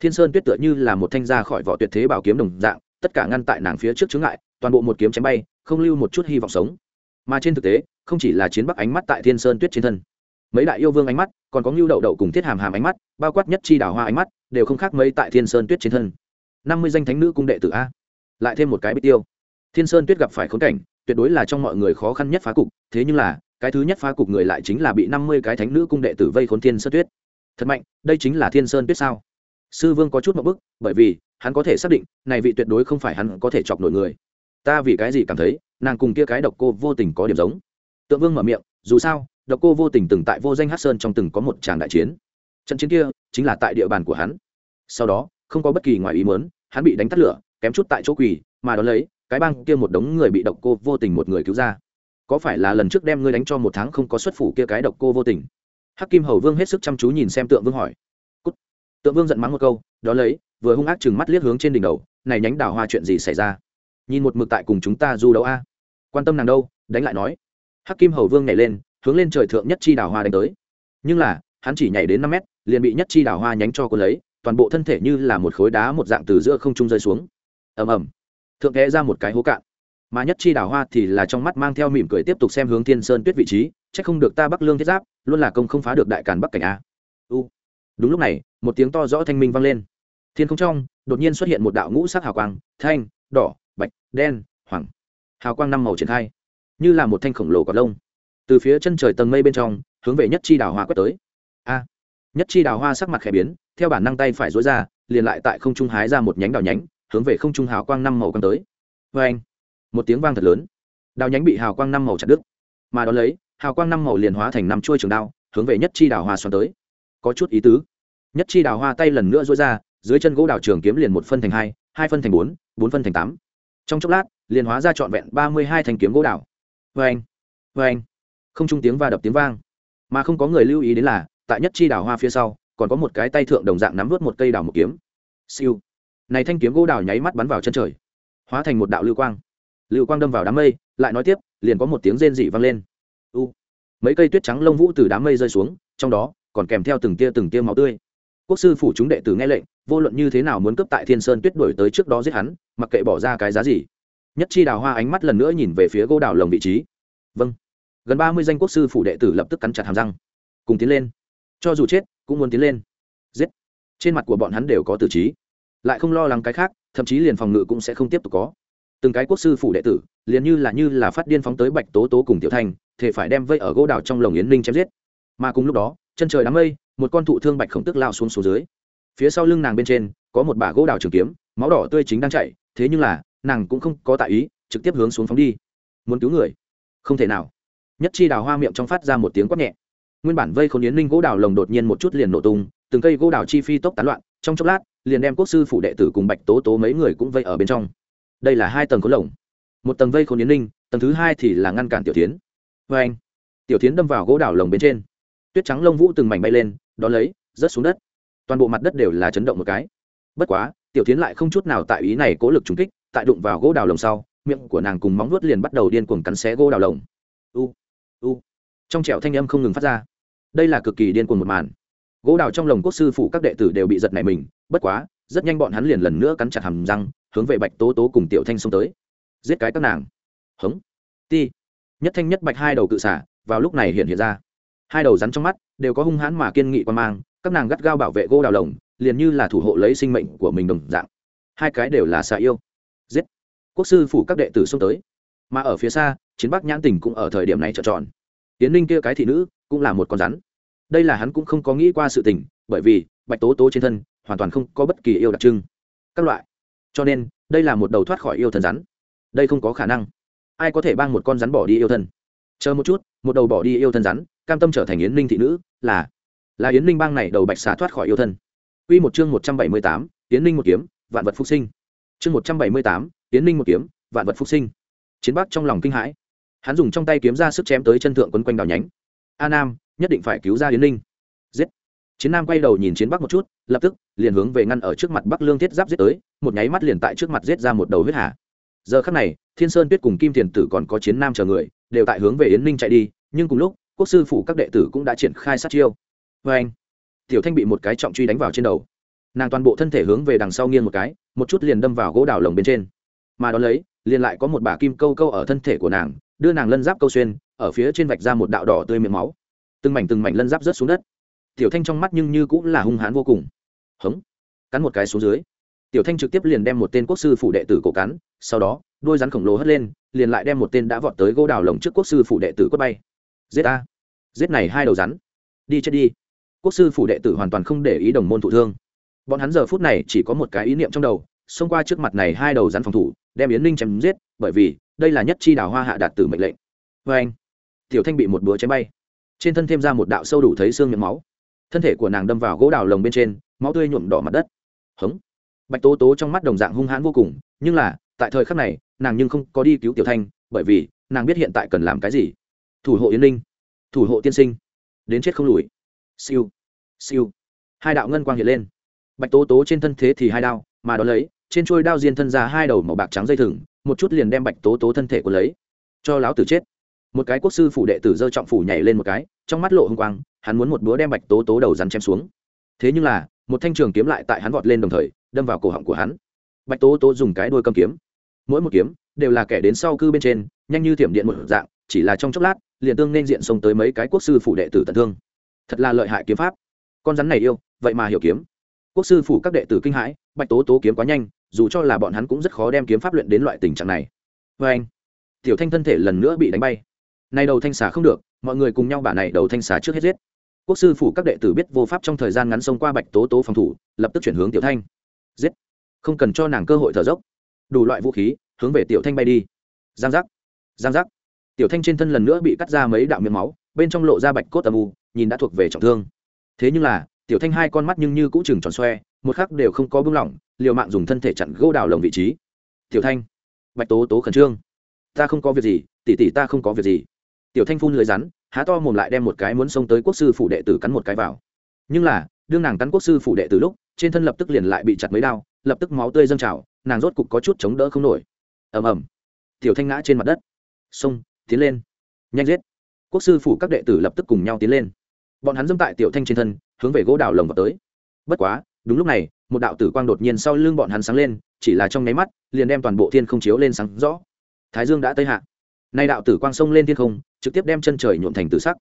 Thiên sơn tuyết tựa như là một thanh ra khỏi vỏ tuyệt thế bảo kiếm đồng dạng, tất cả ngăn tại nàng phía trước chướng ngại, toàn bộ một kiếm chém bay, không lưu một chút hy vọng sống mà trên thực tế, không chỉ là chiến bắc ánh mắt tại thiên sơn tuyết trên thân. Mấy đại yêu vương ánh mắt, còn có ngưu đậu đậu cùng thiết hàm hàm ánh mắt, bao quát nhất chi đào hoa ánh mắt, đều không khác mấy tại thiên sơn tuyết trên thân. Năm mươi danh thánh nữ cung đệ tử a. Lại thêm một cái bích tiêu. Thiên sơn tuyết gặp phải khốn cảnh, tuyệt đối là trong mọi người khó khăn nhất phá cục, thế nhưng là, cái thứ nhất phá cục người lại chính là bị năm mươi cái thánh nữ cung đệ tử vây khốn thiên sơn tuyết. Thật mạnh, đây chính là thiên sơn tuyết sao? Sư vương có chút một bức, bởi vì, hắn có thể xác định, này vị tuyệt đối không phải hắn có thể chọc nổi người. Ta vì cái gì cảm thấy nàng cùng kia cái độc cô vô tình có điểm giống. Tượng vương mở miệng, dù sao, độc cô vô tình từng tại vô danh hát sơn trong từng có một tràng đại chiến. Trận chiến kia chính là tại địa bàn của hắn. Sau đó, không có bất kỳ ngoài ý mớn hắn bị đánh tắt lửa, kém chút tại chỗ quỳ, mà đón lấy, cái băng kia một đống người bị độc cô vô tình một người cứu ra. Có phải là lần trước đem ngươi đánh cho một tháng không có xuất phủ kia cái độc cô vô tình? Hắc kim hầu vương hết sức chăm chú nhìn xem tượng vương hỏi. Cút. tượng vương giận mắng một câu, đón lấy, vừa hung ác chừng mắt liếc hướng trên đỉnh đầu, này nhánh đào hoa chuyện gì xảy ra? Nhìn một mực tại cùng chúng ta du đấu a quan tâm nàng đâu, đánh lại nói. Hắc kim hầu vương nhảy lên, hướng lên trời thượng nhất chi đào hoa đánh tới. Nhưng là, hắn chỉ nhảy đến năm mét, liền bị nhất chi đào hoa nhánh cho cô lấy, toàn bộ thân thể như là một khối đá một dạng từ giữa không trung rơi xuống. Ầm ầm. Thượng vẽ ra một cái hố cạn. Mà nhất chi đào hoa thì là trong mắt mang theo mỉm cười tiếp tục xem hướng thiên sơn tuyết vị trí, chắc không được ta bắc lương thiết giáp, luôn là công không phá được đại càn bắc cảnh a. U. Đúng lúc này, một tiếng to rõ thanh minh vang lên. Thiên không trong, đột nhiên xuất hiện một đạo ngũ sắc hào quang, thanh, đỏ, bạch, đen, hoàng hào quang năm màu triển khai, như là một thanh khổng lồ cọt lông, từ phía chân trời tầng mây bên trong, hướng về nhất chi đào hoa quét tới. A, nhất chi đào hoa sắc mặt khẽ biến, theo bản năng tay phải dối ra, liền lại tại không trung hái ra một nhánh đào nhánh, hướng về không trung hào quang năm màu quăng tới. Vê anh, một tiếng vang thật lớn, đào nhánh bị hào quang năm màu chặt đứt, mà đón lấy, hào quang năm màu liền hóa thành năm chuôi trường đao, hướng về nhất chi đào hoa xoắn tới. Có chút ý tứ, nhất chi đào hoa tay lần nữa dối ra, dưới chân gỗ đào trường kiếm liền một phân thành hai hai phân thành bốn bốn phân thành tám trong chốc lát, liền hóa ra trọn vẹn ba mươi hai thanh kiếm gỗ đào. Vê anh vê anh không trung tiếng va đập tiếng vang. Mà không có người lưu ý đến là, tại nhất chi đào hoa phía sau, còn có một cái tay thượng đồng dạng nắm vớt một cây đào một kiếm. Siêu. Này thanh kiếm gỗ đào nháy mắt bắn vào chân trời, hóa thành một đạo lưu quang. Lưu quang đâm vào đám mây, lại nói tiếp, liền có một tiếng rên dị vang lên. U. Mấy cây tuyết trắng lông vũ từ đám mây rơi xuống, trong đó còn kèm theo từng tia từng tia máu tươi quốc sư phủ chúng đệ tử nghe lệnh vô luận như thế nào muốn cướp tại thiên sơn tuyết đuổi tới trước đó giết hắn mặc kệ bỏ ra cái giá gì. Nhất chi đào hoa ánh mắt lần nữa nhìn về phía gỗ đào lồng vị trí. Vâng. Gần ba mươi danh quốc sư phủ đệ tử lập tức cắn chặt hàm răng. Cùng tiến lên. Cho dù chết cũng muốn tiến lên. Giết. Trên mặt của bọn hắn đều có tử trí. Lại không lo lắng cái khác thậm chí liền phòng ngự cũng sẽ không tiếp tục có. Từng cái quốc sư phủ đệ tử liền như là như là phát điên phóng tới bạch tố tố cùng tiểu thành, thể phải đem vây ở gỗ đào trong lồng yến ninh chém giết mà cùng lúc đó, chân trời đám mây, một con thụ thương bạch khổng tức lao xuống xuống dưới. Phía sau lưng nàng bên trên, có một bả gỗ đào trường kiếm, máu đỏ tươi chính đang chạy thế nhưng là, nàng cũng không có tại ý, trực tiếp hướng xuống phóng đi. Muốn cứu người? Không thể nào. Nhất chi đào hoa miệng trong phát ra một tiếng quát nhẹ. Nguyên bản vây khốn yến ninh gỗ đào lồng đột nhiên một chút liền nổ tung, từng cây gỗ đào chi phi tốc tán loạn, trong chốc lát, liền đem quốc sư phủ đệ tử cùng bạch tố tố mấy người cũng vây ở bên trong. Đây là hai tầng khốn lồng. Một tầng vây khốn yến ninh, tầng thứ hai thì là ngăn cản tiểu tiến vê vâng anh. Tiểu tiến đâm vào gỗ đào lồng bên trên tuyết trắng lông vũ từng mảnh bay lên, đón lấy, rớt xuống đất. Toàn bộ mặt đất đều là chấn động một cái. Bất quá, tiểu tiến lại không chút nào tại ý này cố lực trúng kích, tại đụng vào gỗ đào lồng sau, miệng của nàng cùng móng vuốt liền bắt đầu điên cuồng cắn xé gỗ đào lồng. U u. Trong trẻo thanh âm không ngừng phát ra. Đây là cực kỳ điên cuồng một màn. Gỗ đào trong lồng quốc sư phụ các đệ tử đều bị giật nảy mình, bất quá, rất nhanh bọn hắn liền lần nữa cắn chặt hàm răng, hướng về bạch tố tố cùng tiểu thanh xông tới. Giết cái các nàng. Hống. Ti. Nhất thanh nhất bạch hai đầu cự xả, vào lúc này hiện hiện ra hai đầu rắn trong mắt đều có hung hãn mà kiên nghị quan mang, các nàng gắt gao bảo vệ gỗ đào lồng, liền như là thủ hộ lấy sinh mệnh của mình đồng dạng. Hai cái đều là xà yêu. Giết. Quốc sư phủ các đệ tử xông tới. Mà ở phía xa, chiến bắc nhãn tình cũng ở thời điểm này trợn tròn. Tiến ninh kia cái thị nữ cũng là một con rắn. Đây là hắn cũng không có nghĩ qua sự tình, bởi vì bạch tố tố trên thân hoàn toàn không có bất kỳ yêu đặc trưng. Các loại. Cho nên, đây là một đầu thoát khỏi yêu thần rắn. Đây không có khả năng. Ai có thể bang một con rắn bỏ đi yêu thân? Chờ một chút, một đầu bỏ đi yêu thân rắn cam tâm trở thành yến ninh thị nữ là là yến ninh bang này đầu bạch xà thoát khỏi yêu thân Quy một chương một trăm bảy mươi tám, Yến Ninh một kiếm, vạn vật phục sinh. Chương một trăm bảy mươi tám, Yến Ninh một kiếm, vạn vật phục sinh. Chiến Bắc trong lòng kinh hãi, hắn dùng trong tay kiếm ra sức chém tới chân thượng quấn quanh đào nhánh. A Nam, nhất định phải cứu ra Yến Ninh. Giết! chiến nam quay đầu nhìn chiến bắc một chút lập tức liền hướng về ngăn ở trước mặt bắc lương thiết giáp giết tới một nháy mắt liền tại trước mặt giết ra một đầu huyết hà giờ khắc này thiên sơn tuyết cùng kim thiền tử còn có chiến nam chờ người đều tại hướng về yến ninh chạy đi nhưng cùng lúc quốc sư phủ các đệ tử cũng đã triển khai sát chiêu. Vê anh, tiểu thanh bị một cái trọng truy đánh vào trên đầu. Nàng toàn bộ thân thể hướng về đằng sau nghiêng một cái, một chút liền đâm vào gỗ đào lồng bên trên. Mà đón lấy, liền lại có một bả kim câu câu ở thân thể của nàng, đưa nàng lân giáp câu xuyên, ở phía trên vạch ra một đạo đỏ tươi miệng máu. Từng mảnh từng mảnh lân giáp rớt xuống đất. Tiểu thanh trong mắt nhưng như cũng là hung hãn vô cùng. Hống, cắn một cái xuống dưới. Tiểu thanh trực tiếp liền đem một tên quốc sư phủ đệ tử cổ cắn, sau đó, đôi rắn khổng lồ hất lên, liền lại đem một tên đã vọt tới gỗ đào lồng trước quốc sư phủ đệ tử quất bay. Giết a giết này hai đầu rắn. Đi chết đi. Quốc sư phủ đệ tử hoàn toàn không để ý đồng môn thụ thương. Bọn hắn giờ phút này chỉ có một cái ý niệm trong đầu, xông qua trước mặt này hai đầu rắn phòng thủ, đem yến ninh chém giết, bởi vì đây là nhất chi đào hoa hạ đạt tử mệnh lệnh. Vê anh, tiểu thanh bị một búa chém bay. Trên thân thêm ra một đạo sâu đủ thấy xương miệng máu. Thân thể của nàng đâm vào gỗ đào lồng bên trên, máu tươi nhuộm đỏ mặt đất. Hống. Bạch tố tố trong mắt đồng dạng hung hãn vô cùng, nhưng là, tại thời khắc này, nàng nhưng không có đi cứu tiểu thanh, bởi vì nàng biết hiện tại cần làm cái gì. Thủ hộ yến ninh thủ hộ tiên sinh. Đến chết không lùi. Siêu. Siêu. Hai đạo ngân quang hiện lên. Bạch tố tố trên thân thế thì hai đao, mà đ ó lấy, trên trôi đao diên thân ra hai đầu màu bạc trắng dây thừng, một chút liền đem bạch tố tố thân thể của lấy. Cho láo tử chết. Một cái quốc sư phủ đệ tử dơ trọng phủ nhảy lên một cái, trong mắt lộ h ư n g quang, hắn muốn một búa đem bạch tố tố đầu rắn chém xuống. Thế nhưng là, một thanh trường kiếm lại tại hắn vọt lên đồng thời, đâm vào cổ họng của hắn. Bạch tố tố dùng cái đuôi cầm kiếm. Mỗi một kiếm đều là kẻ đến sau cư bên trên, nhanh như thiểm điện một dạng, chỉ là trong chốc lát liền tương nên diện xông tới mấy cái quốc sư phủ đệ tử tận thương. Thật là lợi hại kiếm pháp. Con rắn này yêu, vậy mà hiểu kiếm. Quốc sư phủ các đệ tử kinh hãi, bạch tố tố kiếm quá nhanh, dù cho là bọn hắn cũng rất khó đem kiếm pháp luyện đến loại tình trạng này. Vê anh, tiểu thanh thân thể lần nữa bị đánh bay. Nay đầu thanh xà không được, mọi người cùng nhau bả này đầu thanh xà trước hết giết. Quốc sư phủ các đệ tử biết vô pháp trong thời gian ngắn xông qua bạch tố tố phòng thủ, lập tức chuyển hướng tiểu thanh. Giết. Không cần cho nàng cơ hội thở dốc. Đủ loại vũ khí, hướng về tiểu thanh bay đi. Giang giác. Giang giác tiểu thanh trên thân lần nữa bị cắt ra mấy đạo miếng máu, bên trong lộ ra bạch cốt âm u, nhìn đã thuộc về trọng thương. Thế nhưng là, tiểu thanh hai con mắt nhưng như cũ chừng tròn xoe, một khắc đều không có bưng lỏng, liều mạng dùng thân thể chặn gỗ đào lồng vị trí. Tiểu thanh, bạch tố tố khẩn trương. Ta không có việc gì tỉ tỉ ta không có việc gì. Tiểu thanh phun lưới rắn, há to mồm lại đem một cái muốn xông tới quốc sư phủ đệ tử cắn một cái vào. Nhưng là, đương nàng cắn quốc sư phủ đệ tử lúc, trên thân lập tức liền lại bị chặt mấy đao, lập tức máu tươi dâng trào, nàng rốt cục có chút chống đỡ không nổi. Ầm ầm. Tiểu thanh ngã trên mặt đất. Xông tiến lên. Nhanh giết. Quốc sư phủ các đệ tử lập tức cùng nhau tiến lên. Bọn hắn dâm tại tiểu thanh trên thân, hướng về gỗ đào lồng vào tới. Bất quá, đúng lúc này, một đạo tử quang đột nhiên sau lưng bọn hắn sáng lên, chỉ là trong nháy mắt, liền đem toàn bộ thiên không chiếu lên sáng rõ. Thái dương đã tây hạ. Nay đạo tử quang sông lên thiên không, trực tiếp đem chân trời nhuộm thành tử sắc.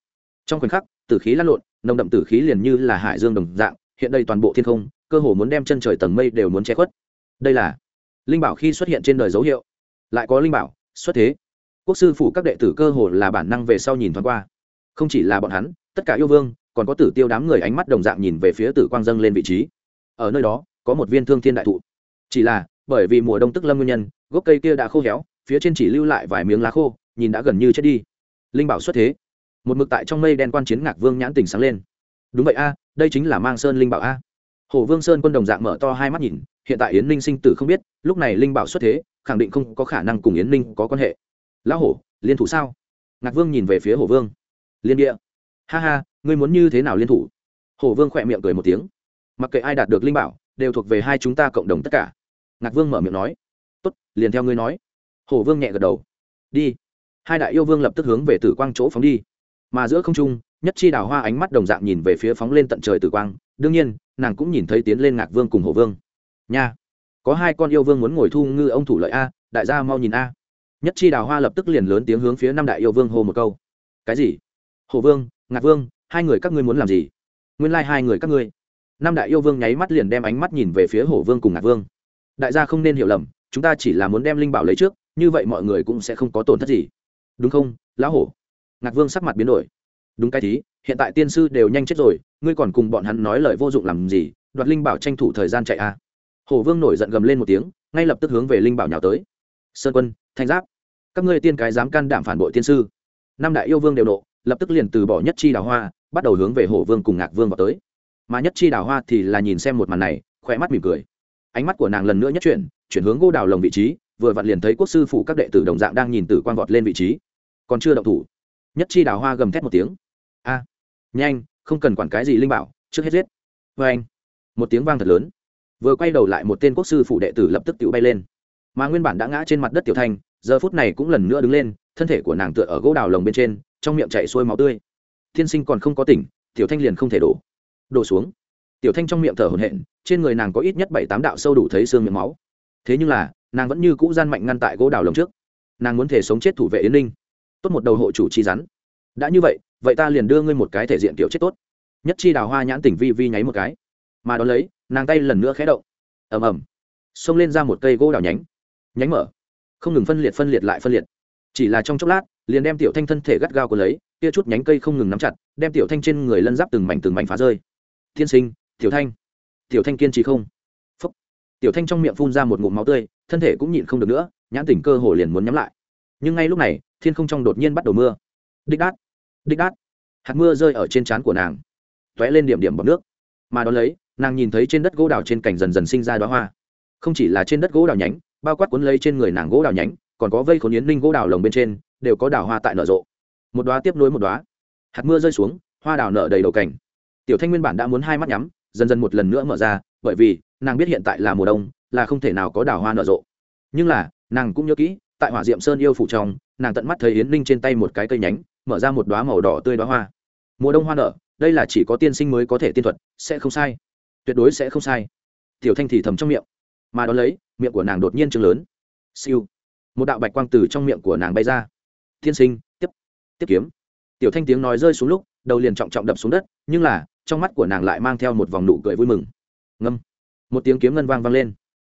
Trong khoảnh khắc, tử khí lăn lộn, nồng đậm tử khí liền như là hải dương đồng dạng, hiện đây toàn bộ thiên không, cơ hồ muốn đem chân trời tầng mây đều muốn che khuất. Đây là linh bảo khi xuất hiện trên đời dấu hiệu. Lại có linh bảo, xuất thế quốc sư phủ các đệ tử cơ hồ là bản năng về sau nhìn thoáng qua. Không chỉ là bọn hắn, tất cả yêu vương, còn có tử tiêu đám người ánh mắt đồng dạng nhìn về phía tử quang dâng lên vị trí. Ở nơi đó, có một viên thương thiên đại thụ. Chỉ là, bởi vì mùa đông tức lâm nguyên nhân, gốc cây kia đã khô héo, phía trên chỉ lưu lại vài miếng lá khô, nhìn đã gần như chết đi. Linh bảo xuất thế. Một mực tại trong mây đen quan chiến ngạc vương nhãn tỉnh sáng lên. Đúng vậy a, đây chính là mang sơn linh bảo a. Hồ vương sơn quân đồng dạng mở to hai mắt nhìn, hiện tại yến ninh sinh tử không biết, lúc này linh bảo xuất thế, khẳng định không có khả năng cùng yến ninh có quan hệ lão hổ, liên thủ sao? Ngạc vương nhìn về phía hồ vương. Liên địa. Ha ha, ngươi muốn như thế nào liên thủ? Hổ vương khỏe miệng cười một tiếng. Mặc kệ ai đạt được linh bảo, đều thuộc về hai chúng ta cộng đồng tất cả. Ngạc vương mở miệng nói. Tốt, liền theo ngươi nói. Hổ vương nhẹ gật đầu. Đi. Hai đại yêu vương lập tức hướng về tử quang chỗ phóng đi. Mà giữa không trung, nhất chi đào hoa ánh mắt đồng dạng nhìn về phía phóng lên tận trời tử quang. Đương nhiên, nàng cũng nhìn thấy tiến lên ngạc vương cùng hổ vương. Nha. Có hai con yêu vương muốn ngồi thu ngư ông thủ lợi a, đại gia mau nhìn a nhất chi đào hoa lập tức liền lớn tiếng hướng phía năm đại yêu vương hô một câu. Cái gì? Hồ vương, ngạc vương, hai người các ngươi muốn làm gì? Nguyên lai、like、hai người các ngươi. Năm đại yêu vương nháy mắt liền đem ánh mắt nhìn về phía hổ vương cùng ngạc vương. Đại gia không nên hiểu lầm, chúng ta chỉ là muốn đem linh bảo lấy trước, như vậy mọi người cũng sẽ không có tổn thất gì. Đúng không, lão hổ? Ngạc vương sắc mặt biến đổi. Đúng cái thí, hiện tại tiên sư đều nhanh chết rồi, ngươi còn cùng bọn hắn nói lời vô dụng làm gì, đoạt linh bảo tranh thủ thời gian chạy a à. hổ vương nổi giận gầm lên một tiếng, ngay lập tức hướng về linh bảo nhào tới. Sơn quân thanh giáp. Các ngươi tiên cái dám can đảm phản bội tiên sư. Năm đại yêu vương đều nộ, lập tức liền từ bỏ nhất chi đào hoa, bắt đầu hướng về hổ vương cùng ngạc vương vào tới. Mà nhất chi đào hoa thì là nhìn xem một màn này, khỏe mắt mỉm cười. Ánh mắt của nàng lần nữa nhất chuyển chuyển hướng gô đào lồng vị trí, vừa vặn liền thấy quốc sư phụ các đệ tử đồng dạng đang nhìn từ quan vọt lên vị trí. Còn chưa động thủ, nhất chi đào hoa gầm thét một tiếng. A, nhanh, không cần quản cái gì linh bảo, trước hết giết. Vê anh, một tiếng vang thật lớn. Vừa quay đầu lại một tên quốc sư phụ đệ tử lập tức tự bay lên. Mà nguyên bản đã ngã trên mặt đất tiểu thanh giờ phút này cũng lần nữa đứng lên, thân thể của nàng tựa ở gỗ đào lồng bên trên, trong miệng chạy xuôi máu tươi. Thiên sinh còn không có tỉnh, tiểu thanh liền không thể đổ. Đổ xuống. Tiểu thanh trong miệng thở hổn hển, trên người nàng có ít nhất bảy tám đạo sâu đủ thấy xương miệng máu. Thế nhưng là, nàng vẫn như cũ gian mạnh ngăn tại gỗ đào lồng trước. Nàng muốn thể sống chết thủ vệ yến ninh. Tốt một đầu hộ chủ chi rắn. Đã như vậy vậy ta liền đưa ngươi một cái thể diện tiểu chết tốt. Nhất chi đào hoa nhãn tỉnh vi vi nháy một cái. Mà đ ó lấy, nàng tay lần nữa khé động. Ầm ầm. Xông lên ra một cây gỗ đào nhánh. Nhánh mở không ngừng phân liệt phân liệt lại phân liệt. Chỉ là trong chốc lát, liền đem tiểu thanh thân thể gắt gao của lấy, kia chút nhánh cây không ngừng nắm chặt, đem tiểu thanh trên người lân giáp từng mảnh từng mảnh phá rơi. Tiên sinh, tiểu thanh. Tiểu thanh kiên trì không? Phúc. tiểu thanh trong miệng phun ra một ngụm máu tươi, thân thể cũng nhịn không được nữa, nhãn tỉnh cơ hồ liền muốn nhắm lại. Nhưng ngay lúc này, thiên không trong đột nhiên bắt đầu mưa. Đích đát. Đích đát. Hạt mưa rơi ở trên trán của nàng. T ó é lên điểm điểm bọc nước. Mà đón lấy, nàng nhìn thấy trên đất gỗ đào trên cành dần dần sinh ra đoá hoa. Không chỉ là trên đất gỗ đào nhánh bao quát cuốn lấy trên người nàng gỗ đào nhánh, còn có vây khốn yến ninh gỗ đào lồng bên trên, đều có đào hoa tại nở rộ. Một đoá tiếp nối một đoá hạt mưa rơi xuống, hoa đào nở đầy đầu cảnh. tiểu thanh nguyên bản đã muốn hai mắt nhắm, dần dần một lần nữa mở ra, bởi vì, nàng biết hiện tại là mùa đông, là không thể nào có đào hoa nở rộ. Nhưng là, nàng cũng nhớ kỹ, tại hỏa diệm sơn yêu phủ trong, nàng tận mắt thấy yến ninh trên tay một cái cây nhánh, mở ra một đoá màu đỏ tươi đoá hoa. Mùa đông hoa nở, đây là chỉ có tiên sinh mới có thể tiên thuật, sẽ không sai. Tuyệt đối sẽ không sai. Tiểu thanh thì thầm trong miệng mà đón lấy, miệng của nàng đột nhiên chừng lớn. Siêu. Một đạo bạch quang từ trong miệng của nàng bay ra. Thiên sinh, tiếp tiếp kiếm. Tiểu thanh tiếng nói rơi xuống lúc, đầu liền trọng trọng đập xuống đất, nhưng là, trong mắt của nàng lại mang theo một vòng nụ cười vui mừng. Ngâm. Một tiếng kiếm ngân vang vang lên.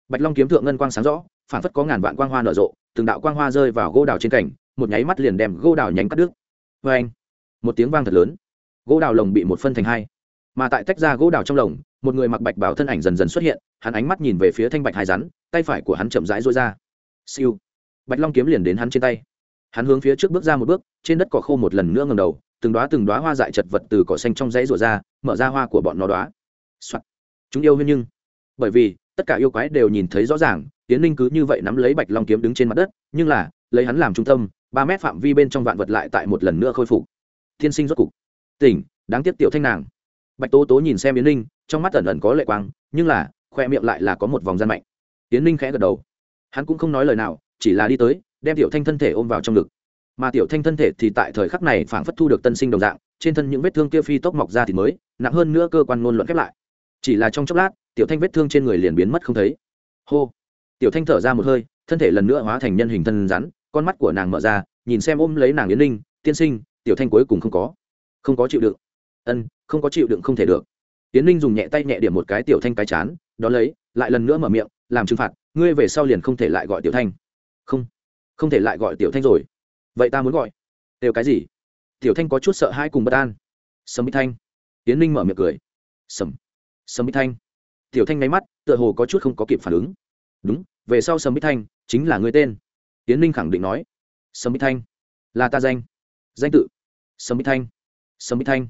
Bạch long kiếm thượng ngân quang sáng rõ, phản phất có ngàn vạn quang hoa nở rộ, từng đạo quang hoa rơi vào gỗ đào trên cảnh một nháy mắt liền đem gỗ đào nhánh cắt đứt. Vê anh một tiếng vang thật lớn. Gỗ đào lồng bị một phân thành hai mà tại tách ra gỗ đào trong lồng, một người mặc bạch bảo thân ảnh dần dần xuất hiện, hắn ánh mắt nhìn về phía thanh bạch hai rắn, tay phải của hắn chậm rãi rối ra. Siêu. Bạch long kiếm liền đến hắn trên tay. Hắn hướng phía trước bước ra một bước, trên đất cỏ khô một lần nữa ngầm đầu, từng đoá từng đoá hoa dại chật vật từ cỏ xanh trong dãy rủa ra, mở ra hoa của bọn nó đoá、Soạn. chúng yêu huyên nhưng. Bởi vì, tất cả yêu quái đều nhìn thấy rõ ràng tiến linh cứ như vậy nắm lấy bạch long kiếm đứng trên mặt đất, nhưng là, lấy hắn làm trung tâm, ba mét phạm vi bên trong vạn vật lại tại một lần nữa khôi phục. Thiên sinh rốt cục. Tỉnh, đáng tiếc tiểu thanh nàng bạch tố tố nhìn xem yến linh, trong mắt ẩn ẩn có lệ quang, nhưng là, khoe miệng lại là có một vòng gian mạnh yến linh khẽ gật đầu. Hắn cũng không nói lời nào, chỉ là đi tới, đem tiểu thanh thân thể ôm vào trong ngực. Mà tiểu thanh thân thể thì tại thời khắc này phảng phất thu được tân sinh đồng dạng, trên thân những vết thương kia phi tốc mọc ra thì mới, nặng hơn nữa cơ quan ngôn luận khép lại. Chỉ là trong chốc lát, tiểu thanh vết thương trên người liền biến mất không thấy. Hô! Tiểu thanh thở ra một hơi, thân thể lần nữa hóa thành nhân hình thân rắn, con mắt của nàng mở ra, nhìn xem ôm lấy nàng yến linh, tiên sinh, tiểu thanh cuối cùng không có. Không có chịu đựng ân, không có chịu đựng không thể được. Tiến linh dùng nhẹ tay nhẹ điểm một cái tiểu thanh cái chán đó lấy, lại lần nữa mở miệng, làm trừng phạt, ngươi về sau liền không thể lại gọi tiểu thanh. Không không thể lại gọi tiểu thanh rồi. Vậy ta muốn gọi. Đều cái gì? Tiểu thanh có chút sợ hai cùng bất an. Sầm bích thanh. Tiến ninh mở miệng cười. Sầm sầm bích thanh. Tiểu thanh nháy mắt, tựa hồ có chút không có kịp phản ứng. Đúng, về sau sầm bích thanh chính là người tên. Tiến ninh khẳng định nói. Sầm bích thanh. Là ta danh. Danh tự. Sầm bích thanh. Sầm bích thanh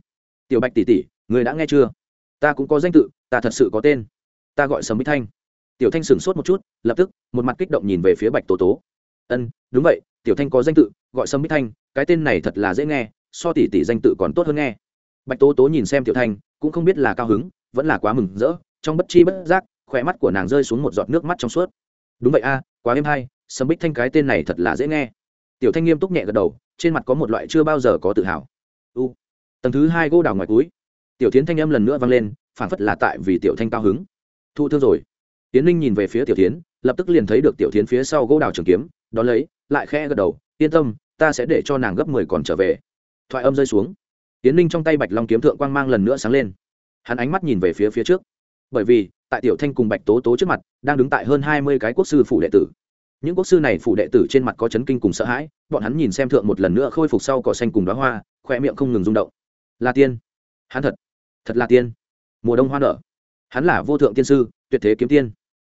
tiểu bạch tỷ tỷ người đã nghe chưa? Ta cũng có danh tự, ta thật sự có tên. Ta gọi sầm bích thanh. Tiểu thanh sửng sốt một chút, lập tức, một mặt kích động nhìn về phía bạch tố tố. Ân, đúng vậy, tiểu thanh có danh tự, gọi sâm bích thanh, cái tên này thật là dễ nghe, so tỷ tỷ danh tự còn tốt hơn nghe. Bạch tố tố nhìn xem tiểu thanh, cũng không biết là cao hứng, vẫn là quá mừng, rỡ, trong bất chi bất giác, khỏe mắt của nàng rơi xuống một giọt nước mắt trong suốt. Đúng vậy a, quá êm hay sâm bích thanh cái tên này thật là dễ nghe. Tiểu thanh nghiêm túc nhẹ gật đầu, trên mặt có một loại chưa bao giờ có tự hào tầng thứ hai gỗ đào ngoài túi. Tiểu tiến thanh âm lần nữa vang lên phản phất là tại vì tiểu thanh cao hứng. Thu thương rồi. Tiến linh nhìn về phía tiểu tiến lập tức liền thấy được tiểu tiến phía sau gỗ đào trường kiếm, đón lấy, lại khẽ gật đầu, yên tâm, ta sẽ để cho nàng gấp mười còn trở về. Thoại âm rơi xuống. Tiến linh trong tay bạch long kiếm thượng quang mang lần nữa sáng lên. Hắn ánh mắt nhìn về phía phía trước. Bởi vì, tại tiểu thanh cùng bạch tố tố trước mặt, đang đứng tại hơn hai mươi cái quốc sư phủ đệ tử. Những quốc sư này phủ đệ tử trên mặt có chấn kinh cùng sợ hãi, bọn hắn nhìn xem thượng một lần nữa khôi phục sau cỏ xanh cùng đoá hoa, khoe miệng không ngừng rung động là tiên. Hắn thật thật là tiên. Mùa đông hoa nở. Hắn là vô thượng tiên sư, tuyệt thế kiếm tiên.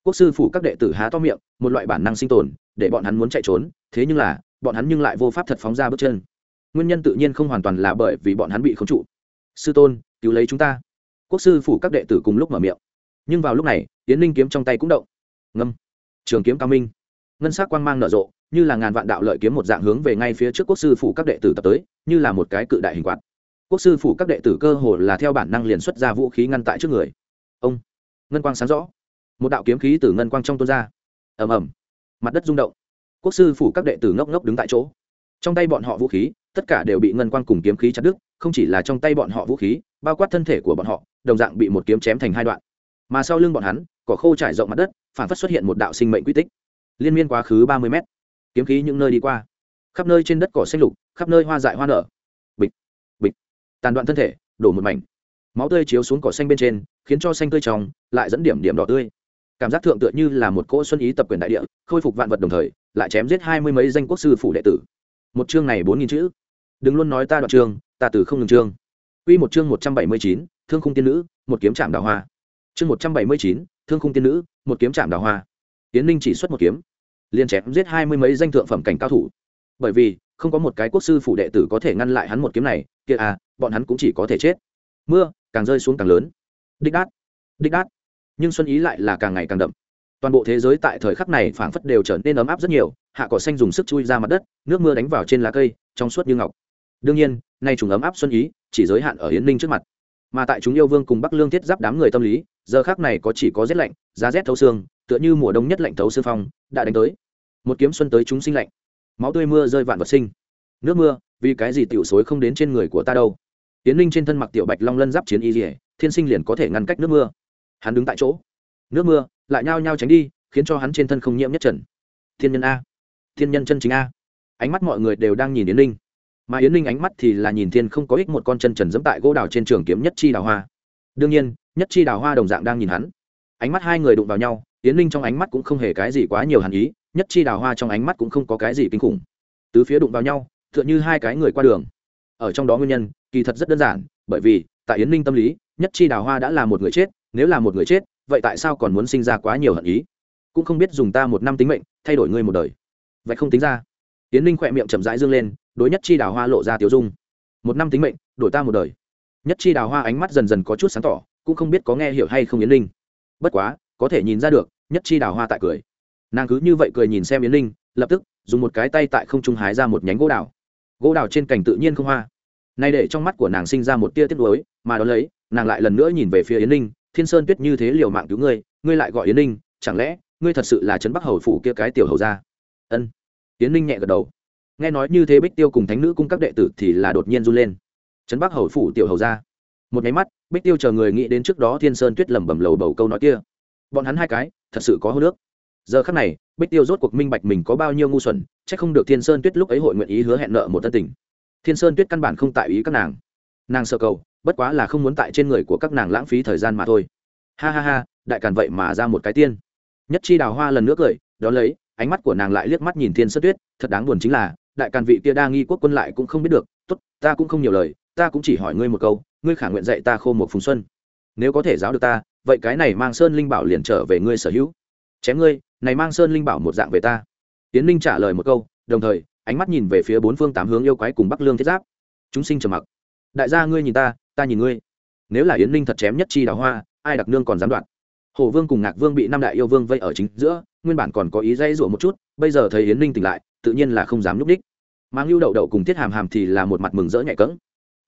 Quốc sư phủ các đệ tử há to miệng, một loại bản năng sinh tồn, để bọn hắn muốn chạy trốn, thế nhưng là, bọn hắn nhưng lại vô pháp thật phóng ra bước chân. Nguyên nhân tự nhiên không hoàn toàn là bởi vì bọn hắn bị khống trụ. Sư tôn, cứu lấy chúng ta. Quốc sư phủ các đệ tử cùng lúc mở miệng. Nhưng vào lúc này tiến linh kiếm trong tay cũng động. Ngâm. Trường kiếm cao minh. Ngân s ắ c quang mang nở rộ, như là ngàn vạn đạo lợi kiếm một dạng hướng về ngay phía trước quốc sư phủ các đệ tử tập tới, như là một cái cự đại hình quạt quốc sư phủ các đệ tử cơ hồ là theo bản năng liền xuất ra vũ khí ngăn tại trước người. Ông, ngân quang sáng rõ. Một đạo kiếm khí từ ngân quang trong tuôn ra. Ầm ầm. Mặt đất rung động. Quốc sư phủ các đệ tử ngốc ngốc đứng tại chỗ. Trong tay bọn họ vũ khí, tất cả đều bị ngân quang cùng kiếm khí chặt đứt, không chỉ là trong tay bọn họ vũ khí, bao quát thân thể của bọn họ, đồng dạng bị một kiếm chém thành hai đoạn. Mà sau lưng bọn hắn, cỏ khô trải rộng mặt đất, phản phất xuất hiện một đạo sinh mệnh quy tích. Liên miên quá khứ ba mươi mét. Kiếm khí những nơi đi qua. Khắp nơi trên đất cỏ xanh lục, khắp nơi hoa dại hoa nở tàn đoạn thân thể, đổ một mảnh. Máu tươi chiếu xuống cỏ xanh bên trên, khiến cho xanh tươi trong, lại dẫn điểm điểm đỏ tươi. Cảm giác thượng tựa như là một cỗ xuân ý tập quyền đại địa, khôi phục vạn vật đồng thời, lại chém giết hai mươi mấy danh quốc sư phủ đệ tử. Một chương này bốn nghìn chữ. Đừng luôn nói ta đoạn chương, ta từ không ngừng chương. Quy một chương một trăm bảy mươi chín, thương khung tiên nữ, một kiếm chạm đào hoa. Chương một trăm bảy mươi chín, thương khung tiên nữ, một kiếm chạm đào hoa. Tiến ninh chỉ xuất một kiếm, liền chém giết hai mươi mấy danh thượng phẩm cảnh cao thủ. Bởi vì, không có một cái quốc sư phủ đệ tử có thể ngăn lại hắn một kiếm này kia à bọn hắn cũng chỉ có thể chết. Mưa, càng rơi xuống càng lớn. Đích đát đích đát. Nhưng xuân ý lại là càng ngày càng đậm. Toàn bộ thế giới tại thời khắc này phảng phất đều trở nên ấm áp rất nhiều, hạ cỏ xanh dùng sức chui ra mặt đất, nước mưa đánh vào trên lá cây, trong suốt như ngọc. Đương nhiên, nay chúng ấm áp xuân ý, chỉ giới hạn ở hiến ninh trước mặt. Mà tại chúng yêu vương cùng bắc lương thiết giáp đám người tâm lý, giờ khác này có chỉ có rét lạnh, giá rét thấu xương, tựa như mùa đông nhất lạnh thấu xương phong, đã đánh tới. Một kiếm xuân tới chúng sinh lạnh. Máu tươi mưa rơi vạn vật sinh. Nước mưa vì cái gì tiểu xối không đến trên người của ta đâu? Tiến linh trên thân mặc tiểu bạch long lân giáp chiến y dỉa thiên sinh liền có thể ngăn cách nước mưa. Hắn đứng tại chỗ. Nước mưa, lại nhao nhao tránh đi, khiến cho hắn trên thân không nhiễm nhất trần. Thiên nhân a. Thiên nhân chân chính a. Ánh mắt mọi người đều đang nhìn yến linh mà yến linh ánh mắt thì là nhìn thiên không có ích một con chân trần dẫm tại gỗ đào trên trường kiếm nhất chi đào hoa. Đương nhiên, nhất chi đào hoa đồng dạng đang nhìn hắn. Ánh mắt hai người đụng vào nhau, yến linh trong ánh mắt cũng không hề cái gì quá nhiều hàn ý, nhất chi đào hoa trong ánh mắt cũng không có cái gì kinh khủng. Tứ phía đụng vào nhau tựa như hai cái người qua đường. Ở trong đó nguyên nhân, kỳ thật rất đơn giản, bởi vì, tại yến ninh tâm lý, nhất chi đào hoa đã là một người chết, nếu là một người chết, vậy tại sao còn muốn sinh ra quá nhiều hận ý? Cũng không biết dùng ta một năm tính mệnh, thay đổi ngươi một đời. Vậy không tính ra. Yến ninh khỏe miệng chậm rãi dương lên, đối nhất chi đào hoa lộ ra tiểu dung. Một năm tính mệnh, đổi ta một đời. Nhất chi đào hoa ánh mắt dần dần có chút sáng tỏ, cũng không biết có nghe hiểu hay không yến ninh. Bất quá, có thể nhìn ra được, nhất chi đào hoa tại cười. Nàng cứ như vậy cười nhìn xem yến ninh, lập tức, dùng một cái tay tại không trung hái ra một nhánh gỗ đào gỗ đào trên cành tự nhiên không hoa. Nay để trong mắt của nàng sinh ra một tia tiếc nuối, mà đó lấy, nàng lại lần nữa nhìn về phía yến ninh, thiên sơn tuyết như thế liều mạng cứu ngươi ngươi lại gọi yến ninh, chẳng lẽ ngươi thật sự là trấn bắc hầu phủ kia cái tiểu hầu ra ân. Yến ninh nhẹ gật đầu. Nghe nói như thế bích tiêu cùng thánh nữ cung các đệ tử thì là đột nhiên run lên. Trấn bắc hầu phủ tiểu hầu ra một nháy mắt, bích tiêu chờ người nghĩ đến trước đó thiên sơn tuyết lẩm bẩm lầu bầu câu nói kia. Bọn hắn hai cái, thật sự có hô nước. Giờ khắc này bích tiêu rốt cuộc minh bạch mình có bao nhiêu ngu xuẩn c h ắ c không được thiên sơn tuyết lúc ấy hội nguyện ý hứa hẹn nợ một tân tình. Thiên sơn tuyết căn bản không tại ý các nàng. Nàng sợ cầu, bất quá là không muốn tại trên người của các nàng lãng phí thời gian mà thôi. Ha ha ha, đại càn vậy mà ra một cái tiên. Nhất chi đào hoa lần nữa cười đó lấy, ánh mắt của nàng lại liếc mắt nhìn thiên sơn tuyết, thật đáng buồn chính là, đại càn vị kia đa nghi quốc quân lại cũng không biết được, tốt, ta cũng không nhiều lời, ta cũng chỉ hỏi ngươi một câu, ngươi khả nguyện dạy ta khô một phùng xuân. Nếu có thể giáo được ta, vậy cái này mang sơn linh bảo liền trở về ngươi sở hữu. Chém ngươi này mang sơn linh bảo một dạng về ta. Tiến linh trả lời một câu, đồng thời, ánh mắt nhìn về phía bốn phương tám hướng yêu quái cùng bắc lương thiết giáp. Chúng sinh trầm mặc. Đại gia ngươi nhìn ta ta nhìn ngươi. Nếu là yến linh thật chém nhất chi đào hoa, ai đặc nương còn dám đoạn hổ vương cùng ngạc vương bị năm đại yêu vương vây ở chính giữa, nguyên bản còn có ý dây rủa một chút, bây giờ thấy yến linh tỉnh lại, tự nhiên là không dám nhúc đích. Mang lưu đậu đậu cùng thiết hàm hàm thì là một mặt mừng rỡ nhạy cẫng.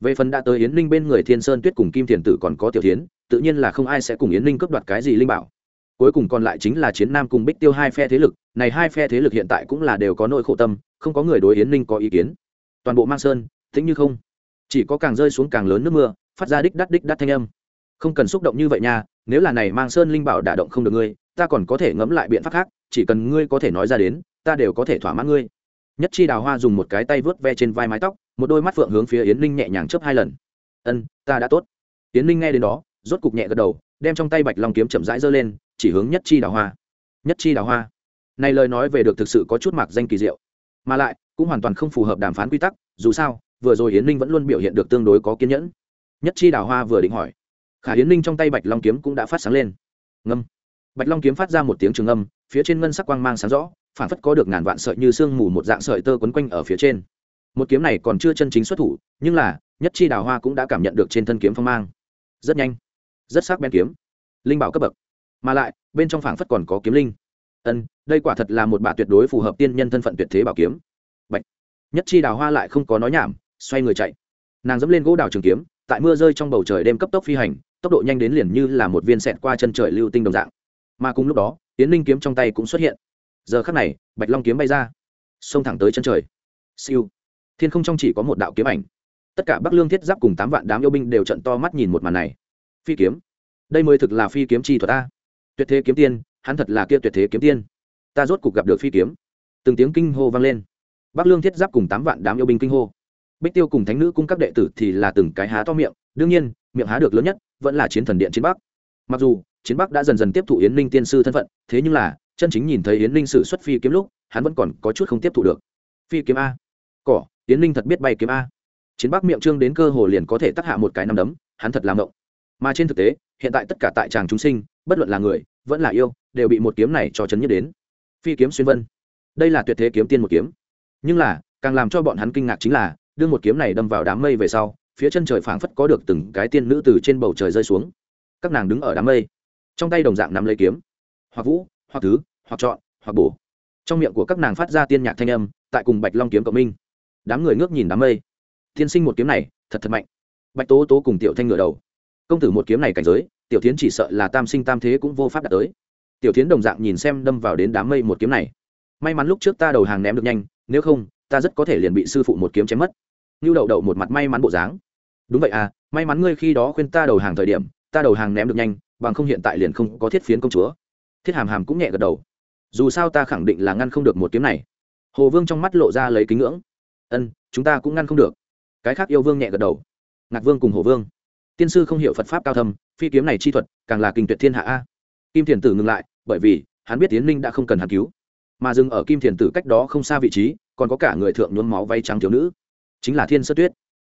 Về phần đã tới yến linh bên người thiên sơn tuyết cùng kim thiền tử còn có tiểu thiến, tự nhiên là không ai sẽ cùng yến linh cướp đoạt cái gì linh bảo cuối cùng còn lại chính là chiến nam cùng bích tiêu hai phe thế lực, này hai phe thế lực hiện tại cũng là đều có nỗi khổ tâm, không có người đối yến ninh có ý kiến. Toàn bộ mang sơn, tĩnh như không. Chỉ có càng rơi xuống càng lớn nước mưa, phát ra đích đắt đích đắt thanh âm. Không cần xúc động như vậy nha, nếu là này mang sơn linh bảo đả động không được ngươi, ta còn có thể ngẫm lại biện pháp khác, chỉ cần ngươi có thể nói ra đến, ta đều có thể thỏa mãn ngươi. Nhất chi đào hoa dùng một cái tay vớt ve trên vai mái tóc, một đôi mắt phượng hướng phía yến ninh nhẹ nhàng chớp hai lần. Ân, ta đã tốt. Yến ninh nghe đến đó, rốt cục nhẹ gật đầu, đem trong tay bạch long kiếm chậm rãi giơ lên chỉ hướng nhất chi đào hoa. Nhất chi đào hoa. Này lời nói về được thực sự có chút mặc danh kỳ diệu. Mà lại, cũng hoàn toàn không phù hợp đàm phán quy tắc, dù sao, vừa rồi Hiến ninh vẫn luôn biểu hiện được tương đối có kiên nhẫn. Nhất chi đào hoa vừa định hỏi. Khả Hiến ninh trong tay bạch long kiếm cũng đã phát sáng lên. Ngâm. Bạch long kiếm phát ra một tiếng trường âm, phía trên ngân sắc quang mang sáng rõ, phản phất có được ngàn vạn sợi như sương mù một dạng sợi tơ quấn quanh ở phía trên. Một kiếm này còn chưa chân chính xuất thủ, nhưng là, nhất chi đào hoa cũng đã cảm nhận được trên thân kiếm phong mang. Rất nhanh. Rất sắc bén kiếm. Linh bảo cấp bậc mà lại, bên trong phảng phất còn có kiếm linh. Ân, đây quả thật là một bà tuyệt đối phù hợp tiên nhân thân phận tuyệt thế bảo kiếm. Bạch. nhất chi đào hoa lại không có nói nhảm, xoay người chạy. Nàng dẫm lên gỗ đào trường kiếm, tại mưa rơi trong bầu trời đêm cấp tốc phi hành, tốc độ nhanh đến liền như là một viên sẹt qua chân trời lưu tinh đồng dạng. Mà cùng lúc đó tiến linh kiếm trong tay cũng xuất hiện. Giờ khắc này, bạch long kiếm bay ra, xông thẳng tới chân trời. Siêu. Thiên không trong chỉ có một đạo kiếm ảnh. Tất cả bắc lương thiết giáp cùng tám vạn đám yêu binh đều trận to mắt nhìn một màn này. Phi kiếm. Đây mới thực là phi kiếm chi thuật ta tuyệt thế kiếm tiên, hắn thật là kia tuyệt thế kiếm tiên. Ta rốt cục gặp được phi kiếm. Từng tiếng kinh hô vang lên. Bắc lương thiết giáp cùng tám vạn đám yêu binh kinh hô. Bích tiêu cùng thánh nữ cung các đệ tử thì là từng cái há to miệng, đương nhiên, miệng há được lớn nhất vẫn là chiến thần điện chiến bắc. Mặc dù, chiến bắc đã dần dần tiếp thụ yến ninh tiên sư thân phận, thế nhưng là, chân chính nhìn thấy yến ninh sử xuất phi kiếm lúc, hắn vẫn còn có chút không tiếp thụ được. Phi kiếm a. Cỏ, yến ninh thật biết bay kiếm a. Chiến bắc miệng trương đến cơ hồ liền có thể tắc hạ một cái nằm đấm, hắn thật làm ngộng mà trên thực tế, hiện tại tất cả tại tràng chúng sinh, bất luận là người, vẫn là yêu, đều bị một kiếm này cho chấn nhất đến. Phi kiếm xuyên vân. Đây là tuyệt thế kiếm tiên một kiếm. Nhưng là, càng làm cho bọn hắn kinh ngạc chính là, đưa một kiếm này đâm vào đám mây về sau, phía chân trời phảng phất có được từng cái tiên nữ từ trên bầu trời rơi xuống. Các nàng đứng ở đám mây. Trong tay đồng dạng nắm lấy kiếm. Hoặc vũ, hoặc thứ, hoặc chọn, hoặc bổ. Trong miệng của các nàng phát ra tiên nhạc thanh âm, tại cùng bạch long kiếm cộng minh. Đám người ngước nhìn đám mây. Tiên sinh một kiếm này, thật thật mạnh. Bạch tố tố cùng tiểu thanh ngựa đầu công tử một kiếm này cảnh giới, tiểu tiến chỉ sợ là tam sinh tam thế cũng vô pháp đạt tới. Tiểu tiến đồng dạng nhìn xem đâm vào đến đám mây một kiếm này. May mắn lúc trước ta đầu hàng ném được nhanh, nếu không, ta rất có thể liền bị sư phụ một kiếm chém mất. Như đậu đậu một mặt may mắn bộ dáng. Đúng vậy à may mắn ngươi khi đó khuyên ta đầu hàng thời điểm, ta đầu hàng ném được nhanh, bằng không hiện tại liền không có thiết phiến công chúa. Thiết hàm hàm cũng nhẹ gật đầu. Dù sao ta khẳng định là ngăn không được một kiếm này. Hồ vương trong mắt lộ ra lấy kính ngưỡng. Ân, chúng ta cũng ngăn không được. Cái khác yêu vương nhẹ gật đầu. Ngạc vương cùng hồ vương tiên sư không hiểu phật pháp cao thâm, phi kiếm này chi thuật, càng là kinh tuyệt thiên hạ a. Kim thiền tử ngừng lại, bởi vì, hắn biết tiến linh đã không cần hắn cứu. Mà dừng ở kim thiền tử cách đó không xa vị trí, còn có cả người thượng nhuốm máu vay trắng thiếu nữ. Chính là thiên sơn tuyết.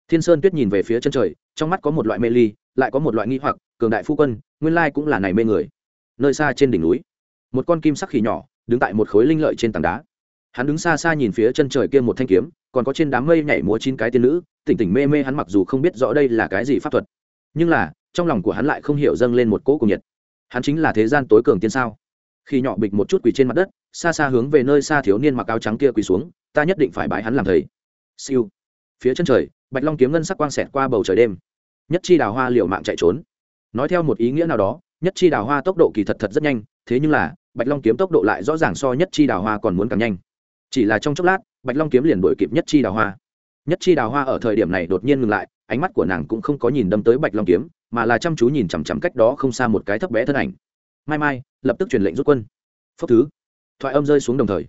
Thiên sơn tuyết nhìn về phía chân trời, trong mắt có một loại mê ly, lại có một loại nghi hoặc, cường đại phu quân, nguyên lai cũng là này mê người. Nơi xa trên đỉnh núi, một con kim sắc khỉ nhỏ, đứng tại một khối linh lợi trên tảng đá. Hắn đứng xa xa nhìn phía chân trời kia một thanh kiếm, còn có trên đám mây nhảy múa chín cái tiên nữ, tỉnh tỉnh mê mê hắn mặc dù không biết rõ đây là cái gì pháp thuật nhưng là, trong lòng của hắn lại không hiểu dâng lên một cỗ cùng nhiệt. Hắn chính là thế gian tối cường tiên sao? Khi nhỏ bịch một chút quỳ trên mặt đất, xa xa hướng về nơi xa thiếu niên mặc áo trắng kia quỳ xuống, ta nhất định phải bái hắn làm thầy. Siêu. Phía chân trời, bạch long kiếm ngân sắc quang xẹt qua bầu trời đêm. Nhất chi đào hoa liệu mạng chạy trốn. Nói theo một ý nghĩa nào đó, nhất chi đào hoa tốc độ kỳ thật thật rất nhanh, thế nhưng là, bạch long kiếm tốc độ lại rõ ràng so nhất chi đào hoa còn muốn càng nhanh. Chỉ là trong chốc lát, bạch long kiếm liền đuổi kịp nhất chi đào hoa. Nhất chi đào hoa ở thời điểm này đột nhiên ngừng lại ánh mắt của nàng cũng không có nhìn đâm tới bạch long kiếm, mà là chăm chú nhìn chằm chằm cách đó không xa một cái thấp bé thân ảnh. Mai mai, lập tức truyền lệnh rút quân. Phốc thứ. Thoại âm rơi xuống đồng thời.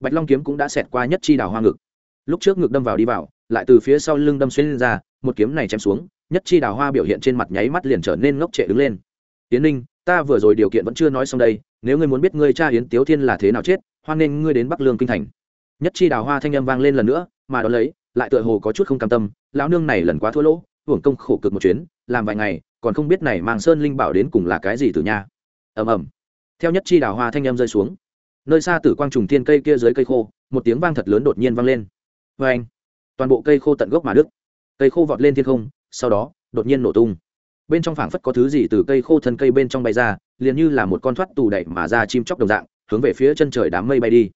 Bạch long kiếm cũng đã xẹt qua nhất chi đào hoa ngực. Lúc trước ngực đâm vào đi vào, lại từ phía sau lưng đâm xuyên lên ra, một kiếm này chém xuống, nhất chi đào hoa biểu hiện trên mặt nháy mắt liền trở nên ngốc trệ đứng lên. Tiến ninh, ta vừa rồi điều kiện vẫn chưa nói xong đây, nếu ngươi muốn biết ngươi cha yến tiếu thiên là thế nào chết, hoan nên ngươi đến bắc lương kinh thành. Nhất chi đào hoa thanh âm vang lên lần nữa, mà đón lấy lại tựa hồ có chút không cam tâm, lão nương này lần quá thua lỗ, hưởng công khổ cực một chuyến, làm vài ngày, còn không biết này mang sơn linh bảo đến cùng là cái gì từ nhà ầm ầm. Theo nhất chi đào hoa thanh em rơi xuống. Nơi xa tử quang trùng thiên cây kia dưới cây khô, một tiếng vang thật lớn đột nhiên vang lên. Vê anh, toàn bộ cây khô tận gốc mà đứt. Cây khô vọt lên thiên không, sau đó, đột nhiên nổ tung. Bên trong phảng phất có thứ gì từ cây khô thân cây bên trong bay ra, liền như là một con thoát tù đậy mà ra chim chóc đồng dạng, hướng về phía chân trời đám mây bay đi.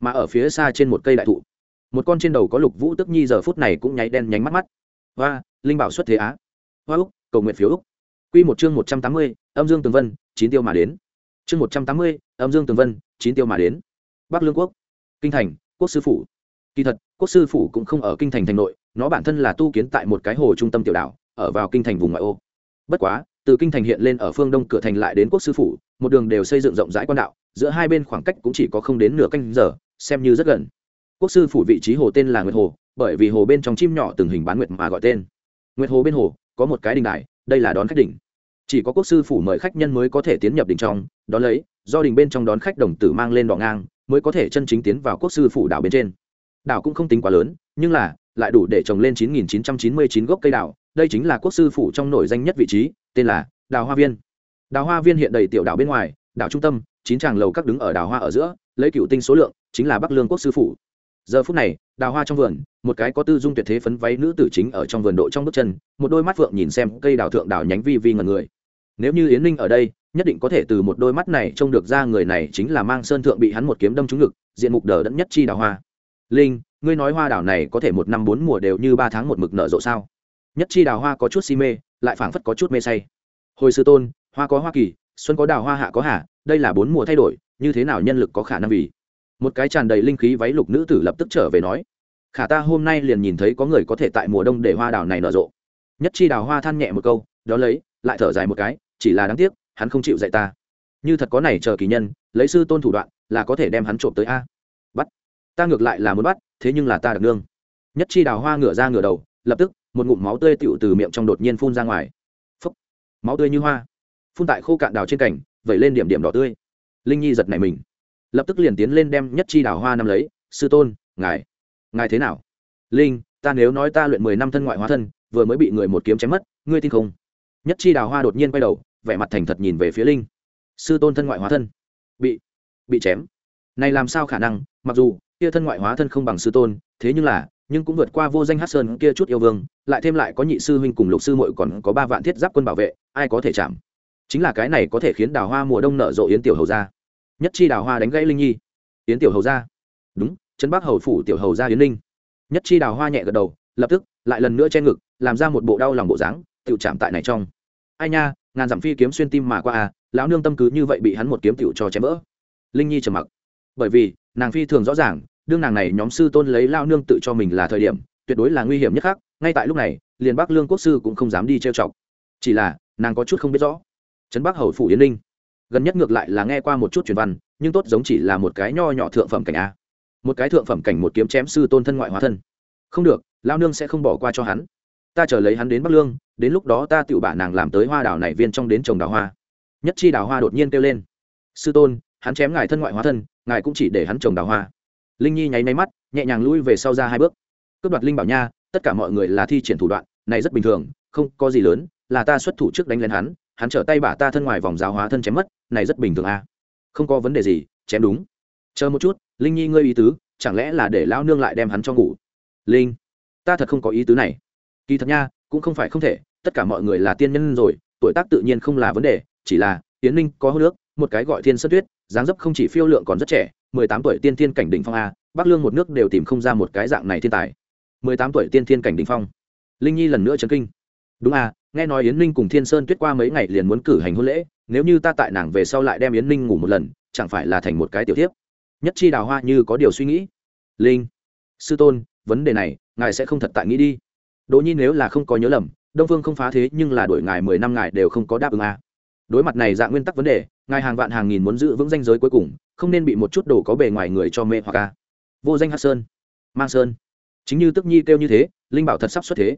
Mà ở phía xa trên một cây đại thụ một con trên đầu có lục vũ tức nhi giờ phút này cũng nháy đen nhánh mắt mắt. Và linh bảo xuất thế á. Hoa úc, cầu nguyện phiếu úc. Q một chương một trăm tám mươi, âm dương tường vân, chín tiêu mà đến. Chương một trăm tám mươi, âm dương tường vân, chín tiêu mà đến. Bắc lương quốc. Kinh thành, quốc sư phủ. Kỳ thật, quốc sư phủ cũng không ở kinh thành thành nội, nó bản thân là tu kiến tại một cái hồ trung tâm tiểu đảo, ở vào kinh thành vùng ngoại ô. Bất quá, từ kinh thành hiện lên ở phương đông cửa thành lại đến quốc sư phủ, một đường đều xây dựng rộng rãi quan đạo, giữa hai bên khoảng cách cũng chỉ có không đến nửa canh giờ, xem như rất gần quốc sư phủ vị trí hồ tên là nguyệt hồ, bởi vì hồ bên trong chim nhỏ từng hình bán nguyệt mà gọi tên. Nguyệt hồ bên hồ, có một cái đình đài, đây là đón khách đỉnh. Chỉ có quốc sư phủ mời khách nhân mới có thể tiến nhập đình trong, đón lấy, do đình bên trong đón khách đồng tử mang lên đỏ ngang, mới có thể chân chính tiến vào quốc sư phủ đảo bên trên. Đảo cũng không tính quá lớn, nhưng là, lại đủ để trồng lên 9.999 gốc cây đảo, đây chính là quốc sư phủ trong nổi danh nhất vị trí, tên là đào hoa viên. Đào hoa viên hiện đầy tiểu đảo bên ngoài, đảo trung tâm, chín tràng lầu các đứng ở đào hoa ở giữa, lấy cựu tinh số lượng, chính là bắc lương quốc sư phủ giờ phút này, đào hoa trong vườn, một cái có tư dung tuyệt thế phấn váy nữ tử chính ở trong vườn độ trong bước chân, một đôi mắt phượng nhìn xem cây đào thượng đào nhánh vi vi ngần người. Nếu như yến ninh ở đây, nhất định có thể từ một đôi mắt này trông được ra người này chính là mang sơn thượng bị hắn một kiếm đâm trúng ngực, diện mục đờ đẫn nhất chi đào hoa. Linh, ngươi nói hoa đảo này có thể một năm bốn mùa đều như ba tháng một mực nở rộ sao? Nhất chi đào hoa có chút si mê, lại phảng phất có chút mê say. Hồi sư tôn, hoa có hoa kỳ, xuân có đào hoa hạ có hạ đây là bốn mùa thay đổi, như thế nào nhân lực có khả năng vì? Một cái tràn đầy linh khí váy lục nữ tử lập tức trở về nói, khả ta hôm nay liền nhìn thấy có người có thể tại mùa đông để hoa đào này nở rộ. Nhất chi đào hoa than nhẹ một câu, đó lấy, lại thở dài một cái, chỉ là đáng tiếc, hắn không chịu dạy ta. Như thật có này chờ kỳ nhân, lấy sư tôn thủ đoạn, là có thể đem hắn trộm tới a. Bắt. Ta ngược lại là muốn bắt, thế nhưng là ta đặc nương. Nhất chi đào hoa ngửa ra ngửa đầu, lập tức, một ngụm máu tươi tựu từ miệng trong đột nhiên phun ra ngoài. Phấp máu tươi như hoa. Phun tại khô cạn đào trên cảnh vẩy lên điểm điểm đỏ tươi. Linh nhi giật nảy mình lập tức liền tiến lên đem nhất chi đào hoa nắm lấy, sư tôn, ngài ngài thế nào? Linh, ta nếu nói ta luyện mười năm thân ngoại hóa thân, vừa mới bị người một kiếm chém mất, ngươi tin không? Nhất chi đào hoa đột nhiên quay đầu, vẻ mặt thành thật nhìn về phía linh. Sư tôn thân ngoại hóa thân, bị bị chém. Này làm sao khả năng? Mặc dù, kia thân ngoại hóa thân không bằng sư tôn, thế nhưng là, nhưng cũng vượt qua vô danh hát sơn kia chút yêu vương, lại thêm lại có nhị sư huynh cùng lục sư muội còn có ba vạn thiết giáp quân bảo vệ, ai có thể chạm? Chính là cái này có thể khiến đào hoa mùa đông nở rộ yến tiểu hầu ra nhất chi đào hoa đánh gãy linh nhi yến tiểu hầu ra đúng trấn bắc hầu phủ tiểu hầu ra yến linh nhất chi đào hoa nhẹ gật đầu lập tức lại lần nữa che ngực làm ra một bộ đau lòng bộ dáng tự chạm tại này trong ai nha ngàn dặm phi kiếm xuyên tim mà qua à lão nương tâm cứ như vậy bị hắn một kiếm tiểu cho chém vỡ linh nhi trầm mặc bởi vì nàng phi thường rõ ràng đương nàng này nhóm sư tôn lấy lao nương tự cho mình là thời điểm tuyệt đối là nguy hiểm nhất khác ngay tại lúc này liền bắc lương quốc sư cũng không dám đi trêu chọc chỉ là nàng có chút không biết rõ trấn bắc hầu phủ yến Linh gần nhất ngược lại là nghe qua một chút truyền văn, nhưng tốt giống chỉ là một cái nho nhỏ thượng phẩm cảnh a. Một cái thượng phẩm cảnh một kiếm chém sư tôn thân ngoại hóa thân. Không được lao nương sẽ không bỏ qua cho hắn. Ta chờ lấy hắn đến bắc lương, đến lúc đó ta tự bả nàng làm tới hoa đào này viên trong đến trồng đào hoa. Nhất chi đào hoa đột nhiên kêu lên. Sư tôn, hắn chém ngài thân ngoại hóa thân, ngài cũng chỉ để hắn trồng đào hoa. Linh nhi nháy máy mắt, nhẹ nhàng lui về sau ra hai bước. Cướp đoạt linh bảo nha, tất cả mọi người là thi triển thủ đoạn, này rất bình thường, không có gì lớn, là ta xuất thủ trước đánh lên hắn hắn trở tay bả ta thân ngoài vòng giáo hóa thân chém mất này rất bình thường à. không có vấn đề gì, chém đúng. Chờ một chút, linh nhi ngươi ý tứ, chẳng lẽ là để lão nương lại đem hắn cho ngủ? Linh, ta thật không có ý tứ này. Kỳ thật nha, cũng không phải không thể, tất cả mọi người là tiên nhân rồi, tuổi tác tự nhiên không là vấn đề, chỉ là tiến ninh có hô nước, một cái gọi thiên sân tuyết, dáng dấp không chỉ phiêu lượng còn rất trẻ, mười tám tuổi tiên thiên cảnh đỉnh phong a bắc lương một nước đều tìm không ra một cái dạng này thiên tài. mười tám tuổi tiên thiên cảnh đỉnh phong. Linh nhi lần nữa chấn kinh đúng à? nghe nói yến ninh cùng thiên sơn tuyết qua mấy ngày liền muốn cử hành hôn lễ, nếu như ta tại nàng về sau lại đem yến ninh ngủ một lần, chẳng phải là thành một cái tiểu tiếp nhất chi đào hoa như có điều suy nghĩ. Linh, sư tôn, vấn đề này, ngài sẽ không thật tại nghĩ đi. Đỗ nhi nếu là không có nhớ lầm, đông phương không phá thế nhưng là đổi ngài mười năm ngài đều không có đáp ứng à? đối mặt này dạng nguyên tắc vấn đề, ngài hàng vạn hàng nghìn muốn giữ vững danh giới cuối cùng, không nên bị một chút đồ có bề ngoài người cho mê hoặc a vô danh hát sơn, mang sơn. Chính như tức nhi kêu như thế, linh bảo thật sắp xuất thế.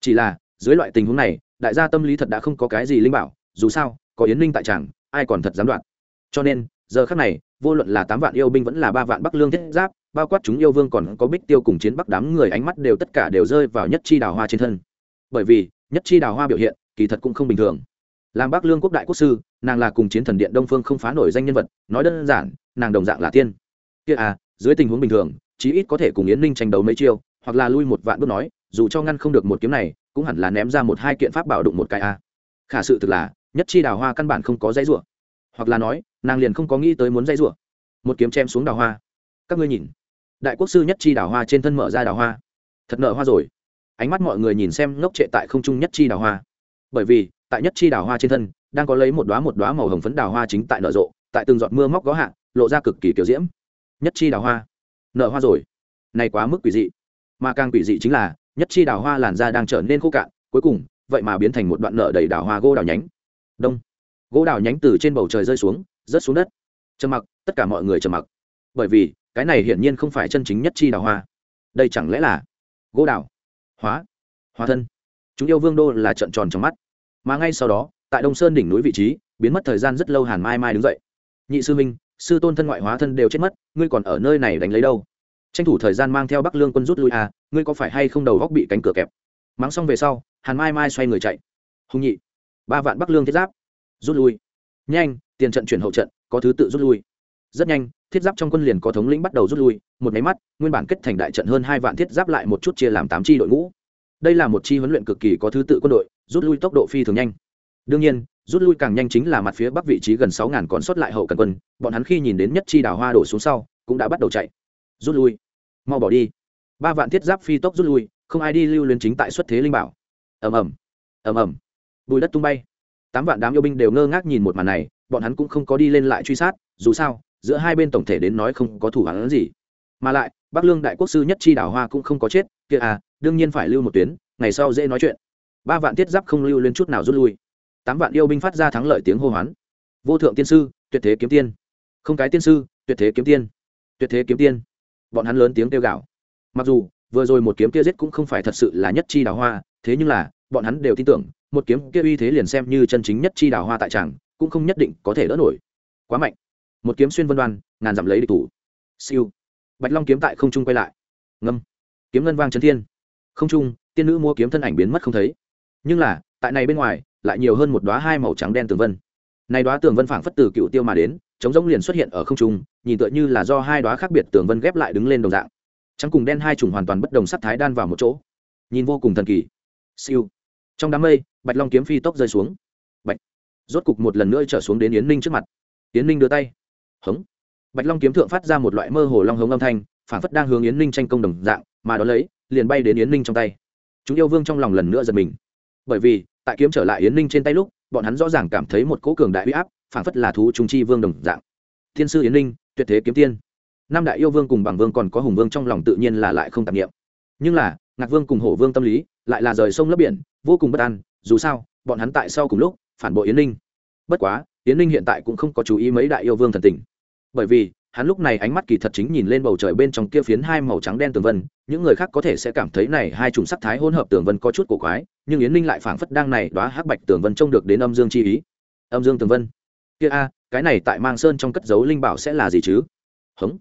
Chỉ là dưới loại tình huống này, đại gia tâm lý thật đã không có cái gì linh bảo, dù sao, có yến linh tại tràng, ai còn thật dám đoạn cho nên, giờ khác này, vô luận là tám vạn yêu binh vẫn là ba vạn bắc lương thiết giáp, bao quát chúng yêu vương còn có bích tiêu cùng chiến bắc đám người ánh mắt đều tất cả đều rơi vào nhất chi đào hoa trên thân. Bởi vì, nhất chi đào hoa biểu hiện, kỳ thật cũng không bình thường. Làm bắc lương quốc đại quốc sư, nàng là cùng chiến thần điện đông phương không phá nổi danh nhân vật, nói đơn giản, nàng đồng dạng là tiên. Kia à dưới tình huống bình thường, chí ít có thể cùng yến ninh tranh đấu mấy chiêu, hoặc là lui một vạn bước nói, dù cho ngăn không được một kiếm này cũng hẳn là ném ra một hai kiện pháp bảo đụng một cái a. Khả sự thực là, nhất chi đào hoa căn bản không có dãy rủa. Hoặc là nói, nàng liền không có nghĩ tới muốn dãy rủa. Một kiếm chém xuống đào hoa. Các ngươi nhìn. Đại quốc sư nhất chi đào hoa trên thân mở ra đào hoa. Thật nở hoa rồi. Ánh mắt mọi người nhìn xem ngốc trệ tại không trung nhất chi đào hoa. Bởi vì, tại nhất chi đào hoa trên thân, đang có lấy một đoá một đoá màu hồng phấn đào hoa chính tại nở rộ, tại từng giọt mưa móc gió hạ, lộ ra cực kỳ kiểu diễm. Nhất chi đào hoa. Nở hoa rồi. Này quá mức quỷ dị. Mà càng quỷ dị chính là nhất chi đào hoa làn da đang trở nên khô cạn, cuối cùng, vậy mà biến thành một đoạn nợ đầy đào hoa gỗ đào nhánh. Đông. Gỗ đào nhánh từ trên bầu trời rơi xuống, rớt xuống đất. Trầm mặc, tất cả mọi người trầm mặc. Bởi vì, cái này hiển nhiên không phải chân chính nhất chi đào hoa. Đây chẳng lẽ là gỗ đào? Hóa. Hóa thân. Chúng yêu vương đô là trận tròn trong mắt. Mà ngay sau đó, tại đông sơn đỉnh núi vị trí, biến mất thời gian rất lâu hàn mai mai đứng dậy. Nhị sư minh, sư tôn thân ngoại hóa thân đều chết mất, ngươi còn ở nơi này đánh lấy đâu? Tranh thủ thời gian mang theo bắc lương quân rút lui à ngươi có phải hay không đầu góc bị cánh cửa kẹp? Mắng xong về sau, hàn mai mai xoay người chạy. Hùng nhị, ba vạn bắc lương thiết giáp, rút lui. Nhanh, tiền trận chuyển hậu trận, có thứ tự rút lui. Rất nhanh, thiết giáp trong quân liền có thống lĩnh bắt đầu rút lui, một máy mắt, nguyên bản kết thành đại trận hơn hai vạn thiết giáp lại một chút chia làm tám chi đội ngũ. Đây là một chi huấn luyện cực kỳ có thứ tự quân đội, rút lui tốc độ phi thường nhanh. Đương nhiên, rút lui càng nhanh chính là mặt phía bắc vị trí gần sáu ngàn còn sót lại hậu cần quân, bọn hắn khi nhìn đến nhất chi đào hoa đổ xuống sau, cũng đã bắt đầu chạy. Rút lui mau bỏ đi. Ba vạn thiết giáp phi tốc rút lui, không ai đi lưu luyến chính tại xuất thế linh bảo. Ầm ầm ầm ầm. Bùi đất tung bay. Tám vạn đám yêu binh đều ngơ ngác nhìn một màn này, bọn hắn cũng không có đi lên lại truy sát, dù sao, giữa hai bên tổng thể đến nói không có thủ hắn gì. Mà lại, bắc lương đại quốc sư nhất chi đảo hoa cũng không có chết, kia à đương nhiên phải lưu một tuyến, ngày sau dễ nói chuyện. Ba vạn thiết giáp không lưu lên chút nào rút lui. Tám vạn yêu binh phát ra thắng lợi tiếng hô hoán. Vô thượng tiên sư, tuyệt thế kiếm tiên. Không cái tiên sư, tuyệt thế kiếm tiên. Tuyệt thế kiếm tiên bọn hắn lớn tiếng kêu gào. Mặc dù, vừa rồi một kiếm kia giết cũng không phải thật sự là nhất chi đào hoa, thế nhưng là, bọn hắn đều tin tưởng, một kiếm kia uy thế liền xem như chân chính nhất chi đào hoa tại tràng, cũng không nhất định có thể đỡ nổi. Quá mạnh. Một kiếm xuyên vân đoan, ngàn dặm lấy địch thủ. Siêu. Bạch long kiếm tại không trung quay lại. Ngâm. Kiếm ngân vang chấn thiên. Không trung, tiên nữ mua kiếm thân ảnh biến mất không thấy. Nhưng là, tại này bên ngoài, lại nhiều hơn một đoá hai màu trắng đen tường vân. Này đoá tường vân phảng phất từ cựu tiêu mà đến chống giống liền xuất hiện ở không trung, nhìn tựa như là do hai đoá khác biệt tường vân ghép lại đứng lên đồng dạng. Trắng cùng đen hai chủng hoàn toàn bất đồng sắc thái đan vào một chỗ. Nhìn vô cùng thần kỳ. Siêu. Trong đám mây, bạch long kiếm phi tốc rơi xuống. Bạch. Rốt cục một lần nữa trở xuống đến yến ninh trước mặt. Yến ninh đưa tay. Hống. Bạch long kiếm thượng phát ra một loại mơ hồ long hống âm thanh, phản phất đang hướng yến ninh tranh công đồng dạng, mà đ ó lấy, liền bay đến yến ninh trong tay. Chúng yêu vương trong lòng lần nữa giật mình. Bởi vì, tại kiếm trở lại yến ninh trên tay lúc, bọn hắn rõ ràng cảm thấy một cỗ cường đại huy áp phản phất là thú trung chi vương đồng dạng. Thiên sư yến Linh, tuyệt thế kiếm tiên. Năm đại yêu vương cùng bằng vương còn có hùng vương trong lòng tự nhiên là lại không tạp nghiệm nhưng là, ngạc vương cùng hổ vương tâm lý lại là rời sông lấp biển, vô cùng bất an, dù sao, bọn hắn tại sau cùng lúc phản bội yến Linh. bất quá, yến Linh hiện tại cũng không có chú ý mấy đại yêu vương thần tình. Bởi vì, hắn lúc này ánh mắt kỳ thật chính nhìn lên bầu trời bên trong kia phiến hai màu trắng đen tường vân, những người khác có thể sẽ cảm thấy này hai chủng sắc thái hỗn hợp tường vân có chút cổ quái, nhưng yến Linh lại phảng phất đang này đoá hắc bạch tường vân trông được đến âm dương chi ý. Âm dương tường vân kia a cái này tại mang sơn trong cất dấu linh bảo sẽ là gì chứ hống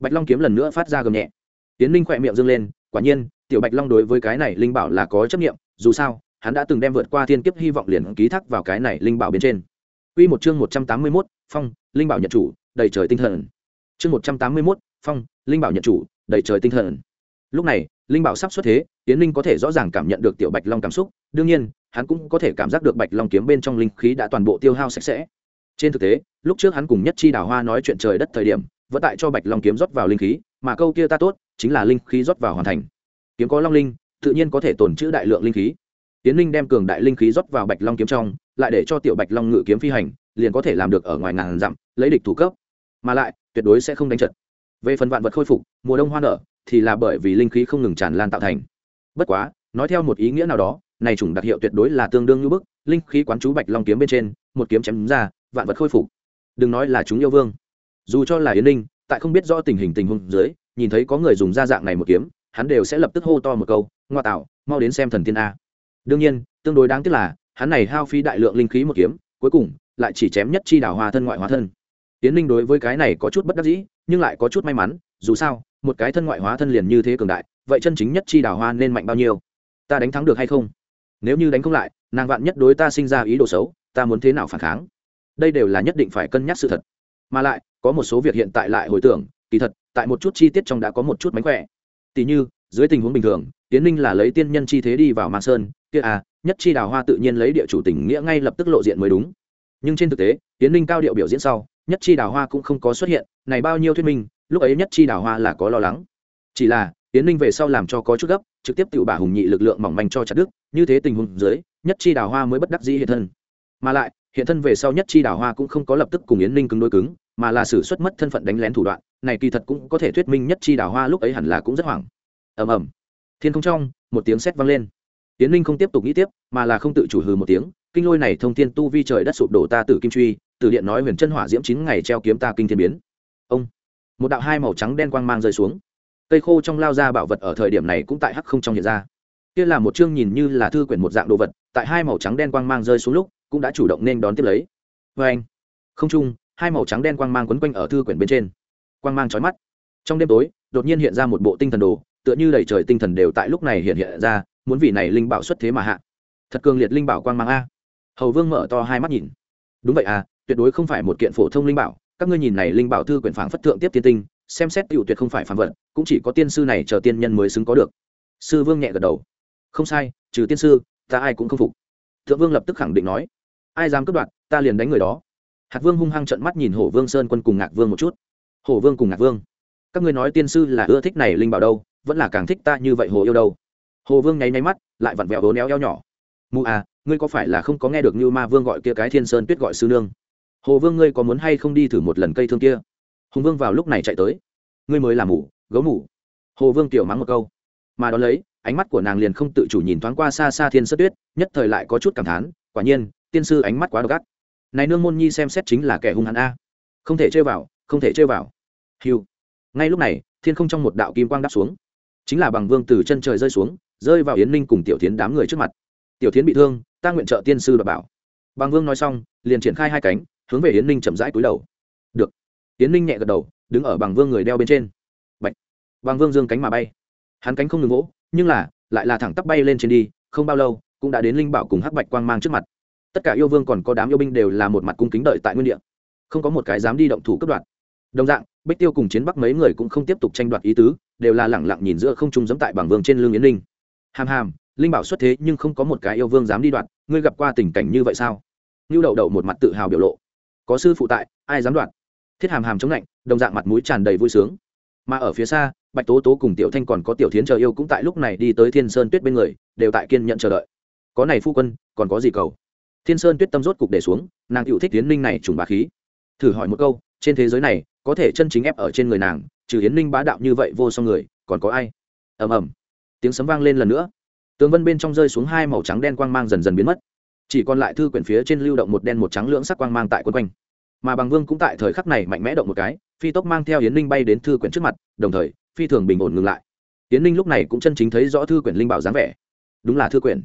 bạch long kiếm lần nữa phát ra gầm nhẹ tiến linh khỏe miệng dâng lên quả nhiên tiểu bạch long đối với cái này linh bảo là có chấp nghiệm dù sao hắn đã từng đem vượt qua thiên kiếp hy vọng liền ký thác vào cái này linh bảo bên trên Quy một chương 181, phong, linh bảo nhận chủ, đầy trời tinh thần. Chương 181, phong, linh bảo nhận chủ, đầy trời tinh thần. Lúc này, linh bảo sắp xuất thế, Tiến Linh có thể rõ ràng cảm nhận được tiểu Bạch Long cảm xúc, đương nhiên, hắn cũng có thể cảm giác được Bạch Long kiếm bên trong linh khí đã toàn bộ tiêu hao sạch sẽ. Trên thực tế, lúc trước hắn cùng Nhất Chi Đào Hoa nói chuyện trời đất thời điểm, vẫn tại cho Bạch Long kiếm rót vào linh khí, mà câu kia ta tốt, chính là linh khí rót vào hoàn thành. Kiếm có long linh, tự nhiên có thể tồn trữ đại lượng linh khí. Tiến linh đem cường đại linh khí rót vào bạch long kiếm trong lại để cho tiểu bạch long ngự kiếm phi hành liền có thể làm được ở ngoài ngàn dặm lấy địch thủ cấp. Mà lại tuyệt đối sẽ không đánh trận. Về phần vạn vật khôi phục mùa đông hoa nở thì là bởi vì linh khí không ngừng tràn lan tạo thành. Bất quá nói theo một ý nghĩa nào đó này chủng đặc hiệu tuyệt đối là tương đương như bức linh khí quán chú bạch long kiếm bên trên một kiếm chém ra vạn vật khôi phục. Đừng nói là chúng yêu vương. Dù cho là yến linh tại không biết rõ tình hình tình huống dưới, nhìn thấy có người dùng ra dạng này một kiếm, hắn đều sẽ lập tức hô to một câu, ngoa tạo, mau đến xem thần tiên a. Đương nhiên, tương đối đáng tiếc là, hắn này hao phí đại lượng linh khí một kiếm, cuối cùng lại chỉ chém nhất chi đảo hòa thân ngoại hóa thân. Tiến linh đối với cái này có chút bất đắc dĩ, nhưng lại có chút may mắn, dù sao, một cái thân ngoại hóa thân liền như thế cường đại, vậy chân chính nhất chi đảo hoa nên mạnh bao nhiêu? Ta đánh thắng được hay không? Nếu như đánh không lại, nàng vạn nhất đối ta sinh ra ý đồ xấu, ta muốn thế nào phản kháng? Đây đều là nhất định phải cân nhắc sự thật. Mà lại, có một số việc hiện tại lại hồi tưởng, kỳ thật, tại một chút chi tiết trong đã có một chút mánh khỏe. Tỉ như, dưới tình huống bình thường, tiến ninh là lấy tiên nhân chi thế đi vào mang sơn, kia à nhất chi đào hoa tự nhiên lấy địa chủ tình nghĩa ngay lập tức lộ diện mới đúng. Nhưng trên thực tế, tiến ninh cao điệu biểu diễn sau, nhất chi đào hoa cũng không có xuất hiện, này bao nhiêu thuyết minh, lúc ấy nhất chi đào hoa là có lo lắng. Chỉ là, tiến ninh về sau làm cho có chút gấp, trực tiếp tự bả hùng nhị lực lượng mỏng manh cho chặt đức như thế tình huống dưới, nhất chi đào hoa mới bất đắc dĩ hiện thân. Mà lại hiện thân về sau nhất chi đào hoa cũng không có lập tức cùng yến ninh cứng đối cứng, mà là xử suất mất thân phận đánh lén thủ đoạn, này kỳ thật cũng có thể thuyết minh nhất chi đào hoa lúc ấy hẳn là cũng rất hoảng. Ầm ầm. Thiên không trong, một tiếng sét vang lên. Yến linh không tiếp tục nghĩ tiếp, mà là không tự chủ hừ một tiếng, kinh lôi này thông thiên tu vi trời đất sụp đổ ta tử kim truy từ điện nói huyền chân hỏa diễm chín ngày treo kiếm ta kinh thiên biến. Ông. Một đạo hai màu trắng đen quang mang rơi xuống. Cây khô trong lao ra bảo vật ở thời điểm này cũng tại hắc không trong hiện ra. Kia là một chương nhìn như là thư quyển một dạng đồ vật, tại hai màu trắng đen quang mang rơi xuống lúc cũng đã chủ động nên đón tiếp lấy. Vê anh, không trung, hai màu trắng đen quang mang quấn quanh ở thư quyển bên trên. Quang mang trói mắt. Trong đêm tối, đột nhiên hiện ra một bộ tinh thần đồ, tựa như đầy trời tinh thần đều tại lúc này hiện hiện ra, muốn vì này linh bảo xuất thế mà hạ. Thật cường liệt linh bảo quang mang a. Hầu vương mở to hai mắt nhìn. Đúng vậy à tuyệt đối không phải một kiện phổ thông linh bảo, các ngươi nhìn này linh bảo thư quyển phảng phất thượng tiếp tiên tinh, xem xét tiểu tuyệt không phải phản vật, cũng chỉ có tiên sư này chờ tiên nhân mới xứng có được. Sư vương nhẹ gật đầu. Không sai, trừ tiên sư, ta ai cũng không phục. Thượng vương lập tức khẳng định nói ai dám cướp đoạt, ta liền đánh người đó. Hạt vương hung hăng trận mắt nhìn hổ vương sơn quân cùng ngạc vương một chút. Hổ vương cùng ngạc vương, các ngươi nói tiên sư là ưa thích này linh bảo đâu, vẫn là càng thích ta như vậy hồ yêu đâu? Hồ vương nháy nháy mắt, lại vặn vẹo hố néo eo nhỏ. Mù à ngươi có phải là không có nghe được như ma vương gọi kia cái thiên sơn tuyết gọi sư nương? Hồ vương ngươi có muốn hay không đi thử một lần cây thương kia? Hùng vương vào lúc này chạy tới. Ngươi mới là mù gấu mù hồ vương tiểu mắng một câu. Mà đ ó lấy, ánh mắt của nàng liền không tự chủ nhìn thoáng qua xa xa thiên sơn tuyết, nhất thời lại có chút cảm thán, quả nhiên tiên sư ánh mắt quá độc ác. Này nương môn nhi xem xét chính là kẻ hung hãn a. Không thể chơi vào, không thể chơi vào. Hiu. Ngay lúc này, thiên không trong một đạo kim quang đáp xuống. Chính là bằng vương từ chân trời rơi xuống, rơi vào yến ninh cùng tiểu tiến đám người trước mặt. Tiểu tiến bị thương, ta nguyện trợ tiên sư đảm bảo. Bằng vương nói xong, liền triển khai hai cánh, hướng về yến ninh chậm rãi cúi đầu. Được. Yến ninh nhẹ gật đầu, đứng ở bằng vương người đeo bên trên. Bạch. bằng vương dương cánh mà bay. Hắn cánh không ngừng vỗ, nhưng là, lại là thẳng tắp bay lên trên đi, không bao lâu, cũng đã đến linh bảo cùng hắc bạch quang mang trước mặt tất cả yêu vương còn có đám yêu binh đều là một mặt cung kính đợi tại nguyên địa. Không có một cái dám đi động thủ cấp đoạt. đồng dạng, bích tiêu cùng chiến bắc mấy người cũng không tiếp tục tranh đoạt ý tứ, đều là lẳng lặng nhìn giữa không trung dẫm tại bảng vương trên lưng yến linh. Hàm hàm, linh bảo xuất thế nhưng không có một cái yêu vương dám đi đoạt, ngươi gặp qua tình cảnh như vậy sao? Ngưu đậu đậu một mặt tự hào biểu lộ. Có sư phụ tại, ai dám đoạt? Thiết hàm hàm chống lạnh, đồng dạng mặt mũi tràn đầy vui sướng. Mà ở phía xa, bạch tố tố cùng tiểu thanh còn có tiểu thiến chờ yêu cũng tại lúc này đi tới thiên sơn tuyết bên người, đều tại kiên nhận chờ đợi. Có này phu quân, còn có gì cầu? Thiên sơn tuyết tâm rốt cục để xuống, nàng cựu thích tiến ninh này trùng bá khí. Thử hỏi một câu, trên thế giới này, có thể chân chính ép ở trên người nàng, trừ hiến ninh bá đạo như vậy vô song người, còn có ai? Ầm ầm. Tiếng sấm vang lên lần nữa. Tường vân bên trong rơi xuống hai màu trắng đen quang mang dần dần biến mất. Chỉ còn lại thư quyển phía trên lưu động một đen một trắng lưỡng sắc quang mang tại quân quanh. Mà bằng vương cũng tại thời khắc này mạnh mẽ động một cái, phi tốc mang theo hiến ninh bay đến thư quyển trước mặt, đồng thời, phi thường bình ổn ngừng lại. Hiến ninh lúc này cũng chân chính thấy rõ thư quyển linh bảo dáng vẻ. Đúng là thư quyển.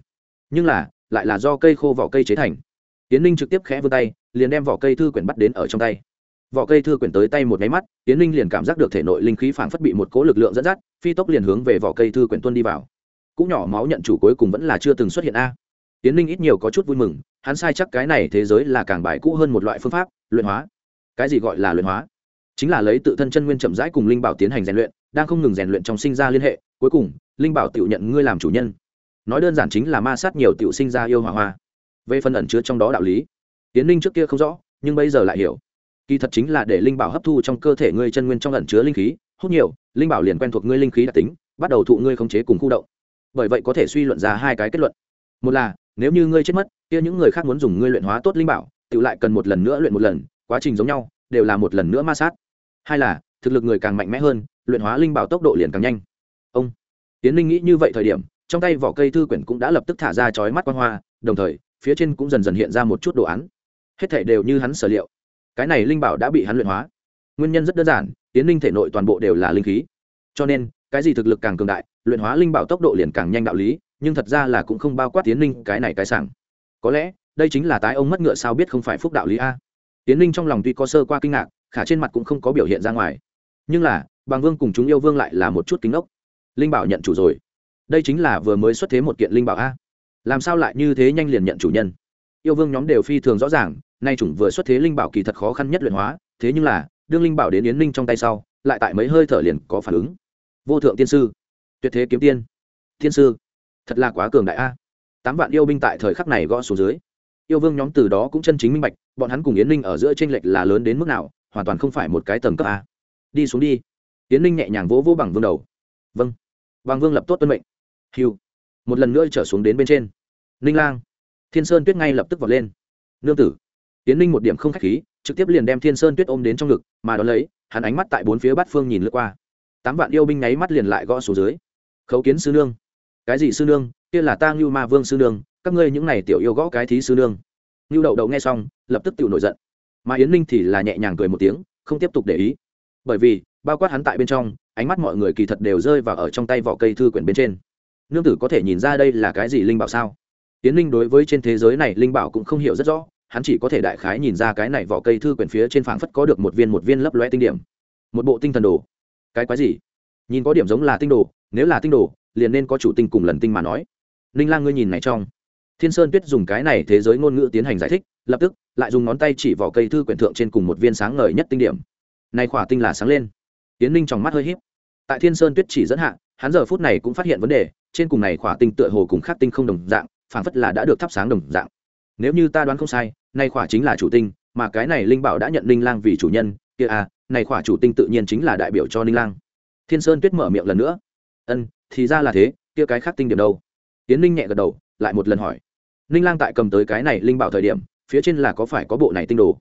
Nhưng là lại là do cây khô vỏ cây chế thành. Tiễn ninh trực tiếp khẽ vươn tay, liền đem vỏ cây thư quyển bắt đến ở trong tay. Vỏ cây thư quyển tới tay một máy mắt tiến linh liền cảm giác được thể nội linh khí phảng phất bị một cố lực lượng dẫn dắt, phi tốc liền hướng về vỏ cây thư quyển tuân đi vào. Cũng nhỏ máu nhận chủ cuối cùng vẫn là chưa từng xuất hiện a. Tiến linh ít nhiều có chút vui mừng, hắn sai chắc cái này thế giới là càng bài cũ hơn một loại phương pháp, luyện hóa. Cái gì gọi là luyện hóa? Chính là lấy tự thân chân nguyên chậm rãi cùng linh bảo tiến hành rèn luyện, đang không ngừng rèn luyện trong sinh ra liên hệ, cuối cùng, linh bảo tự nhận ngươi làm chủ nhân nói đơn giản chính là ma sát nhiều tiểu sinh ra yêu hỏa hoa. Về phần ẩn chứa trong đó đạo lý tiến linh trước kia không rõ, nhưng bây giờ lại hiểu. Kỳ thật chính là để linh bảo hấp thu trong cơ thể ngươi chân nguyên trong ẩn chứa linh khí, hút nhiều, linh bảo liền quen thuộc ngươi linh khí đặc tính, bắt đầu thụ ngươi khống chế cùng khu động. Bởi vậy có thể suy luận ra hai cái kết luận. Một là, nếu như ngươi chết mất, kia những người khác muốn dùng ngươi luyện hóa tốt linh bảo, tự lại cần một lần nữa luyện một lần, quá trình giống nhau, đều là một lần nữa ma sát. Hai là, thực lực người càng mạnh mẽ hơn, luyện hóa linh bảo tốc độ liền càng nhanh. Ông tiến linh nghĩ như vậy thời điểm trong tay vỏ cây thư quyển cũng đã lập tức thả ra chói mắt quan hoa, đồng thời, phía trên cũng dần dần hiện ra một chút đồ án. Hết thể đều như hắn sở liệu. Cái này linh bảo đã bị hắn luyện hóa. Nguyên nhân rất đơn giản, tiến linh thể nội toàn bộ đều là linh khí. Cho nên, cái gì thực lực càng cường đại, luyện hóa linh bảo tốc độ liền càng nhanh đạo lý, nhưng thật ra là cũng không bao quát tiến linh cái này cái sảng. Có lẽ, đây chính là tái ông mất ngựa sao biết không phải phúc đạo lý a. Tiến linh trong lòng tuy có sơ qua kinh ngạc, khả trên mặt cũng không có biểu hiện ra ngoài. Nhưng là bằng vương cùng chúng yêu vương lại là một chút kính ốc. Linh bảo nhận chủ rồi đây chính là vừa mới xuất thế một kiện linh bảo a. Làm sao lại như thế nhanh liền nhận chủ nhân? Yêu vương nhóm đều phi thường rõ ràng, nay chủng vừa xuất thế linh bảo kỳ thật khó khăn nhất luyện hóa, thế nhưng là, đương linh bảo đến yến linh trong tay sau, lại tại mấy hơi thở liền có phản ứng. Vô thượng tiên sư, tuyệt thế kiếm tiên thiên sư, thật là quá cường đại a. Tám vạn yêu binh tại thời khắc này gõ xuống dưới. Yêu vương nhóm từ đó cũng chân chính minh bạch, bọn hắn cùng yến linh ở giữa t r ê n lệch là lớn đến mức nào, hoàn toàn không phải một cái tầng cấp a. Đi xuống đi. Yến linh nhẹ nhàng vỗ vỗ bằng vương đầu. Vâng. Bằng vương lập tốt tuân mệnh hiu một lần nữa trở xuống đến bên trên. Ninh lang. Thiên sơn tuyết ngay lập tức vọt lên. Nương tử. Tiến ninh một điểm không k h á c h khí, trực tiếp liền đem thiên sơn tuyết ôm đến trong ngực, mà đ ó lấy, hắn ánh mắt tại bốn phía bát phương nhìn lướt qua. Tám vạn yêu binh nháy mắt liền lại gõ xuống dưới. Khấu kiến sư nương. Cái gì sư nương? Kia là ta ngưu ma vương sư nương, các ngươi những n à y tiểu yêu gõ cái thí sư nương. Ngưu đậu đậu nghe xong, lập tức tự nổi giận. Mà yến ninh thì là nhẹ nhàng cười một tiếng, không tiếp tục để ý. Bởi vì, bao quát hắn tại bên trong, ánh mắt mọi người kỳ thật đều rơi vào ở trong tay vỏ cây thư quyển bên trên nương tử có thể nhìn ra đây là cái gì linh bảo sao? Tiến linh đối với trên thế giới này linh bảo cũng không hiểu rất rõ, hắn chỉ có thể đại khái nhìn ra cái này vỏ cây thư quyển phía trên phảng phất có được một viên một viên lấp loe tinh điểm. Một bộ tinh thần đồ. Cái quái gì? Nhìn có điểm giống là tinh đồ, nếu là tinh đồ, liền nên có chủ tinh cùng lần tinh mà nói. Ninh lang ngươi nhìn này trong. Thiên sơn tuyết dùng cái này thế giới ngôn ngữ tiến hành giải thích, lập tức, lại dùng ngón tay chỉ vỏ cây thư quyển thượng trên cùng một viên sáng ngời nhất tinh điểm. Này khỏa tinh là sáng lên. Tiến ninh trong mắt hơi híp. Tại thiên sơn tuyết chỉ dẫn hạ hắn giờ phút này cũng phát hiện vấn đề, trên cùng này khỏa tinh tựa hồ cùng khác tinh không đồng dạng, phảng phất là đã được thắp sáng đồng dạng. Nếu như ta đoán không sai nay khỏa chính là chủ tinh, mà cái này linh bảo đã nhận linh lang vì chủ nhân, kia à này khỏa chủ tinh tự nhiên chính là đại biểu cho linh lang. Thiên sơn tuyết mở miệng lần nữa. Ân, thì ra là thế, kia cái khác tinh điểm đâu? Tiến linh nhẹ gật đầu, lại một lần hỏi. Ninh lang tại cầm tới cái này linh bảo thời điểm, phía trên là có phải có bộ này tinh đồ?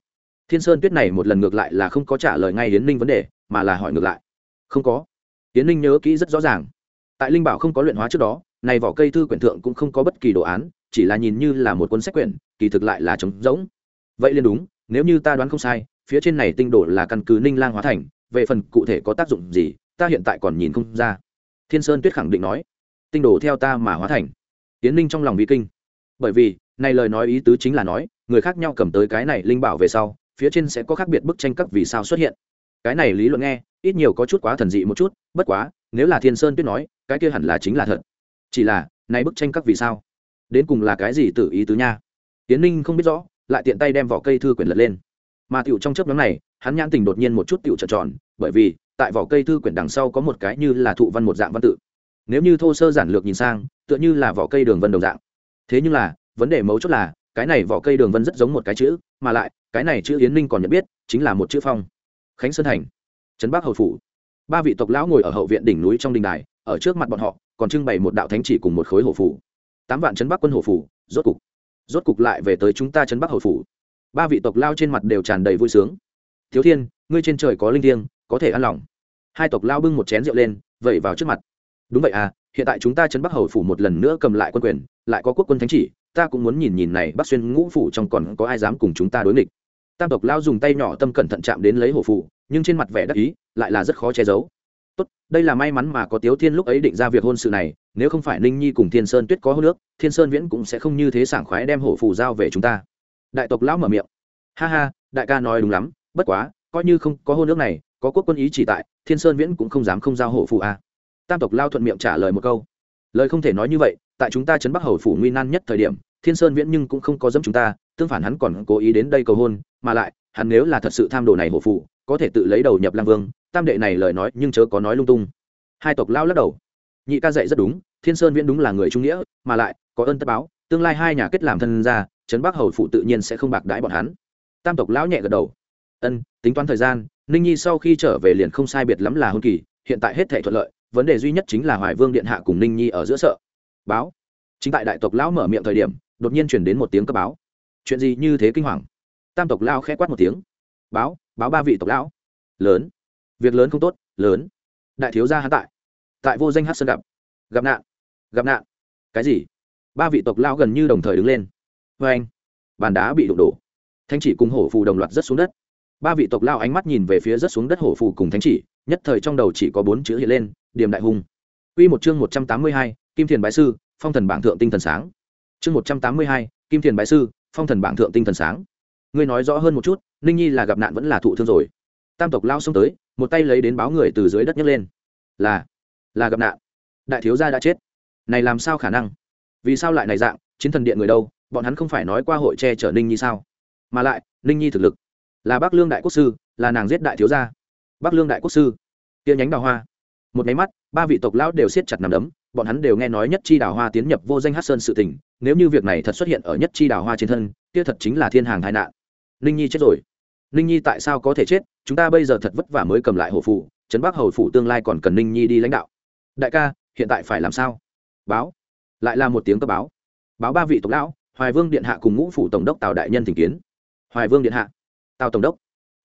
Thiên sơn tuyết này một lần ngược lại là không có trả lời ngay hiến ninh vấn đề, mà là hỏi ngược lại. Không có hiến Linh nhớ kỹ rất rõ ràng. Tại linh bảo không có luyện hóa trước đó, này vỏ cây thư quyển thượng cũng không có bất kỳ đồ án, chỉ là nhìn như là một cuốn sách quyển, kỳ thực lại là trống rỗng. Vậy liền đúng, nếu như ta đoán không sai, phía trên này tinh đồ là căn cứ ninh lang hóa thành, về phần cụ thể có tác dụng gì, ta hiện tại còn nhìn không ra. Thiên sơn tuyết khẳng định nói, tinh đồ theo ta mà hóa thành. Tiến ninh trong lòng vi kinh. Bởi vì, này lời nói ý tứ chính là nói, người khác nhau cầm tới cái này linh bảo về sau, phía trên sẽ có khác biệt bức tranh các vì sao xuất hiện. Cái này lý luận nghe ít nhiều có chút quá thần dị một chút, bất quá, nếu là thiên sơn tuyết nói, cái kia hẳn là chính là thật. Chỉ là nay bức tranh các vì sao? Đến cùng là cái gì tự ý tứ nha? Tiến ninh không biết rõ, lại tiện tay đem vỏ cây thư quyển lật lên. Mà tiểu trong chớp nhóm này, hắn nhãn tình đột nhiên một chút tiểu trợn tròn, bởi vì, tại vỏ cây thư quyển đằng sau có một cái như là thụ văn một dạng văn tự. Nếu như thô sơ giản lược nhìn sang, tựa như là vỏ cây đường vân đồng dạng. Thế nhưng là, vấn đề mấu chốt là, cái này vỏ cây đường vân rất giống một cái chữ, mà lại, cái này chữ yến ninh còn nhận biết, chính là một chữ phong. Khánh sơn thành trấn bắc hầu phủ. Ba vị tộc lão ngồi ở hậu viện đỉnh núi trong đình đài, ở trước mặt bọn họ, còn trưng bày một đạo thánh chỉ cùng một khối hổ phủ. Tám vạn trấn bắc quân hổ phủ, rốt cục rốt cục lại về tới chúng ta trấn bắc hầu phủ. Ba vị tộc lao trên mặt đều tràn đầy vui sướng. Thiếu thiên, ngươi trên trời có linh thiêng, có thể ăn lòng. Hai tộc lao bưng một chén rượu lên, vẩy vào trước mặt. Đúng vậy à hiện tại chúng ta trấn bắc hầu phủ một lần nữa cầm lại quân quyền, lại có quốc quân thánh chỉ, ta cũng muốn nhìn nhìn này bắc xuyên ngũ phủ trong còn có ai dám cùng chúng ta đối nghịch. Tam tộc lao dùng tay nhỏ tâm cẩn thận chạm đến lấy hổ phủ nhưng trên mặt vẻ đắc ý lại là rất khó che giấu. Tốt, đây là may mắn mà có tiếu thiên lúc ấy định ra việc hôn sự này, nếu không phải ninh nhi cùng thiên sơn tuyết có hô nước thiên sơn viễn cũng sẽ không như thế sảng khoái đem hổ phù giao về chúng ta. Đại tộc lão mở miệng. Ha ha, đại ca nói đúng lắm, bất quá, coi như không có hô nước này, có quốc quân ý chỉ tại, thiên sơn viễn cũng không dám không giao hổ phù à. tam tộc lao thuận miệng trả lời một câu. Lời không thể nói như vậy, tại chúng ta chấn bắc hầu phủ nguy nan nhất thời điểm, thiên sơn viễn nhưng cũng không có dẫm chúng ta, tương phản hắn còn cố ý đến đây cầu hôn, mà lại hắn nếu là thật sự tham đồ này hổ phụ có thể tự lấy đầu nhập lang vương, tam đệ này lời nói nhưng chớ có nói lung tung. Hai tộc lao lắc đầu. Nhị ca dạy rất đúng, thiên sơn viễn đúng là người trung nghĩa, mà lại, có ơn tất báo, tương lai hai nhà kết làm thân ra trấn bắc hầu phụ tự nhiên sẽ không bạc đãi bọn hắn. Tam tộc lão nhẹ gật đầu. Ân, tính toán thời gian, ninh nhi sau khi trở về liền không sai biệt lắm là hôn kỳ, hiện tại hết thể thuận lợi, vấn đề duy nhất chính là hoài vương điện hạ cùng ninh nhi ở giữa sợ. Báo. Chính tại đại tộc lão mở miệng thời điểm, đột nhiên chuyển đến một tiếng cấp báo. Chuyện gì như thế kinh hoàng? Tam tộc lao khẽ quát một tiếng. Báo báo ba vị tộc lão. Lớn. Việc lớn không tốt lớn. Đại thiếu gia hắn tại. Tại vô danh hát sơn gặp. Gặp nạn. Gặp nạn. Cái gì? Ba vị tộc lao gần như đồng thời đứng lên. Vê anh bàn đá bị đụng đổ. Thanh chỉ cùng hổ phù đồng loạt rất xuống đất. Ba vị tộc lao ánh mắt nhìn về phía rất xuống đất hổ phù cùng thánh chỉ nhất thời trong đầu chỉ có bốn chữ hiện lên điểm đại hùng. Quy một chương một trăm tám mươi hai, Kim Thiền bái sư, Phong thần bảng thượng tinh thần sáng. Chương một trăm tám mươi hai, Kim Thiền bái sư, Phong thần bảng thượng tinh thần sáng. Ngươi nói rõ hơn một chút, Ninh Nhi là gặp nạn vẫn là thụ thương rồi. Tam tộc lao xông tới, một tay lấy đến báo người từ dưới đất nhấc lên. Là, là gặp nạn. Đại thiếu gia đã chết. Này làm sao khả năng? Vì sao lại này dạng, chiến thần điện người đâu, bọn hắn không phải nói qua hội che chở Ninh Nhi sao? Mà lại, Ninh Nhi thực lực là Bắc Lương đại quốc sư, là nàng giết đại thiếu gia. Bắc Lương đại quốc sư, kia nhánh đào hoa một máy mắt ba vị tộc lão đều siết chặt nằm đấm bọn hắn đều nghe nói nhất chi đào hoa tiến nhập vô danh hát sơn sự tình nếu như việc này thật xuất hiện ở nhất chi đào hoa trên thân kia thật chính là thiên hàng tai nạn ninh nhi chết rồi. Ninh nhi tại sao có thể chết? Chúng ta bây giờ thật vất vả mới cầm lại hổ Phủ. trấn bắc hầu phủ tương lai còn cần ninh nhi đi lãnh đạo. Đại ca, hiện tại phải làm sao? Báo. Lại là một tiếng cấp báo. Báo ba vị tộc lão, hoài vương điện hạ cùng ngũ phủ tổng đốc tào đại nhân thỉnh kiến. Hoài vương điện hạ. Tào tổng đốc.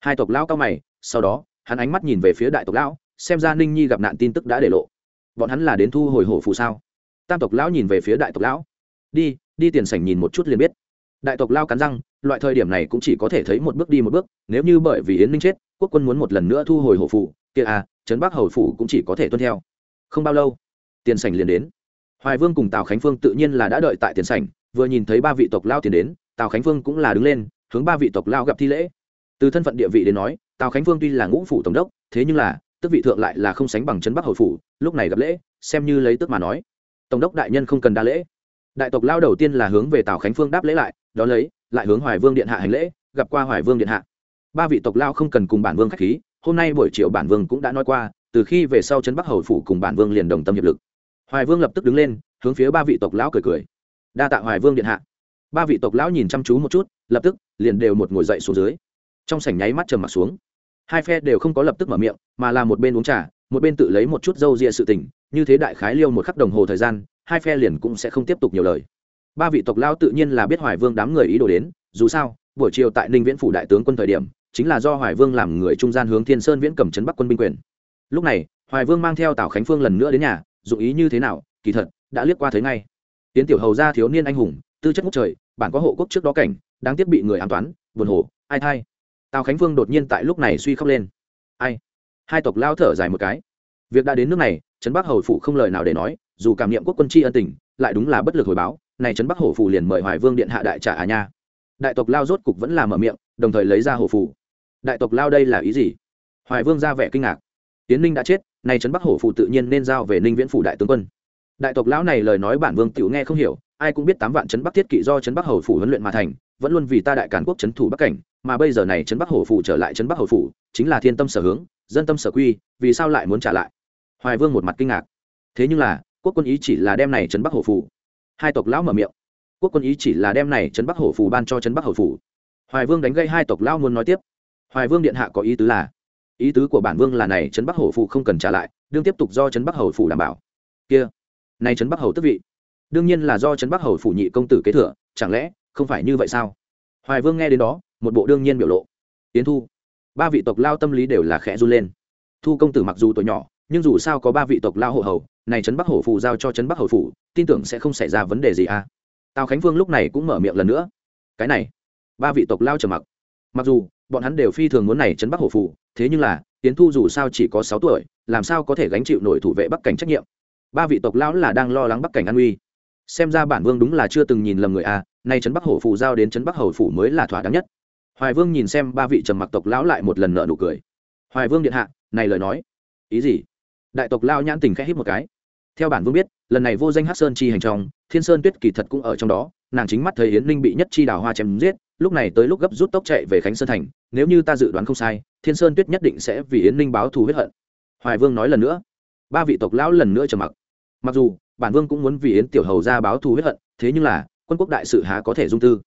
Hai tộc lão cao mày, sau đó, hắn ánh mắt nhìn về phía đại tộc lão, xem ra ninh nhi gặp nạn tin tức đã để lộ. Bọn hắn là đến thu hồi hổ phù sao? Tam tộc lão nhìn về phía đại tộc lão. Đi đi tiền sảnh nhìn một chút liền biết. Đại tộc lao cắn răng loại thời điểm này cũng chỉ có thể thấy một bước đi một bước nếu như bởi vì yến ninh chết quốc quân muốn một lần nữa thu hồi hổ Phụ, kia à trấn bắc hầu phủ cũng chỉ có thể tuân theo. Không bao lâu tiền sảnh liền đến. Hoài vương cùng tào khánh phương tự nhiên là đã đợi tại tiền sảnh vừa nhìn thấy ba vị tộc lao tiền đến tào khánh phương cũng là đứng lên hướng ba vị tộc lao gặp thi lễ. Từ thân phận địa vị đến nói tào khánh phương tuy là ngũ phủ tổng đốc thế nhưng là tức vị thượng lại là không sánh bằng trấn bắc hầu phủ lúc này gặp lễ xem như lấy tức mà nói. Tổng đốc đại nhân không cần đa lễ. Đại tộc lao đầu tiên là hướng về tào khánh phương đáp lễ lại đó lấy lại hướng hoài vương điện hạ hành lễ, gặp qua hoài vương điện hạ. Ba vị tộc lao không cần cùng bản vương khách khí, hôm nay buổi chiều bản vương cũng đã nói qua, từ khi về sau trấn bắc hầu phủ cùng bản vương liền đồng tâm hiệp lực. Hoài vương lập tức đứng lên, hướng phía ba vị tộc lão cười cười. Đa tạ hoài vương điện hạ. Ba vị tộc lão nhìn chăm chú một chút, lập tức liền đều một ngồi dậy xuống dưới. Trong sảnh nháy mắt trầm mặt xuống. Hai phe đều không có lập tức mở miệng, mà là một bên uống trà, một bên tự lấy một chút dâu ria sự tình, như thế đại khái liêu một khắc đồng hồ thời gian, hai phe liền cũng sẽ không tiếp tục nhiều lời ba vị tộc lao tự nhiên là biết hoài vương đám người ý đồ đến dù sao buổi chiều tại ninh viễn phủ đại tướng quân thời điểm chính là do hoài vương làm người trung gian hướng thiên sơn viễn cầm chấn bắc quân binh quyền. Lúc này hoài vương mang theo tào khánh phương lần nữa đến nhà dụng ý như thế nào kỳ thật đã liếc qua thấy ngay. Tiến tiểu hầu ra thiếu niên anh hùng tư chất ngút trời bản có hộ quốc trước đó cảnh đáng tiếc bị người an toán buồn hổ, ai thay tào khánh phương đột nhiên tại lúc này suy khóc lên. Ai? Hai tộc lao thở dài một cái. Việc đã đến nước này trấn bắc hầu phụ không lời nào để nói dù cảm niệm quốc quân tri ân tình lại đúng là bất lực hồi báo này trấn bắc hổ phù liền mời hoài vương điện hạ đại trả à nha. Đại tộc lao rốt cục vẫn là mở miệng, đồng thời lấy ra hổ phù. Đại tộc lao đây là ý gì? Hoài vương ra vẻ kinh ngạc. Tiến ninh đã chết này trấn bắc hổ phù tự nhiên nên giao về ninh viễn phủ đại tướng quân. Đại tộc lão này lời nói bản vương tiểu nghe không hiểu, ai cũng biết tám vạn trấn bắc thiết kỵ do trấn bắc hầu phủ huấn luyện mà thành, vẫn luôn vì ta đại cản quốc trấn thủ bắc cảnh, mà bây giờ này trấn bắc hổ phủ trở lại trấn bắc hầu phủ chính là thiên tâm sở hướng, dân tâm sở quy, vì sao lại muốn trả lại? Hoài vương một mặt kinh ngạc. Thế nhưng là, quốc quân ý chỉ là đem này trấn bắc hổ phủ hai tộc lão mở miệng. Quốc quân ý chỉ là đem này trấn bắc hổ phủ ban cho trấn bắc hổ phủ hoài vương đánh gây hai tộc lão muốn nói tiếp. Hoài vương điện hạ có ý tứ là, ý tứ của bản vương là này trấn bắc hổ phủ không cần trả lại, đương tiếp tục do trấn bắc hầu phủ đảm bảo. Kia, này trấn bắc hầu tức vị, đương nhiên là do trấn bắc hầu phủ nhị công tử kế thừa, chẳng lẽ không phải như vậy sao? Hoài vương nghe đến đó, một bộ đương nhiên biểu lộ. Tiến thu, ba vị tộc lao tâm lý đều là khẽ run lên. Thu công tử mặc dù tuổi nhỏ, nhưng dù sao có ba vị tộc lao hộ hầu này trấn bắc hổ phủ giao cho trấn bắc hầu phủ tin tưởng sẽ không xảy ra vấn đề gì à? Tào khánh vương lúc này cũng mở miệng lần nữa. Cái này ba vị tộc lao trầm mặc. Mặc dù bọn hắn đều phi thường muốn này trấn bắc hổ phủ thế nhưng là tiến thu dù sao chỉ có sáu tuổi làm sao có thể gánh chịu nổi thủ vệ bắc cảnh trách nhiệm? Ba vị tộc lão là đang lo lắng bắc cảnh an uy xem ra bản vương đúng là chưa từng nhìn lầm người à, nay trấn bắc hổ phủ giao đến trấn bắc hầu phủ mới là thỏa đáng nhất. Hoài vương nhìn xem ba vị trầm mặc tộc lão lại một lần nợ nụ cười. Hoài vương điện hạ này lời nói. Ý gì? Đại tộc lao nhãn tình khẽ hít một cái theo bản vương biết, lần này vô danh hát sơn chi hành trong, thiên sơn tuyết kỳ thật cũng ở trong đó, nàng chính mắt thấy yến ninh bị nhất chi đào hoa chém giết, lúc này tới lúc gấp rút tốc chạy về khánh sơn thành, nếu như ta dự đoán không sai, thiên sơn tuyết nhất định sẽ vì yến ninh báo thù huyết hận. Hoài vương nói lần nữa. Ba vị tộc lão lần nữa trầm mặc. Mặc dù, bản vương cũng muốn vì yến tiểu hầu ra báo thù huyết hận, thế nhưng là, quân quốc đại sự há có thể dung tư.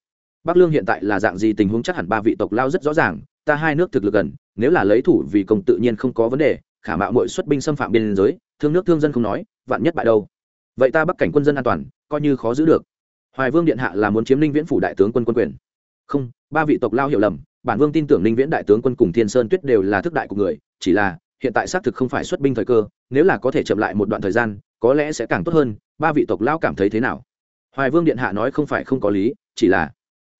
Bắc lương hiện tại là dạng gì tình huống chắc hẳn ba vị tộc lao rất rõ ràng, ta hai nước thực lực gần, nếu là lấy thủ vì công tự nhiên không có vấn đề khả mạo mội xuất binh xâm phạm biên giới, thương nước thương dân không nói, vạn nhất bại đâu. Vậy ta bắc cảnh quân dân an toàn, coi như khó giữ được. Hoài vương điện hạ là muốn chiếm ninh viễn phủ đại tướng quân quân quyền. Không, ba vị tộc lao hiểu lầm, bản vương tin tưởng ninh viễn đại tướng quân cùng thiên sơn tuyết đều là thức đại của người, chỉ là, hiện tại xác thực không phải xuất binh thời cơ, nếu là có thể chậm lại một đoạn thời gian, có lẽ sẽ càng tốt hơn, ba vị tộc lao cảm thấy thế nào? Hoài vương điện hạ nói không phải không có lý, chỉ là,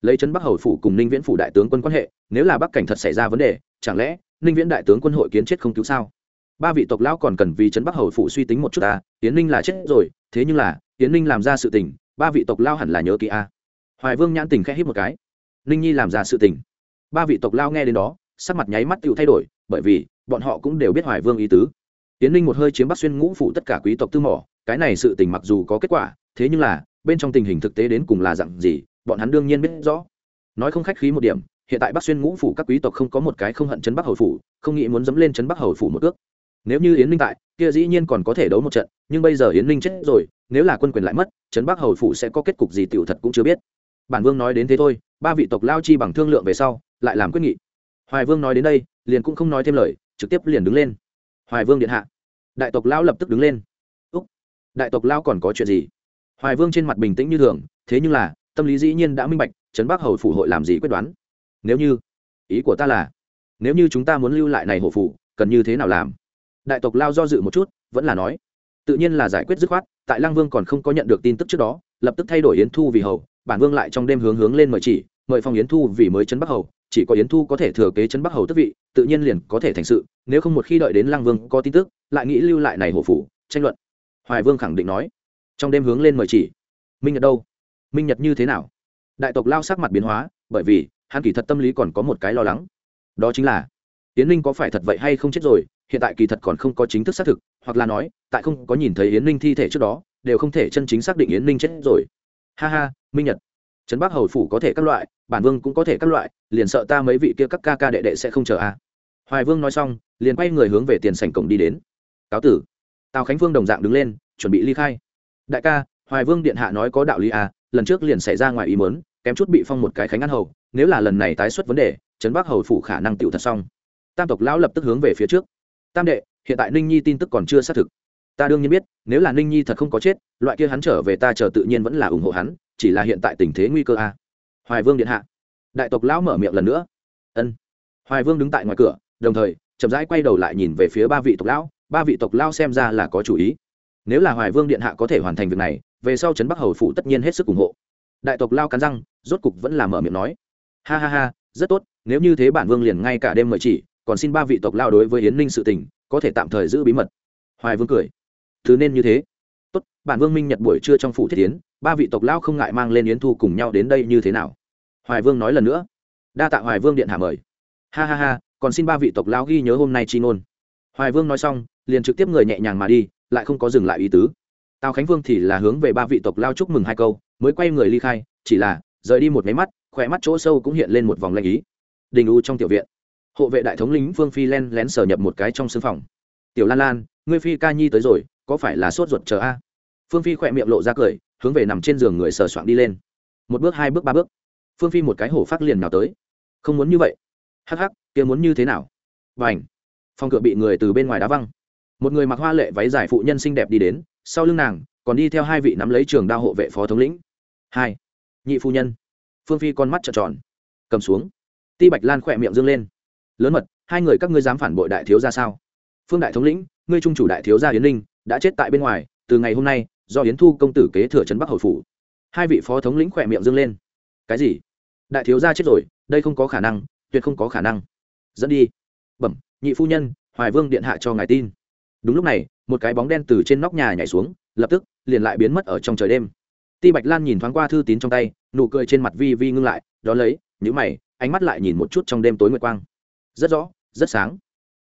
lấy trấn bắc hầu phủ cùng ninh viễn phủ đại tướng quân quan hệ, nếu là bắc cảnh thật xảy ra vấn đề, chẳng lẽ ninh viễn đại tướng quân hội kiến chết không cứu sao? Ba vị tộc lão còn cần vì trấn bắc hầu phủ suy tính một chút ta tiến ninh là chết rồi, thế nhưng là tiến ninh làm ra sự tình, ba vị tộc lao hẳn là nhớ kỹ a. Hoài vương nhãn tình khẽ hít một cái. Ninh nhi làm ra sự tình. Ba vị tộc lao nghe đến đó, sắc mặt nháy mắt tự thay đổi, bởi vì, bọn họ cũng đều biết hoài vương ý tứ. Tiến ninh một hơi chiếm bắc xuyên ngũ phủ tất cả quý tộc tư mỏ, cái này sự tình mặc dù có kết quả, thế nhưng là, bên trong tình hình thực tế đến cùng là dặn gì, bọn hắn đương nhiên biết rõ. Nói không khách khí một điểm, hiện tại bắc xuyên ngũ phủ các quý tộc không có một cái không hận chấn bắc hầu phủ, không nghĩ muốn dẫm lên chấn bắc hầu phủ một ước nếu như yến ninh tại, kia dĩ nhiên còn có thể đấu một trận, nhưng bây giờ yến ninh chết rồi, nếu là quân quyền lại mất, trấn bắc hầu phủ sẽ có kết cục gì tiểu thật cũng chưa biết. Bản vương nói đến thế thôi, ba vị tộc lao chi bằng thương lượng về sau, lại làm quyết nghị. Hoài vương nói đến đây, liền cũng không nói thêm lời, trực tiếp liền đứng lên. Hoài vương điện hạ. Đại tộc lao lập tức đứng lên. Úc, đại tộc lao còn có chuyện gì? Hoài vương trên mặt bình tĩnh như thường, thế nhưng là, tâm lý dĩ nhiên đã minh bạch, trấn bắc hầu phủ hội làm gì quyết đoán. Nếu như, ý của ta là, nếu như chúng ta muốn lưu lại này hộ phủ, cần như thế nào làm? Đại tộc lao do dự một chút, vẫn là nói, tự nhiên là giải quyết dứt khoát, tại lang vương còn không có nhận được tin tức trước đó, lập tức thay đổi yến thu vì hầu, bản vương lại trong đêm hướng hướng lên mời chỉ, mời phong yến thu vì mới trấn bắc hầu, chỉ có yến thu có thể thừa kế trấn bắc hầu tức vị, tự nhiên liền có thể thành sự, nếu không một khi đợi đến lang vương có tin tức, lại nghĩ lưu lại này hổ phủ, tranh luận. Hoài vương khẳng định nói, trong đêm hướng lên mời chỉ, minh nhật đâu? Minh nhật như thế nào? Đại tộc lao sắc mặt biến hóa, bởi vì, hắn kỳ thật tâm lý còn có một cái lo lắng. Đó chính là tiến ninh có phải thật vậy hay không chết rồi hiện tại kỳ thật còn không có chính thức xác thực, hoặc là nói, tại không có nhìn thấy yến ninh thi thể trước đó, đều không thể chân chính xác định yến ninh chết rồi. Ha ha, minh nhật. Trấn bắc hầu phủ có thể các loại, bản vương cũng có thể các loại, liền sợ ta mấy vị kia các ca ca đệ đệ sẽ không chờ a. À. hoài vương nói xong, liền quay người hướng về tiền sảnh cổng đi đến. Cáo tử. Tào khánh vương đồng dạng đứng lên, chuẩn bị ly khai. Đại ca, hoài vương điện hạ nói có đạo lý à lần trước liền xảy ra ngoài ý mớn kém chút bị phong một cái khánh ăn hầu, nếu là lần này tái xuất vấn đề, trấn bắc hầu phủ khả năng tựu thật xong. Tam tộc lão lập tức hướng về phía trước tam đệ, hiện tại ninh nhi tin tức còn chưa xác thực. Ta đương nhiên biết, nếu là ninh nhi thật không có chết, loại kia hắn trở về ta chờ tự nhiên vẫn là ủng hộ hắn, chỉ là hiện tại tình thế nguy cơ a. Hoài vương điện hạ. Đại tộc lão mở miệng lần nữa. Ân. Hoài vương đứng tại ngoài cửa, đồng thời, chậm rãi quay đầu lại nhìn về phía ba vị tộc lão, ba vị tộc lão xem ra là có chủ ý. Nếu là hoài vương điện hạ có thể hoàn thành việc này, về sau trấn bắc hầu phủ tất nhiên hết sức ủng hộ. Đại tộc lao cắn răng, rốt cục vẫn là mở miệng nói. Ha ha ha, rất tốt, nếu như thế bản vương liền ngay cả đêm mời chỉ còn xin ba vị tộc lao đối với yến ninh sự tình, có thể tạm thời giữ bí mật. Hoài vương cười. Thứ nên như thế. Tốt, bản vương minh nhật buổi trưa trong phủ thiết yến, ba vị tộc lao không ngại mang lên yến thu cùng nhau đến đây như thế nào? Hoài vương nói lần nữa. Đa tạ hoài vương điện hạ mời. Ha ha ha, còn xin ba vị tộc lao ghi nhớ hôm nay chi ngôn. Hoài vương nói xong, liền trực tiếp người nhẹ nhàng mà đi, lại không có dừng lại ý tứ. Tào khánh vương thì là hướng về ba vị tộc lao chúc mừng hai câu, mới quay người ly khai, chỉ là rời đi một máy mắt khỏe mắt chỗ sâu cũng hiện lên một vòng lanh ý. Đình u trong tiểu viện hộ vệ đại thống lính phương phi len lén sở nhập một cái trong sưng phòng. Tiểu lan lan, ngươi phi ca nhi tới rồi, có phải là sốt ruột chờ a? Phương phi khỏe miệng lộ ra cười, hướng về nằm trên giường người sờ soạn đi lên. Một bước, hai bước, ba bước. Phương phi một cái hổ phát liền nào tới. Không muốn như vậy. Hắc hắc, kia muốn như thế nào? Và ảnh phòng cửa bị người từ bên ngoài đá văng. Một người mặc hoa lệ váy dài phụ nhân xinh đẹp đi đến, sau lưng nàng, còn đi theo hai vị nắm lấy trường đao hộ vệ phó thống lĩnh. Hai, nhị phu nhân. Phương phi con mắt trợn tròn. Cầm xuống. Ti bạch lan khỏe miệng dâng lên lớn mật, hai người các ngươi dám phản bội đại thiếu ra sao? Phương đại thống lĩnh, ngươi trung chủ đại thiếu gia yến linh đã chết tại bên ngoài, từ ngày hôm nay, do yến thu công tử kế thừa trấn bắc hầu phủ. Hai vị phó thống lĩnh khỏe miệng dâng lên. Cái gì? Đại thiếu gia chết rồi, đây không có khả năng, tuyệt không có khả năng. Dẫn đi. Bẩm, nhị phu nhân, hoài vương điện hạ cho ngài tin. Đúng lúc này, một cái bóng đen từ trên nóc nhà nhảy xuống, lập tức, liền lại biến mất ở trong trời đêm. Ti bạch lan nhìn thoáng qua thư tín trong tay, nụ cười trên mặt vi vi ngưng lại đó lấy nhữ mày, ánh mắt lại nhìn một chút trong đêm tối nguyệt quang rất rõ, rất sáng.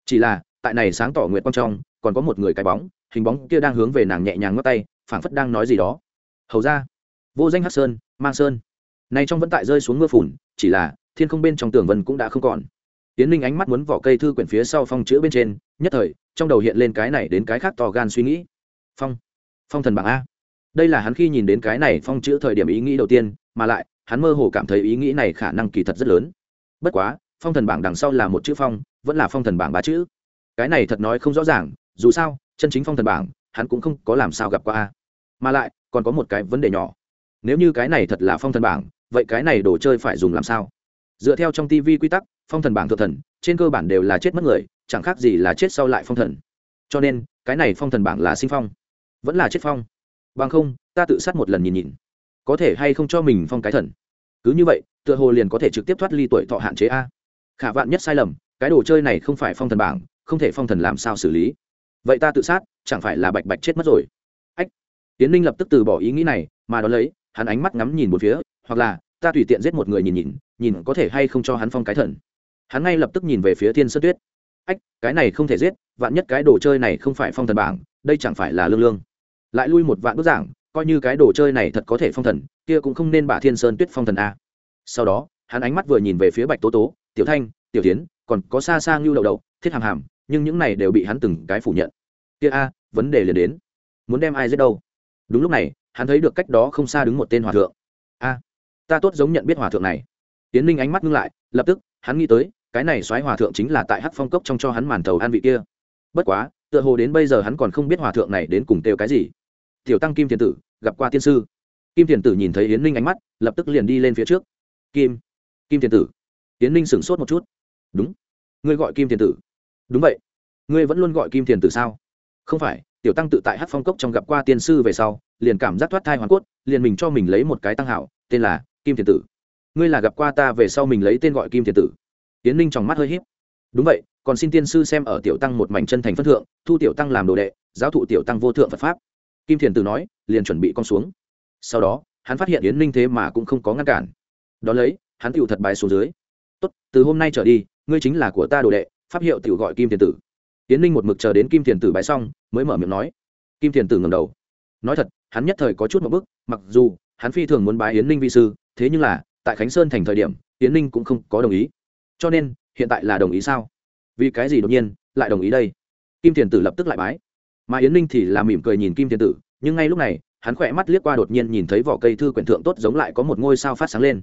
Chỉ là, tại này sáng tỏ nguyệt quang trong, còn có một người cái bóng, hình bóng kia đang hướng về nàng nhẹ nhàng ngót tay, phảng phất đang nói gì đó. Hầu ra. Vô danh hắc sơn, mang sơn. Nay trong vẫn tại rơi xuống mưa phùn, chỉ là, thiên không bên trong tường vân cũng đã không còn. Tiến linh ánh mắt muốn vỏ cây thư quyển phía sau phong chữ bên trên, nhất thời, trong đầu hiện lên cái này đến cái khác to gan suy nghĩ. Phong. Phong thần bảng a. Đây là hắn khi nhìn đến cái này phong chữ thời điểm ý nghĩ đầu tiên, mà lại, hắn mơ hồ cảm thấy ý nghĩ này khả năng kỳ thật rất lớn. Bất quá phong thần bảng đằng sau là một chữ phong, vẫn là phong thần bảng ba chữ. Cái này thật nói không rõ ràng, dù sao, chân chính phong thần bảng, hắn cũng không có làm sao gặp qua a. Mà lại, còn có một cái vấn đề nhỏ. Nếu như cái này thật là phong thần bảng, vậy cái này đồ chơi phải dùng làm sao? Dựa theo trong tv quy tắc, phong thần bảng thượng thần, trên cơ bản đều là chết mất người, chẳng khác gì là chết sau lại phong thần. Cho nên, cái này phong thần bảng là sinh phong, vẫn là chết phong. Bằng không, ta tự sát một lần nhìn nhìn. Có thể hay không cho mình phong cái thần? Cứ như vậy, tựa hồ liền có thể trực tiếp thoát ly tuổi thọ hạn chế a khả vạn nhất sai lầm, cái đồ chơi này không phải phong thần bảng, không thể phong thần làm sao xử lý. Vậy ta tự sát, chẳng phải là bạch bạch chết mất rồi? Ách! Tiến ninh lập tức từ bỏ ý nghĩ này, mà đ ó lấy, hắn ánh mắt ngắm nhìn một phía, hoặc là, ta tùy tiện giết một người nhìn nhìn nhìn có thể hay không cho hắn phong cái thần. Hắn ngay lập tức nhìn về phía thiên sơn tuyết. Ách, cái này không thể giết, vạn nhất cái đồ chơi này không phải phong thần bảng, đây chẳng phải là lương lương. Lại lui một vạn bức giảng, coi như cái đồ chơi này thật có thể phong thần, kia cũng không nên bà thiên sơn tuyết phong thần a. Sau đó, hắn ánh mắt vừa nhìn về phía bạch tố tố tiểu thanh, tiểu tiến còn có xa xa ngưu đậu đậu, thiết hàm hàm, nhưng những này đều bị hắn từng cái phủ nhận. Kia a, vấn đề liền đến. Muốn đem ai giết đâu? Đúng lúc này, hắn thấy được cách đó không xa đứng một tên hòa thượng. A, ta tốt giống nhận biết hòa thượng này. Tiến linh ánh mắt ngưng lại, lập tức, hắn nghĩ tới, cái này soái hòa thượng chính là tại hắc phong cốc trong cho hắn màn thầu an vị kia. Bất quá, tựa hồ đến bây giờ hắn còn không biết hòa thượng này đến cùng kêu cái gì. Tiểu tăng kim thiền tử, gặp qua tiên sư. Kim thiền tử nhìn thấy yến ninh ánh mắt, lập tức liền đi lên phía trước. Kim kim thiền tử yến ninh sửng sốt một chút. Đúng. Ngươi gọi kim thiền tử. Đúng vậy. Ngươi vẫn luôn gọi kim thiền tử sao? Không phải, tiểu tăng tự tại hát phong cốc trong gặp qua tiên sư về sau, liền cảm giác thoát thai hoàn cốt, liền mình cho mình lấy một cái tăng hảo, tên là kim thiền tử. Ngươi là gặp qua ta về sau mình lấy tên gọi kim thiền tử? Yến ninh trong mắt hơi híp. đúng vậy, còn xin tiên sư xem ở tiểu tăng một mảnh chân thành phân thượng, thu tiểu tăng làm đồ đệ, giáo thụ tiểu tăng vô thượng phật pháp. Kim thiền tử nói, liền chuẩn bị con xuống. Sau đó, hắn phát hiện yến ninh thế mà cũng không có ngăn cản. Đón lấy, hắn tựu thật bài xuống dưới tốt, từ hôm nay trở đi, ngươi chính là của ta đồ đệ, pháp hiệu tựu gọi kim thiền tử. Yến ninh một mực chờ đến kim thiền tử bái xong, mới mở miệng nói. Kim thiền tử ngầm đầu. Nói thật, hắn nhất thời có chút một bức, mặc dù hắn phi thường muốn bái yến ninh vi sư, thế nhưng là, tại khánh sơn thành thời điểm, yến ninh cũng không có đồng ý. Cho nên, hiện tại là đồng ý sao? Vì cái gì đột nhiên lại đồng ý đây? Kim thiền tử lập tức lại bái. Mà yến ninh thì là mỉm cười nhìn kim thiền tử, nhưng ngay lúc này, hắn khỏe mắt liếc qua đột nhiên nhìn thấy vỏ cây thư quyển thượng tốt giống lại có một ngôi sao phát sáng lên.